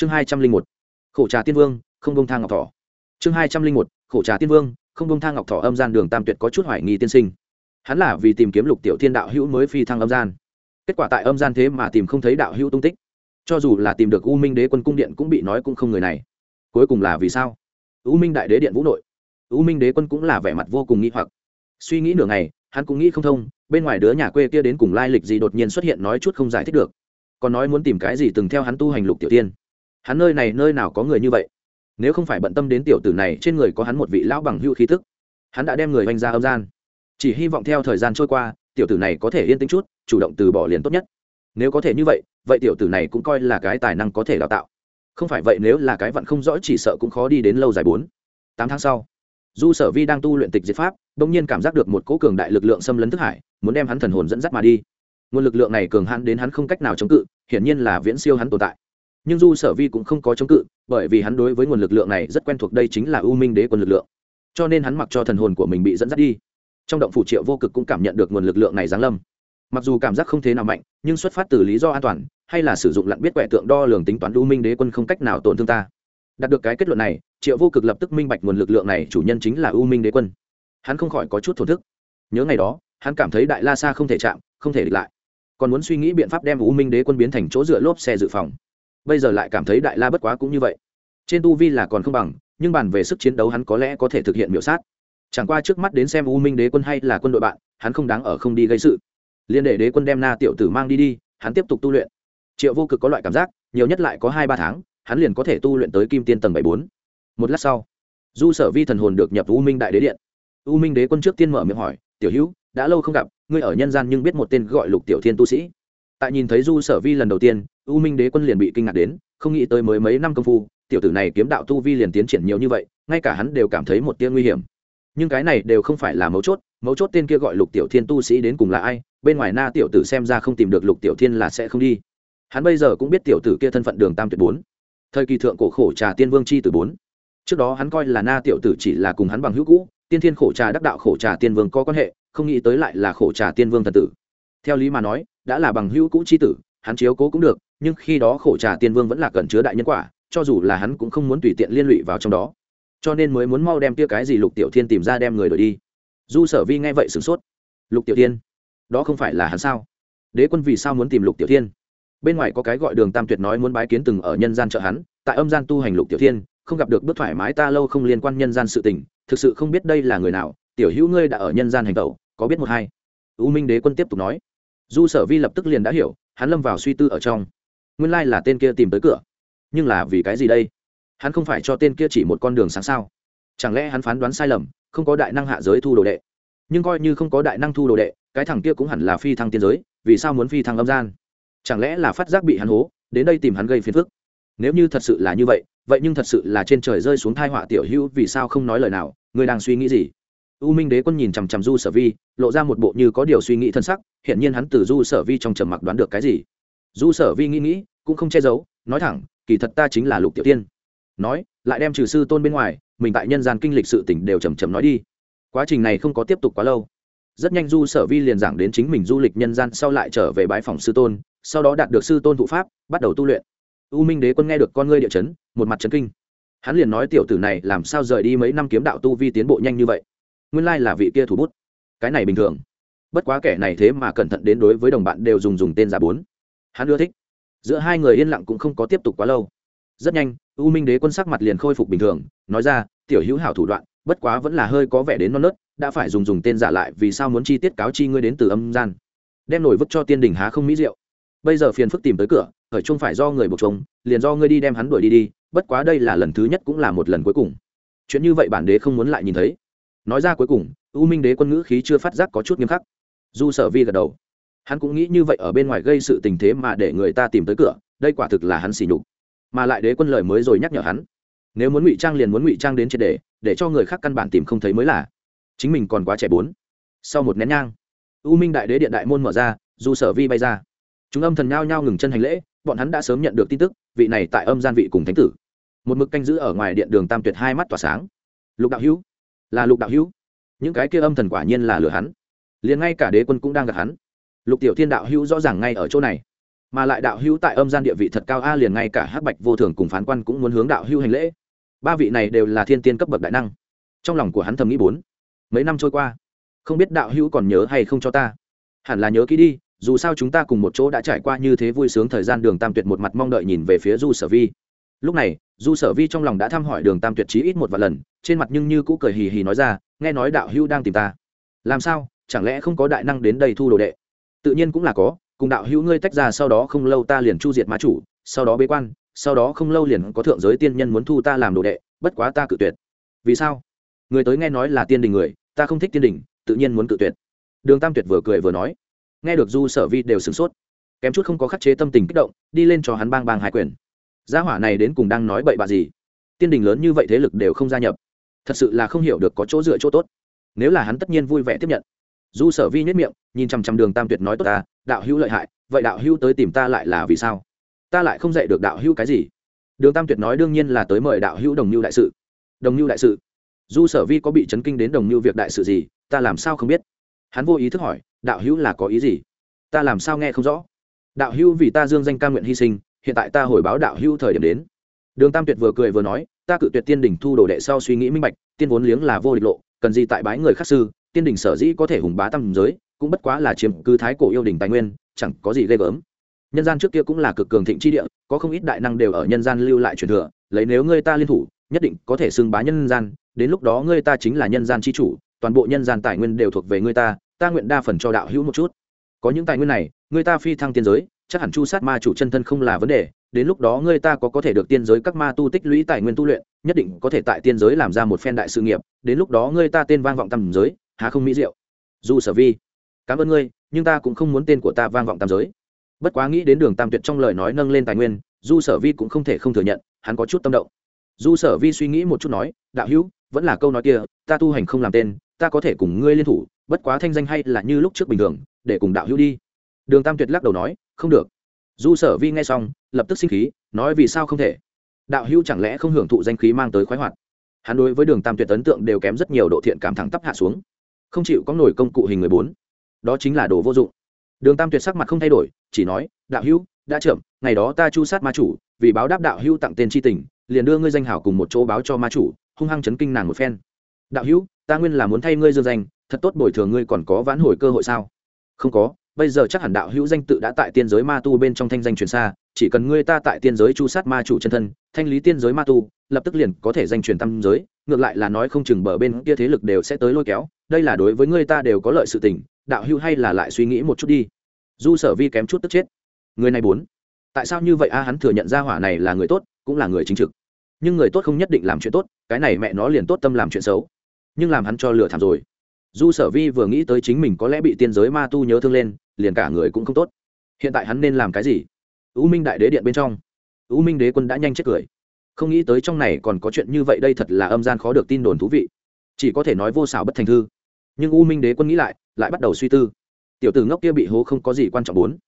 chương hai trăm linh một, khổ trà tiên vương, không bông thang ngọc thỏ. Chương hai trăm linh một, khổ trà tiên vương, không bông thang ngọc thỏ âm gian đường tam tuyệt có chút hoài nghi tiên sinh. Hắn là vì tìm kiếm lục tiểu thiên đạo hữu mới phi thăng âm gian. Kết quả tại âm gian thế mà tìm không thấy đạo hữu tung tích. Cho dù là tìm được u minh đế quân cung điện cũng bị nói cũng không người này. Cuối cùng là vì sao? U minh đại đế điện vũ nội. U minh đế quân cũng là vẻ mặt vô cùng nghi hoặc. Suy nghĩ nửa ngày, hắn cũng nghĩ không thông, bên ngoài đứa nhà quê kia đến cùng lai lịch gì đột nhiên xuất hiện nói chút không giải thích được. Còn nói muốn tìm cái gì từng theo hắn tu hành lục tiểu tiên hắn nơi này nơi nào có người như vậy? Nếu không phải bận tâm đến tiểu tử này, trên người có hắn một vị lão bằng hưu khí thức hắn đã đem người oanh ra âm gian. Chỉ hy vọng theo thời gian trôi qua, tiểu tử này có thể yên tĩnh chút, chủ động từ bỏ liền tốt nhất. Nếu có thể như vậy vậy tiểu tử này cũng coi là cái tài năng có thể đào tạo. Không phải vậy nếu là cái vận không rõ chỉ sợ cũng khó đi đến lâu dài bốn, tám tháng sau, du sở vi đang tu luyện tịch diệt pháp đ ỗ n g nhiên cảm giác được một cố cường đại lực lượng xâm lấn thức hải, muốn đem hắn thần hồn dẫn dắt mà đi. Nguồn lực lượng này cường hắn đến hắn không cách nào chống cự, hiển nhiên là viễn siêu hắn tồn tại nhưng du sở vi cũng không có chống cự, bởi vì hắn đối với nguồn lực lượng này rất quen thuộc, đây chính là u minh đế quân lực lượng. Cho nên hắn mặc cho thần hồn của mình bị dẫn dắt đi. Trong động phủ triệu vô cực cũng cảm nhận được nguồn lực lượng này giáng lâm. Mặc dù cảm giác không thế nào mạnh, nhưng xuất phát từ lý do an toàn, hay là sử dụng lặn biết quẻ tượng đo lường tính toán u minh đế quân không cách nào tổn thương ta. Đạt được cái kết luận này, triệu vô cực lập tức minh bạch nguồn lực lượng này chủ nhân chính là u minh đế quân. Hắn không khỏi có chút thổn thức. Nhớ ngày đó, hắn cảm thấy đại la sa không thể chạm, không thể địch lại. Còn muốn suy nghĩ biện pháp đem u minh đế quân biến thành chỗ dựa lốp xe dự phòng bây giờ lại cảm thấy đại la bất quá cũng như vậy. Trên tu vi là còn không bằng, nhưng bàn về sức chiến đấu hắn có lẽ có thể thực hiện miểu sát. Chẳng qua trước mắt đến xem u minh đế quân hay là quân đội bạn, hắn không đáng ở không đi gây sự. Liên đệ đế quân đem na tiểu tử mang đi đi, hắn tiếp tục tu luyện. Triệu vô cực có loại cảm giác, nhiều nhất lại có hai ba tháng, hắn liền có thể tu luyện tới kim tiên tầng bảy bốn. Một lát sau, du sở vi thần hồn được nhập u minh đại đế điện. U minh đế quân trước tiên mở miệng hỏi, tiểu hữu, đã lâu không gặp, ngươi ở nhân gian nhưng biết một tên gọi lục tiểu thiên tu sĩ tại nhìn thấy du sở vi lần đầu tiên, u minh đế quân liền bị kinh ngạc đến, không nghĩ tới mới mấy năm công phu, tiểu tử này kiếm đạo tu vi liền tiến triển nhiều như vậy, ngay cả hắn đều cảm thấy một tia nguy hiểm. Nhưng cái này đều không phải là mấu chốt mấu chốt tên kia gọi lục tiểu thiên tu sĩ đến cùng là ai, bên ngoài na tiểu tử xem ra không tìm được lục tiểu thiên là sẽ không đi. Hắn bây giờ cũng biết tiểu tử kia thân phận đường tam tuyệt bốn, thời kỳ thượng cổ khổ trà tiên vương c h i từ bốn. Trước đó hắn coi là na tiểu tử chỉ là cùng hắn bằng hữu cũ, tiên thiên khổ trà đắc đạo khổ trà tiên vương có quan hệ, không nghĩ tới lại là khổ trà tiên vương thần tử theo lý mà nói, đã là bằng hữu cũ c h i tử, hắn chiếu cố cũng được, nhưng khi đó khổ trà tiên vương vẫn là cần chứa đại nhân quả, cho dù là hắn cũng không muốn tùy tiện liên lụy vào trong đó. Cho nên mới muốn mau đem tia cái gì lục tiểu thiên tìm ra đem người đổi đi. Du sở vi nghe vậy sửng sốt. Lục tiểu thiên? Đó không phải là hắn sao? Đế quân vì sao muốn tìm lục tiểu thiên? Bên ngoài có cái gọi đường tam tuyệt nói muốn bái kiến từng ở nhân gian trợ hắn, tại âm gian tu hành lục tiểu thiên, không gặp được bước thoải mái ta lâu không liên quan nhân gian sự tình, thực sự không biết đây là người nào, tiểu hữu ngươi đã ở nhân gian hành tẩu, có biết một hai? U minh đế quân tiếp tục nói du sở vi lập tức liền đã hiểu, hắn lâm vào suy tư ở trong. Nguyên lai là tên kia tìm tới cửa. Nhưng là vì cái gì đây? Hắn không phải cho tên kia chỉ một con đường sáng sao? Chẳng lẽ hắn phán đoán sai lầm, không có đại năng hạ giới thu đồ đệ? Nhưng coi như không có đại năng thu đồ đệ, cái thằng kia cũng hẳn là phi thăng tiên giới, vì sao muốn phi thăng âm gian? Chẳng lẽ là phát giác bị hắn hố, đến đây tìm hắn gây phiền phức? Nếu như thật sự là như vậy vậy nhưng thật sự là trên trời rơi xuống thai họa tiểu hữu vì sao không nói lời nào? Ngươi đang suy nghĩ gì? U minh đế quân nhìn chằm chằm du sở vi, lộ ra một bộ như có điều suy nghĩ thân sắc hiện nhiên hắn từ du sở vi trong trầm mặc đoán được cái gì. Du sở vi nghĩ nghĩ, cũng không che giấu, nói thẳng, kỳ thật ta chính là lục tiểu tiên. Nói, lại đem trừ sư tôn bên ngoài, mình tại nhân gian kinh lịch sự tỉnh đều chầm chầm nói đi. Quá trình này không có tiếp tục quá lâu. Rất nhanh du sở vi liền giảng đến chính mình du lịch nhân gian sau lại trở về bãi phòng sư tôn, sau đó đạt được sư tôn thụ pháp, bắt đầu tu luyện. U minh đế quân nghe được con ngươi địa chấn, một mặt chấn kinh. Hắn liền nói tiểu tử này làm sao rời đi mấy năm kiếm đạo tu vi tiến bộ nhanh như vậy? Nguyên lai là vị kia thủ bút. Cái này bình thường. Bất quá kẻ này thế mà cẩn thận đến đối với đồng bạn đều dùng dùng tên giả bốn. Hắn ưa thích. Giữa hai người yên lặng cũng không có tiếp tục quá lâu. Rất nhanh, u minh đế quân sắc mặt liền khôi phục bình thường, nói ra, tiểu hữu hảo thủ đoạn, bất quá vẫn là hơi có vẻ đến non nớt, đã phải dùng dùng tên giả lại, vì sao muốn chi tiết cáo chi ngươi đến từ âm gian? Đem nổi vứt cho tiên đình há không mỹ diệu. Bây giờ phiền phức tìm tới cửa khởi chung phải do người buộc trống liền do ngươi đi đem hắn đuổi đi đi, bất quá đây là lần thứ nhất cũng là một lần cuối cùng. Chuyện như vậy bản đế không muốn lại nhìn thấy nói ra cuối cùng, u minh đế quân ngữ khí chưa phát giác có chút nghiêm khắc. Du sở vi gật đầu. Hắn cũng nghĩ như vậy ở bên ngoài gây sự tình thế mà để người ta tìm tới cửa, đây quả thực là hắn xỉ nhục. Mà lại đế quân lời mới rồi nhắc nhở hắn. Nếu muốn ngụy trang liền muốn ngụy trang đến triệt đề để cho người khác căn bản tìm không thấy mới là. Chính mình còn quá trẻ bốn. Sau một nén nhang, u minh đại đế điện đại môn mở ra du sở vi bay ra. Chúng âm thần nhao nhao ngừng chân hành lễ, bọn hắn đã sớm nhận được tin tức, vị này tại âm gian vị cùng thánh tử. Một mực canh giữ ở ngoài điện đường tam tuyệt hai mắt tỏa sáng. Lục đạo hữu là lục đạo hữu. Những cái kia âm thần quả nhiên là lừa hắn. Liền ngay cả đế quân cũng đang gặp hắn. Lục tiểu thiên đạo hữu rõ ràng ngay ở chỗ này. Mà lại đạo hữu tại âm gian địa vị thật cao a, liền ngay cả hắc bạch vô thường cùng phán quan cũng muốn hướng đạo hữu hành lễ. Ba vị này đều là thiên tiên cấp bậc đại năng. Trong lòng của hắn thầm nghĩ bốn, mấy năm trôi qua, không biết đạo hữu còn nhớ hay không cho ta. Hẳn là nhớ kỹ đi, dù sao chúng ta cùng một chỗ đã trải qua như thế vui sướng thời gian đường tam tuyệt một mặt mong đợi nhìn về phía du sở vi lúc này, du sở vi trong lòng đã thăm hỏi đường tam tuyệt trí ít một vài lần, trên mặt nhưng như cũ cười hì hì nói ra, nghe nói đạo hữu đang tìm ta. Làm sao? Chẳng lẽ không có đại năng đến đây thu đồ đệ? Tự nhiên cũng là có, cùng đạo hữu ngươi tách ra sau đó không lâu ta liền chu diệt ma chủ, sau đó bế quan, sau đó không lâu liền có thượng giới tiên nhân muốn thu ta làm đồ đệ, bất quá ta cự tuyệt. Vì sao? Người tới nghe nói là tiên đình người, ta không thích tiên đình, tự nhiên muốn cự tuyệt. Đường tam tuyệt vừa cười vừa nói. Nghe được du sở vi đều sửng sốt. Kém chút không có khắc chế tâm tình kích động, đi lên cho hắn bang bang hai quyền gia hỏa này đến cùng đang nói bậy bạ gì? Tiên đình lớn như vậy thế lực đều không gia nhập. Thật sự là không hiểu được có chỗ dựa chỗ tốt. Nếu là hắn tất nhiên vui vẻ tiếp nhận. Du sở vi nhất miệng, nhìn chằm chằm đường tam tuyệt nói tốt ta, đạo hữu lợi hại, vậy đạo hữu tới tìm ta lại là vì sao? Ta lại không dạy được đạo hữu cái gì. Đường tam tuyệt nói đương nhiên là tới mời đạo hữu đồng mưu đại sự. Đồng mưu đại sự? Du sở vi có bị chấn kinh đến đồng mưu việc đại sự gì, ta làm sao không biết? Hắn vô ý thức hỏi, đạo hữu là có ý gì? Ta làm sao nghe không rõ? Đạo hữu vì ta dương danh ca nguyện hy sinh hiện tại ta hồi báo đạo hữu thời điểm đến. Đường tam tuyệt vừa cười vừa nói, ta cự tuyệt tiên đỉnh thu đồ đệ sau suy nghĩ minh bạch, tiên vốn liếng là vô địch lộ, cần gì tại bái người khác sư, tiên đỉnh sở dĩ có thể hùng bá tam giới, cũng bất quá là chiếm cư thái cổ yêu đỉnh tài nguyên, chẳng có gì ghê gớm. Nhân gian trước kia cũng là cực cường thịnh chi địa, có không ít đại năng đều ở nhân gian lưu lại truyền thừa, lấy nếu ngươi ta liên thủ, nhất định có thể xưng bá nhân gian, đến lúc đó ngươi ta chính là nhân gian chi chủ, toàn bộ nhân gian tài nguyên đều thuộc về ngươi ta ta nguyện đa phần cho đạo hữu một chút. Có những tài nguyên này, ngươi ta phi thăng tiên giới chắc hẳn chu sát ma chủ chân thân không là vấn đề, đến lúc đó ngươi ta có có thể được tiên giới các ma tu tích lũy tài nguyên tu luyện, nhất định có thể tại tiên giới làm ra một phen đại sự nghiệp, đến lúc đó ngươi ta tên vang vọng tầm giới, há không mỹ diệu. Dù sở vi, cảm ơn ngươi, nhưng ta cũng không muốn tên của ta vang vọng tam giới. Bất quá nghĩ đến đường tam tuyệt trong lời nói nâng lên tài nguyên du sở vi cũng không thể không thừa nhận, hắn có chút tâm động. Du sở vi suy nghĩ một chút nói, đạo hữu, vẫn là câu nói kia, ta tu hành không làm tên, ta có thể cùng ngươi liên thủ, bất quá thanh danh hay là như lúc trước bình thường, để cùng đạo hữu đi. Đường tam tuyệt lắc đầu nói không được. Du sở vi nghe xong, lập tức sinh khí, nói vì sao không thể? Đạo hữu chẳng lẽ không hưởng thụ danh khí mang tới khoái hoạt? Hắn đối với đường tam tuyệt ấn tượng đều kém rất nhiều độ thiện cảm thẳng tắp hạ xuống. Không chịu có nổi công cụ hình người bốn. Đó chính là đồ vô dụng. Đường tam tuyệt sắc mặt không thay đổi, chỉ nói, đạo hữu, đã chậm ngày đó ta chu sát ma chủ, vì báo đáp đạo hữu tặng tên tri tình, liền đưa ngươi danh hảo cùng một chỗ báo cho ma chủ, hung hăng chấn kinh nàng một phen. Đạo hữu, ta nguyên là muốn thay ngươi dương danh, thật tốt bồi thường ngươi còn có vãn hồi cơ hội sao? Không có bây giờ chắc hẳn đạo hữu danh tự đã tại tiên giới ma tu bên trong thanh danh truyền xa, chỉ cần ngươi ta tại tiên giới chu sát ma chủ chân thân, thanh lý tiên giới ma tu, lập tức liền có thể danh truyền tam giới, ngược lại là nói không chừng bờ bên kia thế lực đều sẽ tới lôi kéo, đây là đối với ngươi ta đều có lợi sự tình, đạo hữu hay là lại suy nghĩ một chút đi. Du sở vi kém chút tức chết. Người này bốn tại sao như vậy a, hắn thừa nhận ra hỏa này là người tốt, cũng là người chính trực. Nhưng người tốt không nhất định làm chuyện tốt, cái này mẹ nó liền tốt tâm làm chuyện xấu. Nhưng làm hắn cho lửa thảm rồi du sở vi vừa nghĩ tới chính mình có lẽ bị tiên giới ma tu nhớ thương lên, liền cả người cũng không tốt. Hiện tại hắn nên làm cái gì? U minh đại đế điện bên trong. U minh đế quân đã nhanh chết cười. Không nghĩ tới trong này còn có chuyện như vậy, đây thật là âm gian khó được tin đồn thú vị. Chỉ có thể nói vô xảo bất thành thư. Nhưng u minh đế quân nghĩ lại lại bắt đầu suy tư. Tiểu tử ngốc kia bị hố không có gì quan trọng bốn.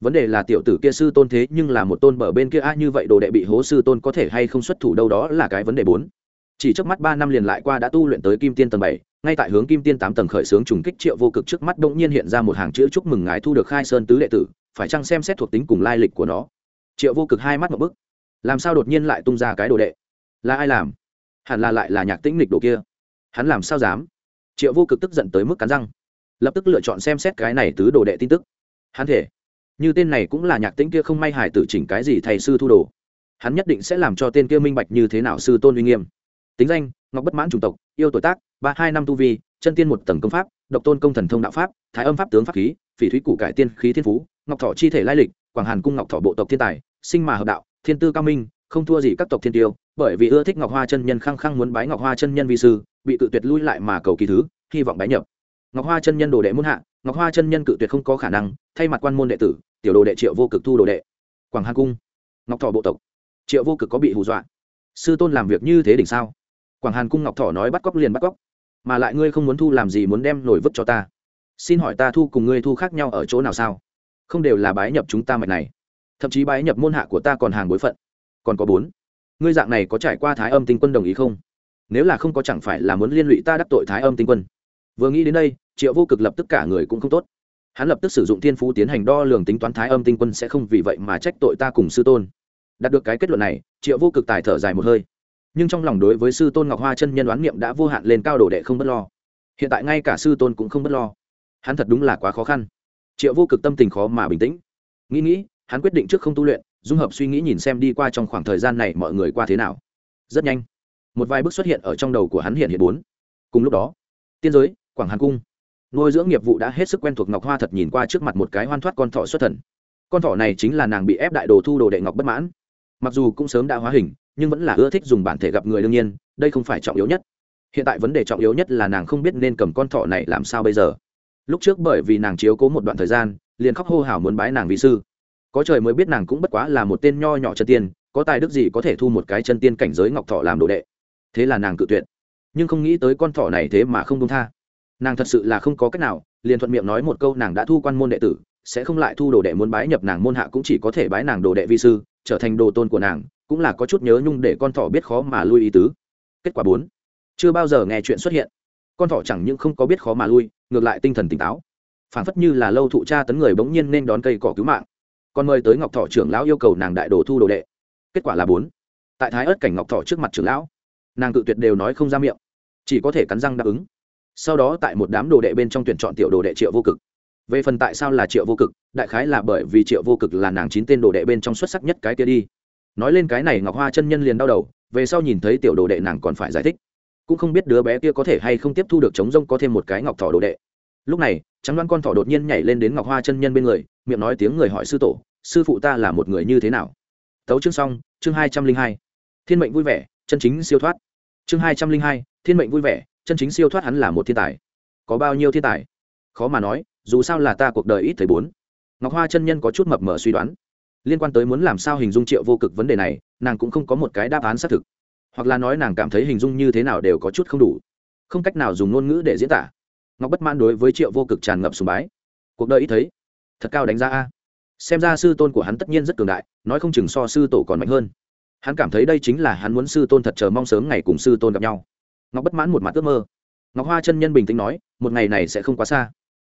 Vấn đề là tiểu tử kia sư tôn thế nhưng là một tôn bờ bên kia, a, như vậy đồ đệ bị hố sư tôn có thể hay không xuất thủ đâu đó là cái vấn đề bốn. Chỉ trước mắt ba năm liền lại qua đã tu luyện tới kim tiên tầng bảy ngay tại hướng kim tiên tám tầng khởi xướng trùng kích triệu vô cực trước mắt bỗng nhiên hiện ra một hàng chữ chúc mừng ngài thu được khai sơn tứ đệ tử, phải chăng xem xét thuộc tính cùng lai lịch của nó? Triệu vô cực hai mắt một bức. Làm sao đột nhiên lại tung ra cái đồ đệ? Là ai làm? Hẳn là lại là nhạc tĩnh lịch đồ kia. Hắn làm sao dám? Triệu vô cực tức giận tới mức cắn răng. Lập tức lựa chọn xem xét cái này tứ đồ đệ tin tức. Hắn thể. Như tên này cũng là nhạc tĩnh kia không may hải tử chỉnh cái gì thầy sư thu đồ. Hắn nhất định sẽ làm cho tên kia minh bạch như thế nào sư tôn uy nghiêm. Tính danh, ngọc bất mãn chủng tộc yêu tuổi tác, ba, hai năm tu vi, chân tiên một tầng công pháp, độc tôn công thần thông đạo pháp, thái âm pháp tướng pháp khí, phỉ thúy củ cải tiên khí thiên phú, ngọc thọ chi thể lai lịch, quảng hàn cung ngọc thọ bộ tộc thiên tài, sinh mà hợp đạo, thiên tư cao minh, không thua gì các tộc thiên tiêu, bởi vì ưa thích ngọc hoa chân nhân khăng khăng muốn bái ngọc hoa chân nhân vi sư, bị cự tuyệt lui lại mà cầu kỳ thứ, hy vọng bái nhập. Ngọc hoa chân nhân đồ đệ muốn hạ, ngọc hoa chân nhân cự tuyệt không có khả năng, thay mặt quan môn đệ tử, tiểu đồ đệ triệu vô cực thu đồ đệ. Quảng hàn cung, ngọc thọ bộ tộc, triệu vô cực có bị hù dọa. Sư tôn làm việc như thế đỉnh sao? Quảng hàn cung ngọc thọ nói bắt cóc liền bắt cóc, mà lại ngươi không muốn thu làm gì muốn đem nổi vứt cho ta. Xin hỏi ta thu cùng ngươi thu khác nhau ở chỗ nào sao? Không đều là bái nhập chúng ta mạch này. Thậm chí bái nhập môn hạ của ta còn hàng bối phận. Còn có bốn. Ngươi dạng này có trải qua thái âm tinh quân đồng ý không? Nếu là không có chẳng phải là muốn liên lụy ta đắc tội thái âm tinh quân. Vừa nghĩ đến đây, triệu vô cực lập tức cả người cũng không tốt. Hắn lập tức sử dụng thiên phú tiến hành đo lường tính toán thái âm tinh quân sẽ không vì vậy mà trách tội ta cùng sư tôn. Đạt được cái kết luận này, triệu vô cực tài thở dài một hơi nhưng trong lòng đối với sư tôn ngọc hoa chân nhân đoán niệm đã vô hạn lên cao đồ đệ không b ấ t lo. Hiện tại ngay cả sư tôn cũng không b ấ t lo. Hắn thật đúng là quá khó khăn. Triệu vô cực tâm tình khó mà bình tĩnh. Nghĩ nghĩ, hắn quyết định trước không tu luyện, dung hợp suy nghĩ nhìn xem đi qua trong khoảng thời gian này mọi người qua thế nào. Rất nhanh, một vài bước xuất hiện ở trong đầu của hắn hiện hiện bốn. Cùng lúc đó, tiên giới, quảng hàn cung. Nuôi dưỡng nghiệp vụ đã hết sức quen thuộc ngọc hoa thật nhìn qua trước mặt một cái hoan thoát con thỏ xuất thần. Con thỏ này chính là nàng bị ép đại đồ thu đồ đệ ngọc bất mãn. Mặc dù cũng sớm đã hóa hình nhưng vẫn là ưa thích dùng bản thể gặp người đương nhiên, đây không phải trọng yếu nhất. Hiện tại vấn đề trọng yếu nhất là nàng không biết nên cầm con thỏ này làm sao bây giờ. Lúc trước bởi vì nàng chiếu cố một đoạn thời gian, liền khóc hô hào muốn bái nàng vị sư. Có trời mới biết nàng cũng bất quá là một tên nho nhỏ chân tiên, có tài đức gì có thể thu một cái chân tiên cảnh giới ngọc thọ làm đồ đệ. Thế là nàng cự tuyệt. Nhưng không nghĩ tới con thỏ này thế mà không công tha. Nàng thật sự là không có cách nào, liền thuận miệng nói một câu nàng đã thu quan môn đệ tử, sẽ không lại thu đồ đệ muốn bái nhập nàng môn hạ cũng chỉ có thể bái nàng đồ đệ vi sư, trở thành đồ tôn của nàng cũng là có chút nhớ nhung để con thỏ biết khó mà lui ý tứ. Kết quả bốn. Chưa bao giờ nghe chuyện xuất hiện. Con thỏ chẳng những không có biết khó mà lui, ngược lại tinh thần tỉnh táo. Phản phất như là lâu thụ cha tấn người bỗng nhiên nên đón cây cỏ cứu mạng. Còn mời tới ngọc thọ trưởng lão yêu cầu nàng đại đồ thu đồ đệ. Kết quả là bốn. Tại thái ớt cảnh ngọc thọ trước mặt trưởng lão, nàng cự tuyệt đều nói không ra miệng, chỉ có thể cắn răng đáp ứng. Sau đó tại một đám đồ đệ bên trong tuyển chọn tiểu đồ đệ triệu vô cực. Về phần tại sao là triệu vô cực, đại khái là bởi vì triệu vô cực là nàng chín tên đồ đệ bên trong xuất sắc nhất cái kia đi nói lên cái này ngọc hoa chân nhân liền đau đầu, về sau nhìn thấy tiểu đồ đệ nàng còn phải giải thích. Cũng không biết đứa bé kia có thể hay không tiếp thu được chống rông có thêm một cái ngọc thỏ đồ đệ. Lúc này, trắng đoán con thỏ đột nhiên nhảy lên đến ngọc hoa chân nhân bên người, miệng nói tiếng người hỏi sư tổ, sư phụ ta là một người như thế nào? Tấu chương xong, chương hai trăm linh hai. Thiên mệnh vui vẻ, chân chính siêu thoát. Chương hai trăm linh hai, thiên mệnh vui vẻ, chân chính siêu thoát hắn là một thiên tài. Có bao nhiêu thiên tài? Khó mà nói, dù sao là ta cuộc đời ít thời bốn. Ngọc hoa chân nhân có chút mập mờ suy đoán liên quan tới muốn làm sao hình dung triệu vô cực vấn đề này, nàng cũng không có một cái đáp án xác thực. Hoặc là nói nàng cảm thấy hình dung như thế nào đều có chút không đủ. Không cách nào dùng ngôn ngữ để diễn tả. Ngọc bất mãn đối với triệu vô cực tràn ngập sùng bái. Cuộc đời ít thấy, thật cao đánh giá a. Xem ra sư tôn của hắn tất nhiên rất cường đại, nói không chừng so sư tổ còn mạnh hơn. Hắn cảm thấy đây chính là hắn muốn sư tôn thật chờ mong sớm ngày cùng sư tôn gặp nhau. Ngọc bất mãn một mặt ước mơ. Ngọc hoa chân nhân bình tĩnh nói, một ngày này sẽ không quá xa.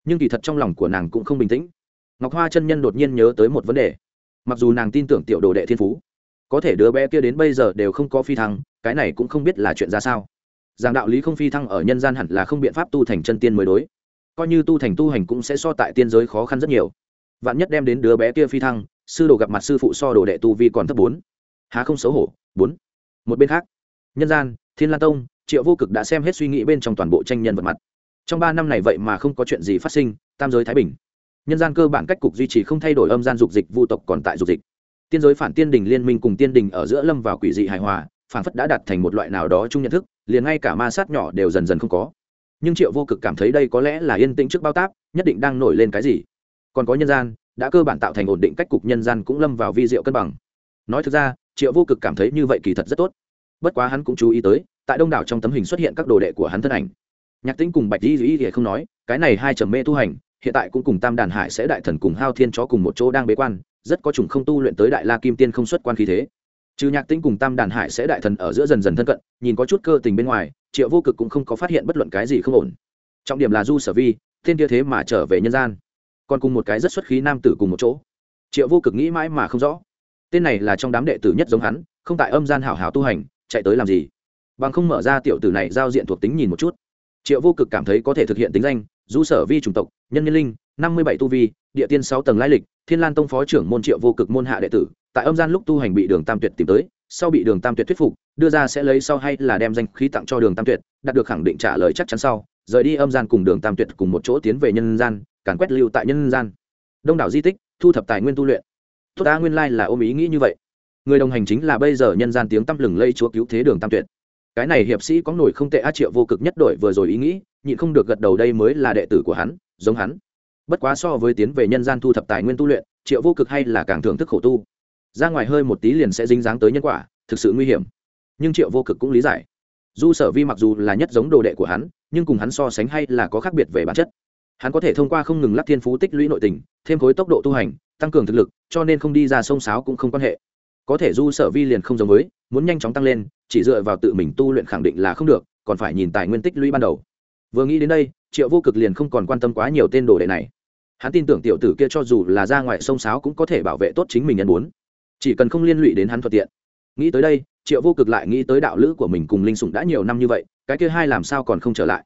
Nhưng kỳ thật trong lòng của nàng cũng không bình tĩnh. Ngọc hoa chân nhân đột nhiên nhớ tới một vấn đề mặc dù nàng tin tưởng tiểu đồ đệ thiên phú, có thể đứa bé kia đến bây giờ đều không có phi thăng, cái này cũng không biết là chuyện ra sao. Giảng đạo lý không phi thăng ở nhân gian hẳn là không biện pháp tu thành chân tiên mới đối. Coi như tu thành tu hành cũng sẽ so tại tiên giới khó khăn rất nhiều. Vạn nhất đem đến đứa bé kia phi thăng, sư đồ gặp mặt sư phụ so đồ đệ tu vi còn thấp bốn. Há không xấu hổ, bốn. Một bên khác, nhân gian, thiên lan tông, triệu vô cực đã xem hết suy nghĩ bên trong toàn bộ tranh nhân vật mặt. Trong ba năm này vậy mà không có chuyện gì phát sinh, tam giới thái bình nhân gian cơ bản cách cục duy trì không thay đổi âm gian dục dịch vu tộc còn tại dục dịch. Tiên giới phản tiên đình liên minh cùng tiên đình ở giữa lâm vào quỷ dị hài hòa, phản phất đã đạt thành một loại nào đó chung nhận thức, liền ngay cả ma sát nhỏ đều dần dần không có. Nhưng triệu vô cực cảm thấy đây có lẽ là yên tĩnh trước bao táp, nhất định đang nổi lên cái gì. Còn có nhân gian, đã cơ bản tạo thành ổn định cách cục nhân gian cũng lâm vào vi diệu cân bằng. Nói thực ra, triệu vô cực cảm thấy như vậy kỳ thật rất tốt. Bất quá hắn cũng chú ý tới, tại đông đảo trong tấm hình xuất hiện các đồ đệ của hắn thân ảnh. Nhạc tĩnh cùng bạch di dĩ thì không nói, cái này hai trầm mê tu hành hiện tại cũng cùng tam đàn hải sẽ đại thần cùng hao thiên chó cùng một chỗ đang bế quan, rất có chủng không tu luyện tới đại la kim tiên không xuất quan khí thế. Trừ nhạc tĩnh cùng tam đàn hải sẽ đại thần ở giữa dần dần thân cận, nhìn có chút cơ tình bên ngoài, triệu vô cực cũng không có phát hiện bất luận cái gì không ổn. Trọng điểm là du sở vi, thiên kia thế mà trở về nhân gian. Còn cùng một cái rất xuất khí nam tử cùng một chỗ. Triệu vô cực nghĩ mãi mà không rõ. Tên này là trong đám đệ tử nhất giống hắn, không tại âm gian hảo hảo tu hành, chạy tới làm gì? Bằng không mở ra tiểu tử này giao diện thuộc tính nhìn một chút. Triệu vô cực cảm thấy có thể thực hiện tính danh du sở vi chủng tộc, nhân nhân linh, năm mươi bảy tu vi, địa tiên sáu tầng lai lịch, thiên lan tông phó trưởng môn triệu vô cực môn hạ đệ tử, tại âm gian lúc tu hành bị đường tam tuyệt tìm tới, sau bị đường tam tuyệt thuyết phục, đưa ra sẽ lấy sau hay là đem danh khí tặng cho đường tam tuyệt, đạt được khẳng định trả lời chắc chắn sau, rời đi âm gian cùng đường tam tuyệt cùng một chỗ tiến về nhân gian, càn quét lưu tại nhân gian. Đông đảo di tích, thu thập tài nguyên tu luyện. Tốt, ta nguyên lai là ôm ý nghĩ như vậy. Người đồng hành chính là bây giờ nhân gian tiếng tăm lừng lây chúa cứu thế đường tam tuyệt cái này hiệp sĩ có nổi không tệ, a triệu vô cực nhất đổi vừa rồi ý nghĩ, nhịn không được gật đầu, đây mới là đệ tử của hắn, giống hắn. Bất quá so với tiến về nhân gian thu thập tài nguyên tu luyện, triệu vô cực hay là càng thưởng thức khổ tu. Ra ngoài hơi một tí liền sẽ dính dáng tới nhân quả, thực sự nguy hiểm. Nhưng triệu vô cực cũng lý giải. Du sở vi mặc dù là nhất giống đồ đệ của hắn, nhưng cùng hắn so sánh hay là có khác biệt về bản chất. Hắn có thể thông qua không ngừng lắc thiên phú tích lũy nội tình, thêm khối tốc độ tu hành, tăng cường thực lực, cho nên không đi ra sông sáo cũng không quan hệ. Có thể du sở vi liền không giống với, muốn nhanh chóng tăng lên chỉ dựa vào tự mình tu luyện khẳng định là không được, còn phải nhìn tài nguyên tích lũy ban đầu. Vừa nghĩ đến đây, triệu vô cực liền không còn quan tâm quá nhiều tên đồ đệ này. Hắn tin tưởng tiểu tử kia cho dù là ra ngoài sông sáo cũng có thể bảo vệ tốt chính mình nhân bốn. Chỉ cần không liên lụy đến hắn thuận tiện. Nghĩ tới đây, triệu vô cực lại nghĩ tới đạo lữ của mình cùng linh sủng đã nhiều năm như vậy, cái kia hai làm sao còn không trở lại?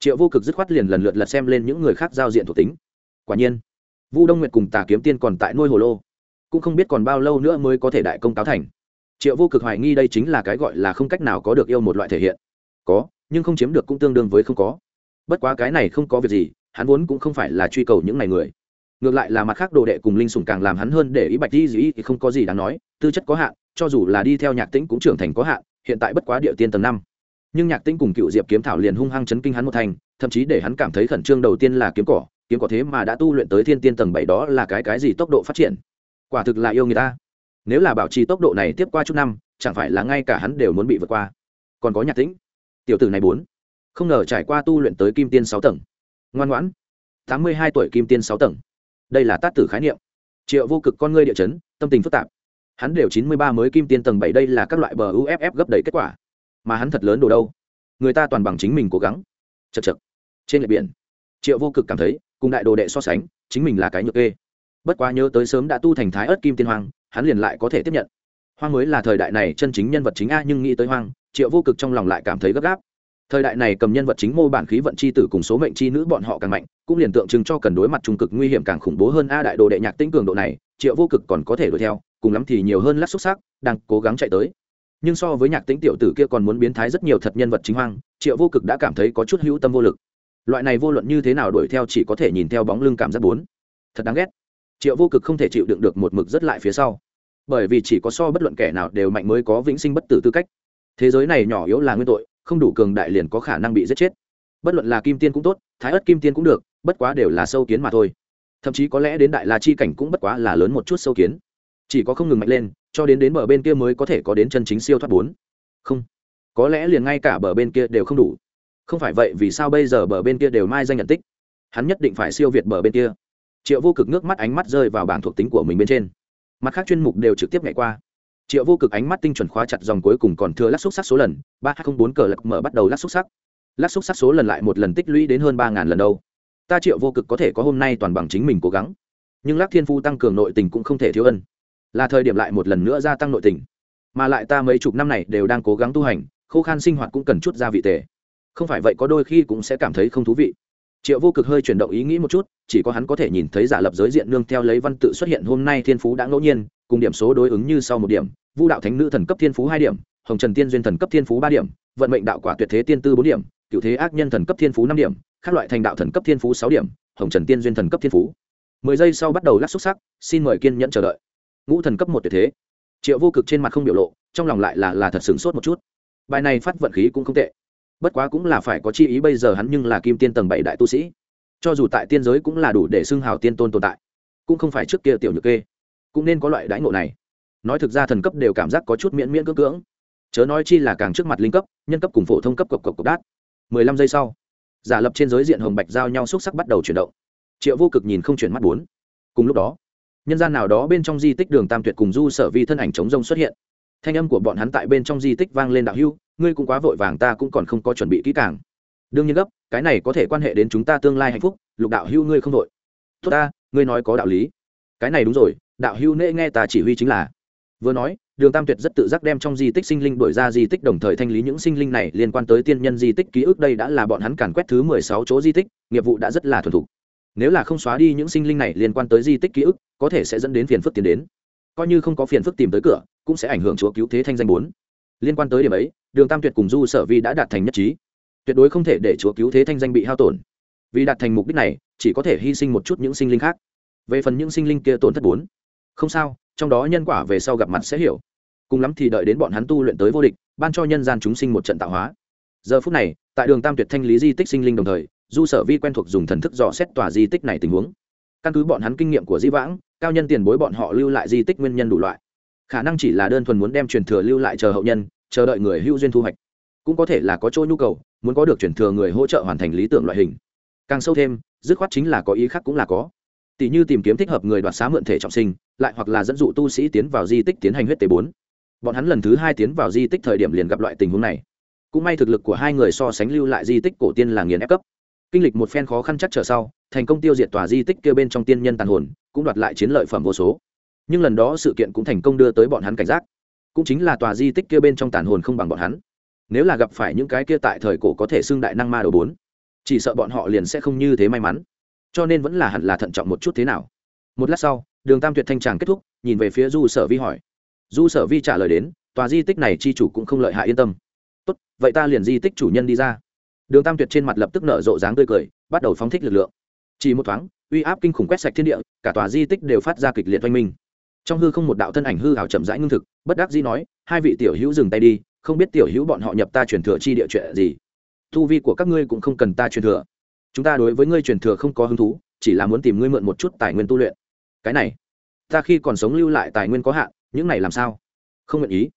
Triệu vô cực dứt khoát liền lần lượt lật xem lên những người khác giao diện thuộc tính. Quả nhiên, vu đông nguyệt cùng tà kiếm tiên còn tại nuôi hồ lô. Cũng không biết còn bao lâu nữa mới có thể đại công cáo thành triệu vô cực hoài nghi đây chính là cái gọi là không cách nào có được yêu một loại thể hiện. Có, nhưng không chiếm được cũng tương đương với không có. Bất quá cái này không có việc gì, hắn vốn cũng không phải là truy cầu những này người. Ngược lại là mặt khác đồ đệ cùng linh sủng càng làm hắn hơn để ý bạch di dĩ thì không có gì đáng nói, tư chất có hạn, cho dù là đi theo nhạc tĩnh cũng trưởng thành có hạn, hiện tại bất quá địa tiên tầng năm. Nhưng nhạc tĩnh cùng cựu diệp kiếm thảo liền hung hăng chấn kinh hắn một thành, thậm chí để hắn cảm thấy khẩn trương đầu tiên là kiếm cỏ kiếm cỏ thế mà đã tu luyện tới thiên tiên tầng bảy đó là cái cái gì tốc độ phát triển? Quả thực là yêu người ta nếu là bảo trì tốc độ này tiếp qua chút năm, chẳng phải là ngay cả hắn đều muốn bị vượt qua. Còn có nhạc tĩnh. Tiểu tử này bốn. Không ngờ trải qua tu luyện tới kim tiên sáu tầng. Ngoan ngoãn. Tám mươi hai tuổi kim tiên sáu tầng. Đây là tát tử khái niệm. Triệu vô cực con ngươi địa chấn, tâm tình phức tạp. Hắn đều chín mươi ba mới kim tiên tầng bảy đây là các loại bờ uff gấp đầy kết quả. Mà hắn thật lớn đồ đâu? Người ta toàn bằng chính mình cố gắng. Chật chật. Trên lệ biển, triệu vô cực cảm thấy, cùng đại đồ đệ so sánh, chính mình là cái nhược kê. Bất quá nhớ tới sớm đã tu thành thái ớt kim tiên hoàng hắn liền lại có thể tiếp nhận. Hoang mới là thời đại này chân chính nhân vật chính a, nhưng nghĩ tới hoang, triệu vô cực trong lòng lại cảm thấy gấp gáp. Thời đại này cầm nhân vật chính mô bản khí vận c h i tử cùng số mệnh c h i nữ bọn họ càng mạnh, cũng liền tượng trưng cho cần đối mặt trung cực nguy hiểm càng khủng bố hơn a đại đồ đệ nhạc tĩnh cường độ này, triệu vô cực còn có thể đuổi theo, cùng lắm thì nhiều hơn lát xúc xác đang cố gắng chạy tới. Nhưng so với nhạc tĩnh tiểu tử kia còn muốn biến thái rất nhiều thật nhân vật chính hoang, triệu vô cực đã cảm thấy có chút hữu tâm vô lực. Loại này vô luận như thế nào đuổi theo chỉ có thể nhìn theo bóng lưng cảm giác bốn thật đáng ghét triệu vô cực không thể chịu đựng được một mực rất lại phía sau. Bởi vì chỉ có so bất luận kẻ nào đều mạnh mới có vĩnh sinh bất tử tư cách. Thế giới này nhỏ yếu là nguyên tội, không đủ cường đại liền có khả năng bị giết chết. Bất luận là kim tiên cũng tốt, thái ớt kim tiên cũng được, bất quá đều là sâu kiến mà thôi. Thậm chí có lẽ đến đại la chi cảnh cũng bất quá là lớn một chút sâu kiến. Chỉ có không ngừng mạnh lên, cho đến đến bờ bên kia mới có thể có đến chân chính siêu thoát bốn. Không. Có lẽ liền ngay cả bờ bên kia đều không đủ. Không phải vậy vì sao bây giờ bờ bên kia đều mai danh nhận tích? Hắn nhất định phải siêu việt bờ bên kia triệu vô cực nước mắt ánh mắt rơi vào bảng thuộc tính của mình bên trên. Mặt khác chuyên mục đều trực tiếp ngày qua. Triệu vô cực ánh mắt tinh chuẩn khóa chặt dòng cuối cùng còn thừa lắc xúc sắc số lần, ba hai không bốn cờ lật mở bắt đầu lắc xúc sắc. Lắc xúc sắc số lần lại một lần tích lũy đến hơn ba ngàn lần đâu. Ta triệu vô cực có thể có hôm nay toàn bằng chính mình cố gắng. Nhưng lắc thiên phu tăng cường nội tình cũng không thể thiếu ân. Là thời điểm lại một lần nữa gia tăng nội tình. Mà lại ta mấy chục năm này đều đang cố gắng tu hành, khô khan sinh hoạt cũng cần chút gia vị tề. Không phải vậy có đôi khi cũng sẽ cảm thấy không thú vị triệu vô cực hơi chuyển động ý nghĩ một chút, chỉ có hắn có thể nhìn thấy giả lập giới diện nương theo lấy văn tự xuất hiện hôm nay thiên phú đã ngẫu nhiên, cùng điểm số đối ứng như sau một điểm, vu đạo thánh nữ thần cấp thiên phú hai điểm, hồng trần tiên duyên thần cấp thiên phú ba điểm, vận mệnh đạo quả tuyệt thế tiên tư bốn điểm cựu thế ác nhân thần cấp thiên phú năm điểm các loại thành đạo thần cấp thiên phú sáu điểm, hồng trần tiên duyên thần cấp thiên phú. Mười giây sau bắt đầu lắc xúc sắc, xin mời kiên nhẫn chờ đợi. Ngũ thần cấp một tuyệt thế. Triệu vô cực trên mặt không biểu lộ, trong lòng lại là là thật sửng sốt một chút. Bài này phát vận khí cũng không tệ bất quá cũng là phải có chi ý bây giờ hắn nhưng là kim tiên tầng bảy đại tu sĩ. Cho dù tại tiên giới cũng là đủ để xưng hào tiên tôn tồn tại. Cũng không phải trước kia tiểu nhược kê. Cũng nên có loại đãi ngộ này. Nói thực ra thần cấp đều cảm giác có chút miễn miễn cưỡng cưỡng. Chớ nói chi là càng trước mặt linh cấp, nhân cấp cùng phổ thông cấp cộc cộc cộc đát. Mười lăm giây sau, giả lập trên giới diện hồng bạch giao nhau xúc sắc bắt đầu chuyển động. Triệu vô cực nhìn không chuyển mắt bốn. Cùng lúc đó, nhân gian nào đó bên trong di tích đường tam tuyệt cùng du sở vi thân ảnh chống rông xuất hiện. Thanh âm của bọn hắn tại bên trong di tích vang lên đạo hưu ngươi cũng quá vội vàng, ta cũng còn không có chuẩn bị kỹ càng. Đương nhiên gấp, cái này có thể quan hệ đến chúng ta tương lai hạnh phúc, lục đạo hưu ngươi không vội. Tốt ta, ngươi nói có đạo lý. Cái này đúng rồi, đạo hưu nễ nghe ta chỉ huy chính là. Vừa nói, đường tam tuyệt rất tự giác đem trong di tích sinh linh đổi ra di tích, đồng thời thanh lý những sinh linh này liên quan tới tiên nhân di tích ký ức. Đây đã là bọn hắn càn quét thứ mười sáu chỗ di tích, nghiệp vụ đã rất là thuần thục. Nếu là không xóa đi những sinh linh này liên quan tới di tích ký ức, có thể sẽ dẫn đến phiền phức tiến đến. Coi như không có phiền phức tìm tới cửa, cũng sẽ ảnh hưởng chúa cứu thế thanh danh bốn liên quan tới điểm ấy, đường tam tuyệt cùng du sở vi đã đạt thành nhất trí. Tuyệt đối không thể để chúa cứu thế thanh danh bị hao tổn. Vì đạt thành mục đích này, chỉ có thể hy sinh một chút những sinh linh khác. Về phần những sinh linh kia tổn thất bốn. Không sao, trong đó nhân quả về sau gặp mặt sẽ hiểu. Cùng lắm thì đợi đến bọn hắn tu luyện tới vô địch, ban cho nhân gian chúng sinh một trận tạo hóa. Giờ phút này, tại đường tam tuyệt thanh lý di tích sinh linh đồng thời, du sở vi quen thuộc dùng thần thức dò xét tòa di tích này tình huống. Căn cứ bọn hắn kinh nghiệm của di vãng, cao nhân tiền bối bọn họ lưu lại di tích nguyên nhân đủ loại khả năng chỉ là đơn thuần muốn đem truyền thừa lưu lại chờ hậu nhân, chờ đợi người hữu duyên thu hoạch. Cũng có thể là có chỗ nhu cầu, muốn có được truyền thừa người hỗ trợ hoàn thành lý tưởng loại hình. Càng sâu thêm, dứt khoát chính là có ý khác cũng là có. Tỷ như tìm kiếm thích hợp người đoạt xá mượn thể trọng sinh, lại hoặc là dẫn dụ tu sĩ tiến vào di tích tiến hành huyết tế bốn. Bọn hắn lần thứ hai tiến vào di tích thời điểm liền gặp loại tình huống này. Cũng may thực lực của hai người so sánh lưu lại di tích cổ tiên là nghiền ép cấp. Kinh lịch một phen khó khăn chắc trở sau, thành công tiêu diệt tòa di tích kia bên trong tiên nhân tàn hồn, cũng đoạt lại chiến lợi phẩm vô số nhưng lần đó sự kiện cũng thành công đưa tới bọn hắn cảnh giác. Cũng chính là tòa di tích kia bên trong tàn hồn không bằng bọn hắn. Nếu là gặp phải những cái kia tại thời cổ có thể xưng đại năng ma đầu bốn, chỉ sợ bọn họ liền sẽ không như thế may mắn. Cho nên vẫn là hẳn là thận trọng một chút thế nào. Một lát sau, đường tam tuyệt thanh tràng kết thúc, nhìn về phía du sở vi hỏi. Du sở vi trả lời đến, tòa di tích này chi chủ cũng không lợi hại yên tâm. Tốt, vậy ta liền di tích chủ nhân đi ra. Đường tam tuyệt trên mặt lập tức nở rộ dáng tươi cười, bắt đầu phóng thích lực lượng. Chỉ một thoáng, uy áp kinh khủng quét sạch thiên địa, cả tòa di tích đều phát ra kịch liệt oanh minh trong hư không một đạo thân ảnh hư hào chậm rãi ngưng thực, bất đắc dĩ nói, hai vị tiểu hữu dừng tay đi, không biết tiểu hữu bọn họ nhập ta truyền thừa chi địa chuyện gì. Thu vi của các ngươi cũng không cần ta truyền thừa. Chúng ta đối với ngươi truyền thừa không có hứng thú, chỉ là muốn tìm ngươi mượn một chút tài nguyên tu luyện. Cái này, ta khi còn sống lưu lại tài nguyên có hạn, những này làm sao? Không nguyện ý.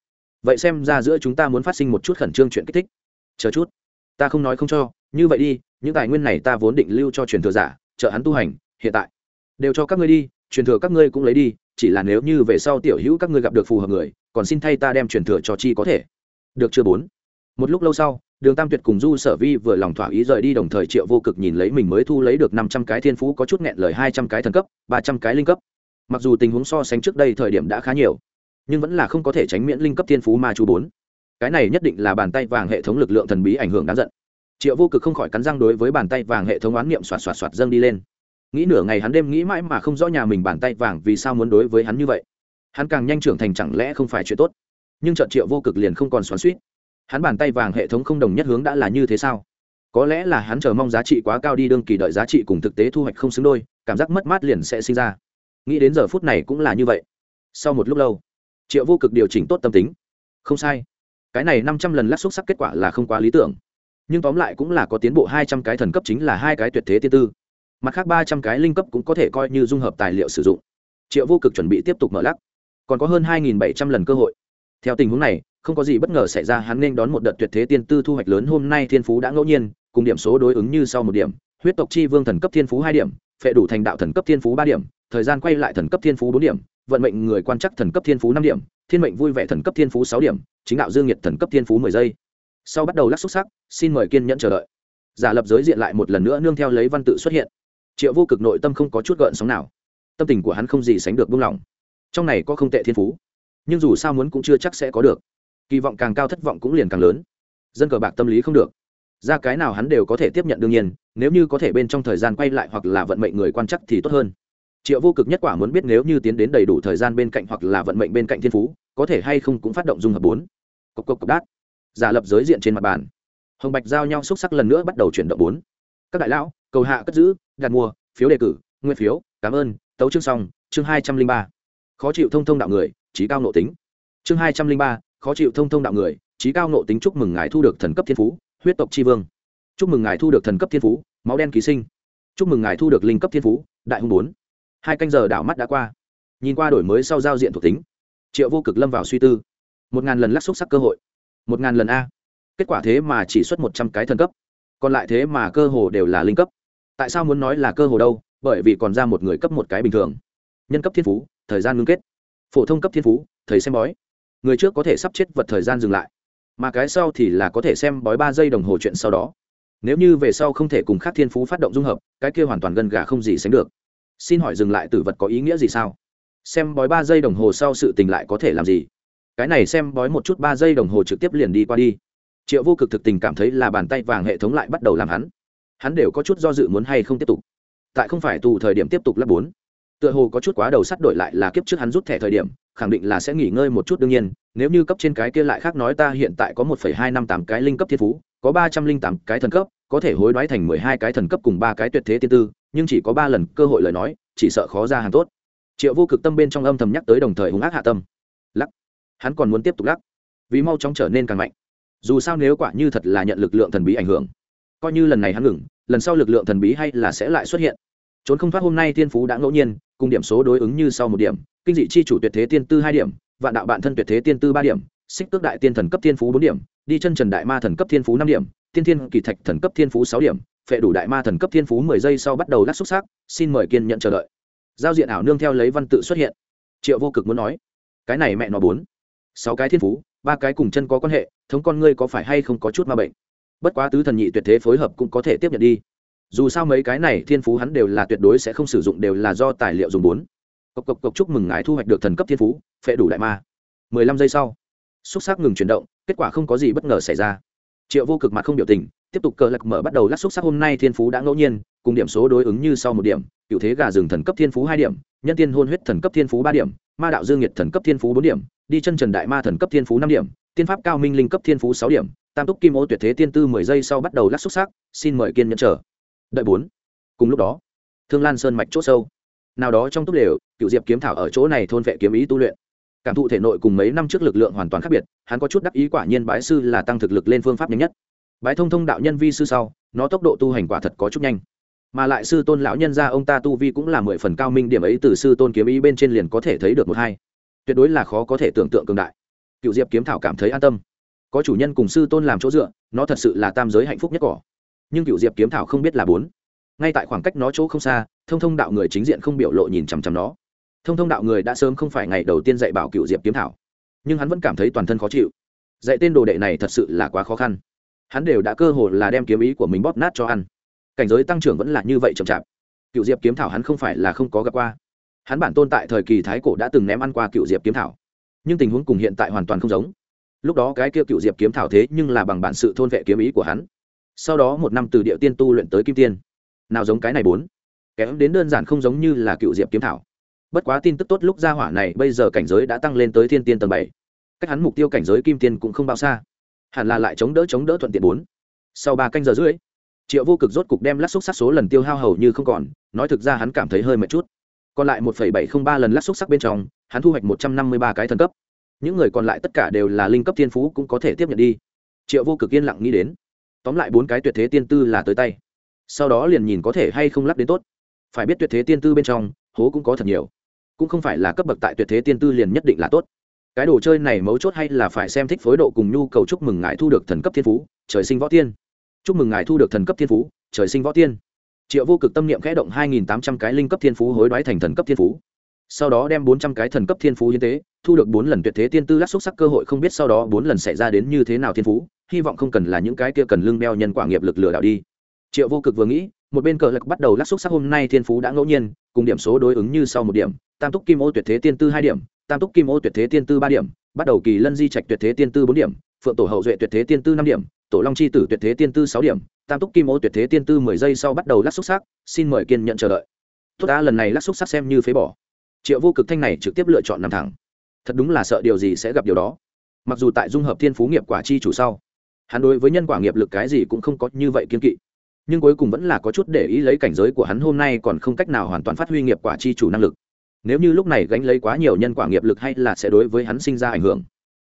Vậy xem ra giữa chúng ta muốn phát sinh một chút khẩn trương chuyện kích thích. Chờ chút. Ta không nói không cho, như vậy đi, những tài nguyên này ta vốn định lưu cho truyền thừa giả, trợ hắn tu hành, hiện tại. Đều cho các ngươi đi, truyền thừa các ngươi cũng lấy đi chỉ là nếu như về sau tiểu hữu các ngươi gặp được phù hợp người, còn xin thay ta đem truyền thừa cho chi có thể. Được chưa bốn? Một lúc lâu sau, đường tam tuyệt cùng du sở vi vừa lòng thỏa ý rời đi đồng thời triệu vô cực nhìn lấy mình mới thu lấy được năm trăm cái thiên phú có chút nghẹn lời hai trăm cái thần cấp, ba trăm cái linh cấp. Mặc dù tình huống so sánh trước đây thời điểm đã khá nhiều, nhưng vẫn là không có thể tránh miễn linh cấp thiên phú ma chú bốn. Cái này nhất định là bàn tay vàng hệ thống lực lượng thần bí ảnh hưởng đáng giận. Triệu vô cực không khỏi cắn răng đối với bàn tay vàng hệ thống oán niệm xoạt xoạt xoạt dâng đi lên nghĩ nửa ngày hắn đêm nghĩ mãi mà không rõ nhà mình bàn tay vàng vì sao muốn đối với hắn như vậy. Hắn càng nhanh trưởng thành chẳng lẽ không phải chuyện tốt? Nhưng trận triệu vô cực liền không còn xoắn suýt hắn bàn tay vàng hệ thống không đồng nhất hướng đã là như thế sao? Có lẽ là hắn chờ mong giá trị quá cao đi đương kỳ đợi giá trị cùng thực tế thu hoạch không xứng đôi, cảm giác mất mát liền sẽ sinh ra. Nghĩ đến giờ phút này cũng là như vậy. Sau một lúc lâu, triệu vô cực điều chỉnh tốt tâm tính. Không sai. Cái này năm trăm lần lắc xúc sắc kết quả là không quá lý tưởng. Nhưng tóm lại cũng là có tiến bộ hai trăm cái thần cấp chính là hai cái tuyệt thế tiên tư mặt khác ba trăm cái linh cấp cũng có thể coi như dung hợp tài liệu sử dụng. Triệu vô cực chuẩn bị tiếp tục mở lắc. Còn có hơn hai nghìn bảy trăm lần cơ hội. Theo tình huống này, không có gì bất ngờ xảy ra, hắn nên đón một đợt tuyệt thế tiên tư thu hoạch lớn. Hôm nay thiên phú đã ngẫu nhiên, cùng điểm số đối ứng như sau một điểm. Huyết tộc chi vương thần cấp thiên phú hai điểm, phệ đủ thành đạo thần cấp thiên phú ba điểm, thời gian quay lại thần cấp thiên phú bốn điểm, vận mệnh người quan chắc thần cấp thiên phú năm điểm, thiên mệnh vui vẻ thần cấp thiên phú sáu điểm, chính đạo dương nhiệt thần cấp thiên phú mười giây. Sau bắt đầu lắc xúc sắc, xin mời kiên nhẫn chờ đợi. Giả lập giới diện lại một lần nữa, nương theo lấy văn tự xuất hiện triệu vô cực nội tâm không có chút gợn sóng nào. Tâm tình của hắn không gì sánh được buông lỏng. Trong này có không tệ thiên phú, nhưng dù sao muốn cũng chưa chắc sẽ có được. Kỳ vọng càng cao thất vọng cũng liền càng lớn. Dân cờ bạc tâm lý không được. Ra cái nào hắn đều có thể tiếp nhận đương nhiên, nếu như có thể bên trong thời gian quay lại hoặc là vận mệnh người quan chắc thì tốt hơn. Triệu vô cực nhất quả muốn biết nếu như tiến đến đầy đủ thời gian bên cạnh hoặc là vận mệnh bên cạnh thiên phú, có thể hay không cũng phát động dung hợp bốn. Cộc cộc cộc đát. Giả lập giới diện trên mặt bàn. Hồng bạch giao nhau xúc sắc lần nữa bắt đầu chuyển động bốn các đại lão, cầu hạ cất giữ, đặt mua phiếu đề cử, nguyên phiếu, cảm ơn, tấu chương xong, chương hai trăm linh ba. Khó chịu thông thông đạo người, trí cao nộ tính. Chương hai trăm linh ba, khó chịu thông thông đạo người, trí cao nộ tính chúc mừng ngài thu được thần cấp thiên phú, huyết tộc tri vương. Chúc mừng ngài thu được thần cấp thiên phú, máu đen ký sinh. Chúc mừng ngài thu được linh cấp thiên phú, đại hùng bốn. Hai canh giờ đảo mắt đã qua. Nhìn qua đổi mới sau giao diện thuộc tính. Triệu vô cực lâm vào suy tư. Một ngàn lần lắc xúc sắc cơ hội. Một ngàn lần a. Kết quả thế mà chỉ xuất một trăm cái thần cấp còn lại thế mà cơ hồ đều là linh cấp. Tại sao muốn nói là cơ hồ đâu? Bởi vì còn ra một người cấp một cái bình thường. Nhân cấp thiên phú, thời gian ngưng kết. Phổ thông cấp thiên phú, thầy xem bói. Người trước có thể sắp chết vật thời gian dừng lại. Mà cái sau thì là có thể xem bói ba giây đồng hồ chuyện sau đó. Nếu như về sau không thể cùng khác thiên phú phát động dung hợp, cái kia hoàn toàn gần gà không gì sánh được. Xin hỏi dừng lại tử vật có ý nghĩa gì sao? Xem bói ba giây đồng hồ sau sự tình lại có thể làm gì? Cái này xem bói một chút ba giây đồng hồ trực tiếp liền đi qua đi triệu vô cực thực tình cảm thấy là bàn tay vàng hệ thống lại bắt đầu làm hắn. Hắn đều có chút do dự muốn hay không tiếp tục. Tại không phải tù thời điểm tiếp tục lắp bốn. Tựa hồ có chút quá đầu sắt đổi lại là kiếp trước hắn rút thẻ thời điểm, khẳng định là sẽ nghỉ ngơi một chút đương nhiên, nếu như cấp trên cái kia lại khác nói ta hiện tại có một phẩy hai năm tám cái linh cấp thiên phú, có ba trăm linh tám cái thần cấp, có thể hối đoái thành mười hai cái thần cấp cùng ba cái tuyệt thế tiên tư, nhưng chỉ có ba lần cơ hội lời nói, chỉ sợ khó ra hàng tốt. Triệu vô cực tâm bên trong âm thầm nhắc tới đồng thời hung ác hạ tâm. Lắc. Hắn còn muốn tiếp tục lắc. Vì mau chóng trở nên càng mạnh dù sao nếu quả như thật là nhận lực lượng thần bí ảnh hưởng, coi như lần này hắn ngừng, lần sau lực lượng thần bí hay là sẽ lại xuất hiện. Trốn không thoát hôm nay thiên phú đã ngẫu nhiên, cùng điểm số đối ứng như sau một điểm, kinh dị chi chủ tuyệt thế tiên tư hai điểm, vạn đạo bạn thân tuyệt thế tiên tư ba điểm, xích tước đại tiên thần cấp thiên phú bốn điểm, đi chân trần đại ma thần cấp thiên phú năm điểm, tiên thiên kỳ thạch thần cấp thiên phú sáu điểm, phệ đủ đại ma thần cấp thiên phú mười giây sau bắt đầu lắc xúc xác, xin mời kiên nhận chờ đợi. Giao diện ảo nương theo lấy văn tự xuất hiện. Triệu vô cực muốn nói, cái này mẹ nó bốn, sáu cái thiên phú ba cái cùng chân có quan hệ, thống con ngươi có phải hay không có chút ma bệnh? Bất quá tứ thần nhị tuyệt thế phối hợp cũng có thể tiếp nhận đi. Dù sao mấy cái này thiên phú hắn đều là tuyệt đối sẽ không sử dụng đều là do tài liệu dùng bốn. Cộc cộc cộc chúc mừng ngài thu hoạch được thần cấp thiên phú, phệ đủ đại ma. Mười lăm giây sau, xúc xác ngừng chuyển động, kết quả không có gì bất ngờ xảy ra. Triệu vô cực mặt không biểu tình, tiếp tục cờ lạc mở bắt đầu lắc xúc sắc hôm nay thiên phú đã ngẫu nhiên, cùng điểm số đối ứng như sau một điểm, cựu thế gà rừng thần cấp thiên phú hai điểm, nhân tiên hôn huyết thần cấp thiên phú ba điểm, ma đạo dương nhiệt thần cấp thiên phú bốn điểm đi chân trần đại ma thần cấp thiên phú năm điểm, tiên pháp cao minh linh cấp thiên phú sáu điểm, tam túc kim ô tuyệt thế tiên tư mười giây sau bắt đầu lắc xúc sắc, xin mời kiên nhẫn chờ. Đợi bốn. Cùng lúc đó, thương lan sơn mạch c h ỗ sâu. Nào đó trong túc đều cựu diệp kiếm thảo ở chỗ này thôn vệ kiếm ý tu luyện. Cảm thụ thể nội cùng mấy năm trước lực lượng hoàn toàn khác biệt, hắn có chút đắc ý quả nhiên bái sư là tăng thực lực lên phương pháp nhanh nhất. Bái thông thông đạo nhân vi sư sau, nó tốc độ tu hành quả thật có chút nhanh. Mà lại sư tôn lão nhân ra ông ta tu vi cũng là mười phần cao minh, điểm ấy từ sư tôn kiếm ý bên trên liền có thể thấy được một hai tuyệt đối là khó có thể tưởng tượng cường đại. Cựu diệp kiếm thảo cảm thấy an tâm. Có chủ nhân cùng sư tôn làm chỗ dựa, nó thật sự là tam giới hạnh phúc nhất cỏ. Nhưng cựu diệp kiếm thảo không biết là bốn. Ngay tại khoảng cách nó chỗ không xa, thông thông đạo người chính diện không biểu lộ nhìn chằm chằm nó. Thông thông đạo người đã sớm không phải ngày đầu tiên dạy bảo cựu diệp kiếm thảo. Nhưng hắn vẫn cảm thấy toàn thân khó chịu. Dạy tên đồ đệ này thật sự là quá khó khăn. Hắn đều đã cơ hồ là đem kiếm ý của mình bóp nát cho ăn. Cảnh giới tăng trưởng vẫn là như vậy chậm chạp. Cựu diệp kiếm thảo hắn không phải là không có gặp qua hắn bản tôn tại thời kỳ thái cổ đã từng ném ăn qua cựu diệp kiếm thảo. Nhưng tình huống cùng hiện tại hoàn toàn không giống. Lúc đó cái kia cựu diệp kiếm thảo thế nhưng là bằng bản sự thôn vệ kiếm ý của hắn. Sau đó một năm từ địa tiên tu luyện tới kim tiên. Nào giống cái này bốn. Kém đến đơn giản không giống như là cựu diệp kiếm thảo. Bất quá tin tức tốt lúc ra hỏa này bây giờ cảnh giới đã tăng lên tới thiên tiên tầng bảy. Cách hắn mục tiêu cảnh giới kim tiên cũng không bao xa. Hẳn là lại chống đỡ chống đỡ thuận tiện bốn. Sau ba canh giờ rưỡi, triệu vô cực rốt cục đem lát xúc sát số lần tiêu hao hầu như không còn, nói thực ra hắn cảm thấy hơi mệt chút còn lại một bảy không ba lần lắc xúc sắc bên trong, hắn thu hoạch một trăm năm mươi ba cái thần cấp. Những người còn lại tất cả đều là linh cấp thiên phú cũng có thể tiếp nhận đi. Triệu vô cực yên lặng nghĩ đến. Tóm lại bốn cái tuyệt thế tiên tư là tới tay. Sau đó liền nhìn có thể hay không lắc đến tốt. Phải biết tuyệt thế tiên tư bên trong, hố cũng có thật nhiều. Cũng không phải là cấp bậc tại tuyệt thế tiên tư liền nhất định là tốt. Cái đồ chơi này mấu chốt hay là phải xem thích phối độ cùng nhu cầu chúc mừng ngài thu được thần cấp thiên phú, trời sinh võ tiên. Chúc mừng ngài thu được thần cấp thiên phú, trời sinh võ tiên triệu vô cực tâm niệm khẽ động hai nghìn tám trăm cái linh cấp thiên phú hối đoái thành thần cấp thiên phú. Sau đó đem bốn trăm cái thần cấp thiên phú hiến tế, thu được bốn lần tuyệt thế tiên tư lắc xúc sắc cơ hội không biết sau đó bốn lần xảy ra đến như thế nào thiên phú, hy vọng không cần là những cái kia cần lương đeo nhân quả nghiệp lực lừa đảo đi. Triệu vô cực vừa nghĩ, một bên cờ lực bắt đầu lắc xúc sắc hôm nay thiên phú đã ngẫu nhiên, cùng điểm số đối ứng như sau một điểm, tam túc kim ô tuyệt thế tiên tư hai điểm, tam túc kim ô tuyệt thế tiên tư ba điểm, bắt đầu kỳ lân di trạch tuyệt thế tiên tư bốn điểm, phượng tổ hậu duệ tuyệt thế tiên tư năm điểm tổ long chi tử tuyệt thế tiên tư sáu điểm, tam túc kim ô tuyệt thế tiên tư mười giây sau bắt đầu lắc xúc sắc, xin mời kiên nhận chờ đợi. Tốt đã, lần này lắc xúc sắc xem như phế bỏ. Triệu vô cực thanh này trực tiếp lựa chọn nằm thẳng. Thật đúng là sợ điều gì sẽ gặp điều đó. Mặc dù tại dung hợp thiên phú nghiệp quả chi chủ sau, hắn đối với nhân quả nghiệp lực cái gì cũng không có như vậy kiên kỵ. Nhưng cuối cùng vẫn là có chút để ý lấy cảnh giới của hắn hôm nay còn không cách nào hoàn toàn phát huy nghiệp quả chi chủ năng lực. Nếu như lúc này gánh lấy quá nhiều nhân quả nghiệp lực hay là sẽ đối với hắn sinh ra ảnh hưởng.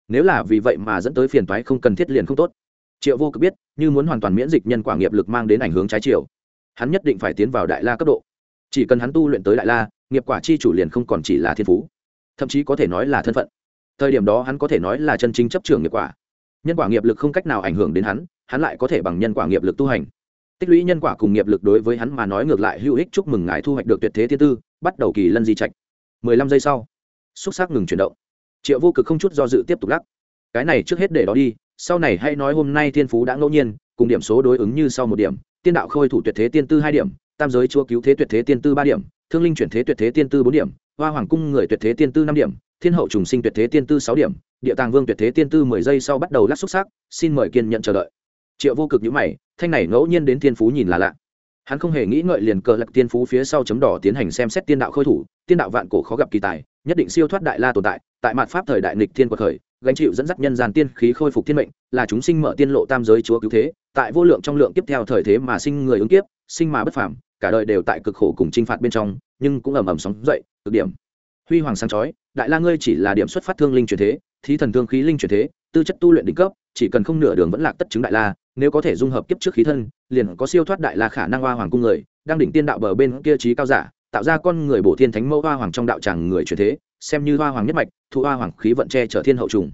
Nếu là vì vậy mà dẫn tới phiền toái không cần thiết liền không tốt triệu vô cực biết, như muốn hoàn toàn miễn dịch nhân quả nghiệp lực mang đến ảnh hưởng trái chiều. Hắn nhất định phải tiến vào đại la cấp độ. Chỉ cần hắn tu luyện tới đại la, nghiệp quả chi chủ liền không còn chỉ là thiên phú. Thậm chí có thể nói là thân phận. Thời điểm đó hắn có thể nói là chân chính chấp trường nghiệp quả. Nhân quả nghiệp lực không cách nào ảnh hưởng đến hắn hắn lại có thể bằng nhân quả nghiệp lực tu hành. Tích lũy nhân quả cùng nghiệp lực đối với hắn mà nói ngược lại hữu ích chúc mừng ngài thu hoạch được tuyệt thế thiên tư, bắt đầu kỳ lân di trạch. Mười lăm giây sau, xúc xác ngừng chuyển động. Triệu vô cực không chút do dự tiếp tục lắc. Cái này trước hết để đó đi sau này hãy nói hôm nay thiên phú đã ngẫu nhiên, cùng điểm số đối ứng như sau một điểm. Tiên đạo khôi thủ tuyệt thế tiên tư hai điểm, tam giới chúa cứu thế tuyệt thế tiên tư ba điểm, thương linh chuyển thế tuyệt thế tiên tư bốn điểm, hoa hoàng cung người tuyệt thế tiên tư năm điểm, thiên hậu trùng sinh tuyệt thế tiên tư sáu điểm, địa tàng vương tuyệt thế tiên tư mười giây sau bắt đầu lắc xúc xác xin mời kiên nhận chờ đợi. Triệu vô cực nhữ mày, thanh này ngẫu nhiên đến thiên phú nhìn là lạ. Hắn không hề nghĩ ngợi liền cờ lạc tiên phú phía sau chấm đỏ tiến hành xem xét tiên đạo khôi thủ, tiên đạo vạn cổ khó gặp kỳ tài, nhất định siêu thoát đại la tồn tại tại mặt pháp thời đại nghịch thiên quật khởi gánh chịu dẫn dắt nhân gian tiên khí khôi phục thiên mệnh, là chúng sinh mở tiên lộ tam giới chúa cứu thế, tại vô lượng trong lượng tiếp theo thời thế mà sinh người ứng kiếp, sinh mà bất phàm, cả đời đều tại cực khổ cùng chinh phạt bên trong, nhưng cũng ầm ầm sóng dậy, cực điểm. Huy hoàng sáng chói, đại la ngươi chỉ là điểm xuất phát thương linh truyền thế, thí thần thương khí linh truyền thế, tư chất tu luyện đỉnh cấp, chỉ cần không nửa đường vẫn lạc tất chứng đại la, nếu có thể dung hợp kiếp trước khí thân, liền có siêu thoát đại la khả năng hoa hoàng cung người, đang đỉnh tiên đạo bờ bên kia trí cao giả, tạo ra con người bổ thiên thánh mẫu hoa hoàng trong đạo tràng người truyền thế xem như hoa hoàng nhất mạch, thu hoa hoàng khí vận che trở thiên hậu trùng.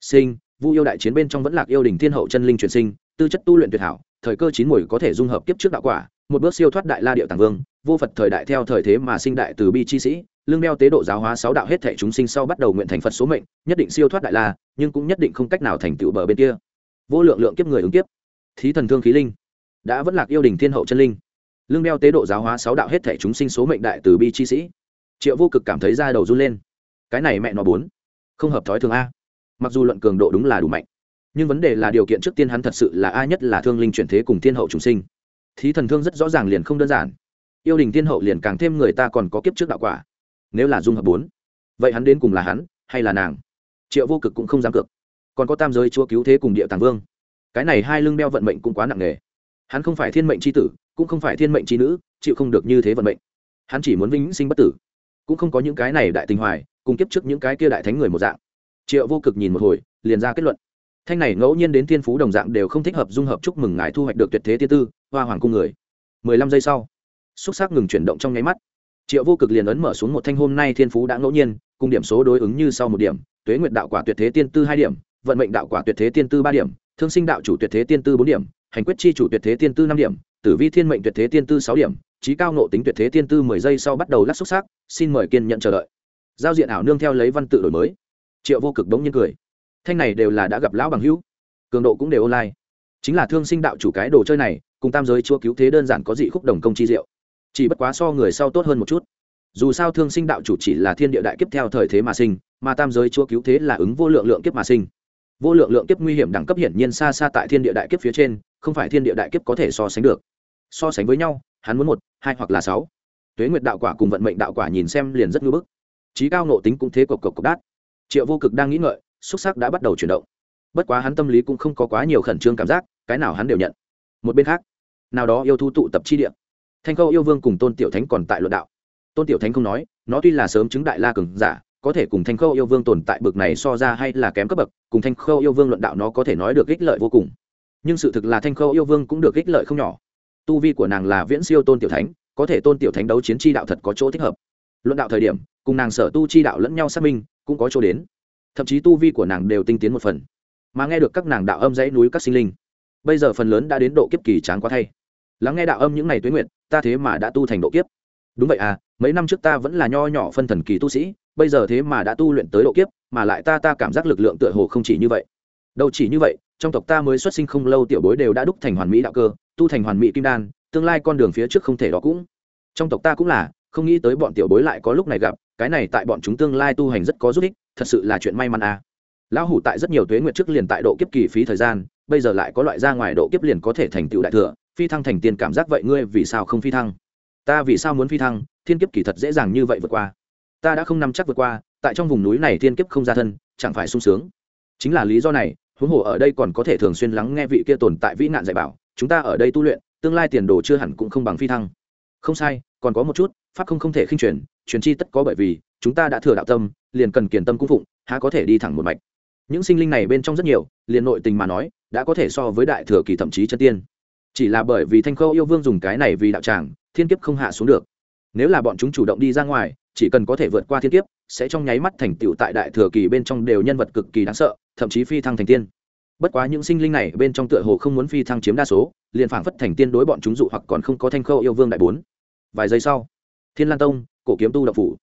Sinh, vu yêu đại chiến bên trong vẫn lạc yêu đình thiên hậu chân linh truyền sinh, tư chất tu luyện tuyệt hảo, thời cơ chín mùi có thể dung hợp kiếp trước đạo quả, một bước siêu thoát đại la điệu tàng vương, vô phật thời đại theo thời thế mà sinh đại từ bi chi sĩ, lương đeo tế độ giáo hóa sáu đạo hết thể chúng sinh sau bắt đầu nguyện thành phật số mệnh, nhất định siêu thoát đại la, nhưng cũng nhất định không cách nào thành tựu bờ bên kia. Vô lượng lượng kiếp người ứng kiếp. Thí thần thương khí linh. Đã vẫn lạc yêu đình thiên hậu chân linh. Lương đeo tế độ giáo hóa sáu đạo hết thể chúng sinh số mệnh đại từ bi chi sĩ triệu vô cực cảm thấy da đầu run lên. Cái này mẹ nó bốn. Không hợp thói thường a. Mặc dù luận cường độ đúng là đủ mạnh, nhưng vấn đề là điều kiện trước tiên hắn thật sự là a nhất là thương linh chuyển thế cùng thiên hậu chúng sinh. Thí thần thương rất rõ ràng liền không đơn giản. Yêu đình thiên hậu liền càng thêm người ta còn có kiếp trước đạo quả. Nếu là dung hợp bốn, vậy hắn đến cùng là hắn hay là nàng? Triệu vô cực cũng không dám cược. Còn có tam giới chúa cứu thế cùng địa tàng vương. Cái này hai lưng đeo vận mệnh cũng quá nặng nề. Hắn không phải thiên mệnh c h i tử, cũng không phải thiên mệnh c h i nữ, chịu không được như thế vận mệnh. Hắn chỉ muốn vĩnh sinh bất tử cũng không có những cái này đại tình hoài, cùng kiếp trước những cái kia đại thánh người một dạng. Triệu vô cực nhìn một hồi, liền ra kết luận. Thanh này ngẫu nhiên đến thiên phú đồng dạng đều không thích hợp dung hợp chúc mừng ngài thu hoạch được tuyệt thế tiên tư, hoa hoàng cung người. Mười lăm giây sau, xúc xác ngừng chuyển động trong nháy mắt. Triệu vô cực liền ấn mở xuống một thanh hôm nay thiên phú đã ngẫu nhiên, cùng điểm số đối ứng như sau một điểm, tuế nguyệt đạo quả tuyệt thế tiên tư hai điểm, vận mệnh đạo quả tuyệt thế tiên tư ba điểm, thương sinh đạo chủ tuyệt thế tiên tư bốn điểm, hành quyết chi chủ tuyệt thế tiên tư năm điểm tử vi thiên mệnh tuyệt thế tiên tư sáu điểm trí cao nộ tính tuyệt thế tiên tư mười giây sau bắt đầu lắc xúc xác xin mời kiên nhận chờ đợi. Giao diện ảo nương theo lấy văn tự đổi mới. Triệu vô cực đống nhiên cười. Thanh này đều là đã gặp lão bằng hữu. Cường độ cũng đều online. Chính là thương sinh đạo chủ cái đồ chơi này, cùng tam giới chúa cứu thế đơn giản có dị khúc đồng công chi diệu. Chỉ bất quá so người sau tốt hơn một chút. Dù sao thương sinh đạo chủ chỉ là thiên địa đại kiếp theo thời thế mà sinh, mà tam giới chúa cứu thế là ứng vô lượng lượng kiếp mà sinh. Vô lượng lượng kiếp nguy hiểm đẳng cấp hiển nhiên xa xa tại thiên địa đại kiếp phía trên, không phải thiên địa đại kiếp có thể so sánh được so sánh với nhau, hắn muốn một, hai hoặc là sáu. Tuế nguyệt đạo quả cùng vận mệnh đạo quả nhìn xem liền rất ngưỡng bức. Trí cao nộ tính cũng thế cộc cộc cộc đát. Triệu vô cực đang nghĩ ngợi, xúc sắc đã bắt đầu chuyển động. Bất quá hắn tâm lý cũng không có quá nhiều khẩn trương cảm giác, cái nào hắn đều nhận. Một bên khác, nào đó yêu thu tụ tập chi địa. Thanh khâu yêu vương cùng tôn tiểu thánh còn tại luận đạo. Tôn tiểu thánh không nói, nó tuy là sớm chứng đại la cường giả, có thể cùng thanh khâu yêu vương tồn tại bực này so ra hay là kém cấp bậc, cùng thanh khâu yêu vương luận đạo nó có thể nói được ích lợi vô cùng. Nhưng sự thực là thanh khâu yêu vương cũng được ích lợi không nhỏ tu vi của nàng là viễn siêu tôn tiểu thánh, có thể tôn tiểu thánh đấu chiến tri đạo thật có chỗ thích hợp. Luận đạo thời điểm, cùng nàng sở tu chi đạo lẫn nhau xác minh, cũng có chỗ đến. Thậm chí tu vi của nàng đều tinh tiến một phần. Mà nghe được các nàng đạo âm dãy núi các sinh linh, bây giờ phần lớn đã đến độ kiếp kỳ tráng quá thay. Lắng nghe đạo âm những ngày tuế nguyện ta thế mà đã tu thành độ kiếp. Đúng vậy à mấy năm trước ta vẫn là nho nhỏ phân thần kỳ tu sĩ, bây giờ thế mà đã tu luyện tới độ kiếp, mà lại ta ta cảm giác lực lượng tựa hồ không chỉ như vậy. Đâu chỉ như vậy trong tộc ta mới xuất sinh không lâu tiểu bối đều đã đúc thành hoàn mỹ đạo cơ, tu thành hoàn mỹ kim đan, tương lai con đường phía trước không thể đó cũng. Trong tộc ta cũng là, không nghĩ tới bọn tiểu bối lại có lúc này gặp, cái này tại bọn chúng tương lai tu hành rất có giúp ích, thật sự là chuyện may mắn à. Lão hủ tại rất nhiều tuế nguyệt trước liền tại độ kiếp kỳ phí thời gian, bây giờ lại có loại ra ngoài độ kiếp liền có thể thành tựu đại thừa, phi thăng thành tiền cảm giác vậy ngươi vì sao không phi thăng? Ta vì sao muốn phi thăng, thiên kiếp kỳ thật dễ dàng như vậy vượt qua. Ta đã không nắm chắc vượt qua, tại trong vùng núi này thiên kiếp không ra thân, chẳng phải sung sướng. Chính là lý do này huống hồ ở đây còn có thể thường xuyên lắng nghe vị kia tồn tại vĩ nạn dạy bảo, chúng ta ở đây tu luyện, tương lai tiền đồ chưa hẳn cũng không bằng phi thăng. Không sai, còn có một chút, pháp không không thể khinh truyền truyền chi tất có bởi vì, chúng ta đã thừa đạo tâm, liền cần kiền tâm cung phụng, há có thể đi thẳng một mạch. Những sinh linh này bên trong rất nhiều, liền nội tình mà nói, đã có thể so với đại thừa kỳ thậm chí chân tiên. Chỉ là bởi vì thanh khâu yêu vương dùng cái này vì đạo tràng, thiên kiếp không hạ xuống được. Nếu là bọn chúng chủ động đi ra ngoài, chỉ cần có thể vượt qua thiên kiếp, sẽ trong nháy mắt thành tựu tại đại thừa kỳ bên trong đều nhân vật cực kỳ đáng sợ thậm chí phi thăng thành tiên. Bất quá những sinh linh này bên trong tựa hồ không muốn phi thăng chiếm đa số, liền phảng phất thành tiên đối bọn chúng dụ hoặc còn không có thanh khâu yêu vương đại bốn. Vài giây sau, thiên lan tông, cổ kiếm tu đậu phủ.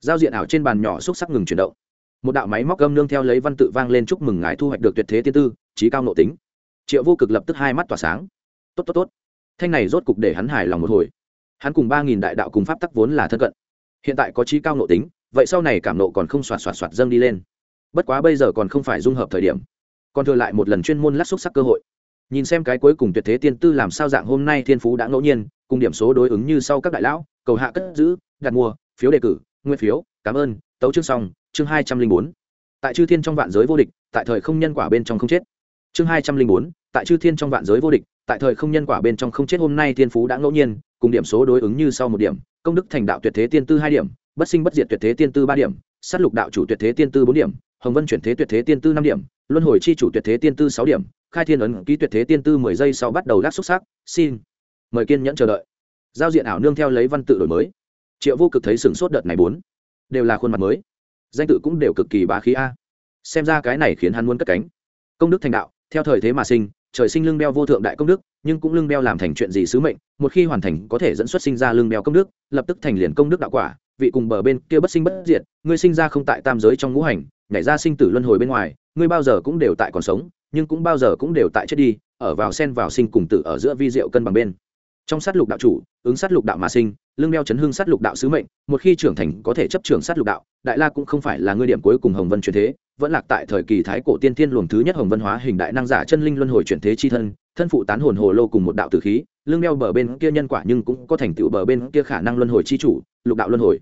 Giao diện ảo trên bàn nhỏ xúc sắc ngừng chuyển động. Một đạo máy móc gâm nương theo lấy văn tự vang lên chúc mừng ngài thu hoạch được tuyệt thế tiên tư trí cao nộ tính. Triệu vô cực lập tức hai mắt tỏa sáng. Tốt tốt tốt. Thanh này rốt cục để hắn hài lòng một hồi. Hắn cùng ba nghìn đại đạo cùng pháp tắc vốn là thân cận. Hiện tại có trí cao nộ tính, vậy sau này cảm nộ còn không xoạt xoạt xoạt dâng đi lên bất quá bây giờ còn không phải dung hợp thời điểm. Còn thừa lại một lần chuyên môn lát xúc sắc cơ hội. Nhìn xem cái cuối cùng tuyệt thế tiên tư làm sao dạng hôm nay thiên phú đã ngẫu nhiên, cùng điểm số đối ứng như sau các đại lão, cầu hạ cất giữ, đặt mua, phiếu đề cử, nguyên phiếu, cảm ơn, tấu chương xong, chương hai trăm linh bốn. Tại chư thiên trong vạn giới vô địch, tại thời không nhân quả bên trong không chết. Chương hai trăm linh bốn, tại chư thiên trong vạn giới vô địch, tại thời không nhân quả bên trong không chết hôm nay thiên phú đã ngẫu nhiên, cùng điểm số đối ứng như sau một điểm, công đức thành đạo tuyệt thế tiên tư hai điểm, bất sinh bất diệt tuyệt thế tiên tư ba điểm s á t lục đạo chủ tuyệt thế tiên tư bốn điểm hồng vân chuyển thế tuyệt thế tiên tư năm điểm, luân hồi chi chủ tuyệt thế tiên tư sáu điểm, khai thiên ấn ký tuyệt thế tiên tư mười giây sau bắt đầu gác xúc xác xin mời kiên nhẫn chờ đợi. Giao diện ảo nương theo lấy văn tự đổi mới. Triệu vô cực thấy sửng sốt đợt này bốn, đều là khuôn mặt mới. Danh tự cũng đều cực kỳ bá khí a. Xem ra cái này khiến hắn muốn cất cánh. Công đức thành đạo, theo thời thế mà sinh, trời sinh lưng đeo vô thượng đại công đức, nhưng cũng lưng đeo làm thành chuyện gì sứ mệnh, một khi hoàn thành có thể dẫn xuất sinh ra lưng đeo công đức, lập tức thành liền công đức đạo quả, vị cùng bờ bên kia bất sinh bất diệt, ngươi sinh ra không tại tam giới trong ngũ hành nhảy ra sinh tử luân hồi bên ngoài, ngươi bao giờ cũng đều tại còn sống, nhưng cũng bao giờ cũng đều tại chết đi, ở vào sen vào sinh cùng tử ở giữa vi diệu cân bằng bên. Trong sát lục đạo chủ, ứng sát lục đạo mà sinh, lưng đeo chấn hương sát lục đạo sứ mệnh, một khi trưởng thành có thể chấp trưởng sát lục đạo, đại la cũng không phải là ngươi điểm cuối cùng hồng vân truyền thế, vẫn lạc tại thời kỳ thái cổ tiên thiên luồng thứ nhất hồng vân hóa hình đại năng giả chân linh luân hồi chuyển thế chi thân thân phụ tán hồn hồ lô cùng một đạo tử khí, lưng đeo bờ bên kia nhân quả nhưng cũng có thành tựu bờ bên kia khả năng luân hồi chi chủ, lục đạo luân hồi.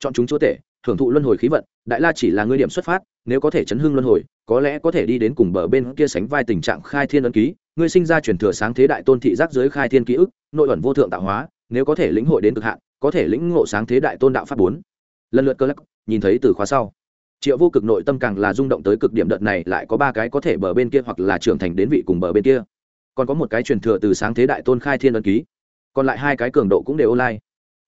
Chọn chúng chúa tể hưởng thụ luân hồi khí vận đại la chỉ là ngươi điểm xuất phát, nếu có thể chấn hưng luân hồi, có lẽ có thể đi đến cùng bờ bên kia sánh vai tình trạng khai thiên ấn ký, ngươi sinh ra truyền thừa sáng thế đại tôn thị giác giới khai thiên ký ức, nội ẩn vô thượng tạo hóa, nếu có thể lĩnh hội đến cực hạn, có thể lĩnh ngộ sáng thế đại tôn đạo pháp bốn. Lần lượt cơ lắc, nhìn thấy từ khóa sau. Triệu vô cực nội tâm càng là rung động tới cực điểm đợt này, lại có ba cái có thể bờ bên kia hoặc là trưởng thành đến vị cùng bờ bên kia. Còn có một cái truyền thừa từ sáng thế đại tôn khai thiên ấn ký. Còn lại hai cái cường độ cũng đều online.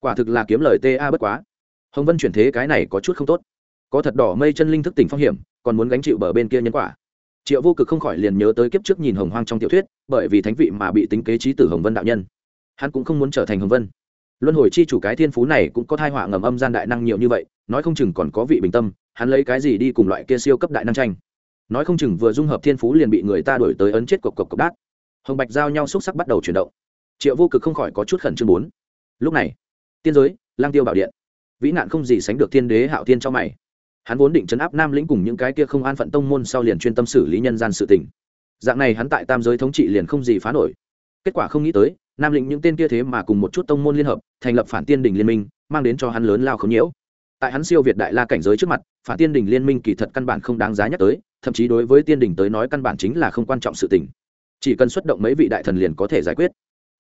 Quả thực là kiếm lời ta bất quá. Hồng vân chuyển thế cái này có chút không tốt có thật đỏ mây chân linh thức tỉnh phong hiểm, còn muốn gánh chịu bờ bên kia nhân quả. Triệu vô cực không khỏi liền nhớ tới kiếp trước nhìn hồng hoang trong tiểu thuyết, bởi vì thánh vị mà bị tính kế trí tử hồng vân đạo nhân. Hắn cũng không muốn trở thành hồng vân. Luân hồi chi chủ cái thiên phú này cũng có thai họa ngầm âm gian đại năng nhiều như vậy, nói không chừng còn có vị bình tâm, hắn lấy cái gì đi cùng loại kia siêu cấp đại năng tranh. Nói không chừng vừa dung hợp thiên phú liền bị người ta đổi tới ấn chết cộc cộc cộc đát. Hồng bạch giao nhau xúc sắc bắt đầu chuyển động. Triệu vô cực không khỏi có chút khẩn trương bốn. Lúc này, tiên giới, lang tiêu bảo điện. Vĩ nạn không gì sánh được thiên đế hạo thiên cho mày hắn vốn định chấn áp nam lĩnh cùng những cái kia không an phận tông môn sau liền chuyên tâm xử lý nhân gian sự tình. Dạng này hắn tại tam giới thống trị liền không gì phá nổi. Kết quả không nghĩ tới, nam lĩnh những tên kia thế mà cùng một chút tông môn liên hợp, thành lập phản tiên đình liên minh, mang đến cho hắn lớn lao không nhiễu. Tại hắn siêu việt đại la cảnh giới trước mặt, phản tiên đình liên minh kỳ thật căn bản không đáng giá nhắc tới, thậm chí đối với tiên đình tới nói căn bản chính là không quan trọng sự tình. Chỉ cần xuất động mấy vị đại thần liền có thể giải quyết.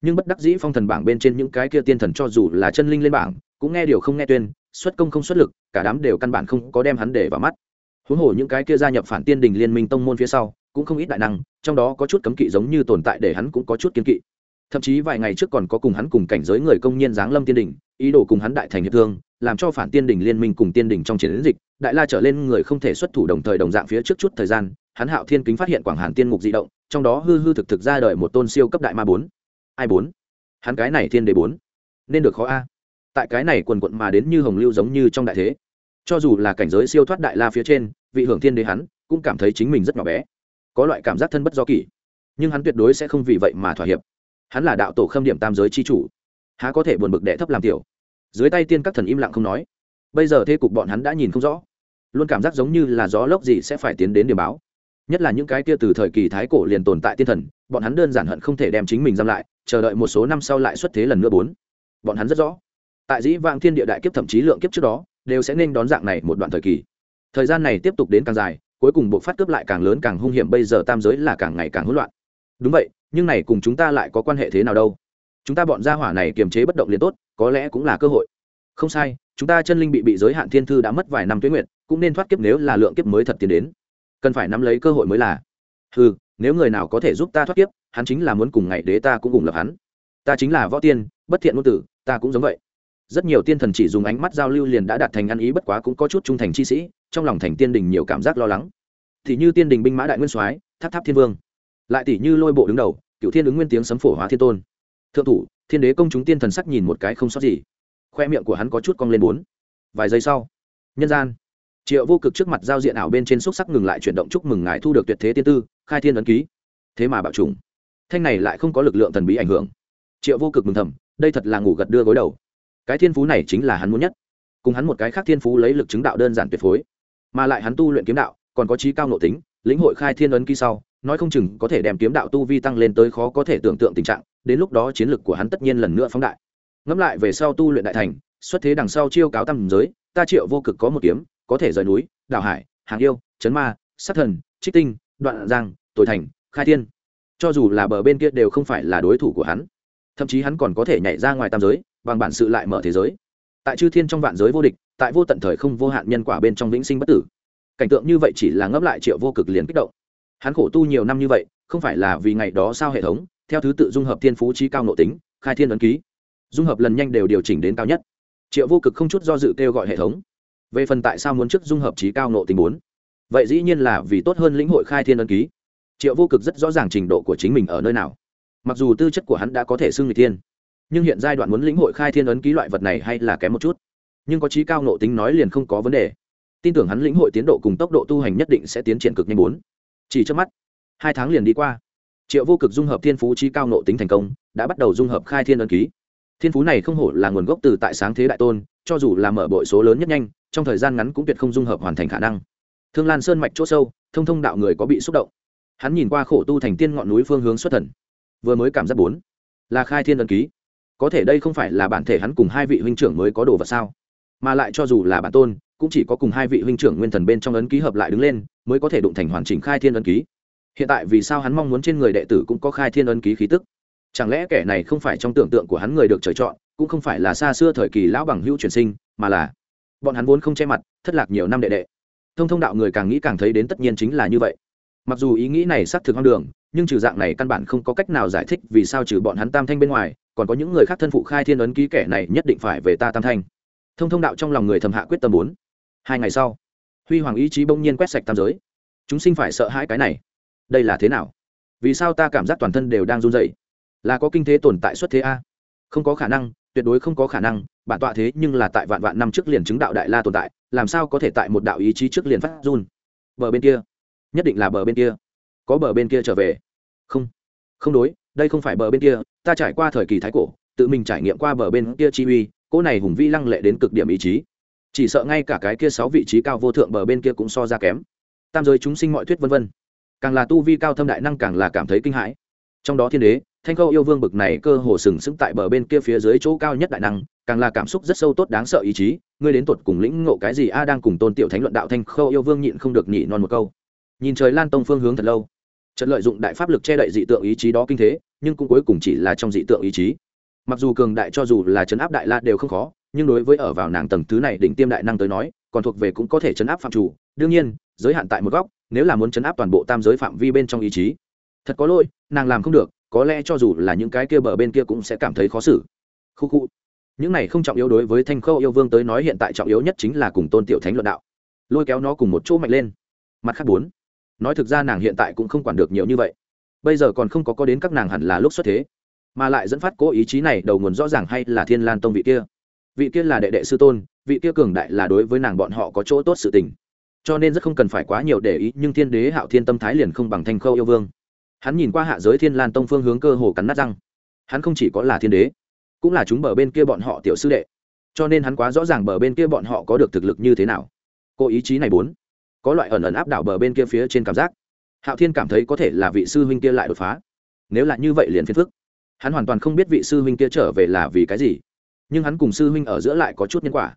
Nhưng bất đắc dĩ phong thần bảng bên trên những cái kia tiên thần cho dù là chân linh lên bảng, cũng nghe điều không nghe tuyên xuất công không xuất lực, cả đám đều căn bản không có đem hắn để vào mắt. Huống hồ những cái kia gia nhập phản tiên đình liên minh tông môn phía sau, cũng không ít đại năng, trong đó có chút cấm kỵ giống như tồn tại để hắn cũng có chút kiên kỵ. Thậm chí vài ngày trước còn có cùng hắn cùng cảnh giới người công nhân giáng lâm tiên đình, ý đồ cùng hắn đại thành hiệp thương, làm cho phản tiên đình liên minh cùng tiên đình trong chiến dịch, đại la trở lên người không thể xuất thủ đồng thời đồng dạng phía trước chút thời gian, hắn hạo thiên kính phát hiện quảng hàn tiên ngục di động, trong đó hư hư thực thực ra đời một tôn siêu cấp đại ma bốn. Ai bốn? Hắn cái này thiên đế bốn. Nên được khó a tại cái này quần quận mà đến như hồng lưu giống như trong đại thế. Cho dù là cảnh giới siêu thoát đại la phía trên, vị hưởng thiên đế hắn cũng cảm thấy chính mình rất nhỏ bé. Có loại cảm giác thân bất do kỷ. Nhưng hắn tuyệt đối sẽ không vì vậy mà thỏa hiệp. Hắn là đạo tổ khâm điểm tam giới c h i chủ. Há có thể buồn bực đệ thấp làm tiểu. Dưới tay tiên các thần im lặng không nói. Bây giờ thế cục bọn hắn đã nhìn không rõ. Luôn cảm giác giống như là gió lốc gì sẽ phải tiến đến điểm báo. Nhất là những cái kia từ thời kỳ thái cổ liền tồn tại tiên thần, bọn hắn đơn giản hận không thể đem chính mình giam lại, chờ đợi một số năm sau lại xuất thế lần nữa bốn. Bọn hắn rất rõ tại dĩ vang thiên địa đại kiếp thậm chí lượng kiếp trước đó, đều sẽ nên đón dạng này một đoạn thời kỳ. Thời gian này tiếp tục đến càng dài, cuối cùng bộ phát cướp lại càng lớn càng hung hiểm, bây giờ tam giới là càng ngày càng hỗn loạn. Đúng vậy, nhưng này cùng chúng ta lại có quan hệ thế nào đâu? Chúng ta bọn gia hỏa này kiềm chế bất động liền tốt, có lẽ cũng là cơ hội. Không sai, chúng ta chân linh bị bị giới hạn thiên thư đã mất vài năm tuyến nguyện cũng nên thoát kiếp nếu là lượng kiếp mới thật tiến đến. Cần phải nắm lấy cơ hội mới là. Ừ nếu người nào có thể giúp ta thoát kiếp, hắn chính là muốn cùng ngày đế ta cũng cùng lập hắn. Ta chính là võ tiên, bất thiện ngôn tử, ta cũng giống vậy rất nhiều tiên thần chỉ dùng ánh mắt giao lưu liền đã đạt thành ăn ý bất quá cũng có chút trung thành chi sĩ, trong lòng thành tiên đình nhiều cảm giác lo lắng. Thì như tiên đình binh mã đại nguyên soái, tháp tháp thiên vương. Lại tỷ như lôi bộ đứng đầu, cựu thiên ứng nguyên tiếng sấm phổ hóa thiên tôn. Thượng thủ, thiên đế công chúng tiên thần sắc nhìn một cái không sót gì. Khoe miệng của hắn có chút cong lên bốn. Vài giây sau, nhân gian, triệu vô cực trước mặt giao diện ảo bên trên xúc sắc ngừng lại chuyển động chúc mừng ngài thu được tuyệt thế tiên tư, khai thiên ấn ký. Thế mà bảo trùng. Thanh này lại không có lực lượng thần bí ảnh hưởng. Triệu vô cực mừng thầm, đây thật là ngủ gật đưa gối đầu cái thiên phú này chính là hắn muốn nhất. Cùng hắn một cái khác thiên phú lấy lực chứng đạo đơn giản tuyệt phối, mà lại hắn tu luyện kiếm đạo, còn có trí cao nội tính, lĩnh hội khai thiên ấn ký sau, nói không chừng có thể đem kiếm đạo tu vi tăng lên tới khó có thể tưởng tượng tình trạng, đến lúc đó chiến lực của hắn tất nhiên lần nữa phóng đại. Ngẫm lại về sau tu luyện đại thành, xuất thế đằng sau chiêu cáo tam giới, ta triệu vô cực có một kiếm, có thể rời núi đào hải, hàng yêu, chấn ma, sát thần, trích tinh, đoạn giang tội thành, khai thiên. Cho dù là bờ bên kia đều không phải là đối thủ của hắn. Thậm chí hắn còn có thể nhảy ra ngoài tam giới bằng bản sự lại mở thế giới. Tại chư thiên trong vạn giới vô địch, tại vô tận thời không vô hạn nhân quả bên trong vĩnh sinh bất tử. Cảnh tượng như vậy chỉ là ngấp lại triệu vô cực liền kích động. Hắn khổ tu nhiều năm như vậy, không phải là vì ngày đó sao hệ thống, theo thứ tự dung hợp thiên phú trí cao nội tính, khai thiên ấn ký. Dung hợp lần nhanh đều điều chỉnh đến cao nhất. Triệu vô cực không chút do dự kêu gọi hệ thống. Về phần tại sao muốn trước dung hợp trí cao nội tính bốn? Vậy dĩ nhiên là vì tốt hơn lĩnh hội khai thiên ấn ký. Triệu vô cực rất rõ ràng trình độ của chính mình ở nơi nào. Mặc dù tư chất của hắn đã có thể xưng người thiên nhưng hiện giai đoạn muốn lĩnh hội khai thiên ấn ký loại vật này hay là kém một chút. Nhưng có trí cao nộ tính nói liền không có vấn đề. Tin tưởng hắn lĩnh hội tiến độ cùng tốc độ tu hành nhất định sẽ tiến triển cực nhanh bốn. Chỉ trước mắt, hai tháng liền đi qua. Triệu vô cực dung hợp thiên phú trí cao nộ tính thành công, đã bắt đầu dung hợp khai thiên ấn ký. Thiên phú này không hổ là nguồn gốc từ tại sáng thế đại tôn, cho dù là mở bội số lớn nhất nhanh, trong thời gian ngắn cũng tuyệt không dung hợp hoàn thành khả năng. Thương lan sơn mạch chỗ sâu, thông thông đạo người có bị xúc động. Hắn nhìn qua khổ tu thành tiên ngọn núi phương hướng xuất thần, vừa mới cảm giác bốn, là khai thiên ấn ký có thể đây không phải là bản thể hắn cùng hai vị huynh trưởng mới có đồ vật sao? Mà lại cho dù là bản tôn, cũng chỉ có cùng hai vị huynh trưởng nguyên thần bên trong ấn ký hợp lại đứng lên, mới có thể đụng thành hoàn chỉnh khai thiên ấn ký. Hiện tại vì sao hắn mong muốn trên người đệ tử cũng có khai thiên ấn ký khí tức? Chẳng lẽ kẻ này không phải trong tưởng tượng của hắn người được trời chọn, cũng không phải là xa xưa thời kỳ lão bằng hữu truyền sinh, mà là bọn hắn vốn không che mặt, thất lạc nhiều năm đệ đệ. Thông thông đạo người càng nghĩ càng thấy đến tất nhiên chính là như vậy. Mặc dù ý nghĩ này xác thực hoang đường, nhưng trừ dạng này căn bản không có cách nào giải thích vì sao trừ bọn hắn tam thanh bên ngoài còn có những người khác thân phụ khai thiên ấn ký kẻ này nhất định phải về ta tam thanh. Thông thông đạo trong lòng người thầm hạ quyết tâm bốn hai ngày sau, huy hoàng ý chí bỗng nhiên quét sạch tam giới. Chúng sinh phải sợ hãi cái này. Đây là thế nào? Vì sao ta cảm giác toàn thân đều đang run dậy là có kinh thế tồn tại xuất thế a? Không có khả năng, tuyệt đối không có khả năng, bản tọa thế nhưng là tại vạn vạn năm trước liền chứng đạo đại la tồn tại, làm sao có thể tại một đạo ý chí trước liền phát run? Bờ bên kia, nhất định là bờ bên kia. Có bờ bên kia trở về. Không không đối đây không phải bờ bên kia, ta trải qua thời kỳ thái cổ, tự mình trải nghiệm qua bờ bên kia chi uy, cỗ này hùng vi lăng lệ đến cực điểm ý chí. Chỉ sợ ngay cả cái kia sáu vị trí cao vô thượng bờ bên kia cũng so ra kém. Tam giới chúng sinh mọi thuyết vân vân. Càng là tu vi cao thâm đại năng càng là cảm thấy kinh hãi. Trong đó thiên đế, thanh khâu yêu vương bực này cơ hồ sừng sững tại bờ bên kia phía dưới chỗ cao nhất đại năng, càng là cảm xúc rất sâu tốt đáng sợ ý chí, ngươi đến tuột cùng lĩnh ngộ cái gì a à đang cùng tôn tiểu thánh luận đạo thanh khâu yêu vương nhịn không được nhị non một câu. Nhìn trời lan tông phương hướng thật lâu trận lợi dụng đại pháp lực che đậy dị tượng ý chí đó kinh thế, nhưng cũng cuối cùng chỉ là trong dị tượng ý chí. Mặc dù cường đại cho dù là chấn áp đại la đều không khó, nhưng đối với ở vào nàng tầng thứ này đỉnh tiêm đại năng tới nói, còn thuộc về cũng có thể chấn áp phạm chủ. Đương nhiên, giới hạn tại một góc, nếu là muốn chấn áp toàn bộ tam giới phạm vi bên trong ý chí, thật có lỗi, nàng làm không được, có lẽ cho dù là những cái kia bờ bên kia cũng sẽ cảm thấy khó xử. Khu khu. Những này không trọng yếu đối với thanh khâu yêu vương tới nói hiện tại trọng yếu nhất chính là cùng tôn tiểu thánh luận đạo. Lôi kéo nó cùng một chỗ mạnh lên. Mặt khác bốn nói thực ra nàng hiện tại cũng không quản được nhiều như vậy. Bây giờ còn không có có đến các nàng hẳn là lúc xuất thế, mà lại dẫn phát cố ý chí này đầu nguồn rõ ràng hay là thiên lan tông vị kia. Vị kia là đệ đệ sư tôn, vị kia cường đại là đối với nàng bọn họ có chỗ tốt sự tình. Cho nên rất không cần phải quá nhiều để ý, nhưng thiên đế hạo thiên tâm thái liền không bằng thanh khâu yêu vương. Hắn nhìn qua hạ giới thiên lan tông phương hướng cơ hồ cắn nát răng. Hắn không chỉ có là thiên đế, cũng là chúng bờ bên kia bọn họ tiểu sư đệ. Cho nên hắn quá rõ ràng bờ bên kia bọn họ có được thực lực như thế nào. Cô ý chí này bốn có loại ẩn ẩn áp đảo bờ bên kia phía trên cảm giác. Hạo thiên cảm thấy có thể là vị sư huynh kia lại đột phá. Nếu là như vậy liền phiền phức. Hắn hoàn toàn không biết vị sư huynh kia trở về là vì cái gì. Nhưng hắn cùng sư huynh ở giữa lại có chút nhân quả.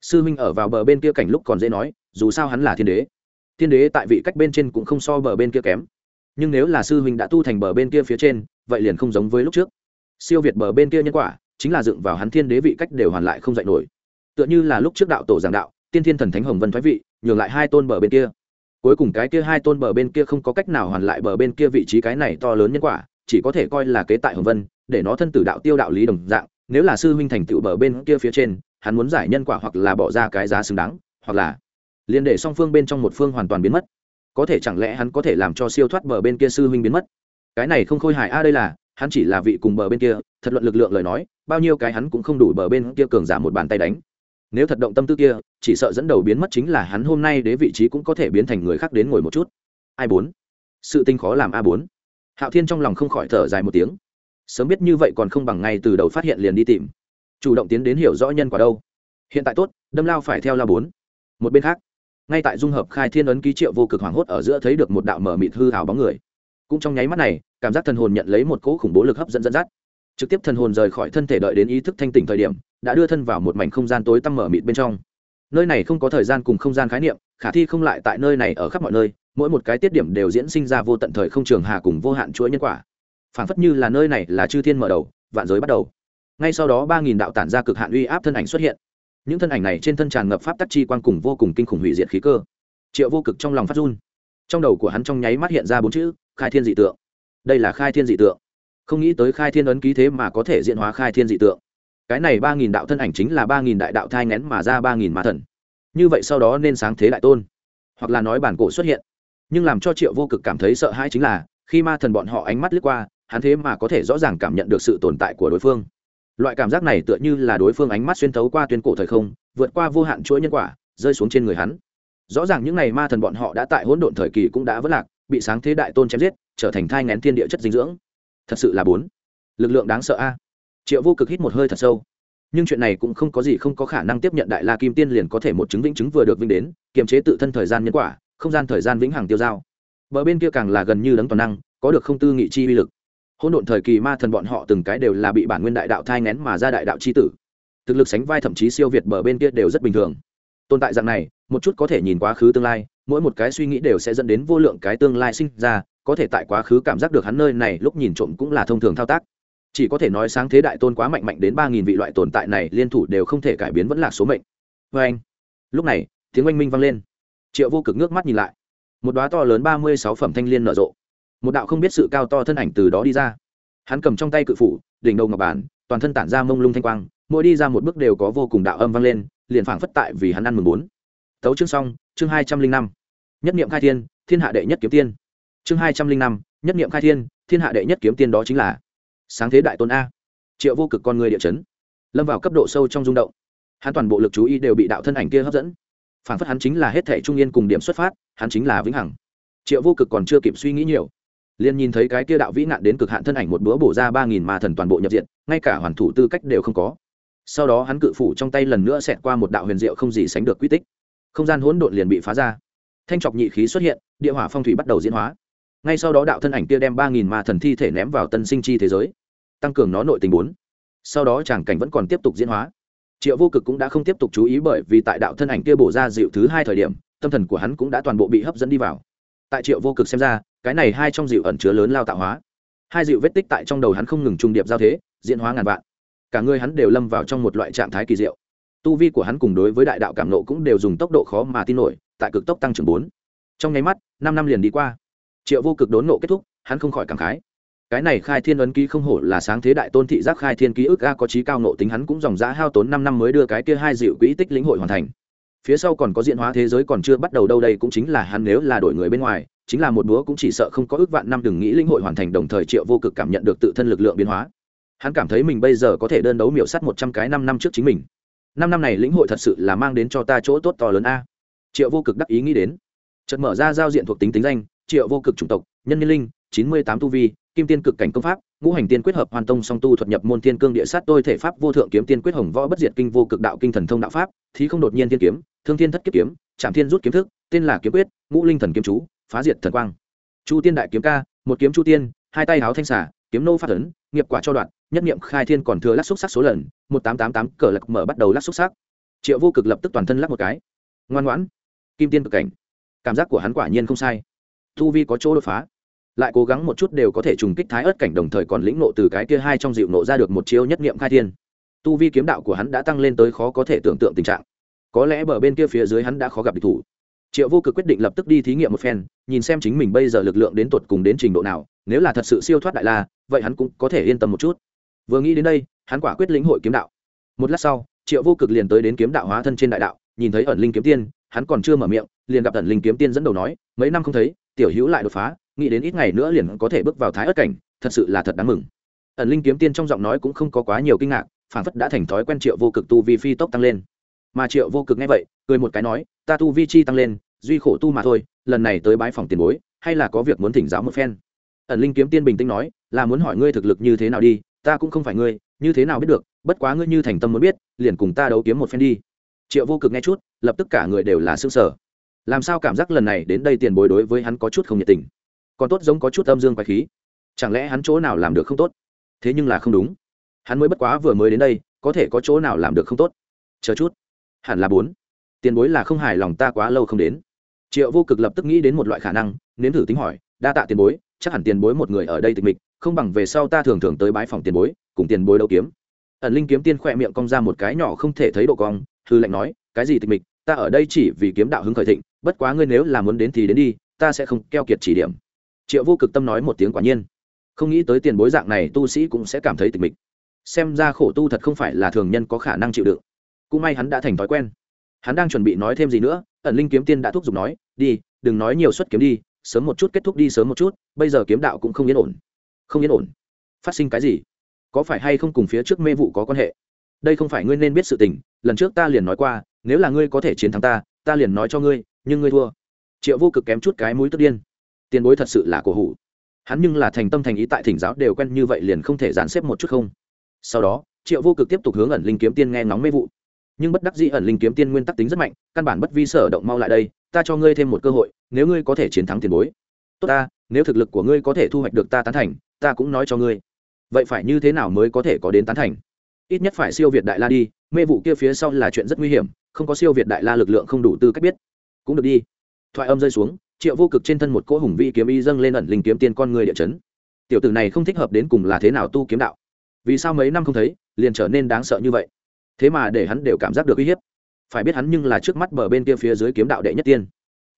Sư huynh ở vào bờ bên kia cảnh lúc còn dễ nói, dù sao hắn là thiên đế. Thiên đế tại vị cách bên trên cũng không so bờ bên kia kém. Nhưng nếu là sư huynh đã tu thành bờ bên kia phía trên, vậy liền không giống với lúc trước. Siêu việt bờ bên kia nhân quả, chính là dựng vào hắn thiên đế vị cách đều hoàn lại không dạy nổi. Tựa như là lúc trước đạo tổ giảng đạo, tiên thiên thần thánh hồng vân thoái vị nhường lại hai tôn bờ bên kia. Cuối cùng cái kia hai tôn bờ bên kia không có cách nào hoàn lại bờ bên kia vị trí cái này to lớn nhân quả, chỉ có thể coi là kế tại hồng vân, để nó thân tử đạo tiêu đạo lý đồng dạng, nếu là sư huynh thành tựu bờ bên kia phía trên, hắn muốn giải nhân quả hoặc là bỏ ra cái giá xứng đáng, hoặc là liền để song phương bên trong một phương hoàn toàn biến mất. Có thể chẳng lẽ hắn có thể làm cho siêu thoát bờ bên kia sư huynh biến mất? Cái này không khôi hài, a, đây là, hắn chỉ là vị cùng bờ bên kia, thật luận lực lượng lời nói, bao nhiêu cái hắn cũng không đủ bờ bên kia cường giả một bàn tay đánh nếu thật động tâm tư kia, chỉ sợ dẫn đầu biến mất chính là hắn hôm nay đến vị trí cũng có thể biến thành người khác đến ngồi một chút. Ai bốn. Sự tinh khó làm a bốn. Hạo thiên trong lòng không khỏi thở dài một tiếng. Sớm biết như vậy còn không bằng ngay từ đầu phát hiện liền đi tìm. Chủ động tiến đến hiểu rõ nhân quả đâu. Hiện tại tốt, đâm lao phải theo lao bốn. Một bên khác, ngay tại dung hợp khai thiên ấn ký triệu vô cực hoảng hốt ở giữa thấy được một đạo mở mịt hư hào bóng người. Cũng trong nháy mắt này, cảm giác thần hồn nhận lấy một cỗ khủng bố lực hấp dẫn dẫn dắt trực tiếp thần hồn rời khỏi thân thể đợi đến ý thức thanh tỉnh thời điểm, đã đưa thân vào một mảnh không gian tối tăm mở mịt bên trong. Nơi này không có thời gian cùng không gian khái niệm, khả thi không lại tại nơi này ở khắp mọi nơi, mỗi một cái tiết điểm đều diễn sinh ra vô tận thời không trường hà cùng vô hạn chuỗi nhân quả. Phản phất như là nơi này là chư thiên mở đầu, vạn giới bắt đầu. Ngay sau đó ba nghìn đạo tản ra cực hạn uy áp thân ảnh xuất hiện. Những thân ảnh này trên thân tràn ngập pháp tắc chi quan cùng vô cùng kinh khủng hủy diệt khí cơ. Triệu vô cực trong lòng phát run. Trong đầu của hắn trong nháy mắt hiện ra bốn chữ, khai thiên dị tượng. Đây là khai thiên dị tượng không nghĩ tới khai thiên ấn ký thế mà có thể diễn hóa khai thiên dị tượng. Cái này ba nghìn đạo thân ảnh chính là ba nghìn đại đạo thai ngén mà ra ba nghìn ma thần. Như vậy sau đó nên sáng thế đại tôn. Hoặc là nói bản cổ xuất hiện. Nhưng làm cho triệu vô cực cảm thấy sợ hãi chính là, khi ma thần bọn họ ánh mắt lướt qua, hắn thế mà có thể rõ ràng cảm nhận được sự tồn tại của đối phương. Loại cảm giác này tựa như là đối phương ánh mắt xuyên thấu qua tuyên cổ thời không, vượt qua vô hạn chuỗi nhân quả, rơi xuống trên người hắn. Rõ ràng những n à y ma thần bọn họ đã tại hỗn độn thời kỳ cũng đã vất lạc, bị sáng thế đại tôn chém giết, trở thành thai ngén thiên địa chất dinh dưỡng thật sự là bốn. Lực lượng đáng sợ a. Triệu vô cực hít một hơi thật sâu. Nhưng chuyện này cũng không có gì không có khả năng tiếp nhận đại la kim tiên liền có thể một chứng vĩnh chứng vừa được vinh đến, kiềm chế tự thân thời gian nhân quả, không gian thời gian vĩnh hằng tiêu dao. Bờ bên kia càng là gần như đấng toàn năng, có được không tư nghị chi uy lực. Hỗn độn thời kỳ ma thần bọn họ từng cái đều là bị bản nguyên đại đạo thai ngén mà ra đại đạo c h i tử. Thực lực sánh vai thậm chí siêu việt bờ bên kia đều rất bình thường. Tồn tại dạng này, một chút có thể nhìn quá khứ tương lai, mỗi một cái suy nghĩ đều sẽ dẫn đến vô lượng cái tương lai sinh ra có thể tại quá khứ cảm giác được hắn nơi này lúc nhìn trộm cũng là thông thường thao tác. Chỉ có thể nói sáng thế đại tôn quá mạnh mạnh đến ba nghìn vị loại tồn tại này liên thủ đều không thể cải biến vẫn là số mệnh. Vê anh, lúc này, tiếng oanh minh vang lên. Triệu vô cực nước mắt nhìn lại. Một đoá to lớn ba mươi sáu phẩm thanh liên nở rộ. Một đạo không biết sự cao to thân ảnh từ đó đi ra. Hắn cầm trong tay cự phủ, đỉnh đầu ngọc bản toàn thân tản ra mông lung thanh quang, mỗi đi ra một bước đều có vô cùng đạo âm vang lên, liền phảng phất tại vì hắn ăn mừng bốn. Tấu chương xong, chương hai trăm linh năm. Nhất niệm khai thiên thiên hạ đệ nhất kiếm tiên chương hai trăm linh năm, nhất niệm khai thiên thiên hạ đệ nhất kiếm tiên đó chính là sáng thế đại tôn a. Triệu vô cực con người địa chấn. Lâm vào cấp độ sâu trong rung động. Hắn toàn bộ lực chú ý đều bị đạo thân ảnh kia hấp dẫn. Phản phất hắn chính là hết thẻ trung yên cùng điểm xuất phát, hắn chính là vĩnh hằng. Triệu vô cực còn chưa kịp suy nghĩ nhiều, liền nhìn thấy cái kia đạo vĩ nạn đến cực hạn thân ảnh một bữa bổ ra ba nghìn ma thần toàn bộ nhập diện, ngay cả hoàn thủ tư cách đều không có. Sau đó hắn cự phủ trong tay lần nữa xẹt qua một đạo huyền diệu không gì sánh được quy tích. Không gian hỗn độn liền bị phá ra. Thanh trọc nhị khí xuất hiện, địa hỏa phong thủy bắt đầu diễn hóa ngay sau đó đạo thân ảnh kia đem ba nghìn ma thần thi thể ném vào tân sinh chi thế giới, tăng cường nó nội tình bốn. Sau đó tràng cảnh vẫn còn tiếp tục diễn hóa. Triệu vô cực cũng đã không tiếp tục chú ý bởi vì tại đạo thân ảnh kia bổ ra dịu thứ hai thời điểm, tâm thần của hắn cũng đã toàn bộ bị hấp dẫn đi vào. Tại triệu vô cực xem ra, cái này hai trong dịu ẩn chứa lớn lao tạo hóa. Hai dịu vết tích tại trong đầu hắn không ngừng trung điệp giao thế, diễn hóa ngàn vạn. Cả người hắn đều lâm vào trong một loại trạng thái kỳ diệu. Tu vi của hắn cùng đối với đại đạo cảm nộ cũng đều dùng tốc độ khó mà tin nổi, tại cực tốc tăng trưởng bốn. Trong nháy mắt, năm năm liền đi qua triệu vô cực đốn nộ kết thúc, hắn không khỏi cảm khái. Cái này khai thiên ấn ký không hổ là sáng thế đại tôn thị giác khai thiên ký ức a, có trí cao nộ tính hắn cũng dòng giã hao tốn năm năm mới đưa cái kia hai dịu quỹ tích lĩnh hội hoàn thành. Phía sau còn có diện hóa thế giới còn chưa bắt đầu đâu đây cũng chính là hắn nếu là đổi người bên ngoài, chính là một búa cũng chỉ sợ không có ước vạn năm đừng nghĩ lĩnh hội hoàn thành, đồng thời triệu vô cực cảm nhận được tự thân lực lượng biến hóa. Hắn cảm thấy mình bây giờ có thể đơn đấu miểu sắt một trăm cái năm năm trước chính mình. Năm năm này lĩnh hội thật sự là mang đến cho ta chỗ tốt to lớn a. Triệu vô cực đắc ý nghĩ đến. Chợt mở ra giao diện thuộc tính tính danh triệu vô cực chủng tộc, nhân nhân linh, chín mươi tám tu vi, kim tiên cực cảnh công pháp, ngũ hành tiên quyết hợp hoàn tông song tu thuật nhập môn tiên cương địa sát tôi thể pháp vô thượng kiếm tiên quyết hồng võ bất diệt kinh vô cực đạo kinh thần thông đạo pháp thì không đột nhiên tiên kiếm, thương thiên thất kiếp kiếm trạm thiên rút kiếm thức, tên là kiếm quyết, ngũ linh thần kiếm chú, phá diệt thần quang. Chu tiên đại kiếm ca, một kiếm chu tiên, hai tay háo thanh xả kiếm nô phát ấn, nghiệp quả cho đoạn, nhất niệm khai thiên còn thừa lắc xúc sắc số lần, một tám tám tám cờ lạc mở bắt đầu lắc xúc sắc. Triệu vô cực lập tức toàn thân lắc một cái. Ngoan ngoãn. Kim tiên cực cảnh. Cảm giác của hắn quả nhiên không sai thu vi có chỗ đột phá. Lại cố gắng một chút đều có thể trùng kích thái ớt cảnh đồng thời còn lĩnh nộ từ cái kia hai trong dịu nộ ra được một chiêu nhất niệm khai thiên. Tu vi kiếm đạo của hắn đã tăng lên tới khó có thể tưởng tượng tình trạng. Có lẽ bờ bên kia phía dưới hắn đã khó gặp địch thủ. Triệu vô cực quyết định lập tức đi thí nghiệm một phen, nhìn xem chính mình bây giờ lực lượng đến tột cùng đến trình độ nào, nếu là thật sự siêu thoát đại la, vậy hắn cũng có thể yên tâm một chút. Vừa nghĩ đến đây, hắn quả quyết lĩnh hội kiếm đạo. Một lát sau, triệu vô cực liền tới đến kiếm đạo hóa thân trên đại đạo, nhìn thấy ẩn linh kiếm tiên, hắn còn chưa mở miệng, liền gặp ẩn linh kiếm tiên dẫn đầu nói, mấy năm không thấy tiểu hữu lại đột phá, nghĩ đến ít ngày nữa liền có thể bước vào thái ất cảnh, thật sự là thật đáng mừng. Ẩn linh kiếm tiên trong giọng nói cũng không có quá nhiều kinh ngạc phản phất đã thành thói quen triệu vô cực tu vi phi tốc tăng lên. Mà triệu vô cực nghe vậy, cười một cái nói, ta tu vi chi tăng lên, duy khổ tu mà thôi, lần này tới bái phòng tiền bối, hay là có việc muốn thỉnh giáo một phen? Ẩn linh kiếm tiên bình tĩnh nói, là muốn hỏi ngươi thực lực như thế nào đi, ta cũng không phải ngươi, như thế nào biết được, bất quá ngươi như thành tâm muốn biết, liền cùng ta đấu kiếm một phen đi. Triệu vô cực nghe chút, lập tức cả người đều là xương sở làm sao cảm giác lần này đến đây tiền bối đối với hắn có chút không nhiệt tình? Còn tốt giống có chút âm dương quái khí. Chẳng lẽ hắn chỗ nào làm được không tốt? Thế nhưng là không đúng. Hắn mới bất quá vừa mới đến đây, có thể có chỗ nào làm được không tốt? Chờ chút. Hẳn là bốn. Tiền bối là không hài lòng ta quá lâu không đến. Triệu vô cực lập tức nghĩ đến một loại khả năng, nếm thử tính hỏi, đa tạ tiền bối, chắc hẳn tiền bối một người ở đây tịch mịch, không bằng về sau ta thường thường tới bái phòng tiền bối, cùng tiền bối đấu kiếm. Ẩn linh kiếm tiên khỏe miệng cong ra một cái nhỏ không thể thấy độ cong, hư lệnh nói, cái gì tịch mịch? Ta ở đây chỉ vì kiếm đạo hứng khởi thịnh, bất quá ngươi nếu là muốn đến thì đến đi, ta sẽ không keo kiệt chỉ điểm. Triệu vô cực tâm nói một tiếng quả nhiên. Không nghĩ tới tiền bối dạng này tu sĩ cũng sẽ cảm thấy tịch mịch. Xem ra khổ tu thật không phải là thường nhân có khả năng chịu đựng. Cũng may hắn đã thành thói quen. Hắn đang chuẩn bị nói thêm gì nữa, ẩn linh kiếm tiên đã thúc giục nói, đi, đừng nói nhiều suất kiếm đi, sớm một chút kết thúc đi sớm một chút, bây giờ kiếm đạo cũng không yên ổn. Không yên ổn? Phát sinh cái gì? Có phải hay không cùng phía trước mê vụ có quan hệ? Đây không phải ngươi nên biết sự tình, lần trước ta liền nói qua nếu là ngươi có thể chiến thắng ta ta liền nói cho ngươi, nhưng ngươi thua. Triệu vô cực kém chút cái mũi tức điên. Tiền bối thật sự là cổ hủ. Hắn nhưng là thành tâm thành ý tại thỉnh giáo đều quen như vậy liền không thể dàn xếp một chút không. Sau đó, triệu vô cực tiếp tục hướng ẩn linh kiếm tiên nghe ngóng mê vụ. Nhưng bất đắc dĩ ẩn linh kiếm tiên nguyên tắc tính rất mạnh, căn bản bất vi sở động mau lại đây, ta cho ngươi thêm một cơ hội, nếu ngươi có thể chiến thắng tiền bối. Tốt ta, nếu thực lực của ngươi có thể thu hoạch được ta tán thành, ta cũng nói cho ngươi. Vậy phải như thế nào mới có thể có đến tán thành? Ít nhất phải siêu việt đại la đi, mê vụ kia phía sau là chuyện rất nguy hiểm không có siêu việt đại la lực lượng không đủ tư cách biết. Cũng được đi. Thoại âm rơi xuống, triệu vô cực trên thân một cỗ hùng vi kiếm y dâng lên ẩn linh kiếm tiên con người địa chấn. Tiểu tử này không thích hợp đến cùng là thế nào tu kiếm đạo. Vì sao mấy năm không thấy, liền trở nên đáng sợ như vậy? Thế mà để hắn đều cảm giác được uy hiếp. Phải biết hắn nhưng là trước mắt bờ bên kia phía dưới kiếm đạo đệ nhất tiên.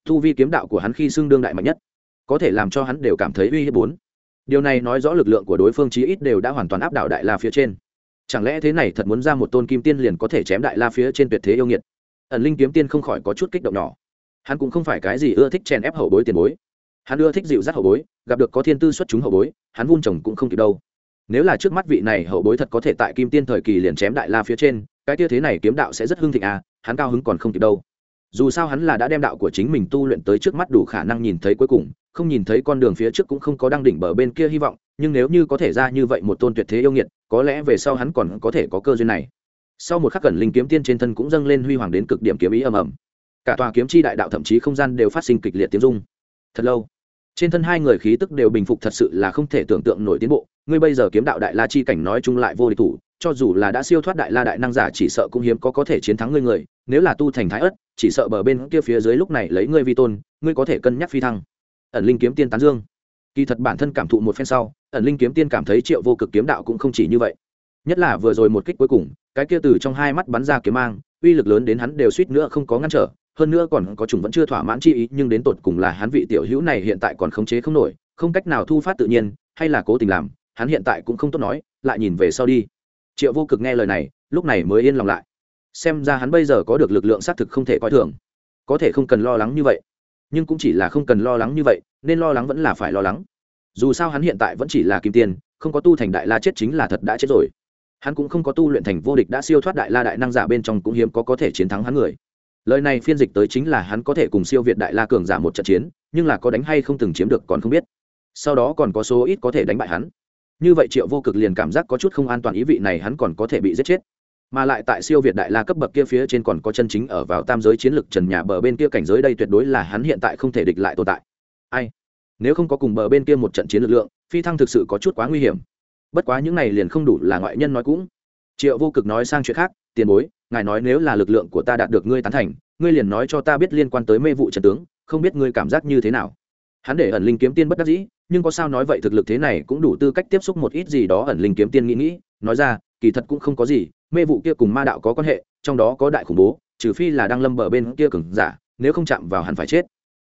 Thu vi kiếm đạo của hắn khi xưng đương đại mạnh nhất, có thể làm cho hắn đều cảm thấy uy hiếp bốn. Điều này nói rõ lực lượng của đối phương chí ít đều đã hoàn toàn áp đảo đại la phía trên chẳng lẽ thế này thật muốn ra một tôn kim tiên liền có thể chém đại la phía trên tuyệt thế yêu nghiệt? Ẩn linh kiếm tiên không khỏi có chút kích động nhỏ. Hắn cũng không phải cái gì ưa thích chèn ép hậu bối tiền bối. Hắn ưa thích dịu dắt hậu bối, gặp được có thiên tư xuất chúng hậu bối, hắn vun chồng cũng không kịp đâu. Nếu là trước mắt vị này hậu bối thật có thể tại kim tiên thời kỳ liền chém đại la phía trên, cái tia thế này kiếm đạo sẽ rất hưng thịnh à hắn cao hứng còn không kịp đâu. Dù sao hắn là đã đem đạo của chính mình tu luyện tới trước mắt đủ khả năng nhìn thấy cuối cùng, không nhìn thấy con đường phía trước cũng không có đăng đỉnh bờ bên kia hy vọng nhưng nếu như có thể ra như vậy một tôn tuyệt thế yêu nghiệt, có lẽ về sau hắn còn có thể có cơ duyên này. Sau một khắc cẩn linh kiếm tiên trên thân cũng dâng lên huy hoàng đến cực điểm kiếm ý ầm ầm. Cả tòa kiếm chi đại đạo thậm chí không gian đều phát sinh kịch liệt tiếng dung thật lâu, trên thân hai người khí tức đều bình phục thật sự là không thể tưởng tượng nổi tiến bộ. Ngươi bây giờ kiếm đạo đại la chi cảnh nói chung lại vô địch thủ, cho dù là đã siêu thoát đại la đại năng giả chỉ sợ cũng hiếm có có thể chiến thắng ngươi người. Nếu là tu thành thái ất chỉ sợ bờ bên kia phía dưới lúc này lấy ngươi vi tôn, ngươi có thể cân nhắc phi thăng. Ẩn linh kiếm tiên tán dương kỳ thật bản thân cảm thụ một phen sau, ẩn linh kiếm tiên cảm thấy triệu vô cực kiếm đạo cũng không chỉ như vậy. Nhất là vừa rồi một kích cuối cùng, cái kia từ trong hai mắt bắn ra kiếm mang, uy lực lớn đến hắn đều suýt nữa không có ngăn trở, hơn nữa còn có chúng vẫn chưa thỏa mãn chi ý, nhưng đến tột cùng là hắn vị tiểu hữu này hiện tại còn khống chế không nổi, không cách nào thu phát tự nhiên, hay là cố tình làm, hắn hiện tại cũng không tốt nói, lại nhìn về sau đi. Triệu vô cực nghe lời này, lúc này mới yên lòng lại. Xem ra hắn bây giờ có được lực lượng xác thực không thể coi thường. Có thể không cần lo lắng như vậy. Nhưng cũng chỉ là không cần lo lắng như vậy nên lo lắng vẫn là phải lo lắng. Dù sao hắn hiện tại vẫn chỉ là kim tiền, không có tu thành đại la chết chính là thật đã chết rồi. Hắn cũng không có tu luyện thành vô địch đã siêu thoát đại la đại năng giả bên trong cũng hiếm có có thể chiến thắng hắn người. Lời này phiên dịch tới chính là hắn có thể cùng siêu việt đại la cường giả một trận chiến, nhưng là có đánh hay không từng chiếm được còn không biết. Sau đó còn có số ít có thể đánh bại hắn. Như vậy triệu vô cực liền cảm giác có chút không an toàn ý vị này hắn còn có thể bị giết chết. Mà lại tại siêu việt đại la cấp bậc kia phía trên còn có chân chính ở vào tam giới chiến lược trần nhà bờ bên kia cảnh giới đây tuyệt đối là hắn hiện tại không thể địch lại tồn tại ai? Nếu không có cùng bờ bên kia một trận chiến lực lượng, phi thăng thực sự có chút quá nguy hiểm. Bất quá những này liền không đủ là ngoại nhân nói cũng. Triệu vô cực nói sang chuyện khác, tiền bối, ngài nói nếu là lực lượng của ta đạt được ngươi tán thành, ngươi liền nói cho ta biết liên quan tới mê vụ trần tướng, không biết ngươi cảm giác như thế nào. Hắn để ẩn linh kiếm tiên bất đắc dĩ, nhưng có sao nói vậy thực lực thế này cũng đủ tư cách tiếp xúc một ít gì đó ẩn linh kiếm tiên nghĩ nghĩ, nói ra, kỳ thật cũng không có gì, mê vụ kia cùng ma đạo có quan hệ, trong đó có đại khủng bố, trừ phi là đang lâm bờ bên kia cừng giả, nếu không chạm vào hẳn phải chết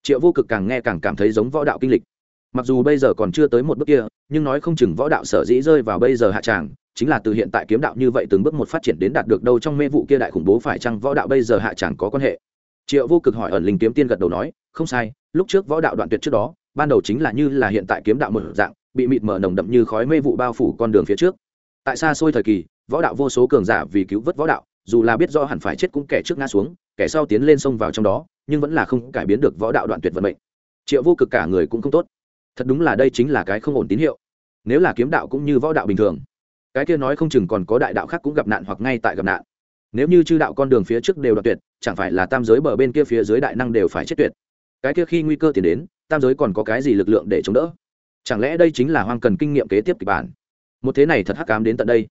triệu vô cực càng nghe càng cảm thấy giống võ đạo kinh lịch. Mặc dù bây giờ còn chưa tới một bước kia, nhưng nói không chừng võ đạo sở dĩ rơi vào bây giờ hạ tràng, chính là từ hiện tại kiếm đạo như vậy từng bước một phát triển đến đạt được đâu trong mê vụ kia đại khủng bố phải chăng võ đạo bây giờ hạ tràng có quan hệ. Triệu vô cực hỏi ẩn linh kiếm tiên gật đầu nói, không sai, lúc trước võ đạo đoạn tuyệt trước đó, ban đầu chính là như là hiện tại kiếm đạo một dạng, bị mịt mở nồng đậm như khói mê vụ bao phủ con đường phía trước. Tại xa xôi thời kỳ, võ đạo vô số cường giả vì cứu vớt võ đạo, dù là biết do hẳn phải chết cũng kẻ trước ngã xuống, kẻ sau tiến lên sông vào trong đó nhưng vẫn là không cải biến được võ đạo đoạn tuyệt vận mệnh. Triệu vô cực cả người cũng không tốt. Thật đúng là đây chính là cái không ổn tín hiệu. Nếu là kiếm đạo cũng như võ đạo bình thường, cái kia nói không chừng còn có đại đạo khác cũng gặp nạn hoặc ngay tại gặp nạn. Nếu như chư đạo con đường phía trước đều đoạn tuyệt, chẳng phải là tam giới bờ bên kia phía dưới đại năng đều phải chết tuyệt. Cái kia khi nguy cơ tiến đến, tam giới còn có cái gì lực lượng để chống đỡ? Chẳng lẽ đây chính là hoang cần kinh nghiệm kế tiếp kịch bản? Một thế này thật hắc cám đến tận đây.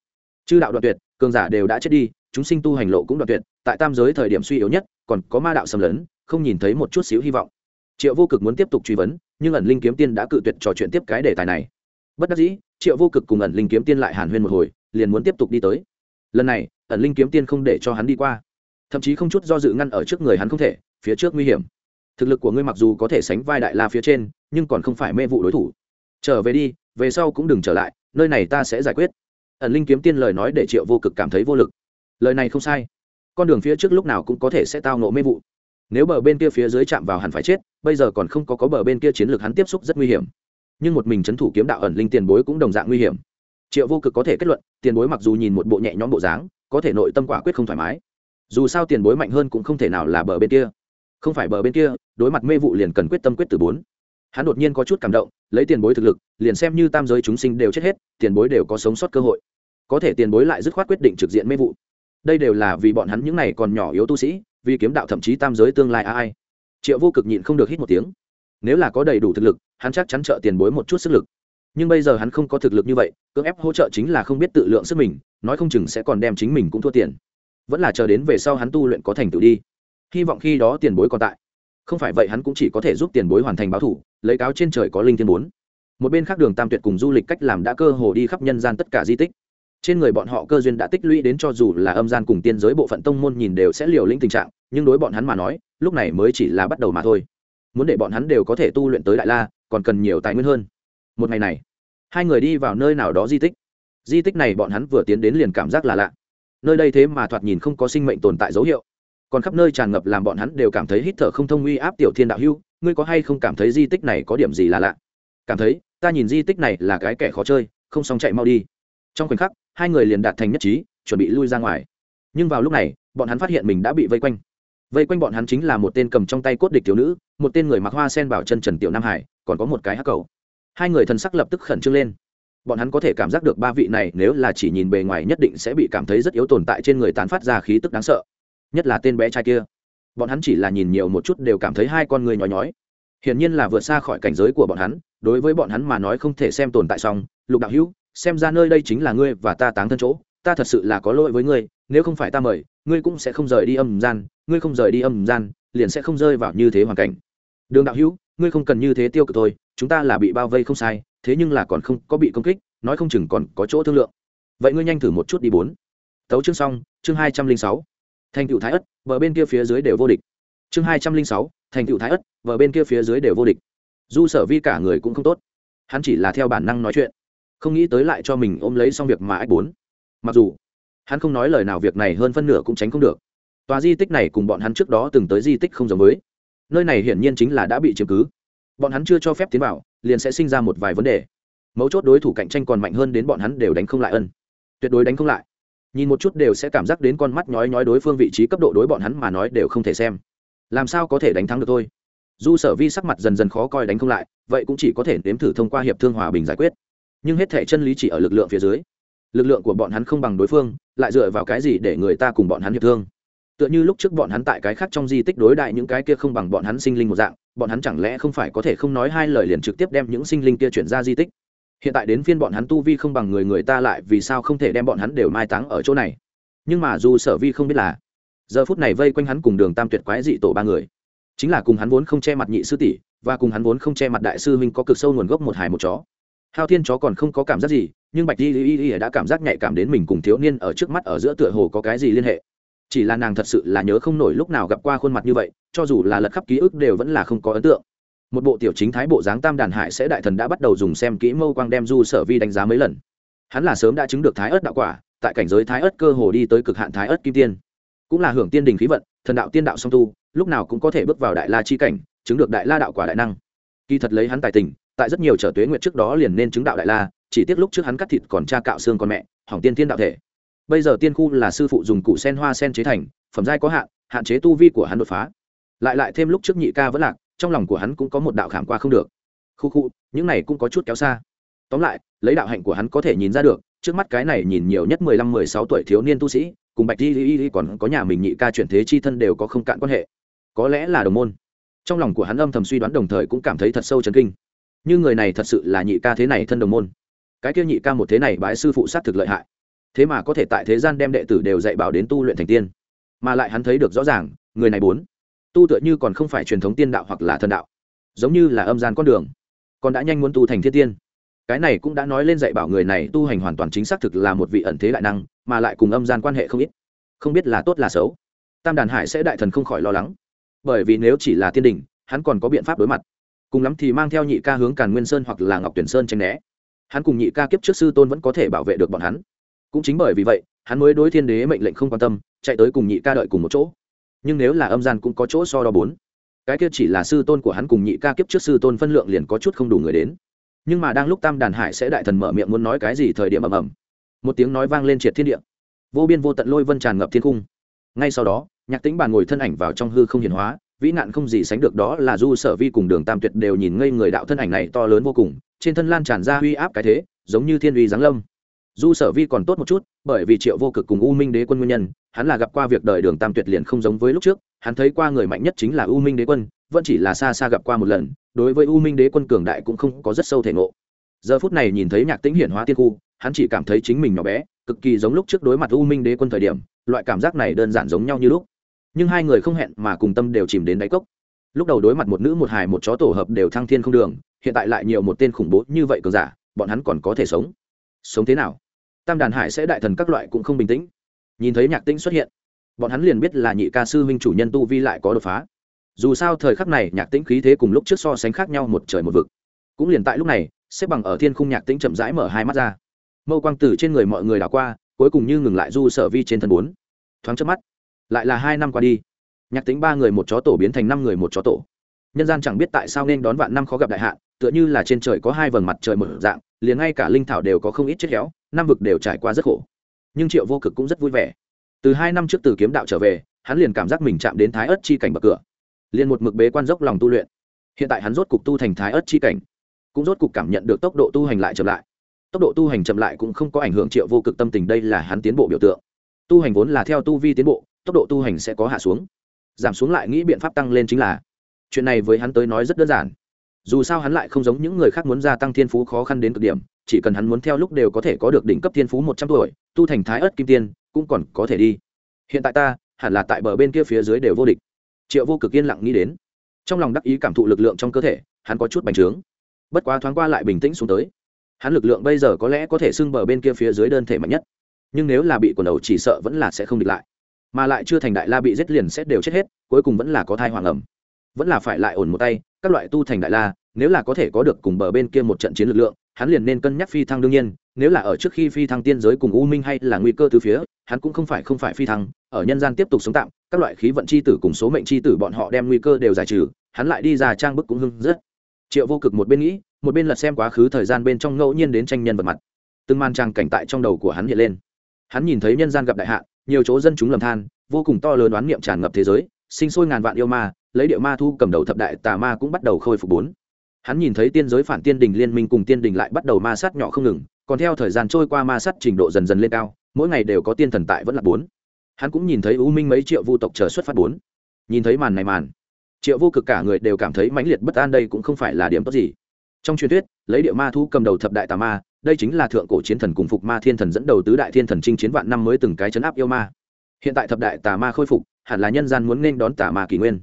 Chư đạo đoạn tuyệt, cường giả đều đã chết đi, chúng sinh tu hành lộ cũng đoạn tuyệt, tại tam giới thời điểm suy yếu nhất, còn có ma đạo xâm lấn không nhìn thấy một chút xíu hy vọng. Triệu vô cực muốn tiếp tục truy vấn, nhưng ẩn linh kiếm tiên đã cự tuyệt trò chuyện tiếp cái đề tài này. Bất đắc dĩ, triệu vô cực cùng ẩn linh kiếm tiên lại hàn huyên một hồi, liền muốn tiếp tục đi tới. Lần này, ẩn linh kiếm tiên không để cho hắn đi qua. Thậm chí không chút do dự ngăn ở trước người hắn không thể, phía trước nguy hiểm. Thực lực của ngươi mặc dù có thể sánh vai đại la phía trên, nhưng còn không phải mê vụ đối thủ. Trở về đi, về sau cũng đừng trở lại, nơi này ta sẽ giải quyết. Ẩn linh kiếm tiên lời nói để triệu vô cực cảm thấy vô lực. Lời này không sai. Con đường phía trước lúc nào cũng có thể sẽ tao nộ mê vụ nếu bờ bên kia phía dưới chạm vào hẳn phải chết, bây giờ còn không có có bờ bên kia chiến lược hắn tiếp xúc rất nguy hiểm. Nhưng một mình c h ấ n thủ kiếm đạo ẩn linh tiền bối cũng đồng dạng nguy hiểm. Triệu vô cực có thể kết luận, tiền bối mặc dù nhìn một bộ nhẹ nhõm bộ dáng, có thể nội tâm quả quyết không thoải mái. Dù sao tiền bối mạnh hơn cũng không thể nào là bờ bên kia. Không phải bờ bên kia, đối mặt mê vụ liền cần quyết tâm quyết từ bốn. Hắn đột nhiên có chút cảm động, lấy tiền bối thực lực, liền xem như tam giới chúng sinh đều chết hết, tiền bối đều có sống sót cơ hội. Có thể tiền bối lại dứt khoát quyết định trực diện mê vụ. Đây đều là vì bọn hắn những này còn nhỏ yếu tu sĩ vì kiếm đạo thậm chí tam giới tương lai ai. Triệu vô cực nhịn không được hít một tiếng. Nếu là có đầy đủ thực lực, hắn chắc chắn trợ tiền bối một chút sức lực. Nhưng bây giờ hắn không có thực lực như vậy, cưỡng ép hỗ trợ chính là không biết tự lượng sức mình, nói không chừng sẽ còn đem chính mình cũng thua tiền. Vẫn là chờ đến về sau hắn tu luyện có thành tựu đi. Hy vọng khi đó tiền bối còn tại. Không phải vậy hắn cũng chỉ có thể giúp tiền bối hoàn thành báo thủ, lấy cáo trên trời có linh thiên bốn. Một bên khác đường tam tuyệt cùng du lịch cách làm đã cơ hồ đi khắp nhân gian tất cả di tích trên người bọn họ cơ duyên đã tích lũy đến cho dù là âm gian cùng tiên giới bộ phận tông môn nhìn đều sẽ liều lĩnh tình trạng, nhưng đối bọn hắn mà nói, lúc này mới chỉ là bắt đầu mà thôi. Muốn để bọn hắn đều có thể tu luyện tới đại la, còn cần nhiều tài nguyên hơn. Một ngày này, hai người đi vào nơi nào đó di tích. Di tích này bọn hắn vừa tiến đến liền cảm giác là lạ. Nơi đây thế mà thoạt nhìn không có sinh mệnh tồn tại dấu hiệu. Còn khắp nơi tràn ngập làm bọn hắn đều cảm thấy hít thở không thông uy áp tiểu thiên đạo hưu, ngươi có hay không cảm thấy di tích này có điểm gì là lạ? Cảm thấy, ta nhìn di tích này là cái kẻ khó chơi, không xong chạy mau đi. Trong khoảnh khắc hai người liền đạt thành nhất trí, chuẩn bị lui ra ngoài. Nhưng vào lúc này, bọn hắn phát hiện mình đã bị vây quanh. Vây quanh bọn hắn chính là một tên cầm trong tay cốt địch thiếu nữ, một tên người mặc hoa sen bảo chân trần tiểu nam hải, còn có một cái hắc cầu. Hai người thần sắc lập tức khẩn trương lên. Bọn hắn có thể cảm giác được ba vị này nếu là chỉ nhìn bề ngoài nhất định sẽ bị cảm thấy rất yếu tồn tại trên người tán phát ra khí tức đáng sợ. Nhất là tên bé trai kia. Bọn hắn chỉ là nhìn nhiều một chút đều cảm thấy hai con người nhói nhói. Hiển nhiên là vượt xa khỏi cảnh giới của bọn hắn, đối với bọn hắn mà nói không thể xem tồn tại xong, lục đạo hữu xem ra nơi đây chính là ngươi và ta táng thân chỗ, ta thật sự là có lỗi với ngươi, nếu không phải ta mời, ngươi cũng sẽ không rời đi âm gian, ngươi không rời đi âm gian, liền sẽ không rơi vào như thế hoàn cảnh. Đường đạo hữu, ngươi không cần như thế tiêu cực tôi chúng ta là bị bao vây không sai, thế nhưng là còn không có bị công kích, nói không chừng còn có chỗ thương lượng. Vậy ngươi nhanh thử một chút đi bốn. Tấu chương xong, chương hai trăm linh sáu. Thành cựu thái ất vợ bên kia phía dưới đều vô địch. Chương hai trăm linh sáu, thành cựu thái ất vợ bên kia phía dưới đều vô địch. Du sở vi cả người cũng không tốt. Hắn chỉ là theo bản năng nói chuyện không nghĩ tới lại cho mình ôm lấy xong việc mà ách bốn. Mặc dù, hắn không nói lời nào việc này hơn phân nửa cũng tránh không được. Tòa di tích này cùng bọn hắn trước đó từng tới di tích không giống với. Nơi này hiển nhiên chính là đã bị chiếm cứ. Bọn hắn chưa cho phép tiến vào, liền sẽ sinh ra một vài vấn đề. Mấu chốt đối thủ cạnh tranh còn mạnh hơn đến bọn hắn đều đánh không lại ân. Tuyệt đối đánh không lại. Nhìn một chút đều sẽ cảm giác đến con mắt nhói nhói đối phương vị trí cấp độ đối bọn hắn mà nói đều không thể xem. Làm sao có thể đánh thắng được thôi? Du sở vi sắc mặt dần dần khó coi đánh không lại, vậy cũng chỉ có thể nếm thử thông qua hiệp thương hòa bình giải quyết nhưng hết thể chân lý chỉ ở lực lượng phía dưới. Lực lượng của bọn hắn không bằng đối phương, lại dựa vào cái gì để người ta cùng bọn hắn hiệp thương? Tựa như lúc trước bọn hắn tại cái khác trong di tích đối đại những cái kia không bằng bọn hắn sinh linh một dạng, bọn hắn chẳng lẽ không phải có thể không nói hai lời liền trực tiếp đem những sinh linh kia chuyển ra di tích? Hiện tại đến phiên bọn hắn tu vi không bằng người người ta lại vì sao không thể đem bọn hắn đều mai táng ở chỗ này? Nhưng mà dù sở vi không biết là, giờ phút này vây quanh hắn cùng đường tam tuyệt quái dị tổ ba người. Chính là cùng hắn vốn không che mặt nhị sư tỷ, và cùng hắn vốn không che mặt đại sư huynh có cực sâu nguồn gốc một hài một chó hao thiên chó còn không có cảm giác gì, nhưng bạch di y y đã cảm giác nhạy cảm đến mình cùng thiếu niên ở trước mắt ở giữa tựa hồ có cái gì liên hệ. Chỉ là nàng thật sự là nhớ không nổi lúc nào gặp qua khuôn mặt như vậy, cho dù là lật khắp ký ức đều vẫn là không có ấn tượng. Một bộ tiểu chính thái bộ dáng tam đàn hải sẽ đại thần đã bắt đầu dùng xem kỹ mâu quang đem du sở vi đánh giá mấy lần. Hắn là sớm đã chứng được thái ớt đạo quả, tại cảnh giới thái ớt cơ hồ đi tới cực hạn thái ớt kim tiên. Cũng là hưởng tiên đình khí vận, thần đạo tiên đạo song tu, lúc nào cũng có thể bước vào đại la chi cảnh, chứng được đại la đạo quả đại năng. Kỳ thật lấy hắn tài tình tại rất nhiều trở tuế nguyệt trước đó liền nên chứng đạo đại la, chỉ tiếc lúc trước hắn cắt thịt còn cha cạo xương con mẹ, hỏng tiên thiên đạo thể. Bây giờ tiên khu là sư phụ dùng cụ sen hoa sen chế thành, phẩm giai có hạn hạn chế tu vi của hắn đột phá. Lại lại thêm lúc trước nhị ca vẫn lạc, trong lòng của hắn cũng có một đạo khảm qua không được. Khu khu, những này cũng có chút kéo xa. Tóm lại, lấy đạo hạnh của hắn có thể nhìn ra được, trước mắt cái này nhìn nhiều nhất mười lăm mười sáu tuổi thiếu niên tu sĩ, cùng bạch di y còn có nhà mình nhị ca chuyển thế chi thân đều có không cạn quan hệ. Có lẽ là đồng môn. Trong lòng của hắn âm thầm suy đoán đồng thời cũng cảm thấy thật sâu chấn kinh như người này thật sự là nhị ca thế này thân đồng môn. Cái kia nhị ca một thế này bái sư phụ sát thực lợi hại. Thế mà có thể tại thế gian đem đệ tử đều dạy bảo đến tu luyện thành tiên. Mà lại hắn thấy được rõ ràng, người này bốn, tu tựa như còn không phải truyền thống tiên đạo hoặc là thần đạo, giống như là âm gian con đường, còn đã nhanh muốn tu thành thiên tiên. Cái này cũng đã nói lên dạy bảo người này tu hành hoàn toàn chính xác thực là một vị ẩn thế đại năng, mà lại cùng âm gian quan hệ không ít. Không biết là tốt là xấu. Tam đàn hải sẽ đại thần không khỏi lo lắng. Bởi vì nếu chỉ là tiên đình hắn còn có biện pháp đối mặt cùng lắm thì mang theo nhị ca hướng càn nguyên sơn hoặc là ngọc tuyển sơn tranh né. Hắn cùng nhị ca kiếp trước sư tôn vẫn có thể bảo vệ được bọn hắn. Cũng chính bởi vì vậy, hắn mới đối thiên đế mệnh lệnh không quan tâm, chạy tới cùng nhị ca đợi cùng một chỗ. Nhưng nếu là âm gian cũng có chỗ so đo bốn. Cái kia chỉ là sư tôn của hắn cùng nhị ca kiếp trước sư tôn phân lượng liền có chút không đủ người đến. Nhưng mà đang lúc tam đàn hải sẽ đại thần mở miệng muốn nói cái gì thời điểm ầm ầm, một tiếng nói vang lên triệt thiên địa. Vô biên vô tận lôi vân tràn ngập thiên cung ngay sau đó, nhạc tĩnh bàn ngồi thân ảnh vào trong hư không hiển hóa vĩ nạn không gì sánh được đó là du sở vi cùng đường tam tuyệt đều nhìn ngây người đạo thân ảnh này to lớn vô cùng, trên thân lan tràn ra uy áp cái thế, giống như thiên uy giáng lâm. Du sở vi còn tốt một chút, bởi vì triệu vô cực cùng u minh đế quân nguyên nhân, hắn là gặp qua việc đời đường tam tuyệt liền không giống với lúc trước, hắn thấy qua người mạnh nhất chính là u minh đế quân, vẫn chỉ là xa xa gặp qua một lần, đối với u minh đế quân cường đại cũng không có rất sâu thể ngộ. Giờ phút này nhìn thấy nhạc tĩnh hiển hóa tiên khu, hắn chỉ cảm thấy chính mình nhỏ bé, cực kỳ giống lúc trước đối mặt u minh đế quân thời điểm, loại cảm giác này đơn giản giống nhau như lúc nhưng hai người không hẹn mà cùng tâm đều chìm đến đáy cốc. Lúc đầu đối mặt một nữ một hài một chó tổ hợp đều thăng thiên không đường, hiện tại lại nhiều một tên khủng bố như vậy cường giả, bọn hắn còn có thể sống? Sống thế nào? Tam đàn hải sẽ đại thần các loại cũng không bình tĩnh. Nhìn thấy nhạc tĩnh xuất hiện, bọn hắn liền biết là nhị ca sư huynh chủ nhân tu vi lại có đột phá. Dù sao thời khắc này nhạc tĩnh khí thế cùng lúc trước so sánh khác nhau một trời một vực. Cũng liền tại lúc này, xếp bằng ở thiên khung nhạc tĩnh chậm rãi mở hai mắt ra. Mâu quang tử trên người mọi người đảo qua, cuối cùng như ngừng lại du sở vi trên thân bốn. Thoáng trước mắt lại là hai năm qua đi. Nhạc tính ba người một chó tổ biến thành năm người một chó tổ. Nhân gian chẳng biết tại sao nên đón vạn năm khó gặp đại hạn tựa như là trên trời có hai vầng mặt trời một dạng liền ngay cả linh thảo đều có không ít chết khéo, năm vực đều trải qua rất khổ. Nhưng triệu vô cực cũng rất vui vẻ. Từ hai năm trước từ kiếm đạo trở về hắn liền cảm giác mình chạm đến thái ớt chi cảnh bậc cửa. Liền một mực bế quan dốc lòng tu luyện. Hiện tại hắn rốt cục tu thành thái ớt chi cảnh cũng rốt cục cảm nhận được tốc độ tu hành lại chậm lại. Tốc độ tu hành chậm lại cũng không có ảnh hưởng triệu vô cực tâm tình đây là hắn tiến bộ biểu tượng. Tu hành vốn là theo tu vi tiến bộ tốc độ tu hành sẽ có hạ xuống. Giảm xuống lại nghĩ biện pháp tăng lên chính là, chuyện này với hắn tới nói rất đơn giản. Dù sao hắn lại không giống những người khác muốn gia tăng thiên phú khó khăn đến cực điểm, chỉ cần hắn muốn theo lúc đều có thể có được đỉnh cấp thiên phú một trăm tuổi, tu thành thái ớt kim tiên, cũng còn có thể đi. Hiện tại ta, hẳn là tại bờ bên kia phía dưới đều vô địch. Triệu vô cực yên lặng nghĩ đến. Trong lòng đắc ý cảm thụ lực lượng trong cơ thể, hắn có chút bành trướng. Bất quá thoáng qua lại bình tĩnh xuống tới. Hắn lực lượng bây giờ có lẽ có thể xưng bờ bên kia phía dưới đơn thể mạnh nhất. Nhưng nếu là bị quần đầu chỉ sợ vẫn là sẽ không địch lại mà lại chưa thành đại la bị giết liền sẽ đều chết hết, cuối cùng vẫn là có thai hoàng ẩm. Vẫn là phải lại ổn một tay, các loại tu thành đại la, nếu là có thể có được cùng bờ bên kia một trận chiến lực lượng, hắn liền nên cân nhắc phi thăng đương nhiên, nếu là ở trước khi phi thăng tiên giới cùng u minh hay là nguy cơ từ phía, hắn cũng không phải không phải phi thăng, ở nhân gian tiếp tục sống tạm, các loại khí vận c h i tử cùng số mệnh c h i tử bọn họ đem nguy cơ đều giải trừ, hắn lại đi ra trang bức cũng hưng rất. Triệu vô cực một bên nghĩ, một bên lật xem quá khứ thời gian bên trong ngẫu nhiên đến tranh nhân vật mặt. Từng man trang cảnh tại trong đầu của hắn hiện lên. Hắn nhìn thấy nhân gian gặp đại hạn nhiều chỗ dân chúng lầm than, vô cùng to lớn đoán niệm tràn ngập thế giới, sinh sôi ngàn vạn yêu ma, lấy địa ma thu cầm đầu thập đại tà ma cũng bắt đầu khôi phục bốn. Hắn nhìn thấy tiên giới phản tiên đình liên minh cùng tiên đình lại bắt đầu ma sát nhỏ không ngừng, còn theo thời gian trôi qua ma sát trình độ dần dần lên cao, mỗi ngày đều có tiên thần tại vẫn là bốn. Hắn cũng nhìn thấy u minh mấy triệu vu tộc chờ xuất phát bốn. Nhìn thấy màn này màn, triệu vô cực cả người đều cảm thấy mãnh liệt bất an đây cũng không phải là điểm tốt gì trong truyền thuyết, lấy địa ma thu cầm đầu thập đại tà ma, đây chính là thượng cổ chiến thần cùng phục ma thiên thần dẫn đầu tứ đại thiên thần chinh chiến vạn năm mới từng cái chấn áp yêu ma. Hiện tại thập đại tà ma khôi phục, hẳn là nhân gian muốn nên đón tà ma kỷ nguyên.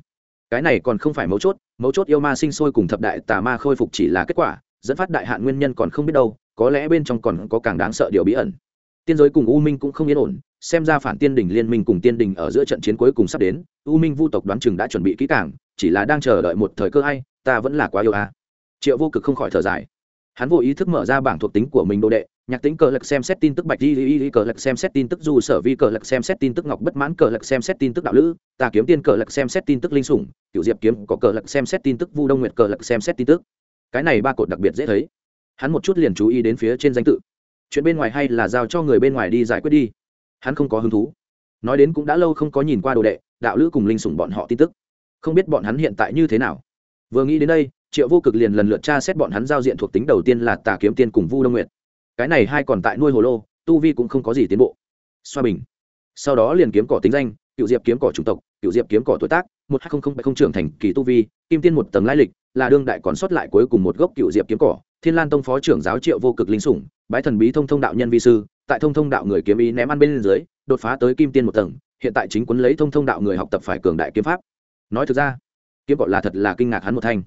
Cái này còn không phải mấu chốt mấu chốt yêu ma sinh sôi cùng thập đại tà ma khôi phục chỉ là kết quả, dẫn phát đại hạn nguyên nhân còn không biết đâu, có lẽ bên trong còn có càng đáng sợ điều bí ẩn. Tiên giới cùng u minh cũng không yên ổn, xem ra phản tiên đình liên minh cùng tiên đình ở giữa trận chiến cuối cùng sắp đến, u minh vu tộc đoán chừng đã chuẩn bị kỹ càng, chỉ là đang chờ đợi một thời cơ hay, ta vẫn là quá yêu a triệu vô cực không khỏi thở dài. Hắn vô ý thức mở ra bảng thuộc tính của mình đồ đệ, nhạc tính cờ lật xem xét tin tức bạch di di cờ lật xem xét tin tức du sở vi cờ lật xem xét tin tức ngọc bất mãn cờ lật xem xét tin tức đạo lữ tà kiếm tiên cờ lật xem xét tin tức linh sủng cựu diệp kiếm có cờ lật xem xét tin tức vu đông nguyệt cờ lật xem xét tin tức. Cái này ba cột đặc biệt dễ thấy. Hắn một chút liền chú ý đến phía trên danh tự. Chuyện bên ngoài hay là giao cho người bên ngoài đi giải quyết đi. Hắn không có hứng thú. Nói đến cũng đã lâu không có nhìn qua đồ đệ, đạo lữ cùng linh sủng bọn họ tin tức. Không biết bọn hắn hiện tại như thế nào. Vừa nghĩ đến đây triệu vô cực liền lần lượt tra xét bọn hắn giao diện thuộc tính đầu tiên là tà kiếm tiên cùng vu đông nguyệt. Cái này hai còn tại nuôi hồ lô, tu vi cũng không có gì tiến bộ. Xoa bình. Sau đó liền kiếm cỏ tính danh cựu diệp kiếm cỏ chủng tộc cựu diệp kiếm cỏ tuổi tác, một hai không không trưởng thành kỳ tu vi, kim tiên một tầng lai lịch, là đương đại còn sót lại cuối cùng một gốc cựu diệp kiếm cỏ, thiên lan tông phó trưởng giáo triệu vô cực linh sủng, bái thần bí thông thông đạo nhân vi sư, tại thông thông đạo người kiếm ý ném ăn bên dưới, đột phá tới kim tiên một tầng, hiện tại chính quấn lấy thông thông đạo người học tập phải cường đại kiếm pháp. Nói thực ra, kiếm cỏ là thật là kinh ngạc hắn một thanh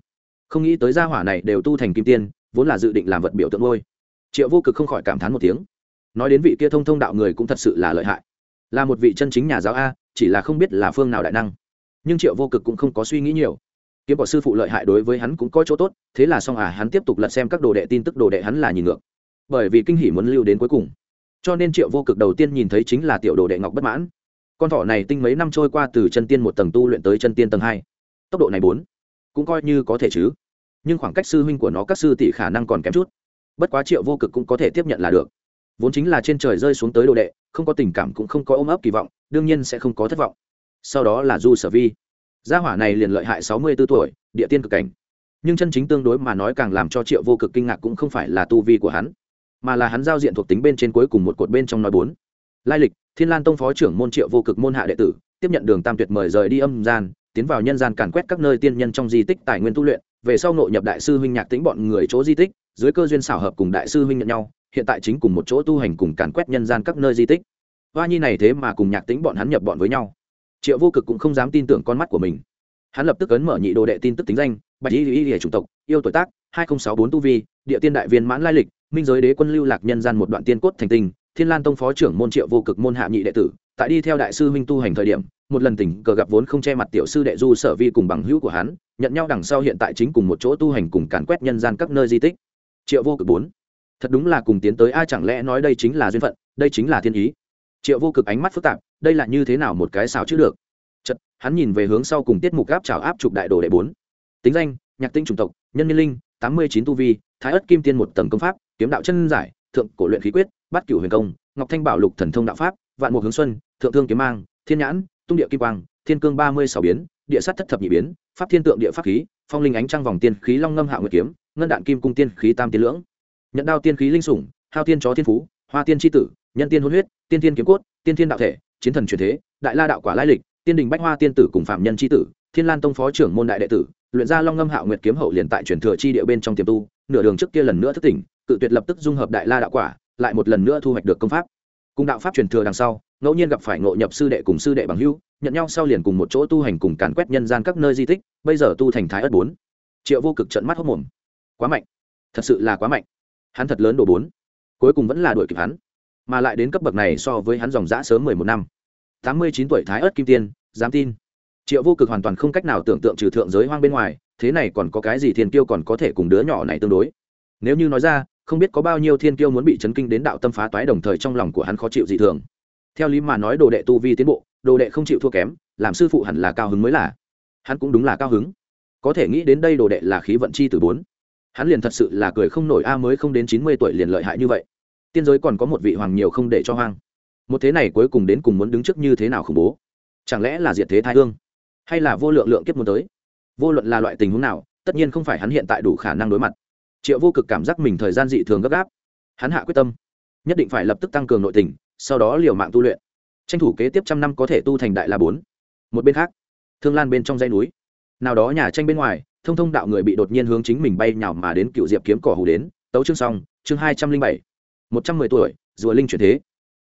không nghĩ tới gia hỏa này đều tu thành kim tiên, vốn là dự định làm vật biểu tượng ngôi triệu vô cực không khỏi cảm thán một tiếng. Nói đến vị kia thông thông đạo người cũng thật sự là lợi hại. Là một vị chân chính nhà giáo a, chỉ là không biết là phương nào đại năng. Nhưng triệu vô cực cũng không có suy nghĩ nhiều. Kiếm bỏ sư phụ lợi hại đối với hắn cũng có chỗ tốt, thế là xong à hắn tiếp tục lật xem các đồ đệ, tin tức đồ đệ hắn là nhìn ngược. Bởi vì kinh hỉ muốn lưu đến cuối cùng. Cho nên triệu vô cực đầu tiên nhìn thấy chính là tiểu đồ đệ ngọc bất mãn. Con thỏ này tinh mấy năm trôi qua từ chân tiên một tầng tu luyện tới chân tiên tầng hai. Tốc độ này bốn cũng coi như có thể chứ. Nhưng khoảng cách sư huynh của nó các sư tỷ khả năng còn kém chút. Bất quá triệu vô cực cũng có thể tiếp nhận là được. Vốn chính là trên trời rơi xuống tới đồ đệ, không có tình cảm cũng không có ôm ấp kỳ vọng, đương nhiên sẽ không có thất vọng. Sau đó là du sở vi. Gia hỏa này liền lợi hại sáu mươi b ố tuổi, địa tiên cực cảnh. Nhưng chân chính tương đối mà nói càng làm cho triệu vô cực kinh ngạc cũng không phải là tu vi của hắn, mà là hắn giao diện thuộc tính bên trên cuối cùng một cột bên trong nói bốn. Lai lịch, thiên lan tông phó trưởng môn triệu vô cực môn hạ đệ tử, tiếp nhận đường tam tuyệt mời rời đi âm gian tiến vào nhân gian càn quét các nơi tiên nhân trong di tích tài nguyên tu luyện, về sau nội nhập đại sư huynh nhạc tính bọn người chỗ di tích, dưới cơ duyên xảo hợp cùng đại sư huynh nhận nhau, hiện tại chính cùng một chỗ tu hành cùng càn quét nhân gian các nơi di tích. Hoa nhi này thế mà cùng nhạc tính bọn hắn nhập bọn với nhau. Triệu vô cực cũng không dám tin tưởng con mắt của mình. Hắn lập tức ấn mở nhị đồ đệ tin tức tính danh, bạch y y y chủng tộc, yêu tuổi tác, hai nghìn sáu bốn tu vi, địa tiên đại viên mãn lai lịch, minh giới đế quân lưu lạc nhân gian một đoạn tiên cốt thành tinh thiên lan tông phó trưởng môn triệu vô cực môn hạ nhị đệ tử, tại đi theo đại sư huynh tu hành thời điểm, một lần tình cờ gặp vốn không che mặt tiểu sư đệ du sở vi cùng bằng hữu của hắn, nhận nhau đằng sau hiện tại chính cùng một chỗ tu hành cùng càn quét nhân gian các nơi di tích. Triệu vô cực bốn. Thật đúng là cùng tiến tới ai chẳng lẽ nói đây chính là duyên phận, đây chính là thiên ý. Triệu vô cực ánh mắt phức tạp, đây là như thế nào một cái xào chứ được? Chật hắn nhìn về hướng sau cùng tiết mục gáp trào áp chụp đại đồ đệ bốn. Tính danh, nhạc tinh chủng tộc, nhân nhân linh, tám mươi chín tu vi, thái ất kim tiên một tầng công pháp, kiếm đạo chân giải, thượng cổ luyện khí quyết Bát cửu huyền công, ngọc thanh bảo lục thần thông đạo pháp, vạn mục hướng xuân, thượng thương kiếm mang, thiên nhãn, tung địa kim quang, thiên cương ba mươi sáu biến, địa sát thất thập nhị biến, pháp thiên tượng địa pháp khí, phong linh ánh trăng vòng tiên khí long ngâm hạ nguyệt kiếm, ngân đạn kim cung tiên khí tam tiên lưỡng, nhận đao tiên khí linh sủng, hao tiên chó thiên phú, hoa tiên tri tử, nhân tiên hôn huyết, tiên tiên kiếm cốt, tiên tiên đạo thể, chiến thần truyền thế, đại la đạo quả lai lịch, tiên đình bách hoa tiên tử cùng phạm nhân tri tử, thiên lan tông phó trưởng môn đại đệ tử, luyện ra long ngâm hạo nguyệt kiếm hậu liền tại truyền thừa chi địa bên trong tiềm tu, nửa đường trước kia lần nữa thất tỉnh, cự tuyệt lập tức dung hợp đại la đạo quả lại một lần nữa thu hoạch được công pháp. Cùng đạo pháp truyền thừa đằng sau, ngẫu nhiên gặp phải ngộ nhập sư đệ cùng sư đệ bằng hữu, nhận nhau sau liền cùng một chỗ tu hành cùng càn quét nhân gian các nơi di tích, bây giờ tu thành thái ất bốn. Triệu vô cực trận mắt hốc mồm. Quá mạnh. Thật sự là quá mạnh. Hắn thật lớn đồ bốn. Cuối cùng vẫn là đuổi kịp hắn. Mà lại đến cấp bậc này so với hắn dòng giã sớm mười một năm. Tám mươi chín tuổi thái ớt kim tiên, dám tin. Triệu vô cực hoàn toàn không cách nào tưởng tượng trừ thượng giới hoang bên ngoài, thế này còn có cái gì thiên kiêu còn có thể cùng đứa nhỏ này tương đối. Nếu như nói ra không biết có bao nhiêu thiên kiêu muốn bị chấn kinh đến đạo tâm phá toái đồng thời trong lòng của hắn khó chịu dị thường. Theo lý mà nói, đồ đệ tu vi tiến bộ, đồ đệ không chịu thua kém, làm sư phụ hẳn là cao hứng mới là. Hắn cũng đúng là cao hứng. Có thể nghĩ đến đây đồ đệ là khí vận chi từ bốn. Hắn liền thật sự là cười không nổi, a, mới không đến chín mươi tuổi liền lợi hại như vậy. Tiên giới còn có một vị hoàng nhiều không để cho hoang. Một thế này cuối cùng đến cùng muốn đứng trước như thế nào khủng bố? Chẳng lẽ là diệt thế thái hương? Hay là vô lượng lượng kiếp muốn tới? Vô luận là loại tình huống nào, tất nhiên không phải hắn hiện tại đủ khả năng đối mặt triệu vô cực cảm giác mình thời gian dị thường gấp gáp. Hắn hạ quyết tâm, nhất định phải lập tức tăng cường nội tình, sau đó liều mạng tu luyện. Tranh thủ kế tiếp trăm năm có thể tu thành đại la bốn. Một bên khác, thương lan bên trong dãy núi. Nào đó nhà tranh bên ngoài, thông thông đạo người bị đột nhiên hướng chính mình bay nhào mà đến cựu diệp kiếm cỏ hù đến. Tấu chương xong, chương hai trăm linh bảy. Một trăm mười tuổi, rùa linh chuyển thế.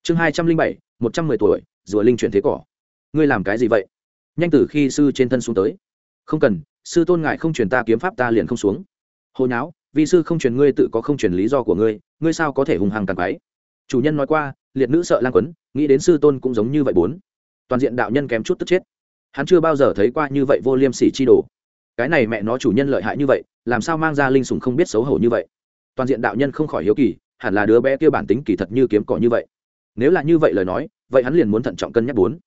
Chương hai trăm linh bảy, một trăm mười tuổi, rùa linh chuyển thế cỏ. Ngươi làm cái gì vậy? Nhanh từ khi sư trên thân xuống tới. Không cần, sư tôn ngại không truyền ta kiếm pháp ta liền không xuống. Hồi nháo vì sư không truyền ngươi tự có không truyền lý do của ngươi ngươi sao có thể hùng hăng tàn quái? Chủ nhân nói qua, liệt nữ sợ lan quấn, nghĩ đến sư tôn cũng giống như vậy bốn. Toàn diện đạo nhân kém chút tức chết. Hắn chưa bao giờ thấy qua như vậy vô liêm sỉ chi đồ. Cái này mẹ nó chủ nhân lợi hại như vậy, làm sao mang ra linh sùng không biết xấu hổ như vậy? Toàn diện đạo nhân không khỏi hiếu kỳ, hẳn là đứa bé kia bản tính kỳ thật như kiếm cỏ như vậy. Nếu là như vậy lời nói, vậy hắn liền muốn thận trọng cân nhắc bốn.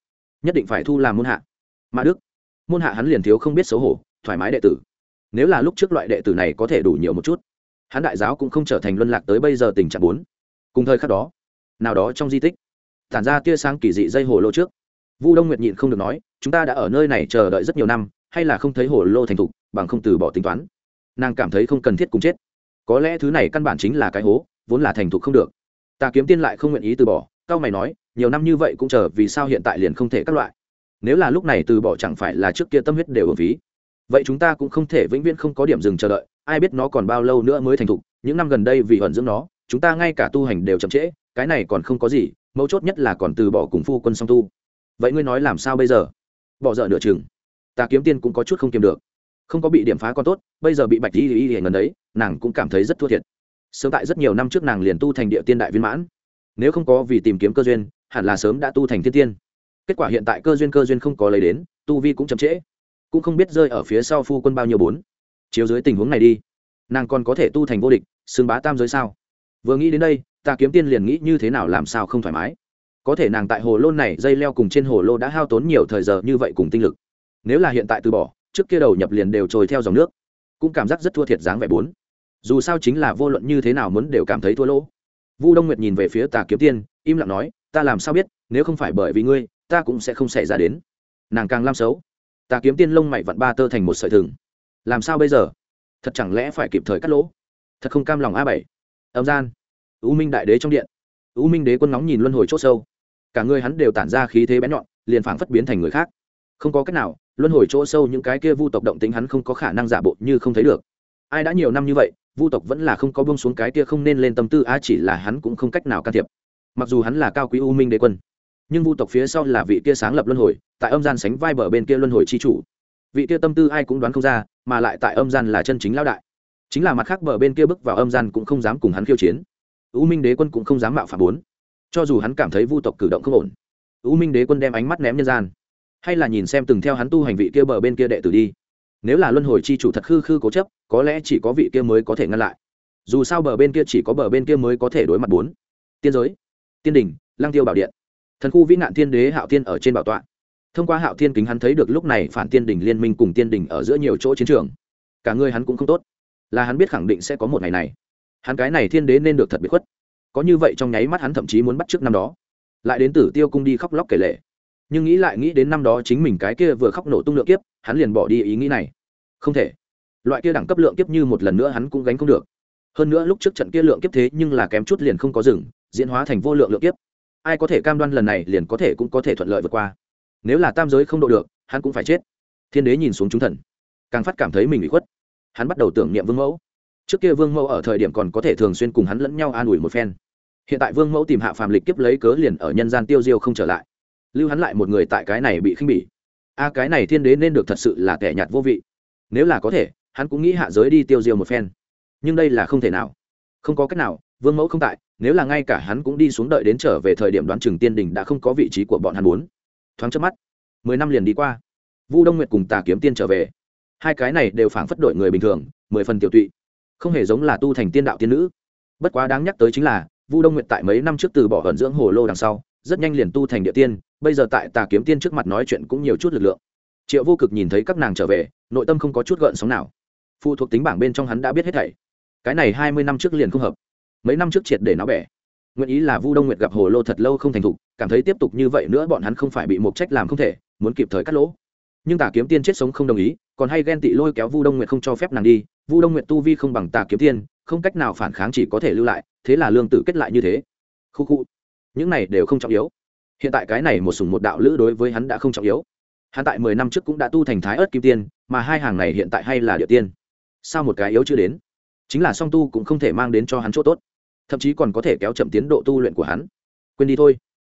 Nhất định phải thu làm môn hạ. Mà đức. Môn hạ hắn liền thiếu không biết xấu hổ, thoải mái đệ tử nếu là lúc trước loại đệ tử này có thể đủ nhiều một chút, hắn đại giáo cũng không trở thành luân lạc tới bây giờ tình trạng bốn. Cùng thời khắc đó, nào đó trong di tích, tản ra tia sáng kỳ dị dây hồ lô trước. Vu đông nguyệt nhịn không được nói, chúng ta đã ở nơi này chờ đợi rất nhiều năm, hay là không thấy hồ lô thành thục, bằng không từ bỏ tính toán. Nàng cảm thấy không cần thiết cùng chết. Có lẽ thứ này căn bản chính là cái hố, vốn là thành thục không được. Ta kiếm tiên lại không nguyện ý từ bỏ, cao mày nói, nhiều năm như vậy cũng chờ, vì sao hiện tại liền không thể các loại? Nếu là lúc này từ bỏ chẳng phải là trước kia tâm huyết đều ở phí vậy chúng ta cũng không thể vĩnh viễn không có điểm dừng chờ đợi, ai biết nó còn bao lâu nữa mới thành thục, những năm gần đây vì hận dưỡng nó, chúng ta ngay cả tu hành đều chậm trễ, cái này còn không có gì, mấu chốt nhất là còn từ bỏ cùng phu quân song tu. Vậy ngươi nói làm sao bây giờ? Bỏ dở nửa chừng. Ta kiếm tiên cũng có chút không kiếm được. Không có bị điểm phá còn tốt, bây giờ bị bạch y y y ngần đấy nàng cũng cảm thấy rất thua thiệt. Sớm tại rất nhiều năm trước nàng liền tu thành địa tiên đại viên mãn. Nếu không có vì tìm kiếm cơ duyên, hẳn là sớm đã tu thành thiên tiên. Kết quả hiện tại cơ duyên cơ duyên không có lấy đến, tu vi cũng chậm trễ cũng không biết rơi ở phía sau phu quân bao nhiêu bốn. Chiếu dưới tình huống này đi. Nàng còn có thể tu thành vô địch, xưng bá tam giới sao? Vừa nghĩ đến đây, ta kiếm tiên liền nghĩ như thế nào làm sao không thoải mái. Có thể nàng tại hồ lô này dây leo cùng trên hồ lô đã hao tốn nhiều thời giờ như vậy cùng tinh lực. Nếu là hiện tại từ bỏ, trước kia đầu nhập liền đều trôi theo dòng nước. Cũng cảm giác rất thua thiệt dáng vẻ bốn. Dù sao chính là vô luận như thế nào muốn đều cảm thấy thua lỗ. Vu đông nguyệt nhìn về phía tà kiếm tiên, im lặng nói, ta làm sao biết, nếu không phải bởi vì ngươi, ta cũng sẽ không xảy ra đến. Nàng càng lam xấu ta kiếm tiên lông mày vặn ba tơ thành một sợi thừng. Làm sao bây giờ? Thật chẳng lẽ phải kịp thời cắt lỗ? Thật không cam lòng a bảy. Âm gian. U minh đại đế trong điện. U minh đế quân nóng nhìn luân hồi c h sâu. Cả người hắn đều tản ra khí thế bén nhọn, liền phảng phất biến thành người khác. Không có cách nào, luân hồi chỗ sâu những cái kia vu tộc động tính hắn không có khả năng giả bộ như không thấy được. Ai đã nhiều năm như vậy, vu tộc vẫn là không có bông xuống cái kia không nên lên tâm tư a chỉ là hắn cũng không cách nào can thiệp. Mặc dù hắn là cao quý u minh đế quân nhưng vu tộc phía sau là vị kia sáng lập luân hồi, tại âm gian sánh vai bờ bên kia luân hồi c h i chủ. Vị kia tâm tư ai cũng đoán không ra, mà lại tại âm gian là chân chính lão đại. Chính là mặt khác bờ bên kia bước vào âm gian cũng không dám cùng hắn khiêu chiến. U minh đế quân cũng không dám mạo phạm bốn. Cho dù hắn cảm thấy vu tộc cử động không ổn, u minh đế quân đem ánh mắt ném nhân gian. Hay là nhìn xem từng theo hắn tu hành vị kia bờ bên kia đệ tử đi. Nếu là luân hồi chi chủ thật khư khư cố chấp, có lẽ chỉ có vị kia mới có thể ngăn lại. Dù sao bờ bên kia chỉ có bờ bên kia mới có thể đối mặt bốn. Tiên giới, tiên đình lang tiêu bảo điện thần khu vĩ nạn Thiên đế hạo tiên ở trên bảo tọa. Thông qua hạo thiên kính hắn thấy được lúc này phản tiên đình liên minh cùng tiên đình ở giữa nhiều chỗ chiến trường. Cả người hắn cũng không tốt. Là hắn biết khẳng định sẽ có một ngày này. Hắn cái này thiên đế nên được thật biệt khuất. Có như vậy trong nháy mắt hắn thậm chí muốn bắt trước năm đó. Lại đến tử tiêu cung đi khóc lóc kể lệ. Nhưng nghĩ lại nghĩ đến năm đó chính mình cái kia vừa khóc nổ tung lượng kiếp, hắn liền bỏ đi ý nghĩ này. Không thể. Loại kia đẳng cấp lượng kiếp như một lần nữa hắn cũng gánh không được. Hơn nữa lúc trước trận kia lượng kiếp thế nhưng là kém chút liền không có rừng diễn hóa thành vô lượng lượng kiếp ai có thể cam đoan lần này liền có thể cũng có thể thuận lợi vượt qua. Nếu là tam giới không độ được, hắn cũng phải chết. Thiên đế nhìn xuống chúng thần, càng phát cảm thấy mình bị khuất. Hắn bắt đầu tưởng niệm vương mẫu. Trước kia vương mẫu ở thời điểm còn có thể thường xuyên cùng hắn lẫn nhau an ủi một phen. Hiện tại vương mẫu tìm hạ phàm lịch kiếp lấy cớ liền ở nhân gian tiêu diêu không trở lại. Lưu hắn lại một người tại cái này bị khinh bỉ. A, cái này thiên đế nên được thật sự là kẻ nhạt vô vị. Nếu là có thể, hắn cũng nghĩ hạ giới đi tiêu diêu một phen. Nhưng đây là không thể nào. Không có cách nào vương mẫu không tại, nếu là ngay cả hắn cũng đi xuống đợi đến trở về thời điểm đoán chừng tiên đình đã không có vị trí của bọn hắn muốn. Thoáng trước mắt, mười năm liền đi qua. Vu đông nguyệt cùng tà kiếm tiên trở về. Hai cái này đều phảng phất đội người bình thường, mười phần tiểu tụy. Không hề giống là tu thành tiên đạo tiên nữ. Bất quá đáng nhắc tới chính là, vu đông nguyệt tại mấy năm trước từ bỏ hận dưỡng hồ lô đằng sau, rất nhanh liền tu thành địa tiên, bây giờ tại tà kiếm tiên trước mặt nói chuyện cũng nhiều chút lực lượng. Triệu vô cực nhìn thấy các nàng trở về, nội tâm không có chút gợn sóng nào. Phụ thuộc tính bảng bên trong hắn đã biết hết thảy. Cái này hai mươi năm trước liền không hợp mấy năm trước triệt để nó bẻ. Nguyện ý là vu đông nguyệt gặp hồ lô thật lâu không thành thục, cảm thấy tiếp tục như vậy nữa bọn hắn không phải bị một trách làm không thể, muốn kịp thời cắt lỗ. Nhưng tà kiếm tiên chết sống không đồng ý, còn hay ghen tị lôi kéo vu đông nguyệt không cho phép nàng đi. Vu đông nguyệt tu vi không bằng tà kiếm tiên, không cách nào phản kháng chỉ có thể lưu lại, thế là lương tử kết lại như thế. Khu khu. Những này đều không trọng yếu. Hiện tại cái này một sùng một đạo lữ đối với hắn đã không trọng yếu. Hắn tại mười năm trước cũng đã tu thành thái ớt kim tiên, mà hai hàng này hiện tại hay là địa tiên. Sao một cái yếu chưa đến? Chính là song tu cũng không thể mang đến cho hắn chỗ tốt thậm chí còn có thể kéo chậm tiến độ tu luyện của hắn. Quên đi thôi.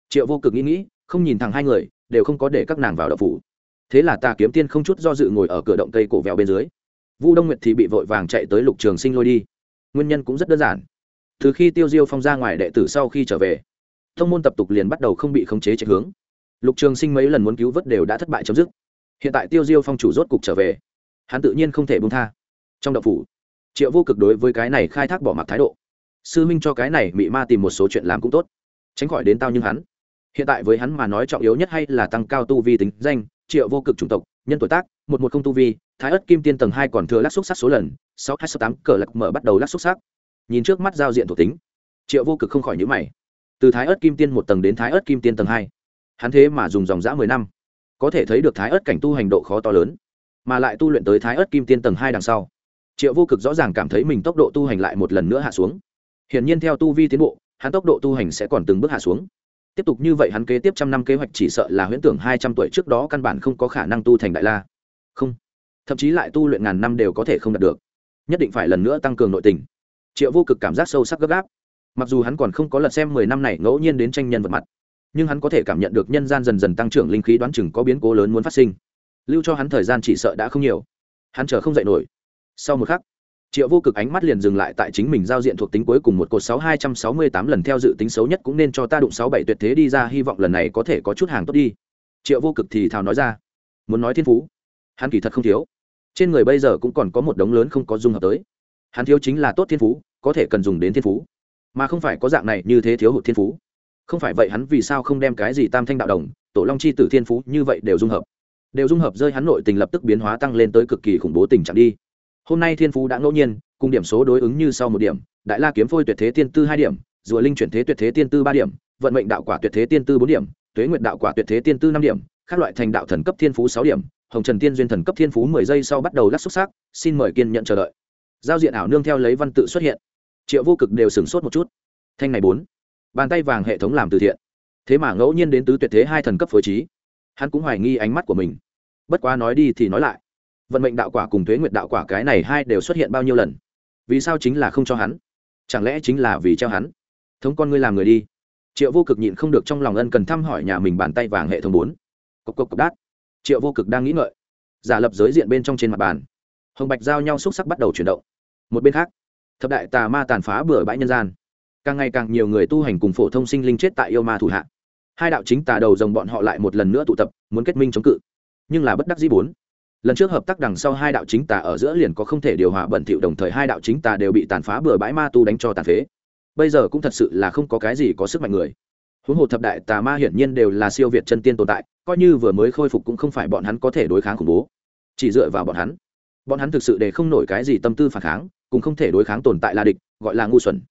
Triệu vô cực nghĩ nghĩ, không nhìn thẳng hai người, đều không có để các nàng vào đậu phủ. Thế là tà kiếm tiên không chút do dự ngồi ở cửa động cây cổ vẹo bên dưới. Vu đông nguyệt thì bị vội vàng chạy tới lục trường sinh lôi đi. Nguyên nhân cũng rất đơn giản. Từ khi tiêu diêu phong ra ngoài đệ tử sau khi trở về, thông môn tập tục liền bắt đầu không bị khống chế chạy hướng. Lục trường sinh mấy lần muốn cứu vớt đều đã thất bại chấm dứt. Hiện tại tiêu diêu phong chủ rốt cục trở về. Hắn tự nhiên không thể bung tha. Trong đậu phủ, triệu vô cực đối với cái này khai thác bỏ mặc thái độ sư minh cho cái này mị ma tìm một số chuyện làm cũng tốt, tránh khỏi đến tao nhưng hắn. Hiện tại với hắn mà nói trọng yếu nhất hay là tăng cao tu vi tính danh, triệu vô cực chủng tộc, nhân tuổi tác, một một không tu vi, thái ất kim tiên tầng hai còn thừa lắc xúc sắc số lần, sáu hai sáu tám, cờ lạc mở bắt đầu lắc xúc sắc. Nhìn trước mắt giao diện thuộc tính, triệu vô cực không khỏi nhữ mày. Từ thái ớt kim tiên một tầng đến thái ớt kim tiên tầng hai, hắn thế mà dùng dòng giã mười năm, có thể thấy được thái ớt cảnh tu hành độ khó to lớn, mà lại tu luyện tới thái ớt kim tiên tầng hai đằng sau, triệu vô cực rõ ràng cảm thấy mình tốc độ tu hành lại một lần nữa hạ xuống hiển nhiên theo tu vi tiến bộ, hắn tốc độ tu hành sẽ còn từng bước hạ xuống. Tiếp tục như vậy hắn kế tiếp trăm năm kế hoạch chỉ sợ là huyễn tưởng hai trăm tuổi trước đó căn bản không có khả năng tu thành đại la. Không. Thậm chí lại tu luyện ngàn năm đều có thể không đạt được. Nhất định phải lần nữa tăng cường nội tình. Triệu vô cực cảm giác sâu sắc gấp gáp. Mặc dù hắn còn không có lật xem mười năm này ngẫu nhiên đến tranh nhân vật mặt, nhưng hắn có thể cảm nhận được nhân gian dần dần tăng trưởng linh khí đoán chừng có biến cố lớn muốn phát sinh. Lưu cho hắn thời gian chỉ sợ đã không nhiều. Hắn chờ không dậy nổi. Sau một khắc triệu vô cực ánh mắt liền dừng lại tại chính mình giao diện thuộc tính cuối cùng một cột sáu hai trăm sáu mươi tám lần theo dự tính xấu nhất cũng nên cho ta đụng sáu bảy tuyệt thế đi ra, hy vọng lần này có thể có chút hàng tốt đi. Triệu vô cực thì thào nói ra. Muốn nói thiên phú, hắn kỳ thật không thiếu. Trên người bây giờ cũng còn có một đống lớn không có dung hợp tới. Hắn thiếu chính là tốt thiên phú, có thể cần dùng đến thiên phú. Mà không phải có dạng này như thế thiếu hụt thiên phú. Không phải vậy hắn vì sao không đem cái gì tam thanh đạo đồng, tổ long chi tử thiên phú như vậy đều dung hợp. Đều dung hợp rơi hắn nội tình lập tức biến hóa tăng lên tới cực kỳ khủng bố tình trạng đi hôm nay thiên phú đã ngẫu nhiên, cùng điểm số đối ứng như sau một điểm, đại la kiếm phôi tuyệt thế tiên tư hai điểm, rùa linh chuyển thế tuyệt thế tiên tư ba điểm, vận mệnh đạo quả tuyệt thế tiên tư bốn điểm, tuế nguyệt đạo quả tuyệt thế tiên tư năm điểm, các loại thành đạo thần cấp thiên phú sáu điểm, hồng trần tiên duyên thần cấp thiên phú mười giây sau bắt đầu lắc xúc xác, xin mời kiên nhận chờ đợi. Giao diện ảo nương theo lấy văn tự xuất hiện. Triệu vô cực đều sửng sốt một chút. Thanh này bốn. Bàn tay vàng hệ thống làm từ thiện. Thế mà ngẫu nhiên đến tứ tuyệt thế hai thần cấp phối trí. Hắn cũng hoài nghi ánh mắt của mình. Bất quá nói đi thì nói lại vận mệnh đạo quả cùng thuế nguyệt đạo quả cái này hai đều xuất hiện bao nhiêu lần? Vì sao chính là không cho hắn? Chẳng lẽ chính là vì treo hắn? Thống con ngươi làm người đi. Triệu vô cực nhịn không được trong lòng ân cần thăm hỏi nhà mình bàn tay vàng hệ thống bốn. Cộc cộc cộc đát. Triệu vô cực đang nghĩ ngợi. Giả lập giới diện bên trong trên mặt bàn. Hồng bạch giao nhau xúc sắc bắt đầu chuyển động. Một bên khác, thập đại tà ma tàn phá bừa bãi nhân gian. Càng ngày càng nhiều người tu hành cùng phổ thông sinh linh chết tại yêu ma thủ hạ. Hai đạo chính tà đầu dòng bọn họ lại một lần nữa tụ tập, muốn kết minh chống cự. Nhưng là bất đắc dĩ bốn lần trước hợp tác đằng sau hai đạo chính tà ở giữa liền có không thể điều hòa bẩn thỉu, đồng thời hai đạo chính tà đều bị tàn phá bừa bãi ma tu đánh cho tàn phế. Bây giờ cũng thật sự là không có cái gì có sức mạnh người. Huống hồ thập đại tà ma hiển nhiên đều là siêu việt chân tiên tồn tại, coi như vừa mới khôi phục cũng không phải bọn hắn có thể đối kháng khủng bố. Chỉ dựa vào bọn hắn. Bọn hắn thực sự để không nổi cái gì tâm tư phản kháng, cũng không thể đối kháng tồn tại là địch, gọi là ngu xuẩn.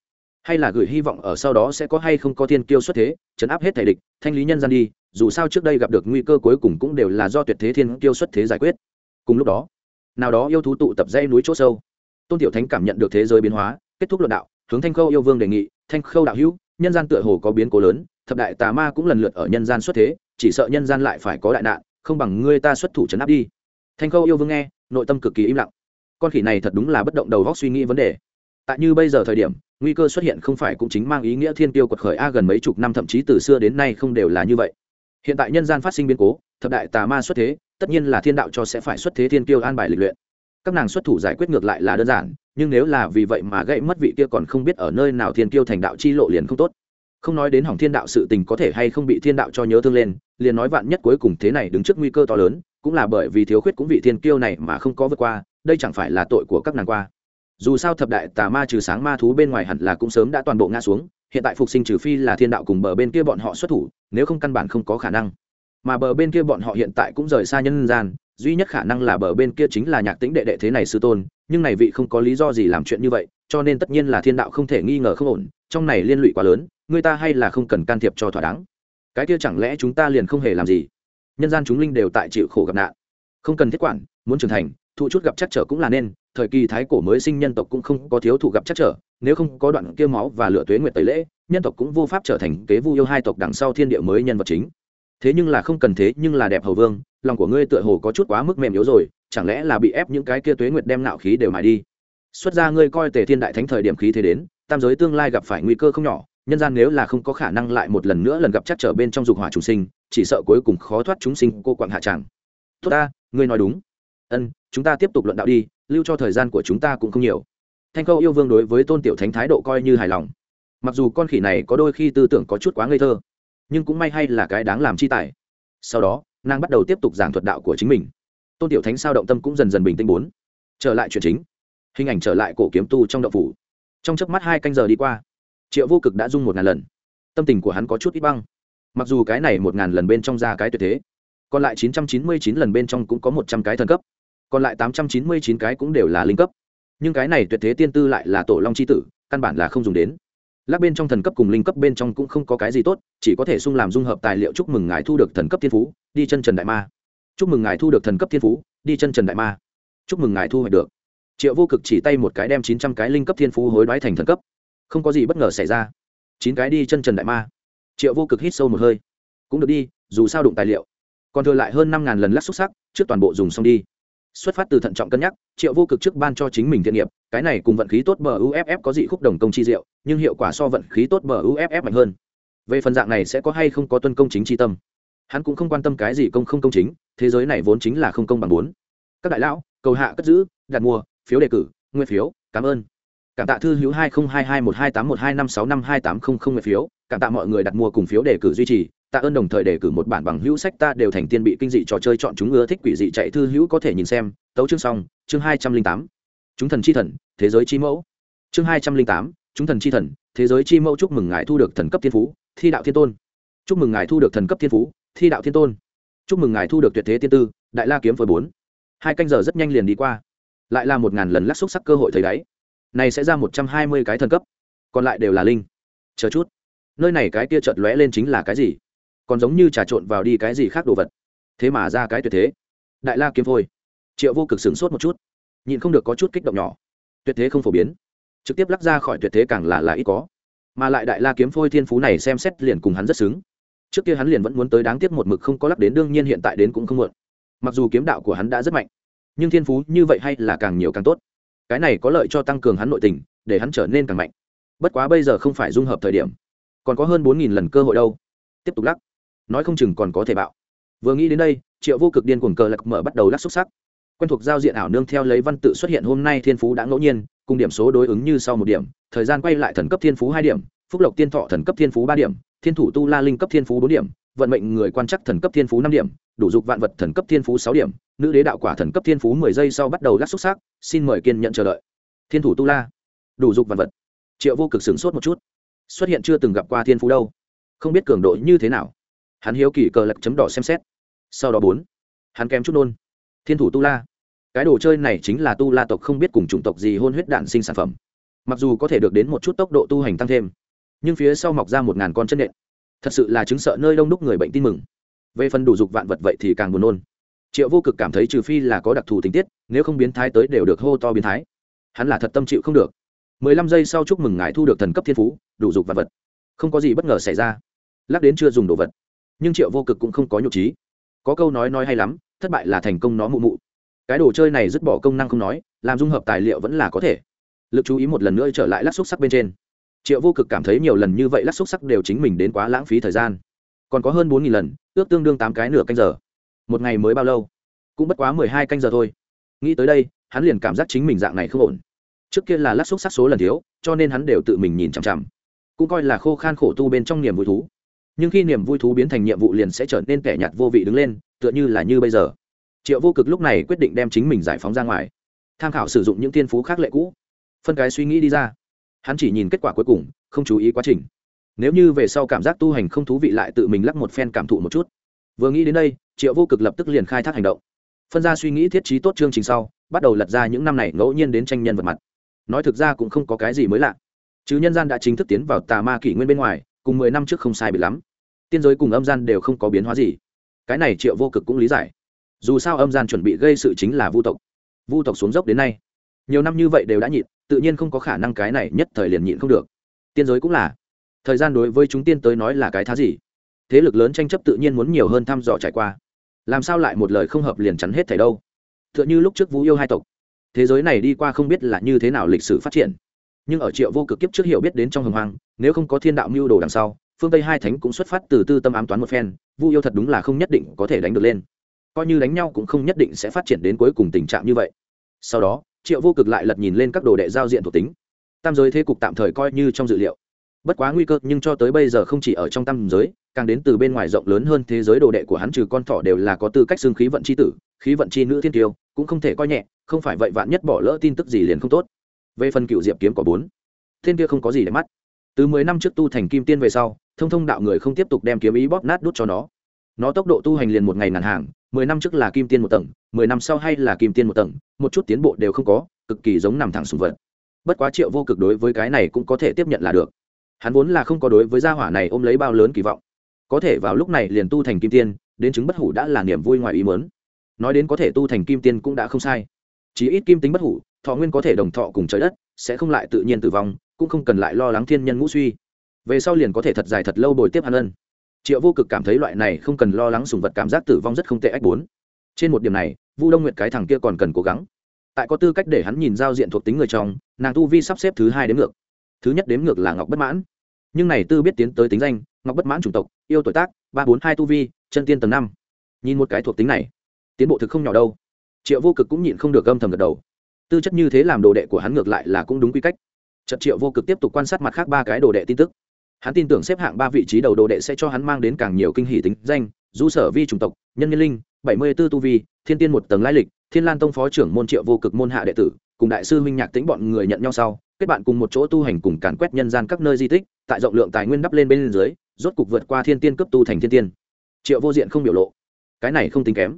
Hay là gửi hy vọng ở sau đó sẽ có hay không có thiên kiêu xuất thế, chấn áp hết thể địch, thanh lý nhân gian đi, dù sao trước đây gặp được nguy cơ cuối cùng cũng đều là do tuyệt thế thiên kiêu xuất thế giải quyết cùng lúc đó, nào đó yêu thú tụ tập dây núi chỗ sâu. Tôn tiểu thánh cảm nhận được thế giới biến hóa, kết thúc luận đạo, hướng thanh khâu yêu vương đề nghị, thanh khâu đạo hữu, nhân gian tựa hồ có biến cố lớn, thập đại tà ma cũng lần lượt ở nhân gian xuất thế, chỉ sợ nhân gian lại phải có đại nạn, không bằng ngươi ta xuất thủ trấn áp đi. Thanh khâu yêu vương nghe, nội tâm cực kỳ im lặng. Con khỉ này thật đúng là bất động đầu góc suy nghĩ vấn đề. Tại như bây giờ thời điểm, nguy cơ xuất hiện không phải cũng chính mang ý nghĩa thiên tiêu quật khởi a gần mấy chục năm, thậm chí từ xưa đến nay không đều là như vậy. Hiện tại nhân gian phát sinh biến cố, thập đại tà ma xuất thế tất nhiên là thiên đạo cho sẽ phải xuất thế thiên tiêu an bài lịch luyện. Các nàng xuất thủ giải quyết ngược lại là đơn giản, nhưng nếu là vì vậy mà gãy mất vị kia còn không biết ở nơi nào thiên tiêu thành đạo chi lộ liền không tốt. Không nói đến hỏng thiên đạo sự tình có thể hay không bị thiên đạo cho nhớ thương lên, liền nói vạn nhất cuối cùng thế này đứng trước nguy cơ to lớn, cũng là bởi vì thiếu khuyết cũng vị thiên kiêu này mà không có vượt qua, đây chẳng phải là tội của các nàng qua. Dù sao thập đại tà ma trừ sáng ma thú bên ngoài hẳn là cũng sớm đã toàn bộ ngã xuống, hiện tại phục sinh trừ phi là thiên đạo cùng bờ bên kia bọn họ xuất thủ, nếu không căn bản không có khả năng mà bờ bên kia bọn họ hiện tại cũng rời xa nhân gian, duy nhất khả năng là bờ bên kia chính là nhạc tính đệ đệ thế này sư tôn, nhưng này vị không có lý do gì làm chuyện như vậy, cho nên tất nhiên là thiên đạo không thể nghi ngờ không ổn, trong này liên lụy quá lớn, người ta hay là không cần can thiệp cho thỏa đáng. Cái kia chẳng lẽ chúng ta liền không hề làm gì? Nhân gian chúng linh đều tại chịu khổ gặp nạn. Không cần thiết quản, muốn trưởng thành thụ chút gặp chắc trở cũng là nên, thời kỳ thái cổ mới sinh nhân tộc cũng không có thiếu thụ gặp chắc trở, nếu không có đoạn kia máu và lửa tuế nguyệt tẩy lễ, nhân tộc cũng vô pháp trở thành kế vu yêu hai tộc đằng sau thiên địa mới nhân vật chính thế nhưng là không cần thế, nhưng là đẹp hầu vương, lòng của ngươi tựa hồ có chút quá mức mềm yếu rồi, chẳng lẽ là bị ép những cái kia tuế nguyệt đem nạo khí đều mài đi? Xuất ra ngươi coi tề thiên đại thánh thời điểm khí thế đến, tam giới tương lai gặp phải nguy cơ không nhỏ, nhân gian nếu là không có khả năng lại một lần nữa lần gặp chắc trở bên trong dục hỏa chúng sinh, chỉ sợ cuối cùng khó thoát chúng sinh cô quặng hạ tràng. Tốt ta, ngươi nói đúng. Ân, chúng ta tiếp tục luận đạo đi, lưu cho thời gian của chúng ta cũng không nhiều. Thanh câu yêu vương đối với tôn tiểu thánh thái độ coi như hài lòng. Mặc dù con khỉ này có đôi khi tư tưởng có chút quá ngây thơ nhưng cũng may hay là cái đáng làm chi tài. Sau đó, nàng bắt đầu tiếp tục giảng thuật đạo của chính mình. Tôn tiểu thánh sao động tâm cũng dần dần bình tĩnh bốn. Trở lại chuyện chính. Hình ảnh trở lại cổ kiếm tu trong đậu phủ. Trong chớp mắt hai canh giờ đi qua, triệu vô cực đã dung một ngàn lần. Tâm tình của hắn có chút ít băng. Mặc dù cái này một ngàn lần bên trong ra cái tuyệt thế, còn lại chín trăm chín mươi chín lần bên trong cũng có một trăm cái thần cấp. Còn lại tám trăm chín mươi chín cái cũng đều là linh cấp. Nhưng cái này tuyệt thế tiên tư lại là tổ long c h i tử, căn bản là không dùng đến lắc bên trong thần cấp cùng linh cấp bên trong cũng không có cái gì tốt, chỉ có thể sung làm dung hợp tài liệu chúc mừng ngài thu được thần cấp thiên phú, đi chân trần đại ma. Chúc mừng ngài thu được thần cấp thiên phú, đi chân trần đại ma. Chúc mừng ngài thu hoạch được. Triệu vô cực chỉ tay một cái đem chín trăm cái linh cấp thiên phú hối đoái thành thần cấp. Không có gì bất ngờ xảy ra. Chín cái đi chân trần đại ma. Triệu vô cực hít sâu một hơi. Cũng được đi, dù sao đụng tài liệu. Còn thừa lại hơn năm ngàn lần lắc xúc sắc, trước toàn bộ dùng xong đi xuất phát từ thận trọng cân nhắc, triệu vô cực trước ban cho chính mình thiện nghiệp, cái này cùng vận khí tốt bờ uff có dị khúc đồng công chi diệu, nhưng hiệu quả so vận khí tốt bờ uff mạnh hơn. Về phần dạng này sẽ có hay không có tuân công chính tri tâm. Hắn cũng không quan tâm cái gì công không công chính, thế giới này vốn chính là không công bằng bốn. Các đại lão, cầu hạ cất giữ, đặt mua, phiếu đề cử nguyên phiếu, cảm ơn. Cảm tạ thư hữu hai nghìn hai hai một hai tám một hai năm sáu năm hai tám không không nguyện phiếu, cảm tạ mọi người đặt mua cùng phiếu đề cử duy trì tạ ơn đồng thời đề cử một bản bằng hữu sách ta đều thành tiên bị kinh dị trò chơi chọn chúng ưa thích quỷ dị chạy thư hữu có thể nhìn xem. Tấu chương xong, chương hai trăm linh tám. Chúng thần chi thần, thế giới chi mẫu. Chương hai trăm linh tám, chúng thần chi thần, thế giới chi mẫu chúc mừng ngài thu được thần cấp thiên phú, thi đạo thiên tôn. Chúc mừng ngài thu được thần cấp thiên phú, thi đạo thiên tôn. Chúc mừng ngài thu được tuyệt thế tiên tư, đại la kiếm với bốn. Hai canh giờ rất nhanh liền đi qua. Lại là một ngàn lần lắc xúc sắc cơ hội thấy đáy. Này sẽ ra một trăm hai mươi cái thần cấp. Còn lại đều là linh. Chờ chút. Nơi này cái kia chợt lóe lên chính là cái gì? Còn giống như trà trộn vào đi cái gì khác đồ vật. Thế mà ra cái tuyệt thế. Đại la kiếm phôi. Triệu vô cực sửng sốt một chút. Nhịn không được có chút kích động nhỏ. Tuyệt thế không phổ biến. Trực tiếp lắc ra khỏi tuyệt thế càng là là ít có. Mà lại đại la kiếm phôi thiên phú này xem xét liền cùng hắn rất xứng. Trước kia hắn liền vẫn muốn tới đáng tiếc một mực không có lắc đến, đương nhiên hiện tại đến cũng không muộn. Mặc dù kiếm đạo của hắn đã rất mạnh, nhưng thiên phú như vậy hay là càng nhiều càng tốt. Cái này có lợi cho tăng cường hắn nội tình, để hắn trở nên càng mạnh. Bất quá bây giờ không phải dung hợp thời điểm. Còn có hơn bốn nghìn lần cơ hội đâu. Tiếp tục lắc nói không chừng còn có thể bạo. Vừa nghĩ đến đây, triệu vô cực điên cuồng cờ lạc mở bắt đầu lắc xúc sắc. Quen thuộc giao diện ảo nương theo lấy văn tự xuất hiện hôm nay thiên phú đã ngẫu nhiên, cùng điểm số đối ứng như sau một điểm, thời gian quay lại thần cấp thiên phú hai điểm, phúc lộc tiên thọ thần cấp thiên phú ba điểm, thiên thủ tu la linh cấp thiên phú bốn điểm, vận mệnh người quan chắc thần cấp thiên phú năm điểm, đủ dục vạn vật thần cấp thiên phú sáu điểm, nữ đế đạo quả thần cấp thiên phú mười giây sau bắt đầu lắc xúc xác xin mời kiên nhận chờ đợi. Thiên thủ tu la, đủ dục vạn vật. Triệu vô cực sửng sốt một chút. Xuất hiện chưa từng gặp qua thiên phú đâu. Không biết cường độ như thế nào hắn hiếu kỳ cờ lật chấm đỏ xem xét. Sau đó bốn, hắn kém chút nôn. Thiên thủ tu la. Cái đồ chơi này chính là tu la tộc không biết cùng chủng tộc gì hôn huyết đạn sinh sản phẩm. Mặc dù có thể được đến một chút tốc độ tu hành tăng thêm, nhưng phía sau mọc ra một ngàn con chân nện. Thật sự là chứng sợ nơi đông đúc người bệnh tin mừng. Về phần đủ dục vạn vật vậy thì càng buồn nôn. Triệu vô cực cảm thấy trừ phi là có đặc thù tình tiết, nếu không biến thái tới đều được hô to biến thái. Hắn là thật tâm chịu không được. Mười lăm giây sau chúc mừng ngài thu được thần cấp thiên phú, đủ dục vạn vật. Không có gì bất ngờ xảy ra. Lắc đến chưa dùng đồ vật nhưng triệu vô cực cũng không có nhục trí. Có câu nói nói hay lắm, thất bại là thành công nó mụ mụ. Cái đồ chơi này dứt bỏ công năng không nói, làm dung hợp tài liệu vẫn là có thể. Lực chú ý một lần nữa trở lại lắc xúc sắc bên trên. Triệu vô cực cảm thấy nhiều lần như vậy lắc xúc sắc đều chính mình đến quá lãng phí thời gian. Còn có hơn bốn nghìn lần, ước tương đương tám cái nửa canh giờ. Một ngày mới bao lâu? Cũng bất quá mười hai canh giờ thôi. Nghĩ tới đây, hắn liền cảm giác chính mình dạng này không ổn. Trước kia là lắc xúc sắc số lần thiếu, cho nên hắn đều tự mình nhìn chằm chằm. Cũng coi là khô khan khổ tu bên trong niềm vui thú nhưng khi niềm vui thú biến thành nhiệm vụ liền sẽ trở nên kẻ nhạt vô vị đứng lên, tựa như là như bây giờ. Triệu vô cực lúc này quyết định đem chính mình giải phóng ra ngoài, tham khảo sử dụng những thiên phú khác lệ cũ. Phân cái suy nghĩ đi ra. Hắn chỉ nhìn kết quả cuối cùng, không chú ý quá trình. Nếu như về sau cảm giác tu hành không thú vị lại tự mình lắc một phen cảm thụ một chút. Vừa nghĩ đến đây, triệu vô cực lập tức liền khai thác hành động. Phân ra suy nghĩ thiết trí tốt chương trình sau, bắt đầu lật ra những năm này ngẫu nhiên đến tranh nhân vật mặt. Nói thực ra cũng không có cái gì mới lạ. Chứ nhân gian đã chính thức tiến vào tà ma kỷ nguyên bên ngoài, cùng mười năm trước không sai bị lắm tiên giới cùng âm gian đều không có biến hóa gì. Cái này triệu vô cực cũng lý giải. Dù sao âm gian chuẩn bị gây sự chính là vu tộc. Vu tộc xuống dốc đến nay, nhiều năm như vậy đều đã nhịn, tự nhiên không có khả năng cái này nhất thời liền nhịn không được. Tiên giới cũng là. Thời gian đối với chúng tiên tới nói là cái thá gì? Thế lực lớn tranh chấp tự nhiên muốn nhiều hơn thăm dò trải qua. Làm sao lại một lời không hợp liền chắn hết thảy đâu? T h ư ợ n h ư lúc trước vũ yêu hai tộc. Thế giới này đi qua không biết là như thế nào lịch sử phát triển. Nhưng ở triệu vô cực kiếp trước hiểu biết đến trong hồng hoang, nếu không có thiên đạo mưu đồ đằng sau phương tây hai thánh cũng xuất phát từ tư tâm ám toán một phen vu yêu thật đúng là không nhất định có thể đánh được lên coi như đánh nhau cũng không nhất định sẽ phát triển đến cuối cùng tình trạng như vậy sau đó triệu vô cực lại lật nhìn lên các đồ đệ giao diện thuộc tính tam giới thế cục tạm thời coi như trong dự liệu bất quá nguy cơ nhưng cho tới bây giờ không chỉ ở trong tam giới càng đến từ bên ngoài rộng lớn hơn thế giới đồ đệ của hắn trừ con thỏ đều là có tư cách xương khí vận c h i tử khí vận c h i nữ thiên tiêu cũng không thể coi nhẹ không phải vậy vạn nhất bỏ lỡ tin tức gì liền không tốt về phần cựu diệp kiếm có bốn thiên kia không có gì để mắt từ mười năm trước tu thành kim tiên về sau thông thông đạo người không tiếp tục đem kiếm ý bóp nát đút cho nó. Nó tốc độ tu hành liền một ngày ngàn hàng, mười năm trước là kim tiên một tầng, mười năm sau hay là kim tiên một tầng, một chút tiến bộ đều không có, cực kỳ giống nằm thẳng sùng vật. Bất quá triệu vô cực đối với cái này cũng có thể tiếp nhận là được. Hắn vốn là không có đối với gia hỏa này ôm lấy bao lớn kỳ vọng. Có thể vào lúc này liền tu thành kim tiên, đến chứng bất hủ đã là niềm vui ngoài ý mớn nói đến có thể tu thành kim tiên cũng đã không sai. Chỉ ít kim tính bất hủ, thọ nguyên có thể đồng thọ cùng trời đất, sẽ không lại tự nhiên tử vong, cũng không cần lại lo lắng thiên nhân ngũ suy về sau liền có thể thật dài thật lâu bồi tiếp hắn ân. Triệu vô cực cảm thấy loại này không cần lo lắng sùng vật cảm giác tử vong rất không tệ ách bốn. Trên một điểm này, vu đông nguyệt cái thằng kia còn cần cố gắng. Tại có tư cách để hắn nhìn giao diện thuộc tính người trong, nàng tu vi sắp xếp thứ hai đến ngược. Thứ nhất đếm ngược là ngọc bất mãn. Nhưng này tư biết tiến tới tính danh, ngọc bất mãn chủng tộc, yêu tuổi tác, ba bốn hai tu vi, chân tiên tầng năm. Nhìn một cái thuộc tính này, tiến bộ thực không nhỏ đâu. Triệu vô cực cũng nhịn không được âm thầm gật đầu. Tư chất như thế làm đồ đệ của hắn ngược lại là cũng đúng quy cách. Trận triệu vô cực tiếp tục quan sát mặt khác ba cái đồ đệ tin tức hắn tin tưởng xếp hạng ba vị trí đầu đồ đệ sẽ cho hắn mang đến càng nhiều kinh hỷ tính danh, du sở vi chủng tộc, nhân nhân linh, bảy mươi b ố tu vi, thiên tiên một tầng lai lịch, thiên lan tông phó trưởng môn triệu vô cực môn hạ đệ tử, cùng đại sư minh nhạc tính bọn người nhận nhau sau, kết bạn cùng một chỗ tu hành cùng càn quét nhân gian các nơi di tích, tại rộng lượng tài nguyên đắp lên bên dưới, rốt cục vượt qua thiên tiên cấp tu thành thiên tiên. Triệu vô diện không biểu lộ. Cái này không tính kém,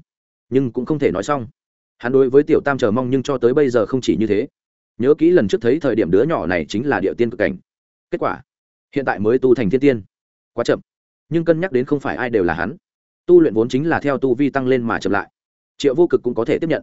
nhưng cũng không thể nói xong. Hắn đối với tiểu tam chờ mong nhưng cho tới bây giờ không chỉ như thế. Nhớ kỹ lần trước thấy thời điểm đứa nhỏ này chính là địa tiên cực cảnh. Kết quả hiện tại mới tu thành thiên tiên. Quá chậm. Nhưng cân nhắc đến không phải ai đều là hắn. Tu luyện vốn chính là theo tu vi tăng lên mà chậm lại. Triệu vô cực cũng có thể tiếp nhận.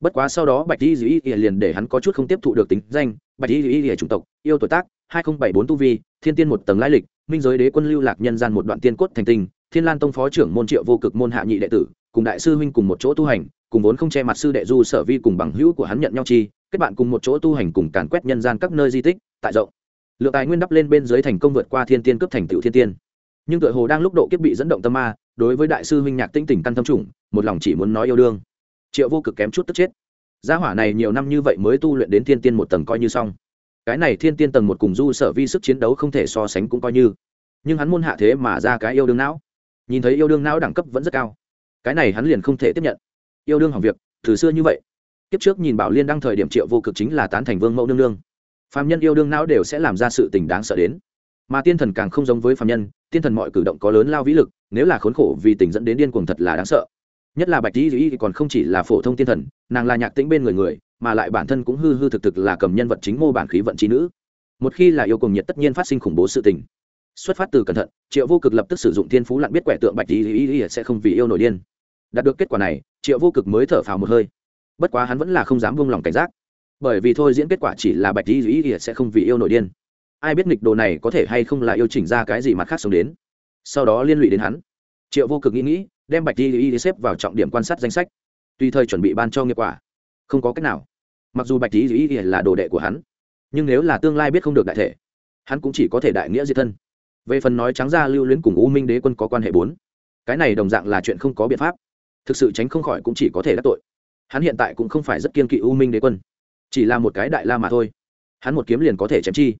Bất quá sau đó bạch di dĩ liền để hắn có chút không tiếp thụ được tính danh, bạch di dĩ chủng tộc, yêu tuổi tác, hai nghìn bảy bốn tu vi, thiên tiên một tầng lai lịch, minh giới đế quân lưu lạc nhân gian một đoạn tiên cốt thành tinh thiên lan tông phó trưởng môn triệu vô cực môn hạ nhị đệ tử, cùng đại sư huynh cùng một chỗ tu hành, cùng vốn không che mặt sư đệ du sở vi cùng bằng hữu của hắn nhận nhau chi, kết bạn cùng một chỗ tu hành cùng càn quét nhân gian các nơi di tích, tại rộng lượng tài nguyên đắp lên bên dưới thành công vượt qua thiên tiên cấp thành tựu thiên tiên. Nhưng tựa hồ đang lúc độ kiếp bị dẫn động tâm ma, đối với đại sư huynh nhạc tinh tỉnh căn tâm trùng, một lòng chỉ muốn nói yêu đương. Triệu vô cực kém chút tức chết. Gia hỏa này nhiều năm như vậy mới tu luyện đến thiên tiên một tầng coi như xong. Cái này thiên tiên tầng một cùng du sở vi sức chiến đấu không thể so sánh cũng coi như. Nhưng hắn môn hạ thế mà ra cái yêu đương não. Nhìn thấy yêu đương não đẳng cấp vẫn rất cao. Cái này hắn liền không thể tiếp nhận. Yêu đương hỏng việc, từ xưa như vậy. Kiếp trước nhìn bảo liên đăng thời điểm triệu vô cực chính là tán thành vương mẫu nương nương. Phàm nhân yêu đương não đều sẽ làm ra sự tình đáng sợ đến. Mà tiên thần càng không giống với phàm nhân, tiên thần mọi cử động có lớn lao vĩ lực, nếu là khốn khổ vì tình dẫn đến điên cuồng thật là đáng sợ. Nhất là bạch tý dĩ còn không chỉ là phổ thông tiên thần, nàng là nhạc tĩnh bên người người, mà lại bản thân cũng hư hư thực thực là cầm nhân vật chính mô bản khí vận trí nữ. Một khi là yêu cùng nhiệt tất nhiên phát sinh khủng bố sự tình. Xuất phát từ cẩn thận, triệu vô cực lập tức sử dụng thiên phú lặn biết quẻ tượng bạch tý dĩ sẽ không vì yêu nổi điên. Đạt được kết quả này, triệu vô cực mới thở phào một hơi. Bất quá hắn vẫn là không dám buông lòng cảnh giác bởi vì thôi diễn kết quả chỉ là bạch di duy sẽ không vì yêu nổi điên. Ai biết nghịch đồ này có thể hay không là yêu chỉnh ra cái gì mặt khác sống đến. Sau đó liên lụy đến hắn. Triệu vô cực nghĩ nghĩ, đem bạch di y xếp vào trọng điểm quan sát danh sách. Tùy thời chuẩn bị ban cho nghiệp quả, không có cách nào. Mặc dù bạch di y là đồ đệ của hắn, nhưng nếu là tương lai biết không được đại thể, hắn cũng chỉ có thể đại nghĩa diệt thân. Về phần nói trắng ra lưu luyến cùng u minh đế quân có quan hệ bốn, cái này đồng dạng là chuyện không có biện pháp. Thực sự tránh không khỏi cũng chỉ có thể đắc tội. Hắn hiện tại cũng không phải rất kiên kỵ u minh đế quân chỉ là một cái đại la mà thôi. Hắn một kiếm liền có thể chém chi.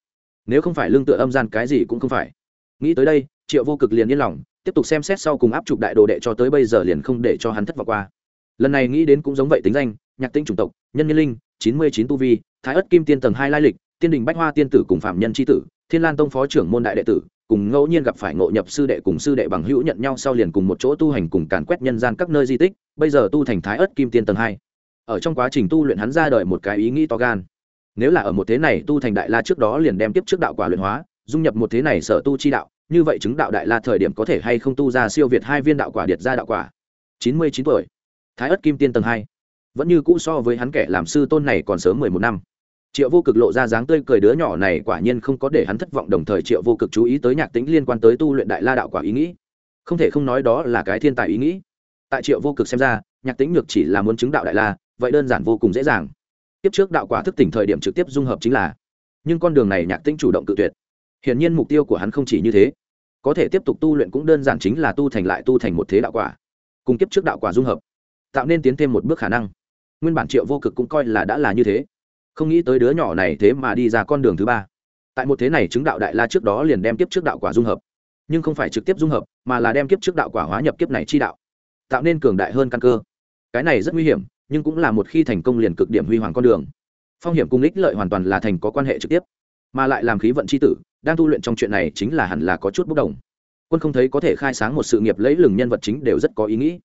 Nếu không phải lương tựa âm gian cái gì cũng không phải. Nghĩ tới đây, triệu vô cực liền yên lòng, tiếp tục xem xét sau cùng áp chụp đại đồ đệ cho tới bây giờ liền không để cho hắn thất vọng qua. Lần này nghĩ đến cũng giống vậy tính danh, nhạc tinh chủng tộc, nhân nhân linh, chín mươi chín tu vi, thái ất kim tiên tầng hai lai lịch, tiên đình bách hoa tiên tử cùng phạm nhân tri tử, thiên lan tông phó trưởng môn đại đệ tử, cùng ngẫu nhiên gặp phải ngộ nhập sư đệ cùng sư đệ bằng hữu nhận nhau sau liền cùng một chỗ tu hành cùng càn quét nhân gian các nơi di tích, bây giờ tu thành thái ất kim tiên tầng hai ở trong quá trình tu luyện hắn ra đời một cái ý nghĩ to gan. Nếu là ở một thế này tu thành đại la trước đó liền đem tiếp trước đạo quả luyện hóa, dung nhập một thế này sở tu chi đạo, như vậy chứng đạo đại la thời điểm có thể hay không tu ra siêu việt hai viên đạo quả điệt ra đạo quả. Chín mươi chín tuổi. Thái ất kim tiên tầng hai. Vẫn như cũ so với hắn kẻ làm sư tôn này còn sớm mười một năm. Triệu vô cực lộ ra dáng tươi cười đứa nhỏ này quả nhiên không có để hắn thất vọng, đồng thời triệu vô cực chú ý tới nhạc tính liên quan tới tu luyện đại la đạo quả ý nghĩ. Không thể không nói đó là cái thiên tài ý nghĩ. Tại triệu vô cực xem ra, nhạc tính nhược chỉ là muốn chứng đạo đại la vậy đơn giản vô cùng dễ dàng. Tiếp trước đạo quả thức tỉnh thời điểm trực tiếp dung hợp chính là, nhưng con đường này nhạc tĩnh chủ động tự tuyệt. Hiển nhiên mục tiêu của hắn không chỉ như thế. Có thể tiếp tục tu luyện cũng đơn giản chính là tu thành lại tu thành một thế đạo quả. Cùng kiếp trước đạo quả dung hợp, tạo nên tiến thêm một bước khả năng. Nguyên bản triệu vô cực cũng coi là đã là như thế. Không nghĩ tới đứa nhỏ này thế mà đi ra con đường thứ ba. Tại một thế này chứng đạo đại la trước đó liền đem kiếp trước đạo quả dung hợp. Nhưng không phải trực tiếp dung hợp, mà là đem kiếp trước đạo quả hóa nhập kiếp này chi đạo, tạo nên cường đại hơn căn cơ. Cái này rất nguy hiểm nhưng cũng là một khi thành công liền cực điểm huy hoàng con đường. Phong hiểm cung ích lợi hoàn toàn là thành có quan hệ trực tiếp, mà lại làm khí vận c h i tử, đang tu luyện trong chuyện này chính là hẳn là có chút bốc đồng. Quân không thấy có thể khai sáng một sự nghiệp lấy lừng nhân vật chính đều rất có ý nghĩ.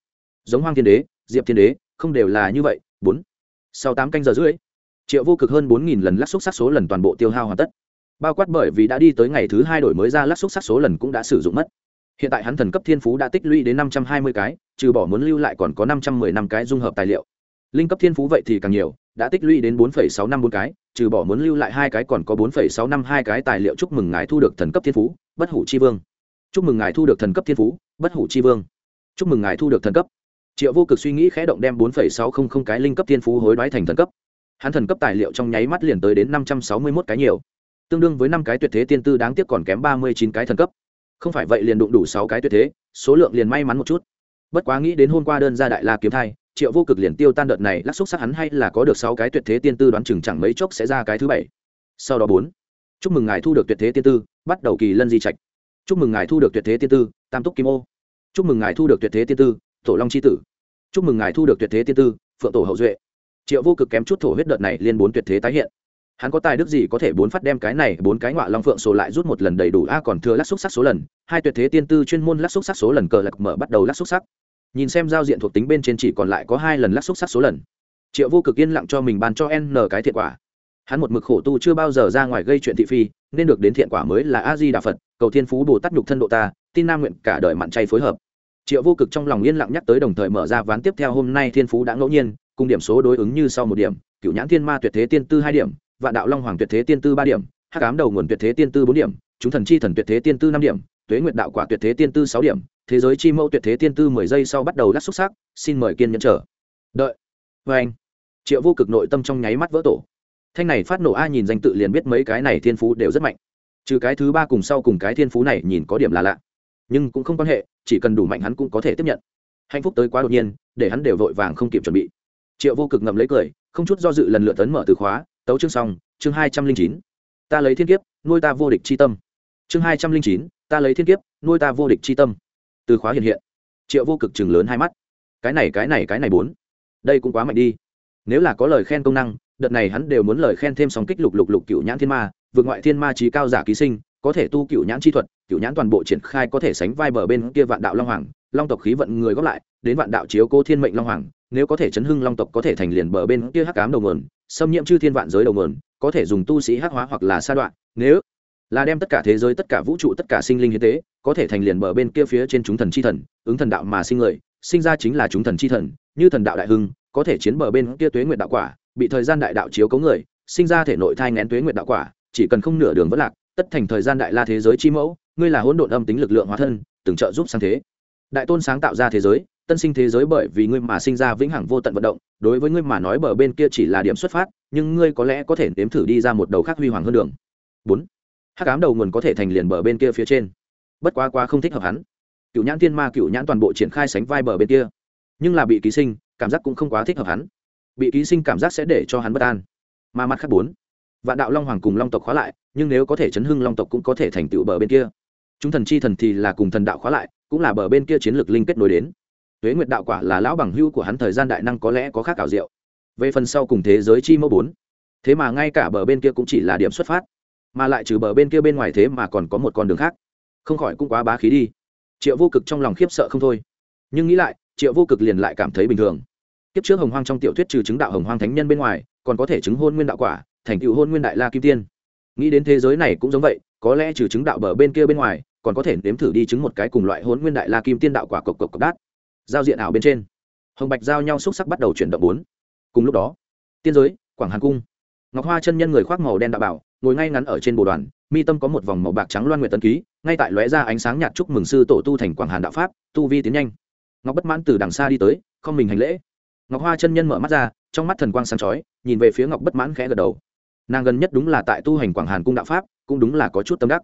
Giống hoang thiên đế, diệp thiên đế, không đều là như vậy, bốn. Sau tám canh giờ rưỡi, triệu vô cực hơn bốn nghìn lần lắc xúc sắc số lần toàn bộ tiêu hao hoàn tất. Bao quát bởi vì đã đi tới ngày thứ hai đổi mới ra lắc xúc sắc số lần cũng đã sử dụng mất. Hiện tại hắn thần cấp thiên phú đã tích lũy đến năm trăm hai mươi cái, trừ bỏ muốn lưu lại còn có năm trăm mười năm cái dung hợp tài liệu linh cấp thiên phú vậy thì càng nhiều, đã tích lũy đến bốn phẩy sáu năm bốn cái, trừ bỏ muốn lưu lại hai cái còn có bốn phẩy sáu năm hai cái tài liệu chúc mừng ngài thu được thần cấp thiên phú, bất hủ chi vương. Chúc mừng ngài thu được thần cấp thiên phú, bất hủ chi vương. Chúc mừng ngài thu được thần cấp. Triệu vô cực suy nghĩ khẽ động đem bốn phẩy sáu không không cái linh cấp thiên phú hối đoái thành thần cấp. Hắn thần cấp tài liệu trong nháy mắt liền tới đến năm trăm sáu mươi mốt cái nhiều. Tương đương với năm cái tuyệt thế tiên tư đáng tiếc còn kém ba mươi chín cái thần cấp. Không phải vậy liền đụng đủ sáu cái tuyệt thế, số lượng liền may mắn một chút. Bất quá nghĩ đến hôm qua đơn gia đại la kiếm thai triệu vô cực liền tiêu tan đợt này, lắc xúc sắc hắn hay là có được sáu cái tuyệt thế tiên tư đoán chừng chẳng mấy chốc sẽ ra cái thứ bảy. Sau đó bốn, chúc mừng ngài thu được tuyệt thế tiên tư, bắt đầu kỳ lân di trạch. Chúc mừng ngài thu được tuyệt thế tiên tư, tam túc kim ô. Chúc mừng ngài thu được tuyệt thế tiên tư tổ long c h i tử. Chúc mừng ngài thu được tuyệt thế tiên tư, phượng tổ hậu duệ. Triệu vô cực kém chút thổ huyết đợt này liên bốn tuyệt thế tái hiện. Hắn có tài đức gì có thể bốn phát đem cái này bốn cái ngọa long phượng sổ lại rút một lần đầy đủ? A, còn thừa lắc xúc sắc số lần. Hai tuyệt thế tiên tư chuyên môn lắc xúc sắc số lần cờ lạc mở bắt đầu lắc xúc sắc nhìn xem giao diện thuộc tính bên trên chỉ còn lại có hai lần lắc xúc sắc số lần. Triệu vô cực yên lặng cho mình ban cho n cái thiện quả. Hắn một mực khổ tu chưa bao giờ ra ngoài gây chuyện thị phi, nên được đến thiện quả mới là a di đà phật, cầu thiên phú bồ tát nhục thân độ ta, tin nam nguyện cả đời mặn chay phối hợp. Triệu vô cực trong lòng yên lặng nhắc tới đồng thời mở ra ván tiếp theo hôm nay thiên phú đã ngẫu nhiên, cùng điểm số đối ứng như sau một điểm cựu nhãn thiên ma tuyệt thế tiên tư hai điểm, vạn đạo long hoàng tuyệt thế tiên tư ba điểm, hắc cám đầu nguồn tuyệt thế tiên tư bốn điểm, chúng thần chi thần tuyệt thế tiên tư năm điểm, tuế nguyệt đạo quả tuyệt thế tiên tư sáu điểm thế giới chi mẫu tuyệt thế tiên tư mười giây sau bắt đầu lắc xúc xác, xin mời kiên nhẫn chờ. Đợi. Vê anh. Triệu vô cực nội tâm trong nháy mắt vỡ tổ. Thanh này phát nổ a nhìn danh tự liền biết mấy cái này thiên phú đều rất mạnh. Trừ cái thứ ba cùng sau cùng cái thiên phú này nhìn có điểm là lạ. Nhưng cũng không quan hệ, chỉ cần đủ mạnh hắn cũng có thể tiếp nhận. Hạnh phúc tới quá đột nhiên, để hắn đều vội vàng không kịp chuẩn bị. Triệu vô cực ngậm lấy cười, không chút do dự lần lượt tấn mở từ khóa, tấu chương xong, chương hai trăm linh chín. Ta lấy thiên kiếp, nuôi ta vô địch c h i tâm. Chương hai trăm linh chín, ta lấy thiên kiếp, nuôi ta vô địch c h i tâm từ khóa hiện hiện. Triệu vô cực chừng lớn hai mắt. Cái này cái này cái này bốn. Đây cũng quá mạnh đi. Nếu là có lời khen công năng, đợt này hắn đều muốn lời khen thêm sóng kích lục lục lục cựu nhãn thiên ma, vượt ngoại thiên ma trí cao giả ký sinh, có thể tu cựu nhãn chi thuật, cựu nhãn toàn bộ triển khai có thể sánh vai bờ bên kia vạn đạo long hoàng, long tộc khí vận người góp lại, đến vạn đạo chiếu cô thiên mệnh long hoàng, nếu có thể chấn hưng long tộc có thể thành liền bờ bên kia hắc cám đầu nguồn, xâm nhiễm chư thiên vạn giới đầu nguồn, có thể dùng tu sĩ hắc hóa hoặc là sa đoạn, nếu là đem tất cả thế giới, tất cả vũ trụ, tất cả sinh linh hiến tế, có thể thành liền bờ bên kia phía trên chúng thần chi thần, ứng thần đạo mà sinh người, sinh ra chính là chúng thần chi thần, như thần đạo đại hưng, có thể chiến bờ bên kia tuế nguyệt đạo quả, bị thời gian đại đạo chiếu cấu người, sinh ra thể nội thai ngén tuế nguyệt đạo quả, chỉ cần không nửa đường vất lạc, tất thành thời gian đại la thế giới chi mẫu, ngươi là hỗn độn âm tính lực lượng hóa thân, từng trợ giúp sang thế. Đại tôn sáng tạo ra thế giới, tân sinh thế giới bởi vì ngươi mà sinh ra vĩnh hằng vô tận vận động, đối với ngươi mà nói bờ bên kia chỉ là điểm xuất phát, nhưng ngươi có lẽ có thể nếm thử đi ra một đầu khác huy hoàng hơn đường. Bốn hắc ám đầu nguồn có thể thành liền bờ bên kia phía trên. Bất quá quá không thích hợp hắn. Cựu nhãn tiên ma cựu nhãn toàn bộ triển khai sánh vai bờ bên kia. Nhưng là bị ký sinh, cảm giác cũng không quá thích hợp hắn. Bị ký sinh cảm giác sẽ để cho hắn bất an. Mà mặt khác bốn, vạn đạo long hoàng cùng long tộc khóa lại, nhưng nếu có thể chấn hưng long tộc cũng có thể thành tựu bờ bên kia. Chúng thần chi thần thì là cùng thần đạo khóa lại, cũng là bờ bên kia chiến lược linh kết nối đến. Huế nguyệt đạo quả là lão bằng hưu của hắn thời gian đại năng có lẽ có khác ảo diệu. Về phần sau cùng thế giới chi mẫu bốn, thế mà ngay cả bờ bên kia cũng chỉ là điểm xuất phát mà lại trừ bờ bên kia bên ngoài thế mà còn có một con đường khác. Không khỏi cũng quá bá khí đi. Triệu vô cực trong lòng khiếp sợ không thôi. Nhưng nghĩ lại, triệu vô cực liền lại cảm thấy bình thường. Kiếp trước hồng hoang trong tiểu thuyết trừ chứng đạo hồng hoang thánh nhân bên ngoài, còn có thể chứng hôn nguyên đạo quả, thành tựu hôn nguyên đại la kim tiên. Nghĩ đến thế giới này cũng giống vậy, có lẽ trừ chứng đạo bờ bên kia bên ngoài, còn có thể nếm thử đi chứng một cái cùng loại hôn nguyên đại la kim tiên đạo quả cộc cộc cộc đát. Giao diện ảo bên trên, hồng bạch giao nhau xúc sắc bắt đầu chuyển động bốn. Cùng lúc đó, tiên giới, quảng hàn cung. Ngọc hoa chân nhân người khoác màu đen đạo bảo ngồi ngay ngắn ở trên bồ đoàn, mi tâm có một vòng màu bạc trắng loan nguyện tân ký, ngay tại lóe ra ánh sáng nhạt chúc mừng sư tổ tu thành quảng hàn đạo pháp, tu vi tiến nhanh. Ngọc bất mãn từ đằng xa đi tới, không mình hành lễ. Ngọc hoa chân nhân mở mắt ra, trong mắt thần quang sáng chói, nhìn về phía ngọc bất mãn khẽ gật đầu. Nàng gần nhất đúng là tại tu hành quảng hàn cung đạo pháp, cũng đúng là có chút tâm đắc.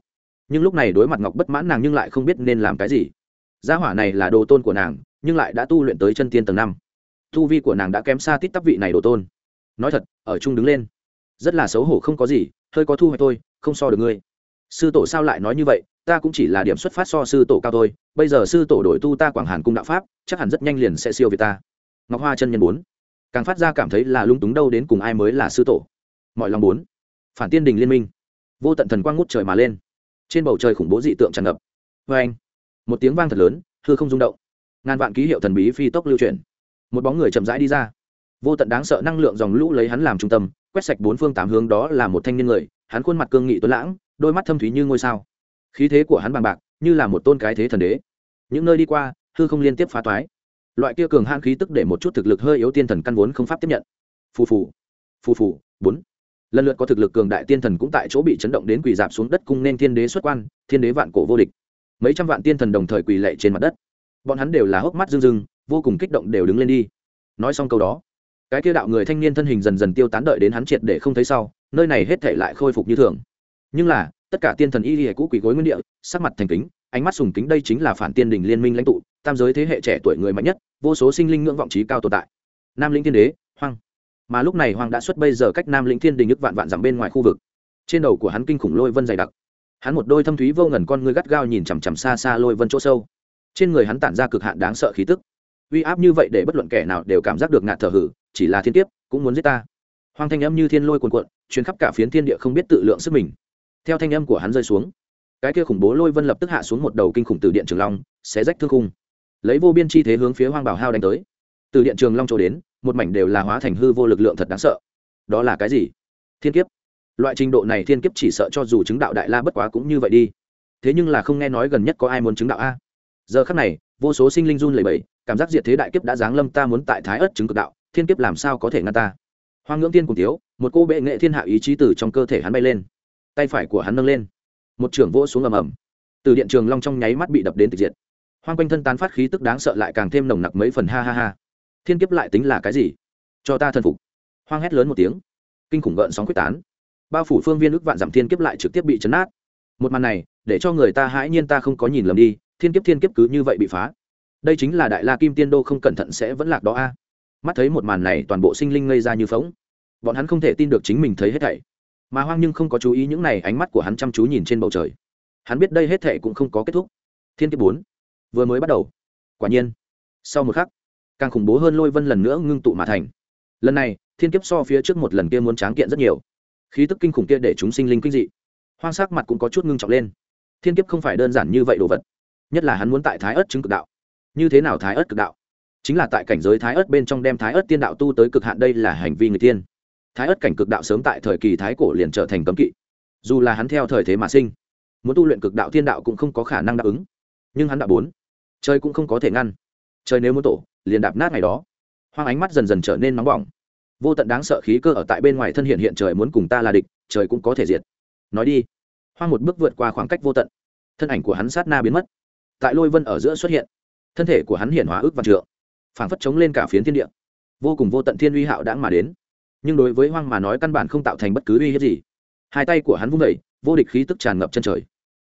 Nhưng lúc này đối mặt ngọc bất mãn nàng nhưng lại không biết nên làm cái gì. Gia hỏa này là đồ tôn của nàng, nhưng lại đã tu luyện tới chân tiên tầng năm. Tu vi của nàng đã kém xa tít tắp vị này đồ tôn. Nói thật, ở chung đứng lên, rất là xấu hổ không có gì hơi có thu hoạch thôi, không so được ngươi. Sư tổ sao lại nói như vậy? Ta cũng chỉ là điểm xuất phát so sư tổ cao thôi. Bây giờ sư tổ đổi tu ta quảng hàn cung đạo pháp, chắc hẳn rất nhanh liền sẽ siêu việt ta. Ngọc hoa chân nhân bốn. Càng phát ra cảm thấy là lung túng đâu đến cùng ai mới là sư tổ. Mọi lòng bốn. Phản tiên đình liên minh. Vô tận thần quang ngút trời mà lên. Trên bầu trời khủng bố dị tượng tràn ngập. Vê anh, một tiếng vang thật lớn, hư không rung động. Ngàn vạn ký hiệu thần bí phi tốc lưu truyền một bóng người chậm rãi đi ra. Vô tận đáng sợ năng lượng dòng lũ lấy hắn làm trung tâm quét sạch bốn phương tám hướng đó là một thanh niên người, hắn khuôn mặt cương nghị tuấn lãng, đôi mắt thâm thúy như ngôi sao. Khí thế của hắn bằng bạc, như là một tôn cái thế thần đế. Những nơi đi qua, hư không liên tiếp phá toái. Loại kia cường hãn khí tức để một chút thực lực hơi yếu tiên thần căn vốn không pháp tiếp nhận. Phù phù phù phù, bốn. Lần lượt có thực lực cường đại tiên thần cũng tại chỗ bị chấn động đến quỳ dạp xuống đất cung nên thiên đế xuất quan, thiên đế vạn cổ vô địch. Mấy trăm vạn tiên thần đồng thời quỳ lệ trên mặt đất. Bọn hắn đều là hốc mắt rưng rưng, vô cùng kích động đều đứng lên đi. Nói xong câu đó cái kia đạo người thanh niên thân hình dần dần tiêu tán đợi đến hắn triệt để không thấy sau, nơi này hết thể lại khôi phục như thường. Nhưng là, tất cả tiên thần y lìa cũ quỷ gối nguyên địa, sắc mặt thành kính, ánh mắt sùng kính đây chính là phản tiên đình liên minh lãnh tụ, tam giới thế hệ trẻ tuổi người mạnh nhất, vô số sinh linh ngưỡng vọng trí cao tồn tại. Nam lĩnh thiên đế, hoang. Mà lúc này hoang đã xuất bây giờ cách nam lĩnh thiên đình nước vạn vạn dặm bên ngoài khu vực. Trên đầu của hắn kinh khủng lôi vân dày đặc. Hắn một đôi thâm thúy vô ngần con ngươi gắt gao nhìn chằm chằm xa xa lôi vân chỗ sâu. Trên người hắn tản ra cực hạn đáng sợ khí tức. Uy áp như vậy để bất luận kẻ nào đều cảm giác được ngạt thở hử chỉ là thiên kiếp, cũng muốn giết ta. Hoang thanh âm như thiên lôi cuồn cuộn chuyến khắp cả phiến thiên địa không biết tự lượng sức mình. Theo thanh âm của hắn rơi xuống, cái kia khủng bố lôi vân lập tức hạ xuống một đầu kinh khủng từ điện trường long, xé rách thương khung. Lấy vô biên chi thế hướng phía hoang bảo hao đánh tới. Từ điện trường long trổ đến, một mảnh đều là hóa thành hư vô lực lượng thật đáng sợ. Đó là cái gì? Thiên kiếp. Loại trình độ này thiên kiếp chỉ sợ cho dù chứng đạo đại la bất quá cũng như vậy đi. Thế nhưng là không nghe nói gần nhất có ai muốn chứng đạo a. Giờ khắc này, vô số sinh linh run lẩy bẩy, cảm giác diệt thế đại kiếp đã giáng lâm, ta muốn tại thái ớt chứng cực đạo thiên kiếp làm sao có thể ngăn ta? Hoang ngưỡng tiên cùng tiếu một cô bệ nghệ thiên hạ ý chí từ trong cơ thể hắn bay lên. Tay phải của hắn nâng lên. Một trưởng vỗ xuống ầm ầm. Từ điện trường long trong nháy mắt bị đập đến tịch diệt. Hoang quanh thân tán phát khí tức đáng sợ lại càng thêm nồng nặc mấy phần ha ha ha. Thiên kiếp lại tính là cái gì? Cho ta thân phục. Hoang hét lớn một tiếng. Kinh khủng gợn sóng quyết tán. Bao phủ phương viên ức vạn giảm thiên kiếp lại trực tiếp bị chấn nát. Một màn này, để cho người ta hãi nhiên ta không có nhìn lầm đi, thiên kiếp thiên kiếp cứ như vậy bị phá. Đây chính là đại la kim tiên đô không cẩn thận sẽ vẫn lạc đó a mắt thấy một màn này toàn bộ sinh linh ngây ra như phóng bọn hắn không thể tin được chính mình thấy hết thảy. Mà hoang nhưng không có chú ý những này, ánh mắt của hắn chăm chú nhìn trên bầu trời. Hắn biết đây hết thảy cũng không có kết thúc. Thiên kiếp bốn. Vừa mới bắt đầu. Quả nhiên. Sau một khắc, càng khủng bố hơn lôi vân lần nữa ngưng tụ mà thành. Lần này, thiên kiếp so phía trước một lần kia muốn tráng kiện rất nhiều. Khí tức kinh khủng kia để chúng sinh linh kinh dị. Hoang sắc mặt cũng có chút ngưng trọng lên. Thiên kiếp không phải đơn giản như vậy đồ vật. Nhất là hắn muốn tại thái ớt chứng cực đạo. Như thế nào thái ớt cực đạo? Chính là tại cảnh giới thái ớt bên trong đem thái ớt tiên đạo tu tới cực hạn đây là hành vi người tiên. Thái ớt cảnh cực đạo sớm tại thời kỳ thái cổ liền trở thành cấm kỵ. Dù là hắn theo thời thế mà sinh, muốn tu luyện cực đạo tiên đạo cũng không có khả năng đáp ứng. Nhưng hắn đã bốn chơi cũng không có thể ngăn. Chơi nếu muốn tổ, liền đạp nát ngày đó. Hoang ánh mắt dần dần trở nên nóng bỏng. Vô tận đáng sợ khí cơ ở tại bên ngoài thân hiện hiện trời muốn cùng ta là địch, trời cũng có thể diệt. Nói đi. Hoang một bước vượt qua khoảng cách vô tận. Thân ảnh của hắn sát na biến mất. Tại lôi vân ở giữa xuất hiện. Thân thể của hắn hiện hóa ước văn trượng phảng phất chống lên cả phiến thiên địa. Vô cùng vô tận thiên uy hạo đãng mà đến. Nhưng đối với hoang mà nói căn bản không tạo thành bất cứ uy hiếp gì. Hai tay của hắn vung vẩy vô địch khí tức tràn ngập chân trời.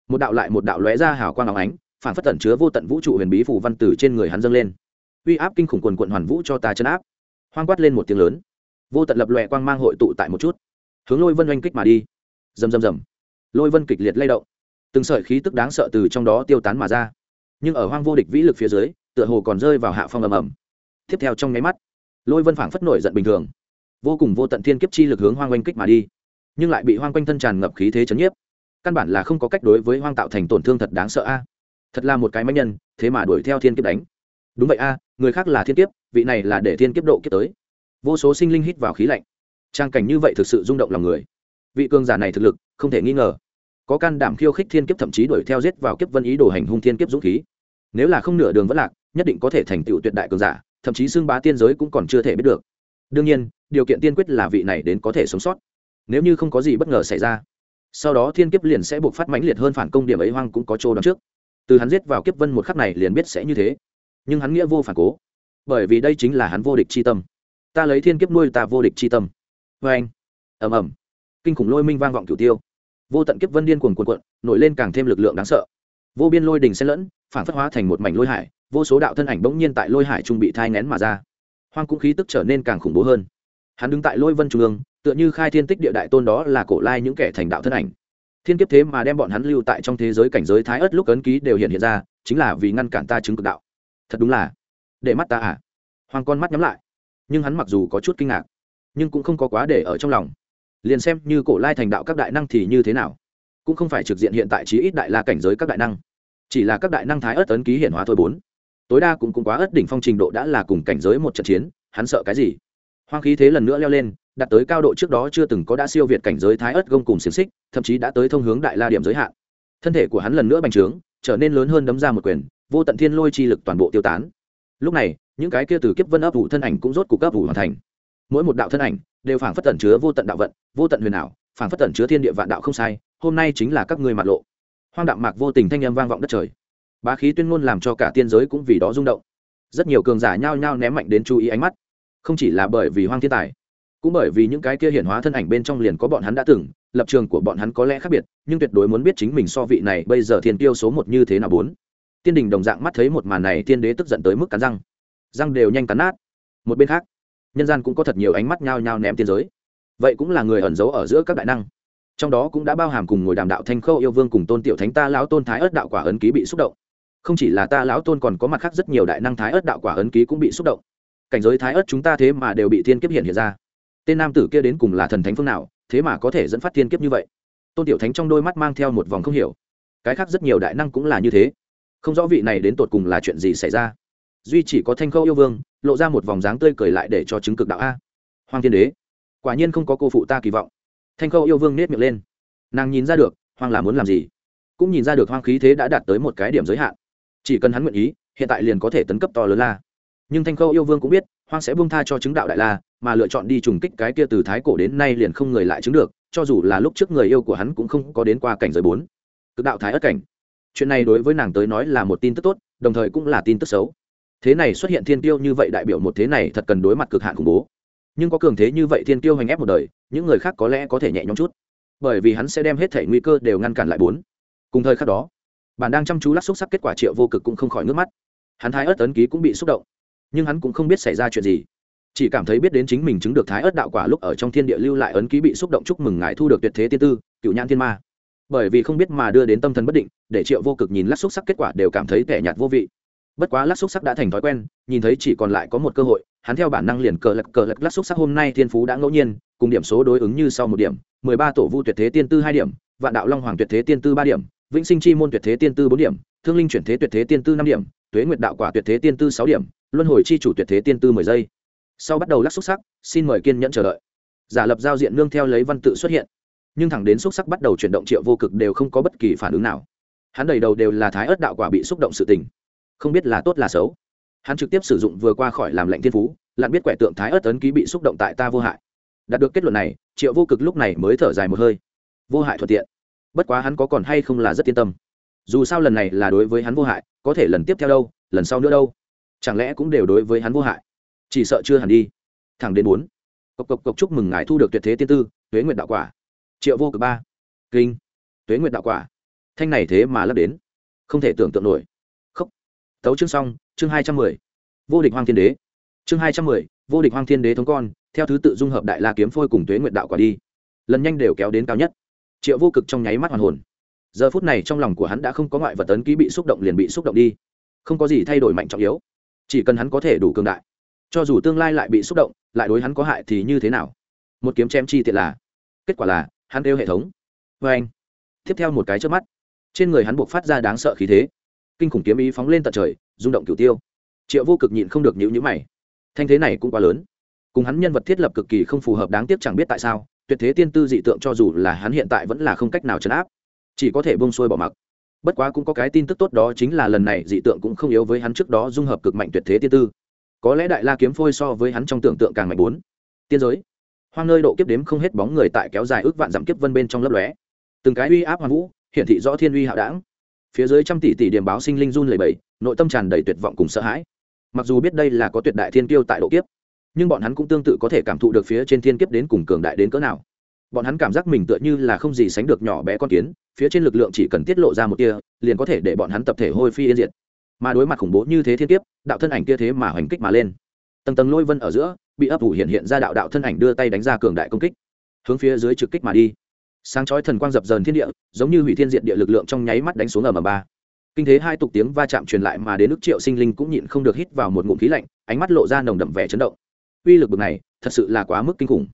Một đạo lại một đạo lóe ra hào quang óng ánh, phảng phất tẩn chứa vô tận vũ trụ huyền bí phủ văn tử trên người hắn dâng lên. Uy áp kinh khủng quần quận hoàn vũ cho ta chấn áp. Hoang quát lên một tiếng lớn. Vô tận lập lòe quang mang hội tụ tại một chút. Hướng lôi vân oanh kích mà đi. Rầm rầm rầm. Lôi vân kịch liệt lay động. Từng sợi khí tức đáng sợ từ trong đó tiêu tán mà ra. Nhưng ở hoang vô địch vĩ lực phía dưới tựa hồ còn rơi vào hạ phong ầm ầm. Tiếp theo trong nháy mắt, lôi vân phảng phất nổi giận bình thường, vô cùng vô tận thiên kiếp chi lực hướng hoang oanh kích mà đi, nhưng lại bị hoang quanh thân tràn ngập khí thế chấn nhiếp. Căn bản là không có cách đối với hoang tạo thành tổn thương thật đáng sợ a. Thật là một cái máy nhân, thế mà đuổi theo thiên kiếp đánh. Đúng vậy a, người khác là thiên kiếp, vị này là để thiên kiếp độ kiếp tới. Vô số sinh linh hít vào khí lạnh. Trang cảnh như vậy thực sự rung động lòng người. Vị cường giả này thực lực, không thể nghi ngờ. Có can đảm khiêu khích thiên kiếp thậm chí đuổi theo giết vào kiếp vân ý đồ hành hung thiên kiếp dũng khí. Nếu là không nửa đường vẫn lạc nhất định có thể thành tựu tuyệt đại cường giả, thậm chí xưng bá tiên giới cũng còn chưa thể biết được. Đương nhiên, điều kiện tiên quyết là vị này đến có thể sống sót. Nếu như không có gì bất ngờ xảy ra, sau đó thiên kiếp liền sẽ buộc phát mãnh liệt hơn phản công điểm ấy hoang cũng có chỗ đón trước. Từ hắn giết vào kiếp vân một khắc này liền biết sẽ như thế. Nhưng hắn nghĩa vô phản cố, bởi vì đây chính là hắn vô địch c h i tâm. Ta lấy thiên kiếp nuôi ta vô địch c h i tâm. Vê anh ẩm ẩm kinh khủng lôi minh vang vọng cửu tiêu. Vô tận kiếp vân điên cuồng cuồn cuộn, nổi lên càng thêm lực lượng đáng sợ. Vô biên lôi đình xen lẫn, phản phất hóa thành một mảnh lôi hải vô số đạo thân ảnh bỗng nhiên tại lôi hải trung bị thai ngén mà ra. Hoang cũng khí tức trở nên càng khủng bố hơn. Hắn đứng tại lôi vân trung ương, tựa như khai thiên tích địa đại tôn đó là cổ lai những kẻ thành đạo thân ảnh. Thiên kiếp thế mà đem bọn hắn lưu tại trong thế giới cảnh giới thái ớt lúc ấn ký đều hiện hiện ra, chính là vì ngăn cản ta chứng cực đạo. Thật đúng là, để mắt ta à. Hoàng con mắt nhắm lại. Nhưng hắn mặc dù có chút kinh ngạc, nhưng cũng không có quá để ở trong lòng. Liền xem như cổ lai thành đạo các đại năng thì như thế nào, cũng không phải trực diện hiện tại chí ít đại la cảnh giới các đại năng. Chỉ là các đại năng thái ớt ấn ký hiển hóa thôi bốn tối đa cũng cũng quá ớt đỉnh phong trình độ đã là cùng cảnh giới một trận chiến, hắn sợ cái gì? Hoang khí thế lần nữa leo lên, đạt tới cao độ trước đó chưa từng có đã siêu việt cảnh giới thái ớt gông cùng xiềng xích, thậm chí đã tới thông hướng đại la điểm giới hạn. Thân thể của hắn lần nữa bành trướng, trở nên lớn hơn đấm ra một quyền, vô tận thiên lôi chi lực toàn bộ tiêu tán. Lúc này, những cái kia từ kiếp vân ấp ủ thân ảnh cũng rốt cục ấp ủ hoàn thành. Mỗi một đạo thân ảnh đều phảng phất tẩn chứa vô tận đạo vận, vô tận huyền ảo, phảng phất tẩn chứa thiên địa vạn đạo không sai, hôm nay chính là các ngươi mặt lộ. Hoang đạo mạc vô tình thanh âm vang vọng đất trời bá khí tuyên ngôn làm cho cả tiên giới cũng vì đó rung động. Rất nhiều cường giả nhao nhao ném mạnh đến chú ý ánh mắt. Không chỉ là bởi vì hoang thiên tài, cũng bởi vì những cái kia hiển hóa thân ảnh bên trong liền có bọn hắn đã từng, lập trường của bọn hắn có lẽ khác biệt, nhưng tuyệt đối muốn biết chính mình so vị này bây giờ thiên tiêu số một như thế nào bốn. Tiên đình đồng dạng mắt thấy một màn này, tiên đế tức giận tới mức cắn răng. Răng đều nhanh cắn nát. Một bên khác, nhân gian cũng có thật nhiều ánh mắt nhao nhao ném tiên giới. Vậy cũng là người ẩn giấu ở giữa các đại năng. Trong đó cũng đã bao hàm cùng ngồi đàm đạo thanh khâu yêu vương cùng tôn tiểu thánh ta lão tôn thái ớt đạo quả ấn ký bị xúc động không chỉ là ta lão tôn còn có mặt khác rất nhiều đại năng thái ớt đạo quả ấn ký cũng bị xúc động. Cảnh giới thái ớt chúng ta thế mà đều bị thiên kiếp hiện hiện ra. Tên nam tử kia đến cùng là thần thánh phương nào, thế mà có thể dẫn phát thiên kiếp như vậy? Tôn tiểu thánh trong đôi mắt mang theo một vòng không hiểu. Cái khác rất nhiều đại năng cũng là như thế. Không rõ vị này đến tột cùng là chuyện gì xảy ra. Duy chỉ có thanh khâu yêu vương, lộ ra một vòng dáng tươi cười lại để cho chứng cực đạo a. Hoàng thiên đế, quả nhiên không có cô phụ ta kỳ vọng. Thanh khâu yêu vương nết miệng lên. Nàng nhìn ra được hoàng là muốn làm gì? Cũng nhìn ra được hoang khí thế đã đạt tới một cái điểm giới hạn chỉ cần hắn nguyện ý, hiện tại liền có thể tấn cấp to lớn la. Nhưng thanh khâu yêu vương cũng biết, hoang sẽ buông tha cho chứng đạo đại la, mà lựa chọn đi trùng kích cái kia từ thái cổ đến nay liền không người lại chứng được, cho dù là lúc trước người yêu của hắn cũng không có đến qua cảnh giới bốn. Cực đạo thái ất cảnh. Chuyện này đối với nàng tới nói là một tin tức tốt, đồng thời cũng là tin tức xấu. Thế này xuất hiện thiên tiêu như vậy đại biểu một thế này thật cần đối mặt cực hạn khủng bố. Nhưng có cường thế như vậy thiên tiêu hành ép một đời, những người khác có lẽ có thể nhẹ nhõm chút. Bởi vì hắn sẽ đem hết thể nguy cơ đều ngăn cản lại bốn. Cùng thời khắc đó bạn đang chăm chú lắc xúc sắc kết quả triệu vô cực cũng không khỏi nước mắt. Hắn thái ớt tấn ký cũng bị xúc động. Nhưng hắn cũng không biết xảy ra chuyện gì. Chỉ cảm thấy biết đến chính mình chứng được thái ớt đạo quả lúc ở trong thiên địa lưu lại ấn ký bị xúc động chúc mừng ngài thu được tuyệt thế tiên tư, cựu nhãn thiên ma. Bởi vì không biết mà đưa đến tâm thần bất định, để triệu vô cực nhìn lắc xúc sắc kết quả đều cảm thấy tẻ nhạt vô vị. Bất quá lắc xúc sắc đã thành thói quen, nhìn thấy chỉ còn lại có một cơ hội, hắn theo bản năng liền cờ lật cờ lật lắc xúc sắc hôm nay thiên phú đã ngẫu nhiên, cùng điểm số đối ứng như sau một điểm, mười ba tổ vu tuyệt thế tiên tư hai điểm, vạn đạo long hoàng tuyệt thế tiên tư ba điểm vĩnh sinh chi môn tuyệt thế tiên tư bốn điểm, thương linh chuyển thế tuyệt thế tiên tư năm điểm, tuế nguyệt đạo quả tuyệt thế tiên tư sáu điểm, luân hồi chi chủ tuyệt thế tiên tư mười giây. Sau bắt đầu lắc xúc sắc, xin mời kiên nhẫn chờ đợi. Giả lập giao diện nương theo lấy văn tự xuất hiện. Nhưng thẳng đến xúc sắc bắt đầu chuyển động triệu vô cực đều không có bất kỳ phản ứng nào. Hắn đầy đầu đều là thái ớt đạo quả bị xúc động sự tình. Không biết là tốt là xấu. Hắn trực tiếp sử dụng vừa qua khỏi làm lệnh thiên phú, lặn biết quẻ tượng thái ớt ấn ký bị xúc động tại ta vô hại. Đạt được kết luận này, triệu vô cực lúc này mới thở dài một hơi. Vô hại thuận tiện bất quá hắn có còn hay không là rất yên tâm. Dù sao lần này là đối với hắn vô hại, có thể lần tiếp theo đâu, lần sau nữa đâu. Chẳng lẽ cũng đều đối với hắn vô hại? Chỉ sợ chưa hẳn đi. Thẳng đến bốn. Cộc cộc cộc, chúc mừng ngài thu được tuyệt thế tiên tư, tuế nguyệt đạo quả. Triệu vô cực ba. Kinh. Tuế nguyệt đạo quả. Thanh này thế mà lấp đến. Không thể tưởng tượng nổi. Khóc tấu chương xong, chương hai trăm mười. Vô địch hoàng thiên đế. Chương hai trăm mười, vô địch hoàng thiên đế thống con, theo thứ tự dung hợp đại la kiếm phôi cùng tuế nguyệt đạo quả đi. Lần nhanh đều kéo đến cao nhất triệu vô cực trong nháy mắt hoàn hồn. Giờ phút này trong lòng của hắn đã không có ngoại vật tấn ký bị xúc động liền bị xúc động đi. Không có gì thay đổi mạnh trọng yếu. Chỉ cần hắn có thể đủ cường đại, cho dù tương lai lại bị xúc động, lại đối hắn có hại thì như thế nào? Một kiếm chém chi tiện là. Kết quả là, hắn đeo hệ thống. Vê anh. Tiếp theo một cái trước mắt, trên người hắn buộc phát ra đáng sợ khí thế. Kinh khủng kiếm ý phóng lên tận trời, rung động cửu tiêu. Triệu vô cực nhịn không được nhữ nhữ mày. Thanh thế này cũng quá lớn. Cùng hắn nhân vật thiết lập cực kỳ không phù hợp, đáng tiếc chẳng biết tại sao tuyệt thế tiên tư dị tượng cho dù là hắn hiện tại vẫn là không cách nào chấn áp, chỉ có thể bông xuôi bỏ mặc. Bất quá cũng có cái tin tức tốt đó chính là lần này dị tượng cũng không yếu với hắn trước đó dung hợp cực mạnh tuyệt thế tiên tư. Có lẽ đại la kiếm phôi so với hắn trong tưởng tượng càng mạnh bốn. Tiên giới. Hoang nơi độ kiếp đếm không hết bóng người tại kéo dài ước vạn dặm kiếp vân bên trong lấp lóe. Từng cái uy áp hoàng vũ, hiển thị rõ thiên uy hạo đảng. Phía dưới trăm tỷ tỷ điểm báo sinh linh run lầy bầy nội tâm tràn đầy tuyệt vọng cùng sợ hãi. Mặc dù biết đây là có tuyệt đại thiên kiêu tại độ kiếp nhưng bọn hắn cũng tương tự có thể cảm thụ được phía trên thiên kiếp đến cùng cường đại đến cỡ nào. Bọn hắn cảm giác mình tựa như là không gì sánh được nhỏ bé con kiến, phía trên lực lượng chỉ cần tiết lộ ra một tia, liền có thể để bọn hắn tập thể hôi phi yên diệt. Mà đối mặt khủng bố như thế thiên kiếp, đạo thân ảnh kia thế mà hoành kích mà lên. Tầng tầng lôi vân ở giữa, bị ấp ủ hiện hiện ra đạo đạo thân ảnh đưa tay đánh ra cường đại công kích. Hướng phía dưới trực kích mà đi. Sáng chói thần quang dập dờn thiên địa, giống như hủy thiên diện địa lực lượng trong nháy mắt đánh xuống ở mầm ba. Kinh thế hai tục tiếng va chạm truyền lại mà đến nước triệu sinh linh cũng nhịn không được hít vào một ngụm khí lạnh, ánh mắt lộ ra nồng đậm vẻ chấn động uy lực bực này, thật sự là quá mức kinh khủng.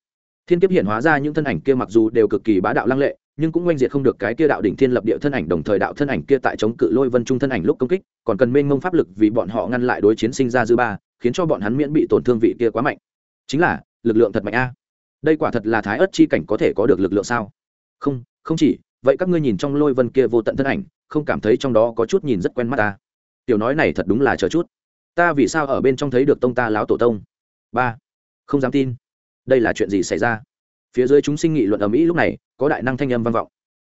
Thiên kiếp hiện hóa ra những thân ảnh kia mặc dù đều cực kỳ bá đạo lăng lệ, nhưng cũng oanh diệt không được cái kia đạo đỉnh thiên lập địa thân ảnh, đồng thời đạo thân ảnh kia tại chống cự lôi vân trung thân ảnh lúc công kích, còn cần mênh mông pháp lực vì bọn họ ngăn lại đối chiến sinh ra dư ba, khiến cho bọn hắn miễn bị tổn thương vị kia quá mạnh. Chính là, lực lượng thật mạnh a. Đây quả thật là thái ớt chi cảnh có thể có được lực lượng sao? Không không chỉ, vậy các ngươi nhìn trong lôi vân kia vô tận thân ảnh, không cảm thấy trong đó có chút nhìn rất quen mắt ta? Tiểu nói này thật đúng là chờ chút. Ta vì sao ở bên trong thấy được tông ta láo tổ tông? Ba không dám tin đây là chuyện gì xảy ra phía dưới chúng sinh nghị luận ở mỹ lúc này có đại năng thanh âm vang vọng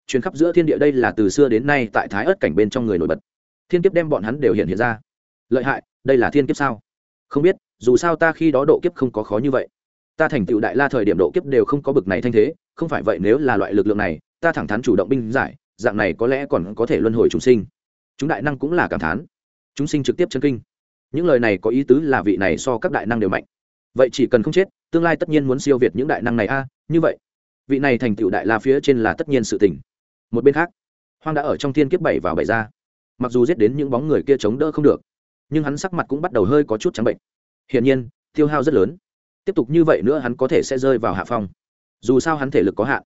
chuyến khắp giữa thiên địa đây là từ xưa đến nay tại thái ớt cảnh bên trong người nổi bật thiên kiếp đem bọn hắn đều hiện hiện ra lợi hại đây là thiên kiếp sao không biết dù sao ta khi đó độ kiếp không có khó như vậy ta thành tựu đại la thời điểm độ kiếp đều không có bực này thanh thế không phải vậy nếu là loại lực lượng này ta thẳng thắn chủ động binh giải dạng này có lẽ còn có thể luân hồi chúng sinh chúng đại năng cũng là cảm thán chúng sinh trực tiếp chân kinh những lời này có ý tứ là vị này so các đại năng đều mạnh vậy chỉ cần không chết, tương lai tất nhiên muốn siêu việt những đại năng này a, như vậy, vị này thành tựu đại la phía trên là tất nhiên sự tình. Một bên khác, hoang đã ở trong thiên kiếp bảy vào bảy ra. Mặc dù giết đến những bóng người kia chống đỡ không được, nhưng hắn sắc mặt cũng bắt đầu hơi có chút trắng bệnh. Hiển nhiên, tiêu hao rất lớn. Tiếp tục như vậy nữa hắn có thể sẽ rơi vào hạ phong. Dù sao hắn thể lực có hạn,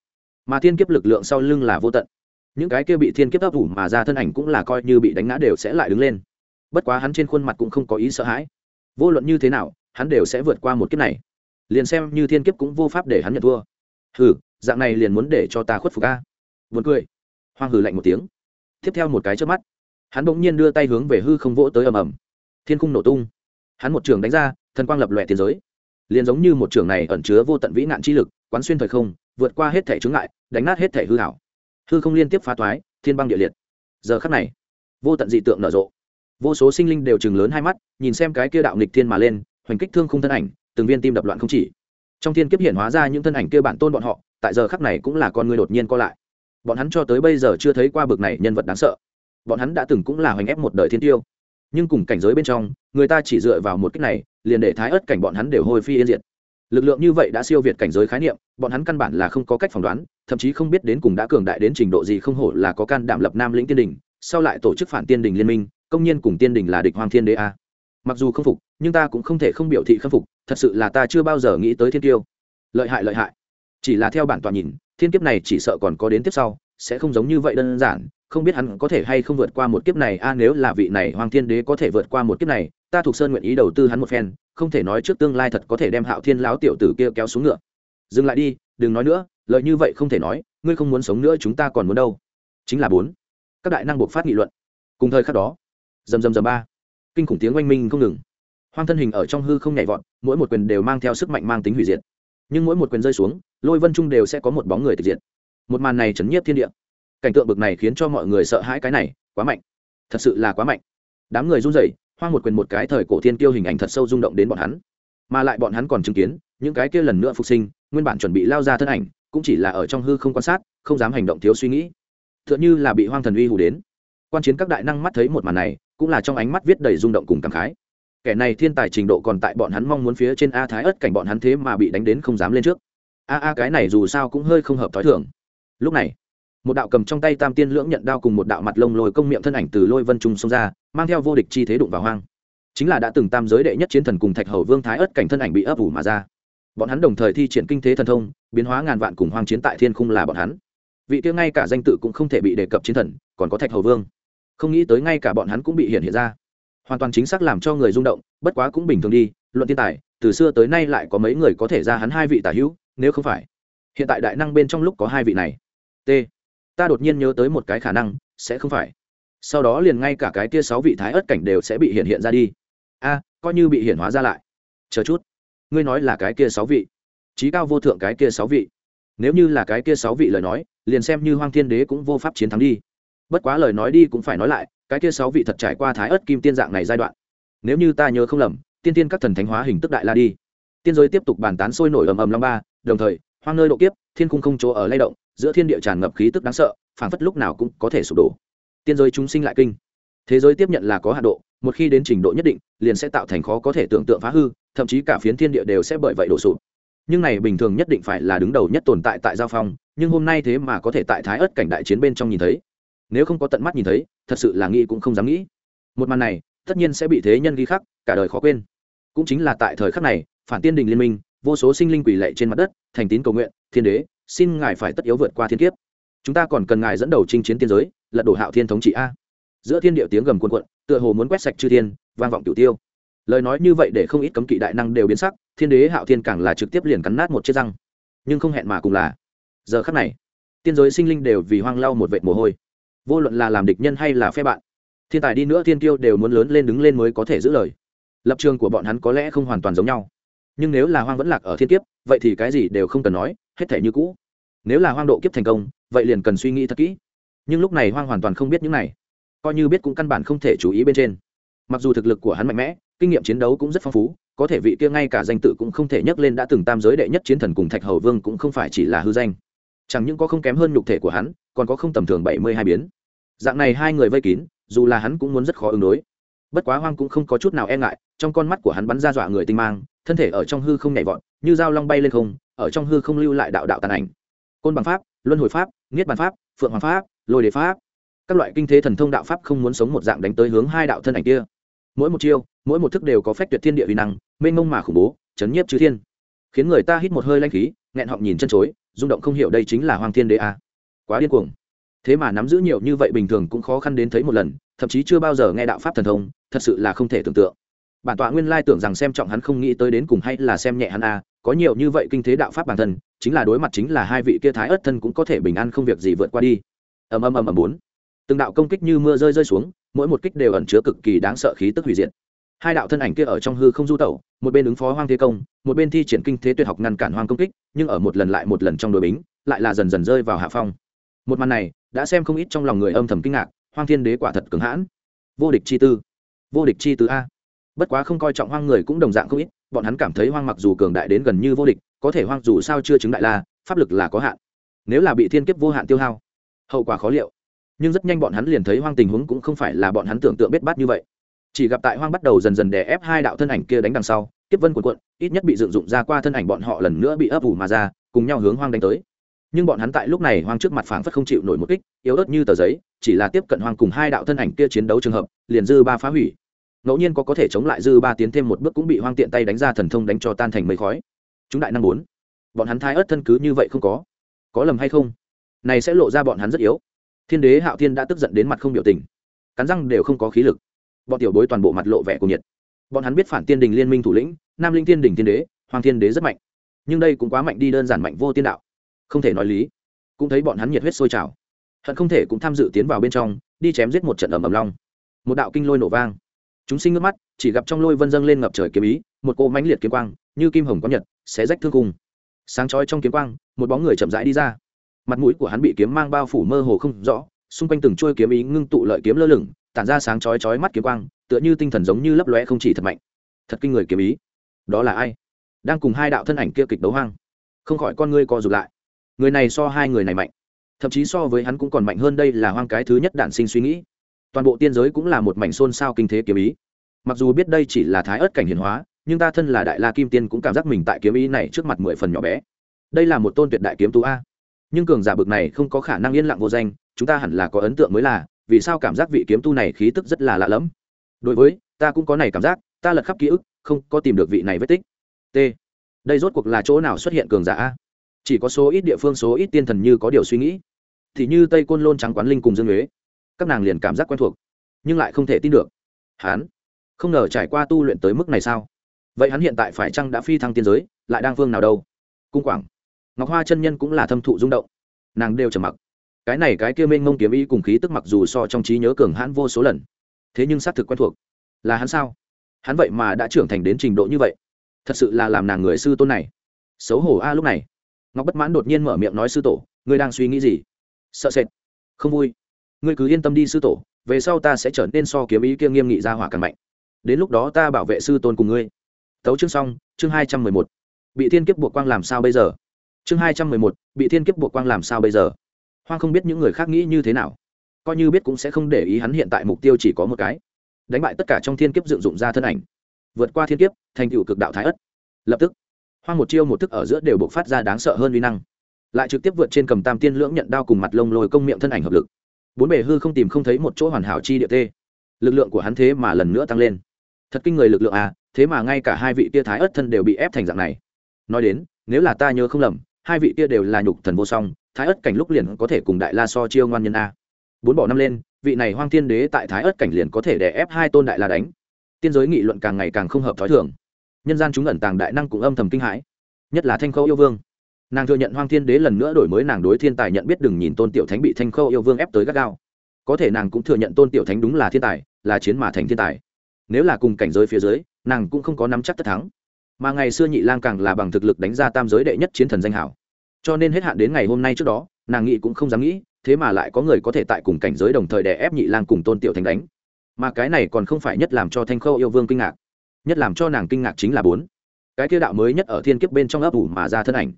mà thiên kiếp lực lượng sau lưng là vô tận. Những cái kia bị thiên kiếp ấp ủ mà ra thân ảnh cũng là coi như bị đánh ngã đều sẽ lại đứng lên. Bất quá hắn trên khuôn mặt cũng không có ý sợ hãi. Vô luận như thế nào hắn đều sẽ vượt qua một kiếp này. Liền xem như thiên kiếp cũng vô pháp để hắn nhận thua. Hừ, dạng này liền muốn để cho ta khuất phục a. Vượt cười. Hoang hừ lạnh một tiếng. Tiếp theo một cái trước mắt, hắn bỗng nhiên đưa tay hướng về hư không vỗ tới ầm ầm. Thiên khung nổ tung. Hắn một trường đánh ra, thần quang lập lòe tiền giới. Liền giống như một trường này ẩn chứa vô tận vĩ nạn chi lực, quán xuyên thời không, vượt qua hết thể chướng ngại, đánh nát hết thể hư hảo hư không liên tiếp phá toái, thiên băng địa liệt. Giờ khắc này, vô tận dị tượng nở rộ. Vô số sinh linh đều chừng lớn hai mắt, nhìn xem cái kia đạo nghịch thiên mà lên hoành kích thương khung thân ảnh, từng viên tim đập loạn không chỉ. Trong thiên kiếp hiện hóa ra những thân ảnh kia bản tôn bọn họ, tại giờ khắc này cũng là con người đột nhiên co lại. Bọn hắn cho tới bây giờ chưa thấy qua bực này nhân vật đáng sợ. Bọn hắn đã từng cũng là hoành ép một đời thiên tiêu. Nhưng cùng cảnh giới bên trong, người ta chỉ dựa vào một cách này, liền để thái ớt cảnh bọn hắn đều hôi phi yên diệt. Lực lượng như vậy đã siêu việt cảnh giới khái niệm, bọn hắn căn bản là không có cách phỏng đoán, thậm chí không biết đến cùng đã cường đại đến trình độ gì không hổ là có can đảm lập nam lĩnh tiên đình, sau lại tổ chức phản tiên đình liên minh, công nhiên cùng tiên đình là địch hoàng thiên đế a mặc dù không phục, nhưng ta cũng không thể không biểu thị khâm phục, thật sự là ta chưa bao giờ nghĩ tới thiên tiêu. Lợi hại lợi hại. Chỉ là theo bản tòa nhìn, thiên kiếp này chỉ sợ còn có đến tiếp sau, sẽ không giống như vậy đơn giản, không biết hắn có thể hay không vượt qua một kiếp này. A, nếu là vị này hoàng thiên đế có thể vượt qua một kiếp này, ta thuộc sơn nguyện ý đầu tư hắn một phen, không thể nói trước tương lai thật có thể đem hạo thiên láo tiểu tử kia kéo xuống ngựa. Dừng lại đi, đừng nói nữa lợi như vậy không thể nói, ngươi không muốn sống nữa chúng ta còn muốn đâu. Chính là bốn. Các đại năng buộc phát nghị luận. Cùng thời khắc đó, dầm dầm dầm ba kinh khủng tiếng oanh minh không ngừng. Hoang thân hình ở trong hư không nhảy vọt, mỗi một quyền đều mang theo sức mạnh mang tính hủy diệt. Nhưng mỗi một quyền rơi xuống, lôi vân trung đều sẽ có một bóng người tịch diệt. Một màn này chấn nhiếp thiên địa. Cảnh tượng bực này khiến cho mọi người sợ hãi cái này, quá mạnh. Thật sự là quá mạnh. Đám người run rẩy, hoang một quyền một cái thời cổ thiên tiêu hình ảnh thật sâu rung động đến bọn hắn. Mà lại bọn hắn còn chứng kiến, những cái kia lần nữa phục sinh, nguyên bản chuẩn bị lao ra thân ảnh, cũng chỉ là ở trong hư không quan sát, không dám hành động thiếu suy nghĩ. T h ư ợ n h ư là bị hoang thần uy hù đến. Quan chiến các đại năng mắt thấy một màn này cũng là trong ánh mắt viết đầy rung động cùng cảm khái. Kẻ này thiên tài trình độ còn tại bọn hắn mong muốn phía trên a thái ớt cảnh bọn hắn thế mà bị đánh đến không dám lên trước. A a cái này dù sao cũng hơi không hợp thói thường. Lúc này, một đạo cầm trong tay tam tiên lưỡng nhận đao cùng một đạo mặt lông lồi công miệng thân ảnh từ lôi vân trung xông ra, mang theo vô địch chi thế đụng vào hoang. Chính là đã từng tam giới đệ nhất chiến thần cùng thạch hầu vương thái ất cảnh thân ảnh bị ấp ủ mà ra. Bọn hắn đồng thời thi triển kinh thế thần thông, biến hóa ngàn vạn cùng hoang chiến tại thiên khung là bọn hắn. Vị kia ngay cả danh tự cũng không thể bị đề cập chiến thần, còn có thạch hầu vương không nghĩ tới ngay cả bọn hắn cũng bị hiện hiện ra. Hoàn toàn chính xác làm cho người rung động, bất quá cũng bình thường đi, luận thiên tài, từ xưa tới nay lại có mấy người có thể ra hắn hai vị tả hữu, nếu không phải. Hiện tại đại năng bên trong lúc có hai vị này. T. Ta đột nhiên nhớ tới một cái khả năng, sẽ không phải. Sau đó liền ngay cả cái kia sáu vị thái ớt cảnh đều sẽ bị hiện hiện ra đi. A, coi như bị hiện hóa ra lại. Chờ chút. Ngươi nói là cái kia sáu vị. Trí cao vô thượng cái kia sáu vị. Nếu như là cái kia sáu vị lời nói, liền xem như hoang thiên đế cũng vô pháp chiến thắng đi bất quá lời nói đi cũng phải nói lại, cái kia sáu vị thật trải qua thái ớt kim tiên dạng này giai đoạn. Nếu như ta nhớ không lầm, tiên tiên các thần thánh hóa hình tức đại la đi. Tiên giới tiếp tục bàn tán sôi nổi ầm ầm long ba, đồng thời, hoang nơi độ kiếp, thiên cung không chỗ ở lay động, giữa thiên địa tràn ngập khí tức đáng sợ, phảng phất lúc nào cũng có thể sụp đổ. Tiên giới chúng sinh lại kinh. Thế giới tiếp nhận là có hạ độ, một khi đến trình độ nhất định, liền sẽ tạo thành khó có thể tưởng tượng phá hư, thậm chí cả phiến thiên địa đều sẽ bởi vậy đổ sụp. Nhưng này bình thường nhất định phải là đứng đầu nhất tồn tại tại giao phong, nhưng hôm nay thế mà có thể tại thái ớt cảnh đại chiến bên trong nhìn thấy nếu không có tận mắt nhìn thấy, thật sự là nghĩ cũng không dám nghĩ. Một màn này, tất nhiên sẽ bị thế nhân ghi khắc, cả đời khó quên. Cũng chính là tại thời khắc này, phản tiên đình liên minh, vô số sinh linh quỷ lệ trên mặt đất, thành tín cầu nguyện, thiên đế, xin ngài phải tất yếu vượt qua thiên kiếp. Chúng ta còn cần ngài dẫn đầu chinh chiến tiên giới, lật đổ hạo thiên thống trị a. Giữa thiên địa tiếng gầm cuồn cuộn, tựa hồ muốn quét sạch chư thiên, vang vọng cửu tiêu. Lời nói như vậy để không ít cấm kỵ đại năng đều biến sắc, thiên đế hạo thiên càng là trực tiếp liền cắn nát một chiếc răng. Nhưng không hẹn mà cùng là, giờ khắc này, tiên giới sinh linh đều vì hoang lau một vệt mồ hôi vô luận là làm địch nhân hay là phe bạn, thiên tài đi nữa thiên tiêu đều muốn lớn lên đứng lên mới có thể giữ lời. Lập trường của bọn hắn có lẽ không hoàn toàn giống nhau. Nhưng nếu là hoang vẫn lạc ở thiên kiếp, vậy thì cái gì đều không cần nói, hết thể như cũ. Nếu là hoang độ kiếp thành công, vậy liền cần suy nghĩ thật kỹ. Nhưng lúc này hoang hoàn toàn không biết những này. Coi như biết cũng căn bản không thể chú ý bên trên. Mặc dù thực lực của hắn mạnh mẽ, kinh nghiệm chiến đấu cũng rất phong phú, có thể vị kia ngay cả danh tự cũng không thể nhắc lên đã từng tam giới đệ nhất chiến thần cùng thạch hầu vương cũng không phải chỉ là hư danh. Chẳng những có không kém hơn nhục thể của hắn còn có không tầm thường bảy mươi hai biến. Dạng này hai người vây kín, dù là hắn cũng muốn rất khó ứng đối. Bất quá hoang cũng không có chút nào e ngại, trong con mắt của hắn bắn ra dọa người tinh mang, thân thể ở trong hư không nhảy vọt, như dao long bay lên không, ở trong hư không lưu lại đạo đạo tàn ảnh. Côn bằng pháp, luân hồi pháp, niết bàn pháp, phượng hoàng pháp, lôi đề pháp, các loại kinh thế thần thông đạo pháp không muốn sống một dạng đánh tới hướng hai đạo thân ảnh kia. Mỗi một chiêu, mỗi một thức đều có phép tuyệt thiên địa uy năng, mênh mông mà khủng bố, chấn nhiếp chư thiên. Khiến người ta hít một hơi lanh khí, nghẹn họng nhìn chân chối, rung động không hiểu đây chính là hoàng thiên đế a. à quá điên cuồng. Thế mà nắm giữ nhiều như vậy bình thường cũng khó khăn đến thấy một lần, thậm chí chưa bao giờ nghe đạo pháp thần thông, thật sự là không thể tưởng tượng. Bản tọa nguyên lai tưởng rằng xem trọng hắn không nghĩ tới đến cùng hay là xem nhẹ hắn a, có nhiều như vậy kinh thế đạo pháp bản thân, chính là đối mặt chính là hai vị kia thái ớt thân cũng có thể bình an không việc gì vượt qua đi. Ầm ầm ầm ầm bốn. Từng đạo công kích như mưa rơi rơi xuống, mỗi một kích đều ẩn chứa cực kỳ đáng sợ khí tức hủy diệt. Hai đạo thân ảnh kia ở trong hư không du tẩu, một bên ứng phó hoang thế công, một bên thi triển kinh thế tuyệt học ngăn cản hoang công kích, nhưng ở một lần lại một lần trong đội bính, lại là dần dần rơi vào hạ phong một màn này đã xem không ít trong lòng người âm thầm kinh ngạc, hoang thiên đế quả thật cứng hãn. Vô địch chi tư, vô địch chi tư a. Bất quá không coi trọng hoang người cũng đồng dạng không ít, bọn hắn cảm thấy hoang mặc dù cường đại đến gần như vô địch, có thể hoang dù sao chưa chứng đại la, pháp lực là có hạn. Nếu là bị thiên kiếp vô hạn tiêu hao, hậu quả khó liệu. Nhưng rất nhanh bọn hắn liền thấy hoang tình huống cũng không phải là bọn hắn tưởng tượng biết bát như vậy. Chỉ gặp tại hoang bắt đầu dần dần đè ép hai đạo thân ảnh kia đánh đằng sau, kiếp vân quần quận ít nhất bị dựng dụng ra qua thân ảnh bọn họ lần nữa bị ấp ủ mà ra, cùng nhau hướng hoang đánh tới nhưng bọn hắn tại lúc này hoang trước mặt phảng phất không chịu nổi một kích, yếu ớt như tờ giấy, chỉ là tiếp cận hoang cùng hai đạo thân ảnh kia chiến đấu trường hợp, liền dư ba phá hủy. Ngẫu nhiên có có thể chống lại dư ba tiến thêm một bước cũng bị hoang tiện tay đánh ra thần thông đánh cho tan thành mây khói. Chúng đại năng bốn bọn hắn thai ớt thân cứ như vậy không có. Có lầm hay không? Này sẽ lộ ra bọn hắn rất yếu. Thiên đế hạo thiên đã tức giận đến mặt không biểu tình. Cắn răng đều không có khí lực. Bọn tiểu bối toàn bộ mặt lộ vẻ của nhiệt. Bọn hắn biết phản tiên đình liên minh thủ lĩnh, nam linh thiên đình thiên đế hoàng thiên đế rất mạnh. Nhưng đây cũng quá mạnh đi, đơn giản mạnh vô tiên đạo không thể nói lý. Cũng thấy bọn hắn nhiệt huyết sôi trào. Hận không thể cũng tham dự tiến vào bên trong, đi chém giết một trận ầm ầm long. Một đạo kinh lôi nổ vang. Chúng sinh ngước mắt, chỉ gặp trong lôi vân dâng lên ngập trời kiếm ý, một cô mãnh liệt kiếm quang, như kim hồng có nhật, xé rách thương cung. Sáng chói trong kiếm quang, một bóng người chậm rãi đi ra. Mặt mũi của hắn bị kiếm mang bao phủ mơ hồ không rõ, xung quanh từng chuôi kiếm ý ngưng tụ lợi kiếm lơ lửng, tản ra sáng chói chói mắt kiếm quang, tựa như tinh thần giống như lấp lóe không chỉ thật mạnh. Thật kinh người kiếm ý. Đó là ai? Đang cùng hai đạo thân ảnh kia kịch đấu hoang. Không khỏi con ngươi co rụt lại người này so hai người này mạnh. Thậm chí so với hắn cũng còn mạnh hơn đây là hoang cái thứ nhất đản sinh suy nghĩ. Toàn bộ tiên giới cũng là một mảnh xôn xao kinh thế kiếm ý. Mặc dù biết đây chỉ là thái ớt cảnh hiền hóa, nhưng ta thân là đại la kim tiên cũng cảm giác mình tại kiếm ý này trước mặt mười phần nhỏ bé. Đây là một tôn tuyệt đại kiếm tú a. Nhưng cường giả bực này không có khả năng yên lặng vô danh, chúng ta hẳn là có ấn tượng mới là, vì sao cảm giác vị kiếm tu này khí tức rất là lạ lẫm. Đối với, ta cũng có này cảm giác, ta lật khắp ký ức, không có tìm được vị này vết tích. T. Đây rốt cuộc là chỗ nào xuất hiện cường giả a? Chỉ có số ít địa phương, số ít tiên thần như có điều suy nghĩ, thì như tây côn lôn trắng quán linh cùng dương huế, các nàng liền cảm giác quen thuộc, nhưng lại không thể tin được. Hán không ngờ trải qua tu luyện tới mức này sao? Vậy hắn hiện tại phải chăng đã phi thăng tiên giới, lại đang phương nào đâu? Cung quảng, ngọc hoa chân nhân cũng là thâm thụ rung động. Nàng đều trầm mặc. Cái này cái kia mênh mông kiếm ý cùng khí tức mặc dù so trong trí nhớ cường hãn vô số lần, thế nhưng xác thực quen thuộc. Là hắn sao? Hắn vậy mà đã trưởng thành đến trình độ như vậy? Thật sự là làm nàng người sư tôn này. Xấu hổ a lúc này ngọc bất mãn đột nhiên mở miệng nói sư tổ, ngươi đang suy nghĩ gì? Sợ sệt. Không vui. Ngươi cứ yên tâm đi sư tổ, về sau ta sẽ trở nên so kiếm ý kia nghiêm nghị ra hỏa càng mạnh. Đến lúc đó ta bảo vệ sư tôn cùng ngươi. Tấu chương xong, chương hai trăm mười một. Bị thiên kiếp buộc quang làm sao bây giờ? Chương hai trăm mười một, bị thiên kiếp buộc quang làm sao bây giờ? Hoang không biết những người khác nghĩ như thế nào. Coi như biết cũng sẽ không để ý hắn hiện tại mục tiêu chỉ có một cái. Đánh bại tất cả trong thiên kiếp dựng dụng ra thân ảnh. Vượt qua thiên kiếp, thành tựu cực đạo thái ất. Lập tức hoang một chiêu một thức ở giữa đều buộc phát ra đáng sợ hơn uy năng. Lại trực tiếp vượt trên cầm tam tiên lưỡng nhận đao cùng mặt lông lồi công miệng thân ảnh hợp lực. Bốn bề hư không tìm không thấy một chỗ hoàn hảo chi địa tê. Lực lượng của hắn thế mà lần nữa tăng lên. Thật kinh người lực lượng à thế mà ngay cả hai vị tia thái ớt thân đều bị ép thành dạng này. Nói đến, nếu là ta nhớ không lầm, hai vị tia đều là nhục thần vô song, thái ớt cảnh lúc liền có thể cùng đại la so chiêu ngoan nhân a. Bốn bỏ năm lên, vị này hoang thiên đế tại thái ớt cảnh liền có thể đè ép hai tôn đại la đánh. Tiên giới nghị luận càng ngày càng không hợp thói thường nhân gian chúng ẩn tàng đại năng cũng âm thầm kinh hãi. Nhất là thanh khâu yêu vương. Nàng thừa nhận hoang thiên đế lần nữa đổi mới nàng đối thiên tài nhận biết đừng nhìn tôn tiểu thánh bị thanh khâu yêu vương ép tới gắt gao. Có thể nàng cũng thừa nhận tôn tiểu thánh đúng là thiên tài, là chiến mà thành thiên tài. Nếu là cùng cảnh giới phía dưới, nàng cũng không có nắm chắc tất thắng. Mà ngày xưa nhị lang càng là bằng thực lực đánh ra tam giới đệ nhất chiến thần danh hảo. Cho nên hết hạn đến ngày hôm nay trước đó, nàng nghĩ cũng không dám nghĩ, thế mà lại có người có thể tại cùng cảnh giới đồng thời đè ép nhị lang cùng tôn tiểu thánh đánh. Mà cái này còn không phải nhất làm cho thanh khâu yêu vương kinh ngạc nhất làm cho nàng kinh ngạc chính là bốn. Cái kia đạo mới nhất ở thiên kiếp bên trong ấp ủ mà ra thân ảnh.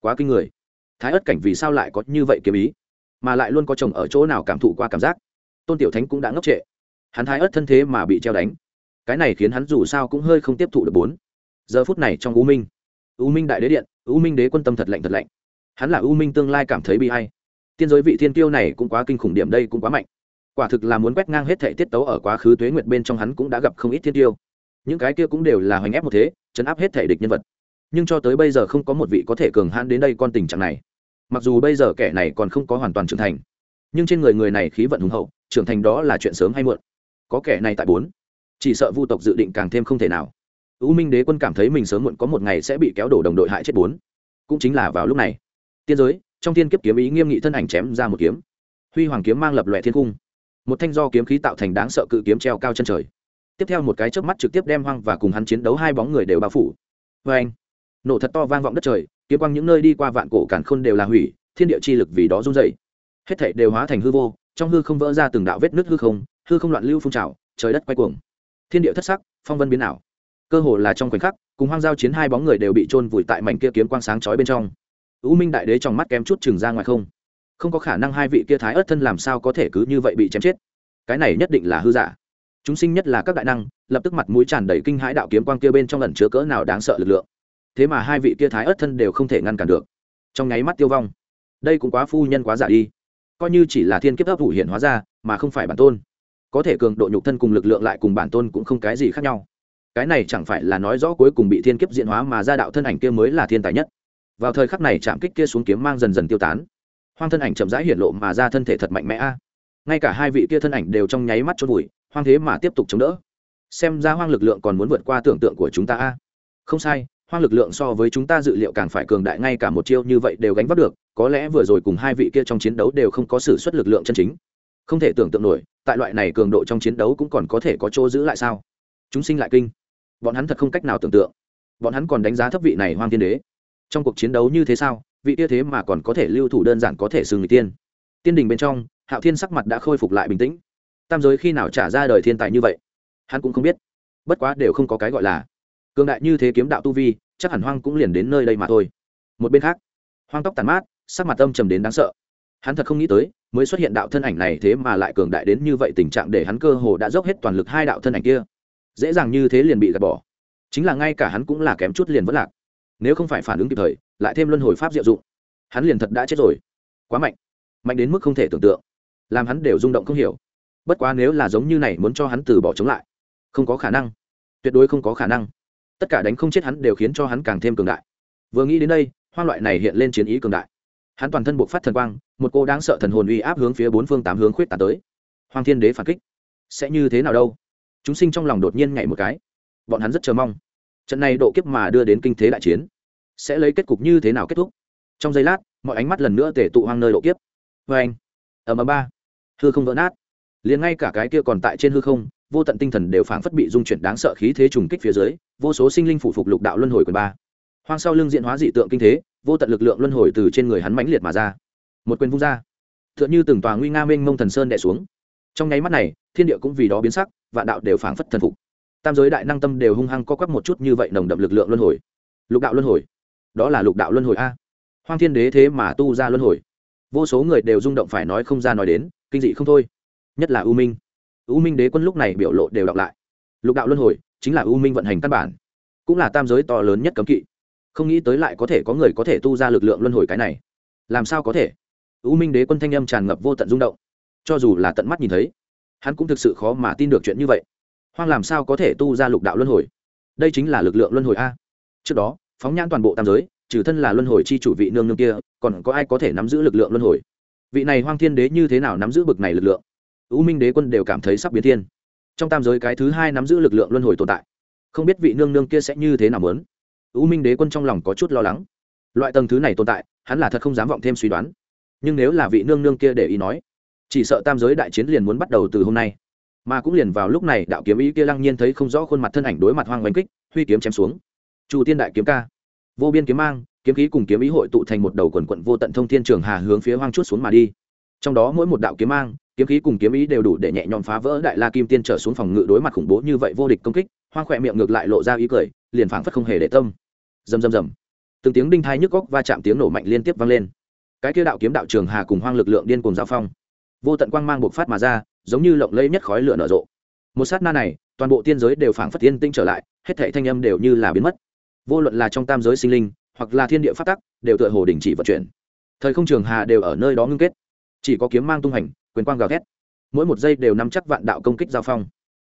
Quá kinh người. Thái ất cảnh vì sao lại có như vậy kiếm ý? Mà lại luôn có chồng ở chỗ nào cảm thụ qua cảm giác? Tôn tiểu thánh cũng đã ngốc trệ. Hắn thái ất thân thế mà bị treo đánh. Cái này khiến hắn dù sao cũng hơi không tiếp thụ được bốn. Giờ phút này trong u minh u minh đại đế điện, u minh đế quân tâm thật lạnh thật lạnh. Hắn là u minh tương lai cảm thấy bị hay tiên giới vị thiên tiêu này cũng quá kinh khủng điểm đây cũng quá mạnh. Quả thực là muốn quét ngang hết thể tiết tấu ở quá khứ tuế nguyệt bên trong hắn cũng đã gặp không ít thiên tiêu những cái kia cũng đều là hoành ép một thế, chấn áp hết thể địch nhân vật. Nhưng cho tới bây giờ không có một vị có thể cường hãn đến đây con tình trạng này. Mặc dù bây giờ kẻ này còn không có hoàn toàn trưởng thành, nhưng trên người người này khí vận hùng hậu, trưởng thành đó là chuyện sớm hay muộn. Có kẻ này tại bốn, chỉ sợ vu tộc dự định càng thêm không thể nào. U minh đế quân cảm thấy mình sớm muộn có một ngày sẽ bị kéo đổ đồng đội hại chết bốn. Cũng chính là vào lúc này, tiên giới, trong thiên kiếp kiếm ý nghiêm nghị thân ảnh chém ra một kiếm. Huy hoàng kiếm mang lập lòe thiên cung. Một thanh do kiếm khí tạo thành đáng sợ cự kiếm treo cao chân trời tiếp theo một cái chớp mắt trực tiếp đem hoang và cùng hắn chiến đấu hai bóng người đều bao phủ. Vê anh, nổ thật to vang vọng đất trời, kiếm quang những nơi đi qua vạn cổ cản khôn đều là hủy, thiên địa chi lực vì đó run dày hết thảy đều hóa thành hư vô, trong hư không vỡ ra từng đạo vết nứt hư không hư không loạn lưu phun trào, trời đất quay cuồng. Thiên địa thất sắc, phong vân biến ảo. Cơ hồ là trong khoảnh khắc, cùng hoang giao chiến hai bóng người đều bị chôn vùi tại mảnh kia kiếm quang sáng chói bên trong. U minh đại đế trong mắt kém chút chừng ra ngoài không. Không có khả năng hai vị kia thái ớt thân làm sao có thể cứ như vậy bị chém chết. Cái này nhất định là hư giả chúng sinh nhất là các đại năng, lập tức mặt mũi tràn đầy kinh hãi đạo kiếm quang kia bên trong ẩn chứa cỡ nào đáng sợ lực lượng. Thế mà hai vị kia thái ớt thân đều không thể ngăn cản được. Trong nháy mắt tiêu vong. Đây cũng quá phu nhân quá giả đi. Coi như chỉ là thiên kiếp ấp thủ hiện hóa ra, mà không phải bản tôn. Có thể cường độ nhục thân cùng lực lượng lại cùng bản tôn cũng không cái gì khác nhau. Cái này chẳng phải là nói rõ cuối cùng bị thiên kiếp diện hóa mà ra đạo thân ảnh kia mới là thiên tài nhất. Vào thời khắc này chạm kích kia xuống kiếm mang dần dần tiêu tán. Hoang thân ảnh chậm rãi hiện lộ mà ra thân thể thật mạnh mẽ a. Ngay cả hai vị kia thân ảnh đều trong nháy mắt chôn vùi hoang thế mà tiếp tục chống đỡ. Xem ra hoang lực lượng còn muốn vượt qua tưởng tượng của chúng ta a. Không sai, hoang lực lượng so với chúng ta dự liệu càng phải cường đại ngay cả một chiêu như vậy đều gánh vác được, có lẽ vừa rồi cùng hai vị kia trong chiến đấu đều không có sự xuất lực lượng chân chính. Không thể tưởng tượng nổi, tại loại này cường độ trong chiến đấu cũng còn có thể có chỗ giữ lại sao? Chúng sinh lại kinh. Bọn hắn thật không cách nào tưởng tượng. Bọn hắn còn đánh giá thấp vị này hoang thiên đế. Trong cuộc chiến đấu như thế sao, vị kia thế mà còn có thể lưu thủ đơn giản có thể xưng người tiên. Tiên đình bên trong, hạo thiên sắc mặt đã khôi phục lại bình tĩnh tam giới khi nào trả ra đời thiên tài như vậy? Hắn cũng không biết. Bất quá đều không có cái gọi là. Cường đại như thế kiếm đạo tu vi, chắc hẳn hoang cũng liền đến nơi đây mà thôi. Một bên khác, hoang tóc tàn mát, sắc mặt âm trầm đến đáng sợ. Hắn thật không nghĩ tới, mới xuất hiện đạo thân ảnh này thế mà lại cường đại đến như vậy tình trạng để hắn cơ hồ đã dốc hết toàn lực hai đạo thân ảnh kia. Dễ dàng như thế liền bị gạt bỏ. Chính là ngay cả hắn cũng là kém chút liền vẫn lạc. Nếu không phải phản ứng kịp thời, lại thêm luân hồi pháp diệu dụng, hắn liền thật đã chết rồi. Quá mạnh. Mạnh đến mức không thể tưởng tượng. Làm hắn đều rung động không hiểu bất quá nếu là giống như này muốn cho hắn từ bỏ chống lại, không có khả năng. Tuyệt đối không có khả năng. Tất cả đánh không chết hắn đều khiến cho hắn càng thêm cường đại. Vừa nghĩ đến đây, hoang loại này hiện lên chiến ý cường đại. Hắn toàn thân buộc phát thần quang, một cô đáng sợ thần hồn uy áp hướng phía bốn phương tám hướng khuyết tạt tới. Hoàng thiên đế phản kích. Sẽ như thế nào đâu? Chúng sinh trong lòng đột nhiên nhảy một cái. Bọn hắn rất chờ mong. Trận này độ kiếp mà đưa đến kinh thế đại chiến, sẽ lấy kết cục như thế nào kết thúc? Trong giây lát, mọi ánh mắt lần nữa tể tụ hoang nơi độ kiếp. Vê anh ầm ầm ba. Thưa không vỡ nát liền ngay cả cái kia còn tại trên hư không, vô tận tinh thần đều phảng phất bị dung chuyển đáng sợ khí thế trùng kích phía dưới, vô số sinh linh phụ phục lục đạo luân hồi quyền ba. Hoang sau lưng diện hóa dị tượng kinh thế, vô tận lực lượng luân hồi từ trên người hắn mãnh liệt mà ra. Một quyền vung ra. T h ư ợ n h ư từng tòa nguy nga mênh mông thần sơn đẻ xuống. Trong nháy mắt này, thiên địa cũng vì đó biến sắc, vạn đạo đều phảng phất thần phục. Tam giới đại năng tâm đều hung hăng co quắp một chút như vậy nồng đậm lực lượng luân hồi. Lục đạo luân hồi. Đó là lục đạo luân hồi a. Hoang thiên đế thế mà tu ra luân hồi. Vô số người đều rung động phải nói không ra nói đến, kinh dị không thôi nhất là u minh. U minh đế quân lúc này biểu lộ đều đọc lại. Lục đạo luân hồi chính là u minh vận hành căn bản, cũng là tam giới to lớn nhất cấm kỵ. Không nghĩ tới lại có thể có người có thể tu ra lực lượng luân hồi cái này. Làm sao có thể? U minh đế quân thanh âm tràn ngập vô tận rung động. Cho dù là tận mắt nhìn thấy, hắn cũng thực sự khó mà tin được chuyện như vậy. Hoang làm sao có thể tu ra lục đạo luân hồi? Đây chính là lực lượng luân hồi a. Trước đó, phóng nhãn toàn bộ tam giới, trừ thân là luân hồi chi chủ vị nương nương kia, còn có ai có thể nắm giữ lực lượng luân hồi? Vị này hoang thiên đế như thế nào nắm giữ bực này lực lượng? U minh đế quân đều cảm thấy sắp biến thiên. Trong tam giới cái thứ hai nắm giữ lực lượng luân hồi tồn tại. Không biết vị nương nương kia sẽ như thế nào muốn. U minh đế quân trong lòng có chút lo lắng. Loại tầng thứ này tồn tại, hắn là thật không dám vọng thêm suy đoán. Nhưng nếu là vị nương nương kia để ý nói, chỉ sợ tam giới đại chiến liền muốn bắt đầu từ hôm nay. Mà cũng liền vào lúc này, đạo kiếm ý kia lăng nhiên thấy không rõ khuôn mặt thân ảnh đối mặt hoang oanh kích, huy kiếm chém xuống. Chu tiên đại kiếm ca. Vô biên kiếm mang, kiếm khí cùng kiếm ý hội tụ thành một đầu quần quận vô tận thông thiên trường hà hướng phía hoang chút xuống mà đi. Trong đó mỗi một đạo kiếm mang kiếm khí cùng kiếm ý đều đủ để nhẹ nhõm phá vỡ đại la kim tiên trở xuống phòng ngự đối mặt khủng bố như vậy vô địch công kích, hoang khỏe miệng ngược lại lộ ra ý cười, liền phảng phất không hề để tâm. Rầm rầm rầm. Từng tiếng đinh thai nhức góc va chạm tiếng nổ mạnh liên tiếp vang lên. Cái kia đạo kiếm đạo trường hà cùng hoang lực lượng điên cùng giao phong. Vô tận quang mang bộc phát mà ra, giống như lộng lây nhất khói lửa nở rộ. Một sát na này, toàn bộ tiên giới đều phảng phất tiên tinh trở lại, hết thảy thanh âm đều như là biến mất. Vô luận là trong tam giới sinh linh, hoặc là thiên địa phát tắc, đều tựa hồ đình chỉ vận chuyển. Thời không trường hà đều ở nơi đó ngưng kết. Chỉ có kiếm mang tung hành quyền quang gào thét. Mỗi một giây đều nắm chắc vạn đạo công kích giao phong.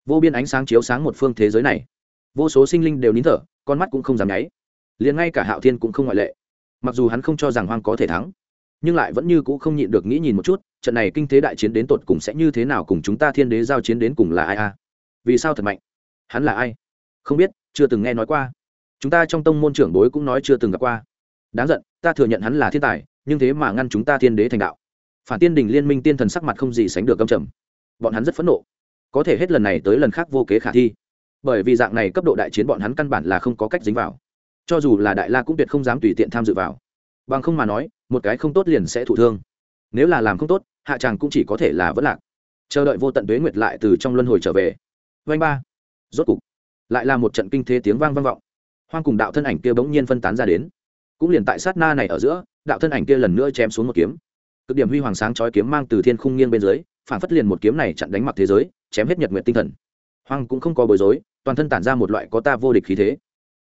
Vô biên ánh sáng chiếu sáng một phương thế giới này. Vô số sinh linh đều nín thở, con mắt cũng không dám nháy. Liền ngay cả hạo thiên cũng không ngoại lệ. Mặc dù hắn không cho rằng hoang có thể thắng, nhưng lại vẫn như c ũ không nhịn được nghĩ nhìn một chút, trận này kinh tế đại chiến đến tột cùng sẽ như thế nào cùng chúng ta thiên đế giao chiến đến cùng là ai a? Vì sao thật mạnh? Hắn là ai? Không biết, chưa từng nghe nói qua. Chúng ta trong tông môn trưởng bối cũng nói chưa từng gặp qua. Đáng giận, ta thừa nhận hắn là thiên tài, nhưng thế mà ngăn chúng ta thiên đế thành đạo phản tiên đình liên minh tiên thần sắc mặt không gì sánh được âm trầm. Bọn hắn rất phẫn nộ. Có thể hết lần này tới lần khác vô kế khả thi. Bởi vì dạng này cấp độ đại chiến bọn hắn căn bản là không có cách dính vào. Cho dù là đại la cũng tuyệt không dám tùy tiện tham dự vào. Bằng không mà nói, một cái không tốt liền sẽ thụ thương. Nếu là làm không tốt, hạ tràng cũng chỉ có thể là vất lạc. Chờ đợi vô tận tuế nguyệt lại từ trong luân hồi trở về. Vanh ba. Rốt cục, lại là một trận kinh thế tiếng vang vang vọng. Hoang cùng đạo thân ảnh kia bỗng nhiên phân tán ra đến. Cũng liền tại sát na này ở giữa, đạo thân ảnh kia lần nữa chém xuống một kiếm cực điểm huy hoàng sáng chói kiếm mang từ thiên khung nghiêng bên dưới phản phất liền một kiếm này chặn đánh mặc thế giới, chém hết nhật nguyện tinh thần. Hoàng cũng không có bối rối, toàn thân tản ra một loại có ta vô địch khí thế.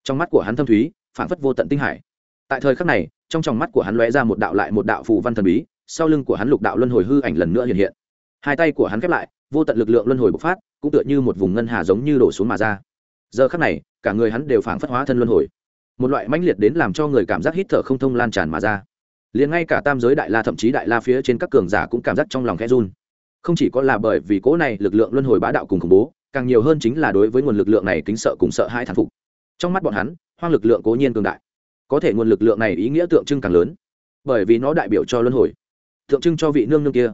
Trong mắt của hắn thâm thúy phản phất vô tận tinh hải. Tại thời khắc này, trong tròng mắt của hắn lóe ra một đạo lại một đạo phù văn thần bí, sau lưng của hắn lục đạo luân hồi hư ảnh lần nữa hiện hiện. Hai tay của hắn khép lại, vô tận lực lượng luân hồi bộc phát, cũng tựa như một vùng ngân hà giống như đổ xuống mà ra. Giờ khắc này, cả người hắn đều phảng phất hóa thân luân hồi. Một loại mãnh liệt đến làm cho người cảm giác hít thở không thông lan tràn mà ra liền ngay cả tam giới đại la thậm chí đại la phía trên các cường giả cũng cảm giác trong lòng khẽ run. Không chỉ có là bởi vì cỗ này lực lượng luân hồi bá đạo cùng khủng bố, càng nhiều hơn chính là đối với nguồn lực lượng này kính sợ cùng sợ hai thán phục. Trong mắt bọn hắn, hoang lực lượng cố nhiên cường đại. Có thể nguồn lực lượng này ý nghĩa tượng trưng càng lớn, bởi vì nó đại biểu cho luân hồi. Tượng trưng cho vị nương nương kia.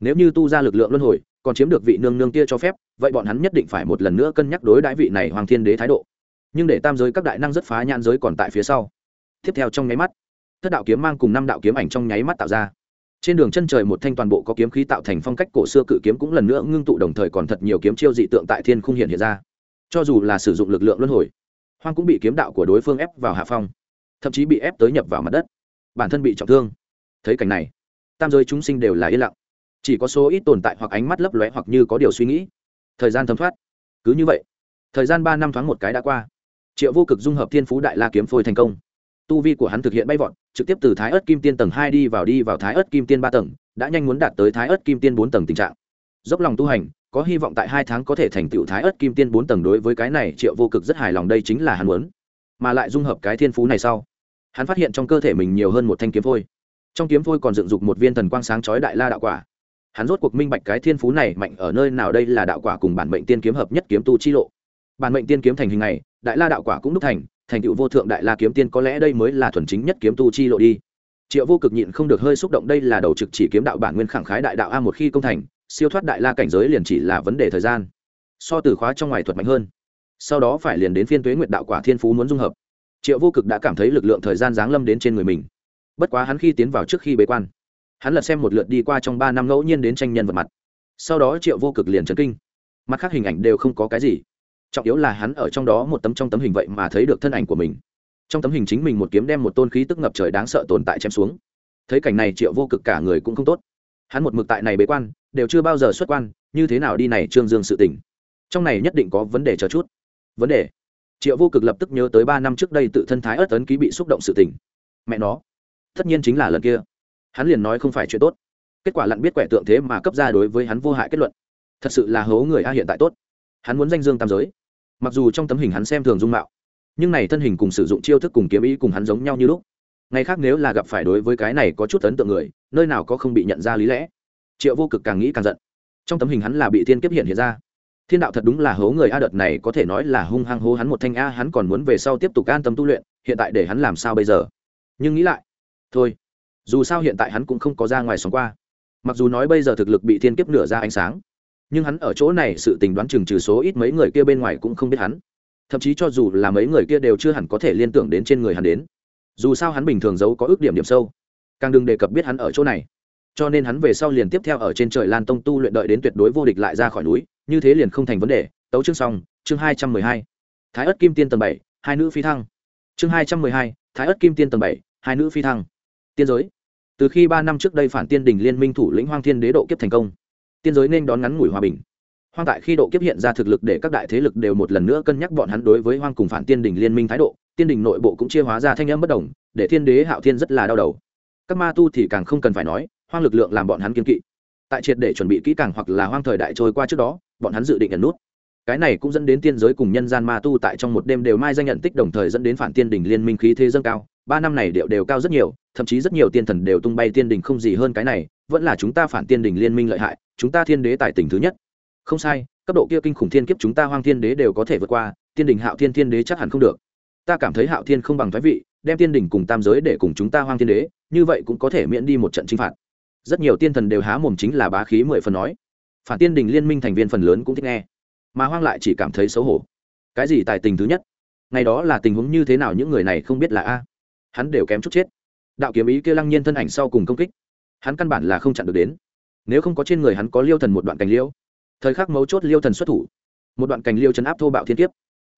Nếu như tu ra lực lượng luân hồi, còn chiếm được vị nương nương kia cho phép, vậy bọn hắn nhất định phải một lần nữa cân nhắc đối đãi vị này hoàng thiên đế thái độ. Nhưng để tam giới các đại năng rất phá nhãn giới còn tại phía sau. Tiếp theo trong nháy mắt thất đạo kiếm mang cùng năm đạo kiếm ảnh trong nháy mắt tạo ra. Trên đường chân trời một thanh toàn bộ có kiếm khí tạo thành phong cách cổ xưa cự kiếm cũng lần nữa ngưng tụ đồng thời còn thật nhiều kiếm chiêu dị tượng tại thiên không hiện hiện ra. Cho dù là sử dụng lực lượng luân hồi, hoang cũng bị kiếm đạo của đối phương ép vào hạ phong, thậm chí bị ép tới nhập vào mặt đất. Bản thân bị trọng thương. Thấy cảnh này, tam giới chúng sinh đều là yên lặng. Chỉ có số ít tồn tại hoặc ánh mắt lấp lóe hoặc như có điều suy nghĩ. Thời gian thấm thoát. Cứ như vậy, thời gian ba năm thoáng một cái đã qua. Triệu vô cực dung hợp thiên phú đại la kiếm phôi thành công tu vi của hắn thực hiện bay vọt, trực tiếp từ thái ớt kim tiên tầng hai đi vào đi vào thái ớt kim tiên ba tầng, đã nhanh muốn đạt tới thái ớt kim tiên bốn tầng tình trạng. Dốc lòng tu hành, có hy vọng tại hai tháng có thể thành tựu thái ớt kim tiên bốn tầng đối với cái này triệu vô cực rất hài lòng đây chính là hắn muốn. Mà lại dung hợp cái thiên phú này sau, hắn phát hiện trong cơ thể mình nhiều hơn một thanh kiếm phôi. Trong kiếm phôi còn dựng dục một viên thần quang sáng chói đại la đạo quả. Hắn rốt cuộc minh bạch cái thiên phú này mạnh ở nơi nào đây là đạo quả cùng bản mệnh tiên kiếm hợp nhất kiếm tu chi lộ. Bản mệnh tiên kiếm thành hình này, đại la đạo quả cũng đúc thành thành tựu vô thượng đại la kiếm tiên có lẽ đây mới là thuần chính nhất kiếm tu chi lộ đi. Triệu vô cực nhịn không được hơi xúc động, đây là đầu trực chỉ kiếm đạo bản nguyên khẳng khái đại đạo a một khi công thành, siêu thoát đại la cảnh giới liền chỉ là vấn đề thời gian. So từ khóa trong ngoài thuật mạnh hơn. Sau đó phải liền đến phiên tuế nguyệt đạo quả thiên phú muốn dung hợp. Triệu vô cực đã cảm thấy lực lượng thời gian giáng lâm đến trên người mình. Bất quá hắn khi tiến vào trước khi bế quan, hắn lật xem một lượt đi qua trong ba năm ngẫu nhiên đến tranh nhân vật mặt. Sau đó triệu vô cực liền trấn kinh. Mặt khác hình ảnh đều không có cái gì trọng yếu là hắn ở trong đó một tấm trong tấm hình vậy mà thấy được thân ảnh của mình. Trong tấm hình chính mình một kiếm đem một tôn khí tức ngập trời đáng sợ tồn tại chém xuống. Thấy cảnh này triệu vô cực cả người cũng không tốt. Hắn một mực tại này bế quan, đều chưa bao giờ xuất quan, như thế nào đi này trương dương sự tỉnh trong này nhất định có vấn đề chờ chút. Vấn đề. Triệu vô cực lập tức nhớ tới ba năm trước đây tự thân thái ớt ấn ký bị xúc động sự tỉnh mẹ nó. Tất nhiên chính là lần kia. Hắn liền nói không phải chuyện tốt. Kết quả lặn biết quẻ tượng thế mà cấp ra đối với hắn vô hại kết luận. Thật sự là hố người a hiện tại tốt. Hắn muốn danh dương tam giới mặc dù trong tấm hình hắn xem thường dung mạo, nhưng này thân hình cùng sử dụng chiêu thức cùng kiếm ý cùng hắn giống nhau như lúc. Ngày khác nếu là gặp phải đối với cái này có chút ấn tượng người, nơi nào có không bị nhận ra lý lẽ. Triệu vô cực càng nghĩ càng giận. Trong tấm hình hắn là bị thiên kiếp hiện hiện ra. Thiên đạo thật đúng là hố người a đợt này có thể nói là hung hăng hố hắn một thanh a, hắn còn muốn về sau tiếp tục an tâm tu luyện, hiện tại để hắn làm sao bây giờ? Nhưng nghĩ lại, thôi, dù sao hiện tại hắn cũng không có ra ngoài sống qua. Mặc dù nói bây giờ thực lực bị thiên kiếp nửa ra ánh sáng nhưng hắn ở chỗ này sự tình đoán chừng trừ số ít mấy người kia bên ngoài cũng không biết hắn. Thậm chí cho dù là mấy người kia đều chưa hẳn có thể liên tưởng đến trên người hắn đến. Dù sao hắn bình thường giấu có ước điểm điểm sâu. Càng đừng đề cập biết hắn ở chỗ này. Cho nên hắn về sau liền tiếp theo ở trên trời lan tông tu luyện đợi đến tuyệt đối vô địch lại ra khỏi núi, như thế liền không thành vấn đề. Tấu chương xong, chương hai trăm mười hai. Thái ất kim tiên tầng bảy, hai nữ phi thăng. Chương hai trăm mười hai, thái ất kim tiên tầng bảy, hai nữ phi thăng. Tiên giới. Từ khi ba năm trước đây phản tiên đình liên minh thủ lĩnh hoang thiên đế độ kiếp thành công tiên giới nên đón ngắn ngủi hòa bình. Hoang tại khi độ kiếp hiện ra thực lực để các đại thế lực đều một lần nữa cân nhắc bọn hắn đối với hoang cùng phản tiên đình liên minh thái độ, tiên đình nội bộ cũng chia hóa ra thanh âm bất đồng, để thiên đế hạo thiên rất là đau đầu. Các ma tu thì càng không cần phải nói, hoang lực lượng làm bọn hắn kiên kỵ. Tại triệt để chuẩn bị kỹ càng hoặc là hoang thời đại trôi qua trước đó, bọn hắn dự định ẩn nút. Cái này cũng dẫn đến tiên giới cùng nhân gian ma tu tại trong một đêm đều mai danh nhận tích đồng thời dẫn đến phản tiên đình liên minh khí thế dâng cao, ba năm này điệu đều cao rất nhiều, thậm chí rất nhiều tiên thần đều tung bay tiên đình không gì hơn cái này, vẫn là chúng ta phản tiên đình liên minh lợi hại chúng ta thiên đế tài tình thứ nhất. Không sai, cấp độ kia kinh khủng thiên kiếp chúng ta hoang thiên đế đều có thể vượt qua, tiên đình hạo thiên thiên đế chắc hẳn không được. Ta cảm thấy hạo thiên không bằng thái vị, đem tiên đình cùng tam giới để cùng chúng ta hoang thiên đế, như vậy cũng có thể miễn đi một trận chinh phạt. Rất nhiều tiên thần đều há mồm chính là bá khí mười phần nói. Phản tiên đình liên minh thành viên phần lớn cũng thích nghe, mà hoang lại chỉ cảm thấy xấu hổ. Cái gì tài tình thứ nhất? Ngày đó là tình huống như thế nào những người này không biết là a? Hắn đều kém chút chết. Đạo kiếm ý kia lăng nhiên thân ảnh sau cùng công kích. Hắn căn bản là không chặn được đến nếu không có trên người hắn có liêu thần một đoạn cành liêu. Thời khắc mấu chốt liêu thần xuất thủ. Một đoạn cành liêu chấn áp thô bạo thiên kiếp.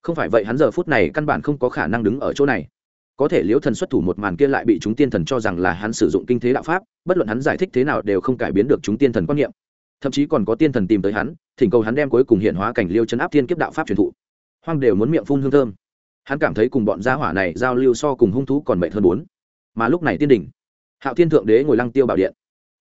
Không phải vậy hắn giờ phút này căn bản không có khả năng đứng ở chỗ này. Có thể liêu thần xuất thủ một màn kia lại bị chúng tiên thần cho rằng là hắn sử dụng kinh thế đạo pháp, bất luận hắn giải thích thế nào đều không cải biến được chúng tiên thần quan niệm. Thậm chí còn có tiên thần tìm tới hắn, thỉnh cầu hắn đem cuối cùng hiện hóa cảnh liêu chấn áp thiên kiếp đạo pháp truyền thụ. Hoang đều muốn miệng phun hương thơm. Hắn cảm thấy cùng bọn gia hỏa này giao lưu so cùng hung thú còn mệt hơn bốn. Mà lúc này tiên đỉnh, hạo thiên thượng đế ngồi lăng tiêu bảo điện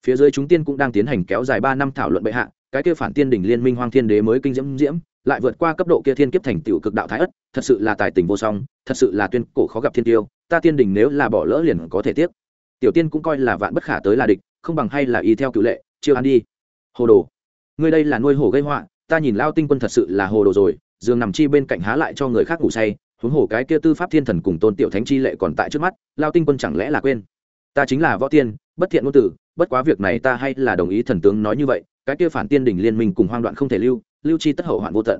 phía dưới chúng tiên cũng đang tiến hành kéo dài ba năm thảo luận bệ hạ, cái kia phản tiên đỉnh liên minh hoang thiên đế mới kinh diễm diễm, lại vượt qua cấp độ kia thiên kiếp thành tựu cực đạo thái ất, thật sự là tài tình vô song, thật sự là tuyên cổ khó gặp thiên tiêu, ta tiên đỉnh nếu là bỏ lỡ liền có thể tiếc. Tiểu tiên cũng coi là vạn bất khả tới là địch, không bằng hay là y theo cựu lệ, chiêu ăn đi. Hồ đồ, ngươi đây là nuôi hổ gây họa, ta nhìn lao tinh quân thật sự là hồ đồ rồi, giường nằm chi bên cạnh há lại cho người khác ngủ say, huống hồ cái kia tư pháp thiên thần cùng tôn tiểu thánh chi lệ còn tại trước mắt, lao tinh quân chẳng lẽ là quên? Ta chính là võ tiên, bất thiện ngôn tử, bất quá việc này ta hay là đồng ý thần tướng nói như vậy, cái kia phản tiên đỉnh liên minh cùng hoang đoạn không thể lưu lưu chi tất hậu hoạn vô tận.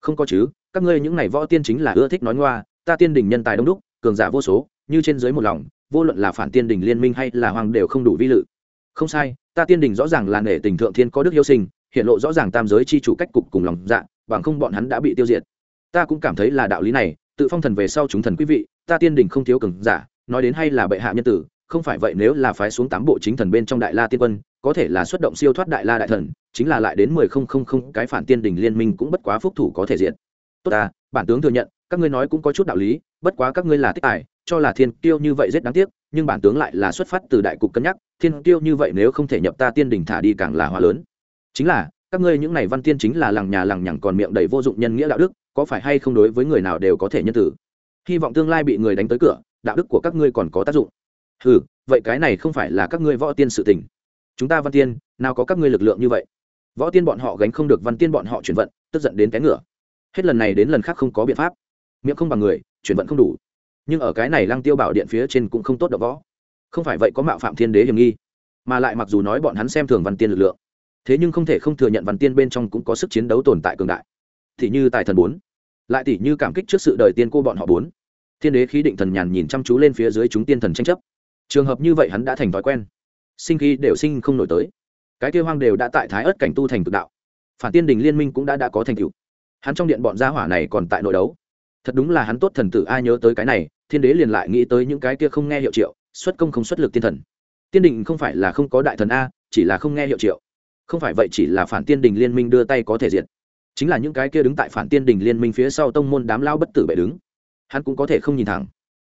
Không có chứ, các ngươi những này võ tiên chính là ưa thích nói ngoa, ta tiên đỉnh nhân tài đông đúc, cường giả vô số, như trên dưới một lòng, vô luận là phản tiên đỉnh liên minh hay là hoang đều không đủ vi lự. Không sai, ta tiên đỉnh rõ ràng là nể tình thượng thiên có đức yêu sinh, hiện lộ rõ ràng tam giới chi chủ cách cục cùng lòng dạ bằng không bọn hắn đã bị tiêu diệt. Ta cũng cảm thấy là đạo lý này, tự phong thần về sau chúng thần quý vị, ta tiên đỉnh không thiếu cường giả, nói đến hay là bệ hạ nhân tử không phải vậy nếu là phái xuống tám bộ chính thần bên trong đại la tiên quân, có thể là xuất động siêu thoát đại la đại thần, chính là lại đến mười không không không, cái phản tiên Đình liên minh cũng bất quá phúc thủ có thể diện tốt ta, bản tướng thừa nhận, các ngươi nói cũng có chút đạo lý, bất quá các ngươi là tích tài, cho là thiên tiêu như vậy rất đáng tiếc, nhưng bản tướng lại là xuất phát từ đại cục cân nhắc, thiên tiêu như vậy nếu không thể nhập ta tiên Đình thả đi càng là hoa lớn. Chính là, các ngươi những này văn tiên chính là lằng nhà lằng nhằng còn miệng đầy vô dụng nhân nghĩa đạo đức, có phải hay không đối với người nào đều có thể nhân tử hy vọng tương lai bị người đánh tới cửa, đạo đức của các ngươi còn có tác dụng ừ vậy cái này không phải là các ngươi võ tiên sự tình. Chúng ta văn tiên, nào có các ngươi lực lượng như vậy? Võ tiên bọn họ gánh không được văn tiên bọn họ chuyển vận, tức giận đến cái ngựa hết lần này đến lần khác không có biện pháp. Miệng không bằng người, chuyển vận không đủ. Nhưng ở cái này lăng tiêu bảo điện phía trên cũng không tốt được võ. Không phải vậy có mạo phạm thiên đế hiểm nghi. Mà lại mặc dù nói bọn hắn xem thường văn tiên lực lượng, thế nhưng không thể không thừa nhận văn tiên bên trong cũng có sức chiến đấu tồn tại cường đại. Thì như tài thần bốn, lại tỷ như cảm kích trước sự đời tiên cô bọn họ bốn. Thiên đế khí định thần nhàn nhìn chăm chú lên phía dưới chúng tiên thần tranh chấp trường hợp như vậy hắn đã thành thói quen. Sinh khí đều sinh không nổi tới. Cái kêu hoang đều đã tại thái ớt cảnh tu thành cực đạo. Phản tiên đình liên minh cũng đã đã có thành tựu. Hắn trong điện bọn gia hỏa này còn tại nội đấu. Thật đúng là hắn tốt thần tử ai nhớ tới cái này, thiên đế liền lại nghĩ tới những cái kia không nghe hiệu triệu, xuất công không xuất lực tiên thần. Tiên đình không phải là không có đại thần a, chỉ là không nghe hiệu triệu. Không phải vậy chỉ là phản tiên đình liên minh đưa tay có thể diện chính là những cái kia đứng tại phản tiên đình liên minh phía sau tông môn đám lao bất tử bệ đứng. Hắn cũng có thể không nhìn thẳng.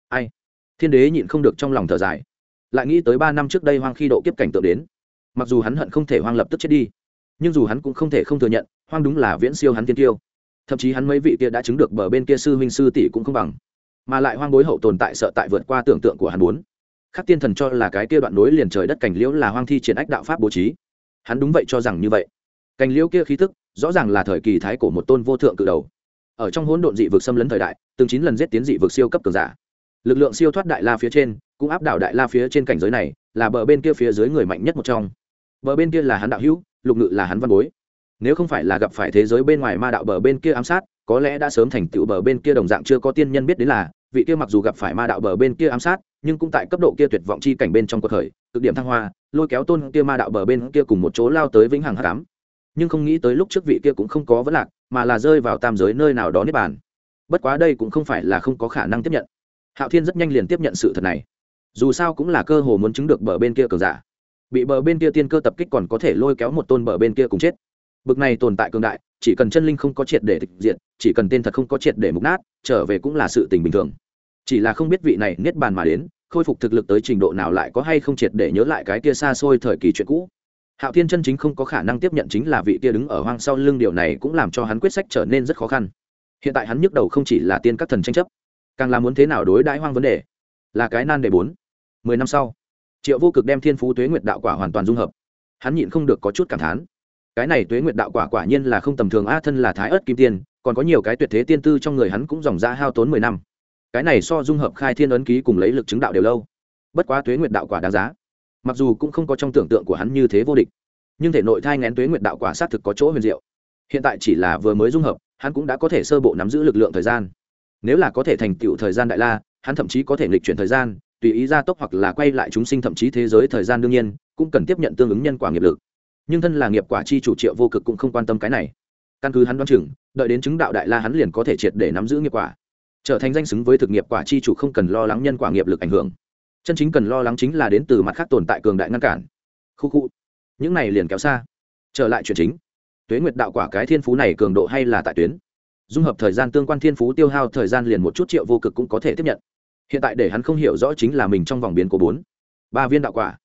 Ai? Thiên đế nhịn không được trong lòng thở dài lại nghĩ tới ba năm trước đây hoang khi độ kiếp cảnh tượng đến. Mặc dù hắn hận không thể hoang lập tức chết đi, nhưng dù hắn cũng không thể không thừa nhận, hoang đúng là viễn siêu hắn tiên tiêu. Thậm chí hắn mấy vị kia đã chứng được bờ bên kia sư huynh sư tỷ cũng không bằng. Mà lại hoang bối hậu tồn tại sợ tại vượt qua tưởng tượng của hắn muốn. Khắc tiên thần cho là cái kia đoạn nối liền trời đất cảnh liễu là hoang thi triển ách đạo pháp bố trí. Hắn đúng vậy cho rằng như vậy. Cảnh liễu kia khí thức rõ ràng là thời kỳ thái của một tôn vô thượng cự đầu. Ở trong hỗn độn dị vực xâm lấn thời đại, từng chín lần giết tiến dị vực siêu cấp cường giả lực lượng siêu thoát đại la phía trên, cũng áp đảo đại la phía trên cảnh giới này, là bờ bên kia phía dưới người mạnh nhất một trong. Bờ bên kia là hắn đạo hữu, lục ngự là hắn văn bối. Nếu không phải là gặp phải thế giới bên ngoài ma đạo bờ bên kia ám sát, có lẽ đã sớm thành tựu bờ bên kia đồng dạng chưa có tiên nhân biết đến là, vị kia mặc dù gặp phải ma đạo bờ bên kia ám sát, nhưng cũng tại cấp độ kia tuyệt vọng chi cảnh bên trong cuộc khởi, cực điểm thăng hoa, lôi kéo tôn kia ma đạo bờ bên kia cùng một chỗ lao tới vĩnh hằng hắc nhưng không nghĩ tới lúc trước vị kia cũng không có vấn lạc, mà là rơi vào tam giới nơi nào đó niết bàn. Bất quá đây cũng không phải là không có khả năng tiếp nhận hạo thiên rất nhanh liền tiếp nhận sự thật này. Dù sao cũng là cơ hồ muốn chứng được bờ bên kia cường giả. Bị bờ bên kia tiên cơ tập kích còn có thể lôi kéo một tôn bờ bên kia cùng chết. Bực này tồn tại cường đại, chỉ cần chân linh không có triệt để tịch diệt, chỉ cần tên thật không có triệt để mục nát, trở về cũng là sự tình bình thường. Chỉ là không biết vị này niết bàn mà đến, khôi phục thực lực tới trình độ nào lại có hay không triệt để nhớ lại cái kia xa xôi thời kỳ chuyện cũ. Hạo thiên chân chính không có khả năng tiếp nhận chính là vị kia đứng ở hoang sau lưng điều này cũng làm cho hắn quyết sách trở nên rất khó khăn. Hiện tại hắn nhức đầu không chỉ là tiên các thần tranh chấp càng là muốn thế nào đối đãi hoang vấn đề. Là cái nan đề bốn. Mười năm sau, triệu vô cực đem thiên phú tuế nguyệt đạo quả hoàn toàn dung hợp. Hắn nhịn không được có chút cảm thán. Cái này tuế nguyệt đạo quả quả nhiên là không tầm thường, a, thân là thái ớt kim tiên, còn có nhiều cái tuyệt thế tiên tư trong người hắn cũng dòng ra hao tốn mười năm. Cái này so dung hợp khai thiên ấn ký cùng lấy lực chứng đạo đều lâu. Bất quá tuế nguyệt đạo quả đáng giá. Mặc dù cũng không có trong tưởng tượng của hắn như thế vô địch, nhưng thể nội thai ngén tuế nguyệt đạo quả xác thực có chỗ huyền diệu. Hiện tại chỉ là vừa mới dung hợp, hắn cũng đã có thể sơ bộ nắm giữ lực lượng thời gian nếu là có thể thành tựu thời gian đại la, hắn thậm chí có thể lịch chuyển thời gian, tùy ý gia tốc hoặc là quay lại chúng sinh thậm chí thế giới thời gian đương nhiên, cũng cần tiếp nhận tương ứng nhân quả nghiệp lực. Nhưng thân là nghiệp quả chi chủ triệu vô cực cũng không quan tâm cái này. Căn cứ hắn đoán chừng, đợi đến chứng đạo đại la hắn liền có thể triệt để nắm giữ nghiệp quả. Trở thành danh xứng với thực nghiệp quả chi chủ không cần lo lắng nhân quả nghiệp lực ảnh hưởng. Chân chính cần lo lắng chính là đến từ mặt khác tồn tại cường đại ngăn cản. Khu khu. Những này liền kéo xa. Trở lại chuyện chính. Tuế nguyệt đạo quả cái thiên phú này cường độ hay là tại tuyến? Dung hợp thời gian tương quan thiên phú tiêu hao thời gian liền một chút triệu vô cực cũng có thể tiếp nhận. Hiện tại để hắn không hiểu rõ chính là mình trong vòng biến của bốn. Ba viên đạo quả.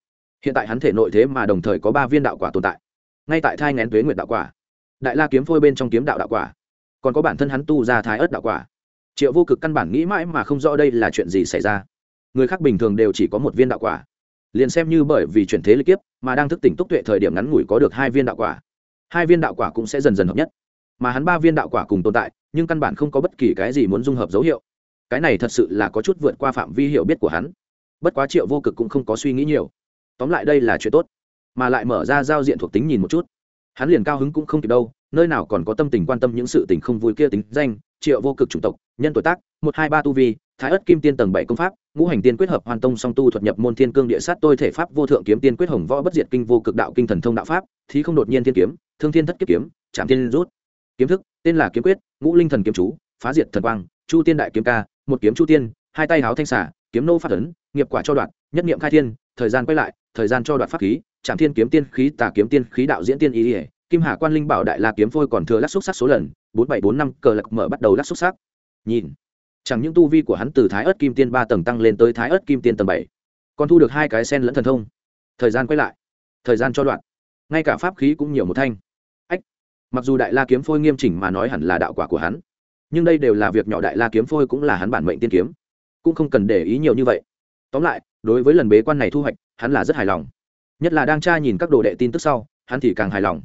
Hiện tại hắn thể nội thế mà đồng thời có ba viên đạo quả tồn tại. Ngay tại thai ngén tuế nguyệt đạo quả. Đại la kiếm phôi bên trong kiếm đạo đạo quả. Còn có bản thân hắn tu ra thái ớt đạo quả. Triệu vô cực căn bản nghĩ mãi mà không rõ đây là chuyện gì xảy ra. Người khác bình thường đều chỉ có một viên đạo quả. Liền xem như bởi vì chuyển thế lịch kiếp, mà đang thức tỉnh túc tuệ thời điểm ngắn ngủi có được hai viên đạo quả. Hai viên đạo quả cũng sẽ dần dần hợp nhất mà hắn ba viên đạo quả cùng tồn tại, nhưng căn bản không có bất kỳ cái gì muốn dung hợp dấu hiệu. Cái này thật sự là có chút vượt qua phạm vi hiểu biết của hắn. Bất quá triệu vô cực cũng không có suy nghĩ nhiều. Tóm lại đây là chuyện tốt, mà lại mở ra giao diện thuộc tính nhìn một chút. Hắn liền cao hứng cũng không kịp đâu, nơi nào còn có tâm tình quan tâm những sự tình không vui kia tính danh, triệu vô cực chủng tộc, nhân tuổi tác, một hai ba tu vi, thái ất kim tiên tầng bảy công pháp, ngũ hành tiên quyết hợp hoàn tông song tu thuật nhập môn thiên cương địa sát tôi thể pháp vô thượng kiếm tiên quyết hồng võ bất diệt kinh vô cực đạo kinh thần thông đạo pháp, thí không đột nhiên thiên kiếm, thương thiên thất kiếp kiếm trạm thiên rút kiếm thức, tên là kiếm quyết, ngũ linh thần kiếm chú, phá diệt thần quang, chu tiên đại kiếm ca, một kiếm chu tiên, hai tay háo thanh xả kiếm nô phát ấn, nghiệp quả cho đoạn, nhất niệm khai thiên, thời gian quay lại, thời gian cho đoạn pháp khí trạm thiên kiếm tiên khí, tà kiếm tiên khí, đạo diễn tiên ý ỉa kim hà quan linh bảo đại la kiếm phôi còn thừa lắc xúc sắc số lần, bốn bảy bốn năm cờ lạc mở bắt đầu lắc xúc sắc. Nhìn, chẳng những tu vi của hắn từ thái ớt kim tiên ba tầng tăng lên tới thái ớt kim tiên tầng bảy, còn thu được hai cái sen lẫn thần thông. Thời gian quay lại, thời gian cho đoạn. Ngay cả pháp khí cũng nhiều một thanh mặc dù đại la kiếm phôi nghiêm chỉnh mà nói hẳn là đạo quả của hắn, nhưng đây đều là việc nhỏ đại la kiếm phôi cũng là hắn bản mệnh tiên kiếm, cũng không cần để ý nhiều như vậy. Tóm lại, đối với lần bế quan này thu hoạch, hắn là rất hài lòng. Nhất là đang tra nhìn các đồ đệ tin tức sau, hắn thì càng hài lòng.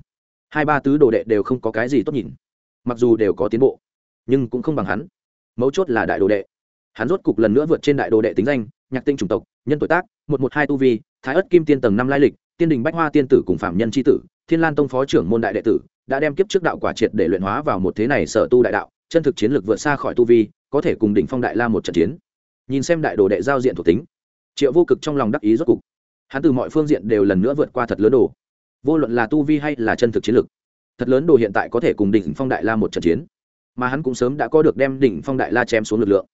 Hai ba tứ đồ đệ đều không có cái gì tốt nhìn, mặc dù đều có tiến bộ, nhưng cũng không bằng hắn. Mấu chốt là đại đồ đệ. Hắn rốt cục lần nữa vượt trên đại đồ đệ tính danh, nhạc tinh chủng tộc, nhân tuổi tác, một một hai tu vi, thái ất kim tiên tầng năm lai lịch, tiên đình bách hoa tiên tử cùng phạm nhân tri tử, thiên lan tông phó trưởng môn đại đệ tử đã đem kiếp trước đạo quả triệt để luyện hóa vào một thế này sở tu đại đạo, chân thực chiến lược vượt xa khỏi tu vi, có thể cùng đỉnh phong đại la một trận chiến. Nhìn xem đại đồ đệ giao diện thuộc tính, triệu vô cực trong lòng đắc ý rốt cục. Hắn từ mọi phương diện đều lần nữa vượt qua thật lớn đồ. Vô luận là tu vi hay là chân thực chiến lược, thật lớn đồ hiện tại có thể cùng đỉnh phong đại la một trận chiến. Mà hắn cũng sớm đã có được đem đỉnh phong đại la chém xuống lực lượng.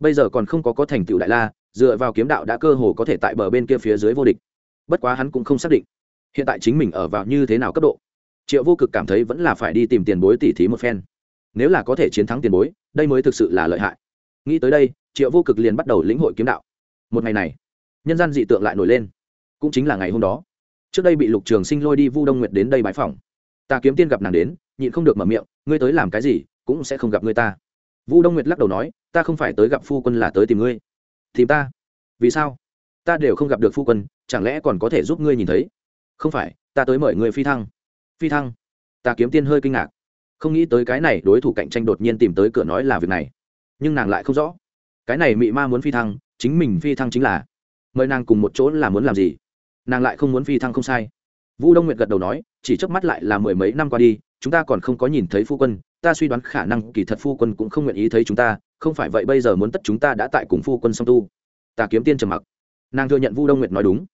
Bây giờ còn không có có thành tựu đại la, dựa vào kiếm đạo đã cơ hồ có thể tại bờ bên kia phía dưới vô địch. Bất quá hắn cũng không xác định hiện tại chính mình ở vào như thế nào cấp độ triệu vô cực cảm thấy vẫn là phải đi tìm tiền bối tỉ thí một phen. Nếu là có thể chiến thắng tiền bối, đây mới thực sự là lợi hại. Nghĩ tới đây, triệu vô cực liền bắt đầu lĩnh hội kiếm đạo. Một ngày này, nhân gian dị tượng lại nổi lên. Cũng chính là ngày hôm đó. Trước đây bị lục trường sinh lôi đi vu đông nguyệt đến đây bãi phòng ta kiếm tiên gặp nàng đến, nhịn không được mở miệng, ngươi tới làm cái gì, cũng sẽ không gặp ngươi ta. Vu đông nguyệt lắc đầu nói, ta không phải tới gặp phu quân là tới tìm ngươi. Tìm ta? Vì sao? Ta đều không gặp được phu quân, chẳng lẽ còn có thể giúp ngươi nhìn thấy? Không phải, ta tới mời ngươi phi thăng phi thăng. Ta kiếm tiên hơi kinh ngạc. Không nghĩ tới cái này đối thủ cạnh tranh đột nhiên tìm tới cửa nói là việc này. Nhưng nàng lại không rõ. Cái này mị ma muốn phi thăng, chính mình phi thăng chính là. Mời nàng cùng một chỗ là muốn làm gì? Nàng lại không muốn phi thăng không sai. Vũ đông nguyệt gật đầu nói, chỉ chớp mắt lại là mười mấy năm qua đi, chúng ta còn không có nhìn thấy phu quân, ta suy đoán khả năng kỳ thật phu quân cũng không nguyện ý thấy chúng ta, không phải vậy bây giờ muốn tất chúng ta đã tại cùng phu quân song tu. Ta kiếm tiên trầm mặc. Nàng thừa nhận vu đông nguyệt nói đúng.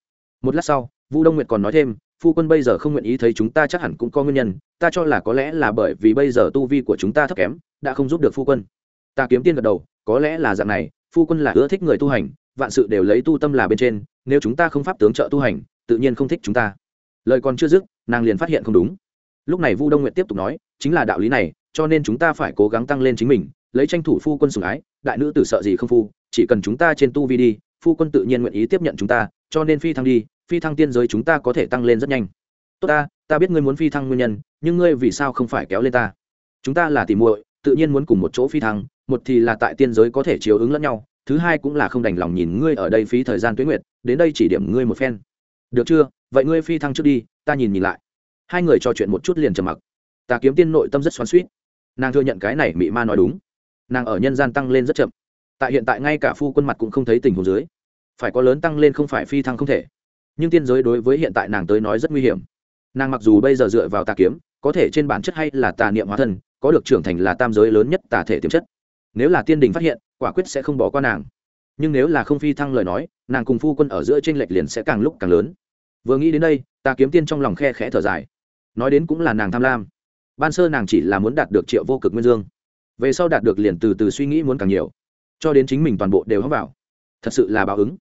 Một lát sau, vu đông nguyệt còn nói thêm phu quân bây giờ không nguyện ý thấy chúng ta chắc hẳn cũng có nguyên nhân, ta cho là có lẽ là bởi vì bây giờ tu vi của chúng ta thấp kém, đã không giúp được phu quân. Ta kiếm tiên gật đầu, có lẽ là dạng này, phu quân là ưa thích người tu hành, vạn sự đều lấy tu tâm là bên trên, nếu chúng ta không pháp tướng trợ tu hành, tự nhiên không thích chúng ta. Lời còn chưa dứt, nàng liền phát hiện không đúng. Lúc này vu đông nguyện tiếp tục nói, chính là đạo lý này, cho nên chúng ta phải cố gắng tăng lên chính mình, lấy tranh thủ phu quân sủng ái, đại nữ tử sợ gì không phu, chỉ cần chúng ta trên tu vi đi, phu quân tự nhiên nguyện ý tiếp nhận chúng ta, cho nên phi thăng đi phi thăng tiên giới chúng ta có thể tăng lên rất nhanh. Tốt ta ta biết ngươi muốn phi thăng nguyên nhân, nhưng ngươi vì sao không phải kéo lên ta? Chúng ta là tỷ muội, tự nhiên muốn cùng một chỗ phi thăng, một thì là tại tiên giới có thể chiếu ứng lẫn nhau, thứ hai cũng là không đành lòng nhìn ngươi ở đây phí thời gian tuyến nguyệt, đến đây chỉ điểm ngươi một phen. Được chưa? Vậy ngươi phi thăng trước đi, ta nhìn nhìn lại. Hai người trò chuyện một chút liền trầm mặc. Ta kiếm tiên nội tâm rất xoắn suýt nàng thừa nhận cái này mị ma nói đúng. Nàng ở nhân gian tăng lên rất chậm. Tại hiện tại ngay cả phu quân mặt cũng không thấy tình hồ dưới. Phải có lớn tăng lên không phải phi thăng không thể nhưng tiên giới đối với hiện tại nàng tới nói rất nguy hiểm. Nàng mặc dù bây giờ dựa vào tà kiếm, có thể trên bản chất hay là tà niệm hóa thân, có được trưởng thành là tam giới lớn nhất tà thể tiềm chất. Nếu là tiên đình phát hiện, quả quyết sẽ không bỏ qua nàng. Nhưng nếu là không phi thăng lời nói, nàng cùng phu quân ở giữa t r ê n lệch liền sẽ càng lúc càng lớn. Vừa nghĩ đến đây, tà kiếm tiên trong lòng khe khẽ thở dài. Nói đến cũng là nàng tham lam. Ban sơ nàng chỉ là muốn đạt được triệu vô cực nguyên dương. Về sau đạt được liền từ từ suy nghĩ muốn càng nhiều. Cho đến chính mình toàn bộ đều hóng vào. Thật sự là báo ứng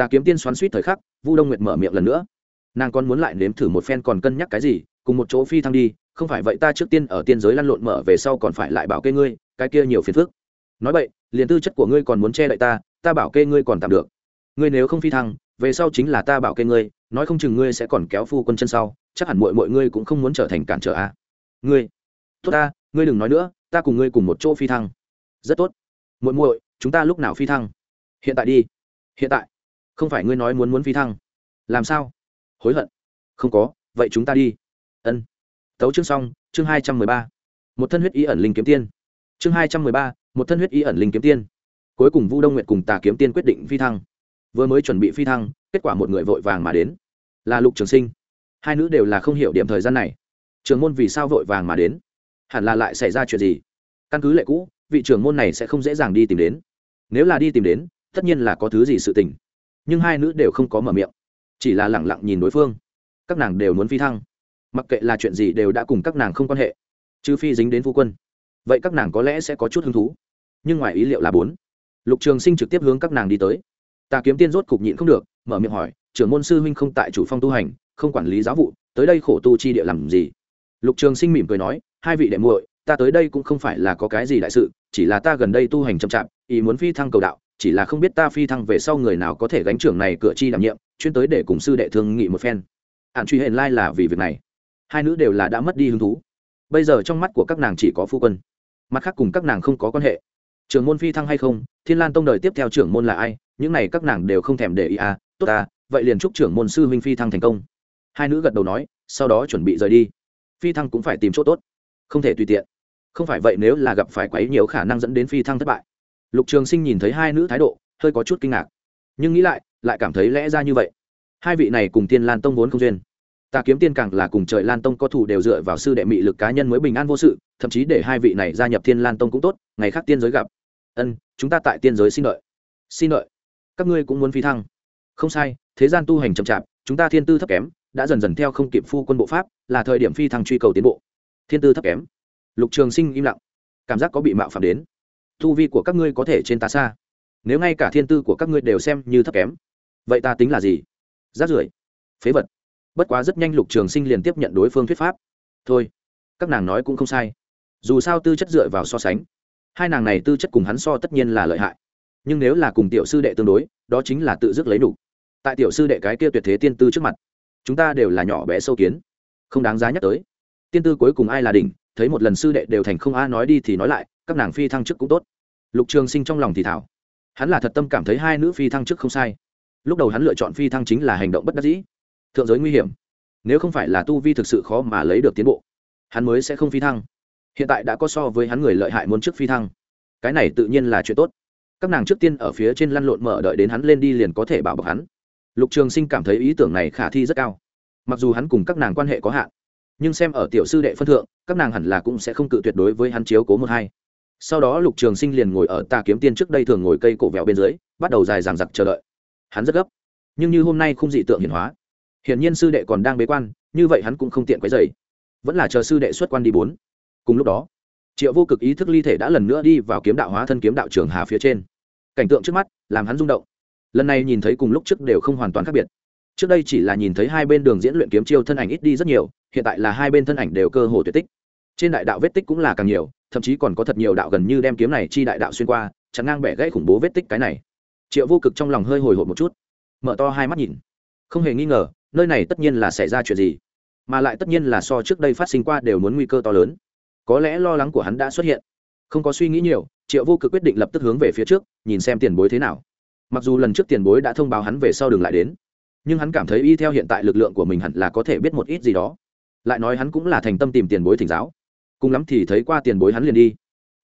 tà kiếm tiên xoắn suýt thời khắc, vu đông nguyệt mở miệng lần nữa. Nàng còn muốn lại nếm thử một phen còn cân nhắc cái gì, cùng một chỗ phi thăng đi, không phải vậy ta trước tiên ở tiên giới lăn lộn mở về sau còn phải lại bảo kê ngươi, cái kia nhiều phiền phức. Nói vậy, liền tư chất của ngươi còn muốn che đậy ta ta bảo kê ngươi còn tạm được. Ngươi nếu không phi thăng, về sau chính là ta bảo kê ngươi, nói không chừng ngươi sẽ còn kéo phu quân chân sau, chắc hẳn mọi mọi ngươi cũng không muốn trở thành cản trở a. À. ngươi, tốt ta, ngươi đừng nói nữa, ta cùng ngươi cùng một chỗ phi thăng. Rất tốt. Muội muội, chúng ta lúc nào phi thăng? Hiện tại đi. Hiện tại không phải ngươi nói muốn muốn phi thăng. Làm sao? Hối hận. Không có, vậy chúng ta đi. Ân. Tấu chương xong, chương hai trăm mười ba. Một thân huyết ý ẩn linh kiếm tiên. Chương hai trăm mười ba, một thân huyết ý ẩn linh kiếm tiên. Cuối cùng vu đông nguyệt cùng tà kiếm tiên quyết định phi thăng. Vừa mới chuẩn bị phi thăng, kết quả một người vội vàng mà đến. Là lục trường sinh. Hai nữ đều là không hiểu điểm thời gian này. Trường môn vì sao vội vàng mà đến? Hẳn là lại xảy ra chuyện gì? Căn cứ lệ cũ, vị trưởng môn này sẽ không dễ dàng đi tìm đến. Nếu là đi tìm đến, tất nhiên là có thứ gì sự tình nhưng hai nữ đều không có mở miệng, chỉ là lẳng lặng nhìn đối phương. Các nàng đều muốn phi thăng. Mặc kệ là chuyện gì đều đã cùng các nàng không quan hệ, trừ phi dính đến phu quân. Vậy các nàng có lẽ sẽ có chút hứng thú. Nhưng ngoài ý liệu là bốn, lục trường sinh trực tiếp hướng các nàng đi tới. Ta kiếm tiên rốt cục nhịn không được, mở miệng hỏi, trưởng môn sư huynh không tại chủ phong tu hành, không quản lý giáo vụ, tới đây khổ tu chi địa làm gì? Lục trường sinh mỉm cười nói, hai vị đệ muội, ta tới đây cũng không phải là có cái gì đại sự, chỉ là ta gần đây tu hành chậm chạp, ý muốn phi thăng cầu đạo chỉ là không biết ta phi thăng về sau người nào có thể gánh trưởng này cửa chi đảm nhiệm, chuyên tới để cùng sư đệ thương nghị một phen. Ạn truy hển lai là vì việc này. Hai nữ đều là đã mất đi hứng thú. Bây giờ trong mắt của các nàng chỉ có phu quân. Mặt khác cùng các nàng không có quan hệ. Trưởng môn phi thăng hay không, thiên lan tông đời tiếp theo trưởng môn là ai, những này các nàng đều không thèm để ý à tốt à vậy liền chúc trưởng môn sư huynh phi thăng thành công. Hai nữ gật đầu nói, sau đó chuẩn bị rời đi. Phi thăng cũng phải tìm chỗ tốt, không thể tùy tiện. Không phải vậy nếu là gặp phải quấy nhiều khả năng dẫn đến phi thăng thất bại lục trường sinh nhìn thấy hai nữ thái độ, hơi có chút kinh ngạc. Nhưng nghĩ lại lại cảm thấy lẽ ra như vậy. Hai vị này cùng tiên lan tông vốn không duyên. Ta kiếm tiên càng là cùng trời lan tông có thủ đều dựa vào sư đệ mị lực cá nhân mới bình an vô sự, thậm chí để hai vị này gia nhập thiên lan tông cũng tốt, ngày khác tiên giới gặp. Ân, chúng ta tại tiên giới xin đợi. Xin đợi. Các ngươi cũng muốn phi thăng. Không sai, thế gian tu hành chậm chạp, chúng ta thiên tư thấp kém, đã dần dần theo không kịp phu quân bộ pháp, là thời điểm phi thăng truy cầu tiến bộ. Thiên tư thấp kém. Lục trường sinh im lặng. Cảm giác có bị mạo phạm đến thu vi của các ngươi có thể trên ta xa. Nếu ngay cả thiên tư của các ngươi đều xem như thấp kém, vậy ta tính là gì? Rát rưởi, phế vật. Bất quá rất nhanh lục trường sinh liền tiếp nhận đối phương thuyết pháp. Thôi, các nàng nói cũng không sai. Dù sao tư chất dựa vào so sánh, hai nàng này tư chất cùng hắn so tất nhiên là lợi hại. Nhưng nếu là cùng tiểu sư đệ tương đối, đó chính là tự dứt lấy đủ. Tại tiểu sư đệ cái kia tuyệt thế tiên tư trước mặt, chúng ta đều là nhỏ bé sâu kiến. Không đáng giá nhắc tới. Tiên tư cuối cùng ai là đỉnh, thấy một lần sư đệ đều thành không a nói đi thì nói lại, các nàng phi thăng chức cũng tốt lục trường sinh trong lòng thì thảo. Hắn là thật tâm cảm thấy hai nữ phi thăng trước không sai. Lúc đầu hắn lựa chọn phi thăng chính là hành động bất đắc dĩ. Thượng giới nguy hiểm. Nếu không phải là tu vi thực sự khó mà lấy được tiến bộ, hắn mới sẽ không phi thăng. Hiện tại đã có so với hắn người lợi hại muốn trước phi thăng. Cái này tự nhiên là chuyện tốt. Các nàng trước tiên ở phía trên lăn lộn mở đợi đến hắn lên đi liền có thể bảo bọc hắn. Lục trường sinh cảm thấy ý tưởng này khả thi rất cao. Mặc dù hắn cùng các nàng quan hệ có hạn, nhưng xem ở tiểu sư đệ phân thượng, các nàng hẳn là cũng sẽ không cự tuyệt đối với hắn chiếu cố một hai sau đó lục trường sinh liền ngồi ở tà kiếm tiên trước đây thường ngồi cây cổ vẹo bên dưới, bắt đầu dài dằng dặc chờ đợi. Hắn rất gấp, nhưng như hôm nay không dị tượng hiển hóa. Hiển nhiên sư đệ còn đang bế quan, như vậy hắn cũng không tiện quấy dày vẫn là chờ sư đệ xuất quan đi bốn. Cùng lúc đó, triệu vô cực ý thức ly thể đã lần nữa đi vào kiếm đạo hóa thân kiếm đạo trường hà phía trên. Cảnh tượng trước mắt làm hắn rung động. Lần này nhìn thấy cùng lúc trước đều không hoàn toàn khác biệt. Trước đây chỉ là nhìn thấy hai bên đường diễn luyện kiếm chiêu thân ảnh ít đi rất nhiều, hiện tại là hai bên thân ảnh đều cơ hồ tuyệt tích. Trên đại đạo vết tích cũng là càng nhiều thậm chí còn có thật nhiều đạo gần như đem kiếm này chi đại đạo xuyên qua chắn ngang bẻ gãy khủng bố vết tích cái này. Triệu vô cực trong lòng hơi hồi hộp một chút, mở to hai mắt nhìn. Không hề nghi ngờ, nơi này tất nhiên là xảy ra chuyện gì, mà lại tất nhiên là so trước đây phát sinh qua đều muốn nguy cơ to lớn. Có lẽ lo lắng của hắn đã xuất hiện. Không có suy nghĩ nhiều, triệu vô cực quyết định lập tức hướng về phía trước, nhìn xem tiền bối thế nào. Mặc dù lần trước tiền bối đã thông báo hắn về sau đường lại đến, nhưng hắn cảm thấy y theo hiện tại lực lượng của mình hẳn là có thể biết một ít gì đó. Lại nói hắn cũng là thành tâm tìm tiền bối thỉnh giáo cùng lắm thì thấy qua tiền bối hắn liền đi.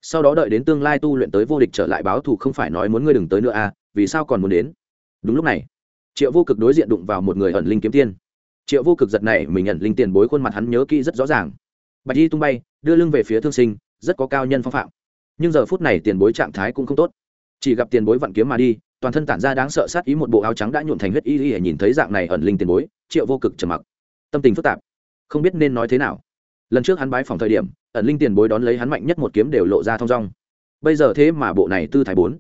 Sau đó đợi đến tương lai tu luyện tới vô địch trở lại báo thù không phải nói muốn ngươi đừng tới nữa à vì sao còn muốn đến? Đúng lúc này, triệu vô cực đối diện đụng vào một người ẩn linh kiếm tiên. Triệu vô cực giật này mình ẩn linh tiền bối khuôn mặt hắn nhớ kỹ rất rõ ràng. Bạch y tung bay, đưa lưng về phía thương sinh, rất có cao nhân phong phạm. Nhưng giờ phút này tiền bối trạng thái cũng không tốt. Chỉ gặp tiền bối vặn kiếm mà đi, toàn thân tản ra đáng sợ sát ý một bộ áo trắng đã nhuộn thành huyết y y nhìn thấy dạng này ẩn linh tiền bối, triệu vô cực trầm mặc. Tâm tình phức tạp, không biết nên nói thế nào lần trước hắn bái phòng thời điểm, ẩn linh tiền bối đón lấy hắn mạnh nhất một kiếm đều lộ ra thong dong. Bây giờ thế mà bộ này tư thái bốn.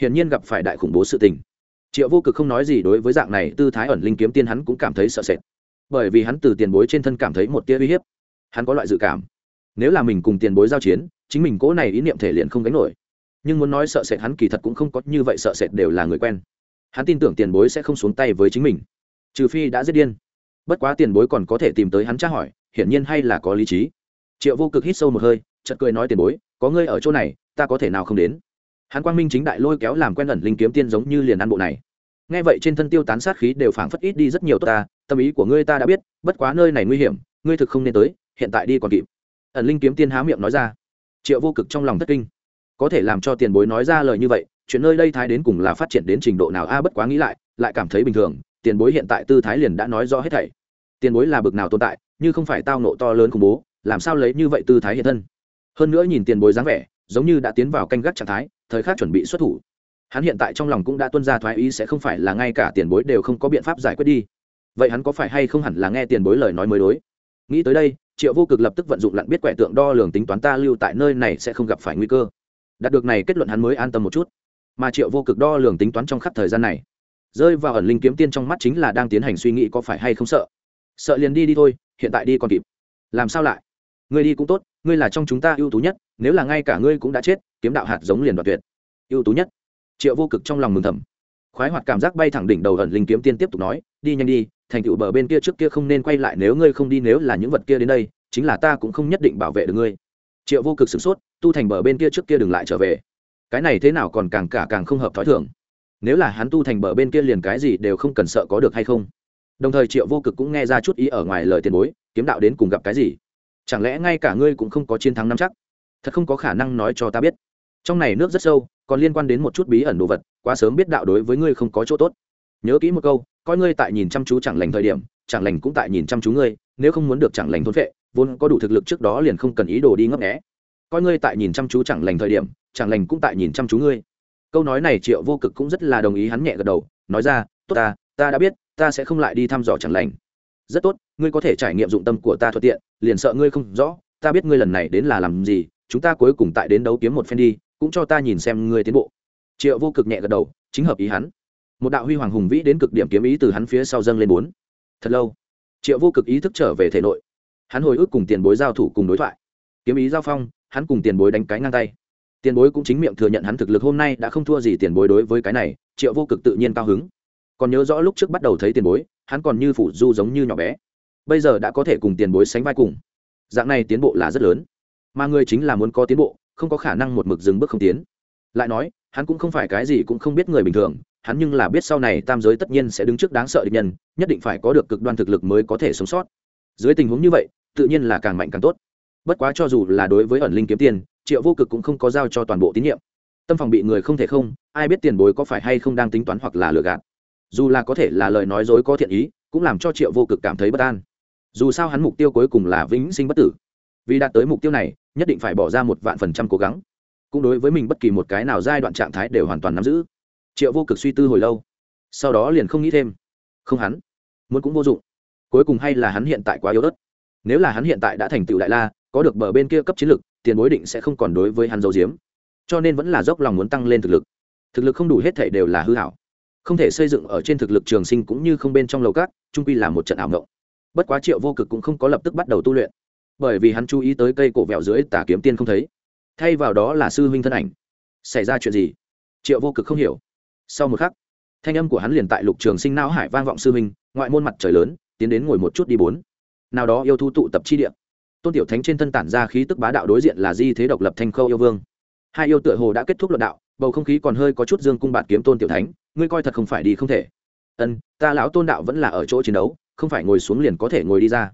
Hiển nhiên gặp phải đại khủng bố sự tình. Triệu vô cực không nói gì đối với dạng này tư thái ẩn linh kiếm tiên hắn cũng cảm thấy sợ sệt. Bởi vì hắn từ tiền bối trên thân cảm thấy một tia uy hiếp. Hắn có loại dự cảm. Nếu là mình cùng tiền bối giao chiến, chính mình cố này ý niệm thể liền không gánh nổi. Nhưng muốn nói sợ sệt hắn kỳ thật cũng không có như vậy sợ sệt đều là người quen. Hắn tin tưởng tiền bối sẽ không xuống tay với chính mình. Trừ phi đã giết điên. Bất quá tiền bối còn có thể tìm tới hắn tra hỏi hiển nhiên hay là có lý trí. Triệu vô cực hít sâu một hơi, chợt cười nói tiền bối, có ngươi ở chỗ này, ta có thể nào không đến? Hắn quang minh chính đại lôi kéo làm quen ẩn linh kiếm tiên giống như liền ăn bộ này. Nghe vậy trên thân tiêu tán sát khí đều phảng phất ít đi rất nhiều tốt ta, tâm ý của ngươi ta đã biết, bất quá nơi này nguy hiểm, ngươi thực không nên tới, hiện tại đi còn kịp. Ẩn linh kiếm tiên há miệng nói ra. Triệu vô cực trong lòng thất kinh. Có thể làm cho tiền bối nói ra lời như vậy, chuyện nơi đây thái đến cùng là phát triển đến trình độ nào a, bất quá nghĩ lại lại cảm thấy bình thường, tiền bối hiện tại tư thái liền đã nói rõ hết thảy. Tiền bối là bực nào tồn tại như không phải tao nộ to lớn khủng bố, làm sao lấy như vậy tư thái hiện thân? Hơn nữa nhìn tiền bối dáng vẻ, giống như đã tiến vào canh gác trạng thái, thời khắc chuẩn bị xuất thủ. Hắn hiện tại trong lòng cũng đã tuân ra thoái ý sẽ không phải là ngay cả tiền bối đều không có biện pháp giải quyết đi. Vậy hắn có phải hay không hẳn là nghe tiền bối lời nói mới đối? Nghĩ tới đây, triệu vô cực lập tức vận dụng lặn biết quẻ tượng đo lường tính toán ta lưu tại nơi này sẽ không gặp phải nguy cơ. Đạt được này kết luận hắn mới an tâm một chút. Mà triệu vô cực đo lường tính toán trong khắp thời gian này, rơi vào ẩn linh kiếm tiên trong mắt chính là đang tiến hành suy nghĩ có phải hay không sợ. Sợ liền đi đi thôi hiện tại đi còn kịp. Làm sao lại? Ngươi đi cũng tốt, ngươi là trong chúng ta ưu tú nhất, nếu là ngay cả ngươi cũng đã chết, kiếm đạo hạt giống liền đoạt tuyệt. Ưu tú nhất. Triệu vô cực trong lòng mừng thầm. Khoái hoạt cảm giác bay thẳng đỉnh đầu ẩn linh kiếm tiên tiếp tục nói, đi nhanh đi, thành tựu bờ bên kia trước kia không nên quay lại, nếu ngươi không đi, nếu là những vật kia đến đây, chính là ta cũng không nhất định bảo vệ được ngươi. Triệu vô cực sửng sốt, tu thành bờ bên kia trước kia đừng lại trở về. Cái này thế nào còn càng cả càng không hợp thói thường. Nếu là hắn tu thành bờ bên kia liền cái gì đều không cần sợ có được hay không đồng thời triệu vô cực cũng nghe ra chút ý ở ngoài lời tiền bối, kiếm đạo đến cùng gặp cái gì? Chẳng lẽ ngay cả ngươi cũng không có chiến thắng năm chắc? Thật không có khả năng nói cho ta biết. Trong này nước rất sâu, còn liên quan đến một chút bí ẩn đồ vật, quá sớm biết đạo đối với ngươi không có chỗ tốt. Nhớ kỹ một câu, coi ngươi tại nhìn chăm chú chẳng lành thời điểm, chẳng lành cũng tại nhìn chăm chú ngươi, nếu không muốn được chẳng lành thôn vệ vốn có đủ thực lực trước đó liền không cần ý đồ đi ngấp nghé. Coi ngươi tại nhìn chăm chú chẳng lành thời điểm, chẳng lành cũng tại nhìn chăm chú ngươi. Câu nói này triệu vô cực cũng rất là đồng ý hắn nhẹ gật đầu, nói ra, tốt ta ta đã biết, ta sẽ không lại đi thăm dò chẳng lành. Rất tốt, ngươi có thể trải nghiệm dụng tâm của ta thuận tiện, liền sợ ngươi không rõ, ta biết ngươi lần này đến là làm gì, chúng ta cuối cùng tại đến đấu kiếm một phen đi, cũng cho ta nhìn xem ngươi tiến bộ. Triệu vô cực nhẹ gật đầu, chính hợp ý hắn. Một đạo huy hoàng hùng vĩ đến cực điểm kiếm ý từ hắn phía sau dâng lên bốn. Thật lâu, triệu vô cực ý thức trở về thể nội. Hắn hồi ức cùng tiền bối giao thủ cùng đối thoại. Kiếm ý giao phong, hắn cùng tiền bối đánh cái ngang tay. Tiền bối cũng chính miệng thừa nhận hắn thực lực hôm nay đã không thua gì tiền bối đối với cái này, triệu vô cực tự nhiên cao hứng còn nhớ rõ lúc trước bắt đầu thấy tiền bối, hắn còn như phủ du giống như nhỏ bé. Bây giờ đã có thể cùng tiền bối sánh vai cùng. Dạng này tiến bộ là rất lớn. Mà người chính là muốn có tiến bộ, không có khả năng một mực dừng bước không tiến. Lại nói, hắn cũng không phải cái gì cũng không biết người bình thường, hắn nhưng là biết sau này tam giới tất nhiên sẽ đứng trước đáng sợ địch nhân, nhất định phải có được cực đoan thực lực mới có thể sống sót. Dưới tình huống như vậy, tự nhiên là càng mạnh càng tốt. Bất quá cho dù là đối với ẩn linh kiếm tiền, triệu vô cực cũng không có giao cho toàn bộ tín nhiệm. Tâm phòng bị người không thể không, ai biết tiền bối có phải hay không đang tính toán hoặc là lừa gạt dù là có thể là lời nói dối có thiện ý, cũng làm cho triệu vô cực cảm thấy bất an. Dù sao hắn mục tiêu cuối cùng là vĩnh sinh bất tử. Vì đạt tới mục tiêu này, nhất định phải bỏ ra một vạn phần trăm cố gắng. Cũng đối với mình bất kỳ một cái nào giai đoạn trạng thái đều hoàn toàn nắm giữ. Triệu vô cực suy tư hồi lâu, sau đó liền không nghĩ thêm. Không hắn, muốn cũng vô dụng. Cuối cùng hay là hắn hiện tại quá yếu ớt. Nếu là hắn hiện tại đã thành tựu đại la, có được bờ bên kia cấp chiến lực, tiền bối định sẽ không còn đối với hắn dấu diếm cho nên vẫn là dốc lòng muốn tăng lên thực lực. Thực lực không đủ hết thể đều là hư hảo không thể xây dựng ở trên thực lực trường sinh cũng như không bên trong lầu cát trung quy là một trận ảo ngộng. Bất quá triệu vô cực cũng không có lập tức bắt đầu tu luyện, bởi vì hắn chú ý tới cây cổ vẹo dưới tà kiếm tiên không thấy. Thay vào đó là sư huynh thân ảnh. Xảy ra chuyện gì? Triệu vô cực không hiểu. Sau một khắc, thanh âm của hắn liền tại lục trường sinh não hải vang vọng sư huynh, ngoại môn mặt trời lớn, tiến đến ngồi một chút đi bốn. Nào đó yêu thu tụ tập chi địa. Tôn tiểu thánh trên thân tản ra khí tức bá đạo đối diện là di thế độc lập thanh khâu yêu vương hai yêu tựa hồ đã kết thúc luận đạo, bầu không khí còn hơi có chút dương cung bạt kiếm tôn tiểu thánh, ngươi coi thật không phải đi không thể. Ân, ta lão tôn đạo vẫn là ở chỗ chiến đấu, không phải ngồi xuống liền có thể ngồi đi ra.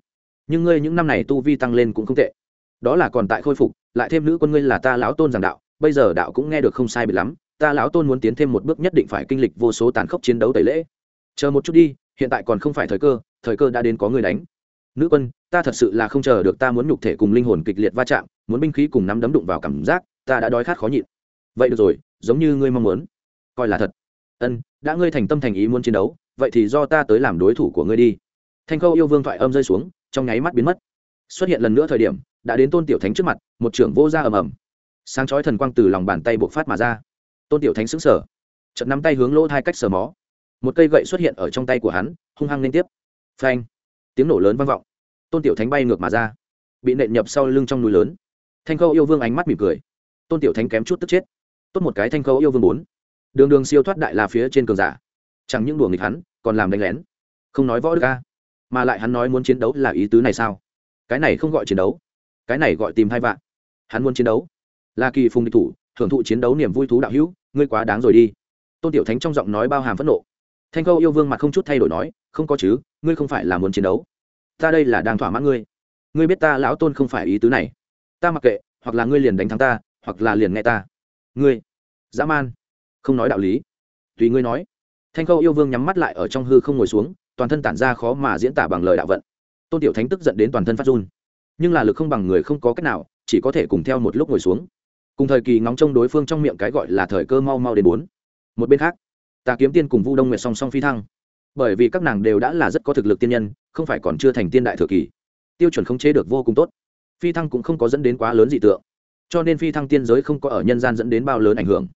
Nhưng ngươi những năm này tu vi tăng lên cũng không tệ. Đó là còn tại khôi phục, lại thêm nữ quân ngươi là ta lão tôn giảng đạo, bây giờ đạo cũng nghe được không sai biệt lắm, ta lão tôn muốn tiến thêm một bước nhất định phải kinh lịch vô số tàn khốc chiến đấu tẩy lễ. Chờ một chút đi, hiện tại còn không phải thời cơ thời cơ đã đến có người đánh. Nữ quân, ta thật sự là không chờ được ta muốn nhục thể cùng linh hồn kịch liệt va chạm, muốn binh khí cùng nắm đấm đụng vào cảm giác ta đã đói khát khó nhịn. Vậy được rồi, giống như ngươi mong muốn. Coi là thật. Ân, đã ngươi thành tâm thành ý muốn chiến đấu, vậy thì do ta tới làm đối thủ của ngươi đi. Thanh khâu yêu vương thoại âm rơi xuống, trong nháy mắt biến mất. Xuất hiện lần nữa thời điểm, đã đến tôn tiểu thánh trước mặt, một trưởng vô r ầm ầm. Sáng chói thần quang từ lòng bàn tay buộc phát mà ra. Tôn tiểu thánh xứng sở chật nắm tay hướng lỗ hai cách sờ mó. Một cây gậy xuất hiện ở trong tay của hắn, hung hăng liên tiếp. Phanh! Tiếng nổ lớn vang vọng. Tôn tiểu thánh bay ngược mà ra. Bị nện nhập sau lưng trong núi lớn. Thanh khâu yêu vương ánh mắt mỉm cười tôn tiểu thánh kém chút tức chết. Tốt một cái thanh khâu yêu vương bốn. Đường đường siêu thoát đại là phía trên cường giả. Chẳng những đùa nghịch hắn, còn làm đánh lén. Không nói võ đức ca mà lại hắn nói muốn chiến đấu là ý tứ này sao? Cái này không gọi chiến đấu. Cái này gọi tìm hai vạn. Hắn muốn chiến đấu. Là kỳ phùng địch thủ, hưởng thụ chiến đấu niềm vui thú đạo hữu, ngươi quá đáng rồi đi. Tôn tiểu thánh trong giọng nói bao hàm phẫn nộ. Thanh khâu yêu vương mặt không chút thay đổi nói, không có chứ, ngươi không phải là muốn chiến đấu. Ta đây là đang thỏa mãn ngươi. Ngươi biết ta lão tôn không phải ý tứ này. Ta mặc kệ, hoặc là ngươi liền đánh thắng ta hoặc là liền nghe ta. Ngươi, dã man, không nói đạo lý. Tùy ngươi nói. Thanh khâu yêu vương nhắm mắt lại ở trong hư không ngồi xuống, toàn thân tản ra khó mà diễn tả bằng lời đạo vận. Tôn tiểu thánh tức giận đến toàn thân phát run. Nhưng là lực không bằng người không có cách nào, chỉ có thể cùng theo một lúc ngồi xuống. Cùng thời kỳ ngóng trông đối phương trong miệng cái gọi là thời cơ mau mau đến bốn. Một bên khác ta kiếm tiên cùng vu đông nguyệt song song phi thăng. Bởi vì các nàng đều đã là rất có thực lực tiên nhân, không phải còn chưa thành tiên đại thừa kỳ. Tiêu chuẩn khống chế được vô cùng tốt. Phi thăng cũng không có dẫn đến quá lớn dị tượng cho nên phi thăng tiên giới không có ở nhân gian dẫn đến bao lớn ảnh hưởng.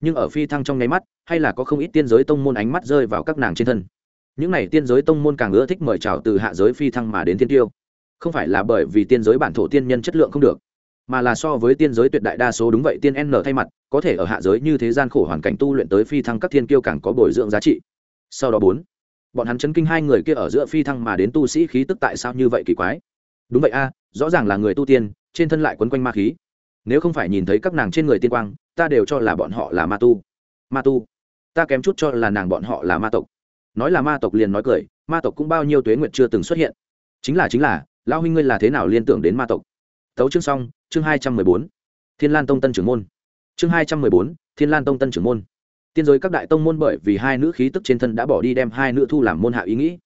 Nhưng ở phi thăng trong nháy mắt, hay là có không ít tiên giới tông môn ánh mắt rơi vào các nàng trên thân. Những n à y tiên giới tông môn càng ưa thích mời chào từ hạ giới phi thăng mà đến tiên tiêu. Không phải là bởi vì tiên giới bản thổ tiên nhân chất lượng không được, mà là so với tiên giới tuyệt đại đa số đúng vậy tiên n thay mặt, có thể ở hạ giới như thế gian khổ hoàn cảnh tu luyện tới phi thăng các thiên kiêu càng có bồi dưỡng giá trị. Sau đó bốn, bọn hắn chấn kinh hai người kia ở giữa phi thăng mà đến tu sĩ khí tức tại sao như vậy kỳ quái? Đúng vậy a, rõ ràng là người tu tiên, trên thân lại quấn quanh ma khí nếu không phải nhìn thấy các nàng trên người tiên quang, ta đều cho là bọn họ là ma tu. Ma tu? Ta kém chút cho là nàng bọn họ là ma tộc. Nói là ma tộc liền nói cười, ma tộc cũng bao nhiêu tuế nguyệt chưa từng xuất hiện. Chính là chính là lao huynh ngươi là thế nào liên tưởng đến ma tộc? Tấu chương xong, chương hai trăm mười bốn. Thiên lan tông tân trưởng môn. Chương hai trăm mười bốn, thiên lan tông tân trưởng môn. Tiên giới các đại tông môn bởi vì hai nữ khí tức trên thân đã bỏ đi đem hai nữ thu làm môn hạ ý nghĩ.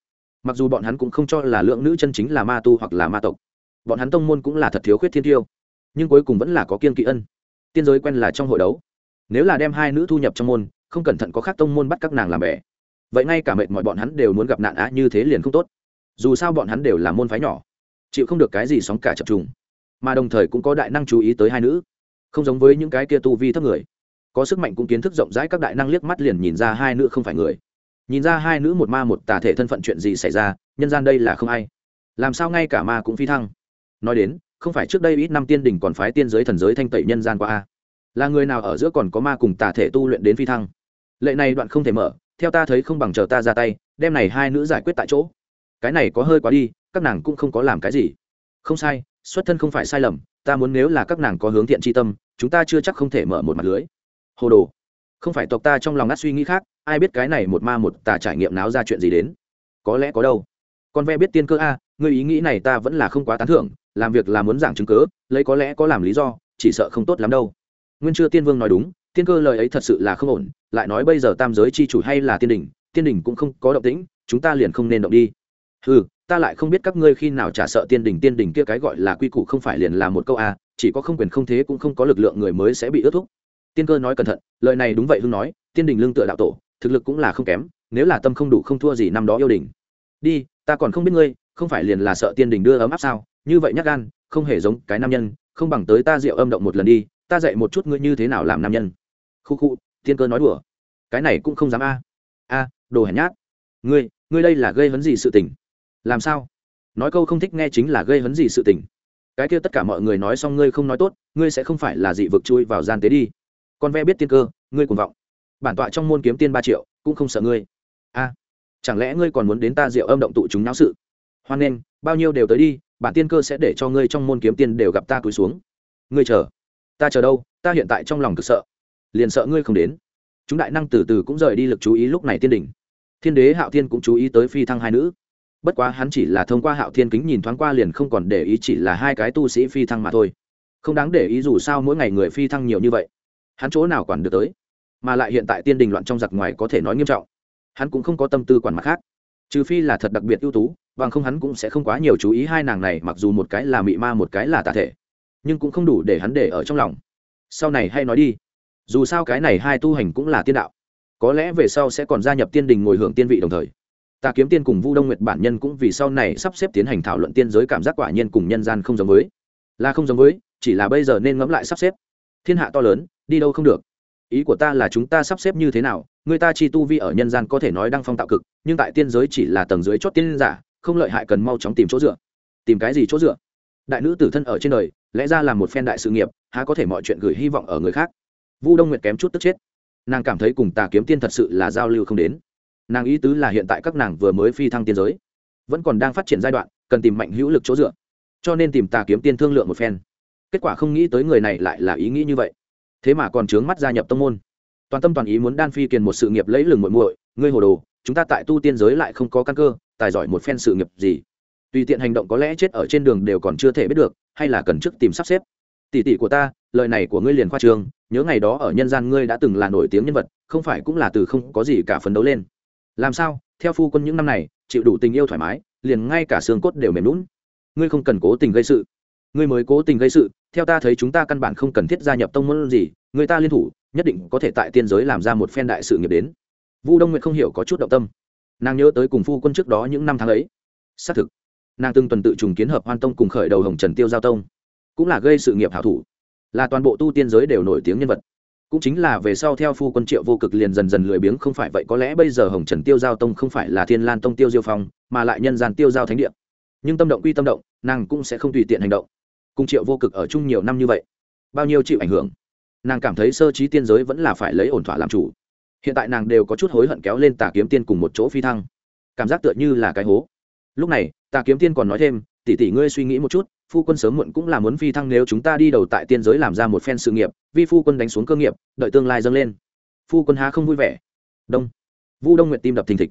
Mặc dù bọn hắn cũng không cho là lượng nữ chân chính là ma tu hoặc là ma tộc. Bọn hắn tông môn cũng là thật thiếu khuyết thiên tiêu nhưng cuối cùng vẫn là có kiên kỵ ân. Tiên giới quen là trong hội đấu. Nếu là đem hai nữ thu nhập trong môn, không cẩn thận có khác tông môn bắt các nàng làm bè. Vậy ngay cả mệt mọi bọn hắn đều muốn gặp nạn á, như thế liền không tốt. Dù sao bọn hắn đều là môn phái nhỏ, chịu không được cái gì sóng cả chập trùng. Mà đồng thời cũng có đại năng chú ý tới hai nữ, không giống với những cái kia tu vi thấp người. Có sức mạnh cũng kiến thức rộng rãi các đại năng liếc mắt liền nhìn ra hai nữ không phải người. Nhìn ra hai nữ một ma một tà thể thân phận chuyện gì xảy ra, nhân gian đây là không ai. Làm sao ngay cả ma cũng phi thăng. Nói đến không phải trước đây ít năm tiên đình còn phái tiên giới thần giới thanh tẩy nhân gian qua a. Là người nào ở giữa còn có ma cùng tà thể tu luyện đến phi thăng? Lệ này đoạn không thể mở, theo ta thấy không bằng chờ ta ra tay, đem này hai nữ giải quyết tại chỗ. Cái này có hơi quá đi, các nàng cũng không có làm cái gì. Không sai, xuất thân không phải sai lầm, ta muốn nếu là các nàng có hướng thiện tri tâm, chúng ta chưa chắc không thể mở một mặt lưới. Hồ đồ, không phải tộc ta trong lòng ngắt suy nghĩ khác, ai biết cái này một ma một tà trải nghiệm náo ra chuyện gì đến? Có lẽ có đâu. Con ve biết tiên cơ a người ý nghĩ này ta vẫn là không quá tán thưởng làm việc là muốn giảng chứng cớ lấy có lẽ có làm lý do, chỉ sợ không tốt lắm đâu. Nguyên chưa tiên vương nói đúng, tiên cơ lời ấy thật sự là không ổn, lại nói bây giờ tam giới c h i chủ hay là tiên đình tiên đình cũng không có động tĩnh, chúng ta liền không nên động đi. Ừ ta lại không biết các ngươi khi nào trả sợ tiên đình tiên đình kia cái gọi là quy củ không phải liền là một câu a, chỉ có không quyền không thế cũng không có lực lượng người mới sẽ bị ước thúc. Tiên cơ nói cẩn thận, lời này đúng vậy hưng nói, tiên đình lương tựa đạo tổ, thực lực cũng là không kém, nếu là tâm không đủ không thua gì năm đó yêu đình đi, ta còn không biết ngươi, không phải liền là sợ tiên đình đưa ấm áp sao? Như vậy nhắc gan, không hề giống cái nam nhân, không bằng tới ta rượu âm động một lần đi, ta dạy một chút ngươi như thế nào làm nam nhân. Khu khu tiên cơ nói đùa. Cái này cũng không dám a. A, đồ hèn nhát. Ngươi ngươi đây là gây hấn gì sự tình? Làm sao? Nói câu không thích nghe chính là gây hấn gì sự tình. Cái kia tất cả mọi người nói xong ngươi không nói tốt, ngươi sẽ không phải là dị vực chui vào gian tế đi. Con ve biết tiên cơ, ngươi cuồng vọng. Bản tọa trong môn kiếm tiên ba triệu, cũng không sợ ngươi. A, chẳng lẽ ngươi còn muốn đến ta rượu âm động tụ chúng náo sự? Hoan nghênh, bao nhiêu đều tới đi bản tiên cơ sẽ để cho ngươi trong môn kiếm tiên đều gặp ta cúi xuống. Ngươi chờ. Ta chờ đâu? Ta hiện tại trong lòng cực sợ. Liền sợ ngươi không đến. Chúng đại năng từ từ cũng rời đi lực chú ý lúc này tiên đỉnh. Thiên đế hạo thiên cũng chú ý tới phi thăng hai nữ. Bất quá hắn chỉ là thông qua hạo thiên kính nhìn thoáng qua liền không còn để ý chỉ là hai cái tu sĩ phi thăng mà thôi. Không đáng để ý dù sao mỗi ngày người phi thăng nhiều như vậy. Hắn chỗ nào quản được tới? Mà lại hiện tại tiên đình loạn trong giặc ngoài có thể nói nghiêm trọng. Hắn cũng không có tâm tư quản mặt khác trừ phi là thật đặc biệt ưu tú, bằng không hắn cũng sẽ không quá nhiều chú ý hai nàng này, mặc dù một cái là mị ma, một cái là tà thể. Nhưng cũng không đủ để hắn để ở trong lòng. Sau này hay nói đi. Dù sao cái này hai tu hành cũng là tiên đạo. Có lẽ về sau sẽ còn gia nhập tiên đình ngồi hưởng tiên vị đồng thời. Tà kiếm tiên cùng vu đông nguyệt bản nhân cũng vì sau này sắp xếp tiến hành thảo luận tiên giới cảm giác quả nhiên cùng nhân gian không giống với. Là không giống với, chỉ là bây giờ nên ngẫm lại sắp xếp. Thiên hạ to lớn, đi đâu không được ý của ta là chúng ta sắp xếp như thế nào, người ta chi tu vi ở nhân gian có thể nói đăng phong tạo cực, nhưng tại tiên giới chỉ là tầng dưới chót tiên giả, không lợi hại cần mau chóng tìm chỗ dựa. Tìm cái gì chỗ dựa? Đại nữ tử thân ở trên đời, lẽ ra là một phen đại sự nghiệp, há có thể mọi chuyện gửi hy vọng ở người khác. Vu đông nguyệt kém chút tức chết. Nàng cảm thấy cùng tà kiếm tiên thật sự là giao lưu không đến. Nàng ý tứ là hiện tại các nàng vừa mới phi thăng tiên giới, vẫn còn đang phát triển giai đoạn, cần tìm mạnh hữu lực chỗ dựa. Cho nên tìm tà kiếm tiên thương lượng một phen. Kết quả không nghĩ tới người này lại là ý nghĩ như vậy thế mà còn trướng mắt gia nhập tông môn. Toàn tâm toàn ý muốn đan phi kiền một sự nghiệp lấy lừng muội muội, ngươi hồ đồ, chúng ta tại tu tiên giới lại không có căn cơ, tài giỏi một phen sự nghiệp gì? Tùy tiện hành động có lẽ chết ở trên đường đều còn chưa thể biết được, hay là cần trước tìm sắp xếp. Tỷ tỷ của ta, lời này của ngươi liền khoa trương nhớ ngày đó ở nhân gian ngươi đã từng là nổi tiếng nhân vật, không phải cũng là từ không có gì cả phấn đấu lên. Làm sao? Theo phu quân những năm này, chịu đủ tình yêu thoải mái, liền ngay cả xương cốt đều mềm lún ngươi không cần cố tình gây sự ngươi mới cố tình gây sự, theo ta thấy chúng ta căn bản không cần thiết gia nhập tông môn gì, người ta liên thủ, nhất định có thể tại tiên giới làm ra một phen đại sự nghiệp đến. Vu đông nguyệt không hiểu có chút động tâm. Nàng nhớ tới cùng phu quân trước đó những năm tháng ấy. Xác thực, nàng từng tuần tự trùng kiến hợp hoan tông cùng khởi đầu hồng trần tiêu giao tông. Cũng là gây sự nghiệp hảo thủ. Là toàn bộ tu tiên giới đều nổi tiếng nhân vật. Cũng chính là về sau theo phu quân triệu vô cực liền dần dần lười biếng, không phải vậy có lẽ bây giờ hồng trần tiêu giao tông không phải là thiên lan tông tiêu diêu phong, mà lại nhân gian tiêu giao thánh địa. Nhưng tâm động quy tâm động, nàng cũng sẽ không tùy tiện hành động cùng triệu vô cực ở chung nhiều năm như vậy, bao nhiêu chịu ảnh hưởng. Nàng cảm thấy sơ trí tiên giới vẫn là phải lấy ổn thỏa làm chủ. Hiện tại nàng đều có chút hối hận kéo lên tà kiếm tiên cùng một chỗ phi thăng. Cảm giác tựa như là cái hố. Lúc này, tà kiếm tiên còn nói thêm, tỷ tỷ ngươi suy nghĩ một chút, phu quân sớm muộn cũng là muốn phi thăng nếu chúng ta đi đầu tại tiên giới làm ra một phen sự nghiệp, vì phu quân đánh xuống cơ nghiệp, đợi tương lai dâng lên. Phu quân há không vui vẻ. Đông. Vu đông nguyện tim đập thình thịch.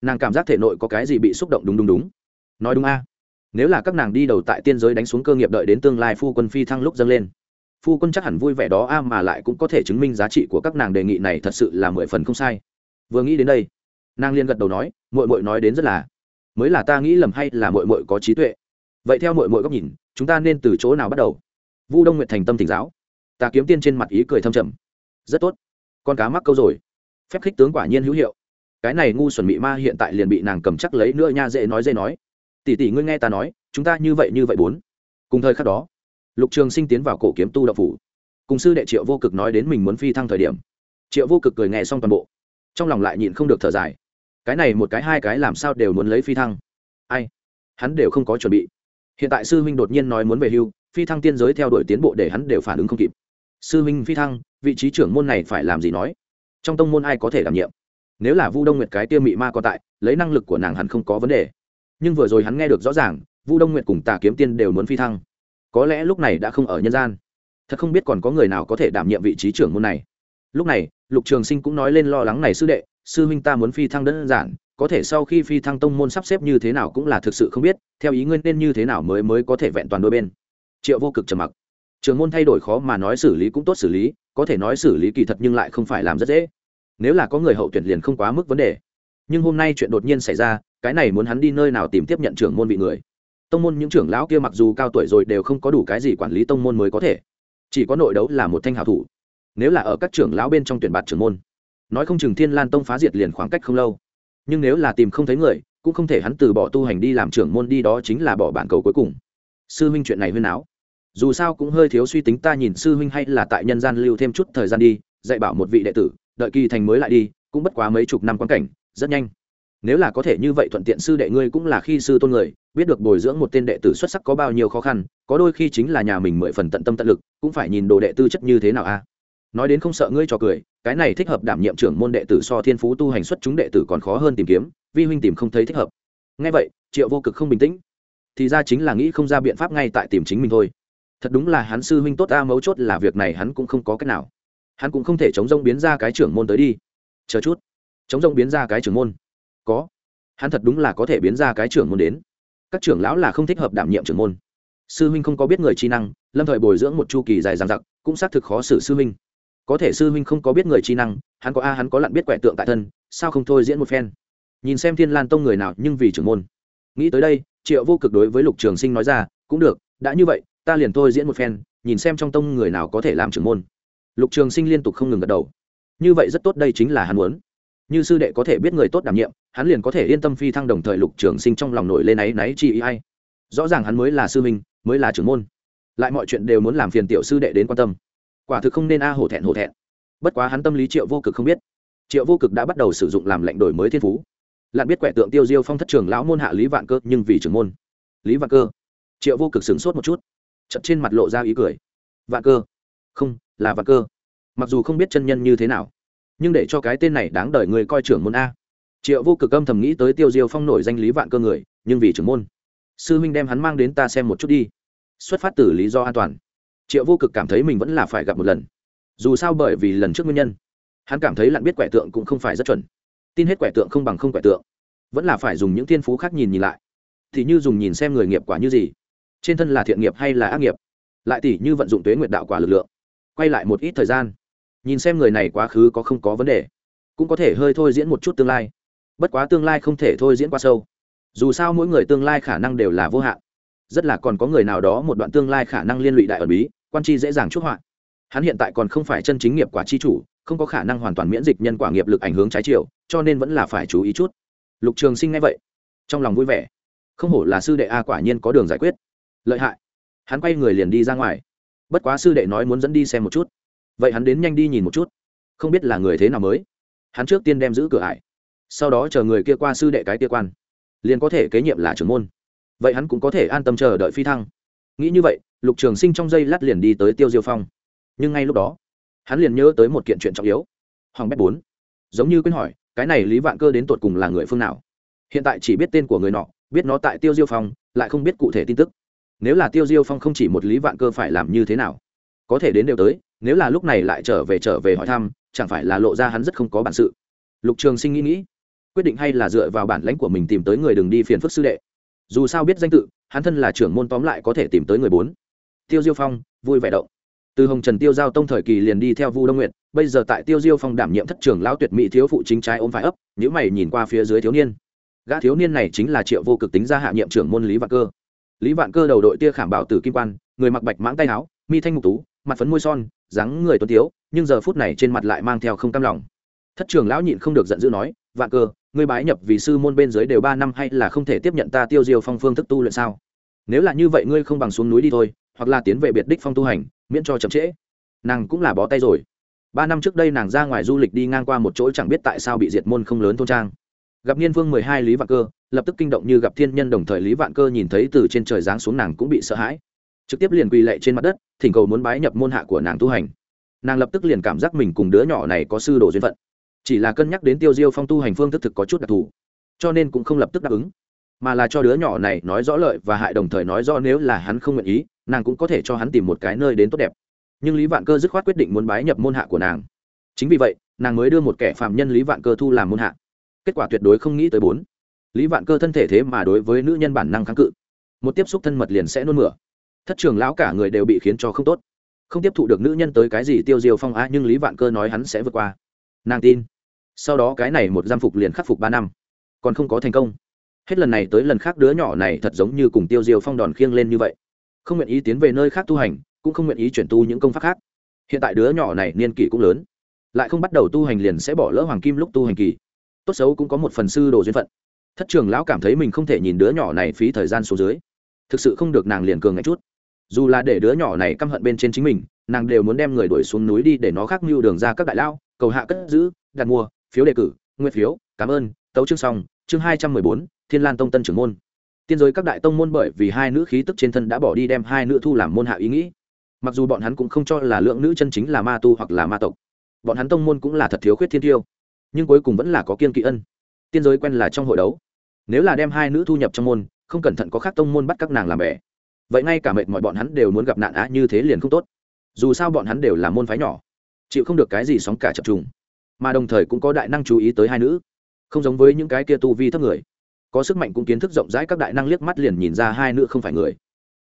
Nàng cảm giác thể nội có cái gì bị xúc động đúng đúng đúng. Nói đúng a nếu là các nàng đi đầu tại tiên giới đánh xuống cơ nghiệp đợi đến tương lai phu quân phi thăng lúc dâng lên, phu quân chắc hẳn vui vẻ đó a, mà lại cũng có thể chứng minh giá trị của các nàng đề nghị này thật sự là mười phần không sai. Vừa nghĩ đến đây, nàng liên gật đầu nói mội mội nói đến rất là, mới là ta nghĩ lầm hay là mội mội có trí tuệ? Vậy theo mội mội góc nhìn, chúng ta nên từ chỗ nào bắt đầu? Vu đông nguyện thành tâm tỉnh giáo. Ta kiếm tiên trên mặt ý cười thâm trầm. Rất tốt, con cá mắc câu rồi. Phép khích tướng quả nhiên hữu hiệu. Cái này ngu xuẩn mị ma hiện tại liền bị nàng cầm chắc lấy nữa nha, dễ nói dễ nói tỷ tỷ ngươi nghe ta nói, chúng ta như vậy như vậy bốn. Cùng thời khắc đó, lục trường sinh tiến vào cổ kiếm tu đạo phủ. Cùng sư đệ triệu vô cực nói đến mình muốn phi thăng thời điểm, triệu vô cực cười nghe xong toàn bộ. Trong lòng lại nhịn không được thở dài. Cái này một cái hai cái làm sao đều muốn lấy phi thăng? Ai? Hắn đều không có chuẩn bị. Hiện tại sư huynh đột nhiên nói muốn về hưu, phi thăng tiên giới theo đuổi tiến bộ để hắn đều phản ứng không kịp. Sư huynh phi thăng, vị trí trưởng môn này phải làm gì nói? Trong tông môn ai có thể đảm nhiệm? Nếu là vu đông nguyệt cái tiêu mị ma còn tại, lấy năng lực của nàng hẳn không có vấn đề nhưng vừa rồi hắn nghe được rõ ràng, vu đông nguyệt cùng tà kiếm tiên đều muốn phi thăng. Có lẽ lúc này đã không ở nhân gian. Thật không biết còn có người nào có thể đảm nhiệm vị trí trưởng môn này. Lúc này, lục trường sinh cũng nói lên lo lắng này sư đệ, sư huynh ta muốn phi thăng đơn giản, có thể sau khi phi thăng tông môn sắp xếp như thế nào cũng là thực sự không biết, theo ý nguyên nên như thế nào mới mới có thể vẹn toàn đôi bên. Triệu vô cực trầm mặc. Trường môn thay đổi khó mà nói xử lý cũng tốt xử lý, có thể nói xử lý kỳ thật nhưng lại không phải làm rất dễ. Nếu là có người hậu tuyển liền không quá mức vấn đề. Nhưng hôm nay chuyện đột nhiên xảy ra cái này muốn hắn đi nơi nào tìm tiếp nhận trưởng môn vị người. Tông môn những trưởng lão kia mặc dù cao tuổi rồi đều không có đủ cái gì quản lý tông môn mới có thể. Chỉ có nội đấu là một thanh hảo thủ. Nếu là ở các trưởng lão bên trong tuyển bạt trưởng môn, nói không chừng thiên lan tông phá diệt liền khoảng cách không lâu. Nhưng nếu là tìm không thấy người, cũng không thể hắn từ bỏ tu hành đi làm trưởng môn đi đó chính là bỏ bản cầu cuối cùng. Sư huynh chuyện này huyên áo dù sao cũng hơi thiếu suy tính ta nhìn sư huynh hay là tại nhân gian lưu thêm chút thời gian đi, dạy bảo một vị đệ tử, đợi kỳ thành mới lại đi, cũng bất quá mấy chục năm quan cảnh, rất nhanh nếu là có thể như vậy thuận tiện sư đệ ngươi cũng là khi sư tôn người, biết được bồi dưỡng một tên đệ tử xuất sắc có bao nhiêu khó khăn, có đôi khi chính là nhà mình mười phần tận tâm tận lực, cũng phải nhìn đồ đệ tư chất như thế nào a. Nói đến không sợ ngươi cho cười, cái này thích hợp đảm nhiệm trưởng môn đệ tử so thiên phú tu hành xuất chúng đệ tử còn khó hơn tìm kiếm, vi huynh tìm không thấy thích hợp. Ngay vậy, triệu vô cực không bình tĩnh. Thì ra chính là nghĩ không ra biện pháp ngay tại tìm chính mình thôi. Thật đúng là hắn sư huynh tốt ta mấu chốt là việc này hắn cũng không có cách nào. Hắn cũng không thể chống rông biến ra cái trưởng môn tới đi. Chờ chút. Chống rông biến ra cái trưởng môn có. Hắn thật đúng là có thể biến ra cái trưởng môn đến. Các trưởng lão là không thích hợp đảm nhiệm trưởng môn. Sư huynh không có biết người trí năng, lâm thời bồi dưỡng một chu kỳ dài dằng dặc, cũng xác thực khó xử sư huynh. Có thể sư huynh không có biết người trí năng, hắn có a, hắn có lặn biết quẻ tượng tại thân, sao không thôi diễn một phen? Nhìn xem thiên lan tông người nào nhưng vì trưởng môn. Nghĩ tới đây, triệu vô cực đối với lục trường sinh nói ra, cũng được, đã như vậy, ta liền thôi diễn một phen, nhìn xem trong tông người nào có thể làm trưởng môn. Lục trường sinh liên tục không ngừng gật đầu. Như vậy rất tốt, đây chính là hắn muốn như sư đệ có thể biết người tốt đảm nhiệm, hắn liền có thể yên tâm phi thăng đồng thời lục trường sinh trong lòng nổi lên áy náy chi ý hay. Rõ ràng hắn mới là sư minh mới là trưởng môn. Lại mọi chuyện đều muốn làm phiền tiểu sư đệ đến quan tâm. Quả thực không nên a hổ thẹn hổ thẹn. Bất quá hắn tâm lý triệu vô cực không biết. Triệu vô cực đã bắt đầu sử dụng làm lệnh đổi mới thiên phú. Lặn biết quẻ tượng tiêu diêu phong thất trường lão môn hạ lý vạn cơ, nhưng vì trưởng môn. Lý vạn cơ. Triệu vô cực sửng sốt một chút. Chật trên mặt lộ ra ý cười. Vạn cơ. Không, là vạn cơ. Mặc dù không biết chân nhân như thế nào nhưng để cho cái tên này đáng đợi người coi trưởng môn a. Triệu vô cực âm thầm nghĩ tới tiêu diêu phong nổi danh lý vạn cơ người, nhưng vì trưởng môn, sư huynh đem hắn mang đến ta xem một chút đi. Xuất phát từ lý do an toàn, triệu vô cực cảm thấy mình vẫn là phải gặp một lần. Dù sao bởi vì lần trước nguyên nhân, hắn cảm thấy lặn biết quẻ tượng cũng không phải rất chuẩn. Tin hết quẻ tượng không bằng không quẻ tượng, vẫn là phải dùng những thiên phú khác nhìn nhìn lại. Thì như dùng nhìn xem người nghiệp quả như gì, trên thân là thiện nghiệp hay là ác nghiệp, lại tỉ như vận dụng tuế nguyện đạo quả lực lượng, quay lại một ít thời gian nhìn xem người này quá khứ có không có vấn đề, cũng có thể hơi thôi diễn một chút tương lai. Bất quá tương lai không thể thôi diễn quá sâu. Dù sao mỗi người tương lai khả năng đều là vô hạn. Rất là còn có người nào đó một đoạn tương lai khả năng liên lụy đại ẩn bí, quan chi dễ dàng chúc họa. Hắn hiện tại còn không phải chân chính nghiệp quả chi chủ, không có khả năng hoàn toàn miễn dịch nhân quả nghiệp lực ảnh hướng trái chiều, cho nên vẫn là phải chú ý chút. Lục trường sinh nghe vậy, trong lòng vui vẻ. Không hổ là sư đệ a, quả nhiên có đường giải quyết. Lợi hại. Hắn quay người liền đi ra ngoài. Bất quá sư đệ nói muốn dẫn đi xem một chút vậy hắn đến nhanh đi nhìn một chút. Không biết là người thế nào mới. Hắn trước tiên đem giữ cửa ải. Sau đó chờ người kia qua sư đệ cái kia quan. Liền có thể kế nhiệm là trưởng môn. Vậy hắn cũng có thể an tâm chờ đợi phi thăng. Nghĩ như vậy, lục trường sinh trong giây lát liền đi tới tiêu diêu phong. Nhưng ngay lúc đó, hắn liền nhớ tới một kiện chuyện trọng yếu. Hoàng bét bốn. Giống như quyên hỏi, cái này lý vạn cơ đến tột cùng là người phương nào? Hiện tại chỉ biết tên của người nọ, biết nó tại tiêu diêu phong, lại không biết cụ thể tin tức. Nếu là tiêu diêu phong không chỉ một lý vạn cơ phải làm như thế nào, có thể đến đều tới nếu là lúc này lại trở về trở về hỏi thăm, chẳng phải là lộ ra hắn rất không có bản sự. Lục trường sinh nghĩ nghĩ, quyết định hay là dựa vào bản lãnh của mình tìm tới người đừng đi phiền phức sư đệ. Dù sao biết danh tự, hắn thân là trưởng môn tóm lại có thể tìm tới người bốn. Tiêu diêu phong, vui vẻ động. Từ hồng trần tiêu giao tông thời kỳ liền đi theo vu đông nguyệt, bây giờ tại tiêu diêu phong đảm nhiệm thất trưởng lão tuyệt mỹ thiếu phụ chính trái ôm phải ấp nếu mày nhìn qua phía dưới thiếu niên. Gã thiếu niên này chính là triệu vô cực tính ra hạ nhiệm trưởng môn lý vạn cơ. Lý vạn cơ đầu đội tia khảm bảo tử kim quan, người mặc bạch mãng tay áo, mi thanh ngục tú, mặt phấn môi son dáng người tuấn tiếu, nhưng giờ phút này trên mặt lại mang theo không cam lòng. Thất trường lão nhịn không được giận dữ nói, vạn cơ, ngươi bái nhập vì sư môn bên dưới đều ba năm hay là không thể tiếp nhận ta tiêu diêu phong phương thức tu luyện sao? Nếu là như vậy ngươi không bằng xuống núi đi thôi, hoặc là tiến về biệt đích phong tu hành, miễn cho chậm trễ. Nàng cũng là bó tay rồi. Ba năm trước đây nàng ra ngoài du lịch đi ngang qua một chỗ chẳng biết tại sao bị diệt môn không lớn thôn trang. Gặp niên vương mười hai lý vạn cơ, lập tức kinh động như gặp thiên nhân đồng thời lý vạn cơ nhìn thấy từ trên trời giáng xuống nàng cũng bị sợ hãi trực tiếp liền quỳ lệ trên mặt đất, thỉnh cầu muốn bái nhập môn hạ của nàng tu hành. Nàng lập tức liền cảm giác mình cùng đứa nhỏ này có sư đồ duyên phận. Chỉ là cân nhắc đến tiêu diêu phong tu hành phương thức thực có chút đặc thù, cho nên cũng không lập tức đáp ứng. Mà là cho đứa nhỏ này nói rõ lợi và hại đồng thời nói rõ nếu là hắn không nguyện ý, nàng cũng có thể cho hắn tìm một cái nơi đến tốt đẹp. Nhưng lý vạn cơ dứt khoát quyết định muốn bái nhập môn hạ của nàng. Chính vì vậy, nàng mới đưa một kẻ phạm nhân lý vạn cơ thu làm môn hạ. Kết quả tuyệt đối không nghĩ tới bốn. Lý vạn cơ thân thể thế mà đối với nữ nhân bản năng kháng cự. Một tiếp xúc thân mật liền sẽ nôn mửa thất trường lão cả người đều bị khiến cho không tốt. Không tiếp thụ được nữ nhân tới cái gì tiêu diêu phong á, nhưng lý vạn cơ nói hắn sẽ vượt qua. Nàng tin. Sau đó cái này một giam phục liền khắc phục ba năm. Còn không có thành công. Hết lần này tới lần khác đứa nhỏ này thật giống như cùng tiêu diêu phong đòn khiêng lên như vậy. Không nguyện ý tiến về nơi khác tu hành, cũng không nguyện ý chuyển tu những công pháp khác. Hiện tại đứa nhỏ này niên kỷ cũng lớn. Lại không bắt đầu tu hành liền sẽ bỏ lỡ hoàng kim lúc tu hành kỳ. Tốt xấu cũng có một phần sư đồ duyên phận. Thất trường lão cảm thấy mình không thể nhìn đứa nhỏ này phí thời gian xuống dưới. Thực sự không được nàng liền cường ngay chút dù là để đứa nhỏ này căm hận bên trên chính mình, nàng đều muốn đem người đuổi xuống núi đi để nó khắc mưu đường ra các đại lao, cầu hạ cất giữ, đặt mua, phiếu đề cử nguyên phiếu, cảm ơn, tấu chương xong, chương hai trăm mười bốn, thiên lan tông tân trưởng môn. Tiên giới các đại tông môn bởi vì hai nữ khí tức trên thân đã bỏ đi đem hai nữ thu làm môn hạ ý nghĩ. Mặc dù bọn hắn cũng không cho là lượng nữ chân chính là ma tu hoặc là ma tộc. Bọn hắn tông môn cũng là thật thiếu khuyết thiên tiêu, nhưng cuối cùng vẫn là có kiên kỵ ân. Tiên giới quen là trong hội đấu. Nếu là đem hai nữ thu nhập trong môn, không cẩn thận có khác tông môn bắt các nàng làm bẻ vậy ngay cả mệt mọi bọn hắn đều muốn gặp nạn á, như thế liền không tốt. Dù sao bọn hắn đều là môn phái nhỏ, chịu không được cái gì sóng cả chập trùng. Mà đồng thời cũng có đại năng chú ý tới hai nữ, không giống với những cái kia tu vi thấp người. Có sức mạnh cũng kiến thức rộng rãi các đại năng liếc mắt liền nhìn ra hai nữ không phải người.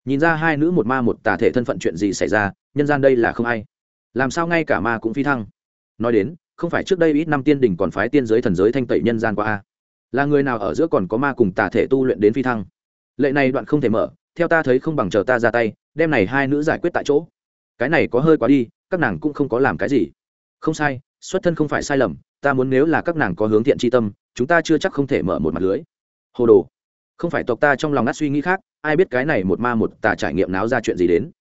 Nhìn ra hai nữ một ma một tà thể thân phận chuyện gì xảy ra, nhân gian đây là không ai. Làm sao ngay cả ma cũng phi thăng? Nói đến, không phải trước đây ít năm tiên đình còn phái tiên giới thần giới thanh tẩy nhân gian qua a. Là người nào ở giữa còn có ma cùng tà thể tu luyện đến phi thăng? Lệ này đoạn không thể mở theo ta thấy không bằng chờ ta ra tay, đem này hai nữ giải quyết tại chỗ. Cái này có hơi quá đi, các nàng cũng không có làm cái gì. Không sai, xuất thân không phải sai lầm, ta muốn nếu là các nàng có hướng thiện tri tâm, chúng ta chưa chắc không thể mở một mặt lưới. Hồ đồ, không phải tộc ta trong lòng ngắt suy nghĩ khác, ai biết cái này một ma một tà trải nghiệm náo ra chuyện gì đến?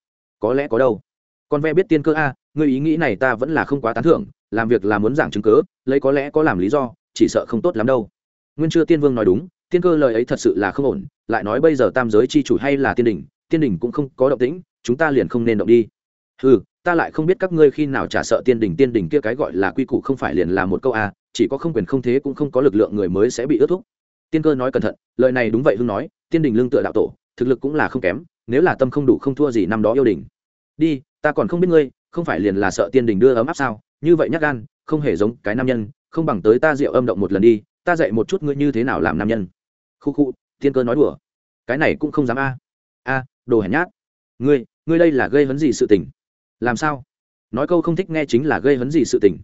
Có lẽ có đâu. Con ve biết tiên cơ a người ý nghĩ này ta vẫn là không quá tán thưởng, làm việc là muốn giảng chứng cớ lấy có lẽ có làm lý do, chỉ sợ không tốt lắm đâu. Nguyên chưa tiên vương nói đúng, tiên cơ lời ấy thật sự là không ổn lại nói bây giờ tam giới chi chủ hay là tiên đình tiên đình cũng không có động tĩnh, chúng ta liền không nên động đi. Ừ ta lại không biết các ngươi khi nào trả sợ tiên đình tiên đình kia cái gọi là quy củ không phải liền là một câu a, chỉ có không quyền không thế cũng không có lực lượng người mới sẽ bị ước thúc. Tiên cơ nói cẩn thận, lời này đúng vậy hưng nói, tiên đình lương tựa đạo tổ, thực lực cũng là không kém, nếu là tâm không đủ không thua gì năm đó yêu đình. Đi, ta còn không biết ngươi, không phải liền là sợ tiên đình đưa ấm áp sao? Như vậy nhắc gan, không hề giống cái nam nhân, không bằng tới ta rượu âm động một lần đi, ta dạy một chút ngươi như thế nào làm nam nhân. Khu khu tiên cơ nói đùa. Cái này cũng không dám a. A, đồ hèn nhát. Ngươi ngươi đây là gây hấn gì sự tình? Làm sao? Nói câu không thích nghe chính là gây hấn gì sự tình.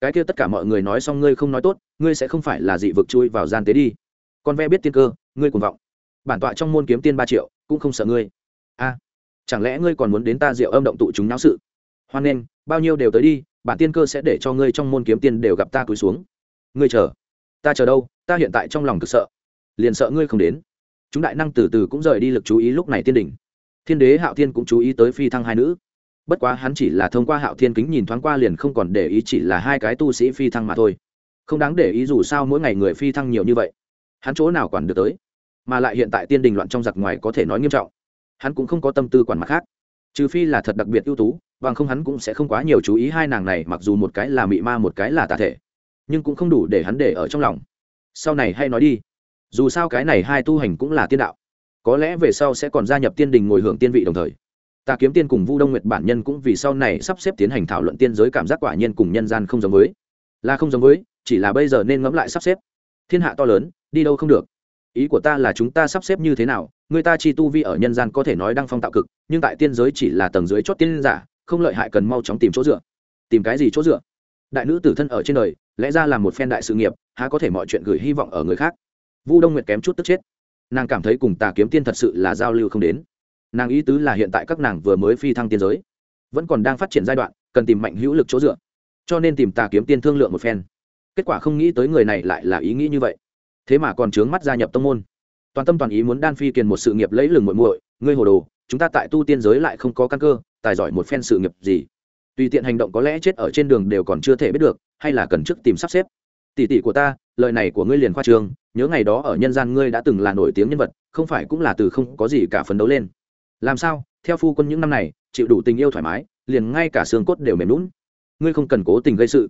Cái kia tất cả mọi người nói xong ngươi không nói tốt, ngươi sẽ không phải là dị vực chui vào gian tế đi. Con ve biết tiên cơ, ngươi cuồng vọng. Bản tọa trong môn kiếm tiên ba triệu, cũng không sợ ngươi. A, chẳng lẽ ngươi còn muốn đến ta rượu âm động tụ chúng náo sự? Hoan nghênh bao nhiêu đều tới đi, bản tiên cơ sẽ để cho ngươi trong môn kiếm tiên đều gặp ta cúi xuống. Ngươi chờ. Ta chờ đâu? Ta hiện tại trong lòng cực sợ liền sợ ngươi không đến. Chúng đại năng từ từ cũng rời đi lực chú ý lúc này tiên đỉnh. Thiên đế hạo thiên cũng chú ý tới phi thăng hai nữ. Bất quá hắn chỉ là thông qua hạo thiên kính nhìn thoáng qua liền không còn để ý chỉ là hai cái tu sĩ phi thăng mà thôi. Không đáng để ý dù sao mỗi ngày người phi thăng nhiều như vậy, hắn chỗ nào quản được tới? Mà lại hiện tại tiên đình loạn trong giặc ngoài có thể nói nghiêm trọng. Hắn cũng không có tâm tư quản mặt khác. Trừ phi là thật đặc biệt ưu tú, bằng không hắn cũng sẽ không quá nhiều chú ý hai nàng này, mặc dù một cái là mị ma, một cái là tà thể. Nhưng cũng không đủ để hắn để ở trong lòng. Sau này hay nói đi dù sao cái này hai tu hành cũng là tiên đạo. Có lẽ về sau sẽ còn gia nhập tiên đình ngồi hưởng tiên vị đồng thời. Ta kiếm tiên cùng vu đông nguyệt bản nhân cũng vì sau này sắp xếp tiến hành thảo luận tiên giới cảm giác quả nhiên cùng nhân gian không giống với. Là không giống với, chỉ là bây giờ nên ngẫm lại sắp xếp. Thiên hạ to lớn, đi đâu không được. Ý của ta là chúng ta sắp xếp như thế nào, người ta chi tu vi ở nhân gian có thể nói đang phong tạo cực, nhưng tại tiên giới chỉ là tầng dưới chót tiên giả, không lợi hại cần mau chóng tìm chỗ dựa. Tìm cái gì chỗ dựa? Đại nữ tử thân ở trên đời, lẽ ra là một phen đại sự nghiệp, há có thể mọi chuyện gửi hy vọng ở người khác? Vu đông nguyệt kém chút tức chết. Nàng cảm thấy cùng tà kiếm tiên thật sự là giao lưu không đến. Nàng ý tứ là hiện tại các nàng vừa mới phi thăng tiên giới, vẫn còn đang phát triển giai đoạn, cần tìm mạnh hữu lực chỗ dựa. Cho nên tìm tà kiếm tiên thương lượng một phen. Kết quả không nghĩ tới người này lại là ý nghĩ như vậy. Thế mà còn trướng mắt gia nhập tông môn. Toàn tâm toàn ý muốn đan phi kiền một sự nghiệp lấy lừng muội muội, ngươi hồ đồ, chúng ta tại tu tiên giới lại không có căn cơ, tài giỏi một phen sự nghiệp gì? Tùy tiện hành động có lẽ chết ở trên đường đều còn chưa thể biết được, hay là cần trước tìm sắp xếp. Tỷ tỷ của ta, lời này của ngươi liền khoa trường nhớ ngày đó ở nhân gian ngươi đã từng là nổi tiếng nhân vật, không phải cũng là từ không có gì cả phấn đấu lên. Làm sao? Theo phu quân những năm này, chịu đủ tình yêu thoải mái, liền ngay cả xương cốt đều mềm lún ngươi không cần cố tình gây sự.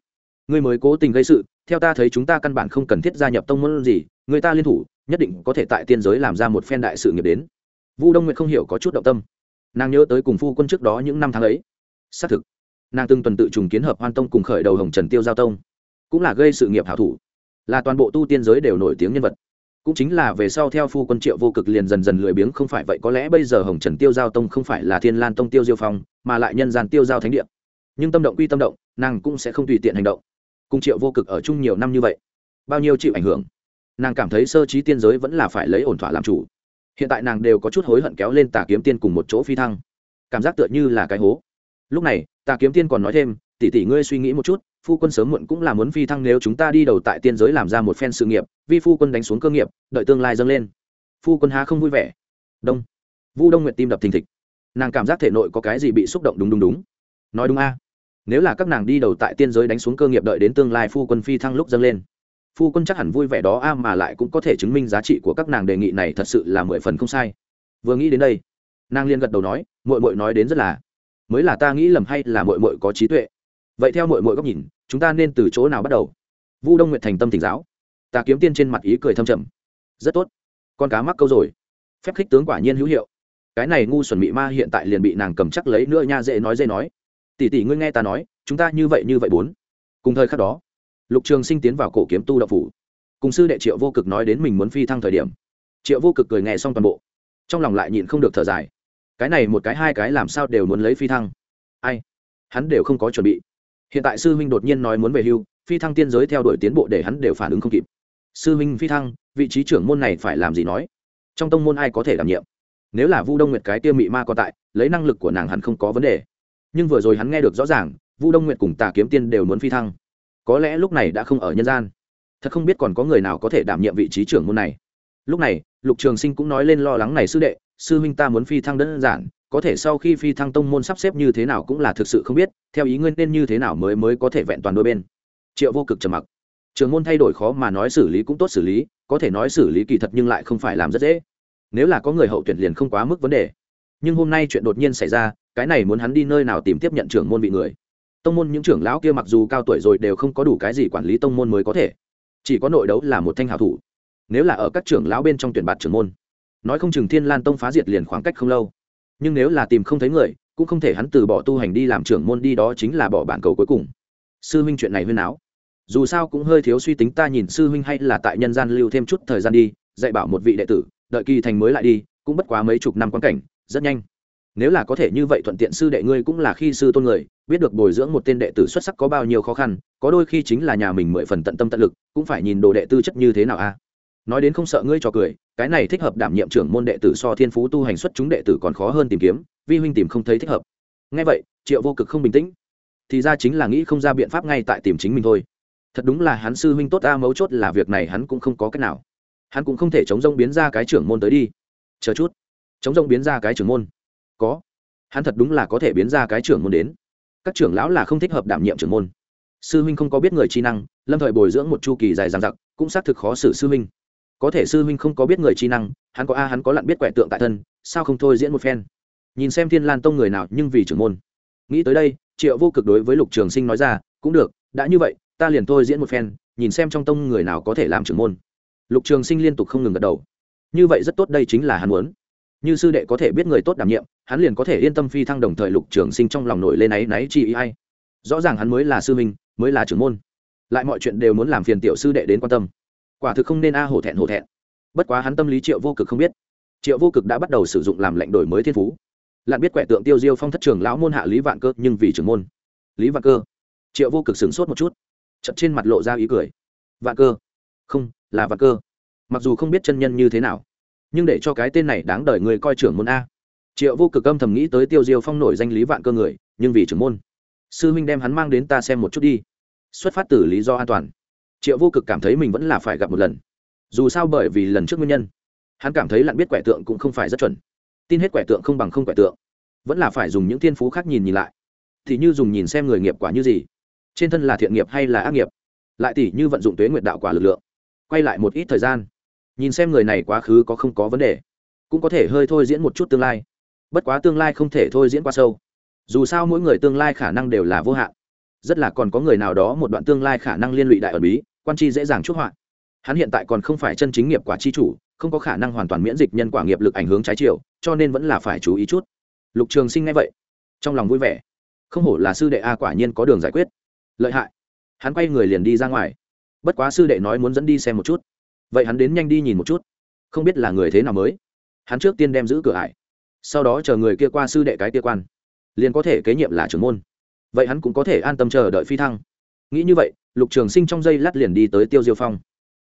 Ngươi mới cố tình gây sự, theo ta thấy chúng ta căn bản không cần thiết gia nhập tông môn gì, người ta liên thủ, nhất định có thể tại tiên giới làm ra một phen đại sự nghiệp đến. Vu đông nguyện không hiểu có chút động tâm. Nàng nhớ tới cùng phu quân trước đó những năm tháng ấy. Xác thực, nàng từng tuần tự trùng kiến hợp hoan tông cùng khởi đầu hồng trần tiêu giao tông, cũng là gây sự nghiệp hảo thủ là toàn bộ tu tiên giới đều nổi tiếng nhân vật. Cũng chính là về sau theo phu quân triệu vô cực liền dần dần lười biếng không phải vậy, có lẽ bây giờ hồng trần tiêu giao tông không phải là thiên lan tông tiêu diêu phong, mà lại nhân gian tiêu giao thánh địa. Nhưng tâm động quy tâm động, nàng cũng sẽ không tùy tiện hành động. Cùng triệu vô cực ở chung nhiều năm như vậy, bao nhiêu chịu ảnh hưởng. Nàng cảm thấy sơ trí tiên giới vẫn là phải lấy ổn thỏa làm chủ. Hiện tại nàng đều có chút hối hận kéo lên tà kiếm tiên cùng một chỗ phi thăng. Cảm giác tựa như là cái hố. Lúc này, tà kiếm tiên còn nói thêm, tỷ tỷ ngươi suy nghĩ một chút phu quân sớm muộn cũng là muốn phi thăng nếu chúng ta đi đầu tại tiên giới làm ra một phen sự nghiệp, vi phu quân đánh xuống cơ nghiệp, đợi tương lai dâng lên. Phu quân há không vui vẻ? Đông. Vu đông nguyện tim đập thình thịch. Nàng cảm giác thể nội có cái gì bị xúc động đúng đúng đúng. Nói đúng a. Nếu là các nàng đi đầu tại tiên giới đánh xuống cơ nghiệp đợi đến tương lai phu quân phi thăng lúc dâng lên. Phu quân chắc hẳn vui vẻ đó a mà lại cũng có thể chứng minh giá trị của các nàng đề nghị này thật sự là mười phần không sai. Vừa nghĩ đến đây, nàng liên gật đầu nói mội mội nói đến rất là. Mới là ta nghĩ lầm hay là mội mội có trí tuệ? Vậy theo mọi mọi góc nhìn, chúng ta nên từ chỗ nào bắt đầu? Vu đông nguyện thành tâm tỉnh giáo. Ta kiếm tiên trên mặt ý cười thâm trầm. Rất tốt. Con cá mắc câu rồi. Phép khích tướng quả nhiên hữu hiệu. Cái này ngu xuẩn mị ma hiện tại liền bị nàng cầm chắc lấy nữa nha, dễ nói dễ nói. Tỷ tỷ ngươi nghe ta nói, chúng ta như vậy như vậy bốn. Cùng thời khắc đó, lục trường sinh tiến vào cổ kiếm tu đạo phủ. Cùng sư đệ triệu vô cực nói đến mình muốn phi thăng thời điểm. Triệu vô cực cười nghe xong toàn bộ. Trong lòng lại nhịn không được thở dài. Cái này một cái, hai cái làm sao đều muốn lấy phi thăng. Ai? Hắn đều không có chuẩn bị hiện tại sư huynh đột nhiên nói muốn về hưu, phi thăng tiên giới theo đuổi tiến bộ để hắn đều phản ứng không kịp. Sư huynh phi thăng, vị trí trưởng môn này phải làm gì nói? Trong tông môn ai có thể đảm nhiệm? Nếu là vu đông nguyệt cái tiêu mị ma còn tại, lấy năng lực của nàng hẳn không có vấn đề. Nhưng vừa rồi hắn nghe được rõ ràng, vu đông nguyệt cùng tà kiếm tiên đều muốn phi thăng. Có lẽ lúc này đã không ở nhân gian. Thật không biết còn có người nào có thể đảm nhiệm vị trí trưởng môn này. Lúc này, lục trường sinh cũng nói lên lo lắng này sư đệ, sư huynh ta muốn phi thăng đơn giản có thể sau khi phi thăng tông môn sắp xếp như thế nào cũng là thực sự không biết, theo ý ngươi nên như thế nào mới mới có thể vẹn toàn đôi bên. Triệu vô cực trầm mặc. Trường môn thay đổi khó mà nói xử lý cũng tốt xử lý, có thể nói xử lý kỳ thật nhưng lại không phải làm rất dễ. Nếu là có người hậu tuyển liền không quá mức vấn đề. Nhưng hôm nay chuyện đột nhiên xảy ra, cái này muốn hắn đi nơi nào tìm tiếp nhận trưởng môn vị người. Tông môn những trưởng lão kia mặc dù cao tuổi rồi đều không có đủ cái gì quản lý tông môn mới có thể. Chỉ có nội đấu là một thanh hảo thủ. Nếu là ở các trưởng lão bên trong tuyển bạt trưởng môn, nói không chừng thiên lan tông phá diệt liền khoảng cách không lâu nhưng nếu là tìm không thấy người, cũng không thể hắn từ bỏ tu hành đi làm trưởng môn đi, đó chính là bỏ bản cầu cuối cùng. Sư huynh chuyện này huyên áo dù sao cũng hơi thiếu suy tính, ta nhìn sư huynh hay là tại nhân gian lưu thêm chút thời gian đi, dạy bảo một vị đệ tử, đợi kỳ thành mới lại đi, cũng bất quá mấy chục năm quan cảnh, rất nhanh. Nếu là có thể như vậy thuận tiện, sư đệ ngươi cũng là khi sư tôn người, biết được bồi dưỡng một tên đệ tử xuất sắc có bao nhiêu khó khăn, có đôi khi chính là nhà mình mười phần tận tâm tận lực, cũng phải nhìn đồ đệ tư chất như thế nào a. Nói đến không sợ ngươi cho cười cái này thích hợp đảm nhiệm trưởng môn đệ tử so thiên phú tu hành xuất chúng đệ tử còn khó hơn tìm kiếm, vi huynh tìm không thấy thích hợp. Ngay vậy, triệu vô cực không bình tĩnh. Thì ra chính là nghĩ không ra biện pháp ngay tại tìm chính mình thôi. Thật đúng là hắn sư huynh tốt a, mấu chốt là việc này hắn cũng không có cách nào. Hắn cũng không thể chống rông biến ra cái trưởng môn tới đi. Chờ chút. Chống rông biến ra cái trưởng môn. Có. Hắn thật đúng là có thể biến ra cái trưởng môn đến. Các trưởng lão là không thích hợp đảm nhiệm trưởng môn. Sư huynh không có biết người trí năng, lâm thời bồi dưỡng một chu kỳ dài dằng dặc, cũng xác thực khó xử sư huynh có thể sư huynh không có biết người trí năng, hắn có a, hắn có lặn biết quẻ tượng tại thân, sao không thôi diễn một phen? Nhìn xem thiên lan tông người nào, nhưng vì trưởng môn. Nghĩ tới đây, triệu vô cực đối với lục trường sinh nói ra, cũng được, đã như vậy, ta liền thôi diễn một phen, nhìn xem trong tông người nào có thể làm trưởng môn. Lục trường sinh liên tục không ngừng gật đầu. Như vậy rất tốt, đây chính là hắn muốn. Như sư đệ có thể biết người tốt đảm nhiệm, hắn liền có thể yên tâm phi thăng đồng thời lục trường sinh trong lòng nổi lên áy náy chi ý hay. Rõ ràng hắn mới là sư minh mới là trưởng môn. Lại mọi chuyện đều muốn làm phiền tiểu sư đệ đến quan tâm quả thực không nên a hổ thẹn hổ thẹn. Bất quá hắn tâm lý triệu vô cực không biết. Triệu vô cực đã bắt đầu sử dụng làm lệnh đổi mới thiên phú. Lặn biết quẻ tượng tiêu diêu phong thất trường lão môn hạ lý vạn cơ, nhưng vì trưởng môn. Lý vạn cơ. Triệu vô cực sửng sốt một chút. Chật trên mặt lộ ra ý cười. Vạn cơ. Không, là vạn cơ. Mặc dù không biết chân nhân như thế nào, nhưng để cho cái tên này đáng đời người coi trưởng môn a. Triệu vô cực âm thầm nghĩ tới tiêu diêu phong nổi danh lý vạn cơ người, nhưng vì trưởng môn. Sư huynh đem hắn mang đến ta xem một chút đi. Xuất phát từ lý do an toàn triệu vô cực cảm thấy mình vẫn là phải gặp một lần. Dù sao bởi vì lần trước nguyên nhân, hắn cảm thấy lặn biết quẻ tượng cũng không phải rất chuẩn. Tin hết quẻ tượng không bằng không quẻ tượng. Vẫn là phải dùng những thiên phú khác nhìn nhìn lại. Thì như dùng nhìn xem người nghiệp quả như gì. Trên thân là thiện nghiệp hay là ác nghiệp? Lại tỉ như vận dụng tuế nguyệt đạo quả lực lượng. Quay lại một ít thời gian. Nhìn xem người này quá khứ có không có vấn đề. Cũng có thể hơi thôi diễn một chút tương lai. Bất quá tương lai không thể thôi diễn quá sâu. Dù sao mỗi người tương lai khả năng đều là vô hạn. Rất là còn có người nào đó một đoạn tương lai khả năng liên lụy đại ẩn bí quan chi dễ dàng chuốc họa. Hắn hiện tại còn không phải chân chính nghiệp quả chi chủ, không có khả năng hoàn toàn miễn dịch nhân quả nghiệp lực ảnh hưởng trái chiều, cho nên vẫn là phải chú ý chút. Lục trường sinh nghe vậy, trong lòng vui vẻ. Không hổ là sư đệ a quả nhiên có đường giải quyết. Lợi hại. Hắn quay người liền đi ra ngoài. Bất quá sư đệ nói muốn dẫn đi xem một chút. Vậy hắn đến nhanh đi nhìn một chút. Không biết là người thế nào mới. Hắn trước tiên đem giữ cửa ải. Sau đó chờ người kia qua sư đệ cái kia quan. Liền có thể kế nhiệm là trưởng môn. Vậy hắn cũng có thể an tâm chờ đợi phi thăng nghĩ như vậy, lục trường sinh trong giây lát liền đi tới tiêu diêu phong.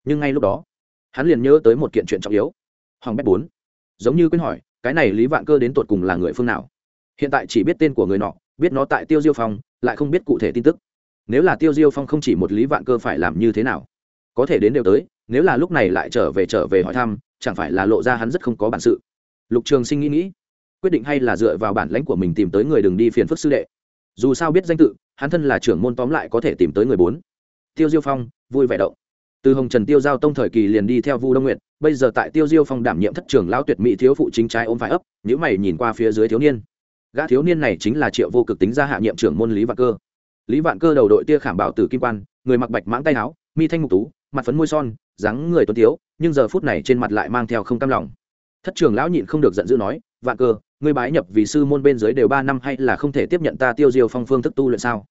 Nhưng ngay lúc đó, hắn liền nhớ tới một kiện chuyện trọng yếu. Hoàng bét bốn, giống như quên hỏi, cái này lý vạn cơ đến tột cùng là người phương nào? Hiện tại chỉ biết tên của người nọ, biết nó tại tiêu diêu phong, lại không biết cụ thể tin tức. Nếu là tiêu diêu phong không chỉ một lý vạn cơ phải làm như thế nào, có thể đến đều tới, nếu là lúc này lại trở về trở về hỏi thăm, chẳng phải là lộ ra hắn rất không có bản sự. Lục trường sinh nghĩ nghĩ, quyết định hay là dựa vào bản lãnh của mình tìm tới người đừng đi phiền phức sư đệ dù sao biết danh tự, hắn thân là trưởng môn tóm lại có thể tìm tới người bốn. Tiêu diêu phong, vui vẻ động. Từ hồng trần tiêu giao tông thời kỳ liền đi theo vu đông nguyện bây giờ tại tiêu diêu phong đảm nhiệm thất trưởng lão tuyệt mỹ thiếu phụ chính trái ôm phải ấp những mày nhìn qua phía dưới thiếu niên. Gã thiếu niên này chính là triệu vô cực tính ra hạ nhiệm trưởng môn lý vạn cơ. Lý vạn cơ đầu đội tia khảm bảo tử kim quan, người mặc bạch mãng tay áo, mi thanh mục tú, mặt phấn môi son, dáng người tuấn tiếu, nhưng giờ phút này trên mặt lại mang theo không cam lòng. Thất trưởng lão nhịn không được giận dữ nói, vạn cơ ngươi bái nhập vì sư môn bên dưới đều ba năm hay là không thể tiếp nhận ta tiêu diêu phong phương thức tu luyện sao?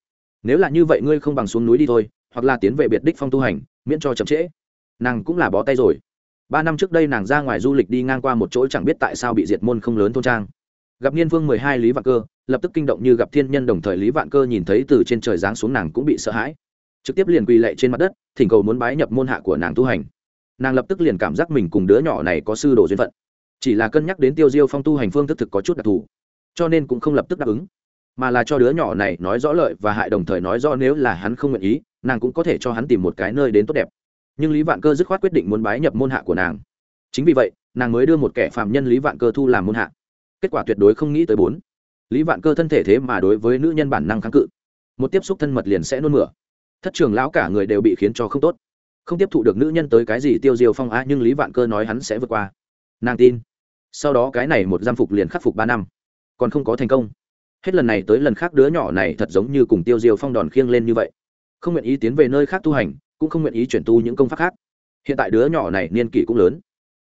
Nếu là như vậy ngươi không bằng xuống núi đi thôi, hoặc là tiến về biệt đích phong tu hành, miễn cho chậm trễ. Nàng cũng là bó tay rồi. Ba năm trước đây nàng ra ngoài du lịch đi ngang qua một chỗ chẳng biết tại sao bị diệt môn không lớn thôn trang. Gặp niên vương mười hai lý vạn cơ, lập tức kinh động như gặp thiên nhân đồng thời lý vạn cơ nhìn thấy từ trên trời giáng xuống nàng cũng bị sợ hãi. Trực tiếp liền quỳ lệ trên mặt đất, thỉnh cầu muốn bái nhập môn hạ của nàng tu hành. Nàng lập tức liền cảm giác mình cùng đứa nhỏ này có sư đồ duyên phận chỉ là cân nhắc đến tiêu diêu phong tu hành phương thức thực có chút đặc thù, cho nên cũng không lập tức đáp ứng. Mà là cho đứa nhỏ này nói rõ lợi và hại, đồng thời nói rõ nếu là hắn không nguyện ý, nàng cũng có thể cho hắn tìm một cái nơi đến tốt đẹp. Nhưng lý vạn cơ dứt khoát quyết định muốn bái nhập môn hạ của nàng. Chính vì vậy, nàng mới đưa một kẻ phạm nhân lý vạn cơ thu làm môn hạ. Kết quả tuyệt đối không nghĩ tới bốn. Lý vạn cơ thân thể thế mà đối với nữ nhân bản năng kháng cự. Một tiếp xúc thân mật liền sẽ nôn mửa. Thất trường lão cả người đều bị khiến cho không tốt. Không tiếp thụ được nữ nhân tới cái gì tiêu diêu phong á, nhưng lý vạn cơ nói hắn sẽ vượt qua. Nàng tin sau đó cái này một giam phục liền khắc phục ba năm, còn không có thành công. Hết lần này tới lần khác đứa nhỏ này thật giống như cùng tiêu diêu phong đòn khiêng lên như vậy. Không nguyện ý tiến về nơi khác tu hành, cũng không nguyện ý chuyển tu những công pháp khác. Hiện tại đứa nhỏ này niên kỷ cũng lớn,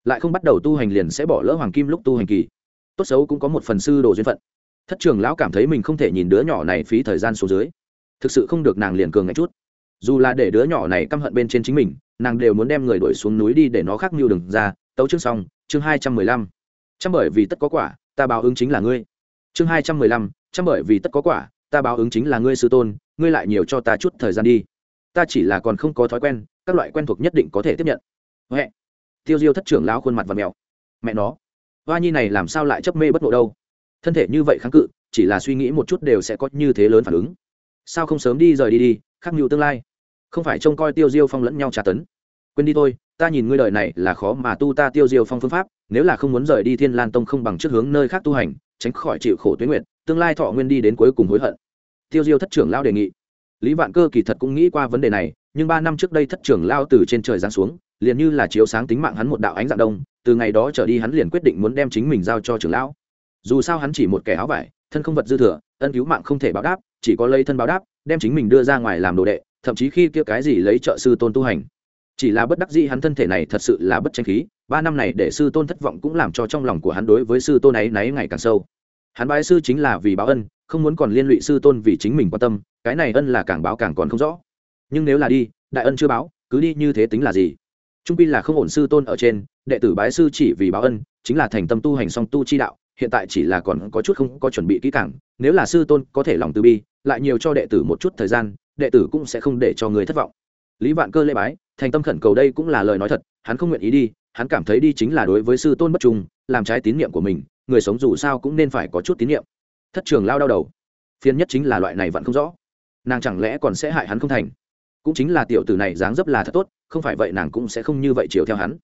lại không bắt đầu tu hành liền sẽ bỏ lỡ hoàng kim lúc tu hành kỳ. Tốt xấu cũng có một phần sư đồ duyên phận. Thất trường lão cảm thấy mình không thể nhìn đứa nhỏ này phí thời gian xuống dưới. Thực sự không được nàng liền cường ngạch chút. Dù là để đứa nhỏ này căm hận bên trên chính mình, nàng đều muốn đem người đuổi xuống núi đi để nó khác mưu đừng ra. Tấu chương xong, chương hai trăm mười lăm trăm bởi vì tất có quả, ta báo ứng chính là ngươi. Chương hai trăm mười lăm trăm bởi vì tất có quả, ta báo ứng chính là ngươi sư tôn, ngươi lại nhiều cho ta chút thời gian đi. Ta chỉ là còn không có thói quen, các loại quen thuộc nhất định có thể tiếp nhận. Huệ tiêu diêu thất trưởng lão khuôn mặt và mèo. Mẹ nó! Hoa nhi này làm sao lại chấp mê bất ngộ đâu? Thân thể như vậy kháng cự, chỉ là suy nghĩ một chút đều sẽ có như thế lớn phản ứng. Sao không sớm đi rời đi đi, khắc mưu tương lai? Không phải trông coi tiêu diêu phong lẫn nhau tra tấn quên đi thôi, ta nhìn ngươi đời này là khó mà tu ta tiêu diêu phong phương pháp, nếu là không muốn rời đi thiên lan tông không bằng trước hướng nơi khác tu hành, tránh khỏi chịu khổ tuyến nguyện, tương lai thọ nguyên đi đến cuối cùng hối hận. Tiêu diêu thất trưởng lao đề nghị. Lý vạn cơ kỳ thật cũng nghĩ qua vấn đề này, nhưng ba năm trước đây thất trưởng lao từ trên trời giáng xuống, liền như là chiếu sáng tính mạng hắn một đạo ánh dạng đông, từ ngày đó trở đi hắn liền quyết định muốn đem chính mình giao cho trưởng lão. Dù sao hắn chỉ một kẻ áo vải, thân không vật dư thừa, ân cứu mạng không thể báo đáp, chỉ có lấy thân báo đáp, đem chính mình đưa ra ngoài làm đồ đệ, thậm chí khi kia cái gì lấy trợ sư tôn tu hành chỉ là bất đắc dĩ hắn thân thể này thật sự là bất tranh khí, ba năm này để sư tôn thất vọng cũng làm cho trong lòng của hắn đối với sư tôn ấy náy ngày càng sâu. Hắn bái sư chính là vì báo ân, không muốn còn liên lụy sư tôn vì chính mình quan tâm, cái này ân là càng báo càng còn không rõ. Nhưng nếu là đi, đại ân chưa báo, cứ đi như thế tính là gì? Trung pi là không ổn sư tôn ở trên, đệ tử bái sư chỉ vì báo ân, chính là thành tâm tu hành song tu chi đạo, hiện tại chỉ là còn có chút không có chuẩn bị kỹ càng, nếu là sư tôn có thể lòng từ bi, lại nhiều cho đệ tử một chút thời gian, đệ tử cũng sẽ không để cho người thất vọng lý vạn cơ lễ bái, thành tâm khẩn cầu đây cũng là lời nói thật, hắn không nguyện ý đi, hắn cảm thấy đi chính là đối với sư tôn bất trung, làm trái tín nhiệm của mình, người sống dù sao cũng nên phải có chút tín nhiệm thất trường lao đau đầu. Phiền nhất chính là loại này vẫn không rõ. Nàng chẳng lẽ còn sẽ hại hắn không thành? Cũng chính là tiểu tử này dáng dấp là thật tốt, không phải vậy nàng cũng sẽ không như vậy chiều theo hắn.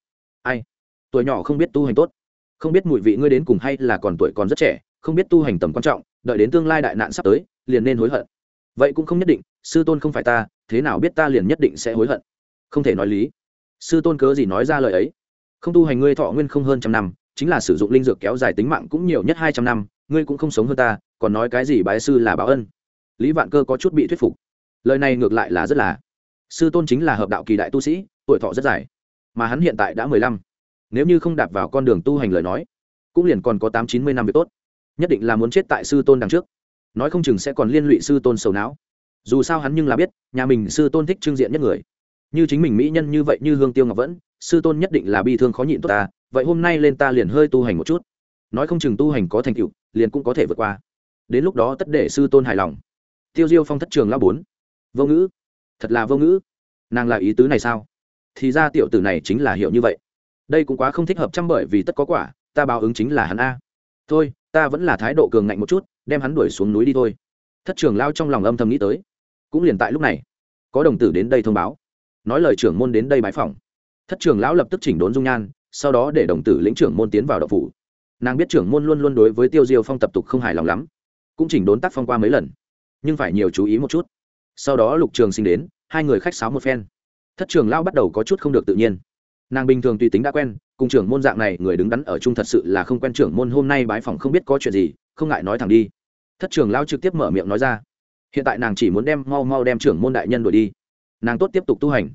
Ai? Tuổi nhỏ không biết tu hành tốt. Không biết mùi vị ngươi đến cùng hay là còn tuổi còn rất trẻ, không biết tu hành tầm quan trọng, đợi đến tương lai đại nạn sắp tới, liền nên hối hận. Vậy cũng không nhất định, sư tôn không phải ta thế nào biết ta liền nhất định sẽ hối hận. Không thể nói lý. Sư tôn cớ gì nói ra lời ấy? Không tu hành ngươi thọ nguyên không hơn trăm năm, chính là sử dụng linh dược kéo dài tính mạng cũng nhiều nhất hai trăm năm, ngươi cũng không sống hơn ta, còn nói cái gì bái sư là báo ân? Lý vạn cơ có chút bị thuyết phục. Lời này ngược lại là rất là. Sư tôn chính là hợp đạo kỳ đại tu sĩ, tuổi thọ rất dài, mà hắn hiện tại đã mười lăm. Nếu như không đạp vào con đường tu hành lời nói, cũng liền còn có tám chín mươi năm việc tốt. Nhất định là muốn chết tại sư tôn đằng trước. Nói không chừng sẽ còn liên lụy sư tôn sầu não dù sao hắn nhưng là biết, nhà mình sư tôn thích trưng diện nhất người. Như chính mình mỹ nhân như vậy như hương tiêu ngọc vẫn, sư tôn nhất định là bi thương khó nhịn tốt ta, vậy hôm nay lên ta liền hơi tu hành một chút. Nói không chừng tu hành có thành tựu, liền cũng có thể vượt qua. Đến lúc đó tất để sư tôn hài lòng. Tiêu diêu phong thất trường lao bốn. Vô ngữ. Thật là vô ngữ. Nàng là ý tứ này sao? Thì ra tiểu tử này chính là hiểu như vậy. Đây cũng quá không thích hợp chăm bởi vì tất có quả, ta báo ứng chính là hắn a. Thôi, ta vẫn là thái độ cường ngạnh một chút, đem hắn đuổi xuống núi đi thôi. Thất trường lao trong lòng âm thầm nghĩ tới cũng liền tại lúc này, có đồng tử đến đây thông báo. Nói lời trưởng môn đến đây bái phỏng. Thất trường lão lập tức chỉnh đốn dung nhan, sau đó để đồng tử lĩnh trưởng môn tiến vào đậu phủ. Nàng biết trưởng môn luôn luôn đối với tiêu diêu phong tập tục không hài lòng lắm, cũng chỉnh đốn tác phong qua mấy lần, nhưng phải nhiều chú ý một chút. Sau đó lục trường sinh đến, hai người khách sáo một phen. Thất trường lão bắt đầu có chút không được tự nhiên. Nàng bình thường tùy tính đã quen, cùng trưởng môn dạng này, người đứng đắn ở chung thật sự là không quen trưởng môn hôm nay bái phòng không biết có chuyện gì, không ngại nói thẳng đi. Thất trường lao trực tiếp mở miệng nói ra hiện tại nàng chỉ muốn đem mau mau đem trưởng môn đại nhân đổi đi. Nàng tốt tiếp tục tu hành.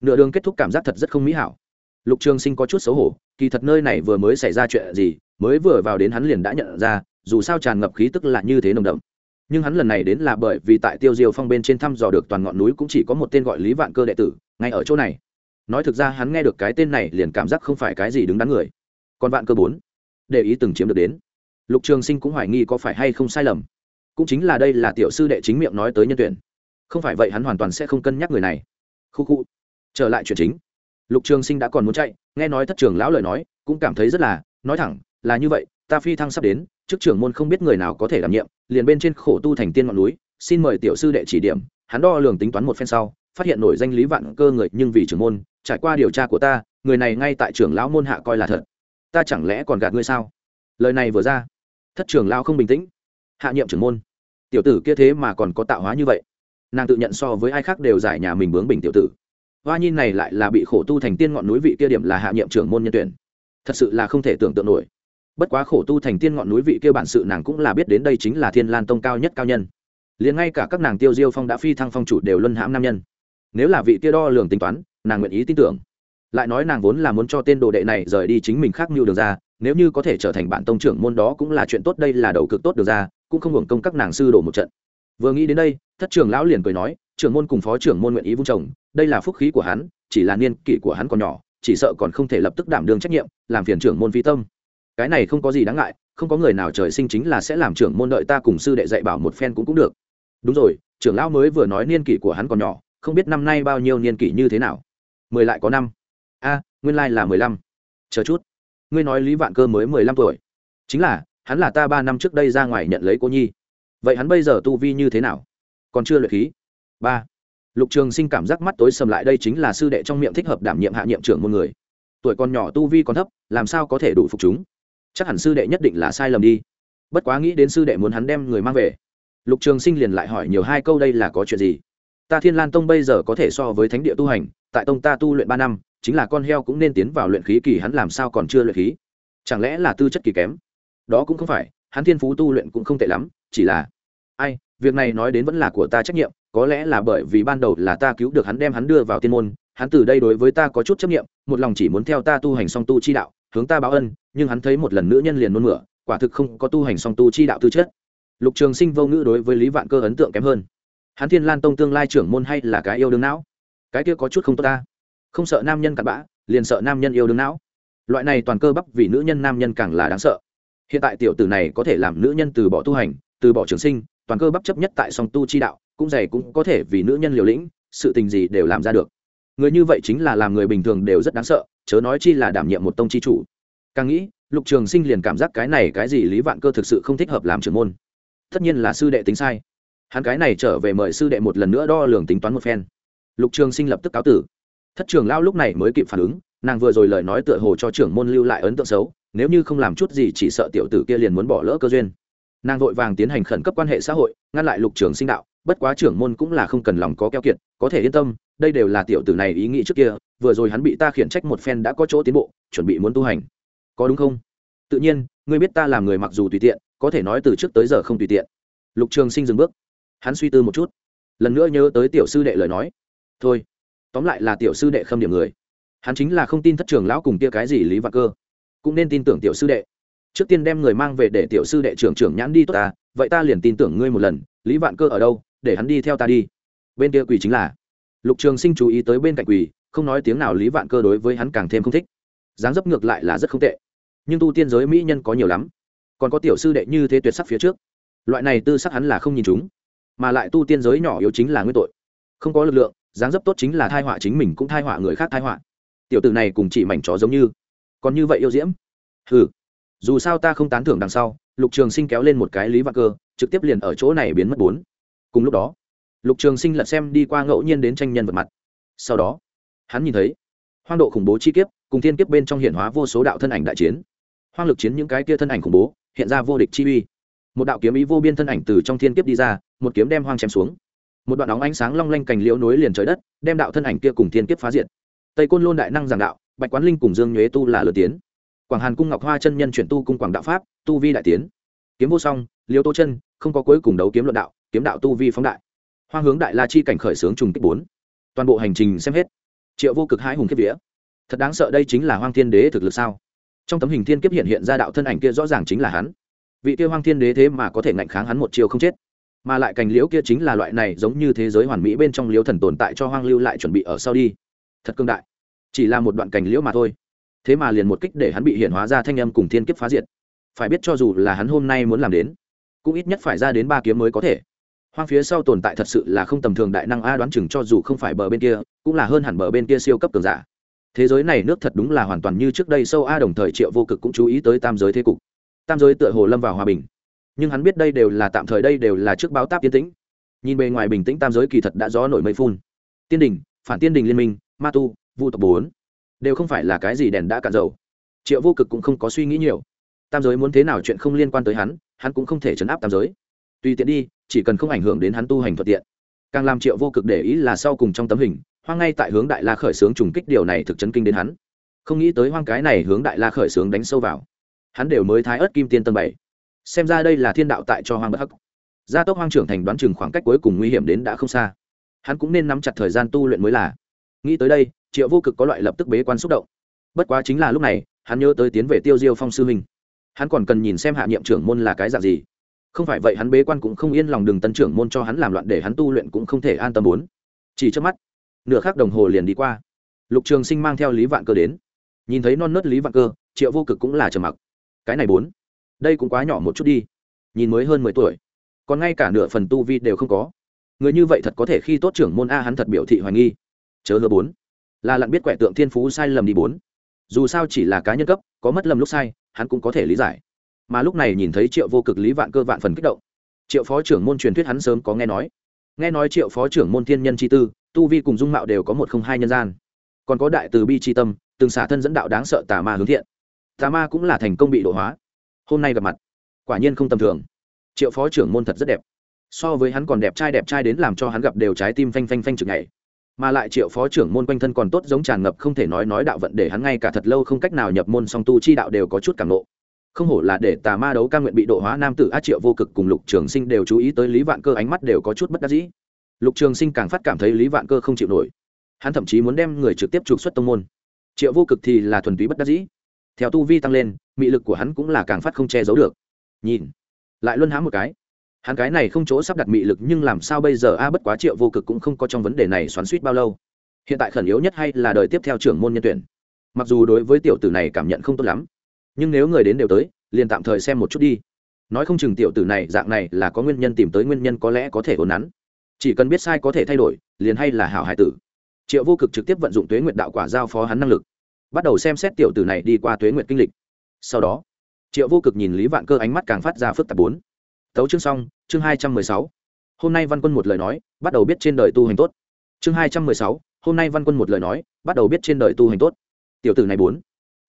Nửa đường kết thúc cảm giác thật rất không mỹ hảo. Lục trường sinh có chút xấu hổ, kỳ thật nơi này vừa mới xảy ra chuyện gì, mới vừa vào đến hắn liền đã nhận ra, dù sao tràn ngập khí tức là như thế nồng đậm. Nhưng hắn lần này đến là bởi vì tại tiêu diêu phong bên trên thăm dò được toàn ngọn núi cũng chỉ có một tên gọi lý vạn cơ đệ tử, ngay ở chỗ này. Nói thực ra hắn nghe được cái tên này liền cảm giác không phải cái gì đứng đắn người. Còn vạn cơ bốn, để ý từng chiếm được đến. Lục trường sinh cũng hoài nghi có phải hay không sai lầm cũng chính là đây là tiểu sư đệ chính miệng nói tới nhân tuyển. Không phải vậy hắn hoàn toàn sẽ không cân nhắc người này. Khu khu. Trở lại chuyện chính. Lục trường sinh đã còn muốn chạy, nghe nói thất trường lão lời nói, cũng cảm thấy rất là, nói thẳng, là như vậy, ta phi thăng sắp đến trước trưởng môn không biết người nào có thể đảm nhiệm, liền bên trên khổ tu thành tiên ngọn núi, xin mời tiểu sư đệ chỉ điểm, hắn đo lường tính toán một phen sau, phát hiện nổi danh lý vạn cơ người, nhưng vì trưởng môn, trải qua điều tra của ta, người này ngay tại trưởng lão môn hạ coi là thật. Ta chẳng lẽ còn gạt ngươi sao? Lời này vừa ra, thất trưởng lão không bình tĩnh hạ nhiệm trưởng môn. Tiểu tử kia thế mà còn có tạo hóa như vậy. Nàng tự nhận so với ai khác đều giải nhà mình bướng bình tiểu tử. Hoa nhi này lại là bị khổ tu thành tiên ngọn núi vị kia điểm là hạ nhiệm trưởng môn nhân tuyển. Thật sự là không thể tưởng tượng nổi. Bất quá khổ tu thành tiên ngọn núi vị kia bản sự nàng cũng là biết đến đây chính là thiên lan tông cao nhất cao nhân. Liền ngay cả các nàng tiêu diêu phong đã phi thăng phong chủ đều luân hãm nam nhân. Nếu là vị kia đo lường tính toán, nàng nguyện ý tin tưởng. Lại nói nàng vốn là muốn cho tên đồ đệ này rời đi chính mình khác mưu được ra, nếu như có thể trở thành bạn tông trưởng môn đó cũng là chuyện tốt, đây là đầu cực tốt được ra cũng không hưởng công các nàng sư đổ một trận. Vừa nghĩ đến đây, thất trưởng lão liền cười nói, trưởng môn cùng phó trưởng môn nguyện ý vung chồng, đây là phúc khí của hắn, chỉ là niên kỷ của hắn còn nhỏ, chỉ sợ còn không thể lập tức đảm đương trách nhiệm, làm phiền trưởng môn phi tâm. Cái này không có gì đáng ngại, không có người nào trời sinh chính là sẽ làm trưởng môn đợi ta cùng sư đệ dạy bảo một phen cũng cũng được. Đúng rồi, trưởng lão mới vừa nói niên kỷ của hắn còn nhỏ, không biết năm nay bao nhiêu niên kỷ như thế nào. Mười lại có năm. A, nguyên lai là mười lăm. Chờ chút. Ngươi nói lý vạn cơ mới mười lăm tuổi. Chính là hắn là ta ba năm trước đây ra ngoài nhận lấy cô nhi. Vậy hắn bây giờ tu vi như thế nào? Còn chưa luyện khí. Ba. Lục trường sinh cảm giác mắt tối sầm lại, đây chính là sư đệ trong miệng thích hợp đảm nhiệm hạ nhiệm trưởng một người. Tuổi còn nhỏ tu vi còn thấp, làm sao có thể đủ phục chúng? Chắc hẳn sư đệ nhất định là sai lầm đi. Bất quá nghĩ đến sư đệ muốn hắn đem người mang về. Lục trường sinh liền lại hỏi nhiều hai câu đây là có chuyện gì? Ta thiên lan tông bây giờ có thể so với thánh địa tu hành, tại tông ta tu luyện ba năm, chính là con heo cũng nên tiến vào luyện khí kỳ, hắn làm sao còn chưa luyện khí? Chẳng lẽ là tư chất kỳ kém? Đó cũng không phải, hắn thiên phú tu luyện cũng không tệ lắm, chỉ là, ai, việc này nói đến vẫn là của ta trách nhiệm, có lẽ là bởi vì ban đầu là ta cứu được hắn đem hắn đưa vào tiên môn, hắn từ đây đối với ta có chút chấp nghiệm một lòng chỉ muốn theo ta tu hành song tu chi đạo, hướng ta báo ân, nhưng hắn thấy một lần nữ nhân liền nôn mửa, quả thực không có tu hành song tu chi đạo tư chất. Lục trường sinh vô ngữ đối với lý vạn cơ ấn tượng kém hơn. Hắn thiên lan tông tương lai trưởng môn hay là cái yêu đương não? Cái kia có chút không tốt ta. Không sợ nam nhân cặn bã, liền sợ nam nhân yêu đương não. Loại này toàn cơ bắp vì nữ nhân nam nhân càng là đáng sợ hiện tại tiểu tử này có thể làm nữ nhân từ bỏ tu hành, từ bỏ trường sinh, toàn cơ bắp chấp nhất tại song tu chi đạo, cũng dày cũng có thể vì nữ nhân liều lĩnh, sự tình gì đều làm ra được. Người như vậy chính là làm người bình thường đều rất đáng sợ, chớ nói chi là đảm nhiệm một tông chi chủ. Càng nghĩ, lục trường sinh liền cảm giác cái này cái gì lý vạn cơ thực sự không thích hợp làm trưởng môn. Tất nhiên là sư đệ tính sai. Hắn cái này trở về mời sư đệ một lần nữa đo lường tính toán một phen. Lục trường sinh lập tức cáo tử. Thất trường lao lúc này mới kịp phản ứng, nàng vừa rồi lời nói tựa hồ cho trưởng môn lưu lại ấn tượng xấu nếu như không làm chút gì chỉ sợ tiểu tử kia liền muốn bỏ lỡ cơ duyên. Nàng vội vàng tiến hành khẩn cấp quan hệ xã hội, ngăn lại lục trường sinh đạo, bất quá trưởng môn cũng là không cần lòng có keo kiệt, có thể yên tâm, đây đều là tiểu tử này ý nghĩ trước kia, vừa rồi hắn bị ta khiển trách một phen đã có chỗ tiến bộ, chuẩn bị muốn tu hành. Có đúng không? Tự nhiên, ngươi biết ta làm người mặc dù tùy tiện, có thể nói từ trước tới giờ không tùy tiện. Lục trường sinh dừng bước. Hắn suy tư một chút. Lần nữa nhớ tới tiểu sư đệ lời nói. Thôi, tóm lại là tiểu sư đệ khâm điểm người. Hắn chính là không tin thất trường lão cùng kia cái gì lý vạn cơ cũng nên tin tưởng tiểu sư đệ. Trước tiên đem người mang về để tiểu sư đệ trưởng trưởng nhãn đi tốt ta, vậy ta liền tin tưởng ngươi một lần, lý vạn cơ ở đâu, để hắn đi theo ta đi. Bên kia quỳ chính là lục trường sinh chú ý tới bên cạnh quỳ không nói tiếng nào lý vạn cơ đối với hắn càng thêm không thích. Dáng dấp ngược lại là rất không tệ. Nhưng tu tiên giới mỹ nhân có nhiều lắm. Còn có tiểu sư đệ như thế tuyệt sắc phía trước. Loại này tư sắc hắn là không nhìn chúng. Mà lại tu tiên giới nhỏ yếu chính là nguyên tội. Không có lực lượng, dáng dấp tốt chính là thai họa chính mình cũng thai họa người khác thai họa. Tiểu tử này cùng chỉ mảnh chó giống như còn như vậy yêu diễm. Ừ dù sao ta không tán thưởng đằng sau, lục trường sinh kéo lên một cái lý vạn cơ, trực tiếp liền ở chỗ này biến mất bốn. Cùng lúc đó, lục trường sinh lật xem đi qua ngẫu nhiên đến tranh nhân vật mặt. Sau đó, hắn nhìn thấy hoang độ khủng bố chi kiếp cùng thiên kiếp bên trong hiện hóa vô số đạo thân ảnh đại chiến. Hoang lực chiến những cái kia thân ảnh khủng bố, hiện ra vô địch chi uy. Một đạo kiếm ý vô biên thân ảnh từ trong thiên kiếp đi ra, một kiếm đem hoang chém xuống. Một đoạn óng ánh sáng long lanh cành liễu nối liền trời đất, đem đạo thân ảnh kia cùng thiên kiếp phá diệt. Tây côn lôn đại năng giảng đạo bạch quán linh cùng dương nhuế tu là lừa tiến. Quảng hàn cung ngọc hoa chân nhân chuyển tu cung quảng đạo pháp, tu vi đại tiến. Kiếm vô song, liêu tô chân, không có cuối cùng đấu kiếm luận đạo, kiếm đạo tu vi phóng đại. Hoa hướng đại la chi cảnh khởi sướng trùng kích bốn. Toàn bộ hành trình xem hết. Triệu vô cực hai hùng kiếp vía. Thật đáng sợ đây chính là hoang thiên đế thực lực sao? Trong tấm hình thiên kiếp hiện hiện ra đạo thân ảnh kia rõ ràng chính là hắn. Vị kia hoang thiên đế thế mà có thể ngạnh kháng hắn một chiều không chết. Mà lại cành liễu kia chính là loại này giống như thế giới hoàn mỹ bên trong liễu thần tồn tại cho hoang lưu lại chuẩn bị ở sau đi. Thật cương đại chỉ là một đoạn cảnh liễu mà thôi. Thế mà liền một kích để hắn bị hiện hóa ra thanh âm cùng thiên kiếp phá diệt. Phải biết cho dù là hắn hôm nay muốn làm đến, cũng ít nhất phải ra đến ba kiếm mới có thể. Hoang phía sau tồn tại thật sự là không tầm thường đại năng a đoán chừng cho dù không phải bờ bên kia, cũng là hơn hẳn bờ bên kia siêu cấp cường giả. Thế giới này nước thật đúng là hoàn toàn như trước đây sâu a đồng thời triệu vô cực cũng chú ý tới tam giới thế cục. Tam giới tựa hồ lâm vào hòa bình. Nhưng hắn biết đây đều là tạm thời, đây đều là trước báo táp tiến tĩnh. Nhìn bề ngoài bình tĩnh tam giới kỳ thật đã gió nổi mây phun. Tiên đình, phản tiên đình liên minh, ma tu vu tộc bốn. Đều không phải là cái gì đèn đã cạn dầu. Triệu vô cực cũng không có suy nghĩ nhiều. Tam giới muốn thế nào chuyện không liên quan tới hắn hắn cũng không thể chấn áp tam giới. Tùy tiện đi, chỉ cần không ảnh hưởng đến hắn tu hành thuận tiện. Càng làm triệu vô cực để ý là sau cùng trong tấm hình, hoang ngay tại hướng đại la khởi sướng trùng kích điều này thực chấn kinh đến hắn. Không nghĩ tới hoang cái này hướng đại la khởi sướng đánh sâu vào. Hắn đều mới thái ớt kim tiên tầng bảy. Xem ra đây là thiên đạo tại cho hoang bất hắc. Gia tốc hoang trưởng thành đoán chừng khoảng cách cuối cùng nguy hiểm đến đã không xa. Hắn cũng nên nắm chặt thời gian tu luyện mới là. Nghĩ tới đây triệu vô cực có loại lập tức bế quan xúc động. Bất quá chính là lúc này, hắn nhớ tới tiến về tiêu diêu phong sư huynh. Hắn còn cần nhìn xem hạ nhiệm trưởng môn là cái dạng gì. Không phải vậy hắn bế quan cũng không yên lòng đường tân trưởng môn cho hắn làm loạn để hắn tu luyện cũng không thể an tâm muốn chỉ trước mắt, nửa khắc đồng hồ liền đi qua. Lục trường sinh mang theo lý vạn cơ đến. Nhìn thấy non nớt lý vạn cơ, triệu vô cực cũng là trầm mặc. Cái này bốn, đây cũng quá nhỏ một chút đi. Nhìn mới hơn mười tuổi, còn ngay cả nửa phần tu vi đều không có. Người như vậy thật có thể khi tốt trưởng môn a, hắn thật biểu thị hoài nghi. Chớ hứa bốn là lặn biết quẻ tượng thiên phú sai lầm đi bốn. Dù sao chỉ là cá nhân cấp, có mất lầm lúc sai, hắn cũng có thể lý giải. Mà lúc này nhìn thấy triệu vô cực lý vạn cơ vạn phần kích động. Triệu phó trưởng môn truyền thuyết hắn sớm có nghe nói. Nghe nói triệu phó trưởng môn thiên nhân chi tư, tu vi cùng dung mạo đều có một không hai nhân gian. Còn có đại từ bi chi tâm, từng xả thân dẫn đạo đáng sợ tà ma hướng thiện. Tà ma cũng là thành công bị độ hóa. Hôm nay gặp mặt, quả nhiên không tầm thường. Triệu phó trưởng môn thật rất đẹp. So với hắn còn đẹp trai đẹp trai đến làm cho hắn gặp đều trái tim phanh phanh phanh chừng ngày mà lại triệu phó trưởng môn quanh thân còn tốt giống tràn ngập không thể nói nói đạo vận để hắn ngay cả thật lâu không cách nào nhập môn song tu chi đạo đều có chút cảm nộ. Không hổ là để tà ma đấu ca nguyện bị độ hóa nam tử a triệu vô cực cùng lục trường sinh đều chú ý tới lý vạn cơ ánh mắt đều có chút bất đắc dĩ. Lục trường sinh càng phát cảm thấy lý vạn cơ không chịu nổi. Hắn thậm chí muốn đem người trực tiếp trục xuất tông môn. Triệu vô cực thì là thuần túy bất đắc dĩ. Theo tu vi tăng lên, mị lực của hắn cũng là càng phát không che giấu được. Nhìn, lại luân hãm một cái hắn cái này không chỗ sắp đặt mị lực nhưng làm sao bây giờ? A, bất quá triệu vô cực cũng không có trong vấn đề này xoắn suýt bao lâu. Hiện tại khẩn yếu nhất hay là đời tiếp theo trưởng môn nhân tuyển. Mặc dù đối với tiểu tử này cảm nhận không tốt lắm, nhưng nếu người đến đều tới, liền tạm thời xem một chút đi. Nói không chừng tiểu tử này dạng này là có nguyên nhân tìm tới nguyên nhân có lẽ có thể ổn nắn. Chỉ cần biết sai có thể thay đổi, liền hay là hảo hải tử. Triệu vô cực trực tiếp vận dụng tuế nguyện đạo quả giao phó hắn năng lực, bắt đầu xem xét tiểu tử này đi qua tuế nguyện kinh lịch. Sau đó, triệu vô cực nhìn lý vạn cơ ánh mắt càng phát ra phức tạp bốn tấu chương xong, chương hai trăm mười sáu. Hôm nay văn quân một lời nói, bắt đầu biết trên đời tu hành tốt. Chương hai trăm mười sáu, hôm nay văn quân một lời nói, bắt đầu biết trên đời tu hành tốt. Tiểu tử này bốn.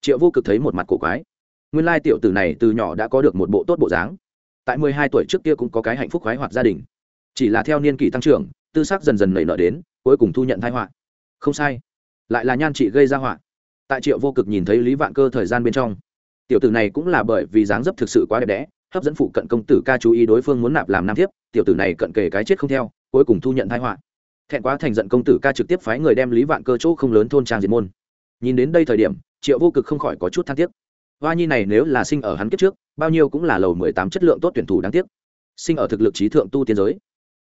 Triệu vô cực thấy một mặt cổ quái. Nguyên lai tiểu tử này từ nhỏ đã có được một bộ tốt bộ dáng. Tại mười hai tuổi trước kia cũng có cái hạnh phúc khoái hoạt gia đình. Chỉ là theo niên kỷ tăng trưởng, tư sắc dần dần nảy nở đến, cuối cùng thu nhận thái họa. Không sai. Lại là nhan trị gây ra họa. Tại triệu vô cực nhìn thấy lý vạn cơ thời gian bên trong, tiểu tử này cũng là bởi vì dáng dấp thực sự quá đẹp đẽ hấp dẫn phụ cận công tử ca chú ý đối phương muốn nạp làm nam thiếp, tiểu tử này cận kề cái chết không theo, cuối cùng thu nhận thái họa. Thẹn quá thành giận công tử ca trực tiếp phái người đem lý vạn cơ chỗ không lớn thôn trang diệt môn. Nhìn đến đây thời điểm, triệu vô cực không khỏi có chút than tiếc. Hoa nhi này nếu là sinh ở hắn kiếp trước, bao nhiêu cũng là lầu mười tám chất lượng tốt tuyển thủ đáng tiếc. Sinh ở thực lực trí thượng tu tiên giới,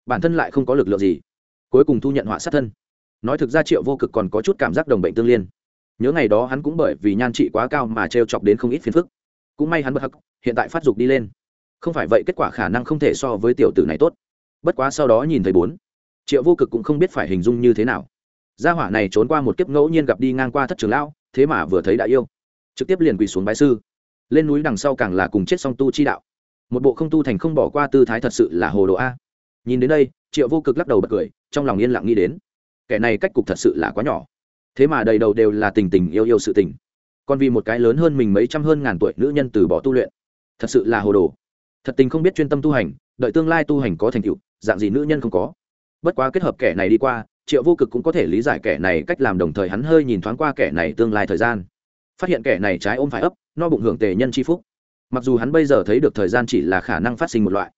bản thân lại không có lực lượng gì. Cuối cùng thu nhận họa sát thân. Nói thực ra triệu vô cực còn có chút cảm giác đồng bệnh tương liên. Nhớ ngày đó hắn cũng bởi vì nhan trị quá cao mà t chọc đến không ít phiền phức. Cũng may hắn bất hắc, hiện tại phát dục đi lên không phải vậy kết quả khả năng không thể so với tiểu tử này tốt. Bất quá sau đó nhìn thấy bốn, triệu vô cực cũng không biết phải hình dung như thế nào. Gia hỏa này trốn qua một kiếp ngẫu nhiên gặp đi ngang qua thất trường lão, thế mà vừa thấy đã yêu. Trực tiếp liền quỳ xuống bái sư. Lên núi đằng sau càng là cùng chết song tu chi đạo. Một bộ không tu thành không bỏ qua tư thái thật sự là hồ đồ a. Nhìn đến đây, triệu vô cực lắc đầu bật cười, trong lòng yên lặng nghĩ đến, kẻ này cách cục thật sự là quá nhỏ. Thế mà đầy đầu đều là tình tình yêu yêu sự tình. Còn vì một cái lớn hơn mình mấy trăm hơn ngàn tuổi nữ nhân từ bỏ tu luyện, thật sự là hồ đồ thật tình không biết chuyên tâm tu hành, đợi tương lai tu hành có thành tựu, dạng gì nữ nhân không có. Bất quá kết hợp kẻ này đi qua, triệu vô cực cũng có thể lý giải kẻ này cách làm đồng thời hắn hơi nhìn thoáng qua kẻ này tương lai thời gian. Phát hiện kẻ này trái ôm phải ấp, no bụng hưởng tề nhân c h i phúc. Mặc dù hắn bây giờ thấy được thời gian chỉ là khả năng phát sinh một loại,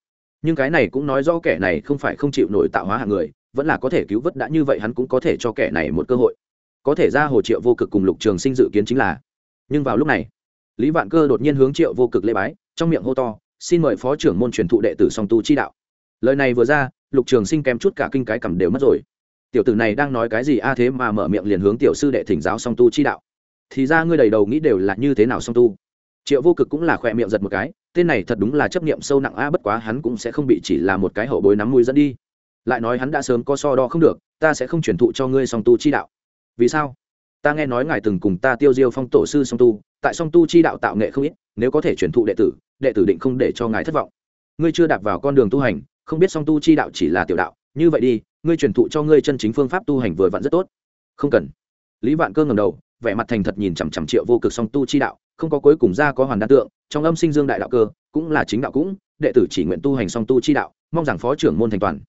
nhưng cái này cũng nói do kẻ này không phải không chịu nổi tạo hóa hạng người, vẫn là có thể cứu vớt đã như vậy hắn cũng có thể cho kẻ này một cơ hội. Có thể ra hồ triệu vô cực cùng lục trường sinh dự kiến chính là. Nhưng vào lúc này, lý vạn cơ đột nhiên hướng triệu vô cực lê bái, trong miệng hô to xin mời phó trưởng môn truyền thụ đệ tử song tu chi đạo. Lời này vừa ra, lục trường sinh kém chút cả kinh cái cầm đều mất rồi. Tiểu tử này đang nói cái gì? A à, thế mà mở miệng liền hướng tiểu sư đệ thỉnh giáo song tu chi đạo. Thì ra ngươi đầy đầu nghĩ đều là như thế nào song tu? Triệu vô cực cũng là khỏe miệng giật một cái, tên này thật đúng là chấp niệm sâu nặng a, bất quá hắn cũng sẽ không bị chỉ là một cái hậu bối nắm mùi dẫn đi. Lại nói hắn đã sớm có so đo không được, ta sẽ không truyền thụ cho ngươi song tu chi đạo. Vì sao? Ta nghe nói ngài từng cùng ta tiêu diêu phong tổ sư song tu, tại song tu chi đạo tạo nghệ không ít, nếu có thể truyền thụ đệ tử đệ tử định không để cho ngài thất vọng. Ngươi chưa đạp vào con đường tu hành, không biết song tu chi đạo chỉ là tiểu đạo, như vậy đi, ngươi truyền thụ cho ngươi chân chính phương pháp tu hành vừa vặn rất tốt. Không cần. Lý vạn cơ ngầm đầu, vẻ mặt thành thật nhìn chằm chằm triệu vô cực song tu chi đạo, không có cuối cùng ra có hoàn đan tượng, trong âm sinh dương đại đạo cơ, cũng là chính đạo cũng, đệ tử chỉ nguyện tu hành song tu chi đạo, mong rằng phó trưởng môn thành toàn.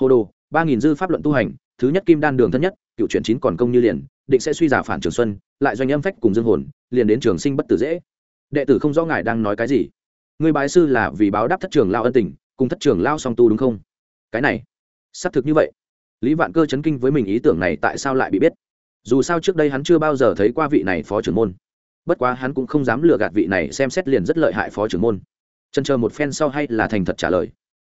Hồ đồ, ba nghìn dư pháp luận tu hành, thứ nhất kim đan đường thân nhất, cựu chuyển chín còn công như liền, định sẽ suy giả phản trường xuân, lại doanh âm phách cùng dương hồn, liền đến trường sinh bất tử dễ. Đệ tử không rõ ngài đang nói cái gì người bái sư là vì báo đáp thất trường lao ân tình, cùng thất trường lao song tu đúng không? Cái này, xác thực như vậy. Lý vạn cơ chấn kinh với mình ý tưởng này tại sao lại bị biết? Dù sao trước đây hắn chưa bao giờ thấy qua vị này phó trưởng môn. Bất quá hắn cũng không dám lừa gạt vị này xem xét liền rất lợi hại phó trưởng môn. Chân chờ một phen sau hay là thành thật trả lời.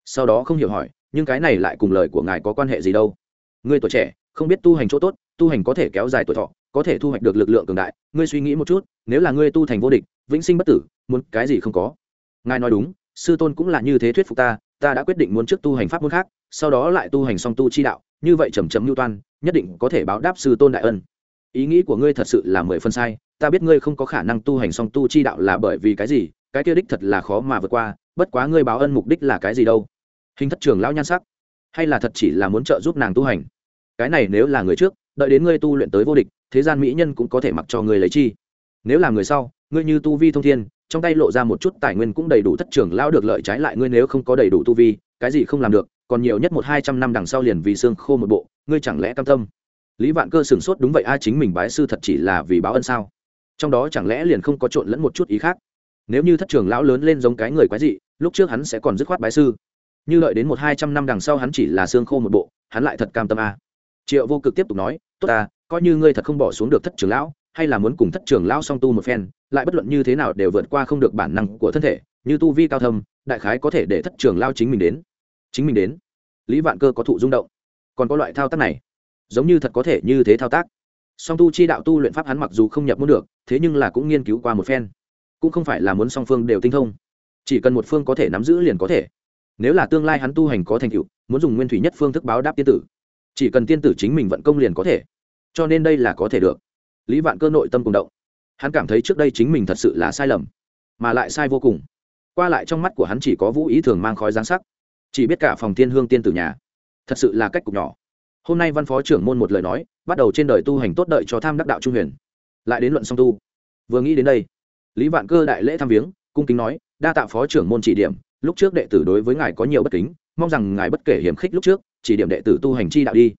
Sau đó không hiểu hỏi, nhưng cái này lại cùng lời của ngài có quan hệ gì đâu? Ngươi tuổi trẻ, không biết tu hành chỗ tốt, tu hành có thể kéo dài tuổi thọ, có thể thu hoạch được lực lượng cường đại. Ngươi suy nghĩ một chút, nếu là ngươi tu thành vô địch, vĩnh sinh bất tử, muốn cái gì không có? Ngài nói đúng, sư tôn cũng là như thế thuyết phục ta ta đã quyết định muốn trước tu hành pháp môn khác, sau đó lại tu hành song tu chi đạo, như vậy chầm chấm mưu toan, nhất định có thể báo đáp sư tôn đại ân. Ý nghĩ của ngươi thật sự là mười phân sai, ta biết ngươi không có khả năng tu hành song tu chi đạo là bởi vì cái gì, cái kia đích thật là khó mà vượt qua, bất quá ngươi báo ân mục đích là cái gì đâu? Hình thất trường lão nhan sắc. Hay là thật chỉ là muốn trợ giúp nàng tu hành? Cái này nếu là người trước, đợi đến ngươi tu luyện tới vô địch, thế gian mỹ nhân cũng có thể mặc cho ngươi lấy chi. Nếu là người sau, ngươi như tu vi thông thiên trong tay lộ ra một chút tài nguyên cũng đầy đủ thất trưởng lão được lợi trái lại ngươi nếu không có đầy đủ tu vi, cái gì không làm được, còn nhiều nhất một hai trăm năm đằng sau liền vì xương khô một bộ, ngươi chẳng lẽ cam tâm? Lý vạn cơ sửng sốt, đúng vậy ai chính mình bái sư thật chỉ là vì báo ân sao? Trong đó chẳng lẽ liền không có trộn lẫn một chút ý khác? Nếu như thất trường lão lớn lên giống cái người quái dị, lúc trước hắn sẽ còn dứt khoát bái sư. Như lợi đến một hai trăm năm đằng sau hắn chỉ là xương khô một bộ, hắn lại thật cam tâm a. À. triệu vô cực tiếp tục nói, tốt ta, coi như ngươi thật không bỏ xuống được thất trường lão hay là muốn cùng thất trường lão song tu một phen, lại bất luận như thế nào đều vượt qua không được bản năng của thân thể, như tu vi cao thâm, đại khái có thể để thất trường lao chính mình đến. Chính mình đến. Lý vạn cơ có thụ rung động. Còn có loại thao tác này. Giống như thật có thể như thế thao tác. Song tu chi đạo tu luyện pháp hắn mặc dù không nhập muốn được, thế nhưng là cũng nghiên cứu qua một phen. Cũng không phải là muốn song phương đều tinh thông. Chỉ cần một phương có thể nắm giữ liền có thể. Nếu là tương lai hắn tu hành có thành tựu, muốn dùng nguyên thủy nhất phương thức báo đáp tiên tử. Chỉ cần tiên tử chính mình vận công liền có thể. Cho nên đây là có thể được lý vạn cơ nội tâm cùng động. Hắn cảm thấy trước đây chính mình thật sự là sai lầm, mà lại sai vô cùng. Qua lại trong mắt của hắn chỉ có vũ ý thường mang khói giáng sắc. Chỉ biết cả phòng thiên hương tiên tử nhà. Thật sự là cách cục nhỏ. Hôm nay văn phó trưởng môn một lời nói, bắt đầu trên đời tu hành tốt đợi cho tham đắc đạo trung huyền. Lại đến luận song tu. Vừa nghĩ đến đây, lý vạn cơ đại lễ tham viếng, cung kính nói, đa tạ phó trưởng môn chỉ điểm, lúc trước đệ tử đối với ngài có nhiều bất kính, mong rằng ngài bất kể hiểm khích lúc trước, chỉ điểm đệ tử tu hành chi đạo đi.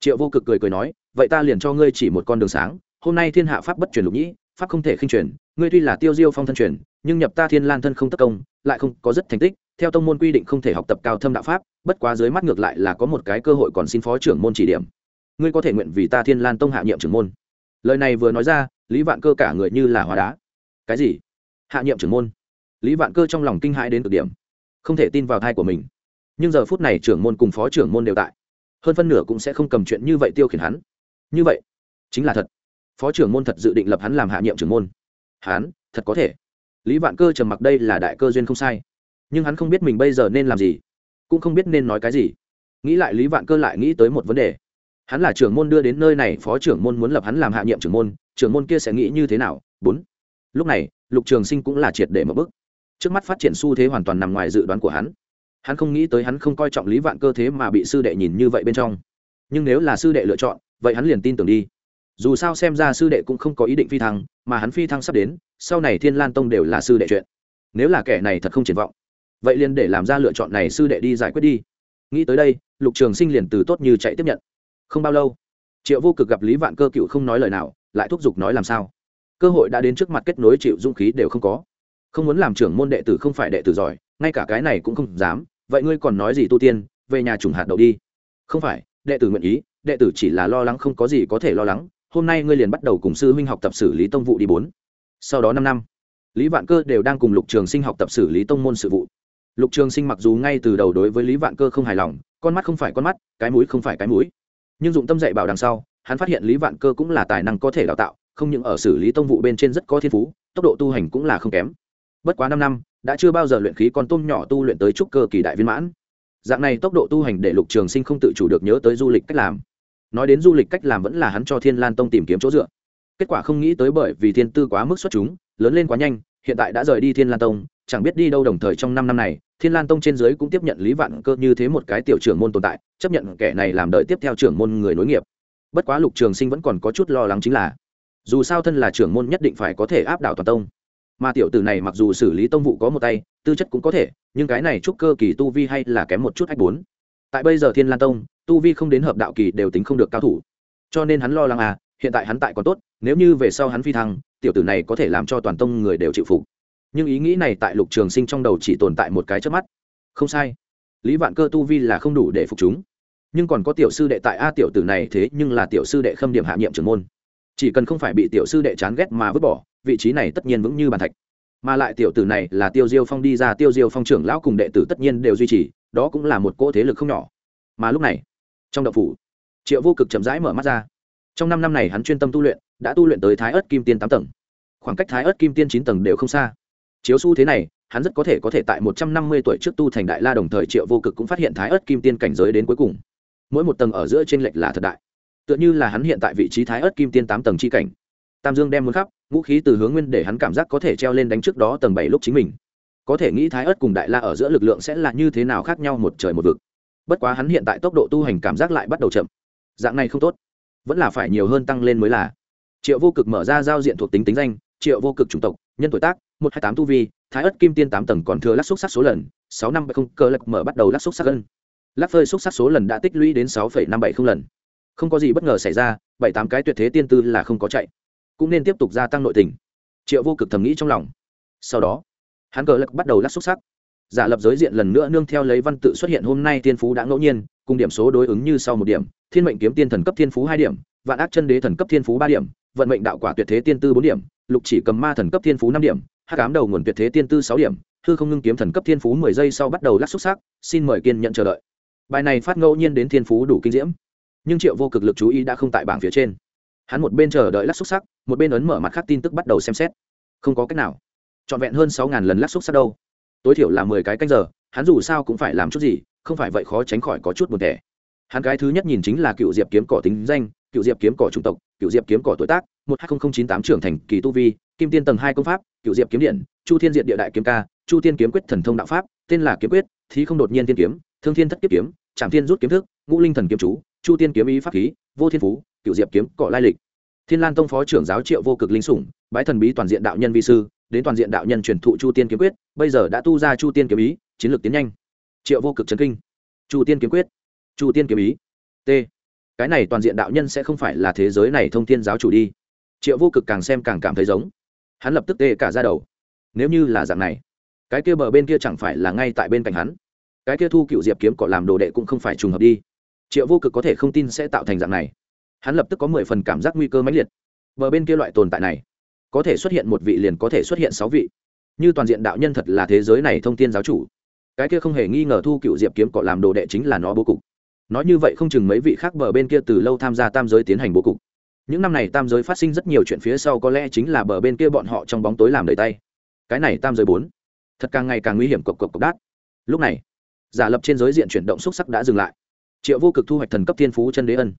Triệu vô cực cười cười nói, vậy ta liền cho ngươi chỉ một con đường sáng hôm nay thiên hạ pháp bất truyền lục nhĩ, pháp không thể khinh truyền, ngươi tuy là tiêu diêu phong thân truyền, nhưng nhập ta thiên lan thân không tất công, lại không có rất thành tích, theo tông môn quy định không thể học tập cao thâm đạo pháp, bất quá dưới mắt ngược lại là có một cái cơ hội còn xin phó trưởng môn chỉ điểm. Ngươi có thể nguyện vì ta thiên lan tông hạ nhiệm trưởng môn. Lời này vừa nói ra, lý vạn cơ cả người như là hóa đá. Cái gì? Hạ nhiệm trưởng môn? Lý vạn cơ trong lòng kinh hãi đến cực điểm, không thể tin vào thai của mình. Nhưng giờ phút này trưởng môn cùng phó trưởng môn đều tại. Hơn phân nửa cũng sẽ không cầm chuyện như vậy tiêu khiển hắn. Như vậy, chính là thật phó trưởng môn thật dự định lập hắn làm hạ nhiệm trưởng môn. Hắn, thật có thể. Lý vạn cơ trầm mặc đây là đại cơ duyên không sai. Nhưng hắn không biết mình bây giờ nên làm gì, cũng không biết nên nói cái gì. Nghĩ lại lý vạn cơ lại nghĩ tới một vấn đề. Hắn là trưởng môn đưa đến nơi này, phó trưởng môn muốn lập hắn làm hạ nhiệm trưởng môn trưởng môn kia sẽ nghĩ như thế nào? Bốn. Lúc này, lục trường sinh cũng là triệt để một bước. Trước mắt phát triển xu thế hoàn toàn nằm ngoài dự đoán của hắn. Hắn không nghĩ tới hắn không coi trọng lý vạn cơ thế mà bị sư đệ nhìn như vậy bên trong. Nhưng nếu là sư đệ lựa chọn, vậy hắn liền tin tưởng đi dù sao xem ra sư đệ cũng không có ý định phi thăng, mà hắn phi thăng sắp đến, sau này thiên lan tông đều là sư đệ chuyện. Nếu là kẻ này thật không triển vọng, vậy liền để làm ra lựa chọn này sư đệ đi giải quyết đi. Nghĩ tới đây, lục trường sinh liền từ tốt như chạy tiếp nhận. Không bao lâu, triệu vô cực gặp lý vạn cơ cựu không nói lời nào, lại thúc giục nói làm sao? Cơ hội đã đến trước mặt kết nối chịu dung khí đều không có. Không muốn làm trưởng môn đệ tử không phải đệ tử giỏi, ngay cả cái này cũng không dám, vậy ngươi còn nói gì tu tiên, về nhà trùng hạt đậu đi. Không phải, đệ tử nguyện ý, đệ tử chỉ là lo lắng không có gì có thể lo lắng hôm nay ngươi liền bắt đầu cùng sư huynh học tập xử lý tông vụ đi bốn. Sau đó năm năm, lý vạn cơ đều đang cùng lục trường sinh học tập xử lý tông môn sự vụ. Lục trường sinh mặc dù ngay từ đầu đối với lý vạn cơ không hài lòng, con mắt không phải con mắt, cái mũi không phải cái mũi. Nhưng dụng tâm dạy bảo đằng sau, hắn phát hiện lý vạn cơ cũng là tài năng có thể đào tạo, không những ở xử lý tông vụ bên trên rất có thiên phú, tốc độ tu hành cũng là không kém. Bất quá năm năm, đã chưa bao giờ luyện khí con tôm nhỏ tu luyện tới trúc cơ kỳ đại viên mãn. Dạng này tốc độ tu hành để lục trường sinh không tự chủ được nhớ tới du lịch cách làm nói đến du lịch cách làm vẫn là hắn cho thiên lan tông tìm kiếm chỗ dựa. Kết quả không nghĩ tới bởi vì thiên tư quá mức xuất chúng, lớn lên quá nhanh, hiện tại đã rời đi thiên lan tông, chẳng biết đi đâu đồng thời trong năm năm này, thiên lan tông trên dưới cũng tiếp nhận lý vạn cơ như thế một cái tiểu trưởng môn tồn tại, chấp nhận kẻ này làm đợi tiếp theo trưởng môn người nối nghiệp. Bất quá lục trường sinh vẫn còn có chút lo lắng chính là, dù sao thân là trưởng môn nhất định phải có thể áp đảo toàn tông. Mà tiểu tử này mặc dù xử lý tông vụ có một tay, tư chất cũng có thể, nhưng cái này chúc cơ kỳ tu vi hay là kém một chút ách bốn. Tại bây giờ thiên lan tông tu vi không đến hợp đạo kỳ đều tính không được cao thủ. Cho nên hắn lo lắng à hiện tại hắn tại còn tốt, nếu như về sau hắn phi thăng, tiểu tử này có thể làm cho toàn tông người đều chịu phục. Nhưng ý nghĩ này tại lục trường sinh trong đầu chỉ tồn tại một cái trước mắt. Không sai. Lý vạn cơ tu vi là không đủ để phục chúng. Nhưng còn có tiểu sư đệ tại a tiểu tử này thế nhưng là tiểu sư đệ khâm điểm hạ nhiệm trưởng môn. Chỉ cần không phải bị tiểu sư đệ chán ghét mà vứt bỏ, vị trí này tất nhiên vững như bàn thạch. Mà lại tiểu tử này là tiêu diêu phong đi ra, tiêu diêu phong trưởng lão cùng đệ tử tất nhiên đều duy trì, đó cũng là một cỗ thế lực không nhỏ. Mà lúc này trong đậu phủ, triệu vô cực chậm rãi mở mắt ra. Trong năm năm này hắn chuyên tâm tu luyện, đã tu luyện tới thái ớt kim tiên tám tầng. Khoảng cách thái ớt kim tiên chín tầng đều không xa. Chiếu xu thế này, hắn rất có thể có thể tại một trăm năm mươi tuổi trước tu thành đại la đồng thời, triệu vô cực cũng phát hiện thái ớt kim tiên cảnh giới đến cuối cùng. Mỗi một tầng ở giữa t r ê n lệch là thật đại. Tựa như là hắn hiện tại vị trí thái ớt kim tiên tám tầng c h i cảnh. Tam dương đem muốn khắp, ngũ khí từ hướng nguyên để hắn cảm giác có thể treo lên đánh trước đó tầng bảy lúc chính mình. Có thể nghĩ thái ớt cùng đại la ở giữa lực lượng sẽ là như thế nào khác nhau một trời một vực bất quá hắn hiện tại tốc độ tu hành cảm giác lại bắt đầu chậm. Dạng này không tốt. Vẫn là phải nhiều hơn tăng lên mới là. Triệu vô cực mở ra giao diện thuộc tính tính danh, triệu vô cực chủng tộc, nhân tuổi tác, một hai tám tu vi, thái ất kim tiên tám tầng còn thừa lắc xúc sắc số lần, sáu năm bảy không, cơ lực mở bắt đầu lắc xúc sắc gân lắc phơi xúc sắc số lần đã tích lũy đến sáu năm bảy không lần. Không có gì bất ngờ xảy ra, bảy tám cái tuyệt thế tiên tư là không có chạy. Cũng nên tiếp tục gia tăng nội tình. Triệu vô cực thầm nghĩ trong lòng. Sau đó, hắn cờ lắc bắt đầu lắc xúc sắc giả lập giới diện lần nữa nương theo lấy văn tự xuất hiện hôm nay tiên phú đã ngẫu nhiên, cùng điểm số đối ứng như sau một điểm, thiên mệnh kiếm tiên thần cấp thiên phú hai điểm, vạn ác chân đế thần cấp thiên phú ba điểm, vận mệnh đạo quả tuyệt thế tiên tư bốn điểm, lục chỉ cầm ma thần cấp thiên phú năm điểm, hắc ám đầu nguồn tuyệt thế tiên tư sáu điểm, hư không ngưng kiếm thần cấp thiên phú mười giây sau bắt đầu lắc xúc sắc, xin mời kiên nhận chờ đợi. Bài này phát ngẫu nhiên đến thiên phú đủ kinh diễm. Nhưng triệu vô cực lực chú ý đã không tại bảng phía trên. Hắn một bên chờ đợi lắc xúc sắc, một bên ấn mở mặt khác tin tức bắt đầu xem xét. Không có cách nào. Trọn vẹn hơn sáu ngàn lần lắc xúc sắc đâu tối thiểu là mười cái canh giờ, hắn dù sao cũng phải làm chút gì, không phải vậy khó tránh khỏi có chút buồn tẻ hắn cái thứ nhất nhìn chính là cựu diệp kiếm cỏ tính danh, cựu diệp kiếm cỏ chủng tộc, cựu diệp kiếm cỏ tuổi tác, một hai nghìn chín tám trưởng thành, kỳ tu vi, kim tiên tầng hai công pháp, cựu diệp kiếm điện, chu thiên diện địa đại kiếm ca, chu tiên kiếm quyết thần thông đạo pháp, tên là kiếm quyết, thí không đột nhiên tiên kiếm, thương thiên thất kiếp kiếm trạm thiên rút kiếm thức, ngũ linh thần kiếm chú, chu tiên kiếm ý pháp khí, vô thiên phú, cựu diệp kiếm cọ lai lịch. Thiên lan tông phó trưởng giáo triệu vô cực linh sủng, bái thần bí toàn diện đạo nhân vi sư đến toàn diện đạo nhân truyền thụ chu tiên kiếm quyết, bây giờ đã tu ra chu tiên kiếm ý, chiến lược tiến nhanh. Triệu vô cực trấn kinh. Chu tiên kiếm quyết. Chu tiên kiếm ý. T. Cái này toàn diện đạo nhân sẽ không phải là thế giới này thông thiên giáo chủ đi. Triệu vô cực càng xem càng cảm thấy giống. Hắn lập tức tê cả ra đầu. Nếu như là dạng này, cái kia bờ bên kia chẳng phải là ngay tại bên cạnh hắn? Cái kia thu cựu diệp kiếm cỏ làm đồ đệ cũng không phải trùng hợp đi. Triệu vô cực có thể không tin sẽ tạo thành dạng này. Hắn lập tức có mười phần cảm giác nguy cơ mãnh liệt. Bờ bên kia loại tồn tại này có thể xuất hiện một vị liền có thể xuất hiện sáu vị. Như toàn diện đạo nhân thật là thế giới này thông tin giáo chủ. Cái kia không hề nghi ngờ thu cựu diệp kiếm cọ làm đồ đệ chính là nó bố cục. Nói như vậy không chừng mấy vị khác bờ bên kia từ lâu tham gia tam giới tiến hành bố cục. Những năm này tam giới phát sinh rất nhiều chuyện phía sau có lẽ chính là bờ bên kia bọn họ trong bóng tối làm đầy tay. Cái này tam giới bốn, thật càng ngày càng nguy hiểm cộc cộc cộc đát. Lúc này, giả lập trên giới diện chuyển động xúc sắc đã dừng lại. Triệu vô cực thu hoạch thần cấp thiên phú chân đế ân.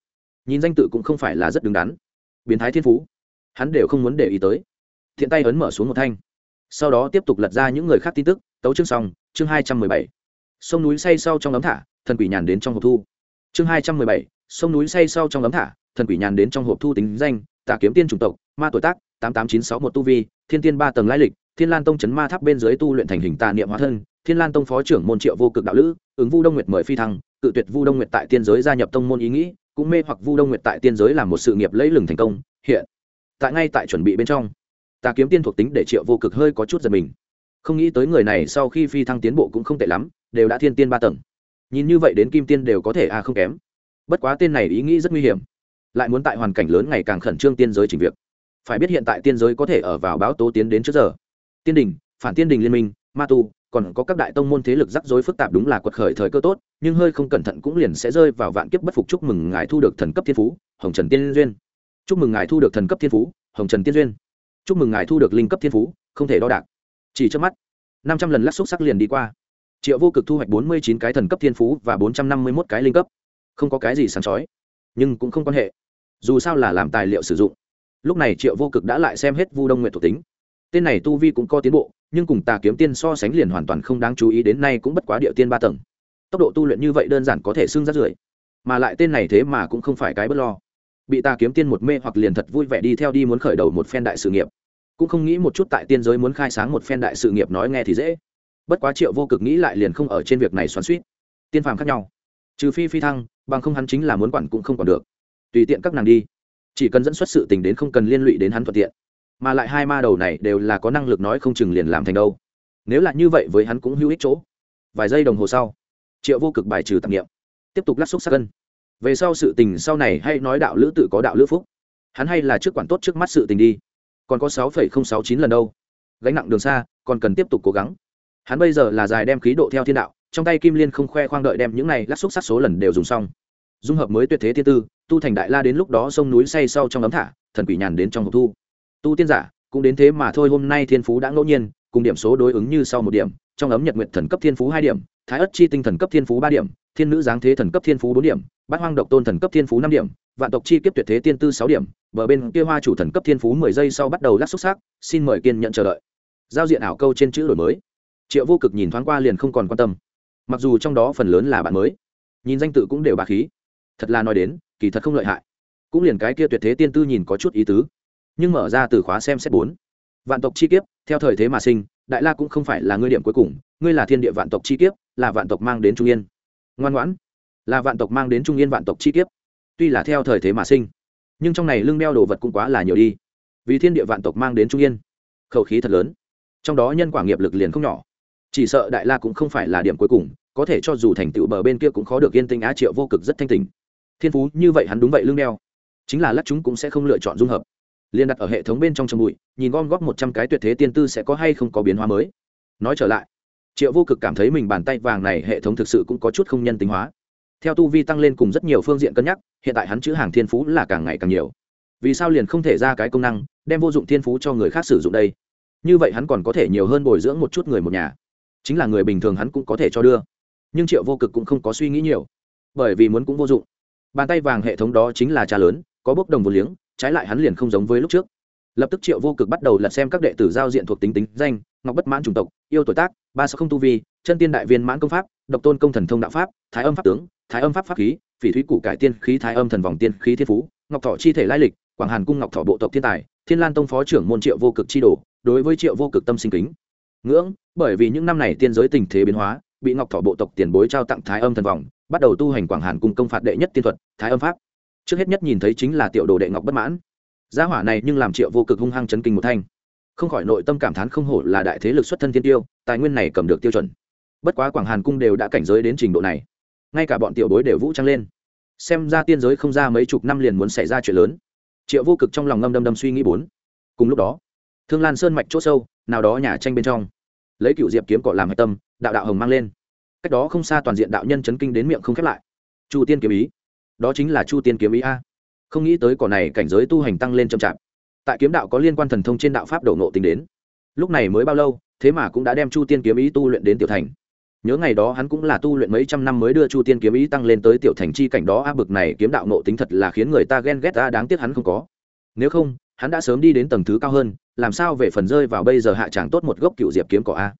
Nhìn danh tự cũng không phải là rất đứng đắn. Biến thái thiên phú hắn đều không muốn để ý tới. Thiện tay ấn mở xuống một thanh. Sau đó tiếp tục lật ra những người khác tin tức, tấu chương xong, chương hai trăm mười bảy. Sông núi say sau trong ấm thả, thần quỷ nhàn đến trong hộp thu. Chương hai trăm mười bảy, sông núi say sau trong ấm thả, thần quỷ nhàn đến trong hộp thu tính danh, tà kiếm tiên chủng tộc, ma tuổi tác, tám tám chín sáu một tu vi, thiên tiên ba tầng lai lịch, thiên lan tông chấn ma tháp bên dưới tu luyện thành hình tà niệm hóa thân, thiên lan tông phó trưởng môn triệu vô cực đạo lữ, ứng vu đông nguyệt mời phi thăng, cự tuyệt vu đông nguyệt tại tiên giới gia nhập tông môn ý nghĩ, cũng mê hoặc vu đông nguyệt tại tiên giới làm một sự nghiệp lẫy lừng thành công, hiện tại ngay tại chuẩn bị bên trong. Tà kiếm tiên thuộc tính để triệu vô cực hơi có chút giật mình. Không nghĩ tới người này sau khi phi thăng tiến bộ cũng không tệ lắm, đều đã thiên tiên ba tầng. Nhìn như vậy đến kim tiên đều có thể à không kém. Bất quá tên này ý nghĩ rất nguy hiểm. Lại muốn tại hoàn cảnh lớn ngày càng khẩn trương tiên giới chỉnh việc. Phải biết hiện tại tiên giới có thể ở vào báo tố tiến đến trước giờ. Tiên đình, phản tiên đình liên minh, ma tu, còn có các đại tông môn thế lực rắc rối phức tạp đúng là quật khởi thời cơ tốt, nhưng hơi không cẩn thận cũng liền sẽ rơi vào vạn kiếp bất phục chúc mừng ngài thu được thần cấp thiên phú, hồng trần tiên duyên chúc mừng ngài thu được thần cấp thiên phú, hồng trần tiên duyên. Chúc mừng ngài thu được linh cấp thiên phú, không thể đo đạc. Chỉ trước mắt, năm trăm lần lắc xúc sắc liền đi qua. Triệu vô cực thu hoạch bốn mươi chín cái thần cấp thiên phú và bốn trăm năm mươi một cái linh cấp. Không có cái gì sáng chói, nhưng cũng không quan hệ. Dù sao là làm tài liệu sử dụng. Lúc này triệu vô cực đã lại xem hết vu đông nguyện thuộc tính. Tên này tu vi cũng có tiến bộ, nhưng cùng tà kiếm tiên so sánh liền hoàn toàn không đáng chú ý, đến nay cũng bất quá địa tiên ba tầng. Tốc độ tu luyện như vậy đơn giản có thể xưng rát rưởi mà lại tên này thế mà cũng không phải cái bất lo bị ta kiếm tiên một mê hoặc liền thật vui vẻ đi theo đi muốn khởi đầu một phen đại sự nghiệp. Cũng không nghĩ một chút tại tiên giới muốn khai sáng một phen đại sự nghiệp nói nghe thì dễ. Bất quá triệu vô cực nghĩ lại liền không ở trên việc này xoắn suýt tiên phàm khác nhau. Trừ phi phi thăng, bằng không hắn chính là muốn quản cũng không còn được. Tùy tiện các nàng đi. Chỉ cần dẫn xuất sự tình đến không cần liên lụy đến hắn thuận tiện. Mà lại hai ma đầu này đều là có năng lực nói không chừng liền làm thành đâu. Nếu là như vậy với hắn cũng hữu ích chỗ. Vài giây đồng hồ sau, triệu vô cực bài trừ tạp nghiệm. Tiếp tục lắc xúc xác cân về sau sự tình sau này hay nói đạo lữ tự có đạo lữ phúc. Hắn hay là trước quản tốt trước mắt sự tình đi. Còn có sáu phẩy không sáu chín lần đâu. Gánh nặng đường xa, còn cần tiếp tục cố gắng. Hắn bây giờ là dài đem khí độ theo thiên đạo, trong tay kim liên không khoe khoang đợi đem những này lắc xúc sát số lần đều dùng xong. Dung hợp mới tuyệt thế tiên tư, tu thành đại la đến lúc đó sông núi say sau trong ấm thả, thần quỷ nhàn đến trong hộp thu. Tu tiên giả, cũng đến thế mà thôi, hôm nay thiên phú đã ngẫu nhiên, cùng điểm số đối ứng như sau một điểm, trong ấm nhật nguyện thần cấp thiên phú hai điểm thái ất chi tinh thần cấp thiên phú ba điểm, thiên nữ giáng thế thần cấp thiên phú bốn điểm, bát hoang độc tôn thần cấp thiên phú năm điểm, vạn tộc chi kiếp tuyệt thế tiên tư sáu điểm, bờ bên kia hoa chủ thần cấp thiên phú mười giây sau bắt đầu lắc xúc xác, xin mời kiên nhận chờ đợi. Giao diện ảo câu trên chữ đổi mới. Triệu vô cực nhìn thoáng qua liền không còn quan tâm. Mặc dù trong đó phần lớn là bạn mới, nhìn danh tự cũng đều bà khí. Thật là nói đến, kỳ thật không lợi hại. Cũng liền cái kia tuyệt thế tiên tư nhìn có chút ý tứ. Nhưng mở ra từ khóa xem xét bốn. Vạn tộc chi kiếp, theo thời thế mà sinh, đại la cũng không phải là ngươi điểm cuối cùng, ngươi là thiên địa vạn tộc chi kiếp là vạn tộc mang đến trung yên. Ngoan ngoãn, là vạn tộc mang đến trung yên vạn tộc chi kiếp. Tuy là theo thời thế mà sinh, nhưng trong này lưng đeo đồ vật cũng quá là nhiều đi. Vì thiên địa vạn tộc mang đến trung yên, khẩu khí thật lớn. Trong đó nhân quả nghiệp lực liền không nhỏ. Chỉ sợ đại la cũng không phải là điểm cuối cùng, có thể cho dù thành tựu bờ bên kia cũng khó được yên tinh á triệu vô cực rất thanh tình. Thiên phú như vậy hắn đúng vậy lưng đeo. Chính là lắc chúng cũng sẽ không lựa chọn dung hợp. Liên đặt ở hệ thống bên trong trong bụi, nhìn gom góp một trăm cái tuyệt thế tiên tư sẽ có hay không có biến hóa mới. Nói trở lại triệu vô cực cảm thấy mình bàn tay vàng này hệ thống thực sự cũng có chút không nhân tính hóa. Theo tu vi tăng lên cùng rất nhiều phương diện cân nhắc, hiện tại hắn chữ hàng thiên phú là càng ngày càng nhiều. Vì sao liền không thể ra cái công năng, đem vô dụng thiên phú cho người khác sử dụng đây? Như vậy hắn còn có thể nhiều hơn bồi dưỡng một chút người một nhà. Chính là người bình thường hắn cũng có thể cho đưa. Nhưng triệu vô cực cũng không có suy nghĩ nhiều, bởi vì muốn cũng vô dụng. Bàn tay vàng hệ thống đó chính là cha lớn, có bốc đồng vô liếng, trái lại hắn liền không giống với lúc trước. Lập tức triệu vô cực bắt đầu lật xem các đệ tử giao diện thuộc tính tính danh ngọc bất mãn chủng tộc, yêu tuổi tác, ba sáu không tu vi, chân tiên đại viên mãn công pháp, độc tôn công thần thông đạo pháp, thái âm pháp tướng, thái âm pháp pháp khí, phỉ thúy củ cải tiên khí, thái âm thần vòng tiên khí thiên phú, ngọc thọ chi thể lai lịch, quảng hàn cung ngọc thọ bộ tộc thiên tài, thiên lan tông phó trưởng môn triệu vô cực chi đồ, đối với triệu vô cực tâm sinh kính. Ngưỡng, bởi vì những năm này tiên giới tình thế biến hóa, bị ngọc thọ bộ tộc tiền bối trao tặng thái âm thần vòng, bắt đầu tu hành quảng hàn cung công phạt đệ nhất tiên thuật, thái âm pháp. Trước hết nhất nhìn thấy chính là tiểu đồ đệ ngọc bất mãn. Gia hỏa này nhưng làm triệu vô cực hung hăng chấn kinh một thanh không khỏi nội tâm cảm thán không hổ là đại thế lực xuất thân thiên tiêu, tài nguyên này cầm được tiêu chuẩn. Bất quá quảng hàn cung đều đã cảnh giới đến trình độ này, ngay cả bọn tiểu bối đều vũ trang lên. Xem ra tiên giới không ra mấy chục năm liền muốn xảy ra chuyện lớn. Triệu vô cực trong lòng ngâm đâm đâm suy nghĩ bốn. Cùng lúc đó, thương lan sơn mạch c h ỗ sâu, nào đó nhà tranh bên trong, lấy cựu diệp kiếm cọ làm hạch tâm, đạo đạo hồng mang lên. Cách đó không xa toàn diện đạo nhân chấn kinh đến miệng không khép lại. Chu tiên kiếm ý, đó chính là chu tiên kiếm ý a. Không nghĩ tới cỏ này cảnh giới tu hành tăng lên chậm chạp tại kiếm đạo có liên quan thần thông trên đạo pháp đầu nộ tính đến. Lúc này mới bao lâu, thế mà cũng đã đem chu tiên kiếm ý tu luyện đến tiểu thành. Nhớ ngày đó hắn cũng là tu luyện mấy trăm năm mới đưa chu tiên kiếm ý tăng lên tới tiểu thành chi cảnh đó a bực này kiếm đạo nộ tính thật là khiến người ta ghen ghét ta đáng tiếc hắn không có. Nếu không, hắn đã sớm đi đến tầng thứ cao hơn, làm sao về phần rơi vào bây giờ hạ tràng tốt một gốc cựu diệp kiếm cỏ, a?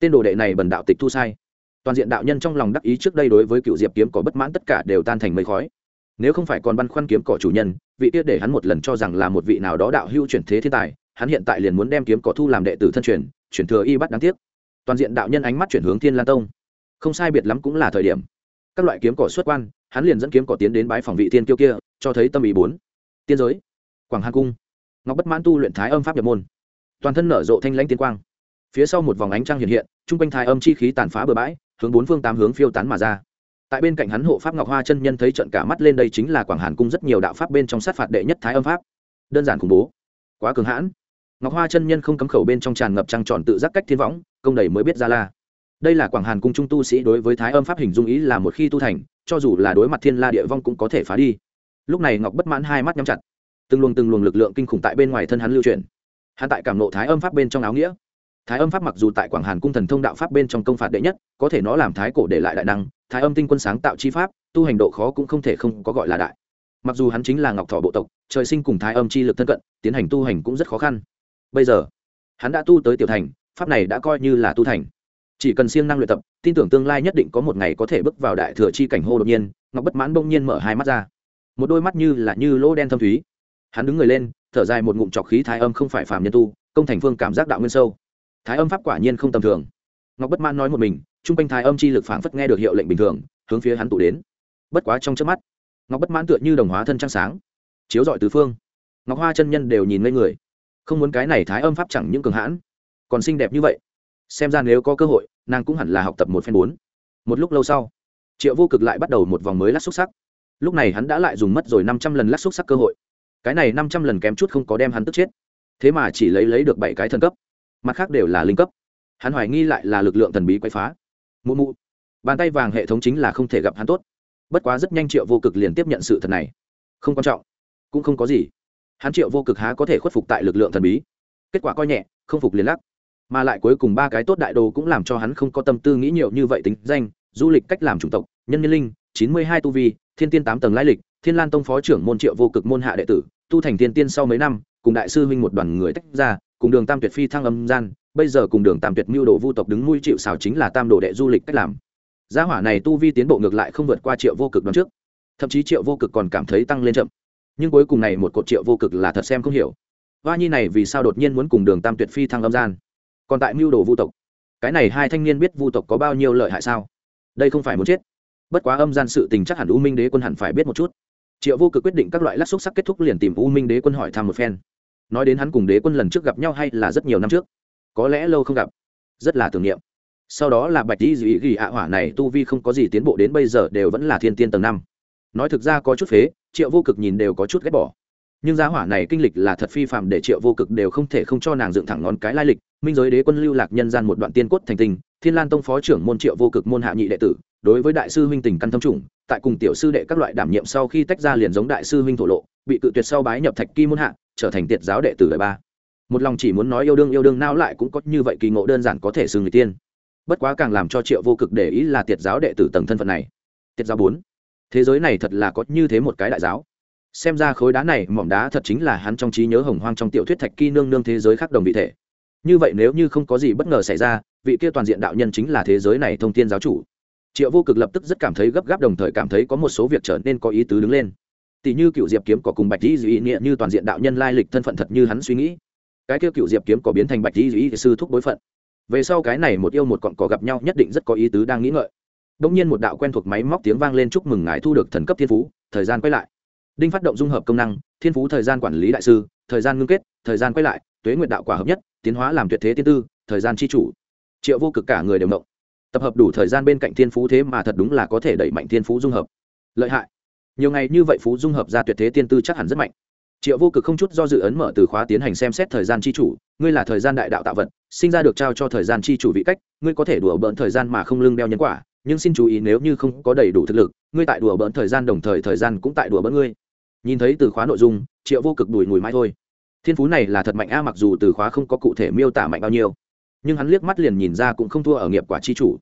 Tên đồ đệ này bần đạo tịch thu sai. Toàn diện đạo nhân trong lòng đắc ý trước đây đối với cựu diệp kiếm cỏ bất mãn tất cả đều tan thành mây khói nếu không phải còn băn khoăn kiếm cỏ chủ nhân, vị tiết để hắn một lần cho rằng là một vị nào đó đạo hữu chuyển thế thiên tài, hắn hiện tại liền muốn đem kiếm cỏ thu làm đệ tử thân truyền, chuyển thừa y bắt đáng tiếc. Toàn diện đạo nhân ánh mắt chuyển hướng thiên lan tông. Không sai biệt lắm cũng là thời điểm. Các loại kiếm cỏ xuất quan, hắn liền dẫn kiếm cỏ tiến đến bái phòng vị tiên kiêu kia, cho thấy tâm ý bốn. Tiên giới, quảng hà cung. Ngọc bất mãn tu luyện thái âm pháp nhập môn. Toàn thân nở rộ thanh lãnh tiên quang. Phía sau một vòng ánh trăng hiện hiện, chung quanh thái âm chi khí tàn phá bừa bãi, hướng bốn phương tám hướng phiêu tán mà ra tại bên cạnh hắn hộ pháp ngọc hoa chân nhân thấy trận cả mắt lên đây chính là quảng hàn cung rất nhiều đạo pháp bên trong sát phạt đệ nhất thái âm pháp. Đơn giản khủng bố. Quá cường hãn. Ngọc hoa chân nhân không cấm khẩu bên trong tràn ngập trăng tròn tự giác cách thiên võng, công đầy mới biết ra la. Đây là quảng hàn cung trung tu sĩ đối với thái âm pháp hình dung ý là một khi tu thành, cho dù là đối mặt thiên la địa vong cũng có thể phá đi. Lúc này ngọc bất mãn hai mắt nhắm chặt. Từng luồng từng luồng lực lượng kinh khủng tại bên ngoài thân hắn lưu truyền. Hắn tại cảm nộ thái âm pháp bên trong áo nghĩa thái âm pháp mặc dù tại quảng hàn cung thần thông đạo pháp bên trong công phạt đệ nhất, có thể nó làm thái cổ để lại đại năng, thái âm tinh quân sáng tạo chi pháp, tu hành độ khó cũng không thể không có gọi là đại. Mặc dù hắn chính là ngọc thọ bộ tộc, trời sinh cùng thái âm chi lực thân cận, tiến hành tu hành cũng rất khó khăn. Bây giờ, hắn đã tu tới tiểu thành, pháp này đã coi như là tu thành. Chỉ cần siêng năng luyện tập, tin tưởng tương lai nhất định có một ngày có thể bước vào đại thừa chi cảnh hô đột nhiên, ngọc bất mãn bỗng nhiên mở hai mắt ra. Một đôi mắt như là như lỗ đen thâm thúy. Hắn đứng người lên, thở dài một ngụm trọc khí thái âm không phải phàm nhân tu, công thành phương cảm giác đạo nguyên sâu thái âm pháp quả nhiên không tầm thường. Ngọc bất mãn nói một mình trung quanh thái âm chi lực phảng phất nghe được hiệu lệnh bình thường, hướng phía hắn tụ đến. Bất quá trong trước mắt, ngọc bất mãn tựa như đồng hóa thân trăng sáng, chiếu dọi tứ phương. Ngọc hoa chân nhân đều nhìn ngây người. Không muốn cái này thái âm pháp chẳng những cường hãn, còn xinh đẹp như vậy. Xem ra nếu có cơ hội, nàng cũng hẳn là học tập một phen bốn. Một lúc lâu sau, triệu vô cực lại bắt đầu một vòng mới lắc xúc sắc. Lúc này hắn đã lại dùng mất rồi năm trăm lần lắc xúc sắc cơ hội. Cái này năm trăm lần kém chút không có đem hắn tức chết. Thế mà chỉ lấy lấy được bảy cái thần cấp mặt khác đều là linh cấp. Hắn hoài nghi lại là lực lượng thần bí quay phá. Mụ mụ, bàn tay vàng hệ thống chính là không thể gặp hắn tốt. Bất quá rất nhanh triệu vô cực liền tiếp nhận sự thật này. Không quan trọng, cũng không có gì. Hắn triệu vô cực há có thể khuất phục tại lực lượng thần bí. Kết quả coi nhẹ, không phục liền lắc. Mà lại cuối cùng ba cái tốt đại đồ cũng làm cho hắn không có tâm tư nghĩ nhiều như vậy tính danh, du lịch cách làm chủng tộc, nhân nhân linh, chín mươi hai tu vi, thiên tiên tám tầng lai lịch, thiên lan tông phó trưởng môn triệu vô cực môn hạ đệ tử, tu thành thiên tiên sau mấy năm, cùng đại sư huynh một đoàn người tách ra cùng đường tam tuyệt phi thăng âm gian, bây giờ cùng đường tam tuyệt mưu đồ vu tộc đứng nuôi chịu xào chính là tam đồ đệ du lịch cách làm. Gia hỏa này tu vi tiến bộ ngược lại không vượt qua triệu vô cực đoạn trước. Thậm chí triệu vô cực còn cảm thấy tăng lên chậm. Nhưng cuối cùng này một cột triệu vô cực là thật xem không hiểu. Hoa nhi này vì sao đột nhiên muốn cùng đường tam tuyệt phi thăng âm gian? Còn tại mưu đồ vu tộc. Cái này hai thanh niên biết vu tộc có bao nhiêu lợi hại sao? Đây không phải muốn chết. Bất quá âm gian sự tình chắc hẳn u minh đế quân hẳn phải biết một chút. Triệu vô cực quyết định các loại lát xúc sắc kết thúc liền tìm u minh đế quân hỏi thăm một phen nói đến hắn cùng đế quân lần trước gặp nhau hay là rất nhiều năm trước, có lẽ lâu không gặp, rất là tưởng niệm. Sau đó là bạch di dị ghi ạ hỏa này tu vi không có gì tiến bộ đến bây giờ đều vẫn là thiên tiên tầng năm. Nói thực ra có chút phế, triệu vô cực nhìn đều có chút ghét bỏ. Nhưng giá hỏa này kinh lịch là thật phi phạm để triệu vô cực đều không thể không cho nàng dựng thẳng ngón cái lai lịch. Minh giới đế quân lưu lạc nhân gian một đoạn tiên cốt thành tình thiên lan tông phó trưởng môn triệu vô cực môn hạ nhị đệ tử, đối với đại sư huynh tình căn thâm trùng, tại cùng tiểu sư đệ các loại đảm nhiệm sau khi tách ra liền giống đại sư huynh thổ lộ, bị cự tuyệt sau bái nhập thạch kim môn hạ trở thành tiệt giáo đệ tử đời ba. Một lòng chỉ muốn nói yêu đương yêu đương nao lại cũng có như vậy kỳ ngộ đơn giản có thể xưng người tiên. Bất quá càng làm cho triệu vô cực để ý là tiệt giáo đệ tử tầng thân phận này. Tiệt giáo bốn. Thế giới này thật là có như thế một cái đại giáo. Xem ra khối đá này, mỏm đá thật chính là hắn trong trí nhớ hồng hoang trong tiểu thuyết thạch kỳ nương nương thế giới khác đồng vị thể. Như vậy nếu như không có gì bất ngờ xảy ra, vị kia toàn diện đạo nhân chính là thế giới này thông tin giáo chủ. Triệu vô cực lập tức rất cảm thấy gấp gáp, đồng thời cảm thấy có một số việc trở nên có ý tứ đứng lên tỷ như cựu diệp kiếm có cùng bạch di dị nghĩa như toàn diện đạo nhân lai lịch thân phận thật như hắn suy nghĩ. Cái kia cựu diệp kiếm có biến thành bạch di dị sư thúc bối phận. Về sau cái này một yêu một cọn cỏ gặp nhau nhất định rất có ý tứ đang nghĩ ngợi. Đông nhiên một đạo quen thuộc máy móc tiếng vang lên chúc mừng ngài thu được thần cấp thiên phú, thời gian quay lại. Đinh phát động dung hợp công năng, thiên phú thời gian quản lý đại sư, thời gian ngưng kết, thời gian quay lại, tuế nguyện đạo quả hợp nhất, tiến hóa làm tuyệt thế tiên tư, thời gian chi chủ. Triệu vô cực cả người đều động. Tập hợp đủ thời gian bên cạnh thiên phú thế mà thật đúng là có thể đẩy mạnh thiên phú dung hợp. Lợi hại nhiều ngày như vậy phú dung hợp ra tuyệt thế tiên tư chắc hẳn rất mạnh. Triệu vô cực không chút do dự ấn mở từ khóa tiến hành xem xét thời gian chi chủ. Ngươi là thời gian đại đạo tạo vật, sinh ra được trao cho thời gian chi chủ vị cách, ngươi có thể đùa bỡn thời gian mà không lưng đeo nhân quả. Nhưng xin chú ý nếu như không có đầy đủ thực lực, ngươi tại đùa bỡn thời gian đồng thời thời gian cũng tại đùa bỡn ngươi. Nhìn thấy từ khóa nội dung, triệu vô cực đùi mùi mãi thôi. Thiên phú này là thật mạnh a, mặc dù từ khóa không có cụ thể miêu tả mạnh bao nhiêu. Nhưng hắn liếc mắt liền nhìn ra cũng không thua ở nghiệp quả chi chủ.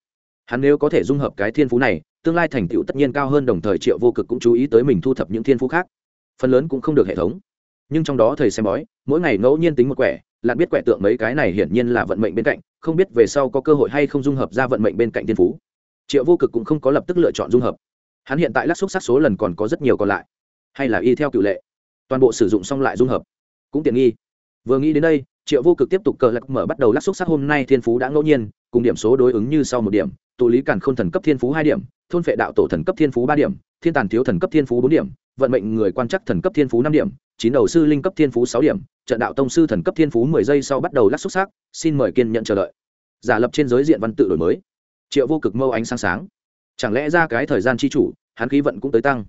Hắn nếu có thể dung hợp cái thiên phú này tương lai thành tựu tất nhiên cao hơn đồng thời triệu vô cực cũng chú ý tới mình thu thập những thiên phú khác. Phần lớn cũng không được hệ thống. Nhưng trong đó thầy xem bói, mỗi ngày ngẫu nhiên tính một quẻ, lặn biết quẻ tượng mấy cái này hiển nhiên là vận mệnh bên cạnh, không biết về sau có cơ hội hay không dung hợp ra vận mệnh bên cạnh thiên phú. Triệu vô cực cũng không có lập tức lựa chọn dung hợp. Hắn hiện tại lắc xúc sắc số lần còn có rất nhiều còn lại. Hay là y theo cựu lệ. Toàn bộ sử dụng xong lại dung hợp. Cũng tiện nghi. Vừa nghĩ đến đây, triệu vô cực tiếp tục cờ lạc mở bắt đầu lắc xúc sắc hôm nay thiên phú đã ngẫu nhiên cùng điểm số đối ứng như sau một điểm tụ lý càn k h ô n thần cấp thiên phú hai điểm thôn vệ đạo tổ thần cấp thiên phú ba điểm thiên tàn thiếu thần cấp thiên phú bốn điểm vận mệnh người quan chắc thần cấp thiên phú năm điểm chín đầu sư linh cấp thiên phú sáu điểm trận đạo tông sư thần cấp thiên phú mười giây sau bắt đầu lắc xúc xác, xin mời kiên nhận chờ đợi. Giả lập trên giới diện văn tự đổi mới. Triệu vô cực mâu ánh sáng sáng. Chẳng lẽ ra cái thời gian chi chủ hắn khí vận cũng tới tăng?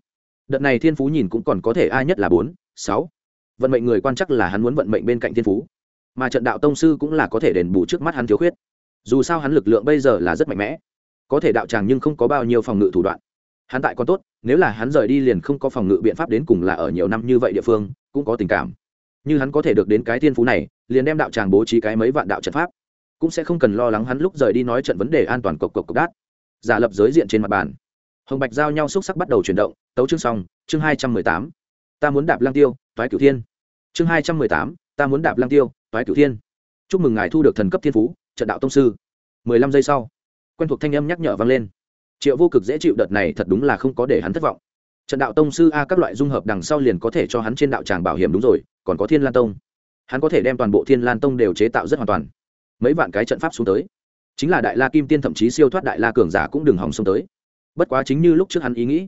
Đợt này thiên phú nhìn cũng còn có thể ai nhất là bốn sáu. Vận mệnh người quan chắc là hắn muốn vận mệnh bên cạnh thiên phú. Mà trận đạo tông sư cũng là có thể đền bù trước mắt hắn thiếu khuyết dù sao hắn lực lượng bây giờ là rất mạnh mẽ, có thể đạo tràng nhưng không có bao nhiêu phòng ngự thủ đoạn. Hắn tại còn tốt, nếu là hắn rời đi liền không có phòng ngự biện pháp đến cùng là ở nhiều năm như vậy địa phương, cũng có tình cảm. Như hắn có thể được đến cái thiên phú này, liền đem đạo tràng bố trí cái mấy vạn đạo trận pháp, cũng sẽ không cần lo lắng hắn lúc rời đi nói trận vấn đề an toàn cộc cộc cộc đát. Giả lập giới diện trên mặt bàn, hồng bạch giao nhau xúc sắc bắt đầu chuyển động, tấu chương xong, chương hai trăm mười tám. Ta muốn đạp lang tiêu, toái cửu thiên. Chương hai trăm mười tám, ta muốn đạp lang tiêu, toái cửu thiên. Chúc mừng ngài thu được thần cấp thiên phú trận đạo tông sư. Mười lăm giây sau, quen thuộc thanh âm nhắc nhở vang lên. Triệu vô cực dễ chịu đợt này thật đúng là không có để hắn thất vọng. Trận đạo tông sư a các loại dung hợp đằng sau liền có thể cho hắn trên đạo tràng bảo hiểm đúng rồi, còn có thiên lan tông. Hắn có thể đem toàn bộ thiên lan tông đều chế tạo rất hoàn toàn. Mấy vạn cái trận pháp xuống tới. Chính là đại la kim tiên thậm chí siêu thoát đại la cường giả cũng đừng hòng xuống tới. Bất quá chính như lúc trước hắn ý nghĩ,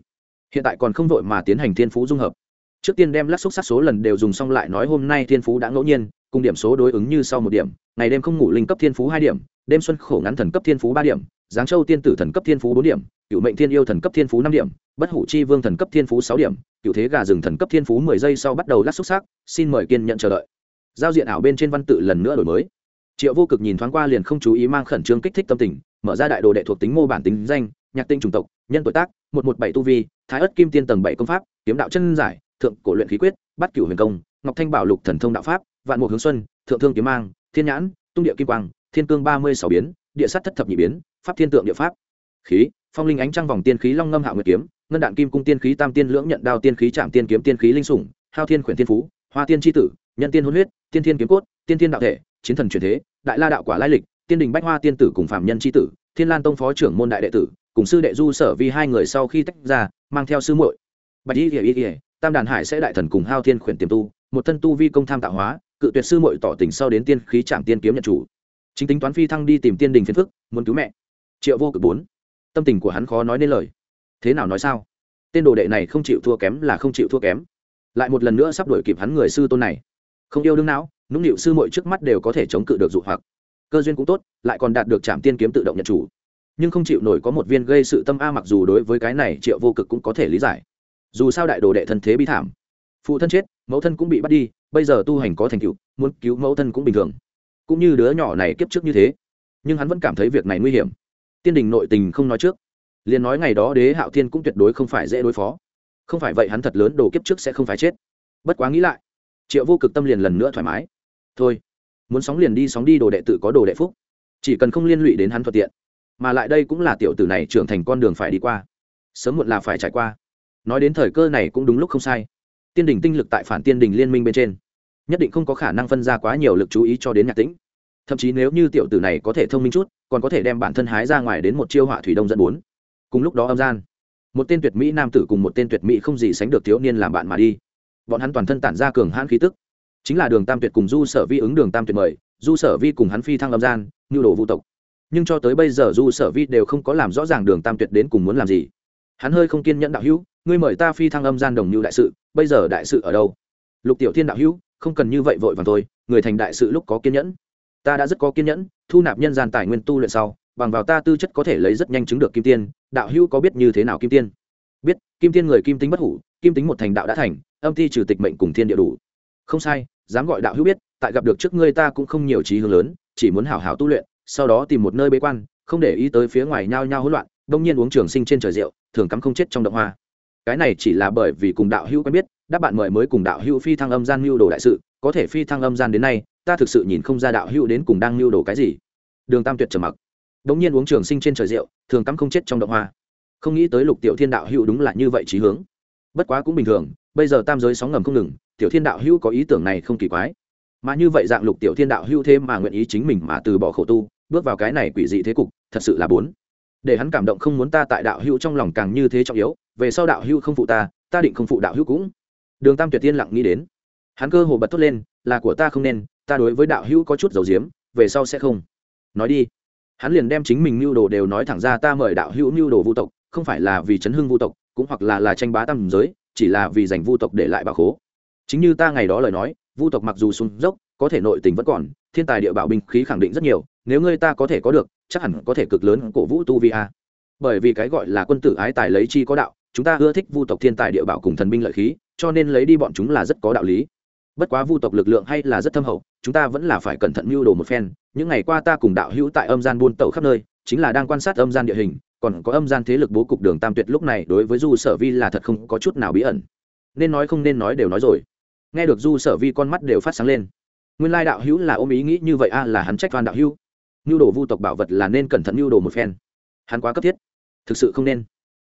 hiện tại còn không vội mà tiến hành thiên phú dung hợp. Trước tiên đem lắc xúc sát số lần đều dùng xong lại nói hôm nay thiên phú đã ngẫu nhiên cùng điểm số đối ứng như sau một điểm, ngày đêm không ngủ linh cấp thiên phú hai điểm, đêm xuân khổ ngắn thần cấp thiên phú ba điểm, giáng châu tiên tử thần cấp thiên phú bốn điểm, cựu mệnh thiên yêu thần cấp thiên phú năm điểm, bất hủ chi vương thần cấp thiên phú sáu điểm, cựu thế gà rừng thần cấp thiên phú mười giây sau bắt đầu lát xúc sắc xin mời kiên nhận chờ đợi. Giao diện ảo bên trên văn tự lần nữa đổi mới. Triệu vô cực nhìn thoáng qua liền không chú ý mang khẩn trương kích thích tâm tình, mở ra đại đồ đệ thuộc tính mô bản tính danh, nhạc tinh chủng tộc, nhân tuổi tác, một một bảy tu vi, thái ất kim tiên tầng bảy công pháp, kiếm đạo chân giải, thượng cổ luyện khí quyết bắt cửu huyền công, ngọc thanh bảo lục thần thông đạo pháp vạn mục hướng xuân, thượng thương kiếm mang, thiên nhãn, tung địa kim quang, thiên cương ba mươi sáu biến, địa sát thất thập nhị biến, pháp thiên tượng địa pháp. Khí, phong linh ánh trăng vòng tiên khí long ngâm hạ nguyệt kiếm, ngân đạn kim cung tiên khí tam tiên lưỡng nhận đao tiên khí trạm tiên kiếm tiên khí linh sủng, hao thiên khuyển tiên phú, hoa tiên tri tử, nhân tiên hôn huyết, tiên thiên kiếm cốt, tiên thiên đạo thể, chiến thần truyền thế, đại la đạo quả lai lịch, tiên đình bách hoa tiên tử cùng phạm nhân tri tử, thiên lan tông phó trưởng môn đại đệ tử, cùng sư đệ du sở vi hai người sau khi tách ra, mang theo sư muội. Bạch y y y, tam đàn hải sẽ đại thần cùng hao thiên khuyển tiềm tu, một thân tu vi công tham tạo hóa cự tuyệt sư muội tỏ tình sau đến tiên khí trạm tiên kiếm nhận chủ. Chính tính toán phi thăng đi tìm tiên đình phiền phức, muốn cứu mẹ. Triệu vô cực bốn. Tâm tình của hắn khó nói nên lời. Thế nào nói sao? Tên đồ đệ này không chịu thua kém là không chịu thua kém. Lại một lần nữa sắp đổi kịp hắn người sư tôn này. Không yêu đương não, nũng nịu sư muội trước mắt đều có thể chống cự được dụ hoặc. Cơ duyên cũng tốt, lại còn đạt được trạm tiên kiếm tự động nhận chủ. Nhưng không chịu nổi có một viên gây sự tâm a mặc dù đối với cái này triệu vô cực cũng có thể lý giải. Dù sao đại đồ đệ thân thế bi thảm. Phụ thân chết, mẫu thân cũng bị bắt đi bây giờ tu hành có thành tựu, muốn cứu mẫu thân cũng bình thường. Cũng như đứa nhỏ này kiếp trước như thế. Nhưng hắn vẫn cảm thấy việc này nguy hiểm. Tiên đình nội tình không nói trước. Liền nói ngày đó đế hạo thiên cũng tuyệt đối không phải dễ đối phó. Không phải vậy hắn thật lớn đồ kiếp trước sẽ không phải chết. Bất quá nghĩ lại, triệu vô cực tâm liền lần nữa thoải mái. Thôi, muốn sóng liền đi, sóng đi, đồ đệ tự có đồ đệ phúc. Chỉ cần không liên lụy đến hắn thuận tiện. Mà lại đây cũng là tiểu tử này trưởng thành con đường phải đi qua. Sớm muộn là phải trải qua. Nói đến thời cơ này cũng đúng lúc không sai. Tiên đình tinh lực tại phản tiên đình liên minh bên trên nhất định không có khả năng phân ra quá nhiều lực chú ý cho đến nhạc tĩnh. Thậm chí nếu như tiểu tử này có thể thông minh chút, còn có thể đem bản thân hái ra ngoài đến một chiêu họa thủy đông dẫn bốn. Cùng lúc đó âm gian, một tên tuyệt mỹ nam tử cùng một tên tuyệt mỹ không gì sánh được thiếu niên làm bạn mà đi. Bọn hắn toàn thân tản ra cường hãn khí tức. Chính là đường tam tuyệt cùng du sở vi ứng đường tam tuyệt mời, du sở vi cùng hắn phi thăng âm gian, nhu đồ vũ tộc. Nhưng cho tới bây giờ du sở vi đều không có làm rõ ràng đường tam tuyệt đến cùng muốn làm gì. Hắn hơi không kiên nhẫn đạo hữu, ngươi mời ta phi thăng âm gian đồng như đại sự, bây giờ đại sự ở đâu? Lục tiểu thiên đạo hữu không cần như vậy vội vàng thôi, người thành đại sự lúc có kiên nhẫn. Ta đã rất có kiên nhẫn, thu nạp nhân gian tài nguyên tu luyện sau, bằng vào ta tư chất có thể lấy rất nhanh chứng được kim tiên, đạo hữu có biết như thế nào kim tiên? Biết, kim tiên người kim tính bất hủ, kim tính một thành đạo đã thành, âm ti trừ tịch mệnh cùng thiên địa đủ. Không sai, dám gọi đạo hữu biết, tại gặp được trước ngươi ta cũng không nhiều trí hướng lớn, chỉ muốn hảo hảo tu luyện, sau đó tìm một nơi bế quan, không để ý tới phía ngoài nhao nhao hỗn loạn, đông nhiên uống trường sinh trên trời rượu, thường cắm không chết trong động hoa. Cái này chỉ là bởi vì cùng đạo hữu quen biết đáp bạn mời mới cùng đạo hữu phi thăng âm gian mưu đồ đại sự, có thể phi thăng âm gian đến nay, ta thực sự nhìn không ra đạo hữu đến cùng đang mưu đồ cái gì. Đường tam tuyệt trầm mặc. Đống nhiên uống trường sinh trên trời rượu, thường cắm không chết trong động hoa. Không nghĩ tới lục tiểu thiên đạo hữu đúng là như vậy trí hướng. Bất quá cũng bình thường, bây giờ tam giới sóng ngầm không ngừng, tiểu thiên đạo hữu có ý tưởng này không kỳ quái. Mà như vậy dạng lục tiểu thiên đạo hữu thêm mà nguyện ý chính mình mà từ bỏ khổ tu, bước vào cái này quỷ dị thế cục, thật sự là bốn để hắn cảm động không muốn ta tại đạo hữu trong lòng càng như thế trọng yếu, về sau đạo hữu không phụ ta ta định không phụ đạo hữu cũng đường tam tuyệt tiên lặng nghĩ đến. Hắn cơ hồ bật thốt lên, là của ta không nên, ta đối với đạo hữu có chút dầu diếm về sau sẽ không. Nói đi. Hắn liền đem chính mình mưu đồ đều nói thẳng ra, ta mời đạo hữu mưu đồ vu tộc, không phải là vì chấn hưng vu tộc, cũng hoặc là là tranh bá tam giới, chỉ là vì giành vu tộc để lại bà khố. Chính như ta ngày đó lời nói, vu tộc mặc dù xuống dốc, có thể nội tình vẫn còn, thiên tài địa bảo binh khí khẳng định rất nhiều, nếu ngươi ta có thể có được, chắc hẳn có thể cực lớn cổ vũ tu vi a. Bởi vì cái gọi là quân tử ái tài lấy chi có đạo, chúng ta ưa thích vu tộc thiên tài địa bảo cùng thần binh lợi khí cho nên lấy đi bọn chúng là rất có đạo lý. Bất quá vu tộc lực lượng hay là rất thâm hậu, chúng ta vẫn là phải cẩn thận mưu đồ một phen. Những ngày qua ta cùng đạo hữu tại âm gian buôn tẩu khắp nơi, chính là đang quan sát âm gian địa hình, còn có âm gian thế lực bố cục đường tam tuyệt lúc này đối với du sở vi là thật không có chút nào bí ẩn. Nên nói không nên nói đều nói rồi. Nghe được du sở vi con mắt đều phát sáng lên. Nguyên lai đạo hữu là ôm ý nghĩ như vậy a, là hắn trách toàn đạo hữu. Nhu đồ vu tộc bảo vật là nên cẩn thận nhu đồ một phen. Hắn quá cấp thiết. Thực sự không nên.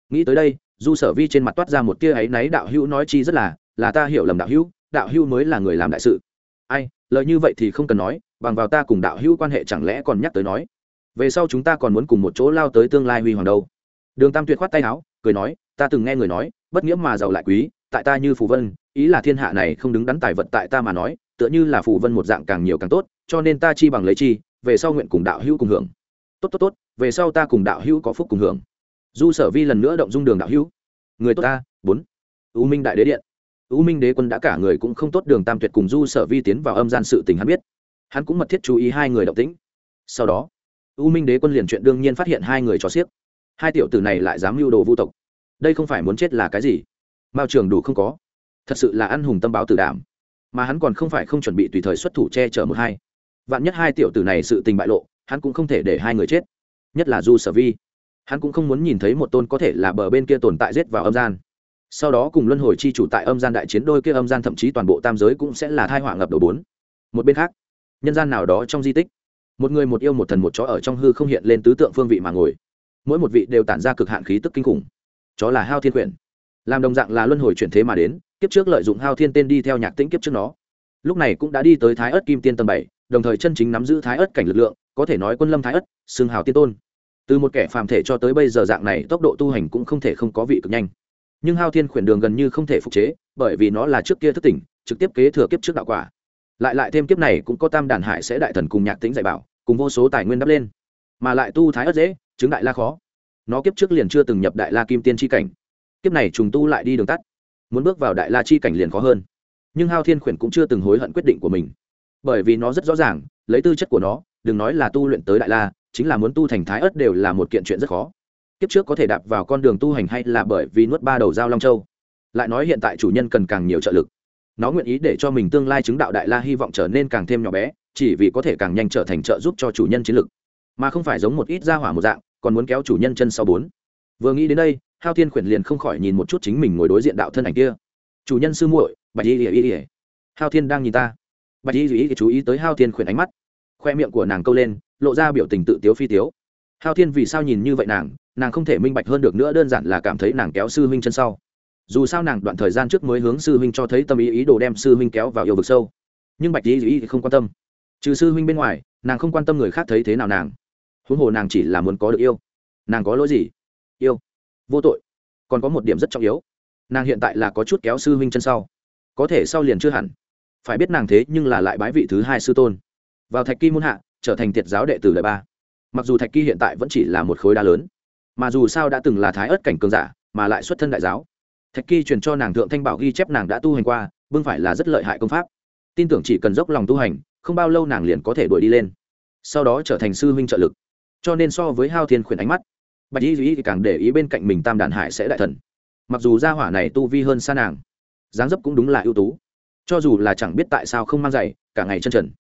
Nghĩ tới đây du sở vi trên mặt toát ra một tia ấy náy, đạo hữu nói chi rất là là ta hiểu lầm đạo hữu đạo hữu mới là người làm đại sự. Ai, lời như vậy thì không cần nói, bằng vào ta cùng đạo hữu quan hệ chẳng lẽ còn nhắc tới nói. Về sau chúng ta còn muốn cùng một chỗ lao tới tương lai huy hoàng đâu. Đường tam tuyệt khoát tay áo, cười nói, ta từng nghe người nói, bất nghĩa mà giàu lại quý, tại ta như phù vân, ý là thiên hạ này không đứng đắn tài vật tại ta mà nói, tựa như là phù vân một dạng càng nhiều càng tốt, cho nên ta chi bằng lấy chi, về sau nguyện cùng đạo hữu cùng hưởng. Tốt tốt tốt, về sau ta cùng đạo hữu có phúc cùng hưởng du sở vi lần nữa động dung đường đạo hữu. Người tốt ta, bốn. U minh đại đế điện. U minh đế quân đã cả người cũng không tốt, đường tam tuyệt cùng du sở vi tiến vào âm gian sự tình hắn biết. Hắn cũng mật thiết chú ý hai người động tĩnh. Sau đó, u minh đế quân liền chuyện đương nhiên phát hiện hai người cho xiếc. Hai tiểu tử này lại dám mưu đồ vu tộc. Đây không phải muốn chết là cái gì? Mao trường đủ không có. Thật sự là ăn hùng tâm báo tử đảm. Mà hắn còn không phải không chuẩn bị tùy thời xuất thủ che chở một hai. Vạn nhất hai tiểu tử này sự tình bại lộ, hắn cũng không thể để hai người chết. Nhất là du sở vi hắn cũng không muốn nhìn thấy một tôn có thể là bờ bên kia tồn tại giết vào âm gian. Sau đó cùng luân hồi chi chủ tại âm gian đại chiến, đôi kia âm gian thậm chí toàn bộ tam giới cũng sẽ là thai họa ngập đầu bốn. Một bên khác, nhân gian nào đó trong di tích, một người một yêu một thần một chó ở trong hư không hiện lên tứ tượng phương vị mà ngồi. Mỗi một vị đều tản ra cực hạn khí tức kinh khủng. Chó là hao thiên quyển. Làm đồng dạng là luân hồi chuyển thế mà đến, kiếp trước lợi dụng hao thiên tên đi theo nhạc tĩnh kiếp trước nó. Lúc này cũng đã đi tới thái ớt kim tiên tầng bảy, đồng thời chân chính nắm giữ thái ớt cảnh lực lượng, có thể nói quân lâm thái ớt xương hào tiên tôn từ một kẻ phàm thể cho tới bây giờ dạng này tốc độ tu hành cũng không thể không có vị cực nhanh. Nhưng hao thiên khuyển đường gần như không thể phục chế, bởi vì nó là trước kia thất tỉnh, trực tiếp kế thừa kiếp trước đạo quả. Lại lại thêm kiếp này cũng có tam đàn hải sẽ đại thần cùng nhạc tính dạy bảo, cùng vô số tài nguyên đắp lên. Mà lại tu thái ớt dễ, chứng đại la khó. Nó kiếp trước liền chưa từng nhập đại la kim tiên tri cảnh. Kiếp này trùng tu lại đi đường tắt. Muốn bước vào đại la chi cảnh liền khó hơn. Nhưng hao thiên khuyển cũng chưa từng hối hận quyết định của mình. Bởi vì nó rất rõ ràng, lấy tư chất của nó, đừng nói là tu luyện tới đại la chính là muốn tu thành thái ớt đều là một kiện chuyện rất khó. Kiếp trước có thể đạp vào con đường tu hành hay là bởi vì nuốt ba đầu dao long châu? Lại nói hiện tại chủ nhân cần càng nhiều trợ lực. Nó nguyện ý để cho mình tương lai chứng đạo đại la hy vọng trở nên càng thêm nhỏ bé, chỉ vì có thể càng nhanh trở thành trợ giúp cho chủ nhân chiến lực. Mà không phải giống một ít gia hỏa một dạng, còn muốn kéo chủ nhân chân sau bốn. Vừa nghĩ đến đây, hao thiên khuyển liền không khỏi nhìn một chút chính mình ngồi đối diện đạo thân ảnh kia. Chủ nhân sư muội, bạch y ỉa ỉa hao thiên đang nhìn ta. Bạch y ỉa chú ý tới hao thiên khuyển ánh mắt. Khoe miệng của nàng câu lên lộ ra biểu tình tự tiếu phi tiếu. Hao thiên vì sao nhìn như vậy nàng nàng không thể minh bạch hơn được nữa, đơn giản là cảm thấy nàng kéo sư huynh chân sau. Dù sao nàng đoạn thời gian trước mới hướng sư huynh cho thấy tâm ý ý đồ đem sư huynh kéo vào yêu vực sâu. Nhưng bạch y thì không quan tâm. Trừ sư huynh bên ngoài, nàng không quan tâm người khác thấy thế nào nàng. Huống hồ nàng chỉ là muốn có được yêu. Nàng có lỗi gì? Yêu. Vô tội. Còn có một điểm rất trọng yếu. Nàng hiện tại là có chút kéo sư huynh chân sau. Có thể sau liền chưa hẳn. Phải biết nàng thế nhưng là lại bái vị thứ hai sư tôn. Vào thạch kim muôn hạ trở thành tiệt giáo đệ tử đời ba. Mặc dù thạch kỳ hiện tại vẫn chỉ là một khối đá lớn, mà dù sao đã từng là thái ớt cảnh cường giả, mà lại xuất thân đại giáo. Thạch kỳ truyền cho nàng thượng thanh bảo ghi chép nàng đã tu hành qua, bưng phải là rất lợi hại công pháp. Tin tưởng chỉ cần dốc lòng tu hành, không bao lâu nàng liền có thể đuổi đi lên. Sau đó trở thành sư huynh trợ lực. Cho nên so với hao thiên khuyển ánh mắt, bạch y duy thì càng để ý bên cạnh mình tam đàn hải sẽ đại thần. Mặc dù gia hỏa này tu vi hơn xa nàng, dáng dấp cũng đúng là ưu tú. Cho dù là chẳng biết tại sao không mang giày cả ngày chân trần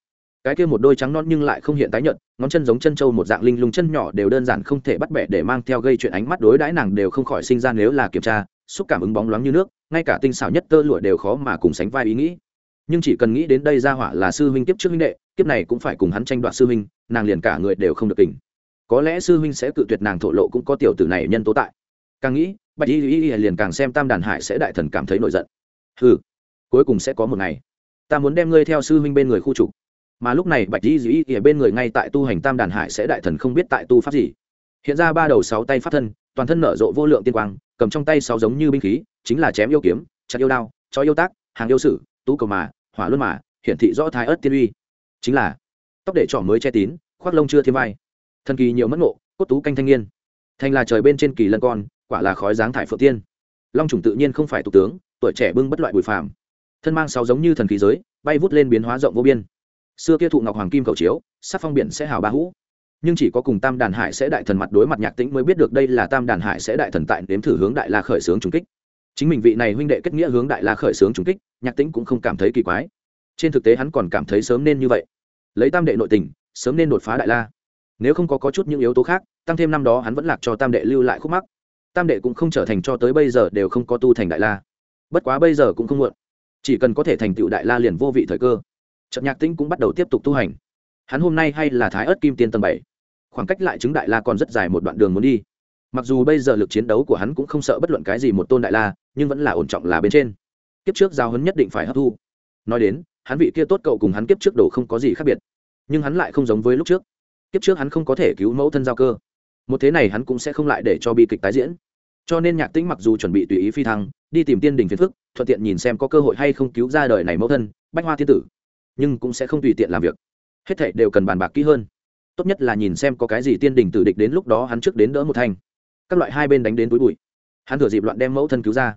cái kia một đôi trắng non nhưng lại không hiện tái nhận ngón chân giống chân trâu một dạng linh lung chân nhỏ đều đơn giản không thể bắt bẻ để mang theo gây chuyện ánh mắt đối đãi nàng đều không khỏi sinh ra nếu là kiểm tra, xúc cảm ứng bóng loáng như nước, ngay cả tinh xảo nhất tơ lụa đều khó mà cùng sánh vai ý nghĩ. Nhưng chỉ cần nghĩ đến đây ra hỏa là sư huynh kiếp trước huynh đệ, kiếp này cũng phải cùng hắn tranh đoạt sư huynh, nàng liền cả người đều không được tỉnh. Có lẽ sư huynh sẽ cự tuyệt nàng thổ lộ cũng có tiểu tử này nhân tố tại. Càng nghĩ, bạch y y liền càng xem tam đàn hải sẽ đại thần cảm thấy nổi giận. Ừ cuối cùng sẽ có một ngày. Ta muốn đem ngươi theo sư huynh bên người khu trục mà lúc này bạch di dĩ y bên người ngay tại tu hành tam đàn hải sẽ đại thần không biết tại tu pháp gì. Hiện ra ba đầu sáu tay pháp thân, toàn thân nở rộ vô lượng tiên quang, cầm trong tay sáu giống như binh khí, chính là chém yêu kiếm, chặt yêu đao cho yêu tác, hàng yêu sử, tú cầu mà, hỏa luân mà, hiển thị rõ thái ớt tiên uy. Chính là, tóc để trỏ mới che tín, khoác lông chưa thêm vai. Thần kỳ nhiều mất ngộ, cốt tú canh thanh niên. Thành là trời bên trên kỳ lân con, quả là khói dáng thải phượng tiên. Long trùng tự nhiên không phải tục tướng, tuổi trẻ bưng bất loại bùi phàm. Thân mang sáu giống như thần khí giới, bay vút lên biến hóa rộng vô biên xưa kia thụ ngọc hoàng kim cầu chiếu sắc phong biển sẽ hào ba hũ. Nhưng chỉ có cùng tam đàn hải sẽ đại thần mặt đối mặt nhạc tĩnh mới biết được đây là tam đàn hải sẽ đại thần tại nếm thử hướng đại la khởi xướng trùng kích. Chính mình vị này huynh đệ kết nghĩa hướng đại la khởi xướng trùng kích nhạc tĩnh cũng không cảm thấy kỳ quái. Trên thực tế hắn còn cảm thấy sớm nên như vậy. Lấy tam đệ nội tình sớm nên đột phá đại la. Nếu không có, có chút những yếu tố khác tăng thêm năm đó hắn vẫn lạc cho tam đệ lưu lại khúc mắc. Tam đệ cũng không trở thành cho tới bây giờ đều không có tu thành đại la. Bất quá bây giờ cũng không muộn. Chỉ cần có thể thành tựu đại la liền vô vị thời cơ trận nhạc tĩnh cũng bắt đầu tiếp tục tu hành. Hắn hôm nay hay là thái ớt kim tiên tầng bảy. Khoảng cách lại chứng đại la còn rất dài một đoạn đường muốn đi. Mặc dù bây giờ lực chiến đấu của hắn cũng không sợ bất luận cái gì một tôn đại la, nhưng vẫn là ổn trọng là bên trên. Kiếp trước giao hấn nhất định phải hấp thu. Nói đến, hắn vị kia tốt cậu cùng hắn kiếp trước đồ không có gì khác biệt. Nhưng hắn lại không giống với lúc trước. Kiếp trước hắn không có thể cứu mẫu thân giao cơ. Một thế này hắn cũng sẽ không lại để cho bi kịch tái diễn. Cho nên nhạc tĩnh mặc dù chuẩn bị tùy ý phi thăng, đi tìm tiên đình phiền phức, thuận tiện nhìn xem có cơ hội hay không cứu ra đời này mẫu thân, bách hoa thiên tử nhưng cũng sẽ không tùy tiện làm việc. Hết thảy đều cần bàn bạc kỹ hơn. Tốt nhất là nhìn xem có cái gì tiên đình tử địch đến lúc đó hắn trước đến đỡ một thanh. Các loại hai bên đánh đến túi bụi. Hắn thừa dịp loạn đem mẫu thân cứu ra.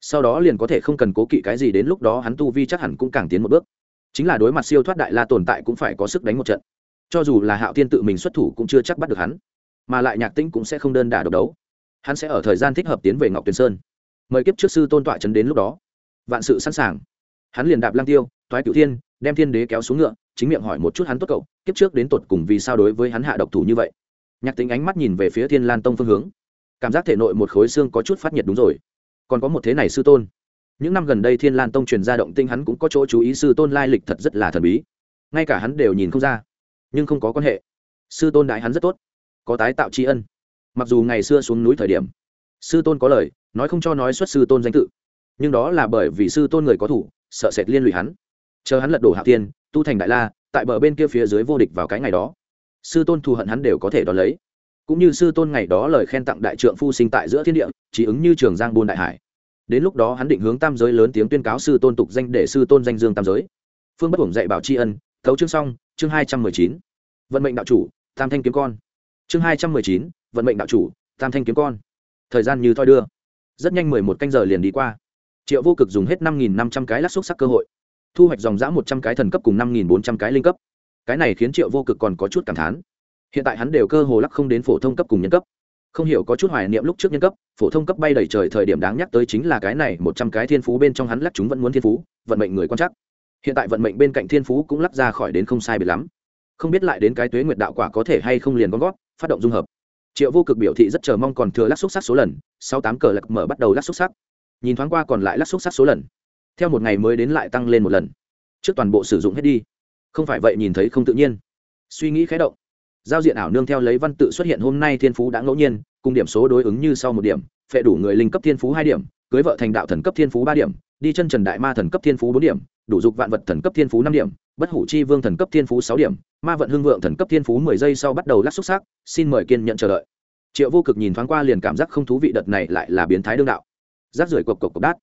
Sau đó liền có thể không cần cố kỵ cái gì đến lúc đó hắn tu vi chắc hẳn cũng càng tiến một bước. Chính là đối mặt siêu thoát đại la tồn tại cũng phải có sức đánh một trận. Cho dù là hạo tiên tự mình xuất thủ cũng chưa chắc bắt được hắn. Mà lại nhạc tĩnh cũng sẽ không đơn đả độc đấu. Hắn sẽ ở thời gian thích hợp tiến về ngọc tuyền sơn. Mời kiếp trước sư tôn tọa trấn đến lúc đó. Vạn sự sẵn sàng. Hắn liền đạp lang tiêu thoái cửu thiên đem thiên đế kéo xuống ngựa, chính miệng hỏi một chút hắn tốt cậu, kiếp trước đến tột cùng vì sao đối với hắn hạ độc thủ như vậy? Nhạc tính ánh mắt nhìn về phía thiên lan tông phương hướng. Cảm giác thể nội một khối xương có chút phát nhiệt đúng rồi. Còn có một thế này sư tôn. Những năm gần đây thiên lan tông truyền ra động tinh hắn cũng có chỗ chú ý sư tôn lai lịch thật rất là thần bí. Ngay cả hắn đều nhìn không ra, nhưng không có quan hệ. Sư tôn đại hắn rất tốt, có tái tạo tri ân. Mặc dù ngày xưa xuống núi thời điểm, sư tôn có lời, nói không cho nói xuất sư tôn danh tự, nhưng đó là bởi vì sư tôn người có thủ, sợ sệt liên lụy hắn chờ hắn lật đổ hạ tiên tu thành đại la, tại bờ bên kia phía dưới vô địch vào cái ngày đó. Sư tôn thù hận hắn đều có thể đón lấy. Cũng như sư tôn ngày đó lời khen tặng đại trượng phu sinh tại giữa thiên địa, chỉ ứng như trường giang buôn đại hải. Đến lúc đó hắn định hướng tam giới lớn tiếng tuyên cáo sư tôn tục danh để sư tôn danh dương tam giới. Phương bất ổng dạy bảo tri ân, thấu chương xong, chương hai trăm mười chín. Vận mệnh đạo chủ, tam thanh kiếm con. Chương hai trăm mười chín, vận mệnh đạo chủ, tam thanh kiếm con. Thời gian như thoi đưa. Rất nhanh mười một canh giờ liền đi qua. Triệu vô cực dùng hết năm nghìn năm trăm cái lát xúc sắc cơ hội thu hoạch dòng giã một trăm cái thần cấp cùng năm nghìn bốn trăm cái linh cấp. Cái này khiến triệu vô cực còn có chút cảm thán. Hiện tại hắn đều cơ hồ lắc không đến phổ thông cấp cùng nhân cấp. Không hiểu có chút hoài niệm lúc trước nhân cấp, phổ thông cấp bay đầy trời thời điểm đáng nhắc tới chính là cái này một trăm cái thiên phú bên trong hắn lắc chúng vẫn muốn thiên phú, vận mệnh người quan chắc hiện tại vận mệnh bên cạnh thiên phú cũng lắc ra khỏi đến không sai biệt lắm. Không biết lại đến cái tuế nguyệt đạo quả có thể hay không liền con gót phát động dung hợp. Triệu vô cực biểu thị rất chờ mong còn thừa lắc xúc sắc số lần sau tám cờ lạc mở bắt đầu lắc xúc sắc. Nhìn thoáng qua còn lại lắc xúc sắc số lần theo một ngày mới đến lại tăng lên một lần. Trước toàn bộ sử dụng hết đi. Không phải vậy nhìn thấy không tự nhiên. Suy nghĩ khé động. Giao diện ảo nương theo lấy văn tự xuất hiện hôm nay thiên phú đã ngẫu nhiên, cùng điểm số đối ứng như sau một điểm, phệ đủ người linh cấp thiên phú hai điểm, cưới vợ thành đạo thần cấp thiên phú ba điểm, đi chân trần đại ma thần cấp thiên phú bốn điểm, đủ dục vạn vật thần cấp thiên phú năm điểm, bất hủ chi vương thần cấp thiên phú sáu điểm, ma vận hưng vượng thần cấp thiên phú mười giây sau bắt đầu lắc xúc xác xin mời kiên nhận chờ đợi. Triệu vô cực nhìn thoáng qua liền cảm giác không thú vị đợt này lại là biến thái đương đạo. Rác rưởi cộc cộc cộc đát.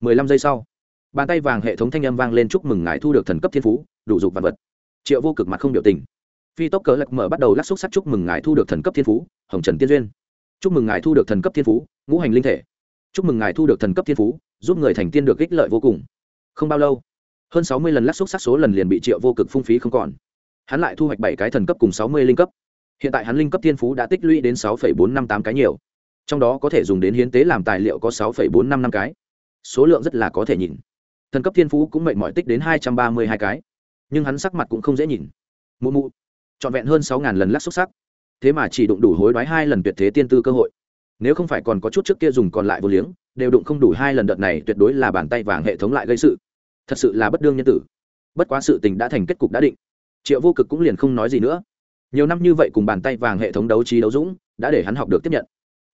mười lăm giây sau bàn tay vàng hệ thống thanh âm vang lên chúc mừng ngài thu được thần cấp thiên phú, đủ dục vạn vật. Triệu vô cực mặt không biểu tình. Phi tốc cờ lạc mở bắt đầu lắc xúc sắc chúc mừng ngài thu được thần cấp thiên phú, hồng trần tiên duyên. Chúc mừng ngài thu được thần cấp thiên phú, ngũ hành linh thể. Chúc mừng ngài thu được thần cấp thiên phú, giúp người thành tiên được ích lợi vô cùng. Không bao lâu, hơn sáu mươi lần lắc xúc sắc số lần liền bị triệu vô cực phung phí không còn. Hắn lại thu hoạch bảy cái thần cấp cùng sáu mươi linh cấp. Hiện tại hắn linh cấp thiên phú đã tích lũy đến sáu bốn năm tám cái nhiều. Trong đó có thể dùng đến hiến tế làm tài liệu có sáu bốn năm năm cái. Số lượng rất là có thể nhìn thần cấp thiên phú cũng mệnh mọi tích đến hai trăm ba mươi hai cái. Nhưng hắn sắc mặt cũng không dễ nhìn. Mụ mụ, trọn vẹn hơn sáu ngàn lần lắc xúc sắc. Thế mà chỉ đụng đủ hối đoái hai lần tuyệt thế tiên tư cơ hội. Nếu không phải còn có chút trước kia dùng còn lại vô liếng, đều đụng không đủ hai lần đợt này tuyệt đối là bàn tay vàng hệ thống lại gây sự. Thật sự là bất đương nhân tử. Bất quá sự tình đã thành kết cục đã định. Triệu vô cực cũng liền không nói gì nữa. Nhiều năm như vậy cùng bàn tay vàng hệ thống đấu trí đấu dũng, đã để hắn học được tiếp nhận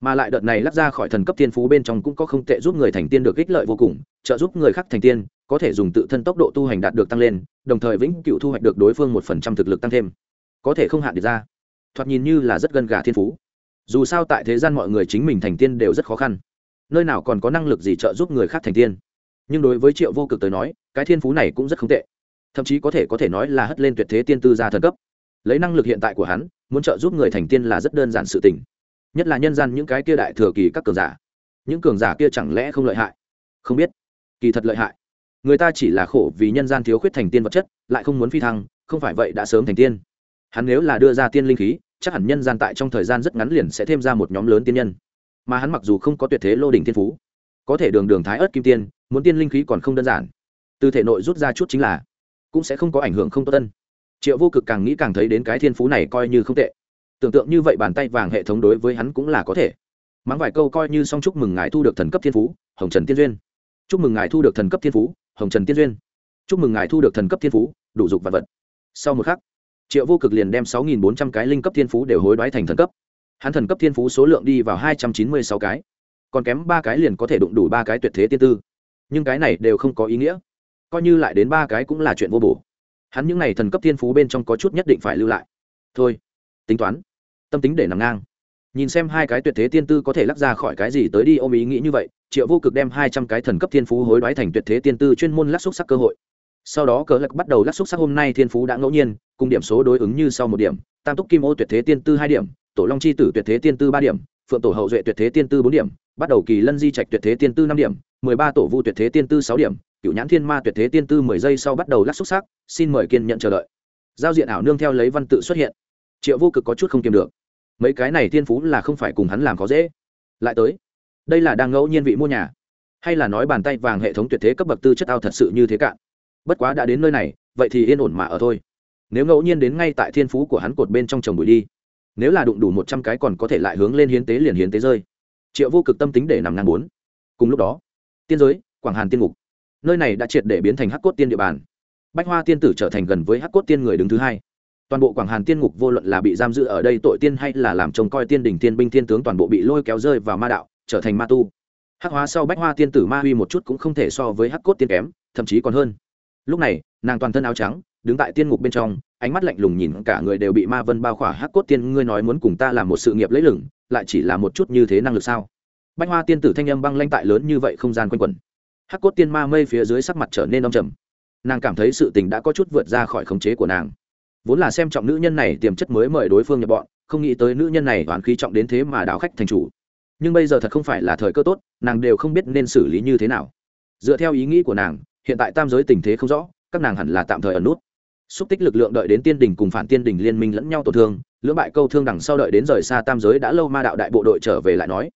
mà lại đợt này lắp ra khỏi thần cấp tiên phú bên trong cũng có không tệ giúp người thành tiên được ích lợi vô cùng, trợ giúp người khác thành tiên, có thể dùng tự thân tốc độ tu hành đạt được tăng lên, đồng thời vĩnh cựu thu hoạch được đối phương một phần trăm thực lực tăng thêm. Có thể không hạn được ra. Thoạt nhìn như là rất gần gà thiên phú. Dù sao tại thế gian mọi người chính mình thành tiên đều rất khó khăn. Nơi nào còn có năng lực gì trợ giúp người khác thành tiên? Nhưng đối với triệu vô cực tới nói, cái thiên phú này cũng rất không tệ. Thậm chí có thể có thể nói là hất lên tuyệt thế tiên tư gia thần cấp. Lấy năng lực hiện tại của hắn, muốn trợ giúp người thành tiên là rất đơn giản sự tình nhất là nhân gian những cái kia đại thừa kỳ các cường giả. Những cường giả kia chẳng lẽ không lợi hại? Không biết. Kỳ thật lợi hại. Người ta chỉ là khổ vì nhân gian thiếu khuyết thành tiên vật chất, lại không muốn phi thăng, không phải vậy đã sớm thành tiên. Hắn nếu là đưa ra tiên linh khí, chắc hẳn nhân gian tại trong thời gian rất ngắn liền sẽ thêm ra một nhóm lớn tiên nhân. Mà hắn mặc dù không có tuyệt thế lô đỉnh thiên phú, có thể đường đường thái ớt kim tiên, muốn tiên linh khí còn không đơn giản. Từ thể nội rút ra chút chính là, cũng sẽ không có ảnh hưởng không tốt tân triệu vô cực càng nghĩ càng thấy đến cái thiên phú này coi như không tệ tưởng tượng như vậy bàn tay vàng hệ thống đối với hắn cũng là có thể. Mắng vài câu coi như xong chúc mừng ngài thu được thần cấp thiên phú, hồng trần tiên duyên. Chúc mừng ngài thu được thần cấp thiên phú, hồng trần tiên duyên. Chúc mừng ngài thu được thần cấp thiên phú, đủ dục vật vật. Sau một khắc, triệu vô cực liền đem sáu nghìn bốn trăm cái linh cấp thiên phú đều hối đoái thành thần cấp. Hắn thần cấp thiên phú số lượng đi vào hai trăm chín mươi sáu cái. Còn kém ba cái liền có thể đụng đủ ba cái tuyệt thế tiên tư. Nhưng cái này đều không có ý nghĩa. Coi như lại đến ba cái cũng là chuyện vô bổ. Hắn những n à y thần cấp thiên phú bên trong có chút nhất định phải lưu lại. Thôi, tính toán tâm tính để nằm ngang. Nhìn xem hai cái tuyệt thế tiên tư có thể lắc ra khỏi cái gì tới đi ôm ý nghĩ như vậy, triệu vô cực đem hai trăm cái thần cấp thiên phú hối đoái thành tuyệt thế tiên tư chuyên môn lắc xúc sắc cơ hội. Sau đó cờ lạc bắt đầu lắc xúc sắc hôm nay thiên phú đã ngẫu nhiên, cùng điểm số đối ứng như sau một điểm, tam túc kim ô tuyệt thế tiên tư hai điểm, tổ long c h i tử tuyệt thế tiên tư ba điểm, phượng tổ hậu duệ tuyệt thế tiên tư bốn điểm, bắt đầu kỳ lân di trạch tuyệt thế tiên tư năm điểm, mười ba tổ vu tuyệt thế tiên tư sáu điểm cựu nhãn thiên ma tuyệt thế tiên tư mười giây sau bắt đầu lắc xúc sắc, xin mời kiên nhận chờ đợi. Giao diện ảo nương theo lấy văn tự xuất hiện. Triệu vô cực có chút không kiềm được mấy cái này thiên phú là không phải cùng hắn làm khó dễ. Lại tới, đây là đang ngẫu nhiên vị mua nhà, hay là nói bàn tay vàng hệ thống tuyệt thế cấp bậc tư chất ao thật sự như thế cạn bất quá đã đến nơi này, vậy thì yên ổn mà ở thôi. Nếu ngẫu nhiên đến ngay tại thiên phú của hắn cột bên trong trồng bụi đi, nếu là đụng đủ một trăm cái còn có thể lại hướng lên hiến tế liền hiến tế rơi. Triệu vô cực tâm tính để nằm ngang bốn. Cùng lúc đó, tiên giới, quảng hàn tiên ngục. Nơi này đã triệt để biến thành hắc cốt tiên địa bàn. Bách hoa tiên tử trở thành gần với hắc cốt tiên người đứng thứ hai toàn bộ quảng hàn tiên ngục vô luận là bị giam giữ ở đây tội tiên hay là làm trông coi tiên đình tiên binh tiên tướng toàn bộ bị lôi kéo rơi vào ma đạo, trở thành ma tu. Hắc hóa sau bách hoa tiên tử ma huy một chút cũng không thể so với hắc cốt tiên kém, thậm chí còn hơn. Lúc này, nàng toàn thân áo trắng, đứng tại tiên ngục bên trong, ánh mắt lạnh lùng nhìn cả người đều bị ma vân bao khỏa. Hắc cốt tiên, ngươi nói muốn cùng ta làm một sự nghiệp lấy lửng, lại chỉ là một chút như thế năng lực sao? Bách hoa tiên tử thanh âm băng lanh tại lớn như vậy không gian quanh quẩn. Hắc cốt tiên ma mây phía dưới sắc mặt trở nên đông trầm. Nàng cảm thấy sự tình đã có chút vượt ra khỏi khống chế của nàng vốn là xem trọng nữ nhân này tiềm chất mới mời đối phương nhập bọn, không nghĩ tới nữ nhân này toán khí trọng đến thế mà đảo khách thành chủ. Nhưng bây giờ thật không phải là thời cơ tốt, nàng đều không biết nên xử lý như thế nào. Dựa theo ý nghĩ của nàng, hiện tại tam giới tình thế không rõ, các nàng hẳn là tạm thời ở nút. Xúc tích lực lượng đợi đến tiên đình cùng phản tiên đình liên minh lẫn nhau tổn thương, lưỡng bại câu thương đằng sau đợi đến rời xa tam giới đã lâu ma đạo đại bộ đội trở về lại nói.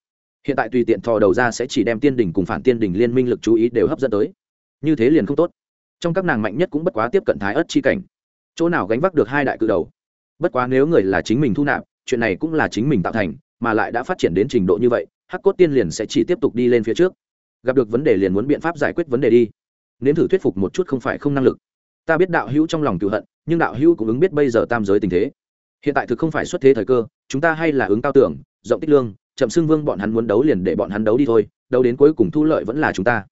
Hiện tại tùy tiện thò đầu ra sẽ chỉ đem tiên đình cùng phản tiên đình liên minh lực chú ý đều hấp dẫn tới. Như thế liền không tốt. Trong các nàng mạnh nhất cũng bất quá tiếp cận thái ất chi cảnh chỗ nào gánh vác được hai đại cự đầu. Bất quá nếu người là chính mình thu nạp, chuyện này cũng là chính mình tạo thành, mà lại đã phát triển đến trình độ như vậy, hắc cốt tiên liền sẽ chỉ tiếp tục đi lên phía trước. Gặp được vấn đề liền muốn biện pháp giải quyết vấn đề đi. Nếm thử thuyết phục một chút không phải không năng lực. Ta biết đạo hữu trong lòng cựu hận, nhưng đạo hữu cũng ứng biết bây giờ tam giới tình thế. Hiện tại thực không phải xuất thế thời cơ, chúng ta hay là ứng cao tưởng, rộng tích lương, chậm xưng vương bọn hắn muốn đấu liền để bọn hắn đấu đi thôi, đấu đến cuối cùng thu lợi vẫn là chúng ta.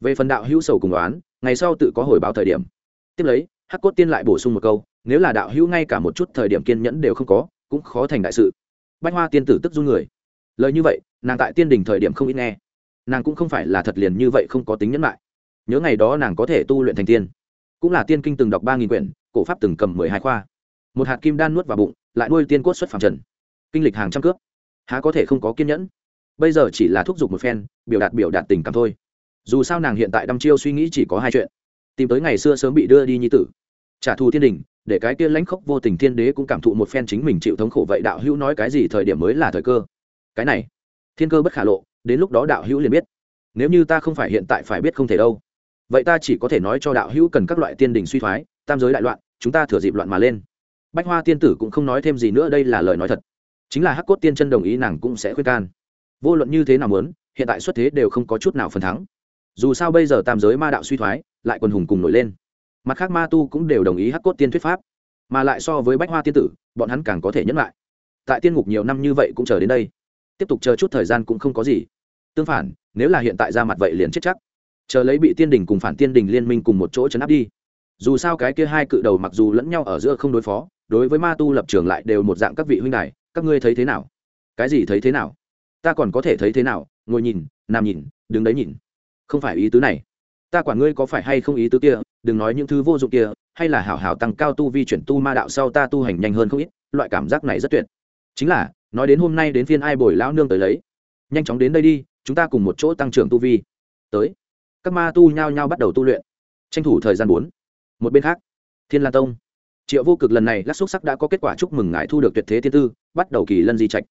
Về phần đạo hữu sầu cùng đoán ngày sau tự có hồi báo thời điểm. Tiếp lấy hắc cốt tiên lại bổ sung một câu, nếu là đạo hữu ngay cả một chút thời điểm kiên nhẫn đều không có, cũng khó thành đại sự. Bách hoa tiên tử tức run người. Lời như vậy, nàng tại tiên đình thời điểm không ít nghe. Nàng cũng không phải là thật liền như vậy không có tính nhẫn lại. Nhớ ngày đó nàng có thể tu luyện thành tiên. Cũng là tiên kinh từng đọc ba nghìn quyển, cổ pháp từng cầm mười hai khoa. Một hạt kim đan nuốt vào bụng, lại nuôi tiên cốt xuất phàm trần. Kinh lịch hàng trăm cướp há có thể không có kiên nhẫn? Bây giờ chỉ là thúc giục một phen, biểu đạt biểu đạt tình cảm thôi. Dù sao nàng hiện tại đăm chiêu suy nghĩ chỉ có hai chuyện. Tìm tới ngày xưa sớm bị đưa đi nhi tử trả thù thiên đình, để cái kia lãnh khốc vô tình thiên đế cũng cảm thụ một phen chính mình chịu thống khổ vậy đạo hữu nói cái gì thời điểm mới là thời cơ. Cái này, thiên cơ bất khả lộ, đến lúc đó đạo hữu liền biết. Nếu như ta không phải hiện tại phải biết không thể đâu. Vậy ta chỉ có thể nói cho đạo hữu cần các loại tiên đình suy thoái, tam giới đại loạn, chúng ta thừa dịp loạn mà lên. Bách hoa tiên tử cũng không nói thêm gì nữa đây là lời nói thật. Chính là hắc cốt tiên chân đồng ý nàng cũng sẽ khuyên can. Vô luận như thế nào muốn, hiện tại xuất thế đều không có chút nào phần thắng. Dù sao bây giờ tam giới ma đạo suy thoái, lại quần hùng cùng nổi lên mặt khác ma tu cũng đều đồng ý hắc cốt tiên thuyết pháp, mà lại so với bách hoa tiên tử, bọn hắn càng có thể nhẫn lại. Tại tiên ngục nhiều năm như vậy cũng chờ đến đây. Tiếp tục chờ chút thời gian cũng không có gì. Tương phản, nếu là hiện tại ra mặt vậy liền chết chắc. Chờ lấy bị tiên đình cùng phản tiên đình liên minh cùng một chỗ chấn áp đi. Dù sao cái kia hai cự đầu mặc dù lẫn nhau ở giữa không đối phó, đối với ma tu lập trường lại đều một dạng các vị huynh này các ngươi thấy thế nào? Cái gì thấy thế nào? Ta còn có thể thấy thế nào? Ngồi nhìn, nằm nhìn, đứng đấy nhìn. Không phải ý tứ này. Ta quản ngươi có phải hay không ý tứ kia đừng nói những thứ vô dụng kia, hay là hảo hảo tăng cao tu vi chuyển tu ma đạo sau ta tu hành nhanh hơn không ít, loại cảm giác này rất tuyệt. Chính là, nói đến hôm nay đến phiên ai bồi lão nương tới lấy. Nhanh chóng đến đây đi, chúng ta cùng một chỗ tăng trưởng tu vi. Tới. Các ma tu nhao nhao bắt đầu tu luyện. Tranh thủ thời gian bốn. Một bên khác, thiên lan tông. Triệu vô cực lần này lắc xúc sắc đã có kết quả chúc mừng ngài thu được tuyệt thế thiên tư, bắt đầu kỳ lân di trạch.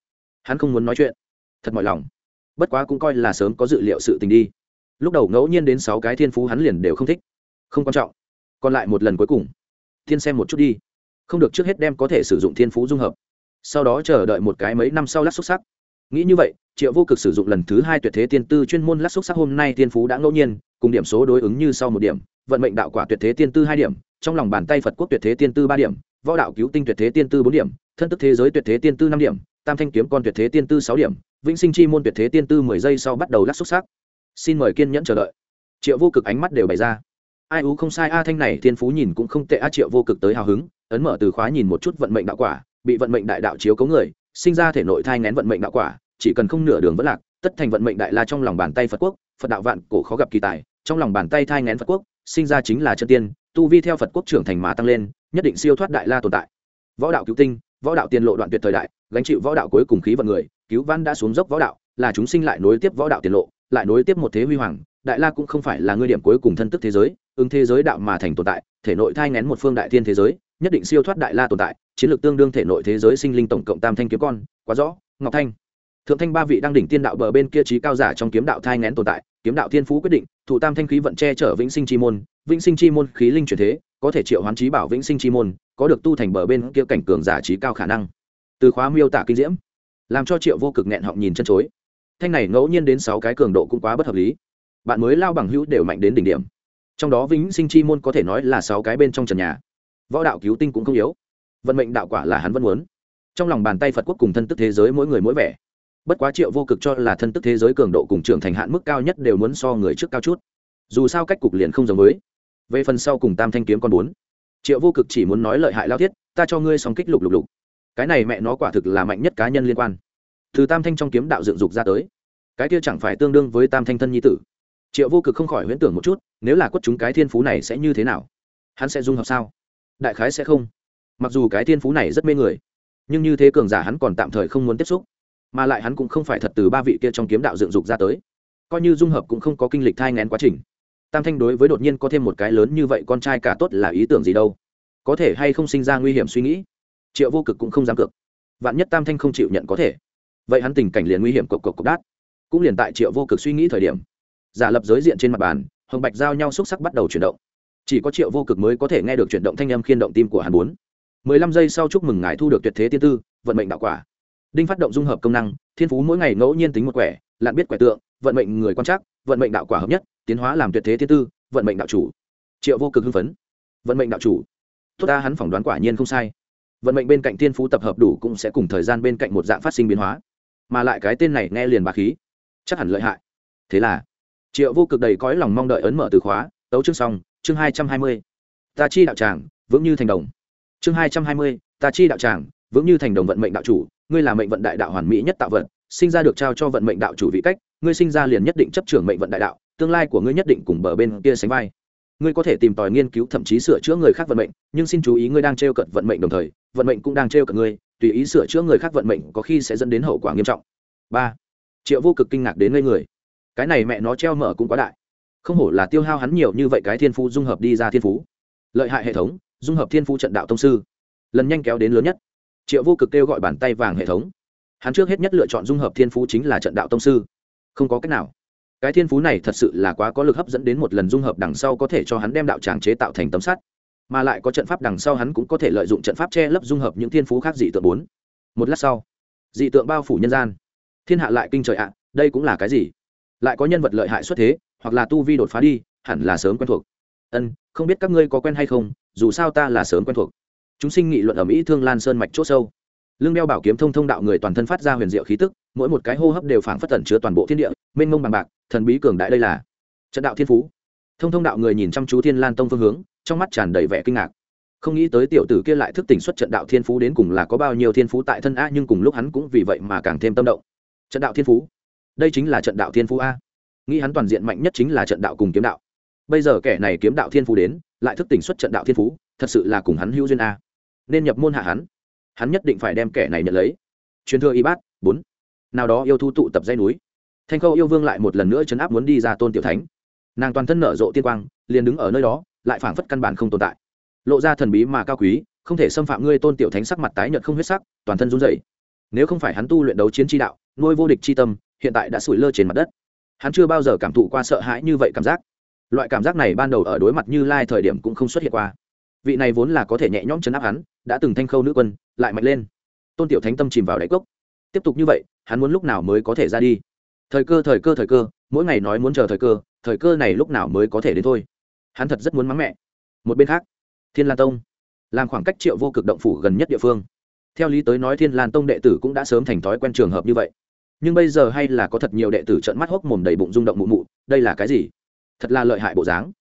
Hắn không muốn nói chuyện. Thật mọi lòng. Bất quá cũng coi là sớm có dự liệu sự tình đi. Lúc đầu ngẫu nhiên đến sáu cái thiên phú hắn liền đều không thích không quan trọng. Còn lại một lần cuối cùng. Thiên xem một chút đi. Không được trước hết đem có thể sử dụng thiên phú dung hợp. Sau đó chờ đợi một cái mấy năm sau lát xúc sắc. Nghĩ như vậy, triệu vô cực sử dụng lần thứ hai tuyệt thế tiên tư chuyên môn lát xúc sắc hôm nay tiên phú đã ngẫu nhiên, cùng điểm số đối ứng như sau một điểm, vận mệnh đạo quả tuyệt thế tiên tư hai điểm, trong lòng bàn tay phật quốc tuyệt thế tiên tư ba điểm, võ đạo cứu tinh tuyệt thế tiên tư bốn điểm, thân tức thế giới tuyệt thế tiên tư năm điểm, tam thanh kiếm con tuyệt thế tiên tư sáu điểm, vĩnh sinh chi môn tuyệt thế tiên tư mười giây sau bắt đầu lát xúc sắc. Xin mời kiên nhẫn chờ đợi. Triệu vô cực ánh mắt đều bày ra ai ú không sai, a thanh này thiên phú nhìn cũng không tệ, a triệu vô cực tới hào hứng, ấn mở từ khóa nhìn một chút vận mệnh đạo quả, bị vận mệnh đại đạo chiếu cấu người, sinh ra thể nội thai ngén vận mệnh đạo quả, chỉ cần không nửa đường vẫn lạc, tất thành vận mệnh đại la trong lòng bàn tay phật quốc, phật đạo vạn cổ khó gặp kỳ tài, trong lòng bàn tay thai ngén phật quốc, sinh ra chính là chân tiên, tu vi theo phật quốc trưởng thành mà tăng lên, nhất định siêu thoát đại la tồn tại. Võ đạo cứu tinh, võ đạo tiền lộ đoạn tuyệt thời đại, gánh chịu võ đạo cuối cùng khí vận người, cứu văn đã xuống dốc võ đạo, là chúng sinh lại nối tiếp võ đạo tiền lộ, lại nối tiếp một thế huy hoàng, đại la cũng không phải là ngươi điểm cuối cùng thân tức thế giới ứng thế giới đạo mà thành tồn tại, thể nội thai ngén một phương đại thiên thế giới, nhất định siêu thoát đại la tồn tại, chiến lược tương đương thể nội thế giới sinh linh tổng cộng tam thanh kiếm con, quá rõ, ngọc thanh. Thượng thanh ba vị đang đỉnh tiên đạo bờ bên kia trí cao giả trong kiếm đạo thai ngén tồn tại, kiếm đạo thiên phú quyết định thủ tam thanh khí vận che chở vĩnh sinh chi môn, vĩnh sinh chi môn khí linh chuyển thế, có thể triệu hoán trí bảo vĩnh sinh chi môn, có được tu thành bờ bên kia cảnh cường giả trí cao khả năng. Từ khóa miêu tả kinh diễm, làm cho triệu vô cực nghẹn họng nhìn chân chối. Thanh này ngẫu nhiên đến sáu cái cường độ cũng quá bất hợp lý. Bạn mới lao bằng hữu đều mạnh đến đỉnh điểm trong đó vĩnh sinh chi môn có thể nói là sáu cái bên trong trần nhà. Võ đạo cứu tinh cũng không yếu. Vận mệnh đạo quả là hắn vẫn muốn. Trong lòng bàn tay phật quốc cùng thân tức thế giới mỗi người mỗi vẻ. Bất quá triệu vô cực cho là thân tức thế giới cường độ cùng trưởng thành hạn mức cao nhất đều muốn so người trước cao chút. Dù sao cách cục liền không giống với. Về phần sau cùng tam thanh kiếm con bốn. Triệu vô cực chỉ muốn nói lợi hại lao thiết, ta cho ngươi song kích lục lục lục. Cái này mẹ nó quả thực là mạnh nhất cá nhân liên quan. Từ tam thanh trong kiếm đạo dựng dục ra tới. Cái kia chẳng phải tương đương với tam thanh thân nhi tử triệu vô cực không khỏi huyễn tưởng một chút, nếu là quất chúng cái thiên phú này sẽ như thế nào? Hắn sẽ dung hợp sao? Đại khái sẽ không. Mặc dù cái thiên phú này rất mê người, nhưng như thế cường giả hắn còn tạm thời không muốn tiếp xúc. Mà lại hắn cũng không phải thật từ ba vị kia trong kiếm đạo dựng dục ra tới. Coi như dung hợp cũng không có kinh lịch thai ngén quá trình. Tam thanh đối với đột nhiên có thêm một cái lớn như vậy con trai cả tốt là ý tưởng gì đâu? Có thể hay không sinh ra nguy hiểm suy nghĩ? Triệu vô cực cũng không dám cược. Vạn nhất tam thanh không chịu nhận có thể. Vậy hắn tình cảnh liền nguy hiểm cộc cộc cộc đát. Cũng liền tại triệu vô cực suy nghĩ thời điểm giả lập giới diện trên mặt bàn, hồng bạch giao nhau xúc sắc bắt đầu chuyển động. Chỉ có triệu vô cực mới có thể nghe được chuyển động thanh âm khiên động tim của hắn bốn mười lăm giây sau chúc mừng ngài thu được tuyệt thế tiên tư, vận mệnh đạo quả. Đinh phát động dung hợp công năng, thiên phú mỗi ngày ngẫu nhiên tính một quẻ lặn biết quẻ tượng, vận mệnh người quan trắc, vận mệnh đạo quả hợp nhất, tiến hóa làm tuyệt thế tiên tư, vận mệnh đạo chủ. Triệu vô cực hưng phấn. Vận mệnh đạo chủ. Tốt ta, hắn phỏng đoán quả nhiên không sai. Vận mệnh bên cạnh thiên phú tập hợp đủ cũng sẽ cùng thời gian bên cạnh một dạng phát sinh biến hóa. Mà lại cái tên này nghe liền bà khí. Chắc hẳn lợi hại. Thế là triệu vô cực đầy cõi lòng mong đợi ấn mở từ khóa, tấu chương xong, chương hai trăm hai mươi. Ta chi đạo tràng, vững như thành đồng. Chương hai trăm hai mươi, ta chi đạo tràng, vững như thành đồng vận mệnh đạo chủ, ngươi là mệnh vận đại đạo hoàn mỹ nhất tạo vận sinh ra được trao cho vận mệnh đạo chủ vị cách, ngươi sinh ra liền nhất định chấp trưởng mệnh vận đại đạo, tương lai của ngươi nhất định cùng bờ bên kia sánh vai. Ngươi có thể tìm tòi nghiên cứu thậm chí sửa chữa người khác vận mệnh, nhưng xin chú ý ngươi đang t r e o cận vận mệnh đồng thời, vận mệnh cũng đang t r e o cận ngươi, tùy ý sửa chữa người khác vận mệnh có khi sẽ dẫn đến hậu quả nghiêm trọng. Ba. Triệu vô cực kinh ngạc đến ngây người cái này mẹ nó treo mở cũng quá đại. Không hổ là tiêu hao hắn nhiều như vậy cái thiên phú dung hợp đi ra thiên phú. Lợi hại hệ thống, dung hợp thiên phú trận đạo tông sư. Lần nhanh kéo đến lớn nhất. Triệu vô cực kêu gọi bàn tay vàng hệ thống. Hắn trước hết nhất lựa chọn dung hợp thiên phú chính là trận đạo tông sư. Không có cách nào. Cái thiên phú này thật sự là quá có lực hấp dẫn đến một lần dung hợp đằng sau có thể cho hắn đem đạo tràng chế tạo thành tấm sắt. Mà lại có trận pháp đằng sau hắn cũng có thể lợi dụng trận pháp che lấp dung hợp những thiên phú khác dị tượng bốn. Một lát sau, dị tượng bao phủ nhân gian. Thiên hạ lại kinh trời ạ, đây cũng là cái gì? Lại có nhân vật lợi hại xuất thế, hoặc là tu vi đột phá đi, hẳn là sớm quen thuộc. Ân, không biết các ngươi có quen hay không, dù sao ta là sớm quen thuộc. Chúng sinh nghị luận ở mỹ thương lan sơn mạch c h ỗ sâu. Lương đeo bảo kiếm thông thông đạo người toàn thân phát ra huyền diệu khí tức, mỗi một cái hô hấp đều phảng phất tẩn chứa toàn bộ thiên địa, mênh mông bằng bạc, thần bí cường đại đây là. Trận đạo thiên phú. Thông thông đạo người nhìn chăm chú thiên lan tông phương hướng, trong mắt tràn đầy vẻ kinh ngạc. Không nghĩ tới tiểu tử kia lại thức tỉnh xuất trận đạo thiên phú đến cùng là có bao nhiêu thiên phú tại thân a nhưng cùng lúc hắn cũng vì vậy mà càng thêm tâm động. Trận đạo thiên phú đây chính là trận đạo thiên phú a. Nghĩ hắn toàn diện mạnh nhất chính là trận đạo cùng kiếm đạo. Bây giờ kẻ này kiếm đạo thiên phú đến, lại thức tỉnh xuất trận đạo thiên phú, thật sự là cùng hắn hữu duyên a. Nên nhập môn hạ hắn. Hắn nhất định phải đem kẻ này nhận lấy. Truyền thừa y bát, bốn. Nào đó yêu thu tụ tập dây núi. Thanh khâu yêu vương lại một lần nữa chấn áp muốn đi ra tôn tiểu thánh. Nàng toàn thân nở rộ tiên quang, liền đứng ở nơi đó, lại phảng phất căn bản không tồn tại. Lộ ra thần bí mà cao quý, không thể xâm phạm ngươi tôn tiểu thánh sắc mặt tái nhợt không huyết sắc, toàn thân run rẩy. Nếu không phải hắn tu luyện đấu chiến tri đạo, nuôi vô địch chi tâm hiện tại đã sủi lơ trên mặt đất. Hắn chưa bao giờ cảm thụ qua sợ hãi như vậy cảm giác. Loại cảm giác này ban đầu ở đối mặt như lai thời điểm cũng không xuất hiện qua. Vị này vốn là có thể nhẹ nhõm chấn áp hắn, đã từng thanh khâu nữ quân, lại mạnh lên. Tôn tiểu thánh tâm chìm vào đáy cốc. Tiếp tục như vậy, hắn muốn lúc nào mới có thể ra đi? Thời cơ thời cơ thời cơ, mỗi ngày nói muốn chờ thời cơ thời cơ này lúc nào mới có thể đến thôi? Hắn thật rất muốn mắng mẹ. Một bên khác, thiên lan tông, làm khoảng cách triệu vô cực động phủ gần nhất địa phương. Theo lý tới nói thiên lan tông đệ tử cũng đã sớm thành thói quen trường hợp như vậy nhưng bây giờ hay là có thật nhiều đệ tử trợn mắt hốc mồm đầy bụng rung động mụ mụ, đây là cái gì? Thật là lợi hại bộ dáng.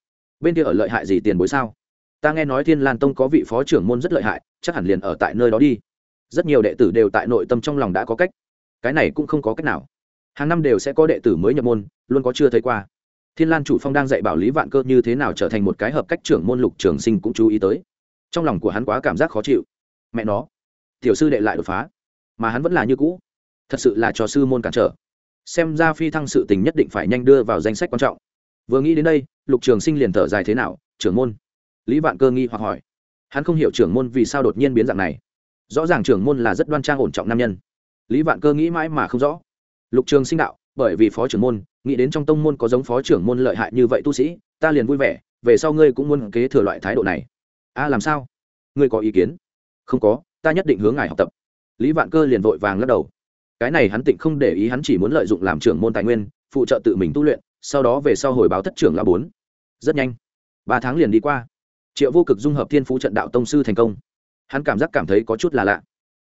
Bên kia ở lợi hại gì tiền bối sao? Ta nghe nói thiên lan tông có vị phó trưởng môn rất lợi hại, chắc hẳn liền ở tại nơi đó đi. Rất nhiều đệ tử đều tại nội tâm trong lòng đã có cách. Cái này cũng không có cách nào. Hàng năm đều sẽ có đệ tử mới nhập môn, luôn có chưa thấy qua. Thiên lan chủ phong đang dạy bảo lý vạn cơ như thế nào trở thành một cái hợp cách trưởng môn lục trường sinh cũng chú ý tới. Trong lòng của hắn quá cảm giác khó chịu. Mẹ nó, tiểu sư đệ lại đột phá. Mà hắn vẫn là như cũ thật sự là cho sư môn cản trở. Xem ra phi thăng sự tình nhất định phải nhanh đưa vào danh sách quan trọng. Vừa nghĩ đến đây, lục trường sinh liền thở dài thế nào, trưởng môn? Lý vạn cơ nghi hoặc hỏi. Hắn không hiểu trưởng môn vì sao đột nhiên biến dạng này. Rõ ràng trưởng môn là rất đoan trang ổn trọng nam nhân. Lý vạn cơ nghĩ mãi mà không rõ. Lục trường sinh đạo, bởi vì phó trưởng môn, nghĩ đến trong tông môn có giống phó trưởng môn lợi hại như vậy tu sĩ, ta liền vui vẻ, về sau ngươi cũng muốn kế thừa loại thái độ này. A, làm sao? Ngươi có ý kiến? Không có, ta nhất định hướng ngài học tập. Lý vạn cơ liền vội vàng lắc đầu cái này hắn tịnh không để ý, hắn chỉ muốn lợi dụng làm trưởng môn tài nguyên, phụ trợ tự mình tu luyện, sau đó về sau hồi báo thất trưởng là bốn. Rất nhanh. Ba tháng liền đi qua. Triệu vô cực dung hợp thiên phú trận đạo tông sư thành công. Hắn cảm giác cảm thấy có chút là lạ.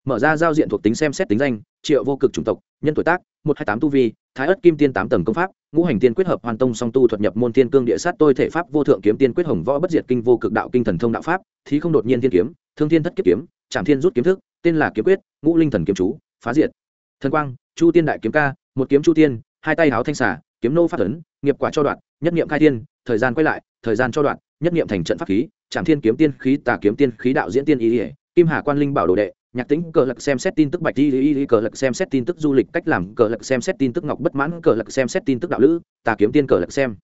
Mở ra giao diện thuộc tính xem xét tính danh, triệu vô cực chủng tộc, nhân tuổi tác, một hai tám tu vi, thái ất kim tiên tám tầng công pháp, ngũ hành tiên quyết hợp hoàn tông song tu thuật nhập môn tiên cương địa sát tôi thể pháp vô thượng kiếm tiên quyết hồng võ bất diệt kinh vô cực đạo kinh thần thông đạo pháp, thí không đột nhiên thiên kiếm, thương thiên thất kiếp kiếm, trảm thiên rút kiếm thức, tên là kiếm quyết, ngũ linh thần kiếm chú, phá diệt thần quang, chu tiên đại kiếm ca, một kiếm chu tiên, hai tay háo thanh xả kiếm nô phát ấn, nghiệp quả cho đoạn, nhất niệm khai thiên, thời gian quay lại, thời gian cho đoạn, nhất niệm thành trận pháp khí, trảm thiên kiếm tiên khí, tà kiếm tiên khí đạo diễn tiên ý ỉa kim hà quan linh bảo đồ đệ, nhạc tính cờ lật xem xét tin tức bạch y y cờ lật xem xét tin tức du lịch cách làm cờ lật xem xét tin tức ngọc bất mãn cờ lật xem xét tin tức đạo lữ, tà kiếm tiên cờ lật xem.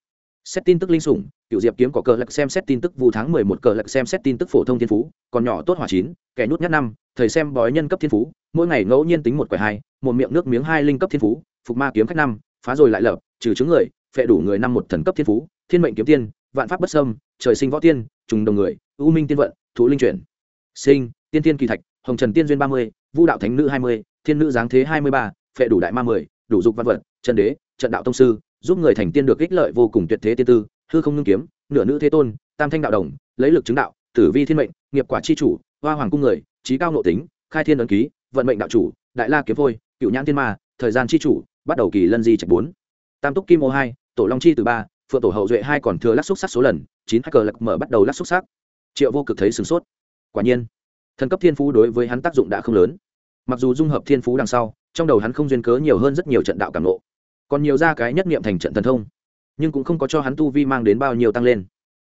Xét tin tức linh sủng cựu diệp kiếm có cờ lạc xem xét tin tức vu tháng mười một cờ lạc xem xét tin tức phổ thông thiên phú, còn nhỏ tốt hỏa chín, kẻ nhút nhát năm, thầy xem bói nhân cấp thiên phú, mỗi ngày ngẫu nhiên tính một quẻ hai, một miệng nước miếng hai linh cấp thiên phú, phục ma kiếm khách năm, phá rồi lại lập, trừ chứng người, phệ đủ người năm một thần cấp thiên phú, thiên mệnh kiếm tiên, vạn pháp bất sâm trời sinh võ tiên, trùng đồng người, u minh tiên vận, thụ linh chuyển. Sinh, tiên tiên kỳ thạch, hồng trần tiên duyên ba mươi, vu đạo thánh nữ hai mươi, thiên nữ giáng thế hai mươi ba, phệ đủ đại ma mười, đủ dục văn vật trần đế, trận đạo tông sư, giúp người thành tiên được ích lợi vô cùng tuyệt thế tiên tư hư không ngưng kiếm, nửa nữ thế tôn, tam thanh đạo đồng, lấy lực chứng đạo, tử vi thiên mệnh, nghiệp quả chi chủ, hoa hoàng cung người, trí cao nội tính, khai thiên ấn ký, vận mệnh đạo chủ, đại la kiếm phôi, cựu nhãn thiên ma, thời gian chi chủ, bắt đầu kỳ lân di trạch bốn. Tam túc kim ô hai, tổ long chi từ ba, phượng tổ hậu duệ hai còn thừa lắc xúc sắc số lần, chín hacker cờ lật mở bắt đầu lắc xúc sắc. Triệu vô cực thấy sửng sốt. Quả nhiên, thần cấp thiên phú đối với hắn tác dụng đã không lớn. Mặc dù dung hợp thiên phú đằng sau, trong đầu hắn không duyên cớ nhiều hơn rất nhiều trận đạo cảm lộ còn nhiều ra cái nhất niệm thành trận thần thông nhưng cũng không có cho hắn tu vi mang đến bao nhiêu tăng lên.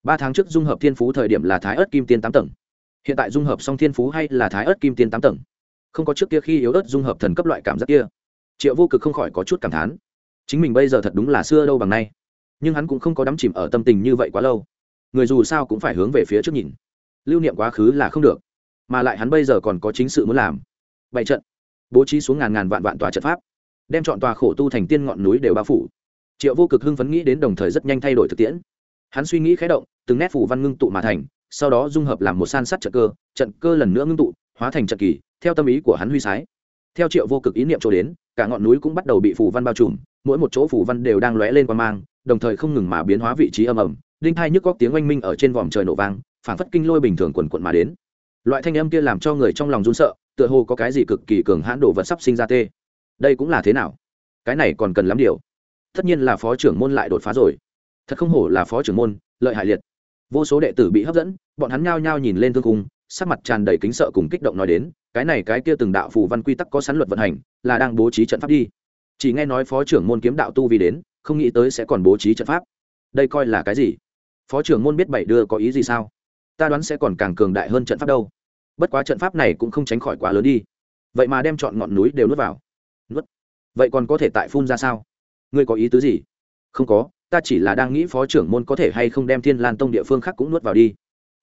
Ba tháng trước dung hợp thiên phú thời điểm là thái ớt kim tiên tám tầng. Hiện tại dung hợp song thiên phú hay là thái ớt kim tiên tám tầng? Không có trước kia khi yếu ớt dung hợp thần cấp loại cảm giác kia. Triệu vô cực không khỏi có chút cảm thán. Chính mình bây giờ thật đúng là xưa đâu bằng nay. Nhưng hắn cũng không có đắm chìm ở tâm tình như vậy quá lâu. Người dù sao cũng phải hướng về phía trước nhìn. Lưu niệm quá khứ là không được. Mà lại hắn bây giờ còn có chính sự muốn làm. Bảy trận. Bố trí xuống ngàn ngàn vạn vạn tòa trận pháp. Đem chọn tòa khổ tu thành tiên ngọn núi đều bao phủ triệu vô cực hưng phấn nghĩ đến đồng thời rất nhanh thay đổi thực tiễn. Hắn suy nghĩ khé động, từng nét phủ văn ngưng tụ mà thành, sau đó dung hợp làm một san sát trận cơ trận cơ lần nữa ngưng tụ, hóa thành trận kỳ, theo tâm ý của hắn huy sái. Theo triệu vô cực ý niệm cho đến, cả ngọn núi cũng bắt đầu bị phủ văn bao trùm, mỗi một chỗ phủ văn đều đang lóe lên qua mang, đồng thời không ngừng mà biến hóa vị trí âm ầm, đinh thai nhức góc tiếng oanh minh ở trên vòm trời nổ vang, phảng phất kinh lôi bình thường quần quận mà đến. Loại thanh âm kia làm cho người trong lòng run sợ, tựa hồ có cái gì cực kỳ cường hãn đồ vật sắp sinh ra tê. Đây cũng là thế nào? Cái này còn cần lắm điều tất nhiên là phó trưởng môn lại đột phá rồi. Thật không hổ là phó trưởng môn, lợi hại liệt. Vô số đệ tử bị hấp dẫn, bọn hắn nhao nhao nhìn lên thương cung sắc mặt tràn đầy kính sợ cùng kích động nói đến, cái này cái kia từng đạo phù văn quy tắc có sẵn luật vận hành, là đang bố trí trận pháp đi. Chỉ nghe nói phó trưởng môn kiếm đạo tu vi đến, không nghĩ tới sẽ còn bố trí trận pháp. Đây coi là cái gì? Phó trưởng môn biết bảy đưa có ý gì sao? Ta đoán sẽ còn càng cường đại hơn trận pháp đâu. Bất quá trận pháp này cũng không tránh khỏi quá lớn đi. Vậy mà đem chọn ngọn núi đều nuốt vào. Nuốt. Vậy còn có thể tại phun ra sao? Ngươi có ý tứ gì? Không có, ta chỉ là đang nghĩ phó trưởng môn có thể hay không đem thiên lan tông địa phương khác cũng nuốt vào đi.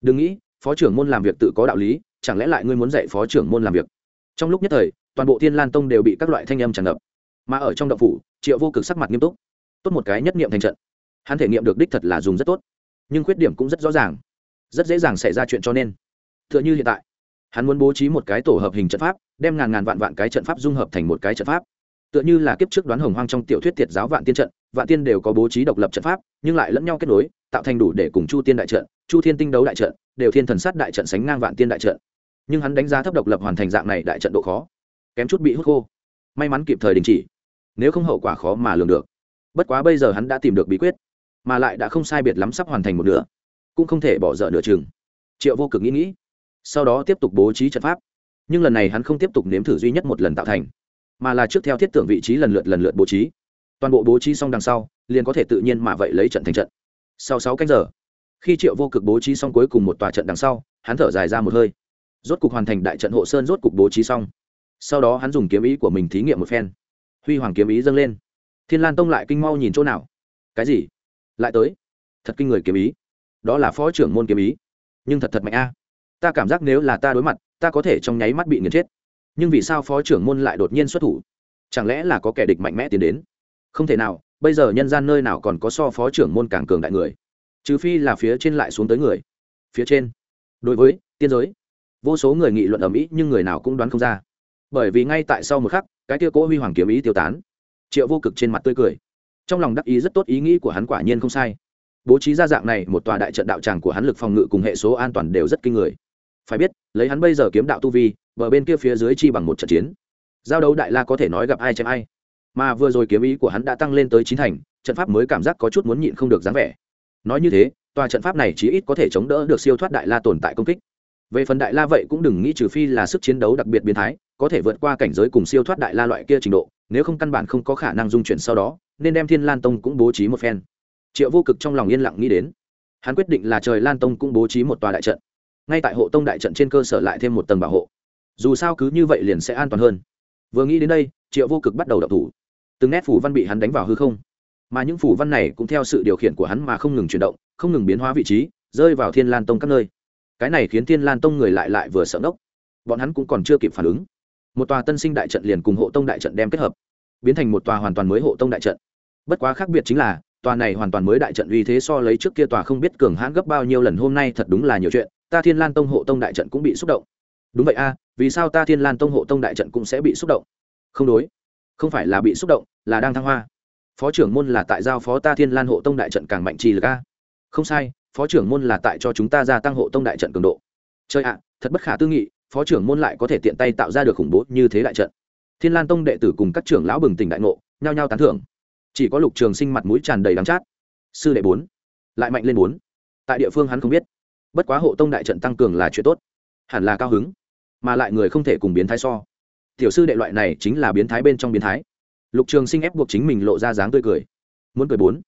Đừng nghĩ, phó trưởng môn làm việc tự có đạo lý, chẳng lẽ lại ngươi muốn dạy phó trưởng môn làm việc? Trong lúc nhất thời, toàn bộ thiên lan tông đều bị các loại thanh âm tràn ngập. Mà ở trong động phủ, triệu vô cực sắc mặt nghiêm túc. Tốt một cái nhất niệm thành trận. Hắn thể nghiệm được đích thật là dùng rất tốt. Nhưng khuyết điểm cũng rất rõ ràng. Rất dễ dàng xảy ra chuyện cho nên t h ư ợ n h ư hiện tại, hắn muốn bố trí một cái tổ hợp hình trận pháp, đem ngàn ngàn vạn vạn cái trận pháp dung hợp thành một cái trận pháp tựa như là kiếp trước đoán hồng hoang trong tiểu thuyết thiệt giáo vạn tiên trận, vạn tiên đều có bố trí độc lập trận pháp, nhưng lại lẫn nhau kết nối, tạo thành đủ để cùng chu tiên đại trận, chu thiên tinh đấu đại trận, đều thiên thần sát đại trận sánh ngang vạn tiên đại trận. Nhưng hắn đánh giá thấp độc lập hoàn thành dạng này đại trận độ khó, kém chút bị hút khô. May mắn kịp thời đình chỉ, nếu không hậu quả khó mà lường được. Bất quá bây giờ hắn đã tìm được bí quyết, mà lại đã không sai biệt lắm sắp hoàn thành một nửa, cũng không thể bỏ dở nửa chừng. Triệu vô cực nghĩ nghĩ, sau đó tiếp tục bố trí trận pháp. Nhưng lần này hắn không tiếp tục nếm thử duy nhất một lần tạo thành mà là trước theo thiết tưởng vị trí lần lượt lần lượt bố trí. Toàn bộ bố trí xong đằng sau, liền có thể tự nhiên mà vậy lấy trận thành trận. Sau sáu canh giờ, khi triệu vô cực bố trí xong cuối cùng một tòa trận đằng sau, hắn thở dài ra một hơi. Rốt cục hoàn thành đại trận hộ sơn rốt cục bố trí xong. Sau đó hắn dùng kiếm ý của mình thí nghiệm một phen. Huy hoàng kiếm ý dâng lên. Thiên lan tông lại kinh mau nhìn chỗ nào? Cái gì? Lại tới. Thật kinh người kiếm ý. Đó là phó trưởng môn kiếm ý. Nhưng thật thật mạnh a. Ta cảm giác nếu là ta đối mặt, ta có thể trong nháy mắt bị nghiền chết nhưng vì sao phó trưởng môn lại đột nhiên xuất thủ? Chẳng lẽ là có kẻ địch mạnh mẽ tiến đến? Không thể nào, bây giờ nhân gian nơi nào còn có so phó trưởng môn càng cường đại người? Trừ phi là phía trên lại xuống tới người. Phía trên. Đối với, tiên giới. Vô số người nghị luận ở mỹ nhưng người nào cũng đoán không ra. Bởi vì ngay tại sau một khắc, cái tia cỗ huy hoàng kiếm ý tiêu tán. Triệu vô cực trên mặt tươi cười. Trong lòng đắc ý rất tốt ý nghĩ của hắn quả nhiên không sai. Bố trí ra dạng này một tòa đại trận đạo tràng của hắn lực phòng ngự cùng hệ số an toàn đều rất kinh người. Phải biết, lấy hắn bây giờ kiếm đạo tu vi bờ bên kia phía dưới chi bằng một trận chiến. Giao đấu đại la có thể nói gặp ai chém ai. Mà vừa rồi kiếm ý của hắn đã tăng lên tới chín thành, trận pháp mới cảm giác có chút muốn nhịn không được dáng vẻ. Nói như thế, tòa trận pháp này chí ít có thể chống đỡ được siêu thoát đại la tồn tại công kích. Về phần đại la vậy cũng đừng nghĩ trừ phi là sức chiến đấu đặc biệt biến thái, có thể vượt qua cảnh giới cùng siêu thoát đại la loại kia trình độ, nếu không căn bản không có khả năng dung chuyển sau đó, nên đem thiên lan tông cũng bố trí một phen. Triệu vô cực trong lòng yên lặng nghĩ đến. Hắn quyết định là trời lan tông cũng bố trí một tòa đại trận. Ngay tại hộ tông đại trận trên cơ sở lại thêm một tầng bảo hộ dù sao cứ như vậy liền sẽ an toàn hơn. Vừa nghĩ đến đây, triệu vô cực bắt đầu đập thủ. Từng nét phủ văn bị hắn đánh vào hư không. Mà những phủ văn này cũng theo sự điều khiển của hắn mà không ngừng chuyển động, không ngừng biến hóa vị trí, rơi vào thiên lan tông các nơi. Cái này khiến thiên lan tông người lại lại vừa sợ ngốc. Bọn hắn cũng còn chưa kịp phản ứng. Một tòa tân sinh đại trận liền cùng hộ tông đại trận đem kết hợp, biến thành một tòa hoàn toàn mới hộ tông đại trận. Bất quá khác biệt chính là, tòa này hoàn toàn mới đại trận uy thế so lấy trước kia tòa không biết cường hãn gấp bao nhiêu lần, hôm nay thật đúng là nhiều chuyện, ta thiên lan tông hộ tông đại trận cũng bị xúc động. Đúng vậy a vì sao ta thiên lan tông hộ tông đại trận cũng sẽ bị xúc động? Không đối. Không phải là bị xúc động, là đang thăng hoa. Phó trưởng môn là tại giao phó ta thiên lan hộ tông đại trận càng mạnh trì lực a. Không sai, phó trưởng môn là tại cho chúng ta gia tăng hộ tông đại trận cường độ. Chơi ạ, thật bất khả tư nghị, phó trưởng môn lại có thể tiện tay tạo ra được khủng bố như thế đại trận. Thiên lan tông đệ tử cùng các trưởng lão bừng tỉnh đại ngộ, nhao nhao tán thưởng. Chỉ có lục trường sinh mặt mũi tràn đầy đắng chát. Sư đệ bốn, lại mạnh lên bốn. Tại địa phương hắn không biết. Bất quá hộ tông đại trận tăng cường là chuyện tốt. Hẳn là cao hứng mà lại người không thể cùng biến thái so. Tiểu sư đệ loại này chính là biến thái bên trong biến thái. Lục trường sinh ép buộc chính mình lộ ra dáng tươi cười. Muốn cười bốn.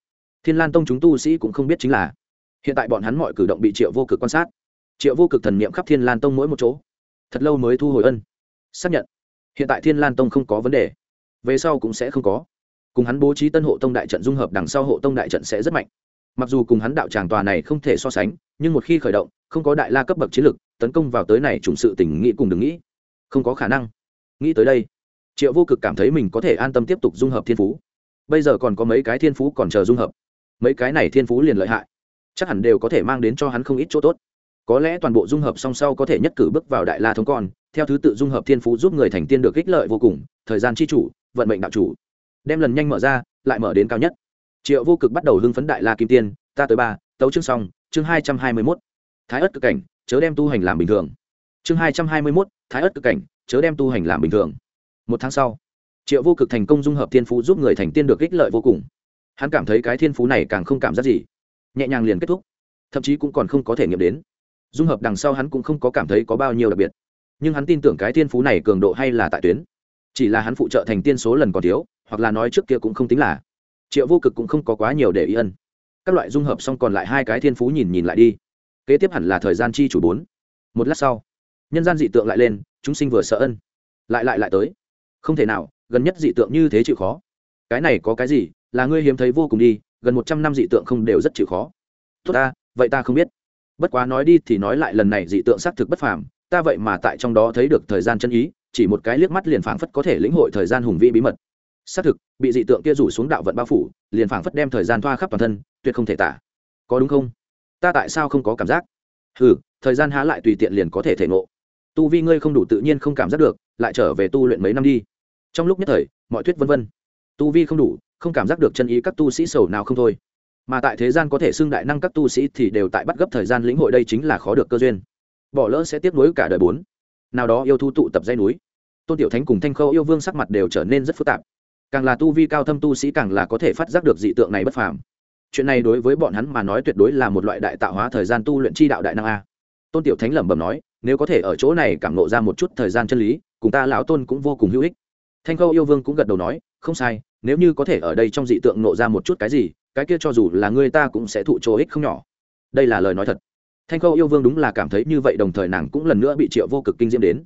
Thiên lan tông chúng tu sĩ cũng không biết chính là, hiện tại bọn hắn mọi cử động bị triệu vô cực quan sát. Triệu vô cực thần niệm khắp thiên lan tông mỗi một chỗ. Thật lâu mới thu hồi ân. Xác nhận. Hiện tại thiên lan tông không có vấn đề. Về sau cũng sẽ không có. Cùng hắn bố trí tân hộ tông đại trận dung hợp đằng sau hộ tông đại trận sẽ rất mạnh mặc dù cùng hắn đạo tràng tòa này không thể so sánh nhưng một khi khởi động không có đại la cấp bậc chiến lực tấn công vào tới này trùng sự tình nghĩ cùng đừng nghĩ. Không có khả năng. Nghĩ tới đây triệu vô cực cảm thấy mình có thể an tâm tiếp tục dung hợp thiên phú. Bây giờ còn có mấy cái thiên phú còn chờ dung hợp. Mấy cái này thiên phú liền lợi hại. Chắc hẳn đều có thể mang đến cho hắn không ít chỗ tốt. Có lẽ toàn bộ dung hợp song sau có thể nhất cử bước vào đại la thống còn, theo thứ tự dung hợp thiên phú giúp người thành tiên được ích lợi vô cùng thời gian chi chủ vận mệnh đạo chủ. Đem lần nhanh mở ra lại mở đến cao nhất triệu vô cực bắt đầu hưng phấn đại la kim tiên, ta tới ba, tấu chương xong, chương hai trăm hai mươi mốt. Thái ất cực cảnh, chớ đem tu hành làm bình thường. Chương hai trăm hai mươi mốt, thái ất cực cảnh, chớ đem tu hành làm bình thường. Một tháng sau, triệu vô cực thành công dung hợp thiên phú giúp người thành tiên được ích lợi vô cùng. Hắn cảm thấy cái thiên phú này càng không cảm giác gì. Nhẹ nhàng liền kết thúc. Thậm chí cũng còn không có thể nghiệm đến. Dung hợp đằng sau hắn cũng không có cảm thấy có bao nhiêu đặc biệt. Nhưng hắn tin tưởng cái thiên phú này cường độ hay là tại tuyến. Chỉ là hắn phụ trợ thành tiên số lần còn thiếu, hoặc là nói trước kia cũng không tính là triệu vô cực cũng không có quá nhiều để ý ân. Các loại dung hợp xong còn lại hai cái thiên phú nhìn nhìn lại đi. Kế tiếp hẳn là thời gian chi chủ bốn. Một lát sau, nhân gian dị tượng lại lên, chúng sinh vừa sợ ân. Lại lại lại tới. Không thể nào, gần nhất dị tượng như thế chịu khó. Cái này có cái gì, là ngươi hiếm thấy vô cùng đi, gần một trăm năm dị tượng không đều rất chịu khó. Tốt ta, vậy ta không biết. Bất quá nói đi thì nói lại lần này dị tượng xác thực bất phàm, ta vậy mà tại trong đó thấy được thời gian chân ý, chỉ một cái liếc mắt liền phảng phất có thể lĩnh hội thời gian hùng vĩ bí mật xác thực, bị dị tượng kia rủ xuống đạo vận bao phủ, liền phảng phất đem thời gian thoa khắp toàn thân, tuyệt không thể tả. Có đúng không? Ta tại sao không có cảm giác? Ừ thời gian há lại tùy tiện liền có thể thể ngộ. Tu vi ngươi không đủ tự nhiên không cảm giác được, lại trở về tu luyện mấy năm đi. Trong lúc nhất thời, mọi thuyết vân vân. Tu vi không đủ, không cảm giác được chân ý các tu sĩ sầu nào không thôi. Mà tại thế gian có thể xưng đại năng các tu sĩ thì đều tại bắt gấp thời gian lĩnh hội đây chính là khó được cơ duyên. Bỏ lỡ sẽ tiếp nối cả đời bốn. Nào đó yêu thu tụ tập dây núi. Tôn tiểu thánh cùng thanh khâu yêu vương sắc mặt đều trở nên rất phức tạp càng là tu vi cao thâm tu sĩ càng là có thể phát giác được dị tượng này bất phàm. Chuyện này đối với bọn hắn mà nói tuyệt đối là một loại đại tạo hóa thời gian tu luyện chi đạo đại năng a. Tôn tiểu thánh lẩm bẩm nói, nếu có thể ở chỗ này cảm nộ ra một chút thời gian chân lý, cùng ta lão tôn cũng vô cùng hữu ích. Thanh khâu yêu vương cũng gật đầu nói, không sai, nếu như có thể ở đây trong dị tượng nộ ra một chút cái gì, cái kia cho dù là người ta cũng sẽ thụ chỗ ích không nhỏ. Đây là lời nói thật. Thanh khâu yêu vương đúng là cảm thấy như vậy đồng thời nàng cũng lần nữa bị triệu vô cực kinh diễm đến.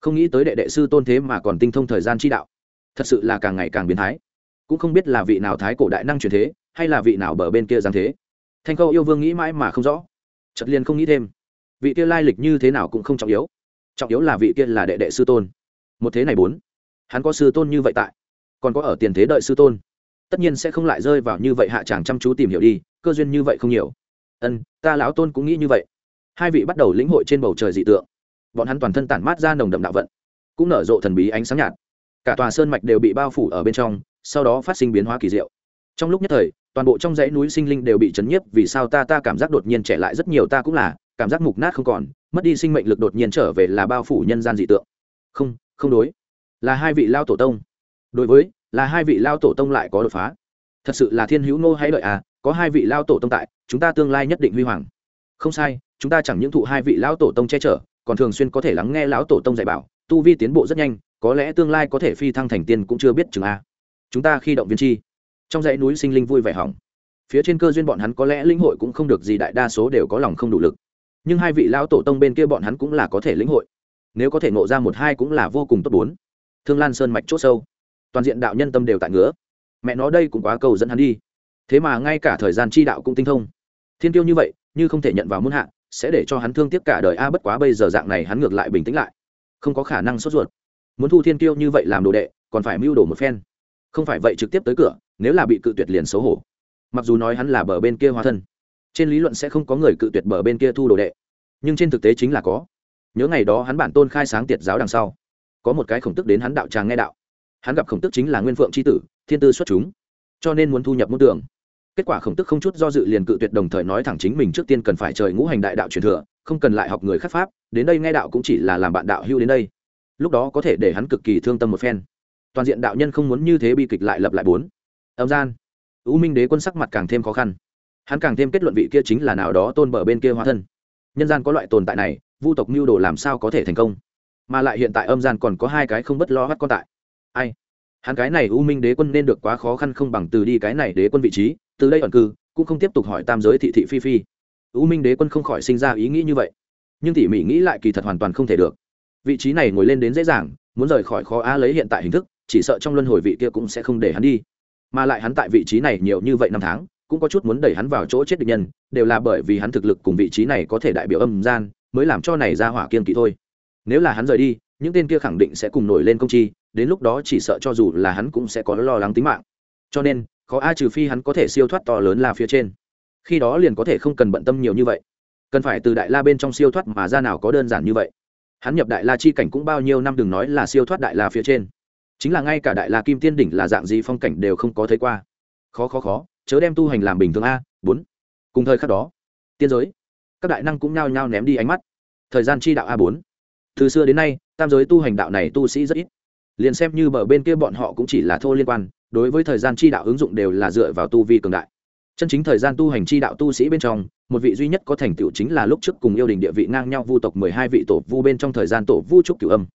Không nghĩ tới đệ đệ sư tôn thế mà còn tinh thông thời gian chi đạo thật sự là càng ngày càng biến thái. Cũng không biết là vị nào thái cổ đại năng truyền thế, hay là vị nào bờ bên kia giáng thế. Thanh khâu yêu vương nghĩ mãi mà không rõ. Trật liền không nghĩ thêm. Vị kia lai lịch như thế nào cũng không trọng yếu. Trọng yếu là vị kia là đệ đệ sư tôn. Một thế này bốn. Hắn có sư tôn như vậy tại, còn có ở tiền thế đợi sư tôn. Tất nhiên sẽ không lại rơi vào như vậy hạ chàng chăm chú tìm hiểu đi, cơ duyên như vậy không nhiều. Ân, ta lão tôn cũng nghĩ như vậy. Hai vị bắt đầu lĩnh hội trên bầu trời dị tượng. Bọn hắn toàn thân tản mát ra nồng đậm đạo vận, cũng nở rộ thần bí ánh sáng nhạt cả tòa sơn mạch đều bị bao phủ ở bên trong, sau đó phát sinh biến hóa kỳ diệu. Trong lúc nhất thời, toàn bộ trong dãy núi sinh linh đều bị chấn nhiếp, vì sao ta ta cảm giác đột nhiên trẻ lại rất nhiều, ta cũng là, cảm giác mục nát không còn, mất đi sinh mệnh lực đột nhiên trở về là bao phủ nhân gian dị tượng. Không không đối. Là hai vị lao tổ tông. Đối với, là hai vị lao tổ tông lại có đột phá. Thật sự là thiên hữu nô hay lợi à có hai vị lao tổ tông tại, chúng ta tương lai nhất định huy hoàng. Không sai, chúng ta chẳng những thụ hai vị lão tổ tông che chở, còn thường xuyên có thể lắng nghe lão tổ tông dạy bảo, tu vi tiến bộ rất nhanh có lẽ tương lai có thể phi thăng thành tiên cũng chưa biết chừng a. Chúng ta khi động viên chi. Trong dãy núi sinh linh vui vẻ hỏng. Phía trên cơ duyên bọn hắn có lẽ linh hội cũng không được gì đại đa số đều có lòng không đủ lực. Nhưng hai vị lão tổ tông bên kia bọn hắn cũng là có thể lĩnh hội. Nếu có thể ngộ ra một hai cũng là vô cùng tốt bốn. Thương lan sơn mạch chốt sâu. Toàn diện đạo nhân tâm đều tại ngứa. Mẹ nó đây cũng quá cầu dẫn hắn đi. Thế mà ngay cả thời gian chi đạo cũng tinh thông. Thiên tiêu như vậy, như không thể nhận vào muôn hạ, sẽ để cho hắn thương tiếc cả đời. A, bất quá bây giờ dạng này hắn ngược lại bình tĩnh lại. Không có khả năng sốt ruột muốn thu thiên tiêu như vậy làm đồ đệ, còn phải mưu đồ một phen. Không phải vậy trực tiếp tới cửa, nếu là bị cự tuyệt liền xấu hổ. Mặc dù nói hắn là bờ bên kia hóa thân, trên lý luận sẽ không có người cự tuyệt bờ bên kia thu đồ đệ. Nhưng trên thực tế chính là có. Nhớ ngày đó hắn bản tôn khai sáng tiệt giáo đằng sau, có một cái khổng tức đến hắn đạo tràng nghe đạo. Hắn gặp khổng tức chính là nguyên phượng c h i tử, thiên tư xuất chúng, cho nên muốn thu nhập môn tưởng kết quả khổng tức không chút do dự liền cự tuyệt đồng thời nói thẳng chính mình trước tiên cần phải trời ngũ hành đại đạo truyền thừa, không cần lại học người khác pháp, đến đây nghe đạo cũng chỉ là làm bạn đạo hưu đến đây lúc đó có thể để hắn cực kỳ thương tâm một phen. Toàn diện đạo nhân không muốn như thế bi kịch lại lập lại bốn. Âm gian. U minh đế quân sắc mặt càng thêm khó khăn. Hắn càng thêm kết luận vị kia chính là nào đó tôn bờ bên kia hóa thân. Nhân gian có loại tồn tại này, vu tộc mưu đồ làm sao có thể thành công? Mà lại hiện tại âm gian còn có hai cái không bất lo hắt con tại. Ai? Hắn cái này u minh đế quân nên được quá khó khăn không bằng từ đi cái này đế quân vị trí, từ đây ẩn cư, cũng không tiếp tục hỏi tam giới thị thị phi phi. U minh đế quân không khỏi sinh ra ý nghĩ như vậy. Nhưng tỉ mỉ nghĩ lại kỳ thật hoàn toàn không thể được vị trí này ngồi lên đến dễ dàng, muốn rời khỏi khó á lấy hiện tại hình thức, chỉ sợ trong luân hồi vị kia cũng sẽ không để hắn đi. Mà lại hắn tại vị trí này nhiều như vậy năm tháng, cũng có chút muốn đẩy hắn vào chỗ chết địch nhân, đều là bởi vì hắn thực lực cùng vị trí này có thể đại biểu âm gian, mới làm cho này ra hỏa kiên kỵ thôi. Nếu là hắn rời đi, những tên kia khẳng định sẽ cùng nổi lên công chi, đến lúc đó chỉ sợ cho dù là hắn cũng sẽ có lo lắng tính mạng. Cho nên, khó a trừ phi hắn có thể siêu thoát to lớn là phía trên. Khi đó liền có thể không cần bận tâm nhiều như vậy. Cần phải từ đại la bên trong siêu thoát mà ra nào có đơn giản như vậy hắn nhập đại la chi cảnh cũng bao nhiêu năm đừng nói là siêu thoát đại la phía trên. Chính là ngay cả đại la kim tiên đỉnh là dạng gì phong cảnh đều không có thấy qua. Khó khó khó, chớ đem tu hành làm bình thường a, bốn. Cùng thời khắc đó, tiên giới, các đại năng cũng nhao nhao ném đi ánh mắt. Thời gian chi đạo a, bốn. Từ xưa đến nay, tam giới tu hành đạo này tu sĩ rất ít. Liền xem như bờ bên kia bọn họ cũng chỉ là thô liên quan, đối với thời gian chi đạo ứng dụng đều là dựa vào tu vi cường đại chân chính thời gian tu hành chi đạo tu sĩ bên trong, một vị duy nhất có thành tựu chính là lúc trước cùng yêu đình địa vị ngang nhau vu tộc mười hai vị tổ vu bên trong thời gian tổ vu trúc cửu âm.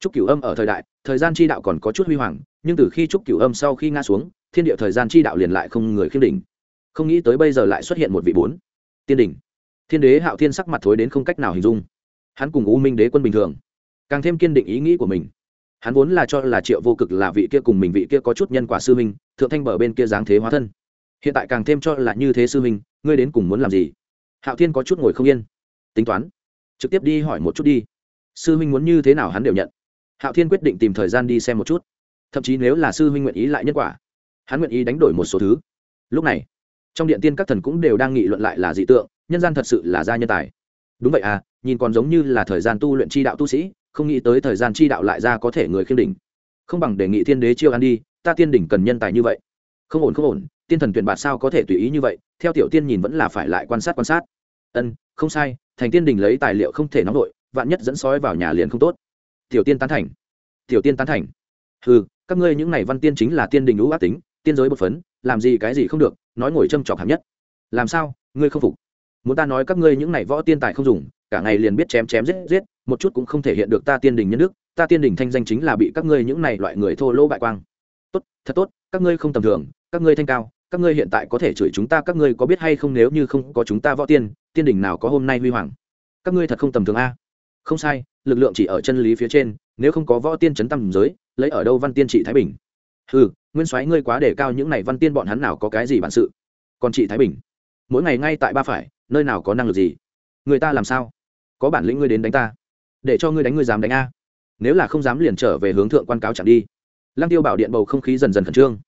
Trúc cửu âm ở thời đại, thời gian chi đạo còn có chút huy hoàng, nhưng từ khi trúc cửu âm sau khi ngã xuống, thiên địa thời gian chi đạo liền lại không người khiêm đỉnh. Không nghĩ tới bây giờ lại xuất hiện một vị bốn tiên đỉnh. Thiên đế hạo thiên sắc mặt thối đến không cách nào hình dung. Hắn cùng u minh đế quân bình thường, càng thêm kiên định ý nghĩ của mình. Hắn vốn là cho là triệu vô cực là vị kia cùng mình vị kia có chút nhân quả sư minh thượng thanh bờ bên kia dáng thế hóa thân hiện tại càng thêm cho là như thế sư minh ngươi đến cùng muốn làm gì? Hạo thiên có chút ngồi không yên. Tính toán. Trực tiếp đi hỏi một chút đi. Sư minh muốn như thế nào hắn đều nhận. Hạo thiên quyết định tìm thời gian đi xem một chút. Thậm chí nếu là sư minh nguyện ý lại nhân quả, hắn nguyện ý đánh đổi một số thứ. Lúc này, trong điện tiên các thần cũng đều đang nghị luận lại là dị tượng, nhân gian thật sự là gia nhân tài. Đúng vậy à nhìn còn giống như là thời gian tu luyện chi đạo tu sĩ, không nghĩ tới thời gian chi đạo lại ra có thể người khiêm đỉnh. Không bằng đề nghị thiên đế chiêu ăn đi, ta tiên đỉnh cần nhân tài như vậy. Không ổn không ổn tiên thần tuyển bạt sao có thể tùy ý như vậy, theo tiểu tiên nhìn vẫn là phải lại quan sát quan sát. Ân, không sai, thành tiên đình lấy tài liệu không thể nóng đội vạn nhất dẫn sói vào nhà liền không tốt. Tiểu tiên tán thành. Tiểu tiên tán thành. Ừ các ngươi những này văn tiên chính là tiên đình lũ ác tính, tiên giới bột phấn, làm gì cái gì không được, nói ngồi châm trọc hạng nhất. Làm sao, ngươi không phục? Muốn ta nói các ngươi những này võ tiên tài không dùng, cả ngày liền biết chém chém giết giết, một chút cũng không thể hiện được ta tiên đình nhân đức, ta tiên đình thanh danh chính là bị các ngươi những này loại người thô lỗ bại quang. Tốt, thật tốt, các ngươi không tầm thường, các ngươi thanh cao các ngươi hiện tại có thể chửi chúng ta, các ngươi có biết hay không nếu như không có chúng ta võ tiên tiên đình nào có hôm nay huy hoàng? Các ngươi thật không tầm thường a. À? Không sai, lực lượng chỉ ở chân lý phía trên, nếu không có võ tiên chấn tầm giới, lấy ở đâu văn tiên trị thái bình? Ừ nguyên soái ngươi quá để cao những này văn tiên bọn hắn nào có cái gì bản sự? Còn chị thái bình? Mỗi ngày ngay tại ba phải, nơi nào có năng lực gì? Người ta làm sao? Có bản lĩnh ngươi đến đánh ta? Để cho ngươi đánh ngươi dám đánh a. Nếu là không dám liền trở về hướng thượng quan cáo chẳng đi. Lăng tiêu bảo điện bầu không khí dần dần khẩn trương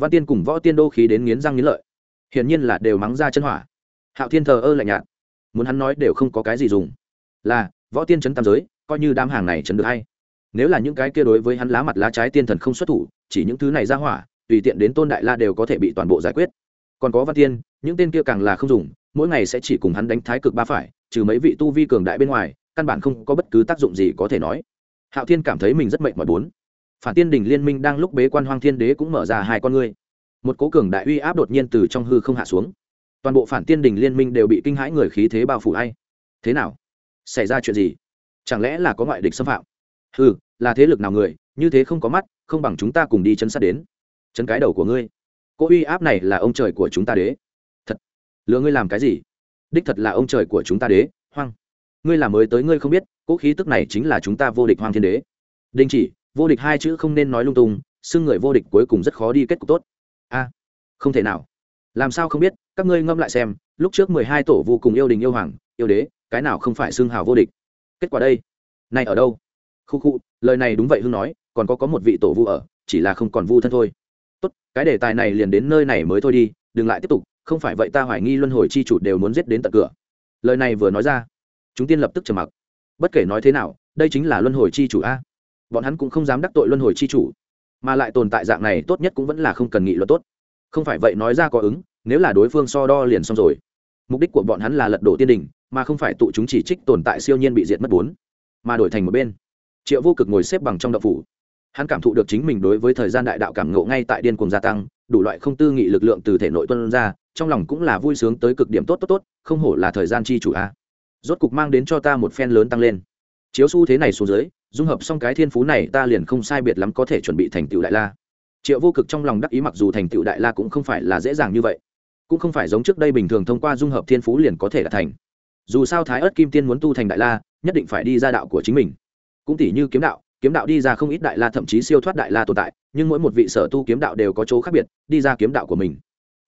văn tiên cùng võ tiên đô khí đến nghiến răng nghiến lợi. Hiển nhiên là đều mắng ra chân hỏa. Hạo thiên thờ ơ lạnh nhạt. Muốn hắn nói đều không có cái gì dùng. Là, võ tiên chấn tam giới, coi như đám hàng này chấn được hay. Nếu là những cái kia đối với hắn lá mặt lá trái tiên thần không xuất thủ, chỉ những thứ này ra hỏa, tùy tiện đến tôn đại la đều có thể bị toàn bộ giải quyết. Còn có văn tiên, những tên kia càng là không dùng, mỗi ngày sẽ chỉ cùng hắn đánh thái cực ba phải, trừ mấy vị tu vi cường đại bên ngoài, căn bản không có bất cứ tác dụng gì có thể nói. Hạo thiên cảm thấy mình rất mệnh mọi bốn phản tiên đình liên minh đang lúc bế quan hoang thiên đế cũng mở ra hai con ngươi. Một cố cường đại uy áp đột nhiên từ trong hư không hạ xuống. Toàn bộ phản tiên đình liên minh đều bị kinh hãi người khí thế bao phủ hay thế nào? Xảy ra chuyện gì? Chẳng lẽ là có ngoại địch xâm phạm? Ừ là thế lực nào người, như thế không có mắt, không bằng chúng ta cùng đi chân sát đến. Chân cái đầu của ngươi. Cô uy áp này là ông trời của chúng ta đế. Thật. Lừa ngươi làm cái gì? Đích thật là ông trời của chúng ta đế. Hoang. Ngươi làm mới tới ngươi không biết cỗ khí tức này chính là chúng ta vô địch hoang thiên đế. Đình chỉ vô địch hai chữ không nên nói lung tung, xưng người vô địch cuối cùng rất khó đi kết cục tốt. A, không thể nào. Làm sao không biết, các ngươi ngâm lại xem, lúc trước mười hai tổ vô cùng yêu đình yêu hoàng, yêu đế, cái nào không phải xưng hào vô địch? Kết quả đây. Này ở đâu? Khu khu, lời này đúng vậy hưng nói, còn có có một vị tổ vu ở, chỉ là không còn vu thân thôi. Tốt, cái đề tài này liền đến nơi này mới thôi đi, đừng lại tiếp tục, không phải vậy ta hoài nghi luân hồi chi chủ đều muốn giết đến tận cửa. Lời này vừa nói ra, chúng tiên lập tức trầm mặc. Bất kể nói thế nào, đây chính là luân hồi chi chủ a bọn hắn cũng không dám đắc tội luân hồi chi chủ, mà lại tồn tại dạng này tốt nhất cũng vẫn là không cần nghị luật tốt. Không phải vậy nói ra có ứng, nếu là đối phương so đo liền xong rồi. Mục đích của bọn hắn là lật đổ tiên đình, mà không phải tụ chúng chỉ trích tồn tại siêu nhiên bị diệt mất bốn, mà đổi thành một bên. Triệu vô cực ngồi xếp bằng trong đậu phủ. Hắn cảm thụ được chính mình đối với thời gian đại đạo cảm ngộ ngay tại điên cuồng gia tăng, đủ loại không tư nghị lực lượng từ thể nội tuân ra, trong lòng cũng là vui sướng tới cực điểm tốt tốt tốt, không hổ là thời gian chi chủ a. Rốt cục mang đến cho ta một phen lớn tăng lên. Chiếu xu thế này xuống dưới dung hợp xong cái thiên phú này ta liền không sai biệt lắm có thể chuẩn bị thành tựu đại la. Triệu vô cực trong lòng đắc ý mặc dù thành tựu đại la cũng không phải là dễ dàng như vậy, cũng không phải giống trước đây bình thường thông qua dung hợp thiên phú liền có thể đạt thành. Dù sao thái ớt kim tiên muốn tu thành đại la, nhất định phải đi ra đạo của chính mình. Cũng tỷ như kiếm đạo kiếm đạo đi ra không ít đại la thậm chí siêu thoát đại la tồn tại, nhưng mỗi một vị sở tu kiếm đạo đều có chỗ khác biệt, đi ra kiếm đạo của mình.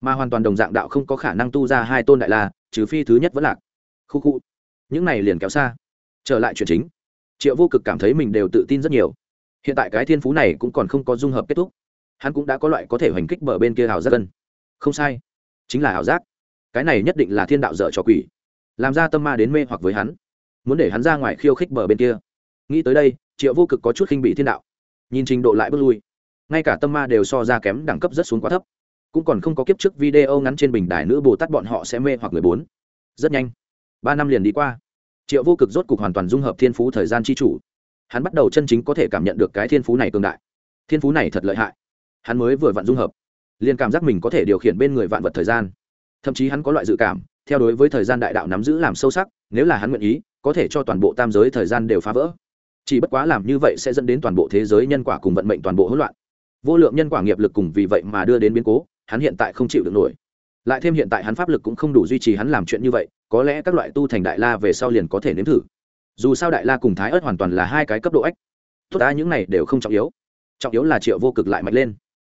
Mà hoàn toàn đồng dạng đạo không có khả năng tu ra hai tôn đại la, trừ phi thứ nhất vẫn lạc. Khu khu. Những này liền kéo xa. Trở lại chuyện chính triệu vô cực cảm thấy mình đều tự tin rất nhiều. Hiện tại cái thiên phú này cũng còn không có dung hợp kết thúc. Hắn cũng đã có loại có thể hoành kích bờ bên kia hào giác cân không sai, chính là hào giác. Cái này nhất định là thiên đạo dở cho quỷ. Làm ra tâm ma đến mê hoặc với hắn. Muốn để hắn ra ngoài khiêu khích bờ bên kia. Nghĩ tới đây, triệu vô cực có chút khinh bị thiên đạo. Nhìn trình độ lại bước lui. Ngay cả tâm ma đều so ra kém đẳng cấp rất xuống quá thấp. Cũng còn không có kiếp trước video ngắn trên bình đài nữ bồ tát bọn họ sẽ mê hoặc người bốn. Rất nhanh. Ba năm liền đi qua triệu vô cực rốt cục hoàn toàn dung hợp thiên phú thời gian chi chủ. Hắn bắt đầu chân chính có thể cảm nhận được cái thiên phú này cường đại. Thiên phú này thật lợi hại. Hắn mới vừa vặn dung hợp, liền cảm giác mình có thể điều khiển bên người vạn vật thời gian. Thậm chí hắn có loại dự cảm, theo đối với thời gian đại đạo nắm giữ làm sâu sắc, nếu là hắn nguyện ý, có thể cho toàn bộ tam giới thời gian đều phá vỡ. Chỉ bất quá làm như vậy sẽ dẫn đến toàn bộ thế giới nhân quả cùng vận mệnh toàn bộ hỗn loạn. Vô lượng nhân quả nghiệp lực cùng vì vậy mà đưa đến biến cố, hắn hiện tại không chịu được nổi. Lại thêm hiện tại hắn pháp lực cũng không đủ duy trì hắn làm chuyện như vậy có lẽ các loại tu thành đại la về sau liền có thể nếm thử. Dù sao đại la cùng thái ớt hoàn toàn là hai cái cấp độ ếch tốt ta, những này đều không trọng yếu. Trọng yếu là triệu vô cực lại mạnh lên.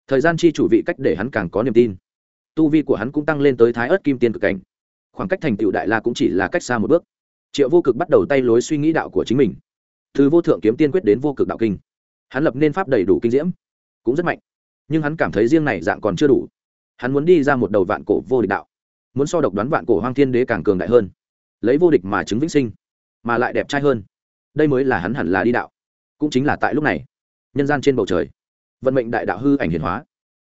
Thời gian chi chủ vị cách để hắn càng có niềm tin. Tu vi của hắn cũng tăng lên tới thái ớt kim tiên cực cảnh. Khoảng cách thành tựu đại la cũng chỉ là cách xa một bước. Triệu vô cực bắt đầu tay lối suy nghĩ đạo của chính mình. Từ vô thượng kiếm tiên quyết đến vô cực đạo kinh. Hắn lập nên pháp đầy đủ kinh diễm. Cũng rất mạnh. Nhưng hắn cảm thấy riêng này dạng còn chưa đủ. Hắn muốn đi ra một đầu vạn cổ vô địch đạo muốn so độc đoán vạn cổ hoang thiên đế càng cường đại hơn. Lấy vô địch mà chứng vĩnh sinh, mà lại đẹp trai hơn. Đây mới là hắn hẳn là đi đạo. Cũng chính là tại lúc này, nhân gian trên bầu trời, vận mệnh đại đạo hư ảnh hiển hóa.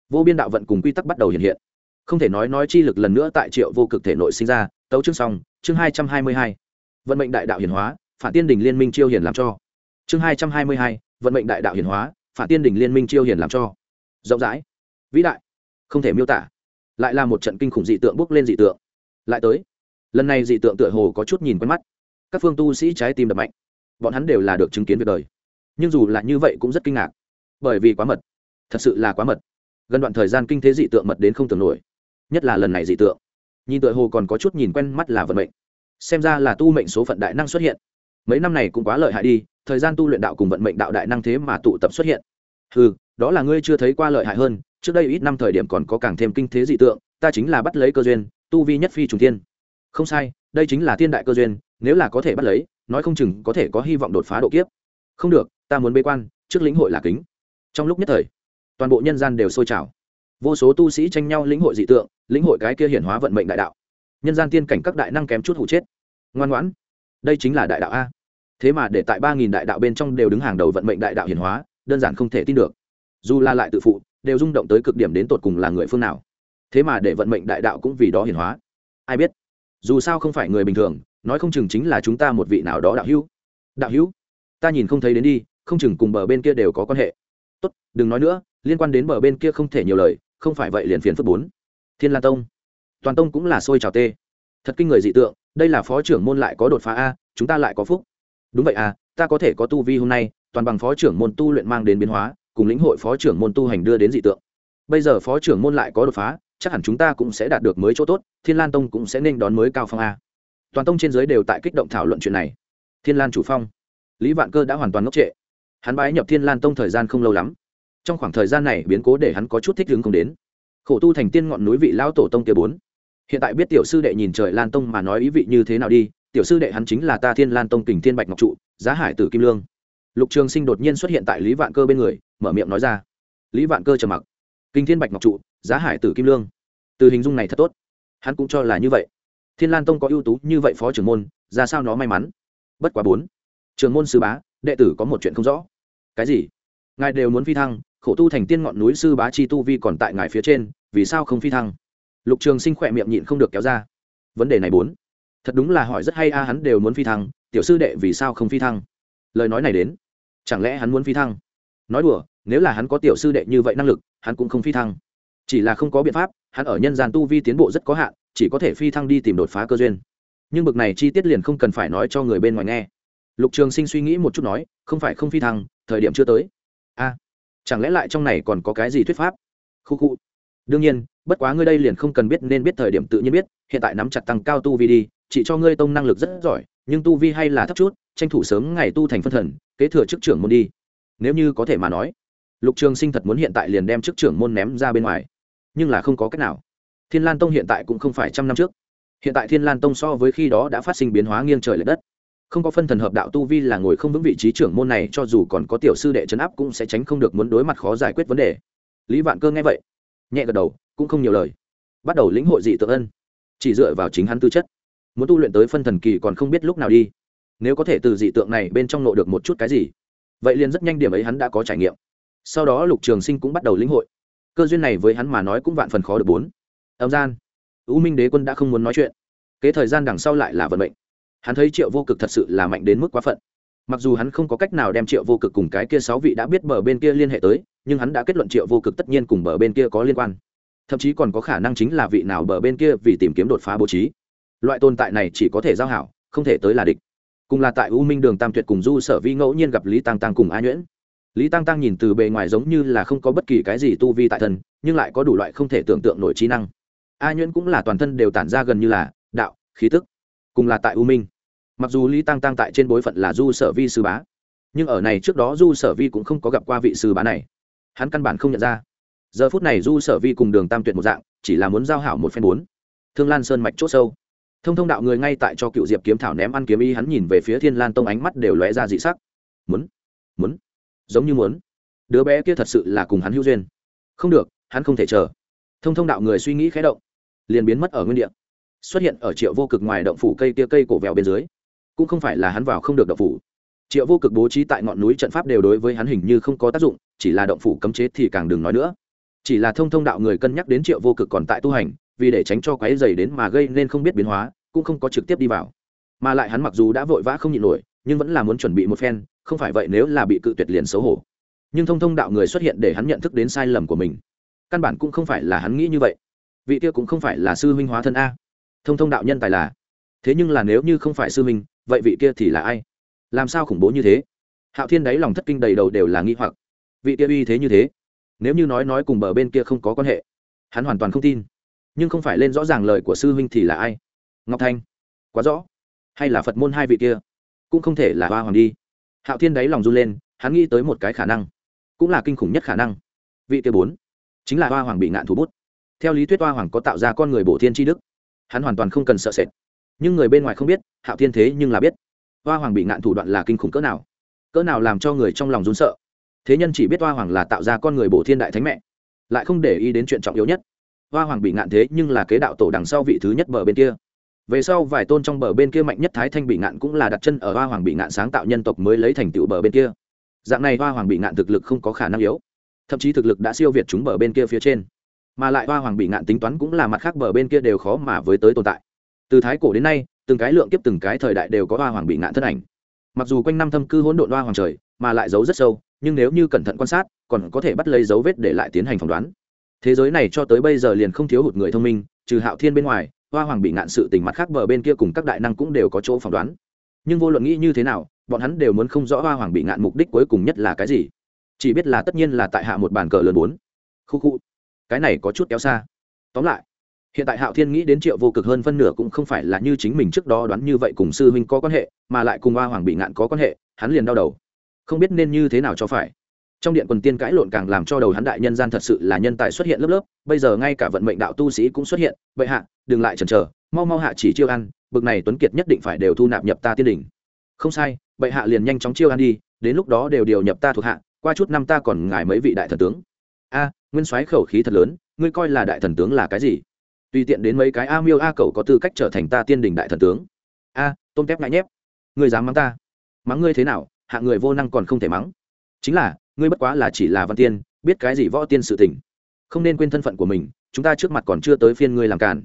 Vô biên đạo vận cùng quy tắc bắt đầu hiện hiện. Không thể nói nói chi lực lần nữa tại triệu vô cực thể nội sinh ra, tấu chương xong, chương hai trăm hai mươi hai. Vận mệnh đại đạo hiển hóa, phản tiên đình liên minh chiêu hiển làm cho. Chương hai trăm hai mươi hai, vận mệnh đại đạo hiển hóa, phản tiên đình liên minh chiêu hiển làm cho. Rộng rãi, vĩ đại, không thể miêu tả lại là một trận kinh khủng dị tượng bước lên dị tượng. Lại tới. Lần này dị tượng tựa hồ có chút nhìn quen mắt. Các phương tu sĩ trái tim đập mạnh. Bọn hắn đều là được chứng kiến việc đời. Nhưng dù là như vậy cũng rất kinh ngạc. Bởi vì quá mật. Thật sự là quá mật. Gần đoạn thời gian kinh thế dị tượng mật đến không tưởng nổi. Nhất là lần này dị tượng. Nhìn tựa hồ còn có chút nhìn quen mắt là vận mệnh. Xem ra là tu mệnh số phận đại năng xuất hiện. Mấy năm này cũng quá lợi hại đi, thời gian tu luyện đạo cùng vận mệnh đạo đại năng thế mà tụ tập xuất hiện. Ừ đó là ngươi chưa thấy qua lợi hại hơn trước đây ít năm thời điểm còn có càng thêm kinh thế dị tượng, ta chính là bắt lấy cơ duyên, tu vi nhất phi trùng thiên. Không sai, đây chính là thiên đại cơ duyên, nếu là có thể bắt lấy, nói không chừng có thể có hy vọng đột phá độ kiếp. Không được, ta muốn bế quan, trước lĩnh hội là kính. Trong lúc nhất thời, toàn bộ nhân gian đều sôi trào. Vô số tu sĩ tranh nhau lĩnh hội dị tượng, lĩnh hội cái kia hiển hóa vận mệnh đại đạo. Nhân gian tiên cảnh các đại năng kém chút hụ chết. Ngoan ngoãn, đây chính là đại đạo a. Thế mà để tại ba nghìn đại đạo bên trong đều đứng hàng đầu vận mệnh đại đạo hiển hóa, đơn giản không thể tin được. Dù la lại tự phụ đều rung động tới cực điểm đến tột cùng là người phương nào. Thế mà để vận mệnh đại đạo cũng vì đó hiển hóa. Ai biết, dù sao không phải người bình thường, nói không chừng chính là chúng ta một vị nào đó đạo hữu. Đạo hữu, ta nhìn không thấy đến đi, không chừng cùng bờ bên kia đều có quan hệ. Tốt, đừng nói nữa, liên quan đến bờ bên kia không thể nhiều lời, không phải vậy liền phiền phức bốn. Thiên lan tông, toàn tông cũng là sôi trào tê. Thật kinh người dị tượng, đây là phó trưởng môn lại có đột phá a, chúng ta lại có phúc. Đúng vậy à ta có thể có tu vi hôm nay, toàn bằng phó trưởng môn tu luyện mang đến biến hóa cùng lĩnh hội phó trưởng môn tu hành đưa đến dị tượng. Bây giờ phó trưởng môn lại có đột phá, chắc hẳn chúng ta cũng sẽ đạt được mới chỗ tốt, thiên lan tông cũng sẽ nên đón mới cao phong a. Toàn tông trên giới đều tại kích động thảo luận chuyện này. Thiên lan chủ phong. Lý vạn cơ đã hoàn toàn ngốc trệ. Hắn bái nhập thiên lan tông thời gian không lâu lắm. Trong khoảng thời gian này, biến cố để hắn có chút thích hướng không đến. Khổ tu thành tiên ngọn núi vị lao tổ tông kia bốn. Hiện tại biết tiểu sư đệ nhìn trời lan tông mà nói ý vị như thế nào đi, tiểu sư đệ hắn chính là ta thiên lan tông kình thiên bạch ngọc trụ, giá hải tử kim lương lục trường sinh đột nhiên xuất hiện tại lý vạn cơ bên người, mở miệng nói ra. Lý vạn cơ trầm mặc. Kinh thiên bạch ngọc trụ, giá hải tử kim lương. Từ hình dung này thật tốt. Hắn cũng cho là như vậy. Thiên lan tông có ưu tú như vậy phó trưởng môn, ra sao nó may mắn? Bất quá bốn. Trường môn sư bá, đệ tử có một chuyện không rõ. Cái gì? Ngài đều muốn phi thăng, khổ tu thành tiên ngọn núi sư bá chi tu vi còn tại ngài phía trên, vì sao không phi thăng? Lục trường sinh khỏe miệng nhịn không được kéo ra. Vấn đề này bốn. Thật đúng là hỏi rất hay a, hắn đều muốn phi thăng, tiểu sư đệ vì sao không phi thăng? Lời nói này đến chẳng lẽ hắn muốn phi thăng? Nói đùa, nếu là hắn có tiểu sư đệ như vậy năng lực, hắn cũng không phi thăng. Chỉ là không có biện pháp, hắn ở nhân gian tu vi tiến bộ rất có hạn, chỉ có thể phi thăng đi tìm đột phá cơ duyên. Nhưng bực này chi tiết liền không cần phải nói cho người bên ngoài nghe. Lục trường sinh suy nghĩ một chút nói, không phải không phi thăng, thời điểm chưa tới. A, chẳng lẽ lại trong này còn có cái gì thuyết pháp? Khu khu. Đương nhiên, bất quá ngươi đây liền không cần biết nên biết thời điểm tự nhiên biết, hiện tại nắm chặt tăng cao tu vi đi, chỉ cho ngươi tông năng lực rất giỏi, nhưng tu vi hay là thấp chút tranh thủ sớm ngày tu thành phân thần, kế thừa chức trưởng môn đi. Nếu như có thể mà nói, lục trường sinh thật muốn hiện tại liền đem chức trưởng môn ném ra bên ngoài. Nhưng là không có cách nào. Thiên lan tông hiện tại cũng không phải trăm năm trước. Hiện tại thiên lan tông so với khi đó đã phát sinh biến hóa nghiêng trời l ệ đất. Không có phân thần hợp đạo tu vi là ngồi không vững vị trí trưởng môn này, cho dù còn có tiểu sư đệ trấn áp cũng sẽ tránh không được muốn đối mặt khó giải quyết vấn đề. Lý vạn cơ nghe vậy, nhẹ gật đầu, cũng không nhiều lời. Bắt đầu lĩnh hội dị tự ân. Chỉ dựa vào chính hắn tư chất. Muốn tu luyện tới phân thần kỳ còn không biết lúc nào đi nếu có thể từ dị tượng này bên trong nộ được một chút cái gì, vậy liền rất nhanh điểm ấy hắn đã có trải nghiệm. Sau đó lục trường sinh cũng bắt đầu lĩnh hội. Cơ duyên này với hắn mà nói cũng vạn phần khó được bốn. Âm gian. U minh đế quân đã không muốn nói chuyện. Kế thời gian đằng sau lại là vận mệnh. Hắn thấy triệu vô cực thật sự là mạnh đến mức quá phận. Mặc dù hắn không có cách nào đem triệu vô cực cùng cái kia sáu vị đã biết bờ bên kia liên hệ tới, nhưng hắn đã kết luận triệu vô cực tất nhiên cùng bờ bên kia có liên quan. Thậm chí còn có khả năng chính là vị nào bờ bên kia vì tìm kiếm đột phá bố trí. Loại tồn tại này chỉ có thể giao hảo, không thể tới là địch cùng là tại u minh đường tam tuyệt cùng du sở vi ngẫu nhiên gặp lý tăng tăng cùng a nhuyễn. Lý tăng tăng nhìn từ bề ngoài giống như là không có bất kỳ cái gì tu vi tại thân, nhưng lại có đủ loại không thể tưởng tượng nổi trí năng. A nhuyễn cũng là toàn thân đều tản ra gần như là đạo, khí tức. Cùng là tại u minh. Mặc dù lý tăng tăng tại trên bối phận là du sở vi sư bá, nhưng ở này trước đó du sở vi cũng không có gặp qua vị sư bá này. Hắn căn bản không nhận ra. Giờ phút này du sở vi cùng đường tam tuyệt một dạng, chỉ là muốn giao hảo một phen bốn. Thương lan sơn mạch c h ỗ sâu thông thông đạo người ngay tại cho cựu diệp kiếm thảo ném ăn kiếm y, hắn nhìn về phía thiên lan tông ánh mắt đều lóe ra dị sắc. Muốn muốn, giống như muốn. Đứa bé kia thật sự là cùng hắn hữu duyên. Không được, hắn không thể chờ. Thông thông đạo người suy nghĩ khé động, liền biến mất ở nguyên địa. Xuất hiện ở triệu vô cực ngoài động phủ cây kia cây cổ vèo bên dưới. Cũng không phải là hắn vào không được động phủ. Triệu vô cực bố trí tại ngọn núi trận pháp đều đối với hắn hình như không có tác dụng, chỉ là động phủ cấm chế thì càng đừng nói nữa. Chỉ là thông thông đạo người cân nhắc đến triệu vô cực còn tại tu hành vì để tránh cho quái dày đến mà gây nên không biết biến hóa, cũng không có trực tiếp đi vào. Mà lại hắn mặc dù đã vội vã không nhịn nổi, nhưng vẫn là muốn chuẩn bị một phen, không phải vậy nếu là bị cự tuyệt liền xấu hổ. Nhưng thông thông đạo người xuất hiện để hắn nhận thức đến sai lầm của mình. Căn bản cũng không phải là hắn nghĩ như vậy. Vị kia cũng không phải là sư huynh hóa thân a. Thông thông đạo nhân tài là. Thế nhưng là nếu như không phải sư huynh, vậy vị kia thì là ai? Làm sao khủng bố như thế? Hạo thiên đáy lòng thất kinh đầy đầu đều là nghi hoặc. Vị kia uy thế như thế. Nếu như nói nói cùng bờ bên kia không có quan hệ, hắn hoàn toàn không tin nhưng không phải lên rõ ràng lời của sư huynh thì là ai? Ngọc thanh. Quá rõ. Hay là phật môn hai vị kia? Cũng không thể là hoa hoàng đi. Hạo thiên đáy lòng run lên, hắn nghĩ tới một cái khả năng. Cũng là kinh khủng nhất khả năng. Vị kia bốn, chính là hoa hoàng bị ngạn thủ bút. Theo lý thuyết hoa hoàng có tạo ra con người bổ thiên tri đức. Hắn hoàn toàn không cần sợ sệt. Nhưng người bên ngoài không biết, hạo thiên thế nhưng là biết. Hoa hoàng bị ngạn thủ đoạn là kinh khủng cỡ nào? Cỡ nào làm cho người trong lòng run sợ? Thế nhân chỉ biết hoa hoàng là tạo ra con người bổ thiên đại thánh mẹ, lại không để ý đến chuyện trọng yếu nhất hoa hoàng bị ngạn thế nhưng là kế đạo tổ đằng sau vị thứ nhất bờ bên kia. Về sau vài tôn trong bờ bên kia mạnh nhất thái thanh bị ngạn cũng là đặt chân ở hoa hoàng bị ngạn sáng tạo nhân tộc mới lấy thành tựu bờ bên kia. Dạng này hoa hoàng bị ngạn thực lực không có khả năng yếu. Thậm chí thực lực đã siêu việt chúng bờ bên kia phía trên. Mà lại hoa hoàng bị ngạn tính toán cũng là mặt khác bờ bên kia đều khó mà với tới tồn tại. Từ thái cổ đến nay, từng cái lượng kiếp từng cái thời đại đều có hoa hoàng bị ngạn thân ảnh. Mặc dù quanh năm thâm cư hỗn độn hoa hoàng trời, mà lại giấu rất sâu, nhưng nếu như cẩn thận quan sát, còn có thể bắt lấy dấu vết để lại tiến hành phỏng đoán thế giới này cho tới bây giờ liền không thiếu hụt người thông minh, trừ hạo thiên bên ngoài, hoa hoàng bị ngạn sự tình mặt khác bờ bên kia cùng các đại năng cũng đều có chỗ phỏng đoán. Nhưng vô luận nghĩ như thế nào, bọn hắn đều muốn không rõ hoa hoàng bị ngạn mục đích cuối cùng nhất là cái gì. Chỉ biết là tất nhiên là tại hạ một bàn cờ lớn bốn. Khu khu. Cái này có chút kéo xa. Tóm lại, hiện tại hạo thiên nghĩ đến triệu vô cực hơn phân nửa cũng không phải là như chính mình trước đó đoán như vậy cùng sư huynh có quan hệ, mà lại cùng hoa hoàng bị ngạn có quan hệ, hắn liền đau đầu. Không biết nên như thế nào cho phải trong điện quần tiên cãi lộn càng làm cho đầu hắn đại nhân gian thật sự là nhân tài xuất hiện lớp lớp, bây giờ ngay cả vận mệnh đạo tu sĩ cũng xuất hiện vậy hạ, đừng lại chần chờ, mau mau hạ chỉ chiêu ăn, bực này tuấn kiệt nhất định phải đều thu nạp nhập ta tiên đỉnh. Không sai, bệ hạ liền nhanh chóng chiêu ăn đi, đến lúc đó đều điều nhập ta thuộc hạ, qua chút năm ta còn ngài mấy vị đại thần tướng. A, nguyên soái khẩu khí thật lớn, ngươi coi là đại thần tướng là cái gì? Tùy tiện đến mấy cái a miêu a cầu có tư cách trở thành ta tiên đình đại thần tướng. A, tôm tép ngại nhép, ngươi dám mắng ta? Mắng ngươi thế nào, hạ người vô năng còn không thể mắng. Chính là ngươi bất quá là chỉ là văn tiên, biết cái gì võ tiên sự tình. Không nên quên thân phận của mình, chúng ta trước mặt còn chưa tới phiên ngươi làm cản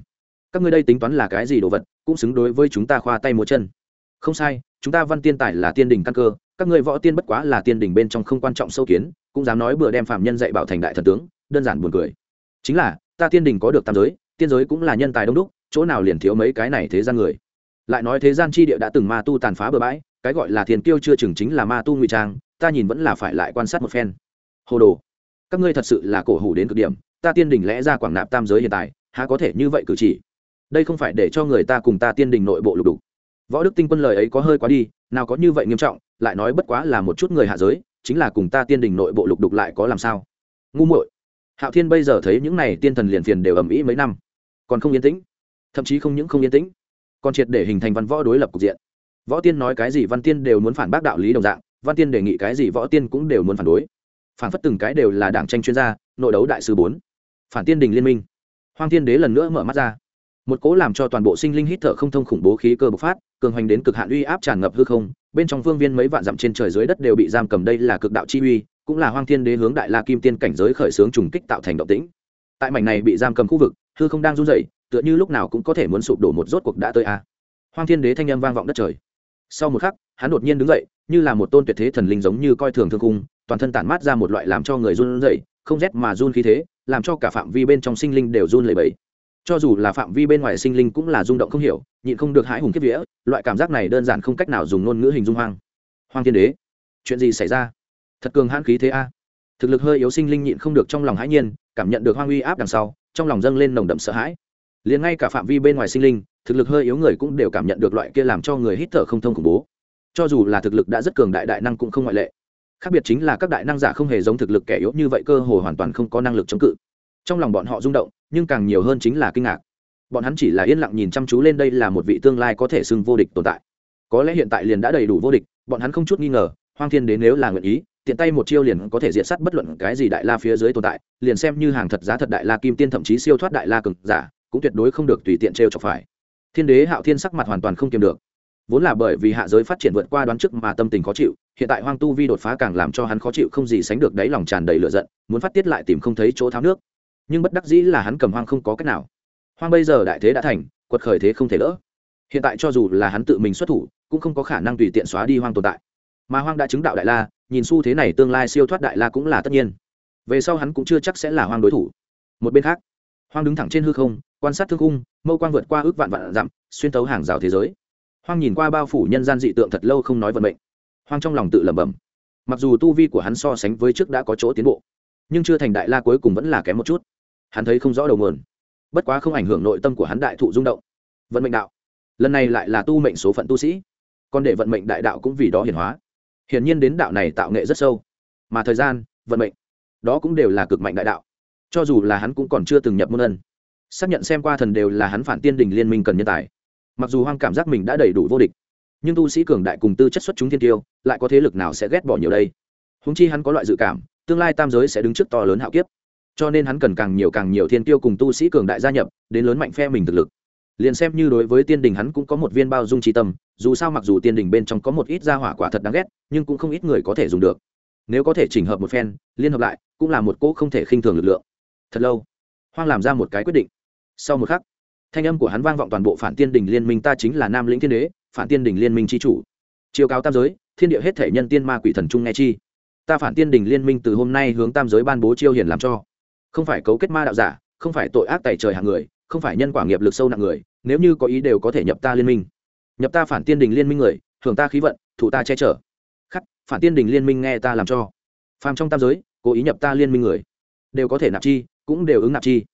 các ngươi đây tính toán là cái gì đồ vật, cũng xứng đối với chúng ta khoa tay múa chân. Không sai, chúng ta văn tiên tài là tiên đình căn cơ, các ngươi võ tiên bất quá là tiên đình bên trong không quan trọng sâu kiến, cũng dám nói bừa đem phạm nhân dạy bảo thành đại thần tướng, đơn giản buồn cười. Chính là, ta tiên đình có được tam giới, tiên giới cũng là nhân tài đông đúc, chỗ nào liền thiếu mấy cái này thế gian người. Lại nói thế gian chi địa đã từng ma tu tàn phá bừa bãi, cái gọi là thiền kiêu chưa chừng chính là ma tu ngụy trang ta nhìn vẫn là phải lại quan sát một phen. Hồ đồ, các ngươi thật sự là cổ hủ đến cực điểm, ta tiên đình lẽ ra quảng nạp tam giới hiện tại, há có thể như vậy cử chỉ? Đây không phải để cho người ta cùng ta tiên đình nội bộ lục đục. Võ đức tinh quân lời ấy có hơi quá đi, nào có như vậy nghiêm trọng, lại nói bất quá là một chút người hạ giới, chính là cùng ta tiên đình nội bộ lục đục lại có làm sao? Ngu muội. Hạo thiên bây giờ thấy những này tiên thần liền phiền đều ầm ĩ mấy năm, còn không yên tĩnh, thậm chí không những không yên tĩnh, còn triệt để hình thành văn võ đối lập cục diện. Võ tiên nói cái gì văn tiên đều muốn phản bác đạo lý đồng dạng văn tiên đề nghị cái gì võ tiên cũng đều muốn phản đối. Phản phất từng cái đều là đảng tranh chuyên gia, nội đấu đại sứ bốn. Phản tiên đình liên minh. Hoàng tiên đế lần nữa mở mắt ra. Một cố làm cho toàn bộ sinh linh hít thở không thông khủng bố khí cơ bộc phát, cường hoành đến cực hạn uy áp tràn ngập hư không, bên trong vương viên mấy vạn dặm trên trời dưới đất đều bị giam cầm đây là cực đạo chi uy, cũng là hoang thiên đế hướng đại la kim tiên cảnh giới khởi xướng trùng kích tạo thành động tĩnh. Tại mảnh này bị giam cầm khu vực, hư không đang run rẩy, tựa như lúc nào cũng có thể muốn sụp đổ một rốt cuộc đã tới a. Hoang thiên đế thanh âm vang vọng đất trời sau một khắc, hắn đột nhiên đứng dậy, như là một tôn tuyệt thế thần linh giống như coi thường thương cung toàn thân tản mát ra một loại làm cho người run rẩy, không rét mà run khí thế, làm cho cả phạm vi bên trong sinh linh đều run lẩy bẩy. Cho dù là phạm vi bên ngoài sinh linh cũng là rung động không hiểu, nhịn không được hãi hùng kiếp vía, loại cảm giác này đơn giản không cách nào dùng ngôn ngữ hình dung hoang. Hoang thiên đế, chuyện gì xảy ra? Thật cường hãn khí thế a. Thực lực hơi yếu sinh linh nhịn không được trong lòng hãi nhiên, cảm nhận được hoang uy áp đằng sau, trong lòng dâng lên nồng đậm sợ hãi. Liền ngay cả phạm vi bên ngoài sinh linh thực lực hơi yếu người cũng đều cảm nhận được loại kia làm cho người hít thở không thông khủng bố. Cho dù là thực lực đã rất cường đại đại năng cũng không ngoại lệ. Khác biệt chính là các đại năng giả không hề giống thực lực kẻ yếu như vậy cơ hồ hoàn toàn không có năng lực chống cự. Trong lòng bọn họ rung động, nhưng càng nhiều hơn chính là kinh ngạc. Bọn hắn chỉ là yên lặng nhìn chăm chú lên đây là một vị tương lai có thể xưng vô địch tồn tại. Có lẽ hiện tại liền đã đầy đủ vô địch, bọn hắn không chút nghi ngờ, hoang thiên đến nếu là nguyện ý, tiện tay một chiêu liền có thể diệt sát bất luận cái gì đại la phía dưới tồn tại, liền xem như hàng thật giá thật đại la kim tiên thậm chí siêu thoát đại la cực giả, cũng tuyệt đối không được tùy tiện trêu chọc phải thiên đế hạo thiên sắc mặt hoàn toàn không kiềm được. Vốn là bởi vì hạ giới phát triển vượt qua đoán trước mà tâm tình khó chịu, hiện tại hoang tu vi đột phá càng làm cho hắn khó chịu không gì sánh được đáy lòng tràn đầy lửa giận, muốn phát tiết lại tìm không thấy chỗ tháo nước. Nhưng bất đắc dĩ là hắn cầm hoang không có cách nào. Hoang bây giờ đại thế đã thành, quật khởi thế không thể lỡ hiện tại cho dù là hắn tự mình xuất thủ, cũng không có khả năng tùy tiện xóa đi hoang tồn tại. Mà hoang đã chứng đạo đại la, nhìn xu thế này tương lai siêu thoát đại la cũng là tất nhiên. Về sau hắn cũng chưa chắc sẽ là hoang đối thủ. Một bên khác hoang đứng thẳng trên hư không, quan sát thương cung mâu quang vượt qua ước vạn vạn dặm, xuyên tấu hàng rào thế giới. Hoang nhìn qua bao phủ nhân gian dị tượng thật lâu không nói vận mệnh. Hoang trong lòng tự lẩm bẩm. Mặc dù tu vi của hắn so sánh với trước đã có chỗ tiến bộ, nhưng chưa thành đại la cuối cùng vẫn là kém một chút. Hắn thấy không rõ đầu nguồn. Bất quá không ảnh hưởng nội tâm của hắn đại thụ rung động. Vận mệnh đạo. Lần này lại là tu mệnh số phận tu sĩ. Còn để vận mệnh đại đạo cũng vì đó hiển hóa. Hiển nhiên đến đạo này tạo nghệ rất sâu. Mà thời gian, vận mệnh, đó cũng đều là cực mạnh đại đạo cho dù là hắn cũng còn chưa từng nhập môn ân. Xác nhận xem qua thần đều là hắn phản tiên đình liên minh cần nhân tài. Mặc dù hoang cảm giác mình đã đầy đủ vô địch, nhưng tu sĩ cường đại cùng tư chất xuất chúng thiên tiêu, lại có thế lực nào sẽ ghét bỏ nhiều đây? Húng chi hắn có loại dự cảm, tương lai tam giới sẽ đứng trước to lớn hạo kiếp. Cho nên hắn cần càng nhiều càng nhiều thiên tiêu cùng tu sĩ cường đại gia nhập, đến lớn mạnh phe mình thực lực. Liền xem như đối với tiên đình hắn cũng có một viên bao dung tri tâm, dù sao mặc dù tiên đình bên trong có một ít gia hỏa quả thật đáng ghét, nhưng cũng không ít người có thể dùng được. Nếu có thể chỉnh hợp một phen, liên hợp lại, cũng là một cỗ không thể khinh thường lực lượng thật lâu. Hoang làm ra một cái quyết định. Sau một khắc, thanh âm của hắn vang vọng toàn bộ phản tiên đình liên minh, ta chính là nam lĩnh thiên đế, phản tiên đình liên minh tri chủ. Chiều cao tam giới, thiên địa hết thể nhân tiên ma quỷ thần trung nghe chi. Ta phản tiên đình liên minh từ hôm nay hướng tam giới ban bố chiêu hiền làm cho. Không phải cấu kết ma đạo giả, không phải tội ác tài trời hàng người, không phải nhân quả nghiệp lực sâu nặng người, nếu như có ý đều có thể nhập ta liên minh. Nhập ta phản tiên đình liên minh người thường ta khí vận, thủ ta che chở. Khắc, phản tiên đình liên minh nghe ta làm cho. Phàm trong tam giới, cố ý nhập ta liên minh người, đều có thể nạp chi cũng đều ứng nạp chi.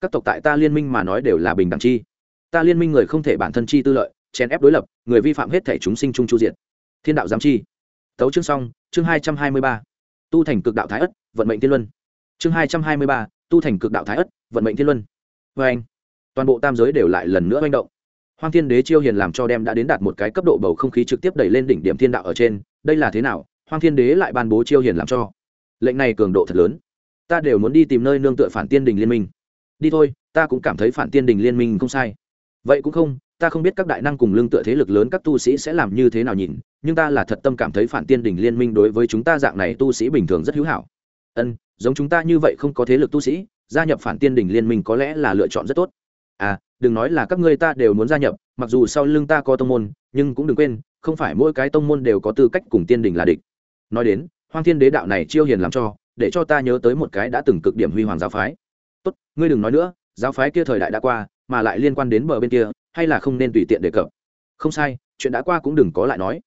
Các tộc tại ta liên minh mà nói đều là bình đẳng chi. Ta liên minh người không thể bản thân chi tư lợi, chèn ép đối lập, người vi phạm hết thể chúng sinh chung chu diện thiên đạo giám chi. Tấu chương xong, chương hai trăm hai mươi ba. Tu thành cực đạo thái ất, vận mệnh thiên luân. Chương hai trăm hai mươi ba, tu thành cực đạo thái ất, vận mệnh thiên luân. Vê anh, toàn bộ tam giới đều lại lần nữa manh động. Hoang thiên đế chiêu hiền làm cho đem đã đến đạt một cái cấp độ bầu không khí trực tiếp đẩy lên đỉnh điểm thiên đạo ở trên. Đây là thế nào? Hoang thiên đế lại ban bố chiêu hiền làm cho. Lệnh này cường độ thật lớn ta đều muốn đi tìm nơi nương tựa phản tiên đình liên minh. Đi thôi, ta cũng cảm thấy phản tiên đình liên minh không sai. Vậy cũng không, ta không biết các đại năng cùng lương tựa thế lực lớn các tu sĩ sẽ làm như thế nào nhìn, nhưng ta là thật tâm cảm thấy phản tiên đình liên minh đối với chúng ta dạng này tu sĩ bình thường rất hữu hảo. Ân, giống chúng ta như vậy không có thế lực tu sĩ, gia nhập phản tiên đình liên minh có lẽ là lựa chọn rất tốt. À đừng nói là các ngươi ta đều muốn gia nhập, mặc dù sau lưng ta có tông môn, nhưng cũng đừng quên, không phải mỗi cái tông môn đều có tư cách cùng tiên đình là địch. Nói đến, hoang thiên đế đạo này chiêu hiền làm cho để cho ta nhớ tới một cái đã từng cực điểm huy hoàng giáo phái. Tốt, ngươi đừng nói nữa, giáo phái kia thời đại đã qua, mà lại liên quan đến bờ bên kia, hay là không nên tùy tiện đề cập. Không sai, chuyện đã qua cũng đừng có lại nói.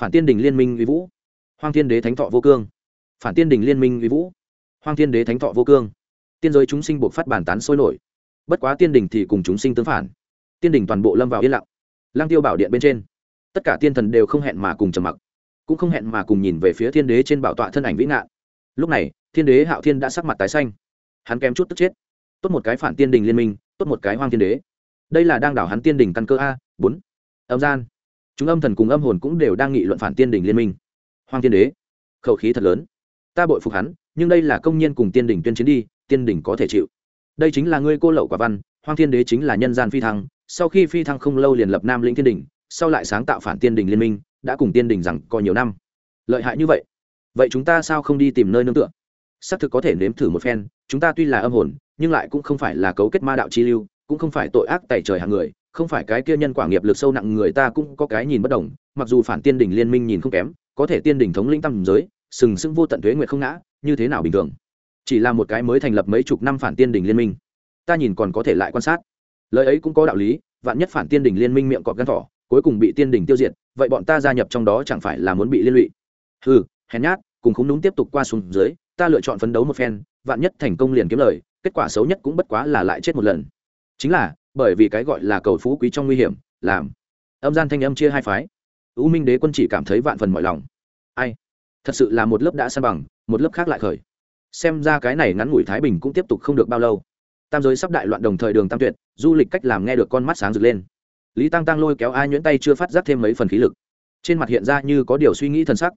Phản tiên đình liên minh uy vũ. Hoang thiên đế thánh thọ vô cương. Phản tiên đình liên minh uy vũ. Hoang thiên đế thánh thọ vô cương. Tiên giới chúng sinh buộc phát bản tán sôi nổi. Bất quá tiên đình thì cùng chúng sinh tương phản. Tiên đình toàn bộ lâm vào yên lặng. Lang tiêu bảo điện bên trên, tất cả tiên thần đều không hẹn mà cùng trầm mặc, cũng không hẹn mà cùng nhìn về phía thiên đế trên bảo tọa thân ảnh vĩ ngạn lúc này, thiên đế hạo thiên đã sắc mặt tái xanh. Hắn kém chút tức chết. Tốt một cái phản tiên đình liên minh, tốt một cái hoang thiên đế. Đây là đang đảo hắn tiên đình căn cơ a, bốn. Âm gian. Chúng âm thần cùng âm hồn cũng đều đang nghị luận phản tiên đình liên minh. Hoang thiên đế. Khẩu khí thật lớn. Ta bội phục hắn, nhưng đây là công nhân cùng tiên đình tuyên chiến đi, tiên đình có thể chịu. Đây chính là ngươi cô lậu quả văn, hoang thiên đế chính là nhân gian phi thăng. Sau khi phi thăng không lâu liền lập nam lĩnh thiên đình sau lại sáng tạo phản tiên đình liên minh, đã cùng tiên đình rằng có nhiều năm. Lợi hại như vậy vậy chúng ta sao không đi tìm nơi nương tựa? Xác thực có thể nếm thử một phen, chúng ta tuy là âm hồn, nhưng lại cũng không phải là cấu kết ma đạo chi lưu, cũng không phải tội ác tẩy trời hàng người, không phải cái kia nhân quả nghiệp lực sâu nặng người ta cũng có cái nhìn bất đồng, mặc dù phản tiên đình liên minh nhìn không kém, có thể tiên đình thống linh tâm giới, sừng sững vô tận thuế nguyệt không ngã, như thế nào bình thường? Chỉ là một cái mới thành lập mấy chục năm phản tiên đình liên minh. Ta nhìn còn có thể lại quan sát. Lời ấy cũng có đạo lý, vạn nhất phản tiên đình liên minh miệng cọp gắn thỏ, cuối cùng bị tiên đình tiêu diệt, vậy bọn ta gia nhập trong đó chẳng phải là muốn bị liên lụy? Ừ hèn nhát cùng không đúng tiếp tục qua xuống dưới, ta lựa chọn phấn đấu một phen, vạn nhất thành công liền kiếm lời, kết quả xấu nhất cũng bất quá là lại chết một lần. Chính là, bởi vì cái gọi là cầu phú quý trong nguy hiểm, làm, âm gian thanh âm chia hai phái. U minh đế quân chỉ cảm thấy vạn phần mọi lòng. Ai? Thật sự là một lớp đã san bằng, một lớp khác lại khởi. Xem ra cái này ngắn ngủi thái bình cũng tiếp tục không được bao lâu. Tam giới sắp đại loạn đồng thời đường tam tuyệt, du lịch cách làm nghe được con mắt sáng rực lên. Lý tăng tăng lôi kéo ai nhuyễn tay chưa phát giác thêm mấy phần khí lực. Trên mặt hiện ra như có điều suy nghĩ thần sắc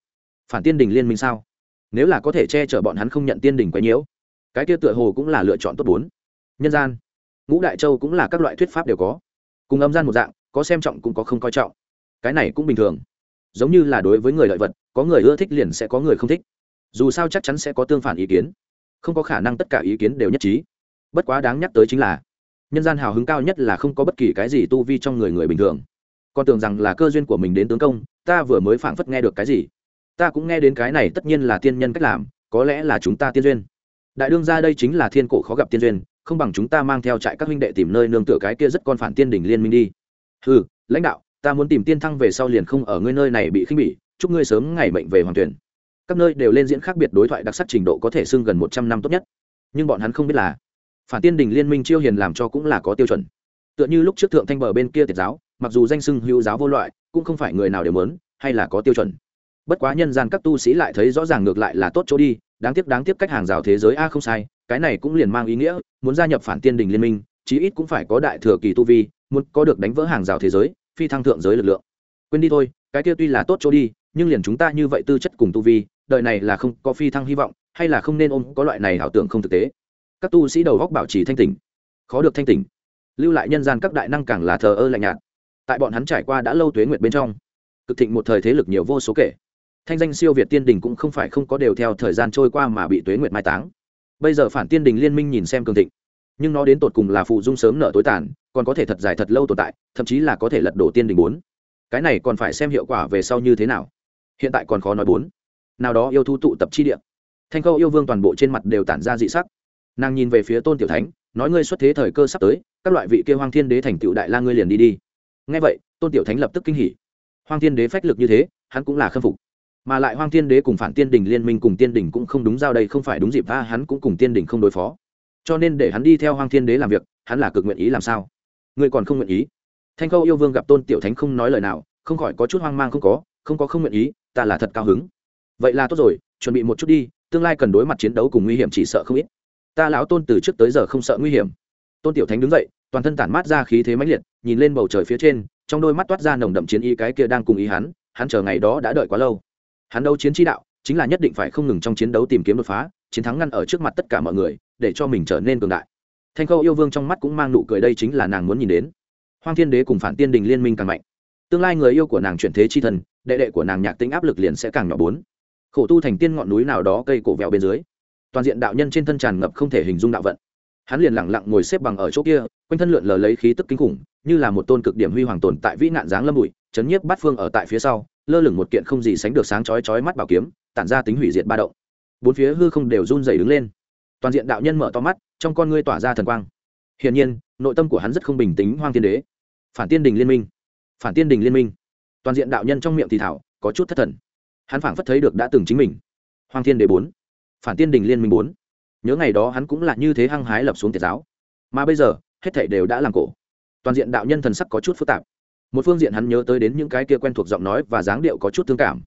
phản tiên đình liên minh sao? Nếu là có thể che chở bọn hắn không nhận tiên đình quấy nhiễu, cái kia tựa hồ cũng là lựa chọn tốt bốn. Nhân gian, ngũ đại châu cũng là các loại thuyết pháp đều có. Cùng âm gian một dạng, có xem trọng cũng có không coi trọng. Cái này cũng bình thường. Giống như là đối với người lợi vật, có người ưa thích liền sẽ có người không thích. Dù sao chắc chắn sẽ có tương phản ý kiến. Không có khả năng tất cả ý kiến đều nhất trí. Bất quá đáng nhắc tới chính là, nhân gian hào hứng cao nhất là không có bất kỳ cái gì tu vi trong người người bình thường. Con tưởng rằng là cơ duyên của mình đến tướng công, ta vừa mới phảng phất nghe được cái gì ta cũng nghe đến cái này tất nhiên là tiên nhân cách làm, có lẽ là chúng ta tiên duyên. Đại đương ra đây chính là thiên cổ khó gặp tiên duyên, không bằng chúng ta mang theo trại các huynh đệ tìm nơi nương tựa cái kia rất con phản tiên đỉnh liên minh đi. Ừ lãnh đạo, ta muốn tìm tiên thăng về sau liền không ở ngươi nơi này bị khinh bỉ, chúc ngươi sớm ngày mệnh về hoàng tuyển. Các nơi đều lên diễn khác biệt đối thoại đặc sắc trình độ có thể xưng gần một trăm năm tốt nhất. Nhưng bọn hắn không biết là, phản tiên đình liên minh chiêu hiền làm cho cũng là có tiêu chuẩn. Tựa như lúc trước thượng thanh bờ bên kia tiệt giáo, mặc dù danh xưng hữu giáo vô loại, cũng không phải người nào đều mớn hay là có tiêu chuẩn bất quá nhân gian các tu sĩ lại thấy rõ ràng ngược lại là tốt chỗ đi, đáng tiếc đáng tiếc cách hàng rào thế giới a không sai, cái này cũng liền mang ý nghĩa, muốn gia nhập phản tiên đình liên minh, chí ít cũng phải có đại thừa kỳ tu vi, muốn có được đánh vỡ hàng rào thế giới, phi thăng thượng giới lực lượng. Quên đi thôi, cái kia tuy là tốt chỗ đi, nhưng liền chúng ta như vậy tư chất cùng tu vi, đời này là không có phi thăng hy vọng, hay là không nên ôm có loại này ảo tưởng không thực tế. Các tu sĩ đầu góc bảo trì thanh tỉnh, khó được thanh tỉnh. Lưu lại nhân gian các đại năng càng là thờ ơ lạnh nhạt. Tại bọn hắn trải qua đã lâu tuế nguyệt bên trong, cực thịnh một thời thế lực nhiều vô số kể thanh danh siêu việt tiên đình cũng không phải không có đều theo thời gian trôi qua mà bị tuế nguyệt mai táng. Bây giờ phản tiên đình liên minh nhìn xem cường thịnh, nhưng nó đến tột cùng là phụ dung sớm nợ tối tàn, còn có thể thật dài thật lâu tồn tại, thậm chí là có thể lật đổ tiên đình bốn. Cái này còn phải xem hiệu quả về sau như thế nào. Hiện tại còn khó nói bốn. Nào đó yêu thu tụ tập chi địa. Thanh khâu yêu vương toàn bộ trên mặt đều tản ra dị sắc. Nàng nhìn về phía tôn tiểu thánh, nói ngươi xuất thế thời cơ sắp tới, các loại vị kêu hoang thiên đế thành tựu đại la ngươi liền đi đi. Ngay vậy, tôn tiểu thánh lập tức kinh hỉ. Hoang thiên đế phách lực như thế, hắn cũng là khâm phục mà lại hoang thiên đế cùng phản tiên đình liên minh cùng tiên đình cũng không đúng giao đây không phải đúng dịp ta hắn cũng cùng tiên đình không đối phó. Cho nên để hắn đi theo hoang thiên đế làm việc, hắn là cực nguyện ý làm sao? Ngươi còn không nguyện ý. Thanh khâu yêu vương gặp tôn tiểu thánh không nói lời nào, không khỏi có chút hoang mang không có không có không nguyện ý, ta là thật cao hứng. Vậy là tốt rồi, chuẩn bị một chút đi, tương lai cần đối mặt chiến đấu cùng nguy hiểm chỉ sợ không ít. Ta lão tôn từ trước tới giờ không sợ nguy hiểm. Tôn tiểu thánh đứng dậy, toàn thân tản mát ra khí thế mãnh liệt, nhìn lên bầu trời phía trên, trong đôi mắt toát ra nồng đậm chiến ý cái kia đang cùng ý hắn hắn chờ ngày đó đã đợi quá lâu hắn đấu chiến tri đạo, chính là nhất định phải không ngừng trong chiến đấu tìm kiếm đột phá, chiến thắng ngăn ở trước mặt tất cả mọi người, để cho mình trở nên cường đại. Thanh khâu yêu vương trong mắt cũng mang nụ cười đây chính là nàng muốn nhìn đến. Hoang thiên đế cùng phản tiên đình liên minh càng mạnh. Tương lai người yêu của nàng chuyển thế chi thần, đệ đệ của nàng nhạc tính áp lực liền sẽ càng nhỏ bốn. Khổ tu thành tiên ngọn núi nào đó cây cổ vẹo bên dưới, toàn diện đạo nhân trên thân tràn ngập không thể hình dung đạo vận. Hắn liền lẳng lặng ngồi xếp bằng ở chỗ kia, quanh thân lượn lờ lấy khí tức kinh khủng, như là một tôn cực điểm huy hoàng tồn tại vĩ nạn dáng lâm bụi, chấn nhiếp bát phương ở tại phía sau lơ lửng một kiện không gì sánh được sáng chói chói mắt bảo kiếm, tản ra tính hủy diệt ba động. Bốn phía hư không đều run dày đứng lên. Toàn diện đạo nhân mở to mắt, trong con ngươi tỏa ra thần quang. Hiển nhiên, nội tâm của hắn rất không bình tĩnh, hoang tiên đế. Phản tiên đình liên minh. Phản tiên đình liên minh. Toàn diện đạo nhân trong miệng thì thảo, có chút thất thần. Hắn phảng phất thấy được đã từng chính mình. Hoàng thiên đế bốn. Phản tiên đình liên minh bốn. Nhớ ngày đó hắn cũng là như thế hăng hái lập xuống tiệt giáo. Mà bây giờ, hết thảy đều đã làm cổ. Toàn diện đạo nhân thần sắc có chút phức tạp một phương diện hắn nhớ tới đến những cái kia quen thuộc giọng nói và dáng điệu có chút thương cảm.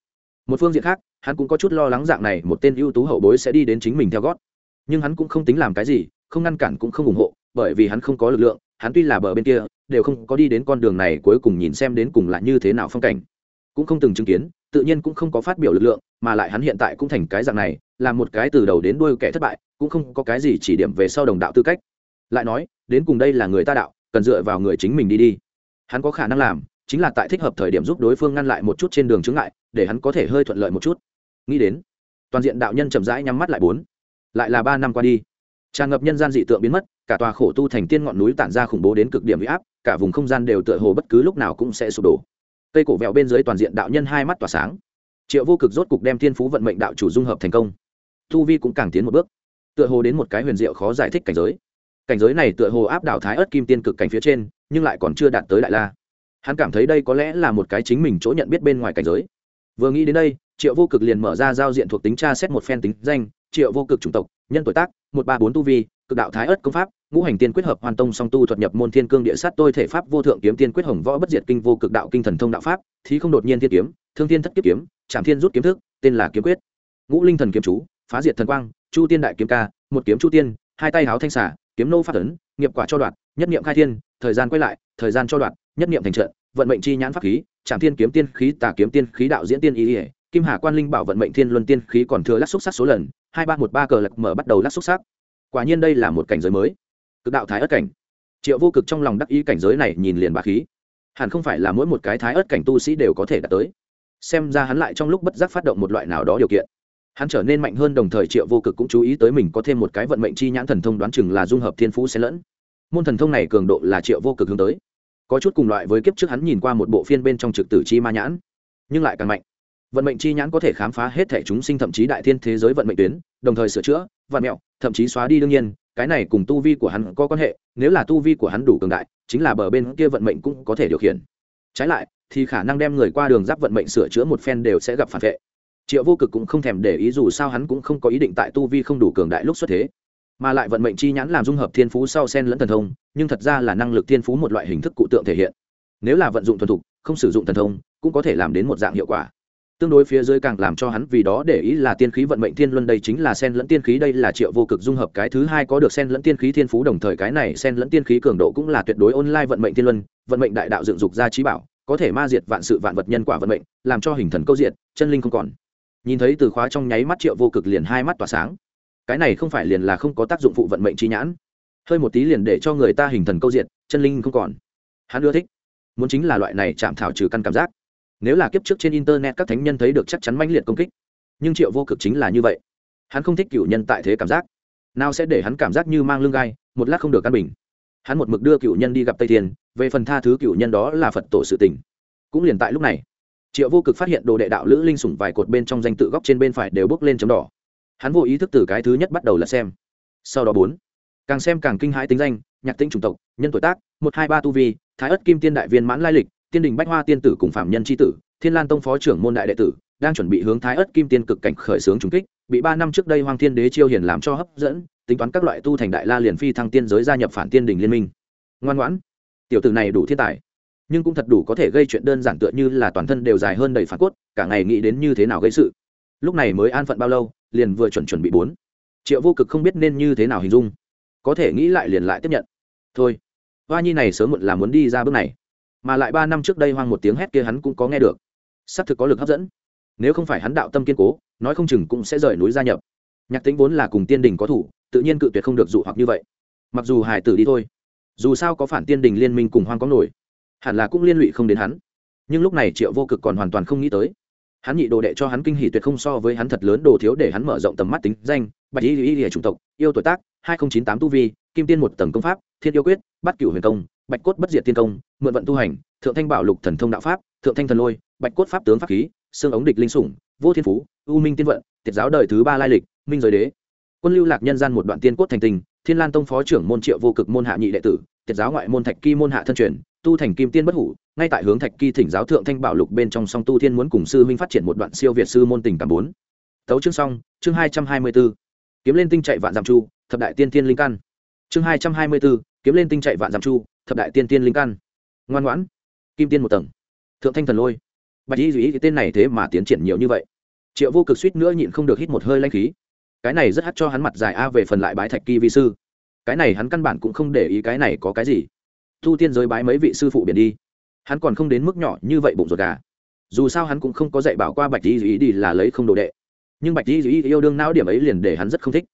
Một phương diện khác, hắn cũng có chút lo lắng dạng này một tên ưu tú hậu bối sẽ đi đến chính mình theo gót. Nhưng hắn cũng không tính làm cái gì, không ngăn cản cũng không ủng hộ, bởi vì hắn không có lực lượng, hắn tuy là bờ bên kia, đều không có đi đến con đường này cuối cùng nhìn xem đến cùng là như thế nào phong cảnh. Cũng không từng chứng kiến, tự nhiên cũng không có phát biểu lực lượng, mà lại hắn hiện tại cũng thành cái dạng này, là một cái từ đầu đến đuôi kẻ thất bại, cũng không có cái gì chỉ điểm về sau đồng đạo tư cách. Lại nói, đến cùng đây là người ta đạo, cần dựa vào người chính mình đi đi hắn có khả năng làm chính là tại thích hợp thời điểm giúp đối phương ngăn lại một chút trên đường chướng ngại, để hắn có thể hơi thuận lợi một chút. Nghĩ đến, toàn diện đạo nhân chậm rãi nhắm mắt lại bốn. Lại là ba năm qua đi, tràn ngập nhân gian dị tượng biến mất, cả tòa khổ tu thành tiên ngọn núi tản ra khủng bố đến cực điểm huy áp, cả vùng không gian đều tựa hồ bất cứ lúc nào cũng sẽ sụp đổ. Cây cổ vẹo bên dưới toàn diện đạo nhân hai mắt tỏa sáng. Triệu vô cực rốt cục đem thiên phú vận mệnh đạo chủ dung hợp thành công. Thu vi cũng càng tiến một bước, tựa hồ đến một cái huyền diệu khó giải thích cảnh giới cảnh giới này tựa hồ áp đảo thái ớt kim tiên cực cảnh phía trên, nhưng lại còn chưa đạt tới đại la. Hắn cảm thấy đây có lẽ là một cái chính mình chỗ nhận biết bên ngoài cảnh giới. Vừa nghĩ đến đây, triệu vô cực liền mở ra giao diện thuộc tính tra xét một phen tính danh, triệu vô cực chủng tộc, nhân tuổi tác, một ba bốn tu vi, cực đạo thái ớt công pháp, ngũ hành tiên quyết hợp hoàn tông song tu thuật nhập môn thiên cương địa sát tôi thể pháp vô thượng kiếm tiên quyết hồng võ bất diệt kinh vô cực đạo kinh thần thông đạo pháp, thí không đột nhiên thiên kiếm, thương thiên thất kiếp kiếm, trảm thiên rút kiếm thức, tên là kiếm quyết. Ngũ linh thần kiếm chú, phá diệt thần quang, chu tiên đại kiếm ca, một kiếm chu tiên, hai tay háo thanh xả kiếm nô phát ấn, nghiệp quả cho đoạn nhất niệm khai thiên, thời gian quay lại, thời gian cho đoạn nhất niệm thành trận, vận mệnh chi nhãn pháp khí trạm thiên kiếm tiên khí, tà kiếm tiên khí, đạo diễn tiên ý ỉa kim hà quan linh bảo vận mệnh thiên luân tiên khí còn thừa lắc xúc sắc số lần, hai ba một ba cờ lật mở bắt đầu lắc xúc sắc. Quả nhiên đây là một cảnh giới mới. Cực đạo thái ớt cảnh. Triệu vô cực trong lòng đắc ý cảnh giới này nhìn liền bà khí. Hẳn không phải là mỗi một cái thái ớt cảnh tu sĩ đều có thể đạt tới. Xem ra hắn lại trong lúc bất giác phát động một loại nào đó điều kiện hắn trở nên mạnh hơn đồng thời triệu vô cực cũng chú ý tới mình có thêm một cái vận mệnh chi nhãn thần thông đoán chừng là dung hợp thiên phú xen lẫn. Môn thần thông này cường độ là triệu vô cực hướng tới. Có chút cùng loại với kiếp trước hắn nhìn qua một bộ phiên bên trong trực tử chi ma nhãn, nhưng lại càng mạnh. Vận mệnh chi nhãn có thể khám phá hết thể chúng sinh thậm chí đại thiên thế giới vận mệnh tuyến, đồng thời sửa chữa vận mẹo, thậm chí xóa đi đương nhiên, cái này cùng tu vi của hắn có quan hệ, nếu là tu vi của hắn đủ cường đại, chính là bờ bên kia vận mệnh cũng có thể điều khiển. Trái lại, thì khả năng đem người qua đường giáp vận mệnh sửa chữa một phen đều sẽ gặp phản vệ triệu vô cực cũng không thèm để ý dù sao hắn cũng không có ý định tại tu vi không đủ cường đại lúc xuất thế, mà lại vận mệnh chi nhãn làm dung hợp thiên phú sau sen lẫn thần thông, nhưng thật ra là năng lực thiên phú một loại hình thức cụ tượng thể hiện. Nếu là vận dụng thuần thục, không sử dụng thần thông, cũng có thể làm đến một dạng hiệu quả. Tương đối phía dưới càng làm cho hắn vì đó để ý là tiên khí vận mệnh thiên luân đây chính là sen lẫn tiên khí, đây là triệu vô cực dung hợp cái thứ hai có được sen lẫn tiên khí thiên phú đồng thời cái này sen lẫn tiên khí cường độ cũng là tuyệt đối online vận mệnh thiên luân, vận mệnh đại đạo dựng dục ra trí bảo, có thể ma diệt vạn sự vạn vật nhân quả vận mệnh, làm cho hình thần câu diệt, chân linh không còn nhìn thấy từ khóa trong nháy mắt triệu vô cực liền hai mắt tỏa sáng. Cái này không phải liền là không có tác dụng phụ vận mệnh trí nhãn. Hơi một tí liền để cho người ta hình thần câu diện, chân linh không còn. Hắn ưa thích. Muốn chính là loại này chạm thảo trừ căn cảm giác. Nếu là kiếp trước trên internet các thánh nhân thấy được chắc chắn mãnh liệt công kích nhưng triệu vô cực chính là như vậy. Hắn không thích cựu nhân tại thế cảm giác. Nào sẽ để hắn cảm giác như mang lưng gai một lát không được căn bình. Hắn một mực đưa cựu nhân đi gặp tây thiên về phần tha thứ cựu nhân đó là phật tổ sự tình. Cũng liền tại lúc này triệu vô cực phát hiện đồ đệ đạo lữ linh sủng vài cột bên trong danh tự góc trên bên phải đều bốc lên chấm đỏ. Hắn vô ý thức từ cái thứ nhất bắt đầu là xem. Sau đó bốn, càng xem càng kinh hãi tính danh, nhạc tinh chủng tộc, nhân tuổi tác, một hai ba tu vi, thái ất kim tiên đại viên mãn lai lịch, tiên đình bách hoa tiên tử cùng phạm nhân tri tử, thiên lan tông phó trưởng môn đại đệ tử, đang chuẩn bị hướng thái ất kim tiên cực cảnh khởi xướng trùng kích, bị ba năm trước đây hoàng thiên đế chiêu hiền làm cho hấp dẫn, tính toán các loại tu thành đại la liền phi thăng tiên giới gia nhập phản tiên đình liên minh. Ngoan ngoãn, tiểu tử này đủ thiên tài nhưng cũng thật đủ có thể gây chuyện đơn giản tựa như là toàn thân đều dài hơn đầy phản cốt, cả ngày nghĩ đến như thế nào gây sự. Lúc này mới an phận bao lâu, liền vừa chuẩn chuẩn bị bốn. Triệu vô cực không biết nên như thế nào hình dung. Có thể nghĩ lại liền lại tiếp nhận. Thôi, hoa nhi này sớm muộn là muốn đi ra bước này. Mà lại ba năm trước đây hoang một tiếng hét kia hắn cũng có nghe được. Xác thực có lực hấp dẫn. Nếu không phải hắn đạo tâm kiên cố, nói không chừng cũng sẽ rời núi gia nhập. Nhạc tính vốn là cùng tiên đình có thủ, tự nhiên cự tuyệt không được dụ hoặc như vậy. Mặc dù hải tử đi thôi, dù sao có phản tiên đình liên minh cùng hoang có nổi hẳn là cũng liên lụy không đến hắn. Nhưng lúc này triệu vô cực còn hoàn toàn không nghĩ tới. Hắn nhị đồ đệ cho hắn kinh hỷ tuyệt không so với hắn thật lớn đồ thiếu để hắn mở rộng tầm mắt tính danh, bạch y y y chủng tộc, yêu tuổi tác, hai nghìn chín tám tu vi, kim tiên một tầng công pháp, thiên yêu quyết bắt cửu huyền công, bạch cốt bất diệt tiên công, mượn vận tu hành, thượng thanh bảo lục thần thông đạo pháp, thượng thanh thần lôi, bạch cốt pháp tướng pháp khí, xương ống địch linh sủng, vô thiên phú, u minh tiên vận, tiệt giáo đời thứ ba lai lịch, minh giới đế. Quân lưu lạc nhân gian một đoạn tiên cốt thành tình, thiên lan tông phó trưởng môn triệu vô cực môn hạ nhị đệ tử, tiệt giáo ngoại môn thạch kỳ môn hạ thân truyền tu thành kim tiên bất hủ, ngay tại hướng thạch kỳ thỉnh giáo thượng thanh bảo lục bên trong song tu thiên muốn cùng sư minh phát triển một đoạn siêu việt sư môn tình cảm bốn. Tấu chương song chương hai trăm hai mươi b ố kiếm lên tinh chạy vạn giảm chu, thập đại tiên tiên linh căn. Chương hai trăm hai mươi b ố kiếm lên tinh chạy vạn giảm chu, thập đại tiên tiên linh căn. Ngoan ngoãn. Kim tiên một tầng. Thượng thanh thần lôi. Bạch y duy tên này thế mà tiến triển nhiều như vậy. Triệu vô cực suýt nữa nhịn không được hít một hơi lanh khí. Cái này rất hắt cho hắn mặt dài a về phần lại bái thạch kỳ vi sư. Cái này hắn căn bản cũng không để ý cái này có cái gì thu tiên giới bái mấy vị sư phụ biển đi. Hắn còn không đến mức nhỏ như vậy bụng ruột gà. Dù sao hắn cũng không có dạy bảo qua bạch Di duy đi là lấy không đồ đệ. Nhưng bạch Di duy yêu đương não điểm ấy liền để hắn rất không thích.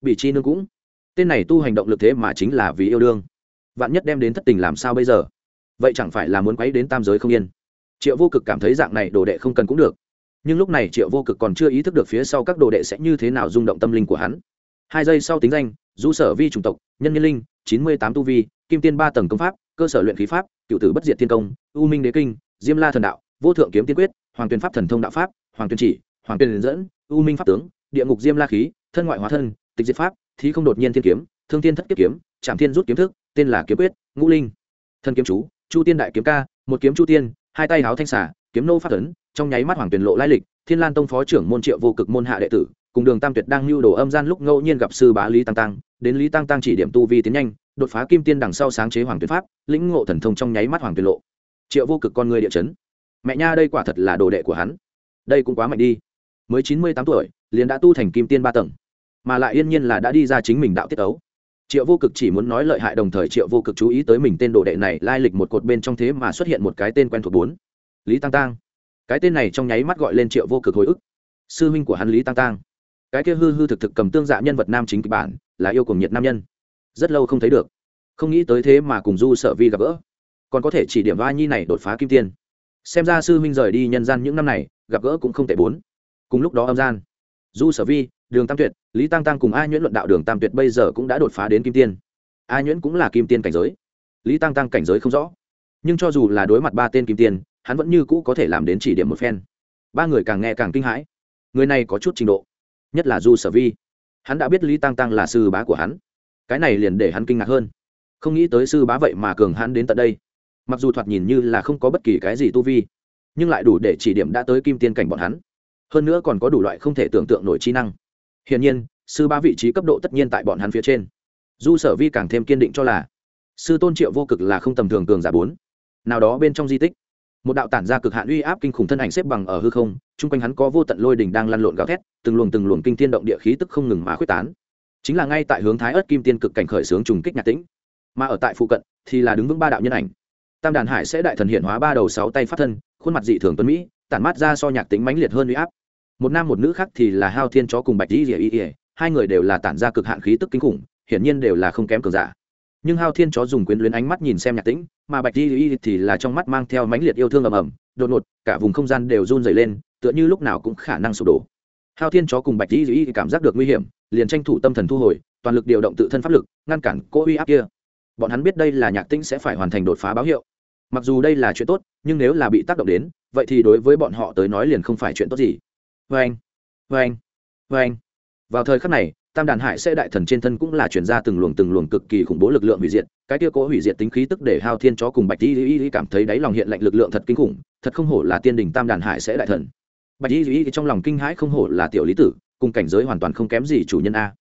Bị chi nương cũng. Tên này tu hành động lực thế mà chính là vì yêu đương. Vạn nhất đem đến thất tình làm sao bây giờ? Vậy chẳng phải là muốn quấy đến tam giới không yên? Triệu vô cực cảm thấy dạng này đồ đệ không cần cũng được. Nhưng lúc này triệu vô cực còn chưa ý thức được phía sau các đồ đệ sẽ như thế nào rung động tâm linh của hắn. Hai giây sau tính danh du sở vi chủng tộc, nhân nhân linh chín mươi tám tu vi, kim tiên ba tầng công pháp, cơ sở luyện khí pháp, cựu tử bất diệt tiên công, u minh đế kinh, diêm la thần đạo, vô thượng kiếm tiên quyết, hoàng tuyên pháp thần thông đạo pháp, hoàng tuyên chỉ, hoàng tuyên dẫn, u minh pháp tướng, địa ngục diêm la khí, thân ngoại hóa thân, tịch diệt pháp, thí không đột nhiên thiên kiếm, thương tiên thất kiếp kiếm, trảm thiên rút kiếm thức, tên là kiếm quyết, ngũ linh. Thân kiếm chú, chu tiên đại kiếm ca, một kiếm chu tiên, hai tay háo thanh xả kiếm nô phát ấn, trong nháy mắt hoàng tuyển lộ lai lịch, thiên lan tông phó trưởng môn triệu vô cực môn hạ đệ tử, cùng đường tam tuyệt đang lưu đồ âm gian lúc ngẫu nhiên gặp sư bá lý tăng tăng đến lý tăng tăng chỉ điểm tu vi tiến nhanh, đột phá kim tiên đằng sau sáng chế hoàng tuyến pháp, lĩnh ngộ thần thông trong nháy mắt hoàng tuyến lộ. Triệu vô cực con người địa chấn. Mẹ nha, đây quả thật là đồ đệ của hắn. Đây cũng quá mạnh đi. Mới chín mươi tám tuổi, liền đã tu thành kim tiên ba tầng, mà lại yên nhiên là đã đi ra chính mình đạo tiết ấu. Triệu vô cực chỉ muốn nói lợi hại đồng thời triệu vô cực chú ý tới mình tên đồ đệ này lai lịch một cột bên trong thế mà xuất hiện một cái tên quen thuộc bốn. Lý tăng tăng. Cái tên này trong nháy mắt gọi lên triệu vô cực hồi ức. Sư huynh của hắn lý tăng tăng cái kia hư hư thực thực cầm tương dạ nhân vật nam chính kịch bản, là yêu cùng nhiệt nam nhân. Rất lâu không thấy được. Không nghĩ tới thế mà cùng du sợ vi gặp gỡ. Còn có thể chỉ điểm va nhi này đột phá kim tiên. Xem ra sư huynh rời đi nhân gian những năm này, gặp gỡ cũng không tệ bốn. Cùng lúc đó âm gian, du sở vi, đường tam tuyệt, lý tăng tăng cùng a nhuyễn luận đạo đường tam tuyệt bây giờ cũng đã đột phá đến kim tiên. A nhuyễn cũng là kim tiên cảnh giới. Lý tăng tăng cảnh giới không rõ. Nhưng cho dù là đối mặt ba tên kim tiên, hắn vẫn như cũ có thể làm đến chỉ điểm một phen. Ba người càng nghe càng kinh hãi. Người này có chút trình độ nhất là du sở vi. Hắn đã biết lý tăng tăng là sư bá của hắn. Cái này liền để hắn kinh ngạc hơn. Không nghĩ tới sư bá vậy mà cường hắn đến tận đây. Mặc dù thoạt nhìn như là không có bất kỳ cái gì tu vi, nhưng lại đủ để chỉ điểm đã tới kim tiên cảnh bọn hắn. Hơn nữa còn có đủ loại không thể tưởng tượng nổi trí năng. Hiển nhiên, sư bá vị trí cấp độ tất nhiên tại bọn hắn phía trên. Du sở vi càng thêm kiên định cho là, sư tôn triệu vô cực là không tầm thường cường giả bốn. Nào đó bên trong di tích một đạo tản ra cực hạn uy áp kinh khủng thân ảnh xếp bằng ở hư không, chung quanh hắn có vô tận lôi đình đang lăn lộn gào thét, từng luồng từng luồng kinh thiên động địa khí tức không ngừng mà khuyết tán. Chính là ngay tại hướng thái ớt kim tiên cực cảnh khởi xướng trùng kích nhạc tĩnh. Mà ở tại phụ cận thì là đứng vững ba đạo nhân ảnh. Tam đàn hải sẽ đại thần hiện hóa ba đầu sáu tay phát thân, khuôn mặt dị thường tuấn mỹ, tản mát ra so nhạc tính mãnh liệt hơn uy áp. Một nam một nữ khác thì là hao thiên chó cùng bạch dĩ dĩa Y ỉa hai người đều là tản ra cực hạn khí tức kinh khủng, hiển nhiên đều là không kém cường giả nhưng hao thiên chó dùng quyến luyến ánh mắt nhìn xem nhạc tĩnh, mà bạch dĩ y thì là trong mắt mang theo mãnh liệt yêu thương ầm ầm, đột ngột, cả vùng không gian đều run dày lên, tựa như lúc nào cũng khả năng sụp đổ. Hao thiên chó cùng bạch di dĩ cảm giác được nguy hiểm, liền tranh thủ tâm thần thu hồi, toàn lực điều động tự thân pháp lực, ngăn cản cỗ uy áp kia. Bọn hắn biết đây là nhạc tĩnh sẽ phải hoàn thành đột phá báo hiệu. Mặc dù đây là chuyện tốt, nhưng nếu là bị tác động đến, vậy thì đối với bọn họ tới nói liền không phải chuyện tốt gì. Vê anh vê anh vê anh vào thời khắc này tam đàn hải sẽ đại thần trên thân cũng là chuyển ra từng luồng từng luồng cực kỳ khủng bố lực lượng hủy diệt, cái kia cố hủy diệt tính khí tức để hao thiên chó cùng bạch y y cảm thấy đáy lòng hiện lạnh lực lượng thật kinh khủng, thật không hổ là tiên đình tam đàn hải sẽ đại thần. Bạch y y trong lòng kinh hãi không hổ là tiểu lý tử, cùng cảnh giới hoàn toàn không kém gì chủ nhân a.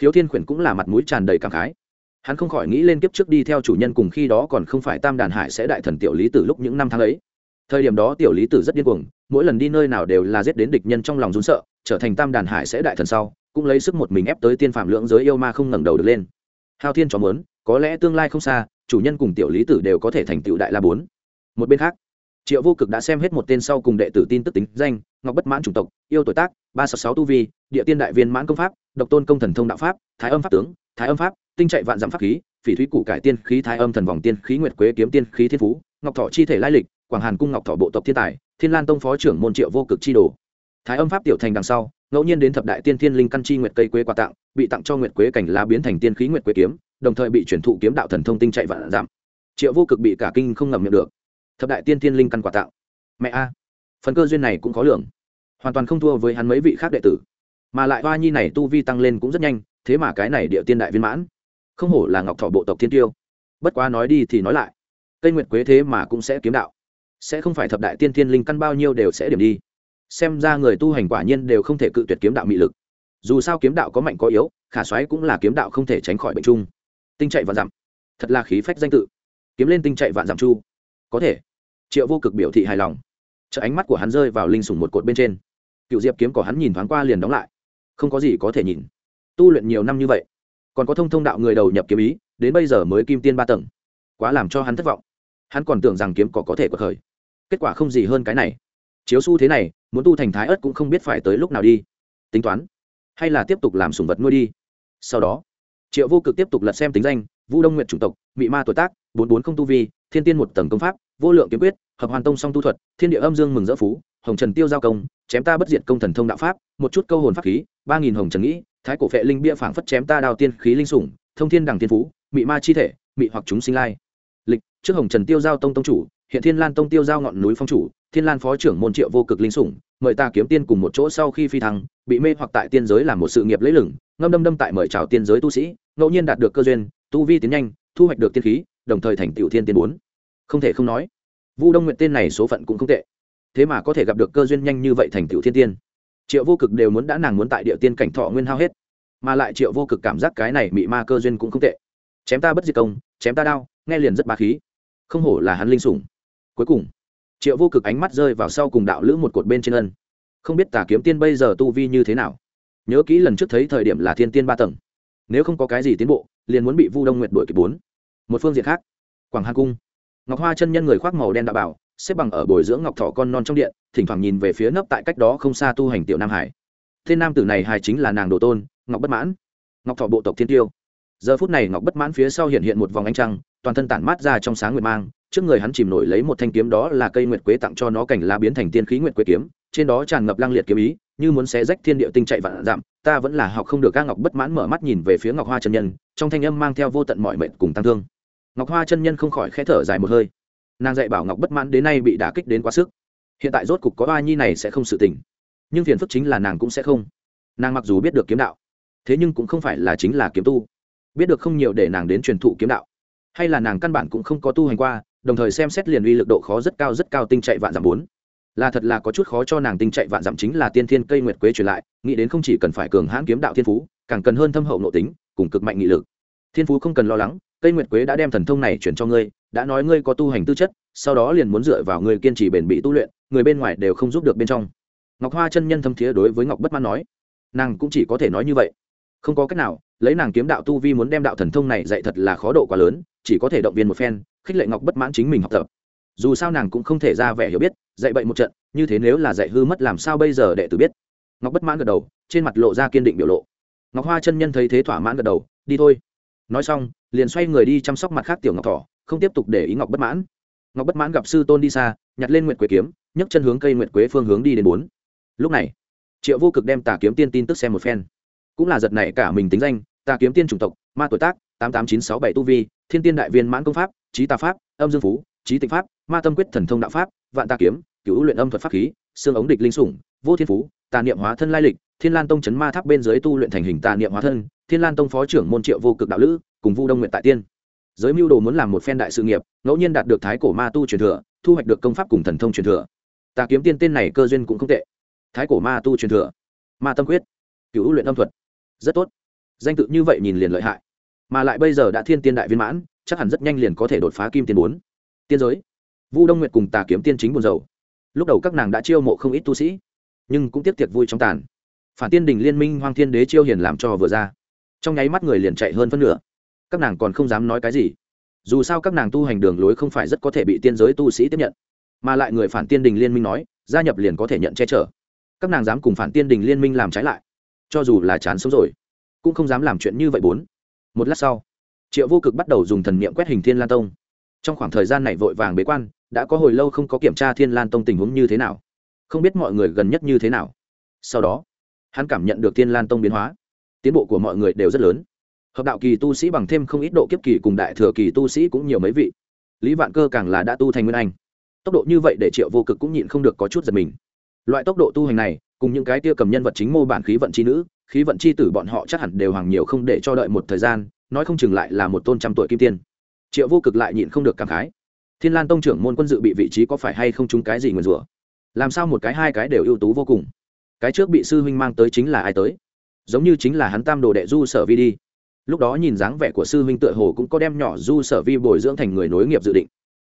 Khiếu thiên khuyển cũng là mặt mũi tràn đầy cảm khái. Hắn không khỏi nghĩ lên kiếp trước đi theo chủ nhân cùng khi đó còn không phải tam đàn hải sẽ đại thần tiểu lý tử lúc những năm tháng ấy. Thời điểm đó tiểu lý tử rất điên cuồng, mỗi lần đi nơi nào đều là giết đến địch nhân trong lòng rún sợ, trở thành tam đàn hải sẽ đại thần sau cũng lấy sức một mình ép tới tiên phạm lưỡng giới yêu ma không ngẩng đầu được lên. Hao thiên cho muốn, có lẽ tương lai không xa, chủ nhân cùng tiểu lý tử đều có thể thành tựu đại la bốn. Một bên khác, triệu vô cực đã xem hết một tên sau cùng đệ tử tin tức tính danh, ngọc bất mãn chủng tộc, yêu tuổi tác, ba sáu sáu tu vi, địa tiên đại viên mãn công pháp, độc tôn công thần thông đạo pháp, thái âm pháp tướng, thái âm pháp, tinh chạy vạn dặm pháp khí, phỉ thúy củ cải tiên khí thái âm thần vòng tiên khí nguyệt quế kiếm tiên khí thiên phú, ngọc thọ chi thể lai lịch, quảng hàn cung ngọc thọ bộ tộc thiên tài, thiên lan tông phó trưởng môn triệu vô cực chi đồ. Thái âm pháp tiểu thành đằng sau ngẫu nhiên đến thập đại tiên thiên linh căn chi nguyệt cây quế quà tặng, bị tặng cho nguyệt quế cảnh lá biến thành tiên khí nguyệt quế kiếm, đồng thời bị chuyển thụ kiếm đạo thần thông tinh chạy vạn giảm. Triệu vô cực bị cả kinh không ngầm miệng được. Thập đại tiên thiên linh căn quà tặng. Mẹ a, phần cơ duyên này cũng khó lường. Hoàn toàn không thua với hắn mấy vị khác đệ tử. Mà lại hoa nhi này tu vi tăng lên cũng rất nhanh, thế mà cái này địa tiên đại viên mãn. Không hổ là ngọc thọ bộ tộc thiên tiêu. Bất quá nói đi thì nói lại. Cây nguyệt quế thế mà cũng sẽ kiếm đạo. Sẽ không phải thập đại tiên thiên linh căn bao nhiêu đều sẽ điểm đi xem ra người tu hành quả nhiên đều không thể cự tuyệt kiếm đạo mị lực. Dù sao kiếm đạo có mạnh có yếu, khả xoáy cũng là kiếm đạo không thể tránh khỏi bệnh chung. Tinh chạy vạn dặm. Thật là khí phách danh tự. Kiếm lên tinh chạy vạn dặm chu. Có thể. Triệu vô cực biểu thị hài lòng. Chợ ánh mắt của hắn rơi vào linh sủng một cột bên trên. Cựu diệp kiếm của hắn nhìn thoáng qua liền đóng lại. Không có gì có thể nhìn. Tu luyện nhiều năm như vậy, còn có thông thông đạo người đầu nhập kiếm ý, đến bây giờ mới kim tiên ba tầng. Quá làm cho hắn thất vọng. Hắn còn tưởng rằng kiếm cỏ có thể có thời kết quả không gì hơn cái này chiếu s u thế này, muốn tu thành thái ớt cũng không biết phải tới lúc nào đi. Tính toán, hay là tiếp tục làm sùng vật nuôi đi. Sau đó, triệu vô cực tiếp tục lật xem tính danh, vu đông nguyện chủng tộc, mị ma tuổi tác, bốn bốn không tu vi, thiên tiên một tầng công pháp, vô lượng kiếm quyết, hợp hoàn tông song tu thuật, thiên địa âm dương mừng dỡ phú, hồng trần tiêu giao công, chém ta bất diệt công thần thông đạo pháp, một chút câu hồn pháp khí, ba nghìn hồng trần nghĩ, thái cổ phệ linh bia phảng phất chém ta đào tiên khí linh sủng, thông thiên đằng tiên phú, mị ma chi thể, mị hoặc chúng sinh lai. Lịch, trước hồng trần tiêu giao tông tông chủ hiện thiên lan tông tiêu giao ngọn núi phong chủ, thiên lan phó trưởng môn triệu vô cực linh sủng, mời ta kiếm tiên cùng một chỗ sau khi phi thăng, bị mê hoặc tại tiên giới làm một sự nghiệp lấy lửng ngâm đâm đâm tại mời chào tiên giới tu sĩ, ngẫu nhiên đạt được cơ duyên, tu vi tiến nhanh, thu hoạch được tiên khí, đồng thời thành tiểu thiên tiên bốn. Không thể không nói, vu đông nguyện tên này số phận cũng không tệ. Thế mà có thể gặp được cơ duyên nhanh như vậy thành tiểu thiên tiên. Triệu vô cực đều muốn đã nàng muốn tại địa tiên cảnh thọ nguyên hao hết, mà lại triệu vô cực cảm giác cái này bị ma cơ duyên cũng không tệ. Chém ta bất diệt công, chém ta đao, nghe liền rất ba khí. Không hổ là hắn linh sủng cuối cùng. Triệu vô cực ánh mắt rơi vào sau cùng đạo lữ một cột bên trên ân. Không biết tà kiếm tiên bây giờ tu vi như thế nào? Nhớ kỹ lần trước thấy thời điểm là thiên tiên ba tầng. Nếu không có cái gì tiến bộ, liền muốn bị vu đông nguyệt đuổi kịp bốn. Một phương diện khác, quảng hà cung. Ngọc hoa chân nhân người khoác màu đen đạo bảo, xếp bằng ở bồi dưỡng ngọc thọ con non trong điện, thỉnh thoảng nhìn về phía nấp tại cách đó không xa tu hành tiểu nam hải. Tên nam tử này hài chính là nàng đồ tôn, ngọc bất mãn. Ngọc thọ bộ tộc thiên tiêu. Giờ phút này ngọc bất mãn phía sau hiện hiện một vòng ánh trăng, toàn thân tản mát ra trong sáng nguyệt mang trước người hắn chìm nổi lấy một thanh kiếm đó là cây nguyệt quế tặng cho nó cảnh lá biến thành tiên khí nguyệt quế kiếm, trên đó tràn ngập lang liệt kiếm ý, như muốn xé rách thiên địa tinh chạy vạn giảm ta vẫn là học không được ca ngọc bất mãn mở mắt nhìn về phía ngọc hoa chân nhân, trong thanh âm mang theo vô tận mọi mệnh cùng tăng thương. Ngọc hoa chân nhân không khỏi khẽ thở dài một hơi. Nàng dạy bảo ngọc bất mãn đến nay bị đả kích đến quá sức. Hiện tại rốt cục có ba nhi này sẽ không sự tỉnh nhưng phiền phức chính là nàng cũng sẽ không. Nàng mặc dù biết được kiếm đạo, thế nhưng cũng không phải là chính là kiếm tu. Biết được không nhiều để nàng đến truyền thụ kiếm đạo. Hay là nàng căn bản cũng không có tu hành qua đồng thời xem xét liền uy lực độ khó rất cao rất cao tinh chạy vạn giảm bốn. Là thật là có chút khó cho nàng tinh chạy vạn giảm chính là tiên thiên cây nguyệt quế truyền lại, nghĩ đến không chỉ cần phải cường hãn kiếm đạo thiên phú, càng cần hơn thâm hậu nội tính, cùng cực mạnh nghị lực. Thiên phú không cần lo lắng, cây nguyệt quế đã đem thần thông này chuyển cho ngươi, đã nói ngươi có tu hành tư chất, sau đó liền muốn dựa vào ngươi kiên trì bền bỉ tu luyện, người bên ngoài đều không giúp được bên trong. Ngọc hoa chân nhân thâm thiế đối với ngọc bất mãn nói, nàng cũng chỉ có thể nói như vậy. Không có cách nào, lấy nàng kiếm đạo tu vi muốn đem đạo thần thông này dạy thật là khó độ quá lớn, chỉ có thể động viên một phen khích lệ ngọc bất mãn chính mình học tập. Dù sao nàng cũng không thể ra vẻ hiểu biết, dạy bậy một trận, như thế nếu là dạy hư mất làm sao bây giờ đệ tử biết. Ngọc bất mãn gật đầu, trên mặt lộ ra kiên định biểu lộ. Ngọc hoa chân nhân thấy thế thỏa mãn gật đầu, đi thôi. Nói xong, liền xoay người đi chăm sóc mặt khác tiểu ngọc thỏ, không tiếp tục để ý ngọc bất mãn. Ngọc bất mãn gặp sư tôn đi xa, nhặt lên nguyệt quế kiếm, nhấc chân hướng cây nguyệt quế phương hướng đi đến bốn. Lúc này, triệu vô cực đem tà kiếm tiên tin tức xem một phen. Cũng là giật này cả mình tính danh, tà kiếm tiên chủng tộc, ma tuổi tác tám tám chín sáu bảy tu vi, thiên tiên đại viên mãn công pháp, trí tà pháp, âm dương phú, trí tịnh pháp, ma tâm quyết thần thông đạo pháp, vạn tà kiếm cựu luyện âm thuật pháp khí, xương ống địch linh sủng, vô thiên phú, tà niệm hóa thân lai lịch, thiên lan tông chấn ma tháp bên dưới tu luyện thành hình tà niệm hóa thân, thiên lan tông phó trưởng môn triệu vô cực đạo lữ, cùng vu đông nguyện tại tiên. Giới mưu đồ muốn làm một phen đại sự nghiệp, ngẫu nhiên đạt được thái cổ ma tu truyền thừa, thu hoạch được công pháp cùng thần thông truyền thừa. Tà kiếm tiên tên này cơ duyên cũng không tệ. Thái cổ ma tu truyền thừa, ma tâm quyết cựu luyện âm thuật, rất tốt. Danh tự như vậy nhìn liền lợi hại mà lại bây giờ đã thiên tiên đại viên mãn, chắc hẳn rất nhanh liền có thể đột phá kim tiên bốn. Tiên giới. Vu đông nguyệt cùng tà kiếm tiên chính buồn dầu lúc đầu các nàng đã chiêu mộ không ít tu sĩ, nhưng cũng tiếp tiệc vui trong tàn. Phản tiên đình liên minh hoang thiên đế chiêu hiền làm cho vừa ra. Trong nháy mắt người liền chạy hơn phân nửa. Các nàng còn không dám nói cái gì. Dù sao các nàng tu hành đường lối không phải rất có thể bị tiên giới tu sĩ tiếp nhận. Mà lại người phản tiên đình liên minh nói, gia nhập liền có thể nhận che chở. Các nàng dám cùng phản tiên đình liên minh làm trái lại. Cho dù là chán sống rồi, cũng không dám làm chuyện như vậy bốn một lát sau, triệu vô cực bắt đầu dùng thần niệm quét hình thiên lan tông. Trong khoảng thời gian này vội vàng bế quan, đã có hồi lâu không có kiểm tra thiên lan tông tình huống như thế nào. Không biết mọi người gần nhất như thế nào. Sau đó, hắn cảm nhận được thiên lan tông biến hóa. Tiến bộ của mọi người đều rất lớn. Hợp đạo kỳ tu sĩ bằng thêm không ít độ kiếp kỳ cùng đại thừa kỳ tu sĩ cũng nhiều mấy vị. Lý vạn cơ càng là đã tu thành nguyên anh. Tốc độ như vậy để triệu vô cực cũng nhịn không được có chút giật mình. Loại tốc độ tu hành này, cùng những cái tia cầm nhân vật chính mô bản khí vận trí nữ khí vận c h i tử bọn họ chắc hẳn đều hàng nhiều không để cho đợi một thời gian, nói không chừng lại là một tôn trăm tuổi kim tiên. Triệu vô cực lại nhịn không được cảm khái. Thiên lan tông trưởng môn quân dự bị vị trí có phải hay không trúng cái gì nguyền rủa? Làm sao một cái hai cái đều ưu tú vô cùng? Cái trước bị sư huynh mang tới chính là ai tới? Giống như chính là hắn tam đồ đệ du sở vi đi. Lúc đó nhìn dáng vẻ của sư huynh tựa hồ cũng có đem nhỏ du sở vi bồi dưỡng thành người nối nghiệp dự định.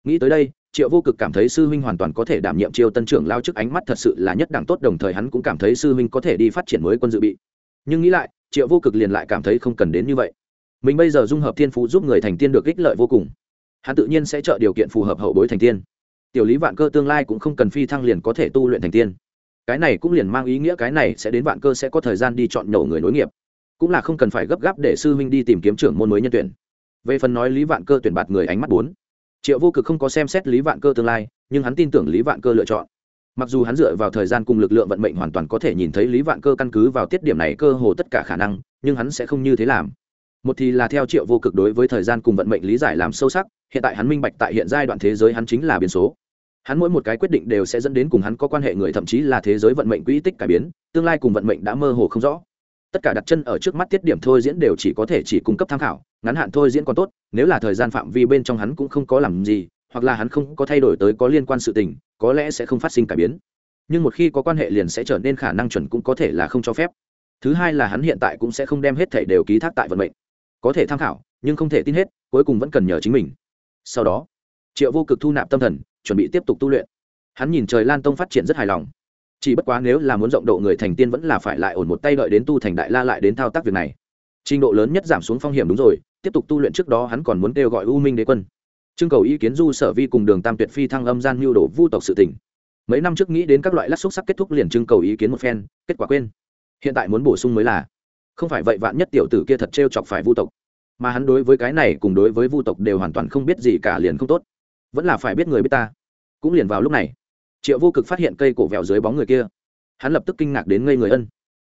Nghĩ tới đây, triệu vô cực cảm thấy sư huynh hoàn toàn có thể đảm nhiệm chiêu tân trưởng lao trước ánh mắt thật sự là nhất đẳng tốt, đồng thời hắn cũng cảm thấy sư huynh có thể đi phát triển mới quân dự bị nhưng nghĩ lại, triệu vô cực liền lại cảm thấy không cần đến như vậy. Mình bây giờ dung hợp thiên phú giúp người thành tiên được ích lợi vô cùng. Hắn tự nhiên sẽ trợ điều kiện phù hợp hậu bối thành tiên. Tiểu lý vạn cơ tương lai cũng không cần phi thăng liền có thể tu luyện thành tiên. Cái này cũng liền mang ý nghĩa cái này sẽ đến vạn cơ sẽ có thời gian đi chọn nhổ người nối nghiệp. Cũng là không cần phải gấp gáp để sư huynh đi tìm kiếm trưởng môn mới nhân tuyển. Về phần nói lý vạn cơ tuyển bạt người ánh mắt bốn. Triệu vô cực không có xem xét lý vạn cơ tương lai, nhưng hắn tin tưởng lý vạn cơ lựa chọn mặc dù hắn dựa vào thời gian cùng lực lượng vận mệnh hoàn toàn có thể nhìn thấy lý vạn cơ căn cứ vào tiết điểm này cơ hồ tất cả khả năng, nhưng hắn sẽ không như thế làm. Một thì là theo triệu vô cực đối với thời gian cùng vận mệnh lý giải làm sâu sắc, hiện tại hắn minh bạch tại hiện giai đoạn thế giới hắn chính là biến số. Hắn mỗi một cái quyết định đều sẽ dẫn đến cùng hắn có quan hệ người thậm chí là thế giới vận mệnh quỹ tích cải biến, tương lai cùng vận mệnh đã mơ hồ không rõ. Tất cả đặt chân ở trước mắt tiết điểm thôi diễn đều chỉ có thể chỉ cung cấp tham khảo, ngắn hạn thôi diễn còn tốt, nếu là thời gian phạm vi bên trong hắn cũng không có làm gì, hoặc là hắn không có thay đổi tới có liên quan sự tình có lẽ sẽ không phát sinh cải biến. Nhưng một khi có quan hệ liền sẽ trở nên khả năng chuẩn cũng có thể là không cho phép. Thứ hai là hắn hiện tại cũng sẽ không đem hết thể đều ký thác tại vận mệnh. Có thể tham khảo, nhưng không thể tin hết, cuối cùng vẫn cần nhờ chính mình. Sau đó, triệu vô cực thu nạp tâm thần, chuẩn bị tiếp tục tu luyện. Hắn nhìn trời lan tông phát triển rất hài lòng. Chỉ bất quá nếu là muốn rộng độ người thành tiên vẫn là phải lại ổn một tay đợi đến tu thành đại la lại đến thao tác việc này. Trình độ lớn nhất giảm xuống phong hiểm đúng rồi, tiếp tục tu luyện trước đó hắn còn muốn kêu gọi u minh đế quân trưng cầu ý kiến du sở vi cùng đường tam tuyệt phi thăng âm gian mưu đồ vu tộc sự tỉnh mấy năm trước nghĩ đến các loại lát xúc sắc kết thúc liền trưng cầu ý kiến một phen, kết quả quên. Hiện tại muốn bổ sung mới là, không phải vậy vạn nhất tiểu tử kia thật t chọc phải vu tộc. Mà hắn đối với cái này cùng đối với vu tộc đều hoàn toàn không biết gì cả liền không tốt. Vẫn là phải biết người biết ta. Cũng liền vào lúc này, triệu vô cực phát hiện cây cổ vẹo dưới bóng người kia. Hắn lập tức kinh ngạc đến ngây người ân.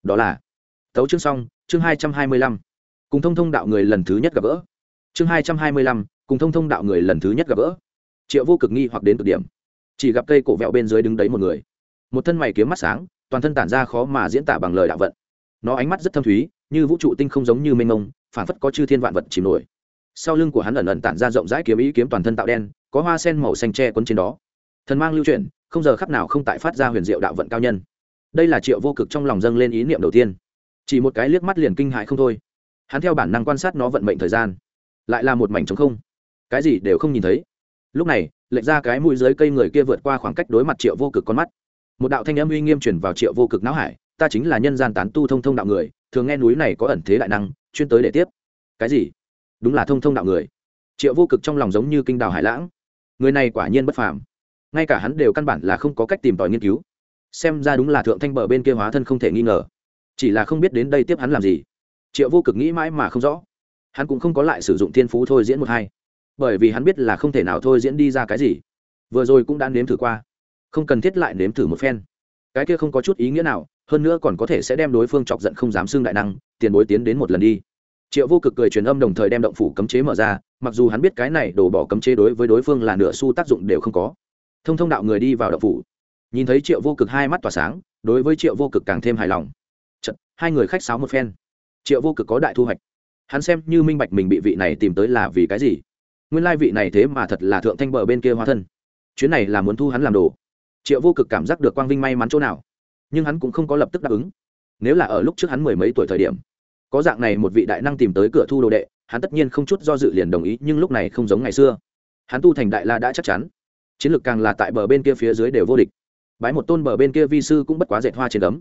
Đó là, tấu chương xong, chương hai trăm hai mươi lăm. Cùng thông thông đạo người lần thứ nhất gặp gỡ. Chương hai trăm hai mươi lăm cùng thông thông đạo người lần thứ nhất gặp gỡ. Triệu vô cực nghi hoặc đến cực điểm. Chỉ gặp cây cổ vẹo bên dưới đứng đấy một người. Một thân mày kiếm mắt sáng, toàn thân tản ra khó mà diễn tả bằng lời đạo vận. Nó ánh mắt rất thâm thúy, như vũ trụ tinh không giống như mênh mông phản phất có chư thiên vạn vật chìm nổi. Sau lưng của hắn ẩn ẩn tản ra rộng rãi kiếm ý kiếm toàn thân tạo đen, có hoa sen màu xanh tre quấn trên đó. Thần mang lưu chuyển, không giờ khắc nào không tại phát ra huyền diệu đạo vận cao nhân. Đây là triệu vô cực trong lòng dâng lên ý niệm đầu tiên. Chỉ một cái liếc mắt liền kinh hại không thôi. Hắn theo bản năng quan sát nó vận mệnh thời gian. Lại là một mảnh trống không cái gì đều không nhìn thấy. Lúc này, lệch ra cái mũi dưới cây người kia vượt qua khoảng cách đối mặt triệu vô cực con mắt. Một đạo thanh âm uy nghiêm truyền vào triệu vô cực não hải, ta chính là nhân gian tán tu thông thông đạo người, thường nghe núi này có ẩn thế đại năng, chuyên tới để tiếp. Cái gì? Đúng là thông thông đạo người. Triệu vô cực trong lòng giống như kinh đào hải lãng. Người này quả nhiên bất phàm. Ngay cả hắn đều căn bản là không có cách tìm tòi nghiên cứu. Xem ra đúng là thượng thanh bờ bên kia hóa thân không thể nghi ngờ. Chỉ là không biết đến đây tiếp hắn làm gì. Triệu vô cực nghĩ mãi mà không rõ. Hắn cũng không có lại sử dụng thiên phú thôi diễn một hai bởi vì hắn biết là không thể nào thôi diễn đi ra cái gì. Vừa rồi cũng đã nếm thử qua. Không cần thiết lại nếm thử một phen. Cái kia không có chút ý nghĩa nào hơn nữa còn có thể sẽ đem đối phương chọc giận không dám xưng đại năng tiền bối tiến đến một lần đi. Triệu vô cực cười truyền âm đồng thời đem động phủ cấm chế mở ra mặc dù hắn biết cái này đổ bỏ cấm chế đối với đối phương là nửa xu tác dụng đều không có. Thông thông đạo người đi vào động phủ. Nhìn thấy triệu vô cực hai mắt tỏa sáng đối với triệu vô cực càng thêm hài lòng. Chật, hai người khách sáo một phen. Triệu vô cực có đại thu hoạch. Hắn xem như minh bạch mình bị vị này tìm tới là vì cái gì nguyên lai vị này thế mà thật là thượng thanh bờ bên kia hóa thân. Chuyến này là muốn thu hắn làm đồ. Triệu vô cực cảm giác được quang vinh may mắn chỗ nào, nhưng hắn cũng không có lập tức đáp ứng. Nếu là ở lúc trước hắn mười mấy tuổi thời điểm, có dạng này một vị đại năng tìm tới cửa thu đồ đệ, hắn tất nhiên không chút do dự liền đồng ý, nhưng lúc này không giống ngày xưa. Hắn tu thành đại la đã chắc chắn, chiến lược càng là tại bờ bên kia phía dưới đều vô địch. Bái một tôn bờ bên kia vi sư cũng bất quá dệt hoa trên đấm.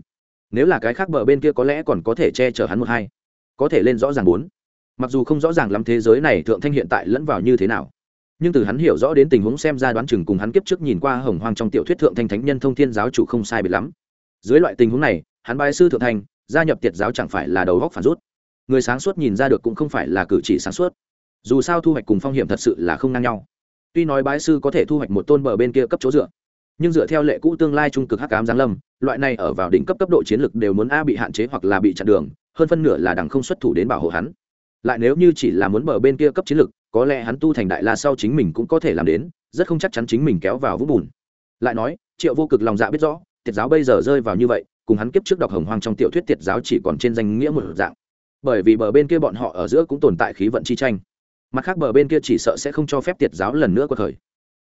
nếu là cái khác bờ bên kia có lẽ còn có thể che chở hắn một hai, có thể lên rõ ràng bốn mặc dù không rõ ràng lắm thế giới này thượng thanh hiện tại lẫn vào như thế nào, nhưng từ hắn hiểu rõ đến tình huống xem ra đoán chừng cùng hắn kiếp trước nhìn qua hồng hoang trong tiểu thuyết thượng thanh thánh nhân thông thiên giáo chủ không sai biệt lắm. Dưới loại tình huống này, hắn bái sư thượng thanh, gia nhập tiệt giáo chẳng phải là đầu góc phản rút. Người sáng suốt nhìn ra được cũng không phải là cử chỉ sáng suốt. Dù sao thu hoạch cùng phong hiểm thật sự là không ngang nhau. Tuy nói bái sư có thể thu hoạch một tôn bờ bên kia cấp chỗ dựa, nhưng dựa theo lệ cũ tương lai trung cực hắc cám giáng lâm, loại này ở vào đỉnh cấp cấp độ chiến lược đều muốn a bị hạn chế hoặc là bị chặn đường, hơn phân nửa là đằng không xuất thủ đến bảo hộ hắn lại nếu như chỉ là muốn bờ bên kia cấp chiến lực, có lẽ hắn tu thành đại la sau chính mình cũng có thể làm đến rất không chắc chắn chính mình kéo vào vũng bùn. Lại nói triệu vô cực lòng dạ biết rõ tiệt giáo bây giờ rơi vào như vậy cùng hắn kiếp trước đọc hồng hoang trong tiểu thuyết tiệt giáo chỉ còn trên danh nghĩa một dạng. Bởi vì bờ bên kia bọn họ ở giữa cũng tồn tại khí vận chi tranh. Mặt khác bờ bên kia chỉ sợ sẽ không cho phép tiệt giáo lần nữa có thời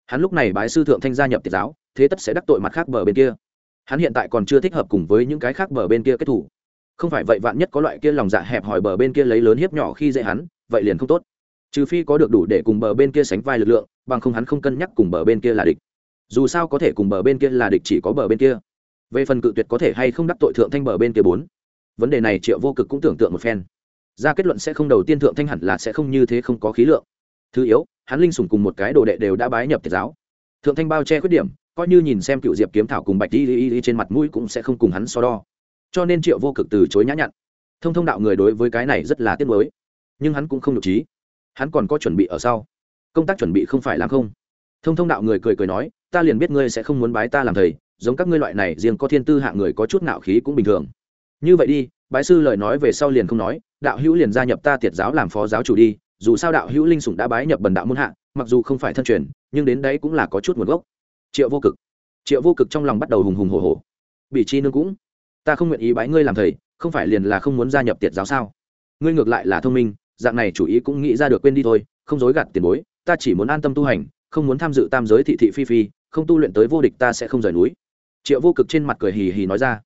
hắn lúc này bái sư thượng thanh gia nhập tiệt giáo thế tất sẽ đắc tội mặt khác bờ bên kia. Hắn hiện tại còn chưa thích hợp cùng với những cái khác bờ bên kia kết thủ không phải vậy vạn nhất có loại kia lòng dạ hẹp hỏi bờ bên kia lấy lớn hiếp nhỏ khi dễ hắn, vậy liền không tốt. Trừ phi có được đủ để cùng bờ bên kia sánh vai lực lượng, bằng không hắn không cân nhắc cùng bờ bên kia là địch. Dù sao có thể cùng bờ bên kia là địch chỉ có bờ bên kia. Về phần cự tuyệt có thể hay không đắc tội thượng thanh bờ bên kia bốn. Vấn đề này triệu vô cực cũng tưởng tượng một phen. Ra kết luận sẽ không đầu tiên thượng thanh hẳn là sẽ không như thế không có khí lượng. Thứ yếu, hắn linh sùng cùng một cái đồ đệ đều đã bái nhập thiệt giáo. Thượng thanh bao che khuyết điểm, coi như nhìn xem cựu diệp kiếm thảo cùng bạch đi trên mặt mũi cũng sẽ không cùng hắn so đo cho nên triệu vô cực từ chối nhã nhặn. Thông thông đạo người đối với cái này rất là tiếc mới nhưng hắn cũng không nhục trí. Hắn còn có chuẩn bị ở sau. Công tác chuẩn bị không phải làm không. Thông thông đạo người cười cười nói, ta liền biết ngươi sẽ không muốn bái ta làm thầy, giống các ngươi loại này riêng có thiên tư hạng người có chút nạo khí cũng bình thường. Như vậy đi, bái sư lời nói về sau liền không nói, đạo hữu liền gia nhập ta tiệt giáo làm phó giáo chủ đi, dù sao đạo hữu linh sủng đã bái nhập bần đạo muôn hạ, mặc dù không phải thân truyền, nhưng đến đấy cũng là có chút nguồn gốc. Triệu vô cực. Triệu vô cực trong lòng bắt đầu hùng hùng hồ hồ bị chi nương cũng ta không nguyện ý bái ngươi làm thầy, không phải liền là không muốn gia nhập tiệt giáo sao? Ngươi ngược lại là thông minh, dạng này chủ ý cũng nghĩ ra được quên đi thôi, không dối gạt tiền bối, ta chỉ muốn an tâm tu hành, không muốn tham dự tam giới thị thị phi phi, không tu luyện tới vô địch ta sẽ không rời núi. Triệu vô cực trên mặt cười hì hì nói ra.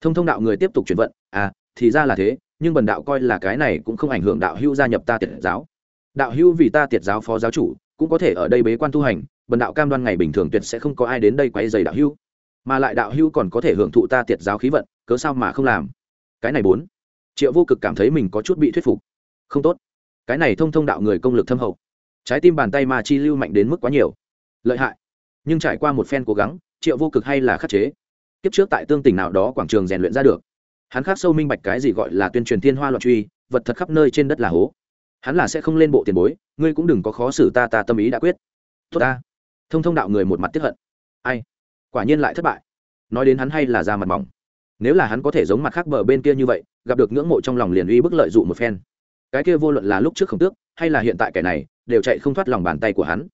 Thông thông đạo người tiếp tục chuyển vận à thì ra là thế, nhưng bần đạo coi là cái này cũng không ảnh hưởng đạo hữu gia nhập ta tiệt giáo. Đạo hữu vì ta tiệt giáo phó giáo chủ, cũng có thể ở đây bế quan tu hành, bần đạo cam đoan ngày bình thường tuyệt sẽ không có ai đến đây quay dày đạo hữu. Mà lại đạo hữu còn có thể hưởng thụ ta tiệt giáo khí vận cớ sao mà không làm? Cái này bốn. Triệu vô cực cảm thấy mình có chút bị thuyết phục. Không tốt. Cái này thông thông đạo người công lực thâm hậu. Trái tim bàn tay ma chi lưu mạnh đến mức quá nhiều. Lợi hại. Nhưng trải qua một phen cố gắng, triệu vô cực hay là khắc chế. Kiếp trước tại tương tình nào đó quảng trường rèn luyện ra được. Hắn khác sâu minh bạch cái gì gọi là tuyên truyền thiên hoa loạn truy, vật thật khắp nơi trên đất là hố. Hắn là sẽ không lên bộ tiền bối, ngươi cũng đừng có khó xử ta ta tâm ý đã quyết. Tốt ta. Thông thông đạo người một mặt tiếp hận. Ai? Quả nhiên lại thất bại. Nói đến hắn hay là ra mặt mỏng nếu là hắn có thể giống mặt khác bờ bên kia như vậy, gặp được ngưỡng mộ trong lòng liền uy bức lợi dụ một phen. Cái kia vô luận là lúc trước không tước, hay là hiện tại kẻ này, đều chạy không thoát lòng bàn tay của hắn.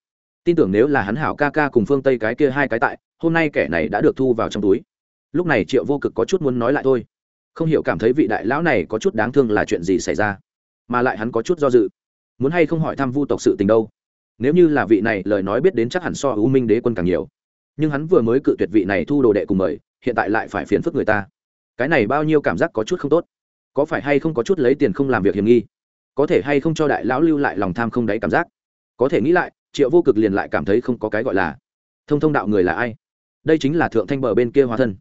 Tin tưởng nếu là hắn hảo ca ca cùng phương tây cái kia hai cái tại, hôm nay kẻ này đã được thu vào trong túi. Lúc này triệu vô cực có chút muốn nói lại thôi. Không hiểu cảm thấy vị đại lão này có chút đáng thương là chuyện gì xảy ra, mà lại hắn có chút do dự. Muốn hay không hỏi thăm vu tộc sự tình đâu? Nếu như là vị này, lời nói biết đến chắc hẳn so ưu minh đế quân càng nhiều. Nhưng hắn vừa mới cự tuyệt vị này thu đồ đệ cùng mời hiện tại lại phải phiền phức người ta. Cái này bao nhiêu cảm giác có chút không tốt. Có phải hay không có chút lấy tiền không làm việc hiểm nghi? Có thể hay không cho đại lão lưu lại lòng tham không đáy cảm giác? Có thể nghĩ lại, triệu vô cực liền lại cảm thấy không có cái gọi là thông thông đạo người là ai. Đây chính là thượng thanh bờ bên kia hóa thân.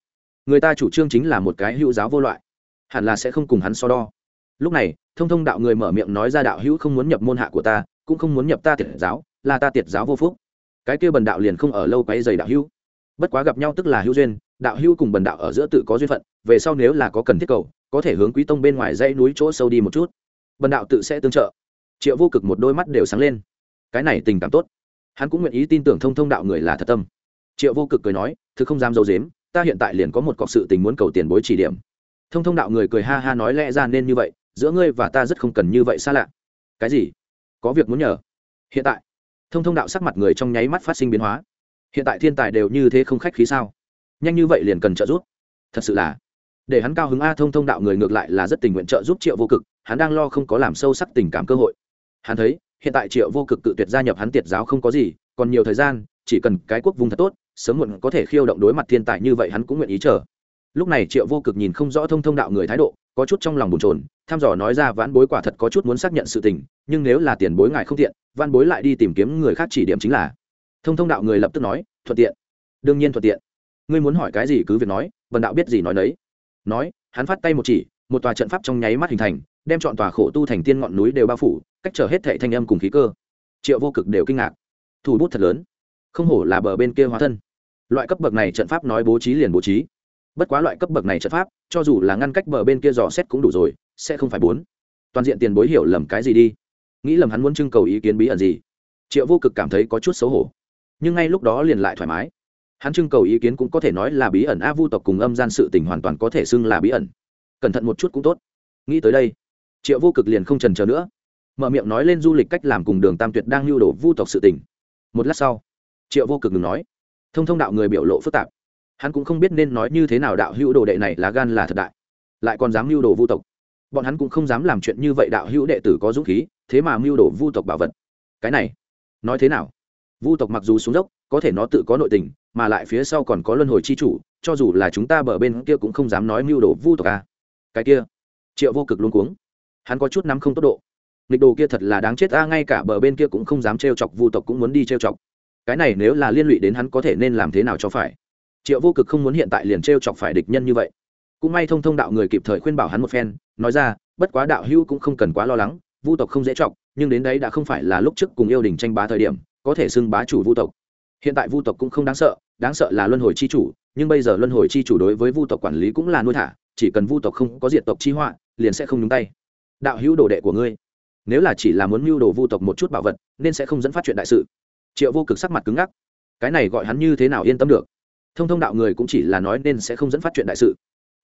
Người ta chủ trương chính là một cái hữu giáo vô loại. Hẳn là sẽ không cùng hắn so đo. Lúc này, thông thông đạo người mở miệng nói ra đạo hữu không muốn nhập môn hạ của ta, cũng không muốn nhập ta tiệt giáo, là ta tiệt giáo vô phúc. Cái kia bần đạo liền không ở lâu quấy dày đạo hữu. Bất quá gặp nhau tức là hữu duyên đạo hữu cùng bần đạo ở giữa tự có duyên phận, về sau nếu là có cần thiết cầu, có thể hướng quý tông bên ngoài dãy núi chỗ sâu đi một chút. Bần đạo tự sẽ tương trợ. Triệu vô cực một đôi mắt đều sáng lên. Cái này tình cảm tốt. Hắn cũng nguyện ý tin tưởng thông thông đạo người là thật tâm. Triệu vô cực cười nói thứ không dám dâu dếm ta hiện tại liền có một cọc sự tình muốn cầu tiền bối chỉ điểm. Thông thông đạo người cười ha ha nói lẽ ra nên như vậy, giữa ngươi và ta rất không cần như vậy xa lạ. Cái gì? Có việc muốn nhờ. Hiện tại. Thông thông đạo sắc mặt người trong nháy mắt phát sinh biến hóa. Hiện tại thiên tài đều như thế không khách khí sao? Nhanh như vậy liền cần trợ giúp. Thật sự là, để hắn cao hứng a thông thông đạo người ngược lại là rất tình nguyện trợ giúp triệu vô cực, hắn đang lo không có làm sâu sắc tình cảm cơ hội. Hắn thấy, hiện tại triệu vô cực cự tuyệt gia nhập hắn tiệt giáo không có gì, còn nhiều thời gian, chỉ cần cái quốc vùng thật tốt, sớm muộn có thể khiêu động đối mặt thiên tài như vậy hắn cũng nguyện ý chờ. Lúc này triệu vô cực nhìn không rõ thông thông đạo người thái độ, có chút trong lòng bồn chồn thăm dò nói ra vãn bối quả thật có chút muốn xác nhận sự tình, nhưng nếu là tiền bối ngài không tiện, vãn bối lại đi tìm kiếm người khác chỉ điểm chính là. Thông thông đạo người lập tức nói, thuận tiện. Đương nhiên thuận tiện ngươi muốn hỏi cái gì cứ việc nói vần đạo biết gì nói đấy nói, hắn phát tay một chỉ, một tòa trận pháp trong nháy mắt hình thành, đem chọn tòa khổ tu thành tiên ngọn núi đều bao phủ, cách trở hết thệ thanh âm cùng khí cơ. Triệu vô cực đều kinh ngạc. Thủ bút thật lớn. Không hổ là bờ bên kia hóa thân. Loại cấp bậc này trận pháp nói bố trí liền bố trí. Bất quá loại cấp bậc này trận pháp, cho dù là ngăn cách bờ bên kia dò xét cũng đủ rồi, sẽ không phải bốn. Toàn diện tiền bối hiểu lầm cái gì đi. Nghĩ lầm hắn muốn trưng cầu ý kiến bí ẩn gì. Triệu vô cực cảm thấy có chút xấu hổ. Nhưng ngay lúc đó liền lại thoải mái hắn trưng cầu ý kiến cũng có thể nói là bí ẩn. A vu tộc cùng âm gian sự tình hoàn toàn có thể xưng là bí ẩn. Cẩn thận một chút cũng tốt. Nghĩ tới đây, triệu vô cực liền không trần chờ nữa. Mở miệng nói lên du lịch cách làm cùng đường tam tuyệt đang lưu đổ vu tộc sự tình. Một lát sau, triệu vô cực ngừng nói. Thông thông đạo người biểu lộ phức tạp. Hắn cũng không biết nên nói như thế nào đạo hữu đồ đệ này là gan là thật đại. Lại còn dám mưu đồ vu tộc. Bọn hắn cũng không dám làm chuyện như vậy đạo hữu đệ tử có dũng khí, thế mà mưu đồ vu tộc bảo vật. Cái này, nói thế nào? Vu tộc mặc dù xuống dốc có thể nó tự có nội tình, mà lại phía sau còn có luân hồi chi chủ, cho dù là chúng ta bờ bên kia cũng không dám nói mưu đồ vu tộc a. cái kia, triệu vô cực luôn cuống. Hắn có chút nắm không tốc độ. Nghịch đồ kia thật là đáng chết a, ngay cả bờ bên kia cũng không dám trêu chọc vu tộc cũng muốn đi trêu chọc. Cái này nếu là liên lụy đến hắn có thể nên làm thế nào cho phải? Triệu vô cực không muốn hiện tại liền trêu chọc phải địch nhân như vậy. Cũng may thông thông đạo người kịp thời khuyên bảo hắn một phen, nói ra, bất quá đạo hữu cũng không cần quá lo lắng, vu tộc không dễ chọc, nhưng đến đấy đã không phải là lúc trước cùng yêu đình tranh bá thời điểm, có thể xưng bá chủ vu tộc hiện tại vu tộc cũng không đáng sợ đáng sợ là luân hồi chi chủ, nhưng bây giờ luân hồi chi chủ đối với vu tộc quản lý cũng là nuôi thả, chỉ cần vu tộc không có diệt tộc chi họa, liền sẽ không nhúng tay. Đạo hữu đồ đệ của ngươi, nếu là chỉ là muốn mưu đồ vu tộc một chút bảo vật, nên sẽ không dẫn phát chuyện đại sự. Triệu vô cực sắc mặt cứng ngắc. Cái này gọi hắn như thế nào yên tâm được? Thông thông đạo người cũng chỉ là nói nên sẽ không dẫn phát chuyện đại sự.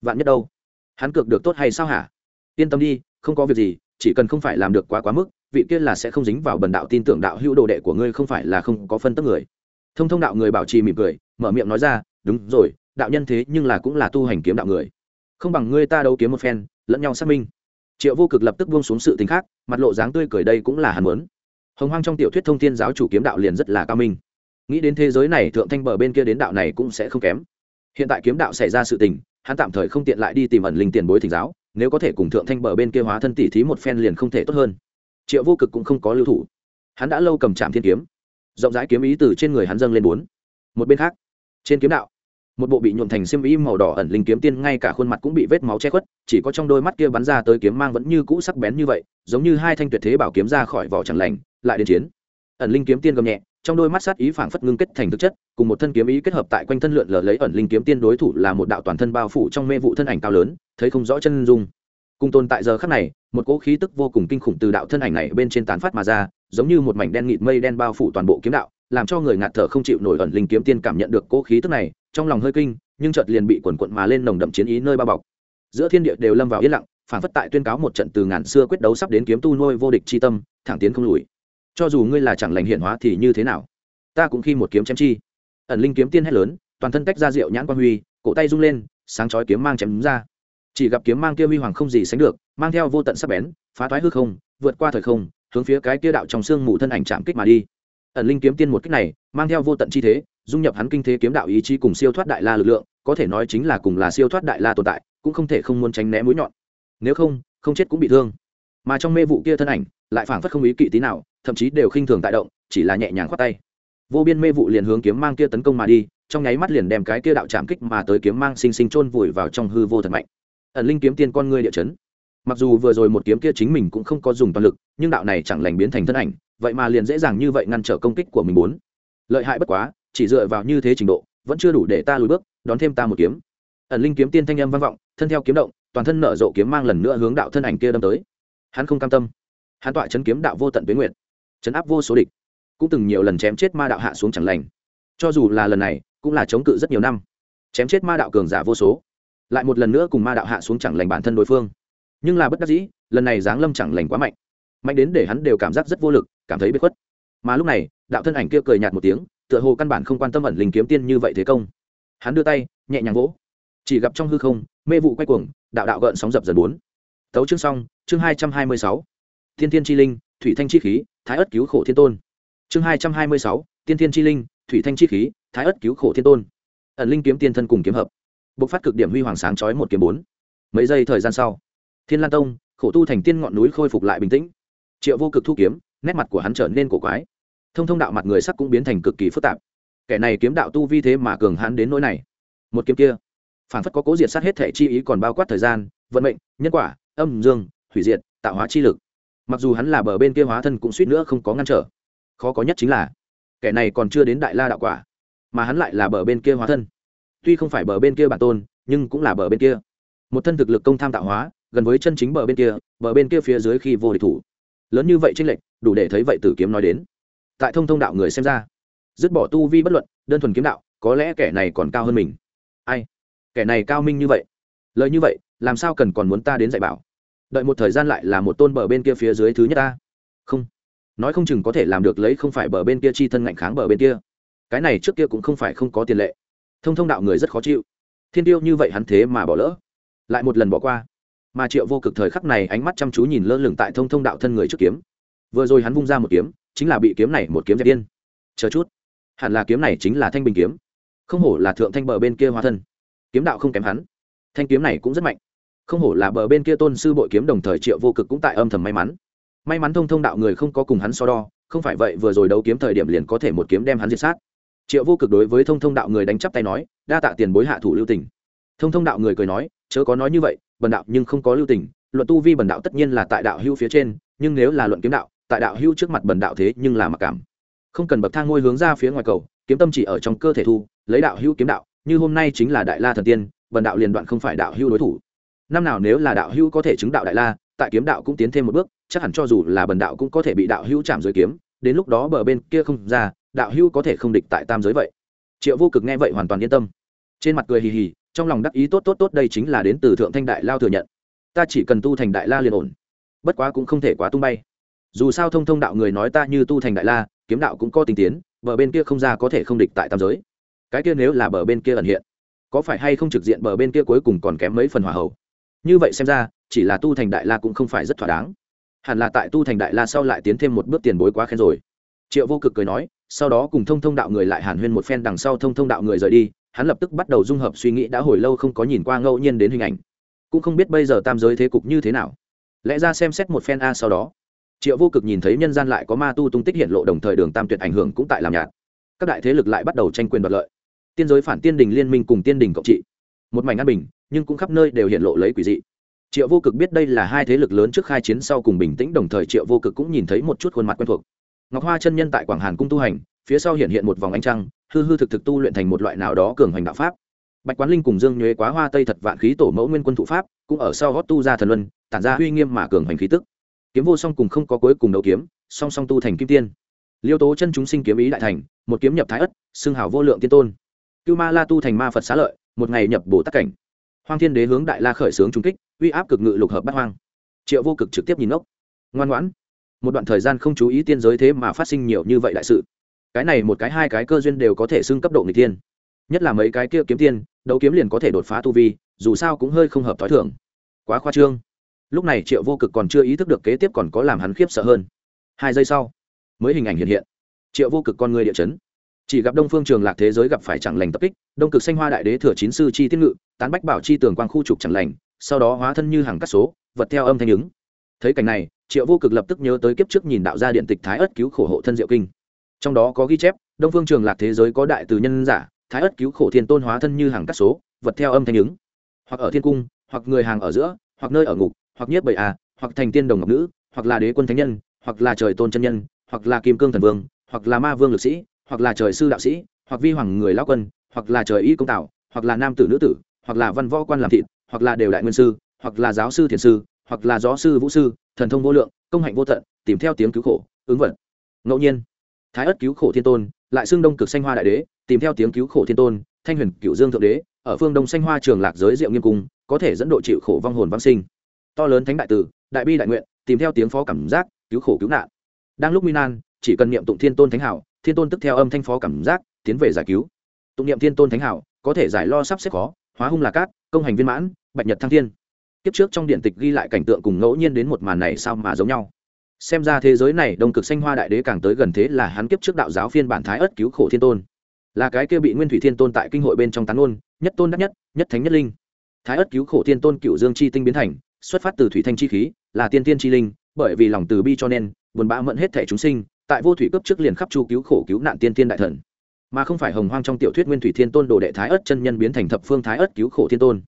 Vạn nhất đâu? Hắn cược được tốt hay sao hả? Yên tâm đi, không có việc gì, chỉ cần không phải làm được quá quá mức, vị kia là sẽ không dính vào bần đạo tin tưởng đạo hữu đồ đệ của ngươi không phải là không có phân tức người thông thông đạo người bảo trì mỉm cười, mở miệng nói ra, đúng rồi, đạo nhân thế nhưng là cũng là tu hành kiếm đạo người. Không bằng ngươi ta đâu kiếm một phen, lẫn nhau xác minh. Triệu vô cực lập tức buông xuống sự tính khác, mặt lộ dáng tươi cười đây cũng là hàn mớn hồng hoang trong tiểu thuyết thông thiên giáo chủ kiếm đạo liền rất là cao minh. Nghĩ đến thế giới này, thượng thanh bờ bên kia đến đạo này cũng sẽ không kém. Hiện tại kiếm đạo xảy ra sự tình, hắn tạm thời không tiện lại đi tìm ẩn linh tiền bối thỉnh giáo, nếu có thể cùng thượng thanh bờ bên kia hóa thân tỷ thí một phen liền không thể tốt hơn. Triệu vô cực cũng không có lưu thủ. Hắn đã lâu cầm trạm thiên kiếm rộng rãi kiếm ý từ trên người hắn dâng lên bốn. Một bên khác, trên kiếm đạo, một bộ bị nhuộm thành xiêm y màu đỏ ẩn linh kiếm tiên, ngay cả khuôn mặt cũng bị vết máu che khuất, chỉ có trong đôi mắt kia bắn ra tới kiếm mang vẫn như cũ sắc bén như vậy, giống như hai thanh tuyệt thế bảo kiếm ra khỏi vỏ chẳng lành, lại đến chiến. Ẩn linh kiếm tiên gầm nhẹ, trong đôi mắt sát ý phảng phất ngưng kết thành thực chất, cùng một thân kiếm ý kết hợp tại quanh thân lượn lờ lấy ẩn linh kiếm tiên đối thủ là một đạo toàn thân bao phủ trong mê vụ thân ảnh cao lớn, thấy không rõ chân dung cùng tồn tại giờ khắc này, một cỗ khí tức vô cùng kinh khủng từ đạo thân ảnh này bên trên tán phát mà ra, giống như một mảnh đen nghịt mây đen bao phủ toàn bộ kiếm đạo, làm cho người ngạt thở không chịu nổi ẩn linh kiếm tiên cảm nhận được cỗ khí tức này, trong lòng hơi kinh, nhưng chợt liền bị quần quận mà lên nồng đậm chiến ý nơi bao bọc. Giữa thiên địa đều lâm vào yên lặng, phản phất tại tuyên cáo một trận từ ngàn xưa quyết đấu sắp đến kiếm tu nuôi vô địch chi tâm, thẳng tiến không lùi. Cho dù ngươi là chẳng lành hiển hóa thì như thế nào? Ta cũng khi một kiếm chém chi. Ẩn linh kiếm tiên hét lớn, toàn thân tách ra rượu nhãn quan huy, cổ tay rung lên, sáng chói kiếm mang chém ra chỉ gặp kiếm mang kia huy hoàng không gì sánh được, mang theo vô tận sắc bén, phá thoái hư không, vượt qua thời không, hướng phía cái kia đạo trong xương mù thân ảnh chạm kích mà đi. Ẩn linh kiếm tiên một kích này, mang theo vô tận chi thế, dung nhập hắn kinh thế kiếm đạo ý chí cùng siêu thoát đại la lực lượng, có thể nói chính là cùng là siêu thoát đại la tồn tại, cũng không thể không muốn tránh né mũi nhọn. Nếu không không chết cũng bị thương. Mà trong mê vụ kia thân ảnh, lại phảng phất không ý kỵ tí nào, thậm chí đều khinh thường tại động, chỉ là nhẹ nhàng khoát tay. Vô biên mê vụ liền hướng kiếm mang kia tấn công mà đi, trong nháy mắt liền đem cái kia đạo chạm kích mà tới kiếm mang sinh sinh chôn vùi vào trong hư vô thật mạnh ẩn linh kiếm tiên con ngươi địa chấn. Mặc dù vừa rồi một kiếm kia chính mình cũng không có dùng toàn lực, nhưng đạo này chẳng lành biến thành thân ảnh, vậy mà liền dễ dàng như vậy ngăn trở công kích của mình muốn. Lợi hại bất quá, chỉ dựa vào như thế trình độ, vẫn chưa đủ để ta lùi bước, đón thêm ta một kiếm. Ẩn linh kiếm tiên thanh âm vang vọng, thân theo kiếm động, toàn thân nở rộ kiếm mang lần nữa hướng đạo thân ảnh kia đâm tới. Hắn không cam tâm. Hắn tọa chấn kiếm đạo vô tận tuyến nguyện chấn áp vô số địch, cũng từng nhiều lần chém chết ma đạo hạ xuống chẳng lành. Cho dù là lần này, cũng là chống cự rất nhiều năm. Chém chết ma đạo cường giả vô số lại một lần nữa cùng ma đạo hạ xuống chẳng lành bản thân đối phương. Nhưng là bất đắc dĩ, lần này giáng lâm chẳng lành quá mạnh. Mạnh đến để hắn đều cảm giác rất vô lực, cảm thấy bất khuất. Mà lúc này, đạo thân ảnh kia cười nhạt một tiếng, tựa hồ căn bản không quan tâm ẩn linh kiếm tiên như vậy thế công. Hắn đưa tay, nhẹ nhàng vỗ. Chỉ gặp trong hư không, mê vụ quay cuồng, đạo đạo gợn sóng dập dần bốn. Tấu chương xong, chương hai trăm hai mươi sáu. Thiên thiên chi linh, thủy thanh chi khí, thái ất cứu khổ thiên tôn. Chương hai trăm hai mươi sáu tiên thiên chi linh, thủy thanh chi khí, thái ất cứu khổ thiên tôn. Ẩn linh kiếm tiên thân cùng kiếm hợp bộc phát cực điểm huy hoàng sáng chói một kiếm bốn. Mấy giây thời gian sau, thiên lan tông, khổ tu thành tiên ngọn núi khôi phục lại bình tĩnh. Triệu vô cực thu kiếm, nét mặt của hắn trở nên cổ quái. Thông thông đạo mặt người sắc cũng biến thành cực kỳ phức tạp. Kẻ này kiếm đạo tu vi thế mà cường hắn đến nỗi này. Một kiếm kia phản phất có cố diệt sát hết thể chi ý còn bao quát thời gian, vận mệnh, nhân quả, âm dương, hủy diệt, tạo hóa chi lực. Mặc dù hắn là bờ bên kia hóa thân cũng suýt nữa không có ngăn trở. Khó có nhất chính là, kẻ này còn chưa đến đại la đạo quả, mà hắn lại là bờ bên kia hóa thân tuy không phải bờ bên kia bản tôn, nhưng cũng là bờ bên kia. Một thân thực lực công tham tạo hóa, gần với chân chính bờ bên kia, bờ bên kia phía dưới khi vô địch thủ. Lớn như vậy tranh lệch, đủ để thấy vậy tử kiếm nói đến. Tại thông thông đạo người xem ra, dứt bỏ tu vi bất luận, đơn thuần kiếm đạo, có lẽ kẻ này còn cao hơn mình. Ai? Kẻ này cao minh như vậy. Lời như vậy, làm sao cần còn muốn ta đến dạy bảo? Đợi một thời gian lại là một tôn bờ bên kia phía dưới thứ nhất ta. Không. Nói không chừng có thể làm được lấy không phải bờ bên kia chi thân ngạnh kháng bờ bên kia. Cái này trước kia cũng không phải không có tiền lệ thông thông đạo người rất khó chịu. Thiên tiêu như vậy hắn thế mà bỏ lỡ. Lại một lần bỏ qua. Mà triệu vô cực thời khắc này ánh mắt chăm chú nhìn lơ lửng tại thông thông đạo thân người trước kiếm. Vừa rồi hắn vung ra một kiếm, chính là bị kiếm này một kiếm dẹp điên. Chờ chút. Hẳn là kiếm này chính là thanh bình kiếm. Không hổ là thượng thanh bờ bên kia hóa thân. Kiếm đạo không kém hắn. Thanh kiếm này cũng rất mạnh. Không hổ là bờ bên kia tôn sư bội kiếm đồng thời triệu vô cực cũng tại âm thầm may mắn. May mắn thông thông đạo người không có cùng hắn so đo, không phải vậy vừa rồi đấu kiếm thời điểm liền có thể một kiếm đem hắn diệt sát triệu vô cực đối với thông thông đạo người đánh chắp tay nói, đa tạ tiền bối hạ thủ lưu tình. Thông thông đạo người cười nói, chớ có nói như vậy, bần đạo nhưng không có lưu tình, luận tu vi bần đạo tất nhiên là tại đạo hưu phía trên, nhưng nếu là luận kiếm đạo, tại đạo hưu trước mặt bần đạo thế nhưng là mặc cảm. Không cần bậc thang ngôi hướng ra phía ngoài cầu, kiếm tâm chỉ ở trong cơ thể thu, lấy đạo hưu kiếm đạo, như hôm nay chính là đại la thần tiên, bần đạo liền đoạn không phải đạo hưu đối thủ. Năm nào nếu là đạo hưu có thể chứng đạo đại la, tại kiếm đạo cũng tiến thêm một bước, chắc hẳn cho dù là bần đạo cũng có thể bị đạo hưu chạm dưới kiếm, đến lúc đó bờ bên kia không ra đạo hữu có thể không địch tại tam giới vậy? Triệu vô cực nghe vậy hoàn toàn yên tâm. Trên mặt cười hì hì, trong lòng đắc ý tốt tốt tốt đây chính là đến từ thượng thanh đại lao thừa nhận. Ta chỉ cần tu thành đại la liền ổn. Bất quá cũng không thể quá tung bay. Dù sao thông thông đạo người nói ta như tu thành đại la, kiếm đạo cũng có tình tiến, bờ bên kia không ra có thể không địch tại tam giới. Cái kia nếu là bờ bên kia ẩn hiện, có phải hay không trực diện bờ bên kia cuối cùng còn kém mấy phần hỏa hậu như vậy xem ra, chỉ là tu thành đại la cũng không phải rất thỏa đáng. Hẳn là tại tu thành đại la sau lại tiến thêm một bước tiền bối quá khen rồi. Triệu vô cực cười nói sau đó cùng thông thông đạo người lại hàn huyên một phen đằng sau thông thông đạo người rời đi, hắn lập tức bắt đầu dung hợp suy nghĩ đã hồi lâu không có nhìn qua ngẫu nhiên đến hình ảnh. Cũng không biết bây giờ tam giới thế cục như thế nào. Lẽ ra xem xét một phen a sau đó, triệu vô cực nhìn thấy nhân gian lại có ma tu tung tích hiện lộ đồng thời đường tam tuyệt ảnh hưởng cũng tại làm nhạt. Các đại thế lực lại bắt đầu tranh quyền đoạt lợi. Tiên giới phản tiên đình liên minh cùng tiên đình cộng trị. Một mảnh an bình, nhưng cũng khắp nơi đều hiện lộ lấy quỷ dị. Triệu vô cực biết đây là hai thế lực lớn trước khai chiến sau cùng bình tĩnh, đồng thời triệu vô cực cũng nhìn thấy một chút khuôn mặt quen thuộc ngọc hoa chân nhân tại quảng hàn cung tu hành, phía sau hiện hiện một vòng ánh trăng, hư hư thực thực tu luyện thành một loại nào đó cường hoành đạo pháp. Bạch quán linh cùng dương nhuế quá hoa tây thật vạn khí tổ mẫu nguyên quân thụ pháp, cũng ở sau gót tu ra thần luân, tản ra uy nghiêm mà cường hoành khí tức. Kiếm vô song cùng không có cuối cùng đấu kiếm, song song tu thành kim tiên. Liêu tố chân chúng sinh kiếm ý đại thành, một kiếm nhập thái ất, xưng hào vô lượng tiên tôn. Cưu ma la tu thành ma phật xá lợi, một ngày nhập bồ tắc cảnh. Hoang thiên đế hướng đại la khởi xướng trung kích, uy áp cực ngự lục hợp bát hoang. Triệu vô cực trực tiếp nhìn ngốc. Ngoan ngoãn một đoạn thời gian không chú ý tiên giới thế mà phát sinh nhiều như vậy đại sự. Cái này một cái, hai cái cơ duyên đều có thể xưng cấp độ người tiên nhất là mấy cái kia kiếm tiên, đấu kiếm liền có thể đột phá tu vi, dù sao cũng hơi không hợp t h ó i thưởng quá khoa trương. Lúc này triệu vô cực còn chưa ý thức được kế tiếp còn có làm hắn khiếp sợ hơn. Hai giây sau, mới hình ảnh hiện hiện. Triệu vô cực con người địa chấn. Chỉ gặp đông phương trường lạc thế giới gặp phải chẳng lành tập kích, đông cực xanh hoa đại đế thừa chín sư chi tiết ngự, tán bách bảo chi tường quang khu trục chẳng lành, sau đó hóa thân như hàng cắt số, vật theo âm thanh ứng. Thấy cảnh này triệu vô cực lập tức nhớ tới kiếp trước nhìn đạo gia điện tịch thái ất cứu khổ hộ thân diệu kinh trong đó có ghi chép đông phương trường lạc thế giới có đại từ nhân giả thái ất cứu khổ thiên tôn hóa thân như hàng cắt số vật theo âm thanh ứng hoặc ở thiên cung hoặc người hàng ở giữa hoặc nơi ở ngục hoặc nhiếp bầy à hoặc thành tiên đồng ngọc nữ hoặc là đế quân thánh nhân hoặc là trời tôn chân nhân hoặc là kim cương thần vương hoặc là ma vương lực sĩ hoặc là trời sư đạo sĩ hoặc vi hoàng người lao quân hoặc là trời y công tạo hoặc là nam tử nữ tử hoặc là văn võ quan làm thịt hoặc là đều đại nguyên sư hoặc là giáo sư thiền sư hoặc là gió sư vũ sư thần thông vô lượng, công hạnh vô tận, tìm theo tiếng cứu khổ, ứng vận ngẫu nhiên, thái ất cứu khổ thiên tôn, lại xưng đông cực xanh hoa đại đế, tìm theo tiếng cứu khổ thiên tôn, thanh huyền cựu dương thượng đế, ở phương đông xanh hoa trường lạc giới diệu nghiêm cung, có thể dẫn độ chịu khổ vong hồn vang sinh. To lớn thánh đại tử, đại bi đại nguyện, tìm theo tiếng phó cảm giác, cứu khổ cứu nạn. Đang lúc minan chỉ cần niệm tụng thiên tôn thánh hảo, thiên tôn tức theo âm thanh phó cảm giác, tiến về giải cứu. Tụng niệm thiên tôn thánh hảo, có thể giải lo sắp xếp khó, hóa hung là cát, công hành viên mãn, bạch nhật thăng thiên kiếp trước trong điện tịch ghi lại cảnh tượng cùng ngẫu nhiên đến một màn này sao mà giống nhau? Xem ra thế giới này đông cực xanh hoa đại đế càng tới gần thế là hắn kiếp trước đạo giáo phiên bản thái ất cứu khổ thiên tôn. Là cái kia bị nguyên thủy thiên tôn tại kinh hội bên trong tán ôn, nhất tôn đắc nhất nhất thánh nhất linh. Thái ất cứu khổ thiên tôn cựu dương chi tinh biến thành, xuất phát từ thủy thanh chi khí, là tiên tiên chi linh, bởi vì lòng từ bi cho nên, buồn bã mẫn hết thể chúng sinh, tại vô thủy cấp trước liền khắp chu cứu khổ cứu nạn tiên tiên đại thần. Mà không phải hồng hoang trong tiểu thuyết nguyên thủy thiên tôn đồ đệ thái ất chân nhân biến thành thập phương thái ất cứu khổ thiên tôn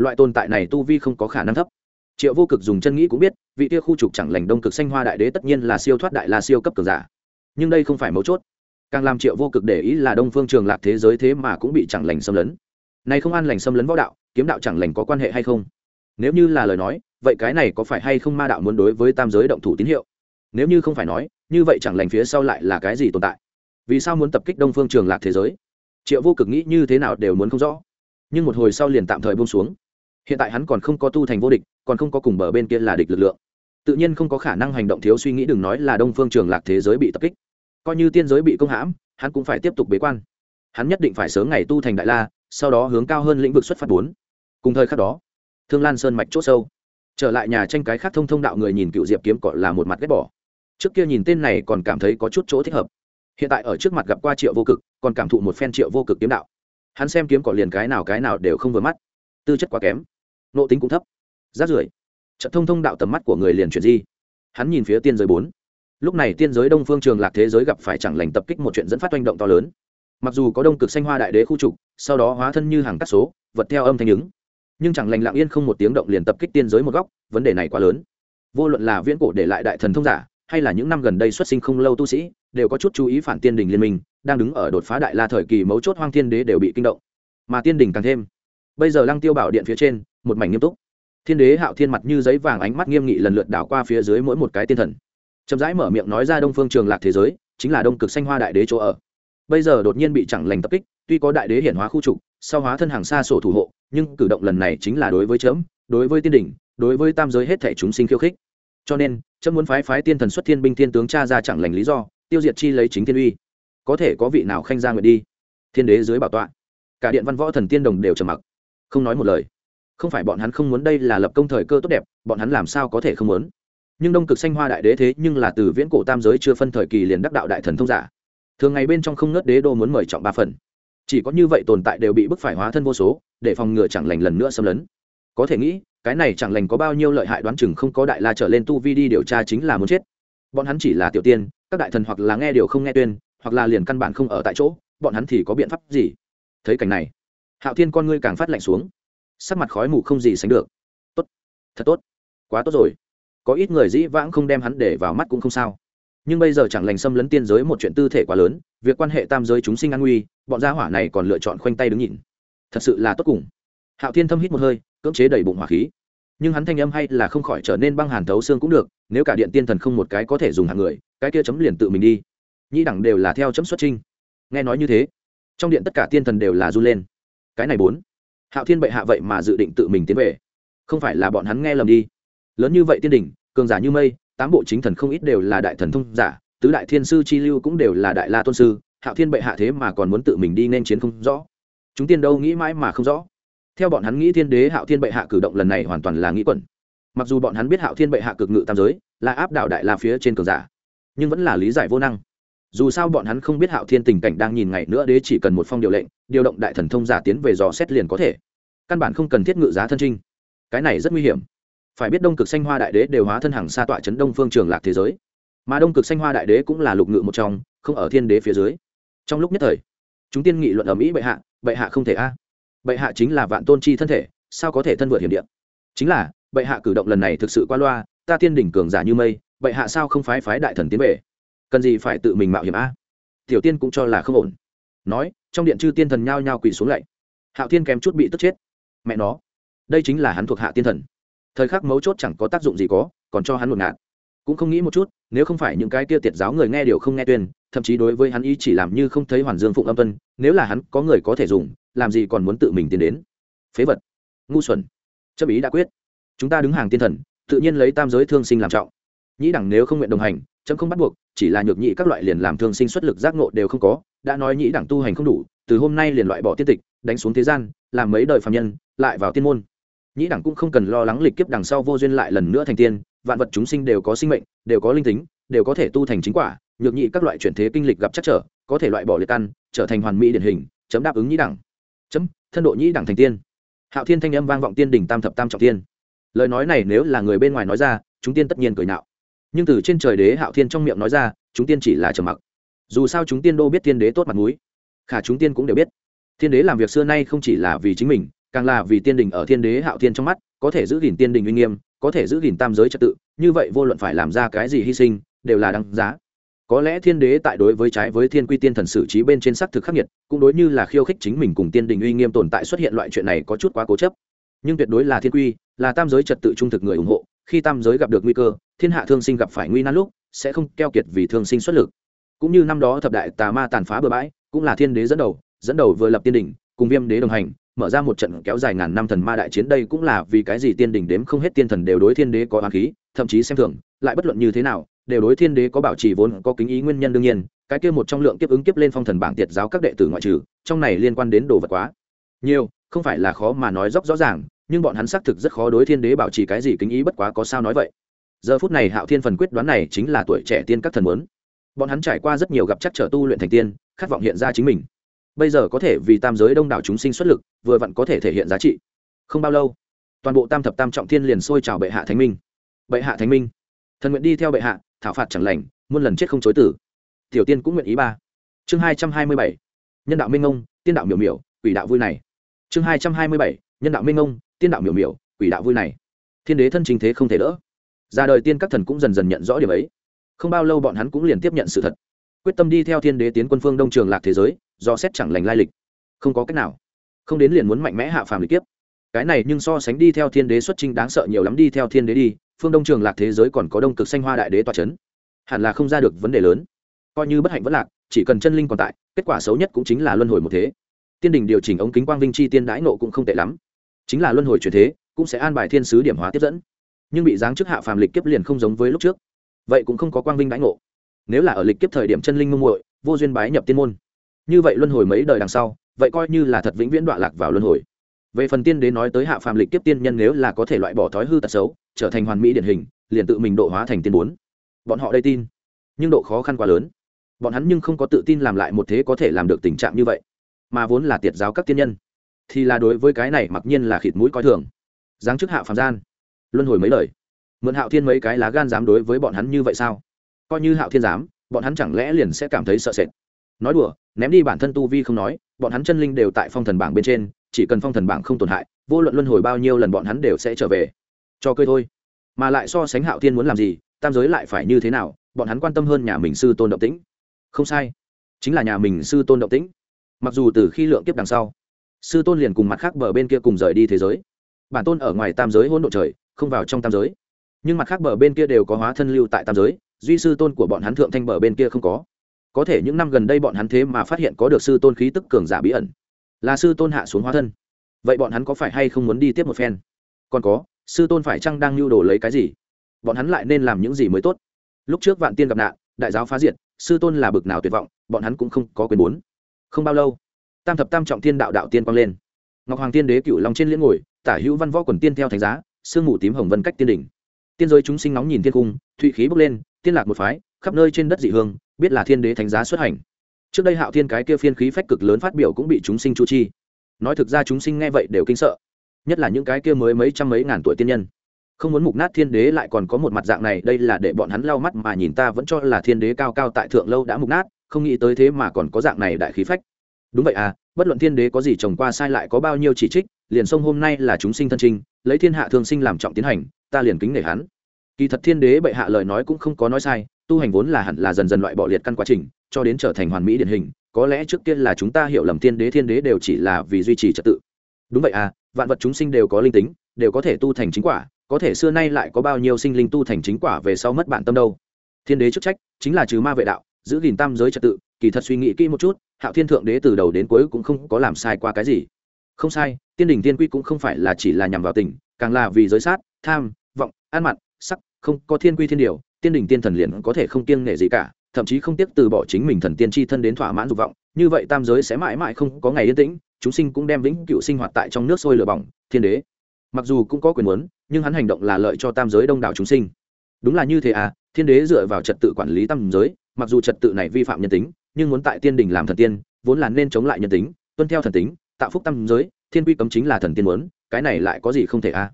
loại tồn tại này tu vi không có khả năng thấp. Triệu vô cực dùng chân nghĩ cũng biết, vị tia khu trục chẳng lành đông cực xanh hoa đại đế tất nhiên là siêu thoát đại la siêu cấp cường giả. Nhưng đây không phải mấu chốt. Càng làm triệu vô cực để ý là đông phương trường lạc thế giới thế mà cũng bị chẳng lành xâm lấn. Này không an lành xâm lấn võ đạo, kiếm đạo chẳng lành có quan hệ hay không? Nếu như là lời nói, vậy cái này có phải hay không ma đạo muốn đối với tam giới động thủ tín hiệu? Nếu như không phải nói, như vậy chẳng lành phía sau lại là cái gì tồn tại? Vì sao muốn tập kích đông phương trường lạc thế giới? Triệu vô cực nghĩ như thế nào đều muốn không rõ. Nhưng một hồi sau liền tạm thời buông xuống hiện tại hắn còn không có tu thành vô địch, còn không có cùng bờ bên kia là địch lực lượng. Tự nhiên không có khả năng hành động thiếu suy nghĩ, đừng nói là đông phương trường lạc thế giới bị tập kích. Coi như tiên giới bị công hãm, hắn cũng phải tiếp tục bế quan. Hắn nhất định phải sớm ngày tu thành đại la, sau đó hướng cao hơn lĩnh vực xuất phát bốn. Cùng thời khắc đó, thương lan sơn mạch c h ỗ sâu, trở lại nhà tranh cái khác thông thông đạo người nhìn cựu diệp kiếm cọ là một mặt ghét bỏ. Trước kia nhìn tên này còn cảm thấy có chút chỗ thích hợp. Hiện tại ở trước mặt gặp qua triệu vô cực, còn cảm thụ một phen triệu vô cực kiếm đạo. Hắn xem kiếm cọ liền cái nào cái nào đều không vừa mắt. Tư chất quá kém nộ tính cũng thấp. Rát rưởi. Trận thông thông đạo tầm mắt của người liền chuyển di. Hắn nhìn phía tiên giới bốn. Lúc này tiên giới đông phương trường lạc thế giới gặp phải chẳng lành tập kích một chuyện dẫn phát oanh động to lớn. Mặc dù có đông cực xanh hoa đại đế khu trục, sau đó hóa thân như hàng cắt số, vật theo âm thanh ứng. Nhưng chẳng lành lặng yên không một tiếng động liền tập kích tiên giới một góc, vấn đề này quá lớn. Vô luận là viễn cổ để lại đại thần thông giả, hay là những năm gần đây xuất sinh không lâu tu sĩ, đều có chút chú ý phản tiên đình liên minh, đang đứng ở đột phá đại la thời kỳ mấu chốt hoang thiên đế đều bị kinh động. Mà tiên đình càng thêm. Bây giờ lăng tiêu bảo điện phía trên một mảnh nghiêm túc. Thiên đế hạo thiên mặt như giấy vàng ánh mắt nghiêm nghị lần lượt đảo qua phía dưới mỗi một cái tiên thần. Chậm rãi mở miệng nói ra đông phương trường lạc thế giới, chính là đông cực xanh hoa đại đế chỗ ở. Bây giờ đột nhiên bị chẳng lành tập kích, tuy có đại đế hiển hóa khu trục, sau hóa thân hàng xa sổ thủ hộ, nhưng cử động lần này chính là đối với chấm, đối với tiên đỉnh, đối với tam giới hết thể chúng sinh khiêu khích. Cho nên, chấm muốn phái phái tiên thần xuất thiên binh thiên tướng cha ra chẳng lành lý do, tiêu diệt chi lấy chính thiên uy. Có thể có vị nào khanh ra nguyện đi? Thiên đế dưới bảo tọa. Cả điện văn võ thần tiên đồng đều trầm mặc, không nói một lời không phải bọn hắn không muốn đây là lập công thời cơ tốt đẹp, bọn hắn làm sao có thể không muốn? Nhưng đông cực xanh hoa đại đế thế nhưng là từ viễn cổ tam giới chưa phân thời kỳ liền đắc đạo đại thần thông giả. Thường ngày bên trong không ngớt đế đô muốn mời trọng ba phần. Chỉ có như vậy tồn tại đều bị bức phải hóa thân vô số, để phòng ngừa chẳng lành lần nữa xâm lấn. Có thể nghĩ, cái này chẳng lành có bao nhiêu lợi hại đoán chừng không có đại la trở lên tu vi đi điều tra chính là muốn chết. Bọn hắn chỉ là tiểu tiên, các đại thần hoặc là nghe điều không nghe tuyên, hoặc là liền căn bản không ở tại chỗ, bọn hắn thì có biện pháp gì? Thấy cảnh này, hạo thiên con ngươi càng phát lạnh xuống sắc mặt khói mù không gì sánh được. Tốt, thật tốt, quá tốt rồi. Có ít người dĩ vãng không đem hắn để vào mắt cũng không sao. Nhưng bây giờ chẳng lành xâm lấn tiên giới một chuyện tư thể quá lớn, việc quan hệ tam giới chúng sinh an nguy, bọn gia hỏa này còn lựa chọn khoanh tay đứng nhìn. Thật sự là tốt cùng. Hạo thiên thâm hít một hơi, cưỡng chế đầy bụng hỏa khí. Nhưng hắn thanh âm hay là không khỏi trở nên băng hàn thấu xương cũng được, nếu cả điện tiên thần không một cái có thể dùng hàng người, cái kia chấm liền tự mình đi. Nhĩ đẳng đều là theo chấm xuất trinh nghe nói như thế, trong điện tất cả tiên thần đều là run lên. Cái này bốn hạo thiên bệ hạ vậy mà dự định tự mình tiến về. Không phải là bọn hắn nghe lầm đi. Lớn như vậy tiên đình, cường giả như mây tám bộ chính thần không ít đều là đại thần thông giả tứ đại thiên sư chi lưu cũng đều là đại la tôn sư hạo thiên bệ hạ thế mà còn muốn tự mình đi nên chiến không rõ. Chúng tiên đâu nghĩ mãi mà không rõ. Theo bọn hắn nghĩ thiên đế hạo thiên bệ hạ cử động lần này hoàn toàn là nghĩ quẩn. Mặc dù bọn hắn biết hạo thiên bệ hạ cực ngự tam giới là áp đảo đại la phía trên cường giả nhưng vẫn là lý giải vô năng dù sao bọn hắn không biết hạo thiên tình cảnh đang nhìn ngày nữa đế chỉ cần một phong điều lệnh, điều động đại thần thông giả tiến về dò xét liền có thể. Căn bản không cần thiết ngự giá thân trinh. Cái này rất nguy hiểm. Phải biết đông cực xanh hoa đại đế đều hóa thân hàng xa tọa chấn đông phương trường lạc thế giới. Mà đông cực xanh hoa đại đế cũng là lục ngự một trong, không ở thiên đế phía dưới. Trong lúc nhất thời, chúng tiên nghị luận ở mỹ bệ hạ bệ hạ không thể a. Bệ hạ chính là vạn tôn chi thân thể, sao có thể thân vượt hiểm điện chính là, bệ hạ cử động lần này thực sự qua loa, ta tiên đỉnh cường giả như mây, bệ hạ sao không phái phái đại thần tiến về? Cần gì phải tự mình mạo hiểm a? Tiểu tiên cũng cho là không ổn. Nói, trong điện chư tiên thần nhao nhao quỳ xuống lạy. Hạo tiên kém chút bị tức chết. Mẹ nó, đây chính là hắn thuộc hạ tiên thần. Thời khắc mấu chốt chẳng có tác dụng gì có, còn cho hắn một ngạt. Cũng không nghĩ một chút, nếu không phải những cái kia tiệt giáo người nghe điều không nghe tuyên, thậm chí đối với hắn ý chỉ làm như không thấy hoàn dương phụng âm vân, nếu là hắn có người có thể dùng, làm gì còn muốn tự mình tiến đến? Phế vật. Ngu xuẩn. Chấp ý đã quyết. Chúng ta đứng hàng tiên thần, tự nhiên lấy tam giới thương sinh làm trọng nhĩ đẳng nếu không nguyện đồng hành, chấm không bắt buộc, chỉ là nhược nhị các loại liền làm thương sinh xuất lực giác ngộ đều không có, đã nói nhĩ đẳng tu hành không đủ, từ hôm nay liền loại bỏ tiết tịch, đánh xuống thế gian, làm mấy đời phạm nhân, lại vào tiên môn. Nhĩ đẳng cũng không cần lo lắng lịch kiếp đằng sau vô duyên lại lần nữa thành tiên, vạn vật chúng sinh đều có sinh mệnh, đều có linh tính, đều có thể tu thành chính quả, nhược nhị các loại chuyển thế kinh lịch gặp chắc trở, có thể loại bỏ liệt căn, trở thành hoàn mỹ điển hình, chấm đáp ứng nhĩ đẳng. Chấm, thân độ nhĩ đẳng thành tiên. Hạo thiên thanh âm vang vọng tiên đỉnh tam thập tam trọng tiên. Lời nói này nếu là người bên ngoài nói ra, chúng tiên tất nhiên cười nạo nhưng từ trên trời đế hạo thiên trong miệng nói ra, chúng tiên chỉ là trầm mặc. Dù sao chúng tiên đô biết tiên đế tốt mặt mũi. Khả chúng tiên cũng đều biết. Thiên đế làm việc xưa nay không chỉ là vì chính mình, càng là vì tiên đình ở thiên đế hạo thiên trong mắt, có thể giữ gìn tiên đình uy nghiêm, có thể giữ gìn tam giới trật tự, như vậy vô luận phải làm ra cái gì hy sinh, đều là đáng giá. Có lẽ thiên đế tại đối với trái với thiên quy tiên thần sử trí bên trên xác thực khắc nghiệt, cũng đối như là khiêu khích chính mình cùng tiên đình uy nghiêm tồn tại xuất hiện loại chuyện này có chút quá cố chấp. Nhưng tuyệt đối là thiên quy, là tam giới trật tự trung thực người ủng hộ khi tam giới gặp được nguy cơ, thiên hạ thương sinh gặp phải nguy nan lúc, sẽ không keo kiệt vì thương sinh xuất lực. Cũng như năm đó thập đại tà ma tàn phá bừa bãi, cũng là thiên đế dẫn đầu dẫn đầu vừa lập tiên đình cùng viêm đế đồng hành, mở ra một trận kéo dài ngàn năm thần ma đại chiến. Đây cũng là vì cái gì tiên đình đếm không hết tiên thần đều đối thiên đế có oán khí, thậm chí xem thường, lại bất luận như thế nào, đều đối thiên đế có bảo trì vốn có kính ý nguyên nhân đương nhiên. Cái kia một trong lượng tiếp ứng tiếp lên phong thần bảng tiệt giáo các đệ tử ngoại trừ, trong này liên quan đến đồ vật quá nhiều, không phải là khó mà nói dốc rõ ràng nhưng bọn hắn xác thực rất khó đối thiên đế bảo trì cái gì kính ý bất quá có sao nói vậy. Giờ phút này hạo thiên phần quyết đoán này chính là tuổi trẻ tiên các thần muốn. Bọn hắn trải qua rất nhiều gặp chắc trở tu luyện thành tiên, khát vọng hiện ra chính mình. Bây giờ có thể vì tam giới đông đảo chúng sinh xuất lực, vừa vặn có thể thể hiện giá trị. Không bao lâu, toàn bộ tam thập tam trọng thiên liền sôi trào bệ hạ thánh minh. Bệ hạ thánh minh. Thần nguyện đi theo bệ hạ, thảo phạt chẳng lành, muôn lần chết không chối tử tiểu tiên cũng nguyện ý ba. Chương hai trăm hai mươi bảy. Nhân đạo minh ông tiên đạo miểu miểu, quỷ đạo vui này. Chương hai trăm hai mươi bảy. Nhân đạo minh ông tiên đạo miểu miểu, quỷ đạo vui này. Thiên đế thân chính thế không thể đỡ. Ra đời tiên các thần cũng dần dần nhận rõ điểm ấy. Không bao lâu bọn hắn cũng liền tiếp nhận sự thật. Quyết tâm đi theo thiên đế tiến quân phương đông trường lạc thế giới, do xét chẳng lành lai lịch. Không có cách nào. Không đến liền muốn mạnh mẽ hạ phàm lịch kiếp. Cái này nhưng so sánh đi theo thiên đế xuất trình đáng sợ nhiều lắm đi theo thiên đế đi, phương đông trường lạc thế giới còn có đông cực xanh hoa đại đế toa c h ấ n hẳn là không ra được vấn đề lớn. Coi như bất hạnh vẫn lạc, chỉ cần chân linh còn tại, kết quả xấu nhất cũng chính là luân hồi một thế. Tiên đình điều chỉnh ống kính quang vinh chi tiên đãi nộ cũng không tệ lắm chính là luân hồi chuyển thế, cũng sẽ an bài thiên sứ điểm hóa tiếp dẫn. Nhưng bị giáng chức hạ phàm lịch kiếp liền không giống với lúc trước. Vậy cũng không có quang vinh đãi ngộ. Nếu là ở lịch kiếp thời điểm chân linh mông muội, vô duyên bái nhập tiên môn. Như vậy luân hồi mấy đời đằng sau, vậy coi như là thật vĩnh viễn đoạn lạc vào luân hồi. Về phần tiên đế nói tới hạ phàm lịch kiếp tiên nhân nếu là có thể loại bỏ thói hư tật xấu, trở thành hoàn mỹ điển hình, liền tự mình độ hóa thành tiên bốn. Bọn họ đây tin, nhưng độ khó khăn quá lớn. Bọn hắn nhưng không có tự tin làm lại một thế có thể làm được tình trạng như vậy. Mà vốn là tiệt giáo các tiên nhân thì là đối với cái này mặc nhiên là khịt mũi coi thường. Giáng chức hạ phạm gian. Luân hồi mấy lời. Mượn hạo thiên mấy cái lá gan dám đối với bọn hắn như vậy sao? Coi như hạo thiên dám, bọn hắn chẳng lẽ liền sẽ cảm thấy sợ sệt? Nói đùa, ném đi bản thân tu vi không nói, bọn hắn chân linh đều tại phong thần bảng bên trên, chỉ cần phong thần bảng không tổn hại, vô luận luân hồi bao nhiêu lần bọn hắn đều sẽ trở về. Cho cười thôi. Mà lại so sánh hạo thiên muốn làm gì, tam giới lại phải như thế nào, bọn hắn quan tâm hơn nhà mình sư tôn động tĩnh. Không sai. Chính là nhà mình sư tôn động tĩnh. Mặc dù từ khi lượng kiếp đằng sau sư tôn liền cùng mặt khác bờ bên kia cùng rời đi thế giới. Bản tôn ở ngoài tam giới hỗn độ trời, không vào trong tam giới. Nhưng mặt khác bờ bên kia đều có hóa thân lưu tại tam giới, duy sư tôn của bọn hắn thượng thanh bờ bên kia không có. Có thể những năm gần đây bọn hắn thế mà phát hiện có được sư tôn khí tức cường giả bí ẩn. Là sư tôn hạ xuống hóa thân. Vậy bọn hắn có phải hay không muốn đi tiếp một phen? Còn có, sư tôn phải chăng đang lưu đồ lấy cái gì? Bọn hắn lại nên làm những gì mới tốt? Lúc trước vạn tiên gặp nạn, đại giáo phá diệt, sư tôn là bực nào tuyệt vọng, bọn hắn cũng không có quyền muốn. Không bao lâu tam thập tam trọng tiên đạo đạo tiên quang lên. Ngọc hoàng tiên đế cựu long trên liễn ngồi, tả hữu văn võ quần tiên theo thánh giá, sương mù tím hồng vân cách tiên đỉnh. Tiên giới chúng sinh nóng nhìn thiên cung, thụy khí bốc lên, tiên lạc một phái, khắp nơi trên đất dị hương, biết là thiên đế thánh giá xuất hành. Trước đây hạo thiên cái kia phiên khí phách cực lớn phát biểu cũng bị chúng sinh chu chi. Nói thực ra chúng sinh nghe vậy đều kinh sợ. Nhất là những cái kia mới mấy trăm mấy ngàn tuổi tiên nhân. Không muốn mục nát thiên đế lại còn có một mặt dạng này, đây là để bọn hắn lau mắt mà nhìn ta vẫn cho là thiên đế cao cao tại thượng lâu đã mục nát, không nghĩ tới thế mà còn có dạng này đại khí phách đúng vậy à bất luận thiên đế có gì trồng qua sai lại có bao nhiêu chỉ trích, liền sông hôm nay là chúng sinh thân trinh lấy thiên hạ thương sinh làm trọng tiến hành, ta liền kính nể hắn. Kỳ thật thiên đế bệ hạ lời nói cũng không có nói sai, tu hành vốn là hẳn là dần dần loại bỏ liệt căn quá trình, cho đến trở thành hoàn mỹ điển hình, có lẽ trước tiên là chúng ta hiểu lầm thiên đế thiên đế đều chỉ là vì duy trì trật tự. Đúng vậy à vạn vật chúng sinh đều có linh tính, đều có thể tu thành chính quả, có thể xưa nay lại có bao nhiêu sinh linh tu thành chính quả về sau mất bản tâm đâu. Thiên đế chức trách chính là trừ ma vệ đạo, giữ gìn tam giới trật tự kỳ thật suy nghĩ kỹ một chút, hạo thiên thượng đế từ đầu đến cuối cũng không có làm sai qua cái gì. Không sai, tiên đình tiên quy cũng không phải là chỉ là nhằm vào tình, càng là vì giới sát, tham, vọng an mặn, sắc, không có thiên quy thiên điều, tiên đình tiên thần liền có thể không kiêng nể gì cả, thậm chí không tiếc từ bỏ chính mình thần tiên tri thân đến thỏa mãn dục vọng, như vậy tam giới sẽ mãi mãi không có ngày yên tĩnh, chúng sinh cũng đem vĩnh cựu sinh hoạt tại trong nước sôi lửa bỏng, thiên đế. Mặc dù cũng có quyền muốn, nhưng hắn hành động là lợi cho tam giới đông đảo chúng sinh. Đúng là như thế à thiên đế dựa vào trật tự quản lý tam giới, mặc dù trật tự này vi phạm nhân tính nhưng muốn tại tiên đình làm thần tiên, vốn là nên chống lại nhân tính, tuân theo thần tính, tạo phúc tam giới, thiên quy cấm chính là thần tiên muốn, cái này lại có gì không thể à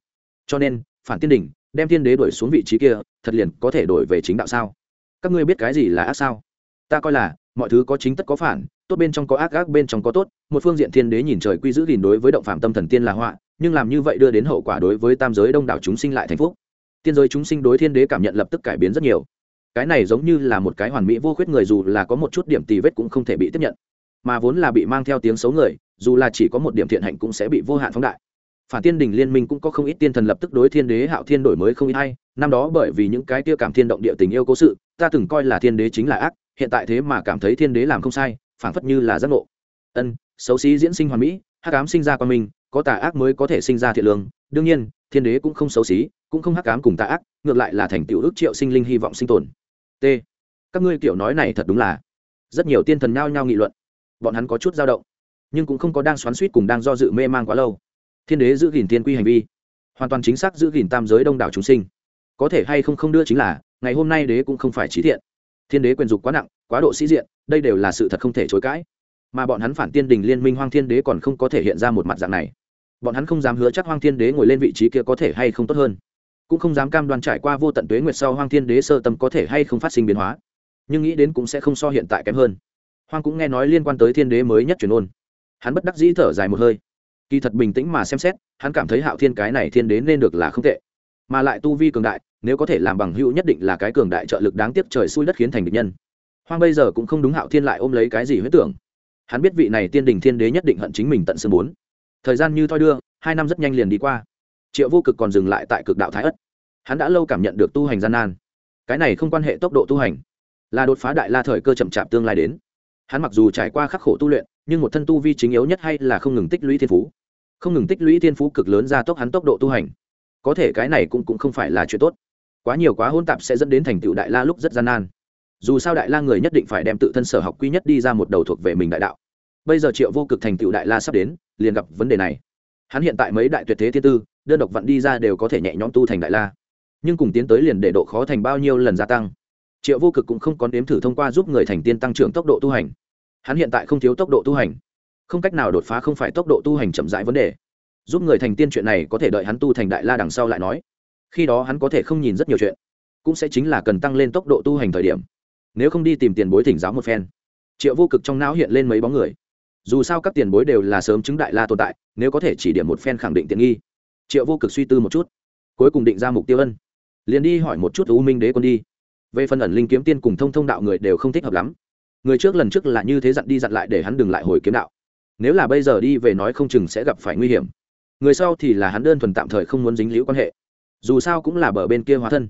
cho nên, phản tiên đình đem thiên đế đuổi xuống vị trí kia, thật liền có thể đổi về chính đạo sao? Các ngươi biết cái gì là ác sao? Ta coi là, mọi thứ có chính tất có phản, tốt bên trong có ác ác bên trong có tốt, một phương diện thiên đế nhìn trời quy giữ gìn đối với động phạm tâm thần tiên là họa, nhưng làm như vậy đưa đến hậu quả đối với tam giới đông đảo chúng sinh lại thành phúc. Tiên giới chúng sinh đối thiên đế cảm nhận lập tức cải biến rất nhiều cái này giống như là một cái hoàn mỹ vô khuyết người, dù là có một chút điểm tì vết cũng không thể bị tiếp nhận. Mà vốn là bị mang theo tiếng xấu người, dù là chỉ có một điểm thiện hạnh cũng sẽ bị vô hạn phóng đại. Phản tiên đình liên minh cũng có không ít tiên thần lập tức đối thiên đế hạo thiên đổi mới không ít hay. Năm đó bởi vì những cái tiêu cảm thiên động địa tình yêu cố sự, ta từng coi là thiên đế chính là ác, hiện tại thế mà cảm thấy thiên đế làm không sai, phảng phất như là giác ngộ. Ân, xấu xí diễn sinh hoàn mỹ, hắc ám sinh ra qua mình, có tà ác mới có thể sinh ra thiện lương. Đương nhiên, thiên đế cũng không xấu xí, cũng không hắc ám cùng tà ác, ngược lại là thành tựu ước triệu sinh linh hy vọng sinh tồn t. Các ngươi kiểu nói này thật đúng là. Rất nhiều tiên thần nhao nhao nghị luận. Bọn hắn có chút dao động, nhưng cũng không có đang xoắn suýt cùng đang do dự mê man quá lâu. Thiên đế giữ gìn tiên quy hành vi, hoàn toàn chính xác giữ gìn tam giới đông đảo chúng sinh. Có thể hay không không đưa chính là, ngày hôm nay đế cũng không phải trí thiện. Thiên đế quyền dục quá nặng, quá độ sĩ diện, đây đều là sự thật không thể chối cãi. Mà bọn hắn phản tiên đình liên minh hoang thiên đế còn không có thể hiện ra một mặt dạng này. Bọn hắn không dám hứa chắc hoang thiên đế ngồi lên vị trí kia có thể hay không tốt hơn cũng không dám cam đoan trải qua vô tận tuế nguyệt sau hoang thiên đế sơ tâm có thể hay không phát sinh biến hóa, nhưng nghĩ đến cũng sẽ không so hiện tại kém hơn. Hoang cũng nghe nói liên quan tới thiên đế mới nhất truyền ôn. Hắn bất đắc dĩ thở dài một hơi. Kỳ thật bình tĩnh mà xem xét, hắn cảm thấy hạo thiên cái này thiên đế nên được là không tệ. Mà lại tu vi cường đại, nếu có thể làm bằng hữu nhất định là cái cường đại trợ lực đáng tiếc trời xui đất khiến thành địch nhân. Hoang bây giờ cũng không đúng hạo thiên lại ôm lấy cái gì huyết tưởng. Hắn biết vị này tiên đình thiên đế nhất định hận chính mình tận xương bốn. Thời gian như thoi đưa, hai năm rất nhanh liền đi qua triệu vô cực còn dừng lại tại cực đạo thái ất. Hắn đã lâu cảm nhận được tu hành gian nan. Cái này không quan hệ tốc độ tu hành là đột phá đại la thời cơ chậm chạp tương lai đến. Hắn mặc dù trải qua khắc khổ tu luyện nhưng một thân tu vi chính yếu nhất hay là không ngừng tích lũy thiên phú. Không ngừng tích lũy thiên phú cực lớn ra tốc hắn tốc độ tu hành. Có thể cái này cũng, cũng không phải là chuyện tốt. Quá nhiều quá hôn tạp sẽ dẫn đến thành tựu đại la lúc rất gian nan. Dù sao đại la người nhất định phải đem tự thân sở học quy nhất đi ra một đầu thuộc về mình đại đạo. Bây giờ triệu vô cực thành tựu đại la sắp đến liền gặp vấn đề này hắn hiện tại mấy đại tuyệt thế thiên tư, đơn độc vặn đi ra đều có thể nhẹ nhõm tu thành đại la. Nhưng cùng tiến tới liền để độ khó thành bao nhiêu lần gia tăng. Triệu vô cực cũng không có nếm thử thông qua giúp người thành tiên tăng trưởng tốc độ tu hành. Hắn hiện tại không thiếu tốc độ tu hành. Không cách nào đột phá không phải tốc độ tu hành chậm rãi vấn đề. Giúp người thành tiên chuyện này có thể đợi hắn tu thành đại la đằng sau lại nói. Khi đó hắn có thể không nhìn rất nhiều chuyện, cũng sẽ chính là cần tăng lên tốc độ tu hành thời điểm. Nếu không đi tìm tiền bối thỉnh giáo một phen. Triệu vô cực trong não hiện lên mấy bóng người dù sao các tiền bối đều là sớm chứng đại la tồn tại, nếu có thể chỉ điểm một phen khẳng định tiện nghi. Triệu vô cực suy tư một chút, cuối cùng định ra mục tiêu ân. Liền đi hỏi một chút u minh đế quân đi. Về phần ẩn linh kiếm tiên cùng thông thông đạo người đều không thích hợp lắm. Người trước lần trước là như thế dặn đi dặn lại để hắn đừng lại hồi kiếm đạo. Nếu là bây giờ đi về nói không chừng sẽ gặp phải nguy hiểm. Người sau thì là hắn đơn thuần tạm thời không muốn dính liễu quan hệ. Dù sao cũng là bờ bên kia hóa thân.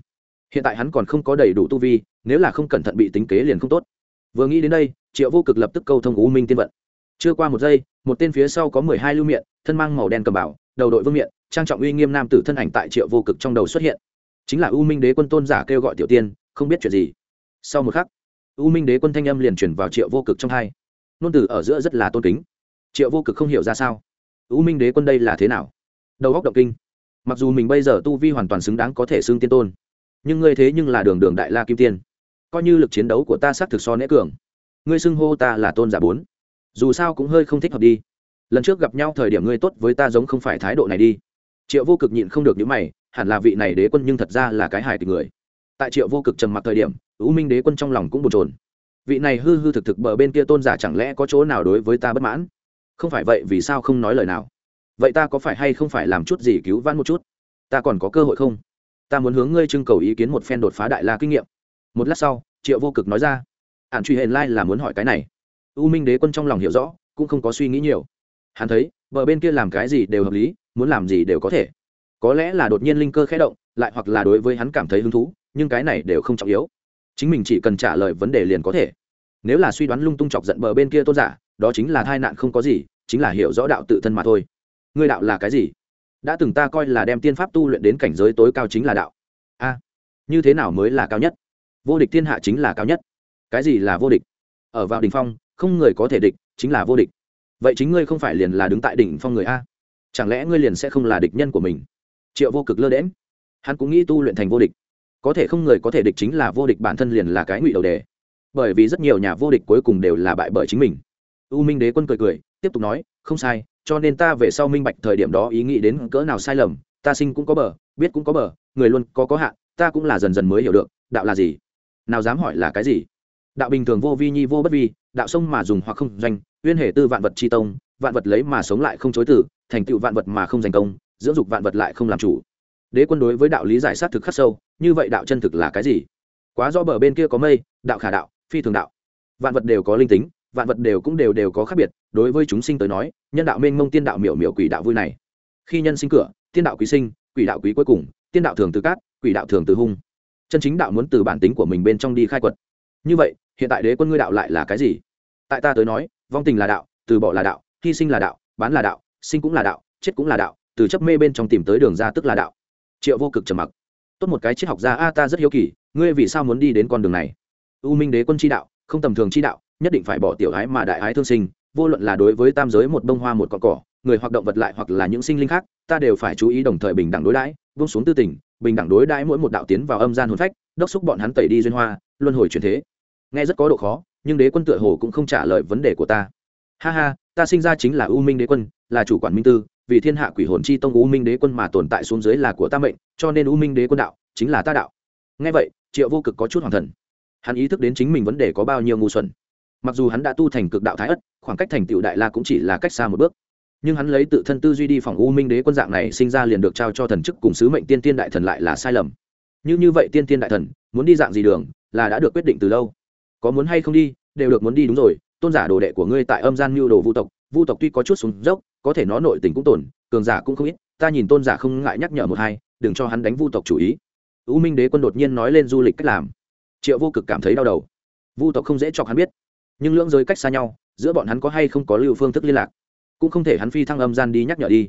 Hiện tại hắn còn không có đầy đủ tu vi, nếu là không cẩn thận bị tính kế liền không tốt. Vừa nghĩ đến đây, triệu vô cực lập tức câu thông u minh tiên vận chưa qua một giây, một tên phía sau có mười hai lưu miệng thân mang màu đen cầm bảo đầu đội vương miệng trang trọng uy nghiêm nam tử thân ảnh tại triệu vô cực trong đầu xuất hiện. Chính là u minh đế quân tôn giả kêu gọi tiểu tiên, không biết chuyện gì. Sau một khắc, u minh đế quân thanh âm liền chuyển vào triệu vô cực trong hai. Nôn từ ở giữa rất là tôn kính. Triệu vô cực không hiểu ra sao. U minh đế quân đây là thế nào? Đầu góc động kinh. Mặc dù mình bây giờ tu vi hoàn toàn xứng đáng có thể xưng tiên tôn, nhưng ngươi thế nhưng là đường đường đại la kim tiên. Coi như lực chiến đấu của ta xác thực so nễ cường. Ngươi xưng hô ta là tôn giả bốn dù sao cũng hơi không thích hợp đi. Lần trước gặp nhau thời điểm ngươi tốt với ta giống không phải thái độ này đi. Triệu vô cực nhịn không được những mày, hẳn là vị này đế quân nhưng thật ra là cái hài tình người. Tại triệu vô cực trầm mặc thời điểm ưu minh đế quân trong lòng cũng bồn trồn vị này hư hư thực thực bờ bên kia tôn giả chẳng lẽ có chỗ nào đối với ta bất mãn? Không phải vậy, vì sao không nói lời nào? Vậy ta có phải hay không phải làm chút gì cứu vãn một chút? Ta còn có cơ hội không? Ta muốn hướng ngươi trưng cầu ý kiến một phen đột phá đại la kinh nghiệm. Một lát sau, triệu vô cực nói ra ạn truy hền lai là muốn hỏi cái này u minh đế quân trong lòng hiểu rõ, cũng không có suy nghĩ nhiều. Hắn thấy vợ bên kia làm cái gì đều hợp lý, muốn làm gì đều có thể. Có lẽ là đột nhiên linh cơ khẽ động, lại hoặc là đối với hắn cảm thấy hứng thú, nhưng cái này đều không trọng yếu. Chính mình chỉ cần trả lời vấn đề liền có thể. Nếu là suy đoán lung tung chọc giận bờ bên kia tôn giả, đó chính là tai nạn không có gì, chính là hiểu rõ đạo tự thân mà thôi. Ngươi đạo là cái gì? Đã từng ta coi là đem tiên pháp tu luyện đến cảnh giới tối cao chính là đạo. A, như thế nào mới là cao nhất? Vô địch thiên hạ chính là cao nhất. Cái gì là vô địch? Ở vào Đình phong không người có thể địch, chính là vô địch. Vậy chính ngươi không phải liền là đứng tại đỉnh phong người a? Chẳng lẽ ngươi liền sẽ không là địch nhân của mình? Triệu vô cực lơ đễm hắn cũng nghĩ tu luyện thành vô địch. Có thể không người có thể địch chính là vô địch bản thân liền là cái ngụy đầu đề. Bởi vì rất nhiều nhà vô địch cuối cùng đều là bại bởi chính mình. U minh đế quân cười cười, tiếp tục nói, không sai, cho nên ta về sau minh bạch thời điểm đó ý nghĩ đến cỡ nào sai lầm. Ta sinh cũng có bờ, biết cũng có bờ, người luôn có có hạn ta cũng là dần dần mới hiểu được, đạo là gì? Nào dám hỏi là cái gì? Đạo bình thường vô vi nhi vô bất vi, đạo sông mà dùng hoặc không doanh uyên hệ tư vạn vật tri tông, vạn vật lấy mà sống lại không chối tử thành tựu vạn vật mà không giành công, dưỡng dục vạn vật lại không làm chủ. Đế quân đối với đạo lý giải sát thực khắc sâu, như vậy đạo chân thực là cái gì? Quá do bờ bên kia có mây, đạo khả đạo, phi thường đạo. Vạn vật đều có linh tính, vạn vật đều cũng đều đều có khác biệt, đối với chúng sinh tới nói, nhân đạo mênh mông tiên đạo miểu miểu quỷ đạo vui này. Khi nhân sinh cửa, tiên đạo quý sinh, quỷ đạo quý cuối cùng, tiên đạo thường từ cát, quỷ đạo thường từ hung. Chân chính đạo muốn từ bản tính của mình bên trong đi khai quật. Như vậy hiện tại đế quân ngươi đạo lại là cái gì? Tại ta tới nói, vong tình là đạo, từ bỏ là đạo, hy sinh là đạo, bán là đạo, sinh cũng là đạo, chết cũng là đạo, từ chấp mê bên trong tìm tới đường ra tức là đạo. Triệu vô cực trầm mặc. Tốt một cái triết học gia a, ta rất hiếu kỳ, ngươi vì sao muốn đi đến con đường này? U minh đế quân chi đạo, không tầm thường chi đạo, nhất định phải bỏ tiểu ái mà đại ái thương sinh, vô luận là đối với tam giới một bông hoa một cọn cỏ, người hoặc động vật lại hoặc là những sinh linh khác, ta đều phải chú ý đồng thời bình đẳng đối đãi vung xuống tư tình, bình đẳng đối đãi mỗi một đạo tiến vào âm gian hồn phách, đốc xúc bọn hắn tẩy đi duyên hoa, luân hồi chuyển thế nghe rất có độ khó, nhưng đế quân tựa hồ cũng không trả lời vấn đề của ta. Ha ha, ta sinh ra chính là u minh đế quân, là chủ quản minh tư, vì thiên hạ quỷ hồn chi tông u minh đế quân mà tồn tại xuống dưới là của ta mệnh, cho nên u minh đế quân đạo chính là ta đạo. Nghe vậy, triệu vô cực có chút hoàng thần. Hắn ý thức đến chính mình vấn đề có bao nhiêu ngu xuẩn. Mặc dù hắn đã tu thành cực đạo thái ất, khoảng cách thành tựu đại la cũng chỉ là cách xa một bước. Nhưng hắn lấy tự thân tư duy đi phòng u minh đế quân dạng này sinh ra liền được trao cho thần chức cùng sứ mệnh tiên tiên đại thần lại là sai lầm. Như như vậy tiên tiên đại thần, muốn đi dạng gì đường, là đã được quyết định từ lâu có muốn hay không đi, đều được muốn đi đúng rồi, tôn giả đồ đệ của ngươi tại âm gian mưu đồ vu tộc vu tộc tuy có chút xuống dốc, có thể nó nội tình cũng tổn cường giả cũng không ít, ta nhìn tôn giả không ngại nhắc nhở một hai, đừng cho hắn đánh vu tộc chủ ý. U minh đế quân đột nhiên nói lên du lịch cách làm. Triệu vô cực cảm thấy đau đầu. Vu tộc không dễ chọc hắn biết, nhưng lưỡng giới cách xa nhau, giữa bọn hắn có hay không có lưu phương thức liên lạc, cũng không thể hắn phi thăng âm gian đi nhắc nhở đi.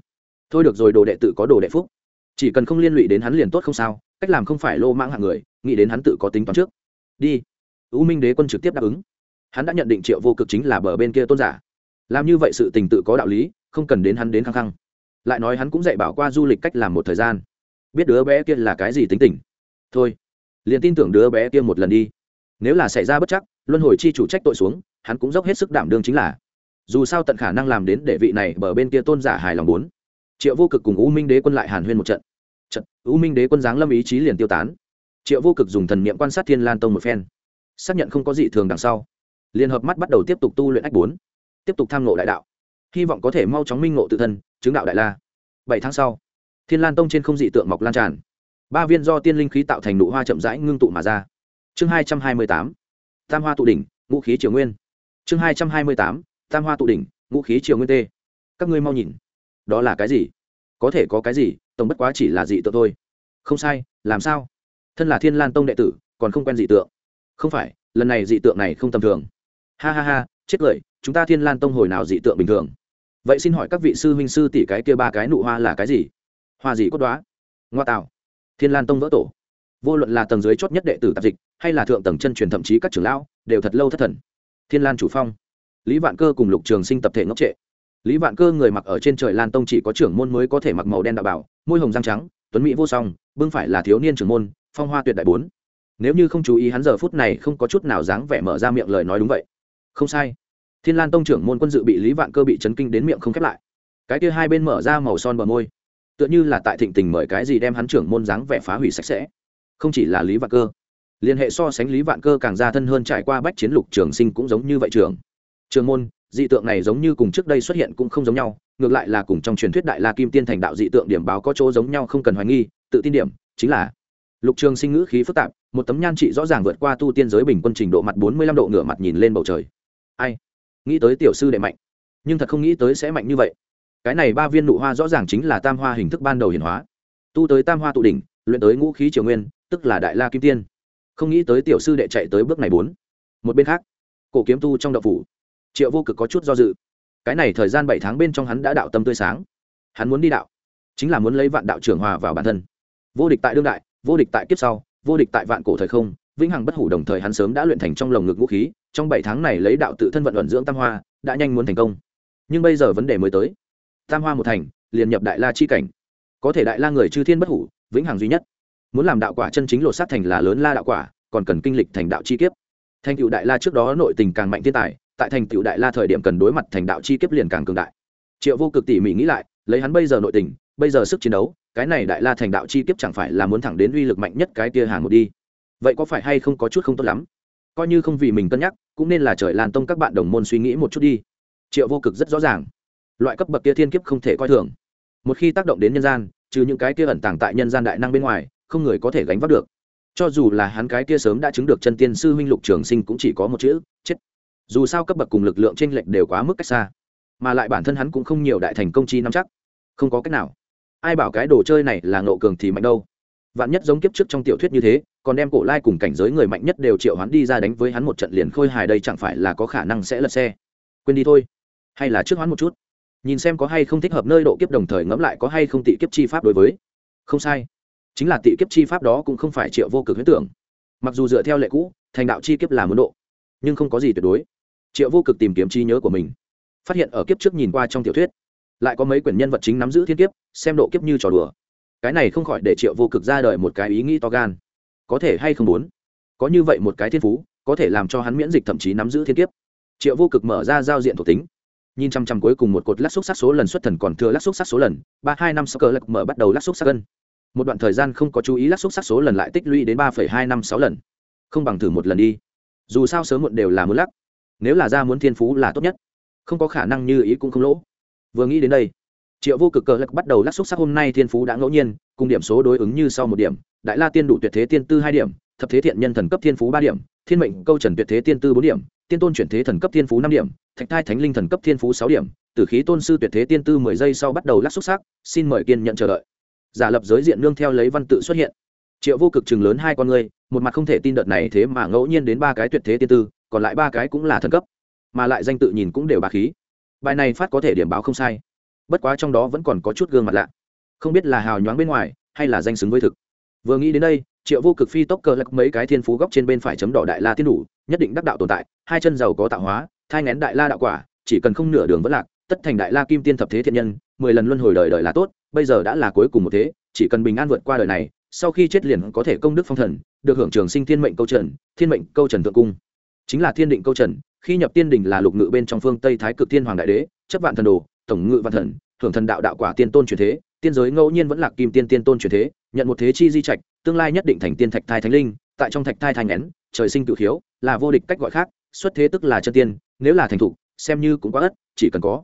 Thôi được rồi, đồ đệ tự có đồ đệ phúc. Chỉ cần không liên lụy đến hắn liền tốt không sao, cách làm không phải lô mãng hạng người, nghĩ đến hắn tự có tính toán trước. Đi u minh đế quân trực tiếp đáp ứng. Hắn đã nhận định triệu vô cực chính là bờ bên kia tôn giả. Làm như vậy sự tình tự có đạo lý, không cần đến hắn đến khăng khăng. Lại nói hắn cũng dạy bảo qua du lịch cách làm một thời gian. Biết đứa bé kia là cái gì tính tình? Thôi, liền tin tưởng đứa bé kia một lần đi. Nếu là xảy ra bất chắc, luân hồi chi chủ trách tội xuống, hắn cũng dốc hết sức đảm đương chính là. Dù sao tận khả năng làm đến để vị này bờ bên kia tôn giả hài lòng bốn. Triệu vô cực cùng u minh đế quân lại hàn huyên một trận. Trận, u minh đế quân giáng lâm ý chí liền tiêu tán. Triệu vô cực dùng thần niệm quan sát thiên lan tông một phen xác nhận không có gì thường đằng sau. Liên hợp mắt bắt đầu tiếp tục tu luyện ách bốn, tiếp tục tham ngộ đại đạo. Hy vọng có thể mau chóng minh ngộ tự thân, chứng đạo đại la. Bảy tháng sau, thiên lan tông trên không dị tượng mọc lan tràn. Ba viên do tiên linh khí tạo thành nụ hoa chậm rãi ngưng tụ mà ra. Chương hai trăm hai mươi tám, tam hoa tụ đỉnh, ngũ khí triều nguyên. Chương hai trăm hai mươi tám, tam hoa tụ đỉnh, ngũ khí triều nguyên tê. Các ngươi mau nhìn, đó là cái gì? Có thể có cái gì, tổng bất quá chỉ là dị tượng thôi. Không sai, làm sao? Thân là thiên lan tông đệ tử, còn không quen dị tượng không phải, lần này dị tượng này không tầm thường. Ha ha ha, chết cười chúng ta thiên lan tông hồi nào dị tượng bình thường? Vậy xin hỏi các vị sư huynh sư tỷ cái kia ba cái nụ hoa là cái gì? Hoa gì cốt đoá? Ngoa tạo. Thiên lan tông vỡ tổ. Vô luận là tầng dưới chót nhất đệ tử tạp dịch, hay là thượng tầng chân truyền thậm chí các trưởng lão, đều thật lâu thất thần. Thiên lan chủ phong. Lý vạn cơ cùng lục trường sinh tập thể ngốc trệ. Lý vạn cơ người mặc ở trên trời lan tông chỉ có trưởng môn mới có thể mặc màu đen đạo bảo, môi hồng răng trắng, tuấn mỹ vô song, bưng phải là thiếu niên trưởng môn, phong hoa tuyệt đại bốn nếu như không chú ý hắn giờ phút này không có chút nào dáng vẻ mở ra miệng lời nói đúng vậy. Không sai. Thiên lan tông trưởng môn quân dự bị lý vạn cơ bị chấn kinh đến miệng không khép lại. Cái kia hai bên mở ra màu son bờ môi. Tựa như là tại thịnh tình mời cái gì đem hắn trưởng môn dáng vẻ phá hủy sạch sẽ. Không chỉ là lý vạn cơ. Liên hệ so sánh lý vạn cơ càng ra thân hơn trải qua bách chiến lục trường sinh cũng giống như vậy trường trường môn, dị tượng này giống như cùng trước đây xuất hiện cũng không giống nhau, ngược lại là cùng trong truyền thuyết đại la kim tiên thành đạo dị tượng điểm báo có chỗ giống nhau không cần hoài nghi, tự tin điểm, chính là lục trường sinh ngữ khí phức tạp một tấm nhan trị rõ ràng vượt qua tu tiên giới bình quân trình độ mặt bốn mươi lăm độ ngửa mặt nhìn lên bầu trời. Ai? Nghĩ tới tiểu sư đệ mạnh. Nhưng thật không nghĩ tới sẽ mạnh như vậy. Cái này ba viên nụ hoa rõ ràng chính là tam hoa hình thức ban đầu hiển hóa. Tu tới tam hoa tụ đỉnh, luyện tới ngũ khí triều nguyên, tức là đại la kim tiên. Không nghĩ tới tiểu sư đệ chạy tới bước này bốn. Một bên khác, cổ kiếm tu trong đậu phủ, triệu vô cực có chút do dự. Cái này thời gian bảy tháng bên trong hắn đã đạo tâm tươi sáng. Hắn muốn đi đạo, chính là muốn lấy vạn đạo trưởng hòa vào bản thân. Vô địch tại đương đại, vô địch tại kiếp sau vô địch tại vạn cổ thời không, vĩnh hằng bất hủ đồng thời hắn sớm đã luyện thành trong lồng ngực vũ khí, trong bảy tháng này lấy đạo tự thân vận luận dưỡng tam hoa, đã nhanh muốn thành công. Nhưng bây giờ vấn đề mới tới. Tam hoa một thành, liền nhập đại la chi cảnh. Có thể đại la người chư thiên bất hủ, vĩnh hằng duy nhất. Muốn làm đạo quả chân chính lột sát thành là lớn la đạo quả, còn cần kinh lịch thành đạo chi kiếp. Thành cựu đại la trước đó nội tình càng mạnh thiên tài, tại thành cựu đại la thời điểm cần đối mặt thành đạo chi kiếp liền càng cường đại. Triệu vô cực tỉ mỉ nghĩ lại, lấy hắn bây giờ nội tình, bây giờ sức chiến đấu cái này đại la thành đạo chi kiếp chẳng phải là muốn thẳng đến uy lực mạnh nhất cái kia hàng một đi. Vậy có phải hay không có chút không tốt lắm? Coi như không vì mình cân nhắc, cũng nên là trời lan tông các bạn đồng môn suy nghĩ một chút đi. Triệu vô cực rất rõ ràng. Loại cấp bậc kia thiên kiếp không thể coi thường. Một khi tác động đến nhân gian, trừ những cái kia ẩn tàng tại nhân gian đại năng bên ngoài, không người có thể gánh vác được. Cho dù là hắn cái kia sớm đã chứng được chân tiên sư huynh lục trường sinh cũng chỉ có một chữ, chết. Dù sao cấp bậc cùng lực lượng trên lệch đều quá mức cách xa, mà lại bản thân hắn cũng không nhiều đại thành công chi nắm chắc. Không có cách nào ai bảo cái đồ chơi này là nộ cường thì mạnh đâu. Vạn nhất giống kiếp trước trong tiểu thuyết như thế, còn đem cổ lai cùng cảnh giới người mạnh nhất đều triệu hắn đi ra đánh với hắn một trận liền khôi hài đây chẳng phải là có khả năng sẽ lật xe. Quên đi thôi. Hay là trước hoán một chút. Nhìn xem có hay không thích hợp nơi độ kiếp đồng thời ngẫm lại có hay không tị kiếp chi pháp đối với. Không sai. Chính là tị kiếp chi pháp đó cũng không phải triệu vô cực huyết tưởng. Mặc dù dựa theo lệ cũ, thành đạo chi kiếp là muốn độ, nhưng không có gì tuyệt đối. Triệu vô cực tìm kiếm trí nhớ của mình. Phát hiện ở kiếp trước nhìn qua trong tiểu thuyết lại có mấy quyển nhân vật chính nắm giữ thiên kiếp, xem độ kiếp như trò đùa. Cái này không khỏi để triệu vô cực ra đời một cái ý nghĩ to gan. Có thể hay không muốn? Có như vậy một cái thiên phú, có thể làm cho hắn miễn dịch thậm chí nắm giữ thiên kiếp. Triệu vô cực mở ra giao diện thuộc tính. Nhìn chăm chăm cuối cùng một cột lắc xúc sắc số lần xuất thần còn thừa lắc xúc sắc số lần, ba, hai, năm sau cờ lắc mở bắt đầu lắc xúc sắc cân. Một đoạn thời gian không có chú ý lắc xúc sắc số lần lại tích lũy đến ba hai năm sáu lần. Không bằng thử một lần đi. Dù sao sớm muộn đều là muốn lắc. Nếu là ra muốn thiên phú là tốt nhất. Không có khả năng như ý cũng không lỗ vừa nghĩ đến đây, triệu vô cực cờ lắc bắt đầu lắc xúc sắc hôm nay thiên phú đã ngẫu nhiên, cùng điểm số đối ứng như sau một điểm, đại la tiên đủ tuyệt thế tiên tư hai điểm, thập thế thiện nhân thần cấp thiên phú ba điểm, thiên mệnh câu trần tuyệt thế tiên tư bốn điểm, tiên tôn chuyển thế thần cấp thiên phú năm điểm, thạch thai thánh linh thần cấp thiên phú sáu điểm, tử khí tôn sư tuyệt thế tiên tư mười giây sau bắt đầu lắc xúc sắc, xin mời kiên nhận chờ đợi. Giả lập giới diện nương theo lấy văn tự xuất hiện. Triệu vô cực chừng lớn hai con người, một mặt không thể tin đợt này thế mà ngẫu nhiên đến ba cái tuyệt thế tiên tư, còn lại ba cái cũng là thần cấp, mà lại danh tự nhìn cũng đều bà khí bài này phát có thể điểm báo không sai. Bất quá trong đó vẫn còn có chút gương mặt lạ. Không biết là hào nhoáng bên ngoài, hay là danh xứng với thực. Vừa nghĩ đến đây, triệu vô cực phi tốc cờ lắc mấy cái thiên phú góc trên bên phải chấm đỏ đại la tiên đủ, nhất định đắc đạo tồn tại, hai chân giàu có tạo hóa, thai ngén đại la đạo quả, chỉ cần không nửa đường vẫn lạc, tất thành đại la kim tiên thập thế thiện nhân, mười lần luân hồi đời đời là tốt, bây giờ đã là cuối cùng một thế, chỉ cần bình an vượt qua đời này, sau khi chết liền có thể công đức phong thần, được hưởng trường sinh thiên mệnh câu trần, thiên mệnh câu trần thượng cung. Chính là thiên định câu trần khi nhập tiên đình là lục ngự bên trong phương tây thái cực tiên hoàng đại đế, chấp vạn thần đồ, tổng ngự văn thần, thưởng thần đạo đạo quả tiên tôn truyền thế, tiên giới ngẫu nhiên vẫn là kim tiên tiên tôn truyền thế, nhận một thế chi di trạch, tương lai nhất định thành tiên thạch thai thánh linh, tại trong thạch thai thai ngén trời sinh cự khiếu, là vô địch cách gọi khác, xuất thế tức là chân tiên, nếu là thành thục xem như cũng quá ất, chỉ cần có.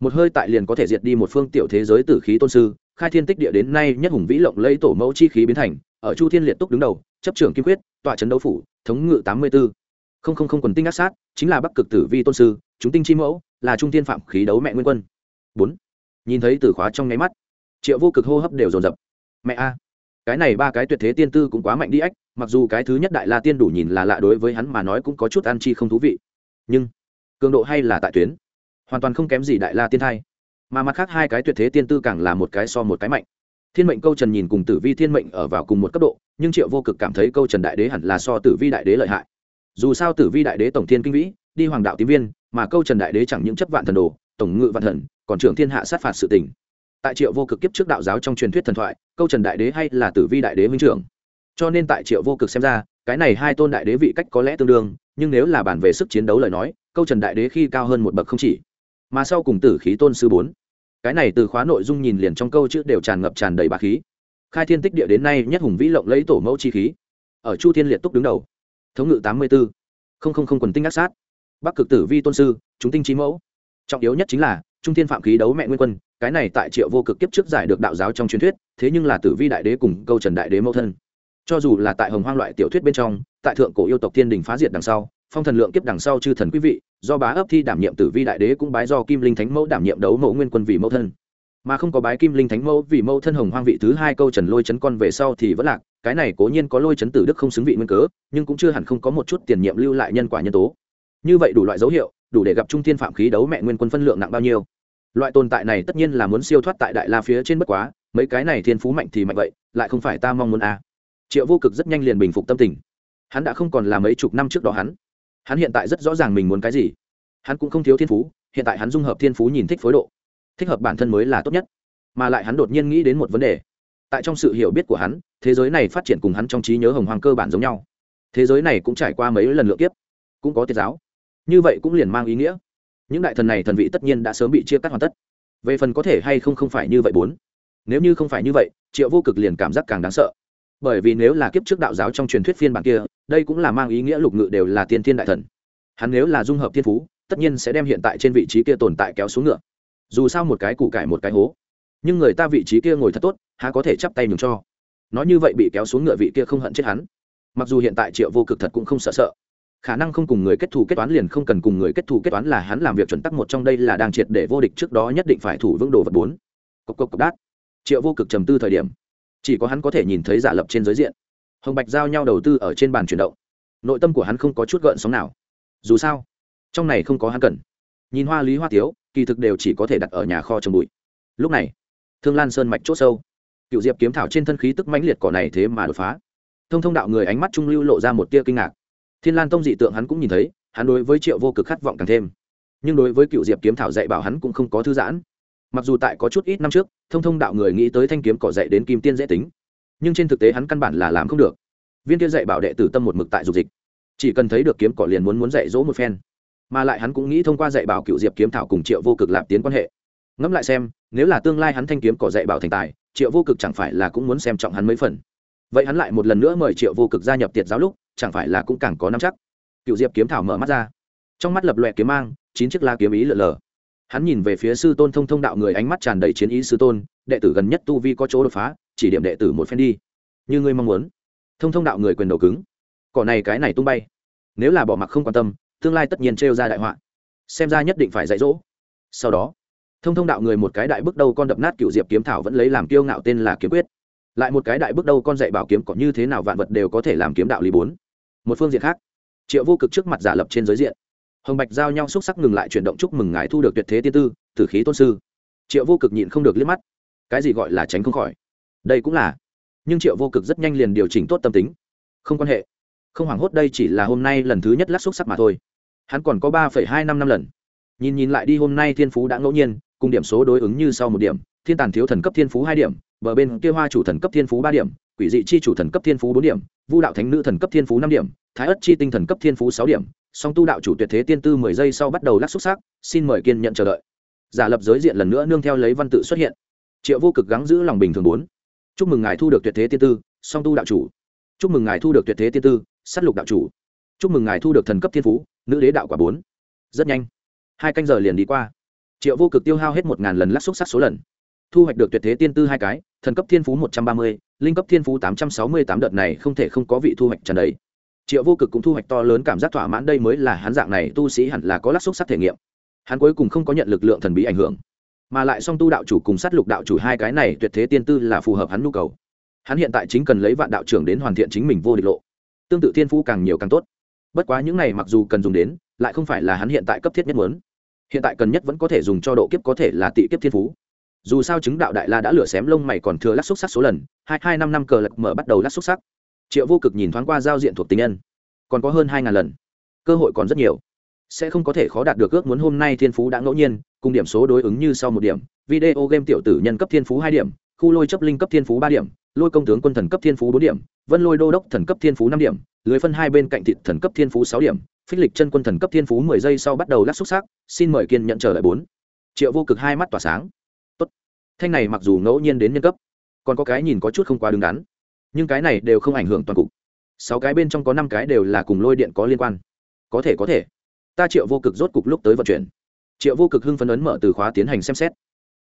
Một hơi tại liền có thể diệt đi một phương tiểu thế giới tử khí tôn sư, khai thiên tích địa đến nay nhất hùng vĩ lộng lấy tổ mẫu chi khí biến thành, ở chu thiên liệt túc đứng đầu, chấp trưởng kim quyết, tọa trấn đấu phủ, thống ngự tám mươi b không không không quần tinh ác sát, chính là bắc cực tử vi tôn sư, chúng tinh chi mẫu, là trung tiên phạm khí đấu mẹ nguyên quân. Bốn, nhìn thấy từ khóa trong nháy mắt, triệu vô cực hô hấp đều dồn dập. Mẹ a, cái này ba cái tuyệt thế tiên tư cũng quá mạnh đi ách, mặc dù cái thứ nhất đại la tiên đủ nhìn là lạ đối với hắn mà nói cũng có chút ăn chi không thú vị. Nhưng, cường độ hay là tại tuyến, hoàn toàn không kém gì đại la tiên thai. Mà mặt khác hai cái tuyệt thế tiên tư càng là một cái so một cái mạnh. Thiên mệnh câu trần nhìn cùng tử vi thiên mệnh ở vào cùng một cấp độ, nhưng triệu vô cực cảm thấy câu trần đại đế hẳn là so tử vi đại đế lợi hại dù sao tử vi đại đế tổng thiên kinh vĩ, đi hoàng đạo tím viên, mà câu trần đại đế chẳng những chấp vạn thần đồ, tổng ngự vạn thần, còn trưởng thiên hạ sát phạt sự tình. Tại triệu vô cực kiếp trước đạo giáo trong truyền thuyết thần thoại, câu trần đại đế hay là tử vi đại đế huynh trưởng. Cho nên tại triệu vô cực xem ra, cái này hai tôn đại đế vị cách có lẽ tương đương, nhưng nếu là bàn về sức chiến đấu lời nói, câu trần đại đế khi cao hơn một bậc không chỉ. Mà sau cùng tử khí tôn sư bốn. Cái này từ khóa nội dung nhìn liền trong câu chữ đều tràn ngập tràn đầy bà khí. Khai thiên tích địa đến nay nhất hùng vĩ lộng lấy tổ mẫu chi khí. Ở chu thiên liệt túc đứng đầu thống ngự tám mươi bốn không không không quần tinh ác sát. Bắc cực tử vi tôn sư, chúng tinh trí mẫu. Trọng yếu nhất chính là, trung thiên phạm khí đấu mẹ nguyên quân, cái này tại triệu vô cực kiếp trước giải được đạo giáo trong truyền thuyết, thế nhưng là tử vi đại đế cùng câu trần đại đế mẫu thân. Cho dù là tại hồng hoang loại tiểu thuyết bên trong, tại thượng cổ yêu tộc thiên đình phá diệt đằng sau, phong thần lượng kiếp đằng sau chư thần quý vị, do bá ấp thi đảm nhiệm tử vi đại đế cũng bái do kim linh thánh mẫu đảm nhiệm đấu mẫu nguyên quân vì mẫu thân mà không có bái kim linh thánh mẫu vì mẫu thân hồng hoang vị thứ hai câu trần lôi chấn con về sau thì vẫn lạc. Cái này cố nhiên có lôi chấn tử đức không xứng vị nguyên cớ, nhưng cũng chưa hẳn không có một chút tiền nhiệm lưu lại nhân quả nhân tố. Như vậy đủ loại dấu hiệu, đủ để gặp trung thiên phạm khí đấu mẹ nguyên quân phân lượng nặng bao nhiêu. Loại tồn tại này tất nhiên là muốn siêu thoát tại đại la phía trên bất quá, mấy cái này thiên phú mạnh thì mạnh vậy, lại không phải ta mong muốn a à. triệu vô cực rất nhanh liền bình phục tâm tình. Hắn đã không còn là mấy chục năm trước đó hắn. Hắn hiện tại rất rõ ràng mình muốn cái gì. Hắn cũng không thiếu thiên phú, hiện tại hắn dung hợp thiên phú nhìn thích phối độ thích hợp bản thân mới là tốt nhất. Mà lại hắn đột nhiên nghĩ đến một vấn đề. Tại trong sự hiểu biết của hắn, thế giới này phát triển cùng hắn trong trí nhớ hồng hoàng cơ bản giống nhau. Thế giới này cũng trải qua mấy lần lượt tiếp cũng có tiết giáo. Như vậy cũng liền mang ý nghĩa. Những đại thần này thần vị tất nhiên đã sớm bị chia cắt hoàn tất. Về phần có thể hay không không phải như vậy bốn. Nếu như không phải như vậy, triệu vô cực liền cảm giác càng đáng sợ. Bởi vì nếu là kiếp trước đạo giáo trong truyền thuyết phiên bản kia, đây cũng là mang ý nghĩa lục ngự đều là tiên thiên đại thần. Hắn nếu là dung hợp thiên phú, tất nhiên sẽ đem hiện tại trên vị trí kia tồn tại kéo xuống ngựa dù sao một cái củ cải một cái hố. Nhưng người ta vị trí kia ngồi thật tốt, há có thể chắp tay nhường cho. Nói như vậy bị kéo xuống ngựa vị kia không hận chết hắn. Mặc dù hiện tại triệu vô cực thật cũng không sợ sợ. Khả năng không cùng người kết thù kết toán liền không cần cùng người kết thù kết toán là hắn làm việc chuẩn tắc một trong đây là đang triệt để vô địch trước đó nhất định phải thủ vững đồ vật bốn. Cộc cộc cộc đát. Triệu vô cực trầm tư thời điểm. Chỉ có hắn có thể nhìn thấy giả lập trên giới diện. Hồng bạch giao nhau đầu tư ở trên bàn chuyển động. Nội tâm của hắn không có chút gợn sóng nào. Dù sao, trong này không có hắn cần nhìn hoa lý hoa tiếu, kỳ thực đều chỉ có thể đặt ở nhà kho trồng bụi. Lúc này, thương lan sơn mạch c h ố sâu. Cựu diệp kiếm thảo trên thân khí tức mãnh liệt cỏ này thế mà đột phá. Thông thông đạo người ánh mắt trung lưu lộ ra một tia kinh ngạc. Thiên lan tông dị tượng hắn cũng nhìn thấy, hắn đối với triệu vô cực khát vọng càng thêm. Nhưng đối với cựu diệp kiếm thảo dạy bảo hắn cũng không có thư giãn. Mặc dù tại có chút ít năm trước, thông thông đạo người nghĩ tới thanh kiếm cỏ dạy đến kim tiên dễ tính, nhưng trên thực tế hắn căn bản là làm không được. Viên kia dạy bảo đệ tử tâm một mực tại dục dịch. Chỉ cần thấy được kiếm cỏ liền muốn muốn dạy dỗ một phen mà lại hắn cũng nghĩ thông qua dạy bảo cựu diệp kiếm thảo cùng triệu vô cực lạp tiến quan hệ. Ngẫm lại xem, nếu là tương lai hắn thanh kiếm cỏ dạy bảo thành tài, triệu vô cực chẳng phải là cũng muốn xem trọng hắn mấy phần. Vậy hắn lại một lần nữa mời triệu vô cực gia nhập tiệt giáo lúc, chẳng phải là cũng càng có năm chắc? Cựu diệp kiếm thảo mở mắt ra. Trong mắt lập loẹ kiếm mang, chín chiếc la kiếm ý lượn lờ. Hắn nhìn về phía sư tôn thông thông đạo người ánh mắt tràn đầy chiến ý sư tôn, đệ tử gần nhất tu vi có chỗ đột phá, chỉ điểm đệ tử một phen đi. Như ngươi mong muốn. Thông thông đạo người quyền đầu cứng. Cỏ này cái này tung bay. Nếu là bỏ mặc không quan tâm tương lai tất nhiên trêu ra đại họa. Xem ra nhất định phải dạy dỗ. Sau đó, thông thông đạo người một cái đại bước đầu con đập nát cựu diệp kiếm thảo vẫn lấy làm kiêu ngạo tên là kiếm quyết. Lại một cái đại bước đầu con dạy bảo kiếm có như thế nào vạn vật đều có thể làm kiếm đạo lý bốn. Một phương diện khác, triệu vô cực trước mặt giả lập trên giới diện. Hồng bạch giao nhau xúc sắc ngừng lại chuyển động chúc mừng ngài thu được tuyệt thế tiên tư, tử khí tôn sư. Triệu vô cực nhịn không được liếc mắt. Cái gì gọi là tránh không khỏi? Đây cũng là. Nhưng triệu vô cực rất nhanh liền điều chỉnh tốt tâm tính. Không quan hệ. Không hoảng hốt đây chỉ là hôm nay lần thứ nhất lát xúc sắc mà thôi hắn còn có ba phẩy hai năm năm lần. Nhìn nhìn lại đi, hôm nay thiên phú đã ngẫu nhiên, cùng điểm số đối ứng như sau một điểm. Thiên tàn thiếu thần cấp thiên phú hai điểm, bờ bên kia hoa chủ thần cấp thiên phú ba điểm, quỷ dị chi chủ thần cấp thiên phú bốn điểm, vu đạo thánh nữ thần cấp thiên phú năm điểm, thái ất chi tinh thần cấp thiên phú sáu điểm. Song tu đạo chủ tuyệt thế tiên tư mười giây sau bắt đầu lắc xúc xác xin mời kiên nhận chờ đợi. Giả lập giới diện lần nữa nương theo lấy văn tự xuất hiện. Triệu vô cực gắng giữ lòng bình thường bốn. Chúc mừng ngài thu được tuyệt thế tiên tư, song tu đạo chủ. Chúc mừng ngài thu được tuyệt thế tiên tư s á t lục đạo chủ. Chúc mừng ngài thu được thần cấp thiên phú nữ đế đạo quả bốn. Rất nhanh. Hai canh giờ liền đi qua. Triệu vô cực tiêu hao hết một ngàn lần lắc xúc sắc số lần. Thu hoạch được tuyệt thế tiên tư hai cái, thần cấp thiên phú một trăm ba mươi, linh cấp thiên phú tám trăm sáu mươi tám đợt này không thể không có vị thu hoạch trần đấy. Triệu vô cực cũng thu hoạch to lớn cảm giác thỏa mãn đây mới là hắn dạng này tu sĩ hẳn là có lắc xúc sắc thể nghiệm. Hắn cuối cùng không có nhận lực lượng thần bí ảnh hưởng. Mà lại song tu đạo chủ cùng sát lục đạo chủ hai cái này tuyệt thế tiên tư là phù hợp hắn nhu cầu. Hắn hiện tại chính cần lấy vạn đạo trưởng đến hoàn thiện chính mình vô địch lộ. Tương tự thiên phú càng nhiều càng tốt bất quá những này mặc dù cần dùng đến, lại không phải là hắn hiện tại cấp thiết nhất muốn. Hiện tại cần nhất vẫn có thể dùng cho độ kiếp có thể là tị kiếp thiên phú. Dù sao chứng đạo đại la đã lửa xém lông mày còn thừa lắc xúc sắc số lần, hai hai, năm năm cờ lật mở bắt đầu lắc xúc sắc. Triệu vô cực nhìn thoáng qua giao diện thuộc tình nhân. Còn có hơn hai ngàn lần. Cơ hội còn rất nhiều. Sẽ không có thể khó đạt được ước muốn hôm nay thiên phú đã ngẫu nhiên, cùng điểm số đối ứng như sau một điểm. Video game tiểu tử nhân cấp thiên phú hai điểm, khu lôi chấp linh cấp thiên phú ba điểm, lôi công tướng quân thần cấp thiên phú bốn điểm, vân lôi đô đốc thần cấp thiên phú năm điểm lưới phân hai bên cạnh thịt thần cấp thiên phú sáu điểm, phích lịch chân quân thần cấp thiên phú mười giây sau bắt đầu lắc xúc xác xin mời kiên nhận trở lại bốn. Triệu vô cực hai mắt tỏa sáng. Tốt. Thanh này mặc dù ngẫu nhiên đến nhân cấp, còn có cái nhìn có chút không quá đứng đắn. Nhưng cái này đều không ảnh hưởng toàn cục. Sáu cái bên trong có năm cái đều là cùng lôi điện có liên quan. Có thể có thể. Ta triệu vô cực rốt cục lúc tới vận chuyển. Triệu vô cực hưng phấn ấn mở từ khóa tiến hành xem xét.